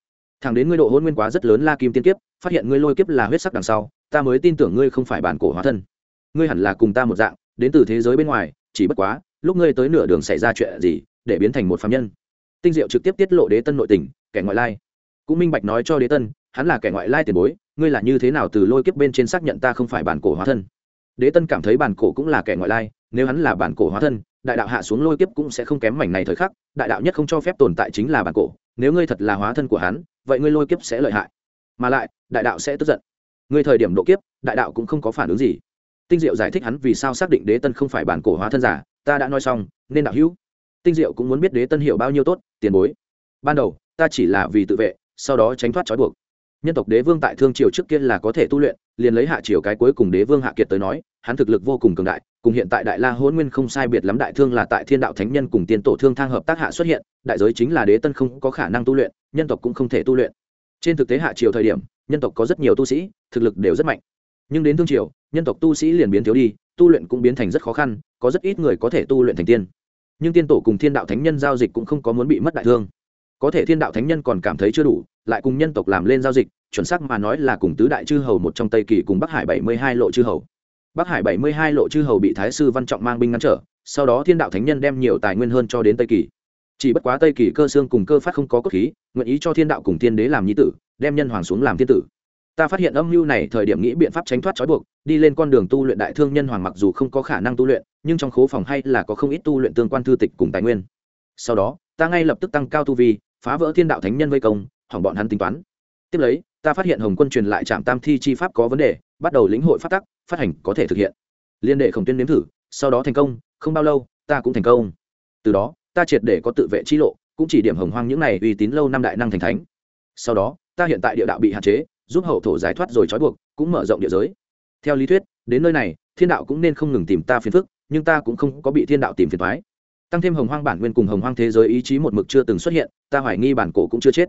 thằng đến ngươi độ hôn nguyên quá rất lớn la kim tiên kiếp, phát hiện ngươi lôi kiếp là huyết sắc đằng sau, ta mới tin tưởng ngươi không phải bản cổ hóa thân. Ngươi hẳn là cùng ta một dạng, đến từ thế giới bên ngoài, chỉ bất quá, lúc ngươi tới nửa đường xảy ra chuyện gì, để biến thành một phạm nhân. Tinh diệu trực tiếp tiết lộ đế tân nội tình, kẻ ngoại lai. Cũng minh bạch nói cho đế tân, hắn là kẻ ngoại lai tiền bối, ngươi là như thế nào từ lôi kiếp bên trên xác nhận ta không phải bản cổ hóa thân? Đế tân cảm thấy bản cổ cũng là kẻ ngoại lai, nếu hắn là bản cổ hóa thân, đại đạo hạ xuống lôi kiếp cũng sẽ không kém mảnh này thời khắc, đại đạo nhất không cho phép tồn tại chính là bản cổ nếu ngươi thật là hóa thân của hắn, vậy ngươi lôi kiếp sẽ lợi hại. Mà lại, đại đạo sẽ tức giận. Ngươi thời điểm độ kiếp, đại đạo cũng không có phản ứng gì. Tinh diệu giải thích hắn vì sao xác định đế tân không phải bản cổ hóa thân giả, ta đã nói xong, nên đạo hữu. Tinh diệu cũng muốn biết đế tân hiểu bao nhiêu tốt, tiền bối. Ban đầu, ta chỉ là vì tự vệ, sau đó tránh thoát trói buộc. Nhân tộc đế vương tại thương triều trước kia là có thể tu luyện, liền lấy hạ triều cái cuối cùng đế vương hạ kiệt tới nói, hắn thực lực vô cùng cường đại cùng hiện tại đại la hôn nguyên không sai biệt lắm đại thương là tại thiên đạo thánh nhân cùng tiên tổ thương thang hợp tác hạ xuất hiện, đại giới chính là đế tân không có khả năng tu luyện, nhân tộc cũng không thể tu luyện. Trên thực tế hạ triều thời điểm, nhân tộc có rất nhiều tu sĩ, thực lực đều rất mạnh. Nhưng đến thương triều, nhân tộc tu sĩ liền biến thiếu đi, tu luyện cũng biến thành rất khó khăn, có rất ít người có thể tu luyện thành tiên. Nhưng tiên tổ cùng thiên đạo thánh nhân giao dịch cũng không có muốn bị mất đại thương. Có thể thiên đạo thánh nhân còn cảm thấy chưa đủ, lại cùng nhân tộc làm lên giao dịch, chuẩn xác mà nói là cùng tứ đại chư hầu một trong tây kỳ cùng bắc hải bảy mươi hai lộ chư hầu bắc hải bảy mươi hai lộ chư hầu bị thái sư văn trọng mang binh ngăn trở, sau đó thiên đạo thánh nhân đem nhiều tài nguyên hơn cho đến tây kỳ. Chỉ bất quá tây kỳ cơ xương cùng cơ phát không có cốt khí, nguyện ý cho thiên đạo cùng thiên đế làm nhi tử, đem nhân hoàng xuống làm thiên tử. Ta phát hiện âm mưu này thời điểm nghĩ biện pháp tránh thoát trói buộc, đi lên con đường tu luyện đại thương nhân hoàng mặc dù không có khả năng tu luyện, nhưng trong khố phòng hay là có không ít tu luyện tương quan thư tịch cùng tài nguyên. Sau đó, ta ngay lập tức tăng cao tu vi, phá vỡ thiên đạo thánh nhân vây công, hỏng bọn hắn tính toán. Tiếp lấy ta phát hiện hồng quân truyền lại trạm tam thi chi pháp có vấn đề, bắt đầu lĩnh hội phát tắc, phát hành có thể thực hiện. Liên đệ khổng tuyên nếm thử, sau đó thành công, không bao lâu, ta cũng thành công. Từ đó, ta triệt để có tự vệ chi lộ, cũng chỉ điểm hồng hoang những này uy tín lâu năm đại năng thành thánh. Sau đó, ta hiện tại địa đạo bị hạn chế, giúp hậu thổ giải thoát rồi trói buộc, cũng mở rộng địa giới. Theo lý thuyết, đến nơi này, thiên đạo cũng nên không ngừng tìm ta phiền phức, nhưng ta cũng không có bị thiên đạo tìm phiền thoái tăng thêm hồng hoang bản nguyên cùng hồng hoang thế giới ý chí một mực chưa từng xuất hiện, ta hoài nghi bản cổ cũng chưa chết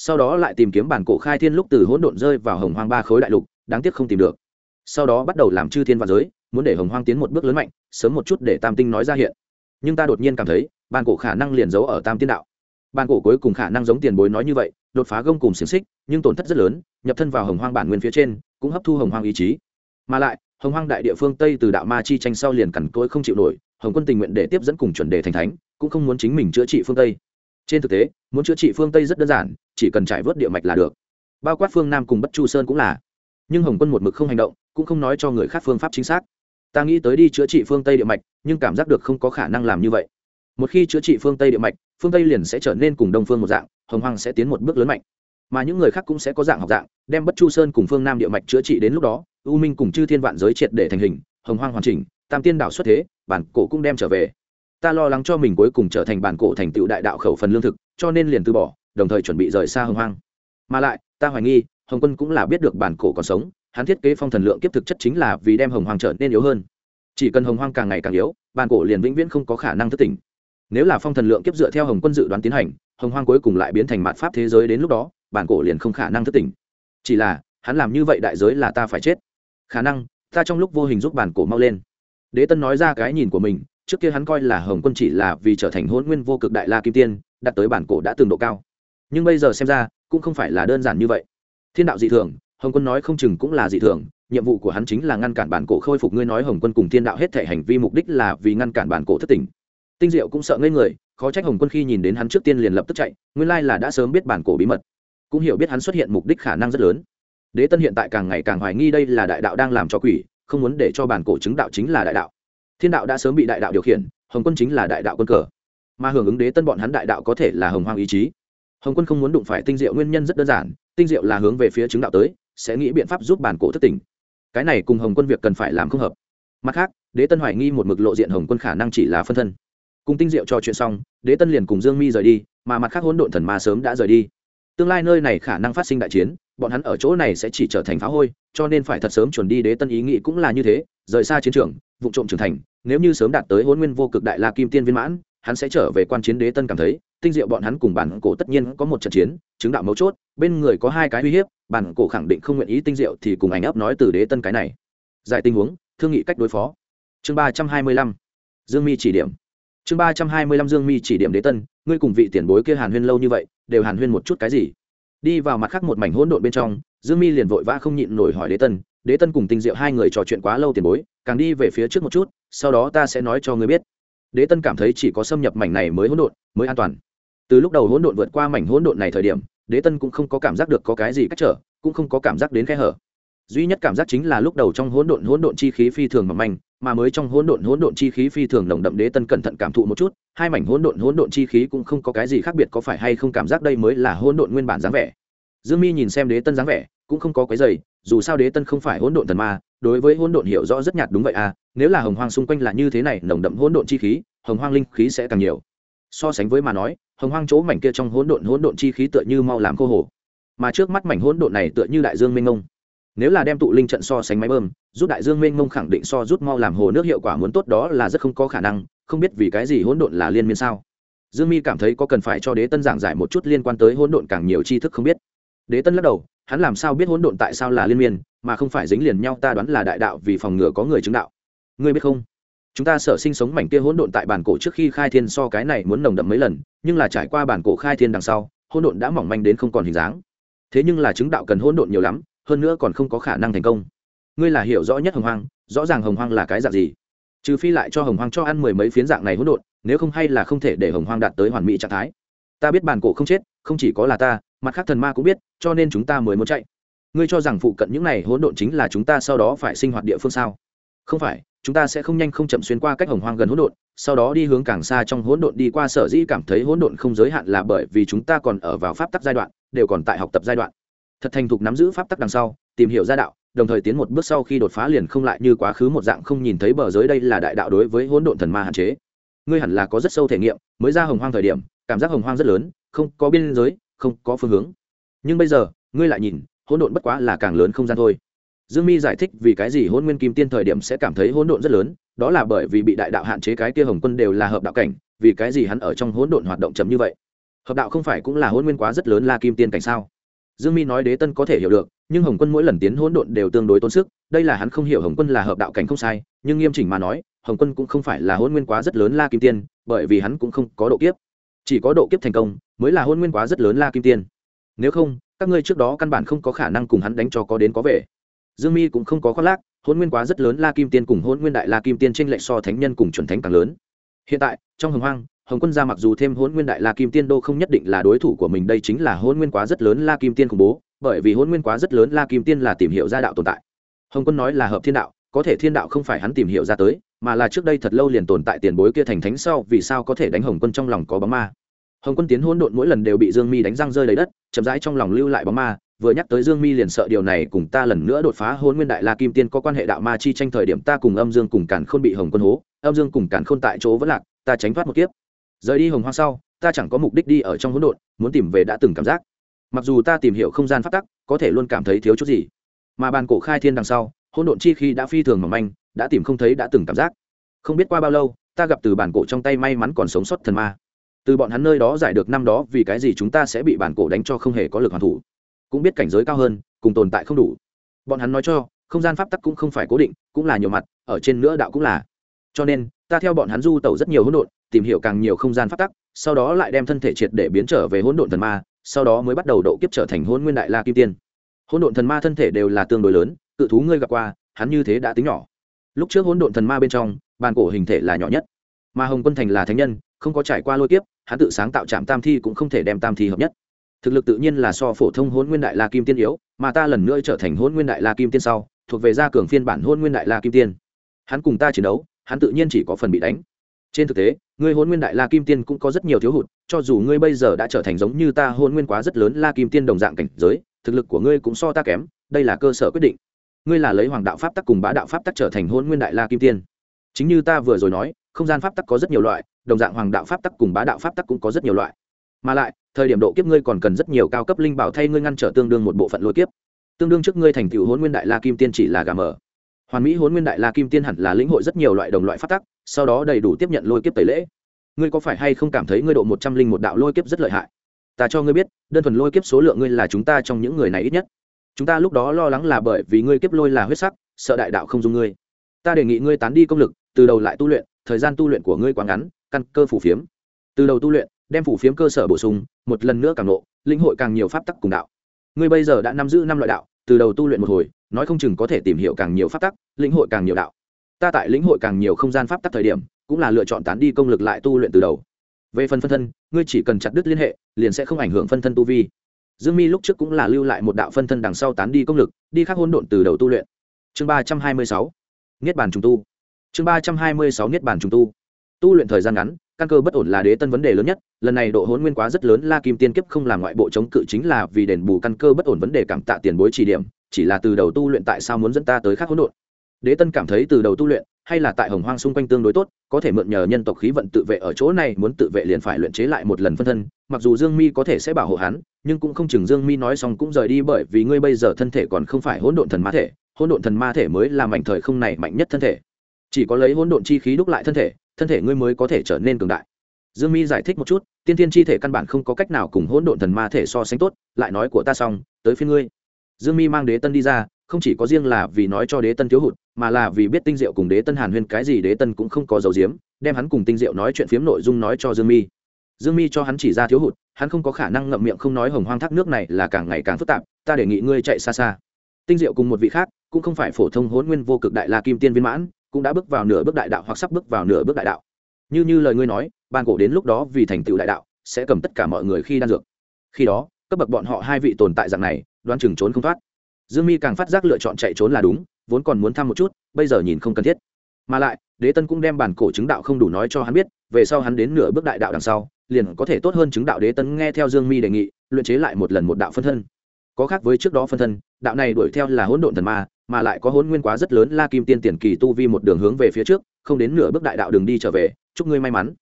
sau đó lại tìm kiếm bản cổ khai thiên lúc từ hỗn độn rơi vào hồng hoang ba khối đại lục, đáng tiếc không tìm được. Sau đó bắt đầu làm chư thiên và giới, muốn để hồng hoang tiến một bước lớn mạnh, sớm một chút để tam tinh nói ra hiện. Nhưng ta đột nhiên cảm thấy, bản cổ khả năng liền giấu ở tam tiên đạo. Bản cổ cuối cùng khả năng giống tiền bối nói như vậy, đột phá gông cùng xiềng xích, nhưng tổn thất rất lớn, nhập thân vào hồng hoang bản nguyên phía trên, cũng hấp thu hồng hoang ý chí. Mà lại, hồng hoang đại địa phương tây từ đạo ma chi tranh sau liền cằn cỗi không chịu nổi, hồng quân tình nguyện để tiếp dẫn cùng chuẩn đề thành thánh, cũng không muốn chính mình chữa trị phương tây trên thực tế, muốn chữa trị phương tây rất đơn giản, chỉ cần trải vớt địa mạch là được. Bao quát phương nam cùng bất chu sơn cũng là. Nhưng hồng quân một mực không hành động, cũng không nói cho người khác phương pháp chính xác. Ta nghĩ tới đi chữa trị phương tây địa mạch, nhưng cảm giác được không có khả năng làm như vậy. Một khi chữa trị phương tây địa mạch, phương tây liền sẽ trở nên cùng đông phương một dạng, hồng hoàng sẽ tiến một bước lớn mạnh. Mà những người khác cũng sẽ có dạng học dạng, đem bất chu sơn cùng phương nam địa mạch chữa trị đến lúc đó, u minh cùng chư thiên vạn giới triệt để thành hình, hồng hoàng hoàn chỉnh, tam tiên đảo xuất thế, bản cổ cũng đem trở về ta lo lắng cho mình cuối cùng trở thành bản cổ thành tựu đại đạo khẩu phần lương thực, cho nên liền từ bỏ, đồng thời chuẩn bị rời xa hồng hoang. Mà lại, ta hoài nghi, hồng quân cũng là biết được bản cổ còn sống, hắn thiết kế phong thần lượng kiếp thực chất chính là vì đem hồng hoang trở nên yếu hơn. Chỉ cần hồng hoang càng ngày càng yếu, bản cổ liền vĩnh viễn không có khả năng thức tỉnh. Nếu là phong thần lượng kiếp dựa theo hồng quân dự đoán tiến hành, hồng hoang cuối cùng lại biến thành mạt pháp thế giới đến lúc đó, bản cổ liền không khả năng thức tỉnh. Chỉ là, hắn làm như vậy đại giới là ta phải chết. Khả năng, ta trong lúc vô hình giúp bản cổ mau lên. Đế tân nói ra cái nhìn của mình trước kia hắn coi là hồng quân chỉ là vì trở thành hôn nguyên vô cực đại la kim tiên đặt tới bản cổ đã từng độ cao. Nhưng bây giờ xem ra, cũng không phải là đơn giản như vậy. Thiên đạo dị thường, hồng quân nói không chừng cũng là dị thường, nhiệm vụ của hắn chính là ngăn cản bản cổ khôi phục ngươi nói hồng quân cùng thiên đạo hết thể hành vi mục đích là vì ngăn cản bản cổ thất tình. tinh diệu cũng sợ ngây người, khó trách hồng quân khi nhìn đến hắn trước tiên liền lập tức chạy, nguyên lai là đã sớm biết bản cổ bí mật. Cũng hiểu biết hắn xuất hiện mục đích khả năng rất lớn. Đế tân hiện tại càng ngày càng hoài nghi đây là đại đạo đang làm cho quỷ, không muốn để cho bản cổ chứng đạo chính là đại đạo thiên đạo đã sớm bị đại đạo điều khiển, hồng quân chính là đại đạo quân cờ. Mà hưởng ứng đế tân bọn hắn đại đạo có thể là hồng hoang ý chí. Hồng quân không muốn đụng phải tinh diệu nguyên nhân rất đơn giản, tinh diệu là hướng về phía chứng đạo tới, sẽ nghĩ biện pháp giúp bản cổ thất tỉnh. Cái này cùng hồng quân việc cần phải làm không hợp. Mặt khác, đế tân hoài nghi một mực lộ diện hồng quân khả năng chỉ là phân thân. Cùng tinh diệu trò chuyện xong, đế tân liền cùng dương mi rời đi, mà mặt khác hỗn độn thần ma sớm đã rời đi. Tương lai nơi này khả năng phát sinh đại chiến bọn hắn ở chỗ này sẽ chỉ trở thành phá hôi, cho nên phải thật sớm chuẩn đi đế tân ý nghĩ cũng là như thế, rời xa chiến trường, vụ trộm trưởng thành, nếu như sớm đạt tới hôn nguyên vô cực đại la kim tiên viên mãn, hắn sẽ trở về quan chiến đế tân cảm thấy, tinh diệu bọn hắn cùng bản cổ tất nhiên có một trận chiến, chứng đạo mấu chốt, bên người có hai cái uy hiếp, bản cổ khẳng định không nguyện ý tinh diệu thì cùng ảnh ấp nói từ đế tân cái này. Giải tình huống, thương nghị cách đối phó. Chương ba trăm hai mươi lăm, dương mi chỉ điểm. Chương ba trăm hai mươi lăm dương mi chỉ điểm đế tân, ngươi cùng vị tiền bối kia hàn huyên lâu như vậy, đều hàn huyên một chút cái gì? Đi vào mặt khác một mảnh hỗn độn bên trong, dương mi liền vội vã không nhịn nổi hỏi đế tân đế tân cùng tinh diệu hai người trò chuyện quá lâu tiền bối, càng đi về phía trước một chút, sau đó ta sẽ nói cho ngươi biết. Đế tân cảm thấy chỉ có xâm nhập mảnh này mới hỗn độn, mới an toàn. Từ lúc đầu hỗn độn vượt qua mảnh hỗn độn này thời điểm, đế tân cũng không có cảm giác được có cái gì cách trở, cũng không có cảm giác đến khe hở duy nhất cảm giác chính là lúc đầu trong hỗn độn hỗn độn chi khí phi thường mỏng manh, mà mới trong hỗn độn hỗn độn chi khí phi thường nồng đậm đế tân cẩn thận cảm thụ một chút, hai mảnh hỗn độn hỗn độn chi khí cũng không có cái gì khác biệt, có phải hay không cảm giác đây mới là hỗn độn nguyên bản dáng vẻ. Dương mi nhìn xem đế tân dáng vẻ, cũng không có cái giày dù sao đế tân không phải hỗn độn thần ma, đối với hỗn độn hiểu rõ rất nhạt đúng vậy à nếu là hồng hoang xung quanh là như thế này, nồng đậm hỗn độn chi khí, hồng hoang linh khí sẽ càng nhiều. So sánh với mà nói, hồng hoang chỗ mảnh kia trong hỗn độn hỗn độn chi khí tựa như mau làm khô hồ, mà trước mắt mảnh hỗn độn này tựa như đại dương mênh mông nếu là đem tụ linh trận so sánh máy bơm, rút đại dương mênh mông khẳng định so rút mau làm hồ nước hiệu quả muốn tốt đó là rất không có khả năng, không biết vì cái gì hỗn độn là liên miên sao? Dương mi cảm thấy có cần phải cho đế tân giảng giải một chút liên quan tới hỗn độn càng nhiều tri thức không biết. Đế tân lắc đầu, hắn làm sao biết hỗn độn tại sao là liên miên, mà không phải dính liền nhau ta đoán là đại đạo vì phòng ngừa có người chứng đạo. Ngươi biết không? Chúng ta sở sinh sống mảnh kia hỗn độn tại bản cổ trước khi khai thiên so cái này muốn nồng đậm mấy lần, nhưng là trải qua bản cổ khai thiên đằng sau, hỗn độn đã mỏng manh đến không còn hình dáng. Thế nhưng là chứng đạo cần hỗn độn nhiều lắm hơn nữa còn không có khả năng thành công. Ngươi là hiểu rõ nhất hồng hoang, rõ ràng hồng hoang là cái dạng gì. Trừ phi lại cho hồng hoang cho ăn mười mấy phiến dạng này hỗn độn, nếu không hay là không thể để hồng hoang đạt tới hoàn mỹ trạng thái. Ta biết bản cổ không chết, không chỉ có là ta, mặt khác thần ma cũng biết, cho nên chúng ta mới muốn chạy. Ngươi cho rằng phụ cận những này hỗn độn chính là chúng ta sau đó phải sinh hoạt địa phương sao? Không phải, chúng ta sẽ không nhanh không chậm xuyên qua cách hồng hoang gần hỗn độn, sau đó đi hướng càng xa trong hỗn độn đi qua sở dĩ cảm thấy hỗn độn không giới hạn là bởi vì chúng ta còn ở vào pháp tắc giai đoạn, đều còn tại học tập giai đoạn thật thành thục nắm giữ pháp tắc đằng sau, tìm hiểu gia đạo, đồng thời tiến một bước sau khi đột phá liền không lại như quá khứ một dạng không nhìn thấy bờ giới đây là đại đạo đối với hỗn độn thần ma hạn chế. Ngươi hẳn là có rất sâu thể nghiệm, mới ra hồng hoang thời điểm, cảm giác hồng hoang rất lớn, không có biên giới, không có phương hướng. Nhưng bây giờ, ngươi lại nhìn, hỗn độn bất quá là càng lớn không gian thôi. Dương mi giải thích vì cái gì hôn nguyên kim tiên thời điểm sẽ cảm thấy hỗn độn rất lớn, đó là bởi vì bị đại đạo hạn chế cái kia hồng quân đều là hợp đạo cảnh, vì cái gì hắn ở trong hỗn độn hoạt động chấm như vậy? Hợp đạo không phải cũng là hôn nguyên quá rất lớn là kim tiên cảnh sao? Dương mi nói đế tân có thể hiểu được, nhưng hồng quân mỗi lần tiến hỗn độn đều tương đối tốn sức, đây là hắn không hiểu hồng quân là hợp đạo cảnh không sai, nhưng nghiêm chỉnh mà nói, hồng quân cũng không phải là hôn nguyên quá rất lớn la kim tiên, bởi vì hắn cũng không có độ kiếp. Chỉ có độ kiếp thành công, mới là hôn nguyên quá rất lớn la kim tiên. Nếu không, các ngươi trước đó căn bản không có khả năng cùng hắn đánh cho có đến có về. Dương mi cũng không có khoác lác hôn nguyên quá rất lớn la kim tiên cùng hôn nguyên đại la kim tiên tranh lệch so thánh nhân cùng chuẩn thánh càng lớn. Hiện tại, trong hồng hoang hồng quân gia mặc dù thêm hôn nguyên đại la kim tiên đô không nhất định là đối thủ của mình, đây chính là hôn nguyên quá rất lớn la kim tiên khủng bố, bởi vì hôn nguyên quá rất lớn la kim tiên là tìm hiểu gia đạo tồn tại. Hồng quân nói là hợp thiên đạo, có thể thiên đạo không phải hắn tìm hiểu ra tới, mà là trước đây thật lâu liền tồn tại tiền bối kia thành thánh sau, vì sao có thể đánh hồng quân trong lòng có bóng ma? Hồng quân tiến hỗn độn mỗi lần đều bị dương mi đánh răng rơi lấy đất, chậm rãi trong lòng lưu lại bóng ma, vừa nhắc tới dương mi liền sợ điều này cùng ta lần nữa đột phá Hỗn nguyên đại la kim tiên có quan hệ đạo ma chi tranh thời điểm ta cùng âm dương cùng cản khôn bị hồng quân hố, âm dương cùng cản khôn tại chỗ vẫn lạc, ta tránh thoát một kiếp rời đi hồng hoang sau, ta chẳng có mục đích đi ở trong hỗn độn, muốn tìm về đã từng cảm giác. Mặc dù ta tìm hiểu không gian phát tắc, có thể luôn cảm thấy thiếu chút gì. Mà bàn cổ khai thiên đằng sau, hỗn độn chi khi đã phi thường mỏng manh, đã tìm không thấy đã từng cảm giác. Không biết qua bao lâu, ta gặp từ bản cổ trong tay may mắn còn sống sót thần ma. Từ bọn hắn nơi đó giải được năm đó vì cái gì chúng ta sẽ bị bản cổ đánh cho không hề có lực hoàn thủ. Cũng biết cảnh giới cao hơn, cùng tồn tại không đủ. Bọn hắn nói cho, không gian pháp tắc cũng không phải cố định, cũng là nhiều mặt, ở trên nữa đạo cũng là. Cho nên, ta theo bọn hắn du tẩu rất nhiều hỗn độn tìm hiểu càng nhiều không gian pháp tắc, sau đó lại đem thân thể triệt để biến trở về hỗn độn thần ma, sau đó mới bắt đầu độ kiếp trở thành hỗn nguyên đại la kim tiên. Hỗn độn thần ma thân thể đều là tương đối lớn, cự thú ngươi gặp qua, hắn như thế đã tính nhỏ. Lúc trước hỗn độn thần ma bên trong, bàn cổ hình thể là nhỏ nhất, mà hồng quân thành là thánh nhân, không có trải qua lôi kiếp, hắn tự sáng tạo trạm tam thi cũng không thể đem tam thi hợp nhất. Thực lực tự nhiên là so phổ thông hôn nguyên đại la kim tiên yếu, mà ta lần nữa trở thành hôn nguyên đại la kim tiên sau, thuộc về gia cường phiên bản hôn nguyên đại la kim tiên. Hắn cùng ta chiến đấu, hắn tự nhiên chỉ có phần bị đánh trên thực tế, ngươi hôn nguyên đại la kim tiên cũng có rất nhiều thiếu hụt, cho dù ngươi bây giờ đã trở thành giống như ta hôn nguyên quá rất lớn la kim tiên đồng dạng cảnh giới, thực lực của ngươi cũng so ta kém, đây là cơ sở quyết định. Ngươi là lấy hoàng đạo pháp tắc cùng bá đạo pháp tắc trở thành hôn nguyên đại la kim tiên. Chính như ta vừa rồi nói, không gian pháp tắc có rất nhiều loại, đồng dạng hoàng đạo pháp tắc cùng bá đạo pháp tắc cũng có rất nhiều loại. Mà lại, thời điểm độ kiếp ngươi còn cần rất nhiều cao cấp linh bảo thay ngươi ngăn trở tương đương một bộ phận lôi kiếp. Tương đương trước ngươi thành tựu hôn nguyên đại la kim tiên chỉ là gà mờ hoàn mỹ hôn nguyên đại la kim tiên hẳn là lĩnh hội rất nhiều loại đồng loại pháp tắc, sau đó đầy đủ tiếp nhận lôi kiếp tẩy lễ. Ngươi có phải hay không cảm thấy ngươi độ một trăm linh một đạo lôi kiếp rất lợi hại? Ta cho ngươi biết, đơn thuần lôi kiếp số lượng ngươi là chúng ta trong những người này ít nhất. Chúng ta lúc đó lo lắng là bởi vì ngươi kiếp lôi là huyết sắc, sợ đại đạo không dùng ngươi. Ta đề nghị ngươi tán đi công lực, từ đầu lại tu luyện, thời gian tu luyện của ngươi quá ngắn, căn cơ phủ phiếm. Từ đầu tu luyện, đem phủ phiếm cơ sở bổ sung, một lần nữa càng nộ lĩnh hội càng nhiều pháp tắc cùng đạo. Ngươi bây giờ đã nắm giữ năm loại đạo, từ đầu tu luyện một hồi nói không chừng có thể tìm hiểu càng nhiều pháp tắc, lĩnh hội càng nhiều đạo. Ta tại lĩnh hội càng nhiều không gian pháp tắc thời điểm, cũng là lựa chọn tán đi công lực lại tu luyện từ đầu. Về phần phân thân, ngươi chỉ cần chặt đứt liên hệ, liền sẽ không ảnh hưởng phân thân tu vi. Dương mi lúc trước cũng là lưu lại một đạo phân thân đằng sau tán đi công lực, đi khắc hôn độn từ đầu tu luyện. Chương ba trăm hai mươi sáu. Niết bàn trùng tu. Chương ba trăm hai mươi sáu niết bàn trùng tu. Tu luyện thời gian ngắn, căn cơ bất ổn là đế tân vấn đề lớn nhất, lần này độ hôn nguyên quá rất lớn, la kim tiên kiếp không làm ngoại bộ chống cự chính là vì đền bù căn cơ bất ổn vấn đề cảm tạ tiền bối chỉ điểm chỉ là từ đầu tu luyện tại sao muốn dẫn ta tới khắc hỗn độn? Đế tân cảm thấy từ đầu tu luyện, hay là tại hồng hoang xung quanh tương đối tốt, có thể mượn nhờ nhân tộc khí vận tự vệ ở chỗ này, muốn tự vệ liền phải luyện chế lại một lần phân thân, mặc dù dương mi có thể sẽ bảo hộ hắn, nhưng cũng không chừng dương mi nói xong cũng rời đi bởi vì ngươi bây giờ thân thể còn không phải hỗn độn thần ma thể, hỗn độn thần ma thể mới là mảnh thời không này mạnh nhất thân thể. Chỉ có lấy hỗn độn chi khí đúc lại thân thể thân thể ngươi mới có thể trở nên cường đại. Dương mi giải thích một chút, tiên tiên chi thể căn bản không có cách nào cùng hỗn độn thần ma thể so sánh tốt, lại nói của ta xong, tới phía ngươi dương mi mang đế tân đi ra, không chỉ có riêng là vì nói cho đế tân thiếu hụt, mà là vì biết tinh diệu cùng đế tân hàn huyên cái gì đế tân cũng không có dầu diếm đem hắn cùng tinh diệu nói chuyện phiếm nội dung nói cho dương mi. Dương mi cho hắn chỉ ra thiếu hụt, hắn không có khả năng ngậm miệng không nói hồng hoang thác nước này là càng ngày càng phức tạp, ta đề nghị ngươi chạy xa xa. Tinh diệu cùng một vị khác, cũng không phải phổ thông hôn nguyên vô cực đại la kim tiên viên mãn, cũng đã bước vào nửa bước đại đạo hoặc sắp bước vào nửa bước đại đạo. Như như lời ngươi nói, ban cổ đến lúc đó vì thành tựu đại đạo, sẽ cầm tất cả mọi người khi đan dược. Khi đó, cấp bậc bọn họ hai vị tồn tại dạng này đoán chừng trốn không thoát. Dương mi càng phát giác lựa chọn chạy trốn là đúng, vốn còn muốn thăm một chút, bây giờ nhìn không cần thiết. Mà lại, đế tân cũng đem bản cổ chứng đạo không đủ nói cho hắn biết, về sau hắn đến nửa bước đại đạo đằng sau, liền có thể tốt hơn chứng đạo đế tân nghe theo dương mi đề nghị, luyện chế lại một lần một đạo phân thân. Có khác với trước đó phân thân, đạo này đuổi theo là hỗn độn thần ma, mà lại có hỗn nguyên quá rất lớn, la kim tiên tiền kỳ tu vi một đường hướng về phía trước, không đến nửa bước đại đạo đường đi trở về, chúc ngươi may mắn.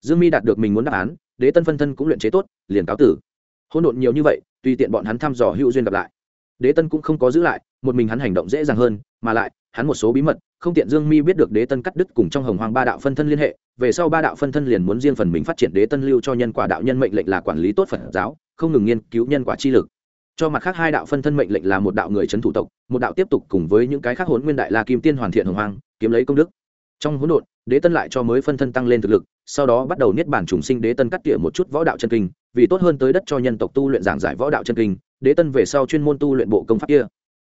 Dương mi đạt được mình muốn đáp án, đế tân phân thân cũng luyện chế tốt, liền cáo tử hỗn độn nhiều như vậy, tùy tiện bọn hắn thăm dò hữu duyên gặp lại. Đế tân cũng không có giữ lại, một mình hắn hành động dễ dàng hơn, mà lại, hắn một số bí mật, không tiện dương mi biết được đế tân cắt đứt cùng trong hồng hoàng ba đạo phân thân liên hệ, về sau ba đạo phân thân liền muốn riêng phần mình phát triển đế tân lưu cho nhân quả đạo nhân mệnh lệnh là quản lý tốt phật giáo, không ngừng nghiên cứu nhân quả chi lực. Cho mặt khác hai đạo phân thân mệnh lệnh là một đạo người c thủ tộc, một đạo tiếp tục cùng với những cái khác hỗn nguyên đại la kim tiên hoàn thiện hồng hoàng kiếm lấy công đức. Trong hỗn độn đế tân lại cho mới phân thân tăng lên thực lực, sau đó bắt đầu niết bản trùng sinh đế tân cắt tỉa một chút võ đạo chân kinh, vì tốt hơn tới đất cho nhân tộc tu luyện giảng giải võ đạo chân kinh, đế tân về sau chuyên môn tu luyện bộ công pháp kia.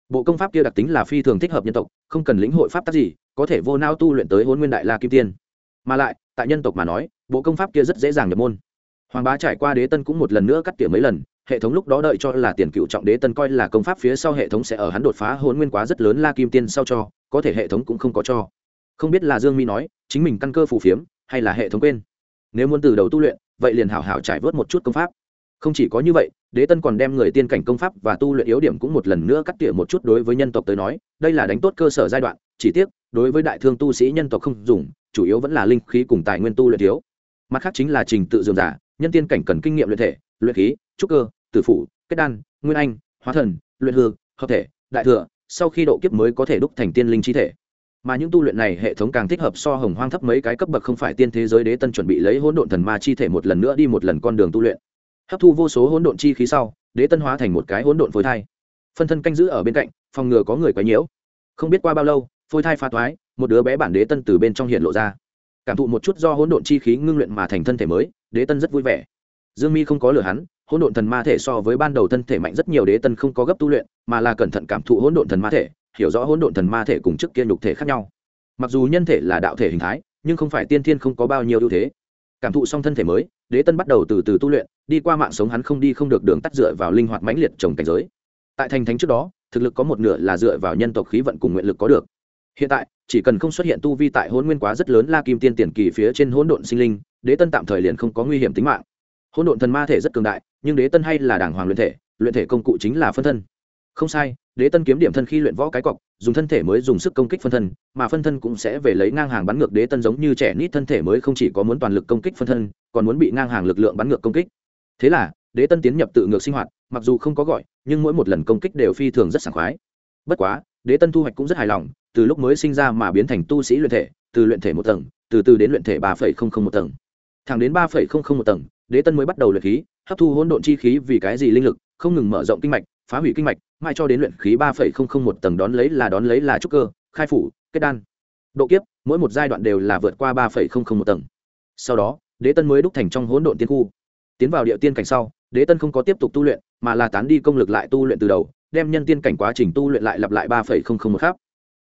Bộ công pháp kia đặc tính là phi thường thích hợp nhân tộc, không cần lĩnh hội pháp tác gì, có thể vô nao tu luyện tới hôn nguyên đại la kim tiên. Mà lại, tại nhân tộc mà nói, bộ công pháp kia rất dễ dàng nhập môn. Hoàng bá trải qua đế tân cũng một lần nữa cắt tỉa mấy lần, hệ thống lúc đó đợi cho là tiền cựu trọng đế tân coi là công pháp phía sau hệ thống sẽ ở hắn đột phá hôn nguyên quá rất lớn la kim tiên sau cho, có thể hệ thống cũng không có cho không biết là dương mi nói, chính mình căn cơ phù phiếm, hay là hệ thống quên. Nếu muốn từ đầu tu luyện, vậy liền hảo hảo trải vớt một chút công pháp. Không chỉ có như vậy, đế tân còn đem người tiên cảnh công pháp và tu luyện yếu điểm cũng một lần nữa cắt tỉa một chút đối với nhân tộc tới nói, đây là đánh tốt cơ sở giai đoạn, chỉ tiếc, đối với đại thương tu sĩ nhân tộc không dùng, chủ yếu vẫn là linh khí cùng tài nguyên tu luyện thiếu. Mặt khác chính là trình tự dường giả nhân tiên cảnh cần kinh nghiệm luyện thể, luyện khí, trúc cơ, tử phủ, kết đan, nguyên anh, hóa thần, luyện hư, hợp thể, đại thừa, sau khi độ kiếp mới có thể đúc thành tiên linh chi thể mà những tu luyện này hệ thống càng thích hợp so hồng hoang thấp mấy cái cấp bậc không phải tiên thế giới đế tân chuẩn bị lấy hỗn độn thần ma chi thể một lần nữa đi một lần con đường tu luyện. Hấp thu vô số hỗn độn chi khí sau, đế tân hóa thành một cái hỗn độn phôi thai. Phân thân canh giữ ở bên cạnh, phòng ngừa có người quấy nhiễu. Không biết qua bao lâu, phôi thai pha toái, một đứa bé bản đế tân từ bên trong hiện lộ ra. Cảm thụ một chút do hỗn độn chi khí ngưng luyện mà thành thân thể mới, đế tân rất vui vẻ. Dương mi không có lừa hắn, hỗn độn thần ma thể so với ban đầu thân thể mạnh rất nhiều đế tân không có gấp tu luyện, mà là cẩn thận cảm thụ hỗn độn thần ma thể hiểu rõ hỗn độn thần ma thể cùng trước kia nhục thể khác nhau. Mặc dù nhân thể là đạo thể hình thái, nhưng không phải tiên thiên không có bao nhiêu ưu thế. Cảm thụ xong thân thể mới, đế tân bắt đầu từ từ tu luyện, đi qua mạng sống hắn không đi không được đường tắt dựa vào linh hoạt mãnh liệt trồng cảnh giới. Tại thành thánh trước đó, thực lực có một nửa là dựa vào nhân tộc khí vận cùng nguyện lực có được. Hiện tại, chỉ cần không xuất hiện tu vi tại hôn nguyên quá rất lớn la kim tiên tiền kỳ phía trên hỗn độn sinh linh, đế tân tạm thời liền không có nguy hiểm tính mạng. Hỗn độn thần ma thể rất cường đại, nhưng đế tân hay là đảng hoàng luyện thể luyện thể công cụ chính là phân thân. Không sai đế tân kiếm điểm thân khi luyện võ cái cọc, dùng thân thể mới dùng sức công kích phân thân, mà phân thân cũng sẽ về lấy ngang hàng bắn ngược đế tân giống như trẻ nít thân thể mới không chỉ có muốn toàn lực công kích phân thân, còn muốn bị ngang hàng lực lượng bắn ngược công kích. Thế là, đế tân tiến nhập tự ngược sinh hoạt, mặc dù không có gọi, nhưng mỗi một lần công kích đều phi thường rất sảng khoái. Bất quá, đế tân thu hoạch cũng rất hài lòng, từ lúc mới sinh ra mà biến thành tu sĩ luyện thể, từ luyện thể một tầng, từ từ đến luyện thể ba phẩy không không một tầng. Thẳng đến ba phẩy không không một tầng, đế tân mới bắt đầu luyện khí, hấp thu hỗn độn chi khí vì cái gì linh lực, không ngừng mở rộng kinh mạch, phá hủy kinh mạch mai cho đến luyện khí ba phẩy không không một tầng đón lấy là đón lấy là trúc cơ, khai phủ, kết đan. Độ kiếp, mỗi một giai đoạn đều là vượt qua ba phẩy không không một tầng. Sau đó, đế tân mới đúc thành trong hỗn độn tiên khu. Tiến vào địa tiên cảnh sau, đế tân không có tiếp tục tu luyện, mà là tán đi công lực lại tu luyện từ đầu, đem nhân tiên cảnh quá trình tu luyện lại lặp lại ba phẩy không không một khác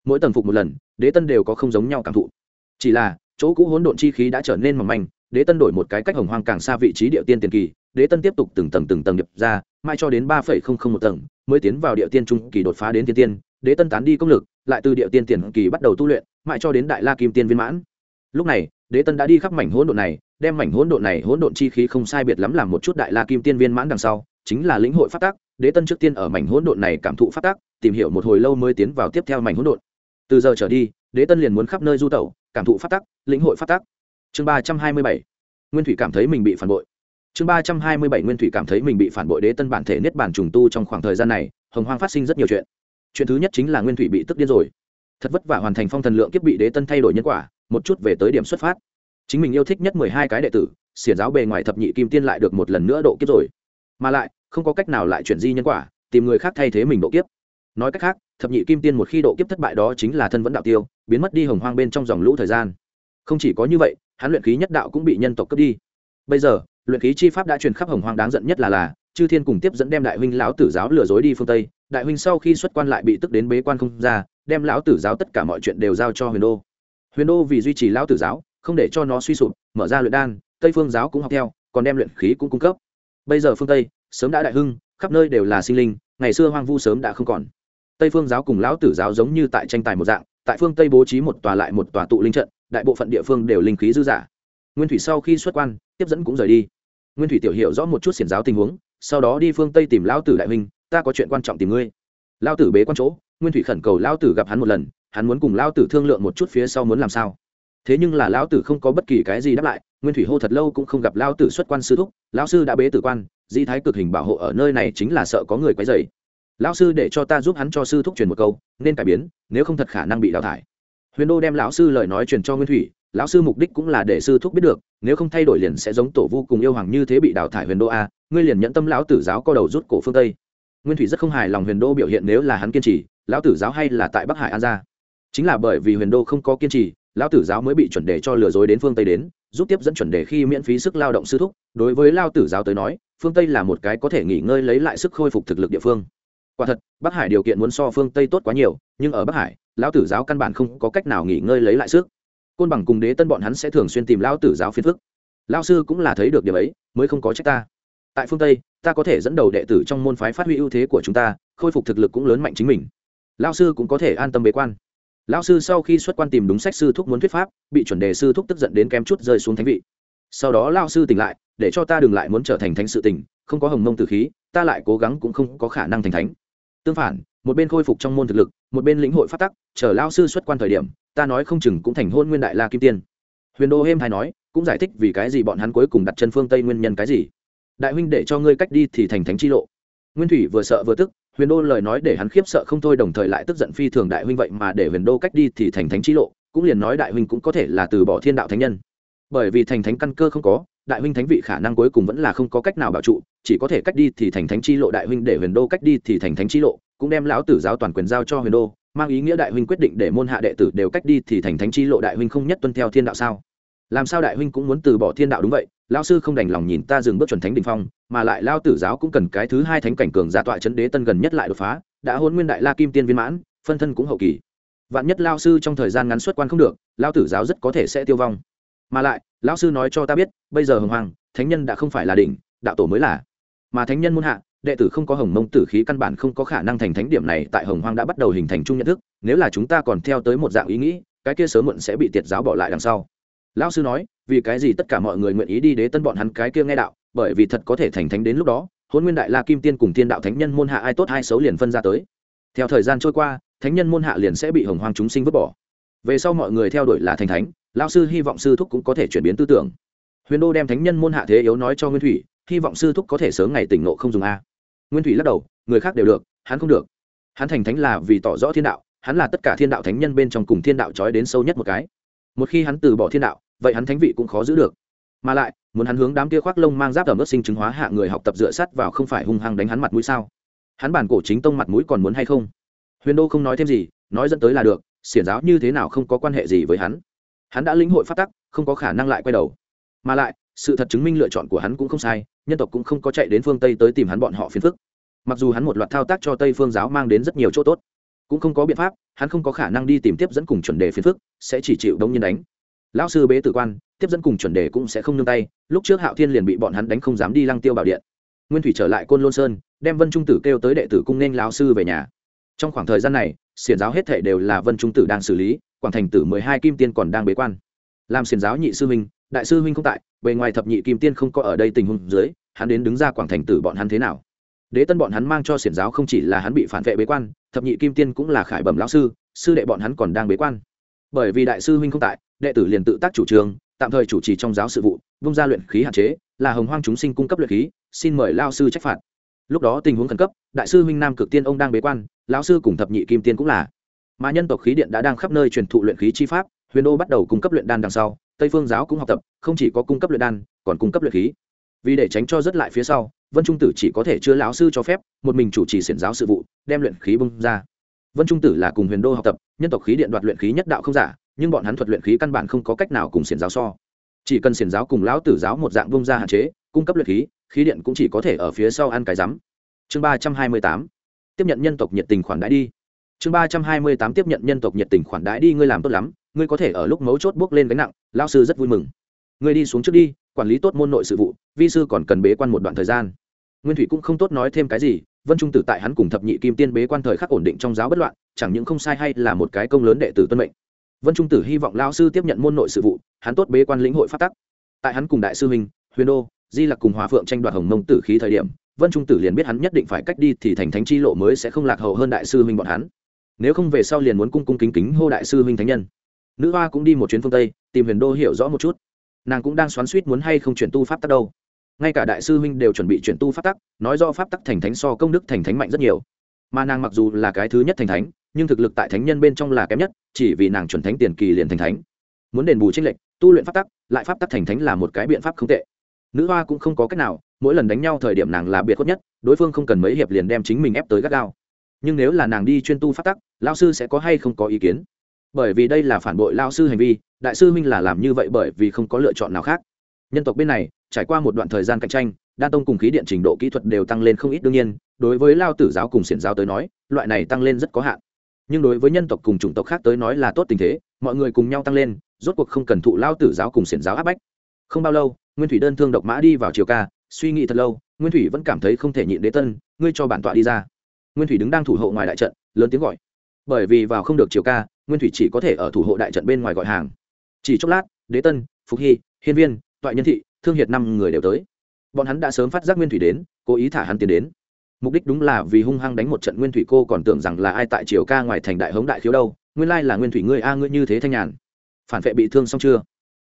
mỗi tầng phục một lần, đế tân đều có không giống nhau cảm thụ. Chỉ là, chỗ cũ hỗn độn chi khí đã trở nên mỏng manh, đế tân đổi một cái cách hồng hoang càng xa vị trí địa tiên tiền kỳ, đế tân tiếp tục từng tầng từng tầng điệp ra, mai cho đến ba phẩy không không một tầng mới tiến vào địa tiên trung kỳ đột phá đến tiên tiên, đế tân tán đi công lực, lại từ địa tiên tiền kỳ bắt đầu tu luyện, mãi cho đến đại la kim tiên viên mãn. Lúc này, đế tân đã đi khắp mảnh hỗn độn này, đem mảnh hỗn độn này hỗn độn chi khí không sai biệt lắm làm một chút đại la kim tiên viên mãn đằng sau, chính là lĩnh hội phát tác đế tân trước tiên ở mảnh hỗn độn này cảm thụ phát tác tìm hiểu một hồi lâu mới tiến vào tiếp theo mảnh hỗn độn. Từ giờ trở đi, đế tân liền muốn khắp nơi du tẩu, cảm thụ phát tác lĩnh hội phát tác chương ba trăm hai mươi bảy. Nguyên thủy cảm thấy mình bị phản bội chương ba trăm hai mươi bảy nguyên thủy cảm thấy mình bị phản bội đế tân bản thể niết bản trùng tu trong khoảng thời gian này, hồng hoang phát sinh rất nhiều chuyện. Chuyện thứ nhất chính là nguyên thủy bị tức điên rồi. Thật vất vả hoàn thành phong thần lượng kiếp bị đế tân thay đổi nhân quả, một chút về tới điểm xuất phát. Chính mình yêu thích nhất mười hai cái đệ tử, xiển giáo bề ngoài thập nhị kim tiên lại được một lần nữa độ kiếp rồi. Mà lại, không có cách nào lại chuyển di nhân quả, tìm người khác thay thế mình độ kiếp. Nói cách khác, thập nhị kim tiên một khi độ kiếp thất bại đó chính là thân vẫn đạo tiêu, biến mất đi hồng hoang bên trong dòng lũ thời gian. Không chỉ có như vậy, hắn luyện khí nhất đạo cũng bị nhân tộc cướp đi. Bây giờ luyện khí chi pháp đã truyền khắp hồng hoang đáng giận nhất là là, chư thiên cùng tiếp dẫn đem đại huynh lão tử giáo lừa dối đi phương tây. Đại huynh sau khi xuất quan lại bị tức đến bế quan không ra, đem lão tử giáo tất cả mọi chuyện đều giao cho huyền đô. Huyền đô vì duy trì lão tử giáo, không để cho nó suy sụp, mở ra luyện đan, tây phương giáo cũng học theo, còn đem luyện khí cũng cung cấp. Bây giờ phương tây, sớm đã đại hưng, khắp nơi đều là sinh linh, ngày xưa hoang vu sớm đã không còn. Tây phương giáo cùng lão tử giáo giống như tại tranh tài một dạng, tại phương tây bố trí một tòa lại một tòa tụ linh trận, đại bộ phận địa phương đều linh khí dư giả nguyên thủy sau khi xuất quan, tiếp dẫn cũng rời đi nguyên thủy tiểu hiểu rõ một chút xiển giáo tình huống, sau đó đi phương tây tìm lão tử đại huynh, ta có chuyện quan trọng tìm ngươi. Lão tử bế quan chỗ, nguyên thủy khẩn cầu lão tử gặp hắn một lần, hắn muốn cùng lão tử thương lượng một chút phía sau muốn làm sao. Thế nhưng là lão tử không có bất kỳ cái gì đáp lại, nguyên thủy hô thật lâu cũng không gặp lão tử xuất quan sư thúc, lão sư đã bế tử quan, di thái cực hình bảo hộ ở nơi này chính là sợ có người quấy rầy. lão sư để cho ta giúp hắn cho sư thúc truyền một câu, nên cải biến, nếu không thật khả năng bị đào thải. Huyền đô đem lão sư lời nói truyền cho nguyên thủy lão sư mục đích cũng là để sư thúc biết được, nếu không thay đổi liền sẽ giống tổ vu cùng yêu hoàng như thế bị đào thải huyền đô a, ngươi liền nhẫn tâm lão tử giáo co đầu rút cổ phương tây. Nguyên thủy rất không hài lòng huyền đô biểu hiện nếu là hắn kiên trì, lão tử giáo hay là tại bắc hải an gia. Chính là bởi vì huyền đô không có kiên trì, lão tử giáo mới bị chuẩn đề cho lừa dối đến phương tây đến, giúp tiếp dẫn chuẩn đề khi miễn phí sức lao động sư thúc. Đối với lao tử giáo tới nói, phương tây là một cái có thể nghỉ ngơi lấy lại sức khôi phục thực lực địa phương. Quả thật, bắc hải điều kiện muốn so phương tây tốt quá nhiều, nhưng ở bắc hải, lão tử giáo căn bản không có cách nào nghỉ ngơi lấy lại sức côn bằng cùng đế tân bọn hắn sẽ thường xuyên tìm lão tử giáo phiên phức. Lao sư cũng là thấy được điểm ấy mới không có trách ta. Tại phương tây ta có thể dẫn đầu đệ tử trong môn phái phát huy ưu thế của chúng ta khôi phục thực lực cũng lớn mạnh chính mình. Lao sư cũng có thể an tâm bế quan. Lao sư sau khi xuất quan tìm đúng sách sư thúc muốn thuyết pháp bị chuẩn đề sư thúc tức giận đến kém chút rơi xuống thánh vị. Sau đó lao sư tỉnh lại để cho ta đừng lại muốn trở thành thánh sự tỉnh, không có hồng mông từ khí ta lại cố gắng cũng không có khả năng thành thánh tương phản, một bên khôi phục trong môn thực lực, một bên lĩnh hội phát tắc, chờ lao sư xuất quan thời điểm, ta nói không chừng cũng thành hôn nguyên đại la kim tiên. Huyền đô hêm hay nói, cũng giải thích vì cái gì bọn hắn cuối cùng đặt chân phương tây nguyên nhân cái gì. Đại huynh để cho ngươi cách đi thì thành thánh chi lộ. Nguyên thủy vừa sợ vừa tức, huyền đô lời nói để hắn khiếp sợ không thôi, đồng thời lại tức giận phi thường đại huynh vậy mà để huyền đô cách đi thì thành thánh chi lộ, cũng liền nói đại huynh cũng có thể là từ bỏ thiên đạo thánh nhân. Bởi vì thành thánh căn cơ không có đại huynh thánh vị khả năng cuối cùng vẫn là không có cách nào bảo trụ, chỉ có thể cách đi thì thành thánh chi lộ đại huynh để huyền đô cách đi thì thành thánh chi lộ, cũng đem lão tử giáo toàn quyền giao cho huyền đô, mang ý nghĩa đại huynh quyết định để môn hạ đệ tử đều cách đi thì thành thánh chi lộ đại huynh không nhất tuân theo thiên đạo sao? Làm sao đại huynh cũng muốn từ bỏ thiên đạo đúng vậy? Lão sư không đành lòng nhìn ta dừng bước chuẩn thánh đình phong, mà lại lao tử giáo cũng cần cái thứ hai thánh cảnh cường giả tọa chấn đế tân gần nhất lại đột phá, đã hôn nguyên đại la kim tiên viên mãn, phân thân cũng hậu kỳ. Vạn nhất lao sư trong thời gian ngắn xuất quan không được lao tử giáo rất có thể sẽ tiêu vong. Mà lại Lão sư nói cho ta biết, bây giờ hồng hoàng, thánh nhân đã không phải là đỉnh, đạo tổ mới là. Mà thánh nhân muôn hạ, đệ tử không có hồng mông tử khí căn bản không có khả năng thành thánh điểm này, tại hồng hoang đã bắt đầu hình thành chung nhận thức, nếu là chúng ta còn theo tới một dạng ý nghĩ, cái kia sớm muộn sẽ bị tiệt giáo bỏ lại đằng sau. Lão sư nói, vì cái gì tất cả mọi người nguyện ý đi đế tân bọn hắn cái kia nghe đạo, bởi vì thật có thể thành thánh đến lúc đó hôn nguyên đại la kim tiên cùng tiên đạo thánh nhân môn hạ ai tốt ai xấu liền phân ra tới. Theo thời gian trôi qua, thánh nhân môn hạ liền sẽ bị hồng hoang chúng sinh vứt bỏ. Về sau mọi người theo đuổi là thành thánh lão sư hy vọng sư thúc cũng có thể chuyển biến tư tưởng. Huyền đô đem thánh nhân môn hạ thế yếu nói cho nguyên thủy, hy vọng sư thúc có thể sớm ngày tỉnh ngộ không dùng a. Nguyên thủy lắc đầu, người khác đều được, hắn không được. Hắn thành thánh là vì tỏ rõ thiên đạo, hắn là tất cả thiên đạo thánh nhân bên trong cùng thiên đạo trói đến sâu nhất một cái. Một khi hắn từ bỏ thiên đạo, vậy hắn thánh vị cũng khó giữ được. Mà lại, muốn hắn hướng đám kia khoác lông mang giáp tầm ớt sinh chứng hóa hạ người học tập dựa sắt vào không phải hung hăng đánh hắn mặt mũi sao? Hắn bản cổ chính tông mặt mũi còn muốn hay không? Huyền đô không nói thêm gì, nói dẫn tới là được, xiển giáo như thế nào không có quan hệ gì với hắn hắn đã lĩnh hội phát tắc, không có khả năng lại quay đầu. Mà lại, sự thật chứng minh lựa chọn của hắn cũng không sai, nhân tộc cũng không có chạy đến phương tây tới tìm hắn bọn họ phiền phức. Mặc dù hắn một loạt thao tác cho tây phương giáo mang đến rất nhiều chỗ tốt, cũng không có biện pháp, hắn không có khả năng đi tìm tiếp dẫn cùng chuẩn đề phiền phức, sẽ chỉ chịu đông nhiên đánh. Lão sư bế tử quan, tiếp dẫn cùng chuẩn đề cũng sẽ không nương tay, lúc trước hạo thiên liền bị bọn hắn đánh không dám đi lăng tiêu bảo điện. Nguyên thủy trở lại côn lôn sơn, đem vân trung tử kêu tới đệ tử cung nên lão sư về nhà. Trong khoảng thời gian này, xiển giáo hết thể đều là vân trung tử đang xử lý quảng thành tử mười hai kim tiên còn đang bế quan. Làm xiền giáo nhị sư huynh, đại sư huynh không tại, bề ngoài thập nhị kim tiên không có ở đây tình huống dưới, hắn đến đứng ra quảng thành tử bọn hắn thế nào? Đế tân bọn hắn mang cho xiển giáo không chỉ là hắn bị phản vệ bế quan, thập nhị kim tiên cũng là khải bẩm lão sư sư đệ bọn hắn còn đang bế quan. Bởi vì đại sư huynh không tại, đệ tử liền tự tác chủ trương, tạm thời chủ trì trong giáo sự vụ, vung ra luyện khí hạn chế, là hồng hoang chúng sinh cung cấp luyện khí, xin mời lao sư trách phạt. Lúc đó tình huống khẩn cấp, đại sư huynh nam cực tiên ông đang bế quan, lão sư cùng thập nhị kim tiên cũng là mà nhân tộc khí điện đã đang khắp nơi truyền thụ luyện khí chi pháp, huyền đô bắt đầu cung cấp luyện đan đằng sau, tây phương giáo cũng học tập, không chỉ có cung cấp luyện đan, còn cung cấp luyện khí. Vì để tránh cho rất lại phía sau, vân trung tử chỉ có thể chưa lão sư cho phép, một mình chủ trì xiển giáo sự vụ, đem luyện khí bung ra. Vân trung tử là cùng huyền đô học tập, nhân tộc khí điện đoạt luyện khí nhất đạo không giả, nhưng bọn hắn thuật luyện khí căn bản không có cách nào cùng xiển giáo so. Chỉ cần xiển giáo cùng lão tử giáo một dạng bông ra hạn chế, cung cấp luyện khí khí điện cũng chỉ có thể ở phía sau ăn cái rắm. Chương ba trăm hai mươi tám. Tiếp nhận nhân tộc nhiệt tình khoản đãi đi chương ba trăm hai mươi tám tiếp nhận nhân tộc nhiệt tình khoản đãi đi, ngươi làm tốt lắm, ngươi có thể ở lúc mấu chốt bước lên gánh nặng lao sư rất vui mừng. Ngươi đi xuống trước đi, quản lý tốt môn nội sự vụ, vi sư còn cần bế quan một đoạn thời gian. Nguyên thủy cũng không tốt nói thêm cái gì, vân trung tử tại hắn cùng thập nhị kim tiên bế quan thời khắc ổn định trong giáo bất loạn, chẳng những không sai hay là một cái công lớn đệ tử tuân mệnh. Vân trung tử hy vọng lao sư tiếp nhận môn nội sự vụ, hắn tốt bế quan lĩnh hội phát tắc. Tại hắn cùng đại sư minh huyền đô, di lặc cùng hòa phượng tranh đoạt hồng mông tử khí thời điểm, vân trung tử liền biết hắn nhất định phải cách đi thì thành thánh chi lộ mới sẽ không lạc hậu hơn đại sư minh bọn hắn nếu không về sau liền muốn cung cung kính kính hô đại sư huynh thánh nhân. Nữ hoa cũng đi một chuyến phương tây, tìm huyền đô hiểu rõ một chút. Nàng cũng đang xoắn suýt muốn hay không chuyển tu pháp tắc đâu. Ngay cả đại sư huynh đều chuẩn bị chuyển tu pháp tắc, nói do pháp tắc thành thánh so công đức thành thánh mạnh rất nhiều. Mà nàng mặc dù là cái thứ nhất thành thánh, nhưng thực lực tại thánh nhân bên trong là kém nhất, chỉ vì nàng chuẩn thánh tiền kỳ liền thành thánh. Muốn đền bù tranh lệch, tu luyện pháp tắc, lại pháp tắc thành thánh là một cái biện pháp không tệ. Nữ hoa cũng không có cách nào, mỗi lần đánh nhau thời điểm nàng là biệt khuất nhất, đối phương không cần mấy hiệp liền đem chính mình ép tới gắt gao. Nhưng nếu là nàng đi chuyên tu pháp tắc lao sư sẽ có hay không có ý kiến? Bởi vì đây là phản bội lao sư hành vi, đại sư minh là làm như vậy bởi vì không có lựa chọn nào khác. Nhân tộc bên này, trải qua một đoạn thời gian cạnh tranh, đan tông cùng khí điện trình độ kỹ thuật đều tăng lên không ít đương nhiên, đối với lao tử giáo cùng xiển giáo tới nói, loại này tăng lên rất có hạn. Nhưng đối với nhân tộc cùng chủng tộc khác tới nói là tốt tình thế, mọi người cùng nhau tăng lên, rốt cuộc không cần thụ lao tử giáo cùng xiển giáo áp bách. Không bao lâu, nguyên thủy đơn thương độc mã đi vào chiều ca, suy nghĩ thật lâu, nguyên thủy vẫn cảm thấy không thể nhịn đế tân, ngươi cho bản tọa đi ra. Nguyên thủy đứng đang thủ hộ ngoài đại trận, lớn tiếng gọi bởi vì vào không được chiều ca, nguyên thủy chỉ có thể ở thủ hộ đại trận bên ngoài gọi hàng. Chỉ chốc lát, đế tân, phục hy, hiên viên, toại nhân thị, thương hiệt năm người đều tới. Bọn hắn đã sớm phát giác nguyên thủy đến, cố ý thả hắn tiến đến. Mục đích đúng là vì hung hăng đánh một trận nguyên thủy cô còn tưởng rằng là ai tại triều ca ngoài thành đại hống đại khiếu đâu, nguyên lai là nguyên thủy ngươi a, ngươi như thế thanh nhàn. Phản vệ bị thương xong chưa?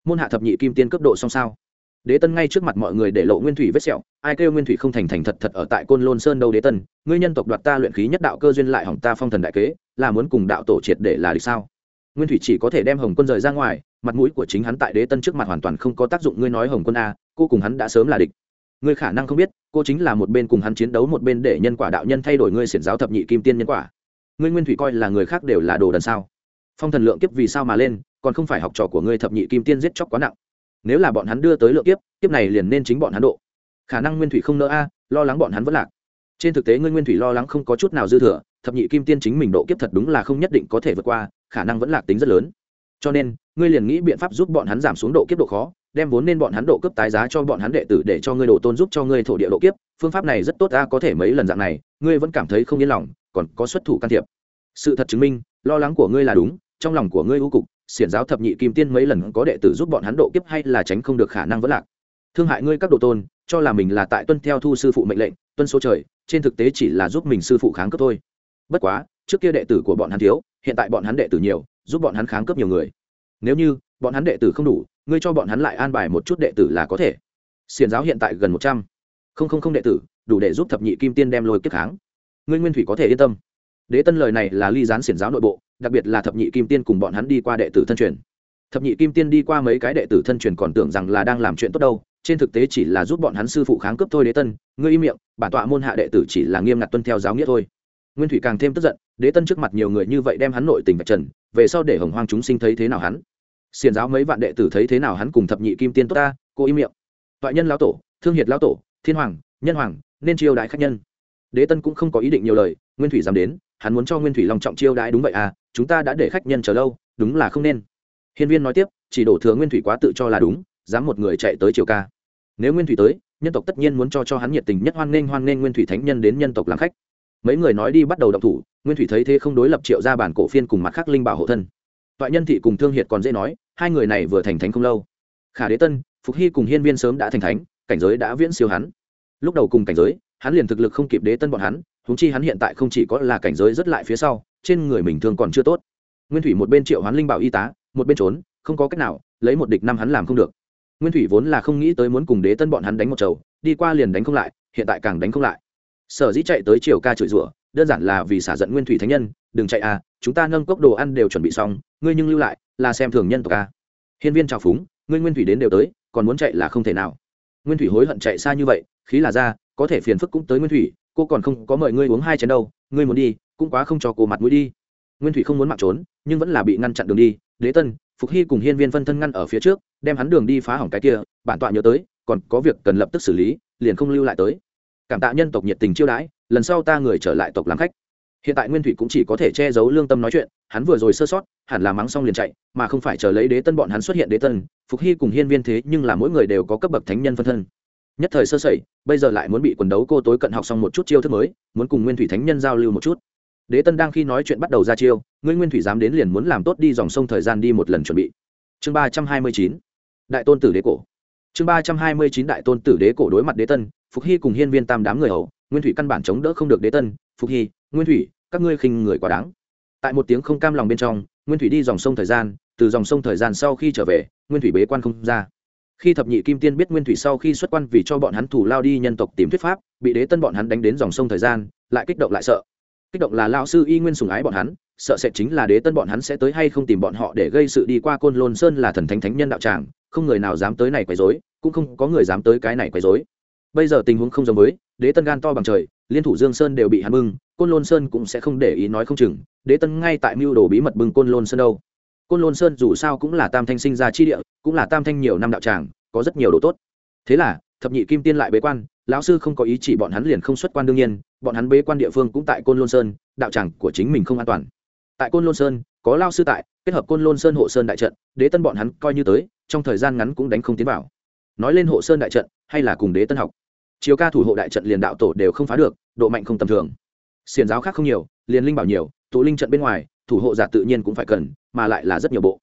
Môn hạ thập nhị kim tiên cấp độ xong sao? Đế tân ngay trước mặt mọi người để lộ nguyên thủy vết sẹo, ai kêu nguyên thủy không thành thành thật thật ở tại côn lôn sơn đâu đế tân, ngươi nhân tộc đoạt ta luyện khí nhất đạo cơ duyên lại hỏng ta phong thần đại kế, là muốn cùng đạo tổ triệt để là đi sao? Nguyên thủy chỉ có thể đem hồng quân rời ra ngoài, mặt mũi của chính hắn tại đế tân trước mặt hoàn toàn không có tác dụng, ngươi nói hồng quân a, cô cùng hắn đã sớm là địch. Ngươi khả năng không biết, cô chính là một bên cùng hắn chiến đấu một bên để nhân quả đạo nhân thay đổi ngươi xiển giáo thập nhị kim tiên nhân quả. Ngươi nguyên thủy coi là người khác đều là đồ đần sao? Phong thần lượng kiếp vì sao mà lên, còn không phải học trò của ngươi thập nhị kim tiên giết chóc quá nặng nếu là bọn hắn đưa tới lượng kiếp kiếp này liền nên chính bọn hắn độ. Khả năng nguyên thủy không nỡ a, lo lắng bọn hắn vẫn lạc. Trên thực tế ngươi nguyên thủy lo lắng không có chút nào dư thừa, thập nhị kim tiên chính mình độ kiếp thật đúng là không nhất định có thể vượt qua, khả năng vẫn lạc tính rất lớn. Cho nên, ngươi liền nghĩ biện pháp giúp bọn hắn giảm xuống độ kiếp độ khó, đem vốn nên bọn hắn độ cấp tái giá cho bọn hắn đệ tử để cho ngươi độ tôn giúp cho ngươi thổ địa độ kiếp. Phương pháp này rất tốt ta có thể mấy lần dạng này, ngươi vẫn cảm thấy không yên lòng, còn có xuất thủ can thiệp. Sự thật chứng minh, lo lắng của ngươi là đúng, trong lòng của ngươi ưu cục xiển giáo thập nhị kim tiên mấy lần có đệ tử giúp bọn hắn độ kiếp hay là tránh không được khả năng vẫn lạc. Thương hại ngươi các độ tôn, cho là mình là tại tuân theo thu sư phụ mệnh lệnh, tuân số trời, trên thực tế chỉ là giúp mình sư phụ kháng cấp thôi. Bất quá, trước kia đệ tử của bọn hắn thiếu, hiện tại bọn hắn đệ tử nhiều, giúp bọn hắn kháng cấp nhiều người. Nếu như, bọn hắn đệ tử không đủ, ngươi cho bọn hắn lại an bài một chút đệ tử là có thể. Xiền giáo hiện tại gần một trăm. Không không không đệ tử, đủ để giúp thập nhị kim tiên đem lôi kiếp kháng. Ngươi nguyên thủy có thể yên tâm. Đế tân lời này là ly gián xiển giáo nội bộ đặc biệt là thập nhị kim tiên cùng bọn hắn đi qua đệ tử thân truyền. Thập nhị kim tiên đi qua mấy cái đệ tử thân truyền còn tưởng rằng là đang làm chuyện tốt đâu, trên thực tế chỉ là giúp bọn hắn sư phụ kháng cấp thôi đế tân, ngươi im miệng, bản tọa môn hạ đệ tử chỉ là nghiêm ngặt tuân theo giáo nghĩa thôi. Nguyên thủy càng thêm tức giận, đế tân trước mặt nhiều người như vậy đem hắn nội tình vạch trần, về sau để hồng hoang chúng sinh thấy thế nào hắn? Xiền giáo mấy vạn đệ tử thấy thế nào hắn cùng thập nhị kim tiên tốt ta, cô im miệng. Toại nhân lão tổ, thương hiệt lão tổ, thiên hoàng, nhân hoàng, nên chiêu đại khách nhân. Đế tân cũng không có ý định nhiều lời, nguyên thủy dám đến, hắn muốn cho nguyên thủy lòng trọng chiêu đãi đúng vậy à chúng ta đã để khách nhân chờ lâu, đúng là không nên. Hiên viên nói tiếp, chỉ đổ thừa nguyên thủy quá tự cho là đúng, dám một người chạy tới triều ca. Nếu nguyên thủy tới, nhân tộc tất nhiên muốn cho cho hắn nhiệt tình nhất hoan nghênh hoan nghênh nguyên thủy thánh nhân đến nhân tộc làm khách. Mấy người nói đi bắt đầu động thủ, nguyên thủy thấy thế không đối lập triệu ra bản cổ phiên cùng mặt khắc linh bảo hộ thân. Toại nhân thị cùng thương hiệt còn dễ nói, hai người này vừa thành thánh không lâu. Khả đế tân, phục hy cùng hiên viên sớm đã thành thánh, cảnh giới đã viễn siêu hắn. Lúc đầu cùng cảnh giới, hắn liền thực lực không kịp đế tân bọn hắn húng chi hắn hiện tại không chỉ có là cảnh giới rất lại phía sau trên người mình thương còn chưa tốt. Nguyên thủy một bên triệu hoán linh bảo y tá, một bên trốn, không có cách nào, lấy một địch năm hắn làm không được. Nguyên thủy vốn là không nghĩ tới muốn cùng đế tân bọn hắn đánh một chầu, đi qua liền đánh không lại, hiện tại càng đánh không lại. Sở dĩ chạy tới triều ca chửi rủa, đơn giản là vì xả giận nguyên thủy thánh nhân, đừng chạy à chúng ta nâng cốc đồ ăn đều chuẩn bị xong, ngươi nhưng lưu lại, là xem thường nhân tộc ca hiên viên trào phúng, ngươi nguyên thủy đến đều tới, còn muốn chạy là không thể nào. Nguyên thủy hối hận chạy xa như vậy, khí là ra, có thể phiền phức cũng tới nguyên thủy, cô còn không có mời ngươi uống hai chén đâu, ngươi muốn đi cũng quá không cho cô mặt mũi đi. Nguyên thủy không muốn mặc trốn, nhưng vẫn là bị ngăn chặn đường đi. Đế tân, phục hy cùng hiên viên phân thân ngăn ở phía trước, đem hắn đường đi phá hỏng cái kia, bản tọa nhớ tới, còn có việc cần lập tức xử lý, liền không lưu lại tới. Cảm tạ nhân tộc nhiệt tình chiêu đãi, lần sau ta người trở lại tộc làm khách. Hiện tại nguyên thủy cũng chỉ có thể che giấu lương tâm nói chuyện, hắn vừa rồi sơ sót, hẳn là mắng xong liền chạy, mà không phải chờ lấy đế tân bọn hắn xuất hiện đế tân, phục hy cùng hiên viên thế nhưng là mỗi người đều có cấp bậc thánh nhân phân thân. Nhất thời sơ sẩy, bây giờ lại muốn bị quần đấu cô tối cận học xong một chút chiêu thức mới, muốn cùng nguyên thủy thánh nhân giao lưu một chút đế tân đang khi nói chuyện bắt đầu ra chiêu, ngươi nguyên thủy dám đến liền muốn làm tốt đi dòng sông thời gian đi một lần chuẩn bị. Chương ba trăm hai mươi chín. Đại tôn tử đế cổ. Chương ba trăm hai mươi chín đại tôn tử đế cổ đối mặt đế tân, phục hy cùng hiên viên tam đám người hầu, nguyên thủy căn bản chống đỡ không được đế tân, phục hy, nguyên thủy, các ngươi khinh người quá đáng. Tại một tiếng không cam lòng bên trong, nguyên thủy đi dòng sông thời gian, từ dòng sông thời gian sau khi trở về, nguyên thủy bế quan không ra. Khi thập nhị kim tiên biết nguyên thủy sau khi xuất quan vì cho bọn hắn thủ lao đi nhân tộc tìm thuyết pháp, bị đế tân bọn hắn đánh đến dòng sông thời gian, lại kích động lại sợ kích động là lao sư y nguyên sùng ái bọn hắn sợ sẽ chính là đế tân bọn hắn sẽ tới hay không tìm bọn họ để gây sự đi qua côn lôn sơn là thần thánh thánh nhân đạo tràng không người nào dám tới này quấy dối cũng không có người dám tới cái này quấy dối bây giờ tình huống không giống mới, đế tân gan to bằng trời liên thủ dương sơn đều bị hắn bưng côn lôn sơn cũng sẽ không để ý nói không chừng đế tân ngay tại mưu đồ bí mật bưng côn lôn sơn đâu. Côn lôn sơn dù sao cũng là tam thanh sinh ra chi địa cũng là tam thanh nhiều năm đạo tràng có rất nhiều đồ tốt. Thế là thập nhị kim tiên lại bế quan lão sư không có ý chỉ bọn hắn liền không xuất quan đương nhiên, bọn hắn bế quan địa phương cũng tại côn lôn sơn, đạo tràng của chính mình không an toàn. Tại côn lôn sơn, có lao sư tại, kết hợp côn lôn sơn hộ sơn đại trận, đế tân bọn hắn coi như tới, trong thời gian ngắn cũng đánh không tiến vào. Nói lên hộ sơn đại trận, hay là cùng đế tân học. Chiều ca thủ hộ đại trận liền đạo tổ đều không phá được, độ mạnh không tầm thường. Xiền giáo khác không nhiều, liền linh bảo nhiều, tụ linh trận bên ngoài, thủ hộ giả tự nhiên cũng phải cần, mà lại là rất nhiều bộ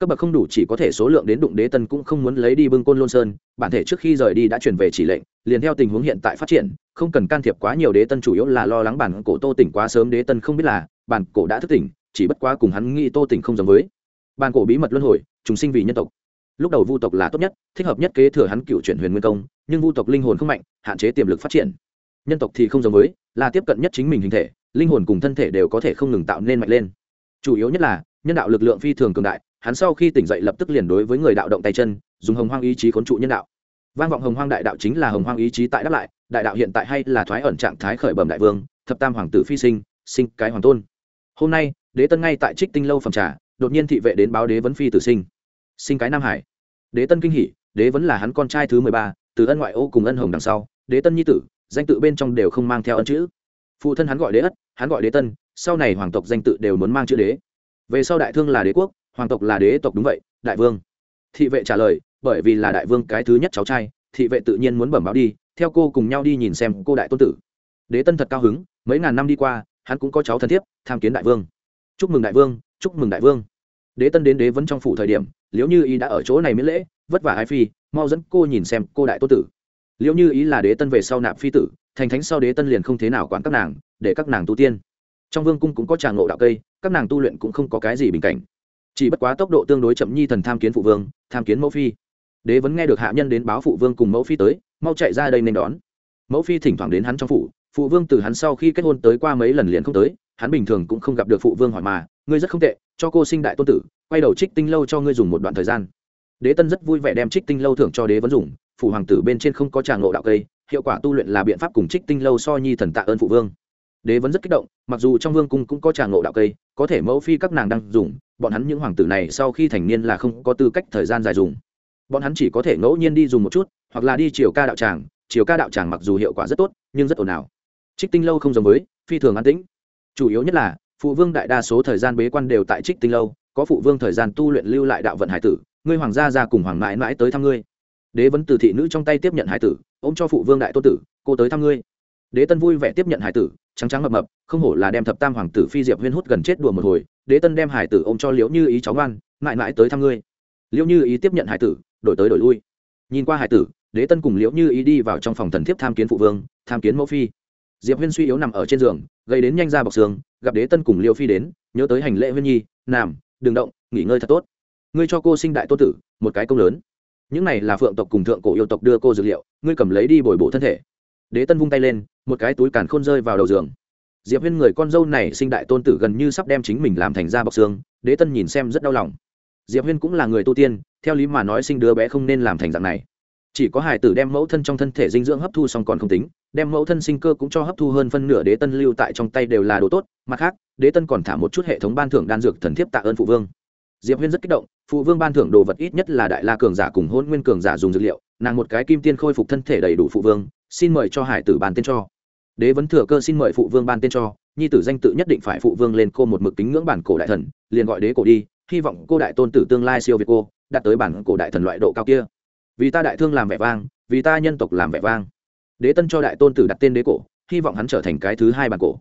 cấp bậc không đủ chỉ có thể số lượng đến đụng đế tân cũng không muốn lấy đi bưng côn lôn sơn, bản thể trước khi rời đi đã chuyển về chỉ lệnh, liền theo tình huống hiện tại phát triển, không cần can thiệp quá nhiều đế tân chủ yếu là lo lắng bản cổ tô tỉnh quá sớm đế tân không biết là, bản cổ đã thức tỉnh, chỉ bất quá cùng hắn nghĩ tô tỉnh không giống với. Bản cổ bí mật luân hồi chúng sinh vì nhân tộc. Lúc đầu vu tộc là tốt nhất, thích hợp nhất kế thừa hắn cựu chuyển huyền nguyên công, nhưng vu tộc linh hồn không mạnh, hạn chế tiềm lực phát triển. Nhân tộc thì không giống với, là tiếp cận nhất chính mình hình thể, linh hồn cùng thân thể đều có thể không ngừng tạo nên mạnh lên. Chủ yếu nhất là, nhân đạo lực lượng phi thường cường đại hắn sau khi tỉnh dậy lập tức liền đối với người đạo động tay chân, dùng hồng hoang ý chí khốn trụ nhân đạo. Vang vọng hồng hoang đại đạo chính là hồng hoang ý chí tại đáp lại, đại đạo hiện tại hay là thoái ẩn trạng thái khởi bẩm đại vương, thập tam hoàng tử phi sinh sinh cái hoàng tôn. Hôm nay, đế tân ngay tại trích tinh lâu phẩm trà, đột nhiên thị vệ đến báo đế vấn phi tử sinh. Sinh cái nam hải. Đế tân kinh hỉ, đế vấn là hắn con trai thứ mười ba, từ ân ngoại ô cùng ân hồng đằng sau, đế tân nhi tử, danh tự bên trong đều không mang theo ân chữ. Phụ thân hắn gọi đế ất, hắn gọi đế tân, sau này hoàng tộc danh tự đều muốn mang chữ đế. Về sau đại thương là đế quốc hoàng tộc là đế tộc đúng vậy, đại vương. Thị vệ trả lời, bởi vì là đại vương cái thứ nhất cháu trai, thị vệ tự nhiên muốn bẩm báo đi, theo cô cùng nhau đi nhìn xem cô đại tôn tử. Đế tân thật cao hứng, mấy ngàn năm đi qua, hắn cũng có cháu thân thiết tham kiến đại vương. Chúc mừng đại vương, chúc mừng đại vương. Đế tân đến đế vẫn trong phủ thời điểm, liễu như ý đã ở chỗ này miễn lễ, vất vả ai phi, mau dẫn cô nhìn xem cô đại tôn tử. Liễu như ý là đế tân về sau nạp phi tử, thành thánh sau đế tân liền không thế nào quản các nàng, để các nàng tu tiên. Trong vương cung cũng có tràng ngộ đạo cây, các nàng tu luyện cũng không có cái gì bình cảnh chỉ bất quá tốc độ tương đối chậm nhi thần tham kiến phụ vương, tham kiến mẫu phi. Đế vẫn nghe được hạ nhân đến báo phụ vương cùng mẫu phi tới, mau chạy ra đây nên đón. Mẫu phi thỉnh thoảng đến hắn trong phủ, phụ vương từ hắn sau khi kết hôn tới qua mấy lần liền không tới, hắn bình thường cũng không gặp được phụ vương hỏi mà, ngươi rất không tệ, cho cô sinh đại tôn tử, quay đầu trích tinh lâu cho ngươi dùng một đoạn thời gian. Đế tân rất vui vẻ đem trích tinh lâu thưởng cho đế vẫn dùng, phủ hoàng tử bên trên không có tràng ngộ đạo cây, hiệu quả tu luyện là biện pháp cùng trích tinh lâu so nhi thần tạ ơn phụ vương. Đế vẫn rất kích động, mặc dù trong vương cung cũng có tràng ngộ đạo cây, có thể mẫu phi các nàng đang dùng bọn hắn những hoàng tử này sau khi thành niên là không có tư cách thời gian dài dùng. Bọn hắn chỉ có thể ngẫu nhiên đi dùng một chút, hoặc là đi chiều ca đạo tràng. Chiều ca đạo tràng mặc dù hiệu quả rất tốt, nhưng rất ồn ào. Trích tinh lâu không giống với phi thường an tĩnh. Chủ yếu nhất là, phụ vương đại đa số thời gian bế quan đều tại trích tinh lâu, có phụ vương thời gian tu luyện lưu lại đạo vận hải tử, ngươi hoàng gia ra cùng hoàng mãi mãi tới thăm ngươi. Đế vấn từ thị nữ trong tay tiếp nhận hải tử, ôm cho phụ vương đại tô tử, cô tới thăm ngươi. Đế tân vui vẻ tiếp nhận hải tử, trắng trắng mập mập, không hổ là đem thập tam hoàng tử phi diệp huyên hút gần chết đùa một hồi đế tân đem hải tử ôm cho liễu như ý cháu ngoan, mãi mãi tới thăm ngươi. Liễu như ý tiếp nhận hải tử, đổi tới đổi lui. Nhìn qua hải tử, đế tân cùng liễu như ý đi vào trong phòng thần thiếp tham kiến phụ vương, tham kiến mẫu phi. Diệp huyên suy yếu nằm ở trên giường gây đến nhanh ra bọc xương, gặp đế tân cùng liễu phi đến, nhớ tới hành lễ huyên nhi nằm đừng động, nghỉ ngơi thật tốt. Ngươi cho cô sinh đại tô tử, một cái công lớn. Những này là phượng tộc cùng thượng cổ yêu tộc đưa cô dược liệu, ngươi cầm lấy đi bồi bổ thân thể. Đế tân vung tay lên, một cái túi càn khôn rơi vào đầu giường diệp huyên người con dâu này sinh đại tôn tử gần như sắp đem chính mình làm thành ra bọc xương, đế tân nhìn xem rất đau lòng. Diệp huyên cũng là người tu tiên, theo lý mà nói sinh đứa bé không nên làm thành dạng này. Chỉ có hải tử đem mẫu thân trong thân thể dinh dưỡng hấp thu xong còn không tính, đem mẫu thân sinh cơ cũng cho hấp thu hơn phân nửa đế tân lưu tại trong tay đều là đồ tốt, mặt khác, đế tân còn thả một chút hệ thống ban thưởng đan dược thần thiếp tạ ơn phụ vương. Diệp huyên rất kích động, phụ vương ban thưởng đồ vật ít nhất là đại la cường giả cùng hôn nguyên cường giả dùng dược liệu, nàng một cái kim tiên khôi phục thân thể đầy đủ phụ vương, xin mời cho hải tử bàn tên cho đế vấn thừa cơ xin mời phụ vương ban tên cho, nhi tử danh tự nhất định phải phụ vương lên cô một mực kính ngưỡng bản cổ đại thần, liền gọi đế cổ đi, hy vọng cô đại tôn tử tương lai siêu việt cô, đạt tới bản cổ đại thần loại độ cao kia. Vì ta đại thương làm vẻ vang, vì ta nhân tộc làm vẻ vang. Đế tân cho đại tôn tử đặt tên đế cổ, hy vọng hắn trở thành cái thứ hai bản cổ.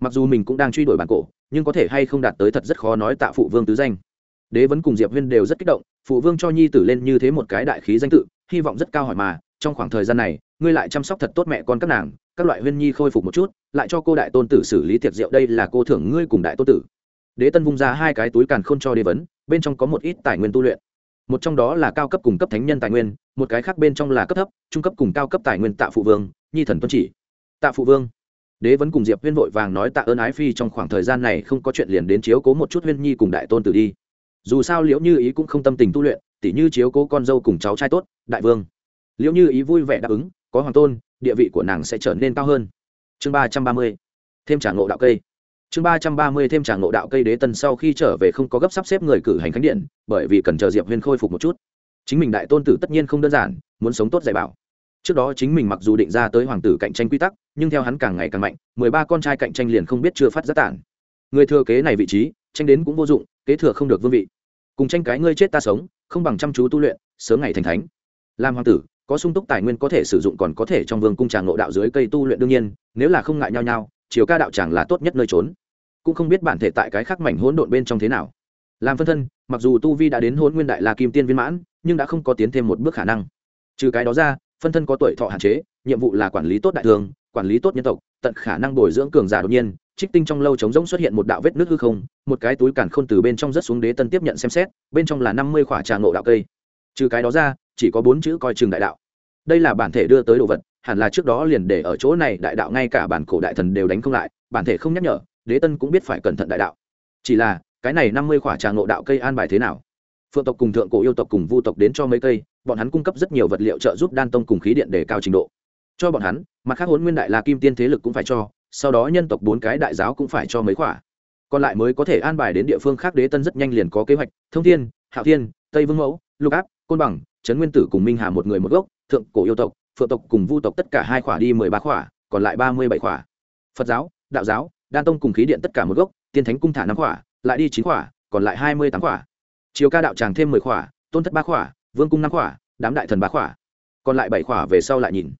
Mặc dù mình cũng đang truy đuổi bản cổ, nhưng có thể hay không đạt tới thật rất khó nói tạ phụ vương tứ danh. Đế vẫn cùng diệp huyên đều rất kích động, phụ vương cho nhi tử lên như thế một cái đại khí danh tự, hy vọng rất cao hỏi mà, trong khoảng thời gian này, ngươi lại chăm sóc thật tốt mẹ con các nàng các loại huyên nhi khôi phục một chút, lại cho cô đại tôn tử xử lý tiệc rượu đây là cô thưởng ngươi cùng đại tôn tử. Đế tân vung ra hai cái túi càn khôn cho đế vấn, bên trong có một ít tài nguyên tu luyện. Một trong đó là cao cấp cùng cấp thánh nhân tài nguyên, một cái khác bên trong là cấp thấp, trung cấp cùng cao cấp tài nguyên tạ phụ vương, nhi thần tuân chỉ. Tạ phụ vương. Đế vẫn cùng diệp huyên vội vàng nói tạ ơn ái phi trong khoảng thời gian này không có chuyện liền đến chiếu cố một chút huyên nhi cùng đại tôn tử đi. Dù sao liễu như ý cũng không tâm tình tu luyện, tỉ như chiếu cố con dâu cùng cháu trai tốt, đại vương. Liễu như ý vui vẻ đáp ứng, có hoàng tôn địa vị của nàng sẽ trở nên cao hơn. Chương ba trăm ba mươi, thêm trả ngộ đạo cây. Chương ba trăm ba mươi, thêm trả ngộ đạo cây đế tân sau khi trở về không có gấp sắp xếp người cử hành khánh điện, bởi vì cần chờ diệp huyên khôi phục một chút. Chính mình đại tôn tử tất nhiên không đơn giản, muốn sống tốt dạy bảo. Trước đó chính mình mặc dù định ra tới hoàng tử cạnh tranh quy tắc, nhưng theo hắn càng ngày càng mạnh, mười ba con trai cạnh tranh liền không biết chưa phát giác tản. Người thừa kế này vị trí, tranh đến cũng vô dụng, kế thừa không được vương vị. Cùng tranh cái ngươi chết ta sống, không bằng chăm chú tu luyện, sớm ngày thành thánh. Làm hoàng tử có sung túc tài nguyên có thể sử dụng còn có thể trong vương cung tràng ngộ đạo dưới cây tu luyện đương nhiên, nếu là không ngại nhau nhau chiều ca đạo tràng là tốt nhất nơi trốn. Cũng không biết bản thể tại cái khác mảnh hỗn độn bên trong thế nào. Làm phân thân, mặc dù tu vi đã đến hôn nguyên đại la kim tiên viên mãn, nhưng đã không có tiến thêm một bước khả năng. Trừ cái đó ra, phân thân có tuổi thọ hạn chế, nhiệm vụ là quản lý tốt đại thường, quản lý tốt nhân tộc, tận khả năng bồi dưỡng cường giả đột nhiên, trích tinh trong lâu trống rỗng xuất hiện một đạo vết nước hư không, một cái túi cản khôn từ bên trong rất xuống đế tân tiếp nhận xem xét, bên trong là năm mươi khỏa trà ngộ đạo cây. Trừ cái đó ra chỉ có bốn chữ coi chừng đại đạo. Đây là bản thể đưa tới đồ vật, hẳn là trước đó liền để ở chỗ này đại đạo ngay cả bản cổ đại thần đều đánh không lại, bản thể không nhắc nhở, đế tân cũng biết phải cẩn thận đại đạo. Chỉ là, cái này năm mươi khỏa trà ngộ đạo cây an bài thế nào? Phượng tộc cùng thượng cổ yêu tộc cùng vu tộc đến cho mấy cây, bọn hắn cung cấp rất nhiều vật liệu trợ giúp đan tông cùng khí điện để cao trình độ. Cho bọn hắn, mặt khác huấn nguyên đại la kim tiên thế lực cũng phải cho, sau đó nhân tộc bốn cái đại giáo cũng phải cho mấy khỏa. Còn lại mới có thể an bài đến địa phương khác đế tân rất nhanh liền có kế hoạch, thông thiên, hạo thiên, tây vương mẫu, lục áp, côn bằng trấn nguyên tử cùng minh hà một người một gốc, thượng cổ yêu tộc, phượng tộc cùng vu tộc tất cả hai khỏa đi mười ba khỏa, còn lại ba mươi bảy khỏa. Phật giáo, đạo giáo, đan tông cùng khí điện tất cả một gốc, tiên thánh cung thả năm khỏa, lại đi chín khỏa, còn lại hai mươi tám khỏa. Chiều ca đạo tràng thêm mười khỏa, tôn thất ba khỏa, vương cung năm khỏa, đám đại thần ba khỏa. Còn lại bảy khỏa về sau lại nhìn.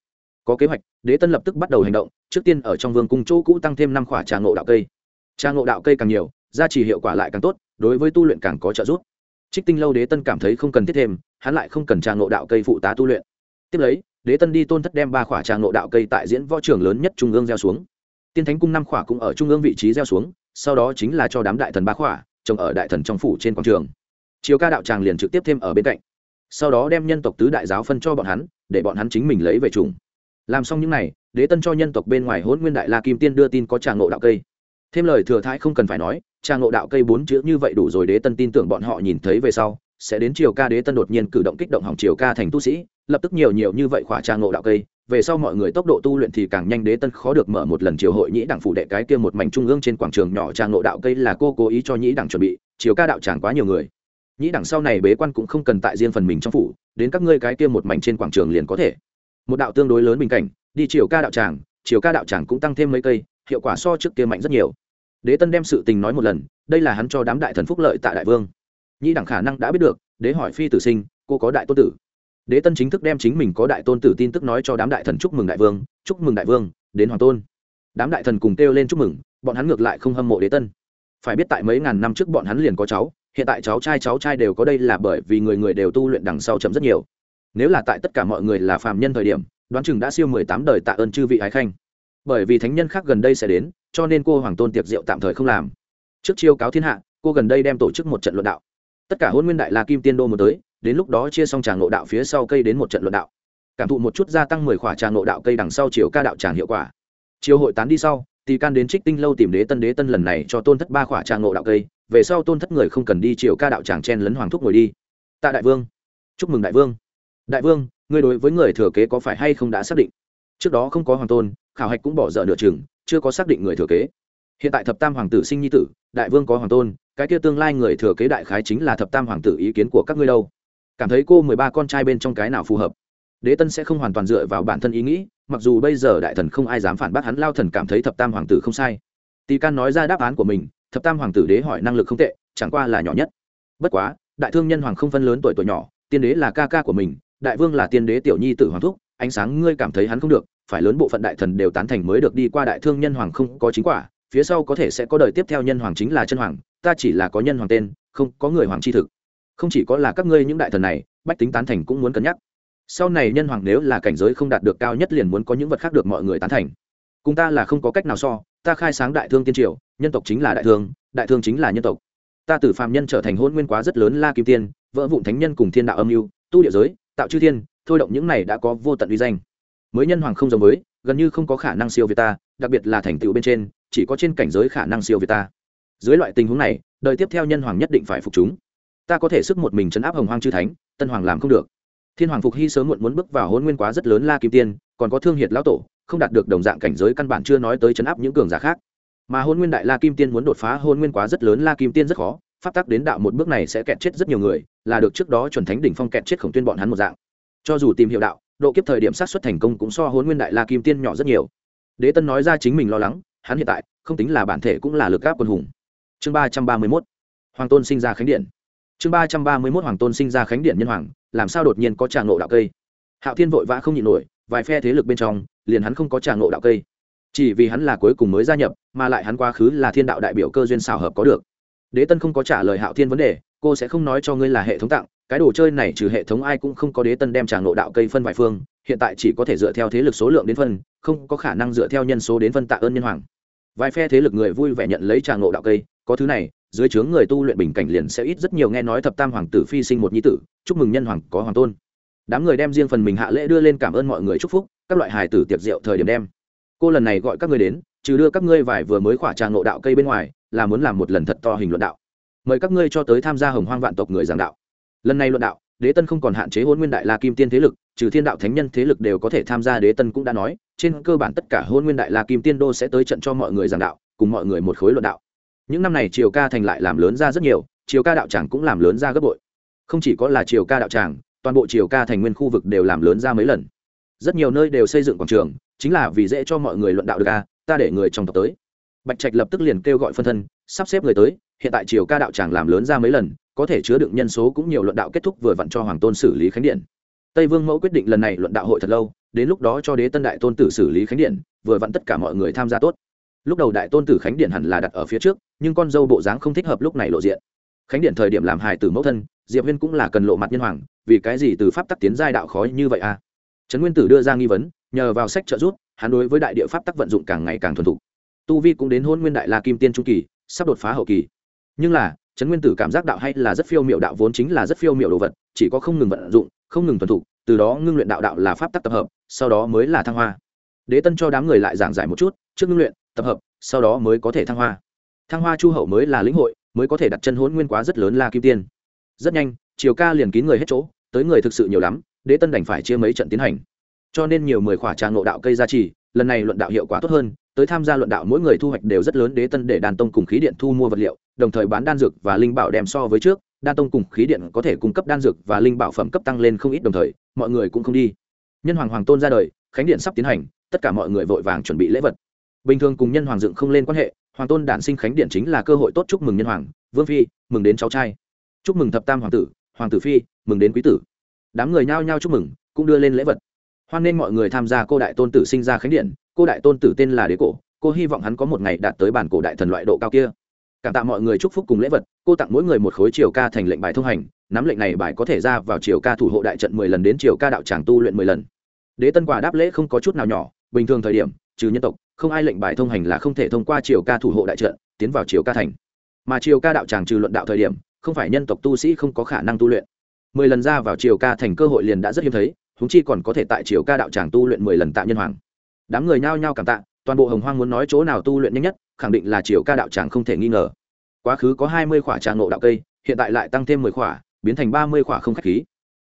Có kế hoạch, đế tân lập tức bắt đầu hành động, trước tiên ở trong vương cung chỗ cũ tăng thêm năm khỏa trà ngộ đạo cây. Trà ngộ đạo cây càng nhiều, gia trì hiệu quả lại càng tốt, đối với tu luyện càng có trợ giúp. Trích tinh lâu đế tân cảm thấy không cần thiết thêm hắn lại không cần trang ngộ đạo cây phụ tá tu luyện. Tiếp lấy, đế tân đi tôn thất đem ba khỏa trang ngộ đạo cây tại diễn võ trường lớn nhất trung ương gieo xuống. Tiên thánh cung năm khỏa cũng ở trung ương vị trí gieo xuống, sau đó chính là cho đám đại thần ba khỏa trồng ở đại thần trong phủ trên quảng trường. Chiều ca đạo tràng liền trực tiếp thêm ở bên cạnh. Sau đó đem nhân tộc tứ đại giáo phân cho bọn hắn, để bọn hắn chính mình lấy về trùng. Làm xong những n à y đế tân cho nhân tộc bên ngoài hôn nguyên đại la kim tiên đưa tin có tràng ngộ đạo cây. Thêm lời thừa thái không cần phải nói tràng ngộ đạo cây bốn chữ như vậy đủ rồi đế tân tin tưởng bọn họ nhìn thấy về sau sẽ đến triều ca đế tân đột nhiên cử động kích động hỏng triều ca thành tu sĩ, lập tức nhiều nhiều như vậy khỏa trang ngộ đạo cây, về sau mọi người tốc độ tu luyện thì càng nhanh đế tân khó được mở một lần triều hội nhĩ đảng phủ đệ cái kia một mảnh trung ương trên quảng trường nhỏ trang ngộ đạo cây là cô cố ý cho nhĩ đảng chuẩn bị, triều ca đạo tràng quá nhiều người. Nhĩ đảng sau này bế quan cũng không cần tại riêng phần mình trong phủ, đến các ngươi cái kia một mảnh trên quảng trường liền có thể. Một đạo tương đối lớn bình cảnh, đi chiều ca đạo tràng chiều ca đạo tràng cũng tăng thêm mấy cây, hiệu quả so trước kia mạnh rất nhiều. Đế tân đem sự tình nói một lần, đây là hắn cho đám đại thần phúc lợi tại đại vương nhĩ đẳng khả năng đã biết được, đế hỏi phi tử sinh, cô có đại tôn tử. Đế tân chính thức đem chính mình có đại tôn tử tin tức nói cho đám đại thần chúc mừng đại vương, chúc mừng đại vương, đến hoàng tôn. Đám đại thần cùng kêu lên chúc mừng, bọn hắn ngược lại không hâm mộ đế tân. Phải biết tại mấy ngàn năm trước bọn hắn liền có cháu, hiện tại cháu trai cháu trai đều có đây là bởi vì người người đều tu luyện đằng sau chậm rất nhiều. Nếu là tại tất cả mọi người là phàm nhân thời điểm, đoán chừng đã siêu mười tám đời tạ ơn chư vị ái khanh. Bởi vì thánh nhân khác gần đây sẽ đến, cho nên cô hoàng tôn tiệc rượu tạm thời không làm. Trước chiêu cáo thiên hạ, cô gần đây đem tổ chức một trận luận đạo tất cả hôn nguyên đại la kim tiên đô một tới, đến lúc đó chia xong tràng ngộ đạo phía sau cây đến một trận luận đạo. Cảm thụ một chút gia tăng mười khỏa tràng ngộ đạo cây đằng sau chiều ca đạo tràng hiệu quả. Chiều hội tán đi sau, tỳ can đến trích tinh lâu tìm đế tân đế tân lần này cho tôn thất ba khỏa tràng ngộ đạo cây, về sau tôn thất người không cần đi chiều ca đạo tràng chen lấn hoàng thúc ngồi đi. Tạ đại vương. Chúc mừng đại vương. Đại vương, ngươi đối với người thừa kế có phải hay không đã xác định? Trước đó không có hoàng tôn, khảo hạch cũng bỏ dở nửa chừng, chưa có xác định người thừa kế. Hiện tại thập tam hoàng tử sinh nhi tử, đại vương có hoàng tôn cái kia tương lai người thừa kế đại khái chính là thập tam hoàng tử ý kiến của các ngươi đâu. Cảm thấy cô mười ba con trai bên trong cái nào phù hợp? Đế tân sẽ không hoàn toàn dựa vào bản thân ý nghĩ, mặc dù bây giờ đại thần không ai dám phản bác hắn, lao thần cảm thấy thập tam hoàng tử không sai. Tỳ can nói ra đáp án của mình, thập tam hoàng tử đế hỏi năng lực không tệ, chẳng qua là nhỏ nhất. Bất quá, đại thương nhân hoàng không phân lớn tuổi tuổi nhỏ, tiên đế là ca ca của mình, đại vương là tiên đế tiểu nhi tử hoàng thúc, ánh sáng ngươi cảm thấy hắn không được, phải lớn bộ phận đại thần đều tán thành mới được đi qua đại thương nhân hoàng không có chính quả phía sau có thể sẽ có đời tiếp theo nhân hoàng chính là chân hoàng, ta chỉ là có nhân hoàng tên, không có người hoàng chi thực. Không chỉ có là các ngươi những đại thần này, bách tính tán thành cũng muốn cân nhắc. Sau này nhân hoàng nếu là cảnh giới không đạt được cao nhất liền muốn có những vật khác được mọi người tán thành. Cùng ta là không có cách nào so, ta khai sáng đại thương tiên triều, nhân tộc chính là đại thương đại thương chính là nhân tộc. Ta từ phàm nhân trở thành hôn nguyên quá rất lớn la kim tiên, vỡ vụn thánh nhân cùng thiên đạo âm mưu, tu địa giới, tạo chư thiên, thôi động những này đã có vô tận uy danh. Mới nhân hoàng không giống mới gần như không có khả năng siêu việt ta, đặc biệt là thành tựu bên trên chỉ có trên cảnh giới khả năng siêu việt ta. Dưới loại tình huống này, đời tiếp theo nhân hoàng nhất định phải phục chúng. Ta có thể sức một mình chấn áp hồng hoang chư thánh, tân hoàng làm không được. Thiên hoàng phục hy sớm muộn muốn bước vào hôn nguyên quá rất lớn la kim tiên, còn có thương hiệt lão tổ, không đạt được đồng dạng cảnh giới căn bản chưa nói tới chấn áp những cường giả khác. Mà hôn nguyên đại la kim tiên muốn đột phá hôn nguyên quá rất lớn la kim tiên rất khó, pháp tắc đến đạo một bước này sẽ kẹt chết rất nhiều người, là được trước đó chuẩn thánh đỉnh phong kẹt chết khổng tuyên bọn hắn một dạng. Cho dù tìm hiểu đạo, độ kiếp thời điểm sát xuất thành công cũng so hôn nguyên đại la kim tiên nhỏ rất nhiều. Đế tân nói ra chính mình lo lắng hắn hiện tại không tính là bản thể cũng là lực gáp quân hùng. Chương ba trăm ba mươi mốt, hoàng tôn sinh ra khánh điện. Chương ba trăm ba mươi mốt, hoàng tôn sinh ra khánh điện nhân hoàng, làm sao đột nhiên có trà ngộ đạo cây? Hạo thiên vội vã không nhịn nổi, vài phe thế lực bên trong, liền hắn không có trà ngộ đạo cây. Chỉ vì hắn là cuối cùng mới gia nhập, mà lại hắn quá khứ là thiên đạo đại biểu cơ duyên xào hợp có được. Đế tân không có trả lời hạo thiên vấn đề, cô sẽ không nói cho ngươi là hệ thống tặng, cái đồ chơi này trừ hệ thống ai cũng không có đế tân đem trà ngộ đạo cây phân vài phương, hiện tại chỉ có thể dựa theo thế lực số lượng đến phân, không có khả năng dựa theo nhân số đến phân tạ ơn nhân hoàng vài phe thế lực người vui vẻ nhận lấy trà ngộ đạo cây, có thứ này, dưới trướng người tu luyện bình cảnh liền sẽ ít rất nhiều nghe nói thập tam hoàng tử phi sinh một nhi tử, chúc mừng nhân hoàng có hoàng tôn. Đám người đem riêng phần mình hạ lễ đưa lên cảm ơn mọi người chúc phúc, các loại hài tử tiệc rượu thời điểm đem. Cô lần này gọi các ngươi đến, trừ đưa các ngươi vài vừa mới khỏa trà ngộ đạo cây bên ngoài, là muốn làm một lần thật to hình luận đạo. Mời các ngươi cho tới tham gia hồng hoang vạn tộc người giảng đạo. Lần này luận đạo đế tân không còn hạn chế hôn nguyên đại la kim tiên thế lực, trừ thiên đạo thánh nhân thế lực đều có thể tham gia đế tân cũng đã nói, trên cơ bản tất cả hôn nguyên đại la kim tiên đô sẽ tới trận cho mọi người giảng đạo, cùng mọi người một khối luận đạo. Những năm này triều ca thành lại làm lớn ra rất nhiều, triều ca đạo tràng cũng làm lớn ra gấp bội. Không chỉ có là triều ca đạo tràng, toàn bộ triều ca thành nguyên khu vực đều làm lớn ra mấy lần. Rất nhiều nơi đều xây dựng quảng trường, chính là vì dễ cho mọi người luận đạo được ca ta để người trong tộc tới. Bạch trạch lập tức liền kêu gọi phân thân, sắp xếp người tới, hiện tại triều ca đạo tràng làm lớn ra mấy lần có thể chứa đựng nhân số cũng nhiều luận đạo kết thúc vừa vặn cho hoàng tôn xử lý khánh điện. Tây vương mẫu quyết định lần này luận đạo hội thật lâu, đến lúc đó cho đế tân đại tôn tử xử lý khánh điện, vừa vặn tất cả mọi người tham gia tốt. Lúc đầu đại tôn tử khánh điện hẳn là đặt ở phía trước, nhưng con dâu bộ dáng không thích hợp lúc này lộ diện. Khánh điện thời điểm làm hài tử mẫu thân, diệp huyên cũng là cần lộ mặt nhân hoàng, vì cái gì từ pháp tắc tiến giai đạo khó như vậy à? Trấn nguyên tử đưa ra nghi vấn, nhờ vào sách trợ giúp, hắn đối với đại địa pháp tắc vận dụng càng ngày càng thuần thục. Tu vi cũng đến hôn nguyên đại la kim tiên trung kỳ, sắp đột phá hậu kỳ. Nhưng là trấn nguyên tử cảm giác đạo hay là rất phiêu miệu đạo vốn chính là rất phiêu miệu đồ vật chỉ có không ngừng vận dụng không ngừng thuần thủ, từ đó ngưng luyện đạo đạo là pháp tắc tập hợp sau đó mới là thăng hoa. Đế tân cho đám người lại giảng giải một chút trước ngưng luyện tập hợp sau đó mới có thể thăng hoa. Thăng hoa chu hậu mới là lĩnh hội mới có thể đặt chân hôn nguyên quá rất lớn la kim tiên. Rất nhanh chiều ca liền kín người hết chỗ tới người thực sự nhiều lắm đế tân đành phải chia mấy trận tiến hành. Cho nên nhiều mười khỏa tràng ngộ đạo cây gia trì lần này luận đạo hiệu quả tốt hơn, tới tham gia luận đạo mỗi người thu hoạch đều rất lớn đế tân để đàn tông cùng khí điện thu mua vật liệu, đồng thời bán đan dược và linh bảo đem so với trước, đan tông cùng khí điện có thể cung cấp đan dược và linh bảo phẩm cấp tăng lên không ít đồng thời, mọi người cũng không đi. Nhân hoàng hoàng tôn ra đời, khánh điện sắp tiến hành, tất cả mọi người vội vàng chuẩn bị lễ vật. Bình thường cùng nhân hoàng dựng không lên quan hệ, hoàng tôn đản sinh khánh điện chính là cơ hội tốt chúc mừng nhân hoàng, vương phi, mừng đến cháu trai. Chúc mừng thập tam hoàng tử hoàng tử phi, mừng đến quý tử. Đám người nhao nhao chúc mừng, cũng đưa lên lễ vật hoan nên mọi người tham gia cô đại tôn tử sinh ra khánh điện. Cô đại tôn tử tên là đế cổ. Cô hy vọng hắn có một ngày đạt tới bản cổ đại thần loại độ cao kia. Cảm tạ mọi người chúc phúc cùng lễ vật. Cô tặng mỗi người một khối triều ca thành lệnh bài thông hành. Nắm lệnh này bài có thể ra vào triều ca thủ hộ đại trận mười lần đến triều ca đạo tràng tu luyện mười lần. Đế tân quả đáp lễ không có chút nào nhỏ. Bình thường thời điểm, trừ nhân tộc, không ai lệnh bài thông hành là không thể thông qua triều ca thủ hộ đại trận, tiến vào triều ca thành. Mà triều ca đạo tràng trừ luận đạo thời điểm, không phải nhân tộc tu sĩ không có khả năng tu luyện. Mười lần ra vào triều ca thành cơ hội liền đã rất hiếm thấy húng chi còn có thể tại triều ca đạo tràng tu luyện mười lần tạ nhân hoàng. Đám người nhao nhao cảm tạ, toàn bộ hồng hoang muốn nói chỗ nào tu luyện nhanh nhất, khẳng định là triều ca đạo tràng không thể nghi ngờ. Quá khứ có hai mươi khỏa trà ngộ đạo cây, hiện tại lại tăng thêm mười khỏa, biến thành ba mươi khỏa không k h á c h khí.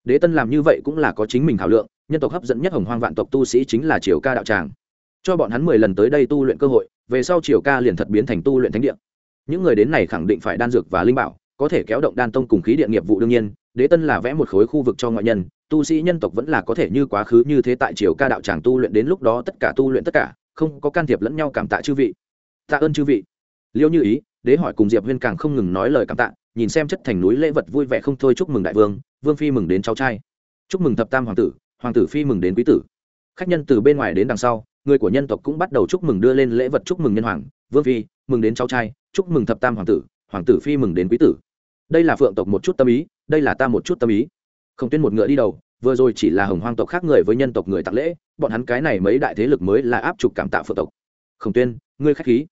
Đế tân làm như vậy cũng là có chính mình thảo lượng, nhân tộc hấp dẫn nhất hồng hoang vạn tộc tu sĩ chính là triều ca đạo tràng. Cho bọn hắn mười lần tới đây tu luyện cơ hội, về sau triều ca liền thật biến thành tu luyện thánh địa. Những người đến này khẳng định phải đan dược và linh bảo, có thể kéo động đan tông cùng khí điện nghiệp vụ đương nhiên, đế tân là vẽ một khối khu vực cho ngoại nhân tu sĩ nhân tộc vẫn là có thể như quá khứ như thế tại triều ca đạo tràng tu luyện đến lúc đó tất cả tu luyện tất cả, không có can thiệp lẫn nhau cảm tạ chư vị. Tạ ơn chư vị. Liêu như ý, đế hỏi cùng diệp huyên càng không ngừng nói lời cảm tạ, nhìn xem chất thành núi lễ vật vui vẻ không thôi chúc mừng đại vương vương phi mừng đến cháu trai. Chúc mừng thập tam hoàng tử hoàng tử phi mừng đến quý tử. Khách nhân từ bên ngoài đến đằng sau, người của nhân tộc cũng bắt đầu chúc mừng đưa lên lễ vật chúc mừng nhân hoàng, vương phi mừng đến cháu trai, chúc mừng thập tam hoàng tử hoàng tử phi mừng đến quý tử. Đây là phượng tộc một chút tâm ý, đây là ta một chút tâm ý không tuyên một ngựa đi đầu, vừa rồi chỉ là hồng hoang tộc khác người với nhân tộc người tặng lễ, bọn hắn cái này mấy đại thế lực mới là áp trục cảm tạ phượng tộc. Khổng tuyên, ngươi khách khí.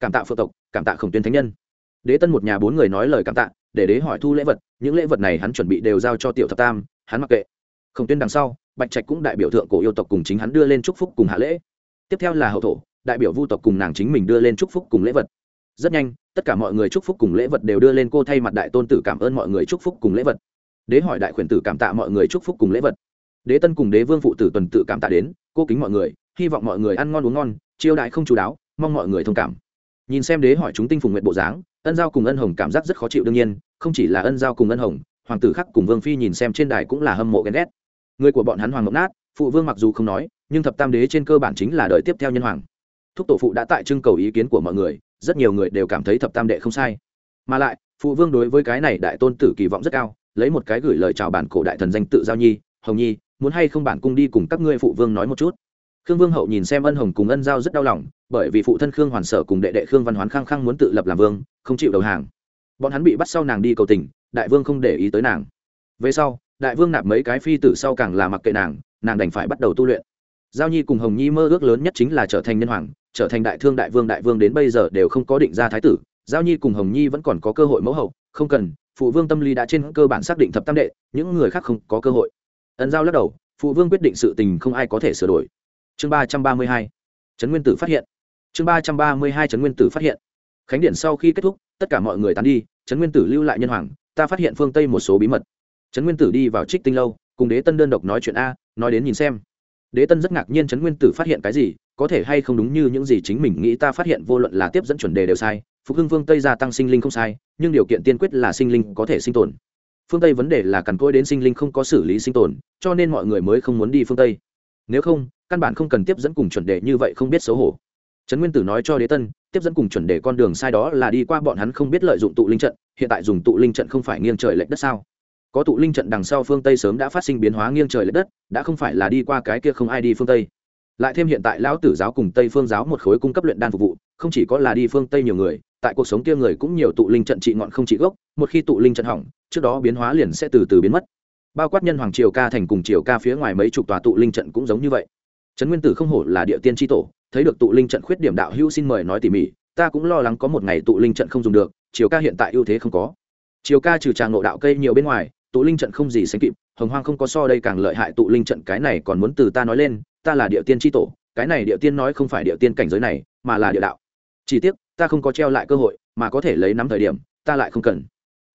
Cảm tạ phượng tộc, cảm tạ khổng tuyên thánh nhân. Đế tân một nhà bốn người nói lời cảm tạ, để đế hỏi thu lễ vật, những lễ vật này hắn chuẩn bị đều giao cho tiểu thập tam, hắn mặc kệ. Khổng tuyên đằng sau, bạch trạch cũng đại biểu thượng cổ yêu tộc cùng chính hắn đưa lên chúc phúc cùng hạ lễ. Tiếp theo là hậu thổ, đại biểu vu tộc cùng nàng chính mình đưa lên chúc phúc cùng lễ vật. Rất nhanh, tất cả mọi người chúc phúc cùng lễ vật đều đưa lên cô thay mặt đại tôn tử cảm ơn mọi người chúc phúc cùng lễ vật đế hỏi đại khuyển tử cảm tạ mọi người chúc phúc cùng lễ vật. Đế tân cùng đế vương phụ tử tuần tự cảm tạ đến, cô kính mọi người, hy vọng mọi người ăn ngon uống ngon, chiêu đại không chú đáo, mong mọi người thông cảm. Nhìn xem đế hỏi chúng tinh phùng nguyện bộ dáng, ân giao cùng ân hồng cảm giác rất khó chịu đương nhiên, không chỉ là ân giao cùng ân hồng, hoàng tử khắc cùng vương phi nhìn xem trên đài cũng là hâm mộ ghen ghét. Người của bọn hắn hoàng ngọc nát, phụ vương mặc dù không nói, nhưng thập tam đế trên cơ bản chính là đời tiếp theo nhân hoàng. Thúc tổ phụ đã tại trưng cầu ý kiến của mọi người, rất nhiều người đều cảm thấy thập tam đệ không sai. Mà lại, phụ vương đối với cái này đại tôn tử kỳ vọng rất cao lấy một cái gửi lời chào bản cổ đại thần danh tự giao nhi, hồng nhi, muốn hay không bản cung đi cùng các ngươi phụ vương nói một chút? Khương vương hậu nhìn xem ân hồng cùng ân giao rất đau lòng, bởi vì phụ thân khương hoàn sở cùng đệ đệ khương văn hoán khăng khăng muốn tự lập làm vương, không chịu đầu hàng. Bọn hắn bị bắt sau nàng đi cầu tình, đại vương không để ý tới nàng. Về sau, đại vương nạp mấy cái phi tử sau càng là mặc kệ nàng nàng đành phải bắt đầu tu luyện. Giao nhi cùng hồng nhi mơ ước lớn nhất chính là trở thành nhân hoàng, trở thành đại thương đại vương đại vương đến bây giờ đều không có định ra thái tử. Giao nhi cùng hồng nhi vẫn còn có cơ hội mẫu hậu, không cần phụ vương tâm lý đã trên cơ bản xác định thập tam đệ, những người khác không có cơ hội. Ấn giao lắc đầu, phụ vương quyết định sự tình không ai có thể sửa đổi. Chương ba trăm ba mươi hai, trấn nguyên tử phát hiện. Chương ba trăm ba mươi hai, trấn nguyên tử phát hiện. Khánh điện sau khi kết thúc, tất cả mọi người tán đi, trấn nguyên tử lưu lại nhân hoàng, ta phát hiện phương tây một số bí mật. Trấn nguyên tử đi vào trích tinh lâu, cùng đế tân đơn độc nói chuyện a, nói đến nhìn xem. Đế tân rất ngạc nhiên trấn nguyên tử phát hiện cái gì, có thể hay không đúng như những gì chính mình nghĩ ta phát hiện vô luận là tiếp dẫn chuẩn đề đều sai phục hưng phương tây gia tăng sinh linh không sai, nhưng điều kiện tiên quyết là sinh linh có thể sinh tồn. Phương tây vấn đề là cằn côi đến sinh linh không có xử lý sinh tồn, cho nên mọi người mới không muốn đi phương tây. Nếu không, căn bản không cần tiếp dẫn cùng chuẩn đề như vậy không biết xấu hổ. Trấn nguyên tử nói cho đế tân, tiếp dẫn cùng chuẩn đề con đường sai đó là đi qua bọn hắn không biết lợi dụng tụ linh trận, hiện tại dùng tụ linh trận không phải nghiêng trời lệch đất sao? Có tụ linh trận đằng sau phương tây sớm đã phát sinh biến hóa nghiêng trời lệch đất, đã không phải là đi qua cái kia không ai đi phương tây. Lại thêm hiện tại lão tử giáo cùng tây phương giáo một khối cung cấp luyện đan phục vụ, không chỉ có là đi phương tây nhiều người tại cuộc sống kia người cũng nhiều tụ linh trận trị ngọn không trị gốc, một khi tụ linh trận hỏng, trước đó biến hóa liền sẽ từ từ biến mất. Bao quát nhân hoàng triều ca thành cùng triều ca phía ngoài mấy chục tòa tụ linh trận cũng giống như vậy. Trấn nguyên tử không hổ là địa tiên tri tổ, thấy được tụ linh trận khuyết điểm đạo hữu xin mời nói tỉ mỉ, ta cũng lo lắng có một ngày tụ linh trận không dùng được, triều ca hiện tại ưu thế không có. Triều ca trừ tràng nộ đạo cây nhiều bên ngoài, tụ linh trận không gì sánh kịp, hồng hoang không có so đây càng lợi hại tụ linh trận, cái này còn muốn từ ta nói lên, ta là địa tiên tri tổ, cái này địa tiên nói không phải địa tiên cảnh giới này, mà là địa đạo. Chỉ tiếc ta không có treo lại cơ hội, mà có thể lấy nắm thời điểm, ta lại không cần.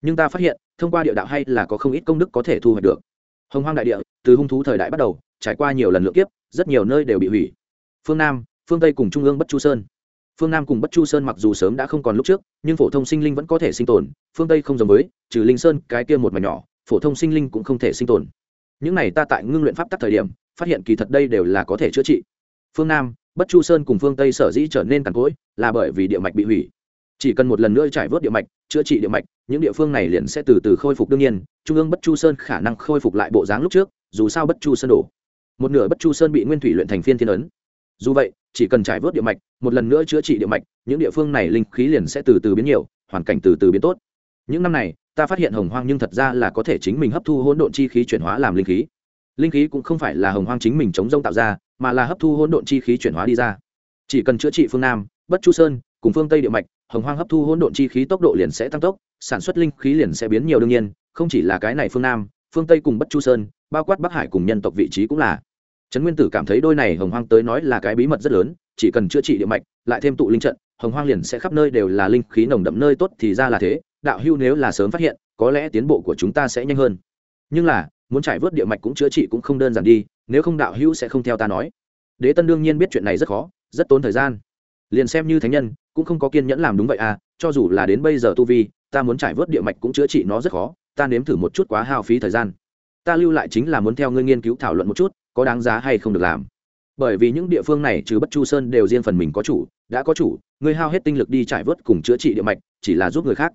Nhưng ta phát hiện, thông qua địa đạo hay là có không ít công đức có thể thu hoạch được. Hồng hoang đại địa, từ hung thú thời đại bắt đầu, trải qua nhiều lần lượng kiếp, rất nhiều nơi đều bị hủy. Phương nam, phương tây cùng trung ương bất chu sơn. Phương nam cùng bất chu sơn mặc dù sớm đã không còn lúc trước, nhưng phổ thông sinh linh vẫn có thể sinh tồn, phương tây không giống với, trừ linh sơn, cái kia một mảnh nhỏ, phổ thông sinh linh cũng không thể sinh tồn. Những này ta tại ngưng luyện pháp tắc thời điểm, phát hiện kỳ thật đây đều là có thể chữa trị. Phương nam bất chu sơn cùng phương tây sở dĩ trở nên cằn cỗi là bởi vì địa mạch bị hủy. Chỉ cần một lần nữa trải vớt địa mạch, chữa trị địa mạch, những địa phương này liền sẽ từ từ khôi phục đương nhiên. Trung ương bất chu sơn khả năng khôi phục lại bộ dáng lúc trước, dù sao bất chu sơn đổ. Một nửa bất chu sơn bị nguyên thủy luyện thành phiên thiên ấn. Dù vậy, chỉ cần trải vớt địa mạch, một lần nữa chữa trị địa mạch, những địa phương này linh khí liền sẽ từ từ biến nhiều, hoàn cảnh từ từ biến tốt. Những năm này, ta phát hiện hồng hoang nhưng thật ra là có thể chính mình hấp thu hỗn độn chi khí chuyển hóa làm linh khí. Linh khí cũng không phải là hồng hoang chính mình chống rông tạo ra mà là hấp thu hỗn độn chi khí chuyển hóa đi ra. Chỉ cần chữa trị phương nam, bất chu sơn, cùng phương tây địa mạch, hồng hoang hấp thu hỗn độn chi khí tốc độ liền sẽ tăng tốc, sản xuất linh khí liền sẽ biến nhiều đương nhiên, không chỉ là cái này phương nam, phương tây cùng bất chu sơn, bao quát bắc hải cùng nhân tộc vị trí cũng là. Trấn nguyên tử cảm thấy đôi này hồng hoang tới nói là cái bí mật rất lớn, chỉ cần chữa trị địa mạch, lại thêm tụ linh trận, hồng hoang liền sẽ khắp nơi đều là linh khí nồng đậm nơi tốt thì ra là thế, đạo hưu nếu là sớm phát hiện, có lẽ tiến bộ của chúng ta sẽ nhanh hơn. Nhưng là, muốn trải vớt địa mạch cũng chữa trị cũng không đơn giản đi nếu không đạo hữu sẽ không theo ta nói. Đế tân đương nhiên biết chuyện này rất khó, rất tốn thời gian. Liền xem như thánh nhân, cũng không có kiên nhẫn làm đúng vậy à cho dù là đến bây giờ tu vi, ta muốn trải vớt địa mạch cũng chữa trị nó rất khó, ta nếm thử một chút quá hao phí thời gian. Ta lưu lại chính là muốn theo ngươi nghiên cứu thảo luận một chút, có đáng giá hay không được làm. Bởi vì những địa phương này trừ bất chu sơn đều riêng phần mình có chủ, đã có chủ, ngươi hao hết tinh lực đi trải vớt cùng chữa trị địa mạch, chỉ là giúp người khác.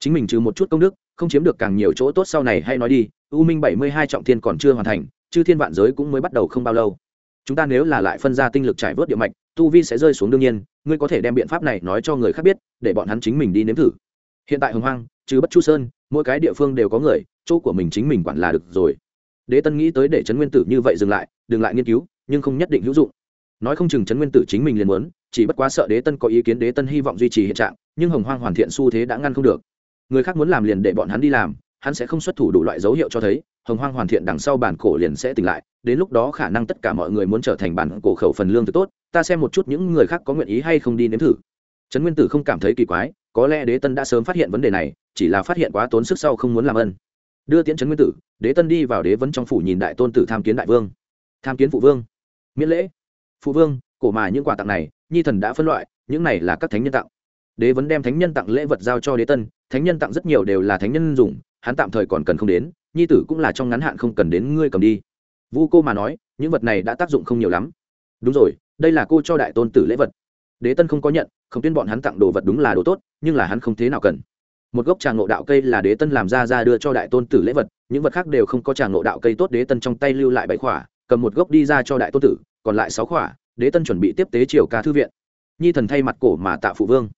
Chính mình trừ một chút công đức, không chiếm được càng nhiều chỗ tốt sau này hay nói đi, u minh bảy mươi hai trọng thiên còn chưa hoàn thành chư thiên vạn giới cũng mới bắt đầu không bao lâu. Chúng ta nếu là lại phân ra tinh lực trải vớt địa mạch, tu vi sẽ rơi xuống đương nhiên, ngươi có thể đem biện pháp này nói cho người khác biết, để bọn hắn chính mình đi nếm thử. Hiện tại hồng hoang chứ bất chu sơn, mỗi cái địa phương đều có người, chỗ của mình chính mình quản là được rồi. Đế tân nghĩ tới để trấn nguyên tử như vậy dừng lại, đừng lại nghiên cứu, nhưng không nhất định hữu dụng. Nói không chừng trấn nguyên tử chính mình liền muốn, chỉ bất quá sợ đế tân có ý kiến đế tân hy vọng duy trì hiện trạng, nhưng hồng hoang hoàn thiện xu thế đã ngăn không được. Người khác muốn làm liền để bọn hắn đi làm, hắn sẽ không xuất thủ đủ loại dấu hiệu cho thấy hồng hoang hoàn thiện đằng sau bản cổ liền sẽ tỉnh lại, đến lúc đó khả năng tất cả mọi người muốn trở thành bản cổ khẩu phần lương thực tốt, ta xem một chút những người khác có nguyện ý hay không đi nếm thử. Trấn nguyên tử không cảm thấy kỳ quái, có lẽ đế tân đã sớm phát hiện vấn đề này, chỉ là phát hiện quá tốn sức sau không muốn làm ân. Đưa tiễn trấn nguyên tử, đế tân đi vào đế vấn trong phủ nhìn đại tôn tử tham kiến đại vương. Tham kiến phụ vương. Miễn lễ. Phụ vương, cổ mà những quà tặng này, nhi thần đã phân loại, những này là các thánh nhân tặng. Đế vấn đem thánh nhân tặng lễ vật giao cho đế tân, thánh nhân tặng rất nhiều đều là thánh nhân dùng, hắn tạm thời còn cần không đến nhi tử cũng là trong ngắn hạn không cần đến ngươi cầm đi. Vu cô mà nói, những vật này đã tác dụng không nhiều lắm. Đúng rồi, đây là cô cho đại tôn tử lễ vật. Đế tân không có nhận, không tuyên bọn hắn tặng đồ vật đúng là đồ tốt, nhưng là hắn không thế nào cần. Một gốc trà ngộ đạo cây là đế tân làm ra ra đưa cho đại tôn tử lễ vật, những vật khác đều không có trà ngộ đạo cây tốt đế tân trong tay lưu lại bảy khỏa, cầm một gốc đi ra cho đại tôn tử, còn lại sáu khỏa, đế tân chuẩn bị tiếp tế triều ca thư viện. Nhi thần thay mặt cổ mà tạ phụ vương.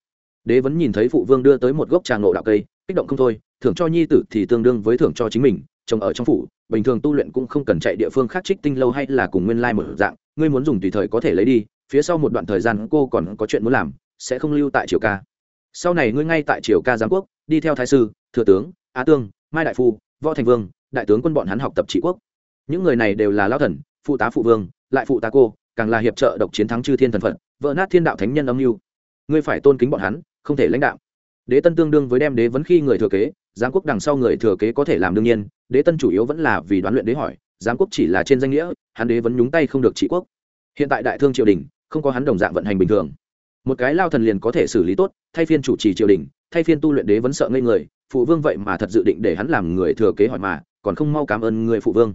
Đế vẫn nhìn thấy phụ vương đưa tới một gốc trà ngộ đạo cây, kích động không thôi thưởng cho nhi tử thì tương đương với thưởng cho chính mình chồng ở trong phủ bình thường tu luyện cũng không cần chạy địa phương khác trích tinh lâu hay là cùng nguyên lai một dạng ngươi muốn dùng tùy thời có thể lấy đi phía sau một đoạn thời gian cô còn có chuyện muốn làm sẽ không lưu tại triều ca. Sau này ngươi ngay tại triều ca giám quốc đi theo thái sư thừa tướng á tương mai đại phu võ thành vương đại tướng quân bọn hắn học tập trị quốc. Những người này đều là lao thần phụ tá phụ vương lại phụ tá cô càng là hiệp trợ độc chiến thắng chư thiên thần phật, vỡ nát thiên đạo thánh nhân âm mưu. Ngươi phải tôn kính bọn hắn không thể lãnh đạo. Đế tân tương đương với đem đế vấn khi người thừa kế giám quốc đằng sau người thừa kế có thể làm đương nhiên, đế tân chủ yếu vẫn là vì đoán luyện đế hỏi giám quốc chỉ là trên danh nghĩa, hắn đế vẫn nhúng tay không được trị quốc. Hiện tại đại thương triều đình, không có hắn đồng dạng vận hành bình thường. Một cái lao thần liền có thể xử lý tốt, thay phiên chủ trì triều đình, thay phiên tu luyện đế vẫn sợ ngây người, phụ vương vậy mà thật dự định để hắn làm người thừa kế hỏi mà, còn không mau cảm ơn người phụ vương.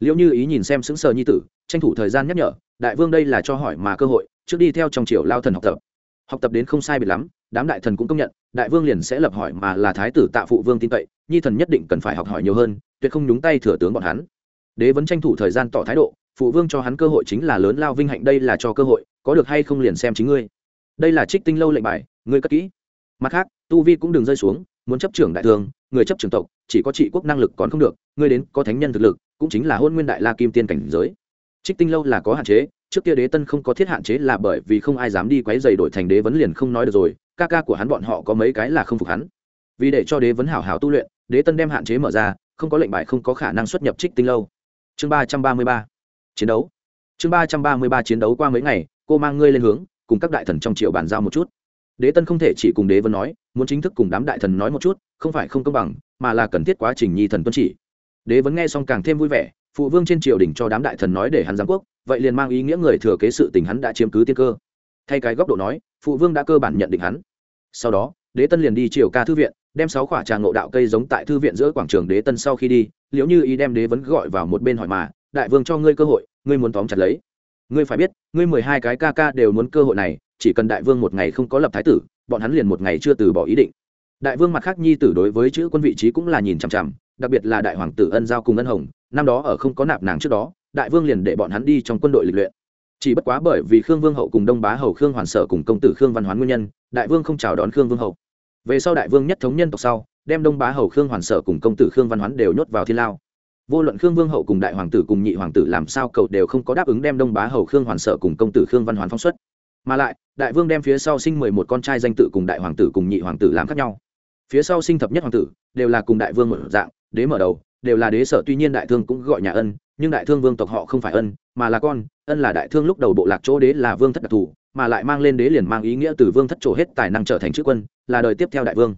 Liệu như ý nhìn xem sững sờ nhi tử, tranh thủ thời gian nhắc nhở, đại vương đây là cho hỏi mà cơ hội, trước đi theo trong triều lao thần học tập. Học tập đến không sai biệt lắm đám đại thần cũng công nhận, đại vương liền sẽ lập hỏi mà là thái tử tạ phụ vương tin cậy, nhi thần nhất định cần phải học hỏi nhiều hơn, tuyệt không nhúng tay thừa tướng bọn hắn. Đế vẫn tranh thủ thời gian tỏ thái độ, phụ vương cho hắn cơ hội chính là lớn lao vinh hạnh, đây là cho cơ hội, có được hay không liền xem chính ngươi. Đây là trích tinh lâu lệnh bài, ngươi cất kỹ. Mặt khác, tu vi cũng đừng rơi xuống, muốn chấp trưởng đại thương người chấp trưởng tộc, chỉ có trị quốc năng lực còn không được, ngươi đến có thánh nhân thực lực, cũng chính là hôn nguyên đại la kim tiên cảnh giới. Trích tinh lâu là có hạn chế, trước kia đế tân không có thiết hạn chế là bởi vì không ai dám đi quấy dày đổi thành đế vấn liền không nói được rồi ca ca của hắn bọn họ có mấy cái là không phục hắn. Vì để cho đế vấn hảo hảo tu luyện, đế tân đem hạn chế mở ra, không có lệnh bài, không có khả năng xuất nhập trích tinh lâu. Chương ba trăm ba mươi ba, chiến đấu. Chương ba trăm ba mươi ba, chiến đấu qua mấy ngày, cô mang ngươi lên hướng, cùng các đại thần trong triều bàn giao một chút. Đế tân không thể chỉ cùng đế vấn nói, muốn chính thức cùng đám đại thần nói một chút, không phải không công bằng, mà là cần thiết quá trình nhi thần tuân chỉ. Đế vấn nghe xong càng thêm vui vẻ, phụ vương trên triều đình cho đám đại thần nói để hắn giám quốc, vậy liền mang ý nghĩa người thừa kế sự tình hắn đã chiếm cứ tiên cơ. Thay cái góc độ nói, phụ vương đã cơ bản nhận định hắn sau đó, đế tân liền đi triều ca thư viện, đem sáu quả trà ngộ đạo cây giống tại thư viện giữa quảng trường đế tân sau khi đi, liễu như ý đem đế vấn gọi vào một bên hỏi mà, đại vương cho ngươi cơ hội, ngươi muốn tóm chặt lấy. Ngươi phải biết, ngươi mười hai cái ca ca đều muốn cơ hội này, chỉ cần đại vương một ngày không có lập thái tử, bọn hắn liền một ngày chưa từ bỏ ý định. Đại vương mặt khác nhi tử đối với chữ quân vị trí cũng là nhìn chằm chằm, đặc biệt là đại hoàng tử ân giao cùng ân hồng, năm đó ở không có nạp nàng trước đó, đại vương liền để bọn hắn đi trong quân đội lịch luyện chỉ bất quá bởi vì khương vương hậu cùng đông bá hầu, khương hoàn sở cùng công tử khương văn hoán nguyên nhân, đại vương không chào đón khương vương hậu. Về sau đại vương nhất thống nhân tộc sau, đem đông bá hầu, khương hoàn sở cùng công tử khương văn hoán đều nhốt vào thiên lao. Vô luận khương vương hậu cùng đại hoàng tử cùng nhị hoàng tử làm sao cậu đều không có đáp ứng đem đông bá hầu, khương hoàn sở cùng công tử khương văn hoán phóng xuất. Mà lại, đại vương đem phía sau sinh mười một con trai danh tự cùng đại hoàng tử cùng nhị hoàng tử làm khác nhau. Phía sau sinh thập nhất hoàng tử đều là cùng đại vương một dạng, đế mở đầu, đều là đế sở, tuy nhiên đại thương cũng gọi nhà ân nhưng đại thương vương tộc họ không phải ân, mà là con, ân là đại thương lúc đầu bộ lạc chỗ đế là vương thất đặc thù, mà lại mang lên đế liền mang ý nghĩa từ vương thất trổ hết tài năng trở thành chữ quân, là đời tiếp theo đại vương.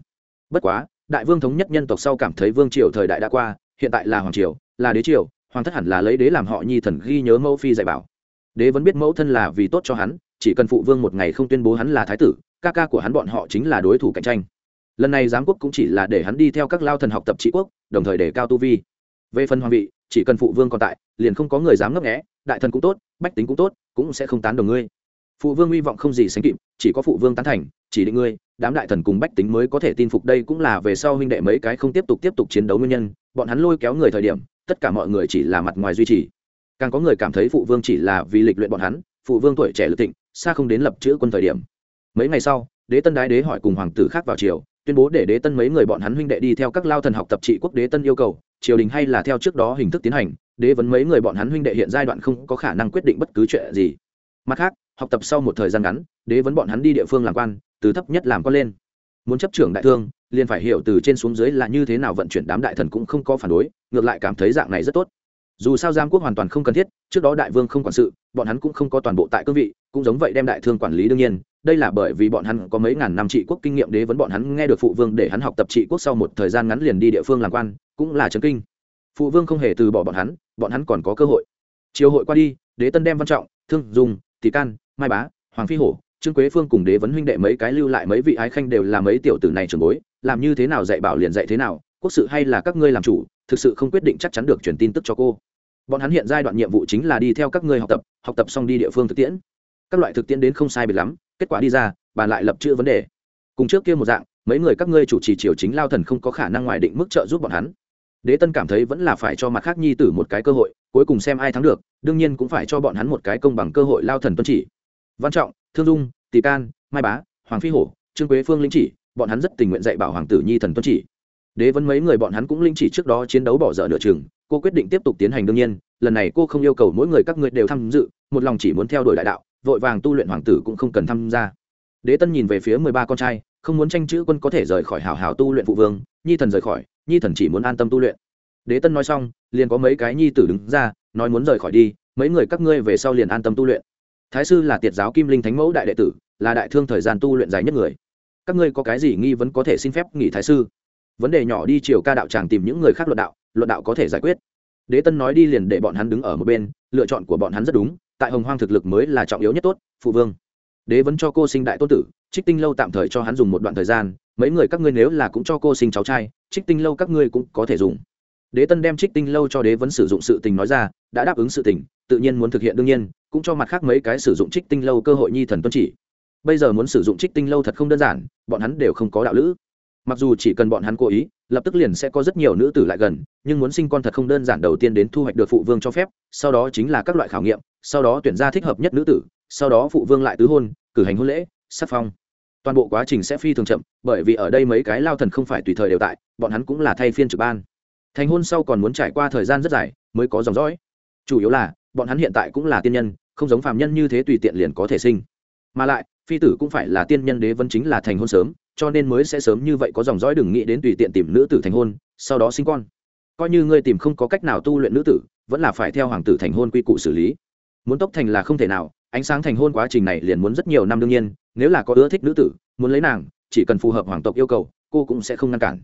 Bất quá, đại vương thống nhất nhân tộc sau cảm thấy vương triều thời đại đã qua, hiện tại là hoàng triều, là đế triều, hoàng thất hẳn là lấy đế làm họ nhi thần ghi nhớ mẫu phi dạy bảo. Đế vẫn biết mẫu thân là vì tốt cho hắn, chỉ cần phụ vương một ngày không tuyên bố hắn là thái tử, ca ca của hắn bọn họ chính là đối thủ cạnh tranh. Lần này giám quốc cũng chỉ là để hắn đi theo các lao thần học tập trị quốc, đồng thời để cao tu vi. Về phần hoàng vị chỉ cần phụ vương còn tại, liền không có người dám ngấp nghẽ đại thần cũng tốt, bách tính cũng tốt, cũng sẽ không tán đồng ngươi. Phụ vương hy vọng không gì sánh kịp, chỉ có phụ vương tán thành, chỉ định ngươi, đám đại thần cùng bách tính mới có thể tin phục đây cũng là về sau huynh đệ mấy cái không tiếp tục tiếp tục chiến đấu nguyên nhân, bọn hắn lôi kéo người thời điểm, tất cả mọi người chỉ là mặt ngoài duy trì. Càng có người cảm thấy phụ vương chỉ là vì lịch luyện bọn hắn, phụ vương tuổi trẻ lực thịnh, xa không đến lập chữ quân thời điểm. Mấy ngày sau, đế tân đái đế hỏi cùng hoàng tử khác vào triều, tuyên bố để đế tân mấy người bọn hắn huynh đệ đi theo các lao thần học tập trị quốc đế tân yêu cầu triều đình hay là theo trước đó hình thức tiến hành, đế vấn mấy người bọn hắn huynh đệ hiện giai đoạn không có khả năng quyết định bất cứ chuyện gì. Mặt khác, học tập sau một thời gian ngắn, đế vấn bọn hắn đi địa phương làm quan, từ thấp nhất làm quan lên. Muốn chấp trưởng đại thương, liền phải hiểu từ trên xuống dưới là như thế nào vận chuyển đám đại thần cũng không có phản đối, ngược lại cảm thấy dạng này rất tốt. Dù sao giam quốc hoàn toàn không cần thiết, trước đó đại vương không quản sự, bọn hắn cũng không có toàn bộ tại cương vị, cũng giống vậy đem đại thương quản lý đương nhiên. Đây là bởi vì bọn hắn có mấy ngàn năm trị quốc kinh nghiệm, đế vấn bọn hắn nghe được phụ vương để hắn học tập trị quốc sau một thời gian ngắn liền đi địa phương làm quan cũng là trấn kinh. Phụ vương không hề từ bỏ bọn hắn bọn hắn còn có cơ hội. Chiều hội qua đi, đế tân đem văn trọng, thương, dùng, tỷ can, mai bá, hoàng phi hổ, trương quế phương cùng đế vấn huynh đệ mấy cái lưu lại mấy vị ái khanh đều là mấy tiểu tử này trường bối, làm như thế nào dạy bảo liền dạy thế nào, quốc sự hay là các ngươi làm chủ, thực sự không quyết định chắc chắn được truyền tin tức cho cô. Bọn hắn hiện giai đoạn nhiệm vụ chính là đi theo các ngươi học tập học tập xong đi địa phương thực tiễn. Các loại thực tiễn đến không sai biệt lắm, kết quả đi ra, bàn lại lập chữ vấn đề. Cùng trước kia một dạng, mấy người các ngươi chủ trì triều chính lao thần không có khả năng ngoài định mức trợ giúp bọn hắn đế tân cảm thấy vẫn là phải cho mặt khác nhi tử một cái cơ hội, cuối cùng xem ai thắng được, đương nhiên cũng phải cho bọn hắn một cái công bằng cơ hội lao thần tuân chỉ. Văn trọng, thương dung tỷ can, mai bá, hoàng phi hổ, trương quế phương linh chỉ, bọn hắn rất tình nguyện dạy bảo hoàng tử nhi thần tuân chỉ. Đế vấn mấy người bọn hắn cũng linh chỉ trước đó chiến đấu bỏ dở nửa chừng, cô quyết định tiếp tục tiến hành đương nhiên, lần này cô không yêu cầu mỗi người các ngươi đều tham dự, một lòng chỉ muốn theo đuổi đại đạo, vội vàng tu luyện hoàng tử cũng không cần tham gia. Đế tân nhìn về phía mười ba con trai, không muốn tranh chữ quân có thể rời khỏi hào hào tu luyện phụ vương, nhi thần rời khỏi nhi thần chỉ muốn an tâm tu luyện. Đế tân nói xong, liền có mấy cái nhi tử đứng ra, nói muốn rời khỏi đi, mấy người các ngươi về sau liền an tâm tu luyện. Thái sư là tiệt giáo kim linh thánh mẫu đại đệ tử, là đại thương thời gian tu luyện dài nhất người. Các ngươi có cái gì nghi vấn có thể xin phép nghỉ thái sư. Vấn đề nhỏ đi chiều ca đạo tràng tìm những người khác luận đạo luận đạo có thể giải quyết. Đế tân nói đi liền để bọn hắn đứng ở một bên, lựa chọn của bọn hắn rất đúng, tại hồng hoang thực lực mới là trọng yếu nhất tốt, phụ vương. Đế vẫn cho cô sinh đại tôn tử, trích tinh lâu tạm thời cho hắn dùng một đoạn thời gian mấy người các ngươi nếu là cũng cho cô sinh cháu trai, trích tinh lâu các ngươi cũng có thể dùng. Đế tân đem trích tinh lâu cho đế vẫn sử dụng sự tình nói ra, đã đáp ứng sự tình, tự nhiên muốn thực hiện đương nhiên, cũng cho mặt khác mấy cái sử dụng trích tinh lâu cơ hội nhi thần tuân chỉ. Bây giờ muốn sử dụng trích tinh lâu thật không đơn giản, bọn hắn đều không có đạo lữ. Mặc dù chỉ cần bọn hắn cố ý, lập tức liền sẽ có rất nhiều nữ tử lại gần, nhưng muốn sinh con thật không đơn giản đầu tiên đến thu hoạch được phụ vương cho phép, sau đó chính là các loại khảo nghiệm, sau đó tuyển ra thích hợp nhất nữ tử, sau đó phụ vương lại tứ hôn, cử hành hôn lễ, sắc phong toàn bộ quá trình sẽ phi thường chậm, bởi vì ở đây mấy cái lao thần không phải tùy thời đều tại, bọn hắn cũng là thay phiên trực ban. Thành hôn sau còn muốn trải qua thời gian rất dài, mới có dòng dõi. Chủ yếu là, bọn hắn hiện tại cũng là tiên nhân, không giống phàm nhân như thế tùy tiện liền có thể sinh. Mà lại, phi tử cũng phải là tiên nhân đế vân chính là thành hôn sớm, cho nên mới sẽ sớm như vậy có dòng dõi đừng nghĩ đến tùy tiện tìm nữ tử thành hôn, sau đó sinh con. Coi như ngươi tìm không có cách nào tu luyện nữ tử, vẫn là phải theo hoàng tử thành hôn quy củ xử lý. Muốn tốc thành là không thể nào ánh sáng thành hôn quá trình này liền muốn rất nhiều năm đương nhiên, nếu là có ưa thích nữ tử, muốn lấy nàng, chỉ cần phù hợp hoàng tộc yêu cầu, cô cũng sẽ không ngăn cản.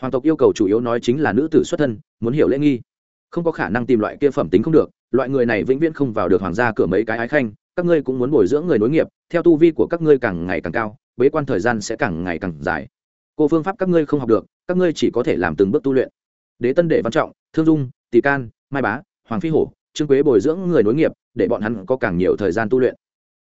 Hoàng tộc yêu cầu chủ yếu nói chính là nữ tử xuất thân, muốn hiểu lễ nghi. Không có khả năng tìm loại kia phẩm tính không được, loại người này vĩnh viễn không vào được hoàng gia cửa mấy cái ái khanh, các ngươi cũng muốn bồi dưỡng người nối nghiệp, theo tu vi của các ngươi càng ngày càng cao, bế quan thời gian sẽ càng ngày càng dài. Cô phương pháp các ngươi không học được, các ngươi chỉ có thể làm từng bước tu luyện. Đế tân đệ văn trọng, thương dung, tỷ can, mai bá, hoàng phi hổ, trương quế bồi dưỡng người nối nghiệp để bọn hắn có càng nhiều thời gian tu luyện.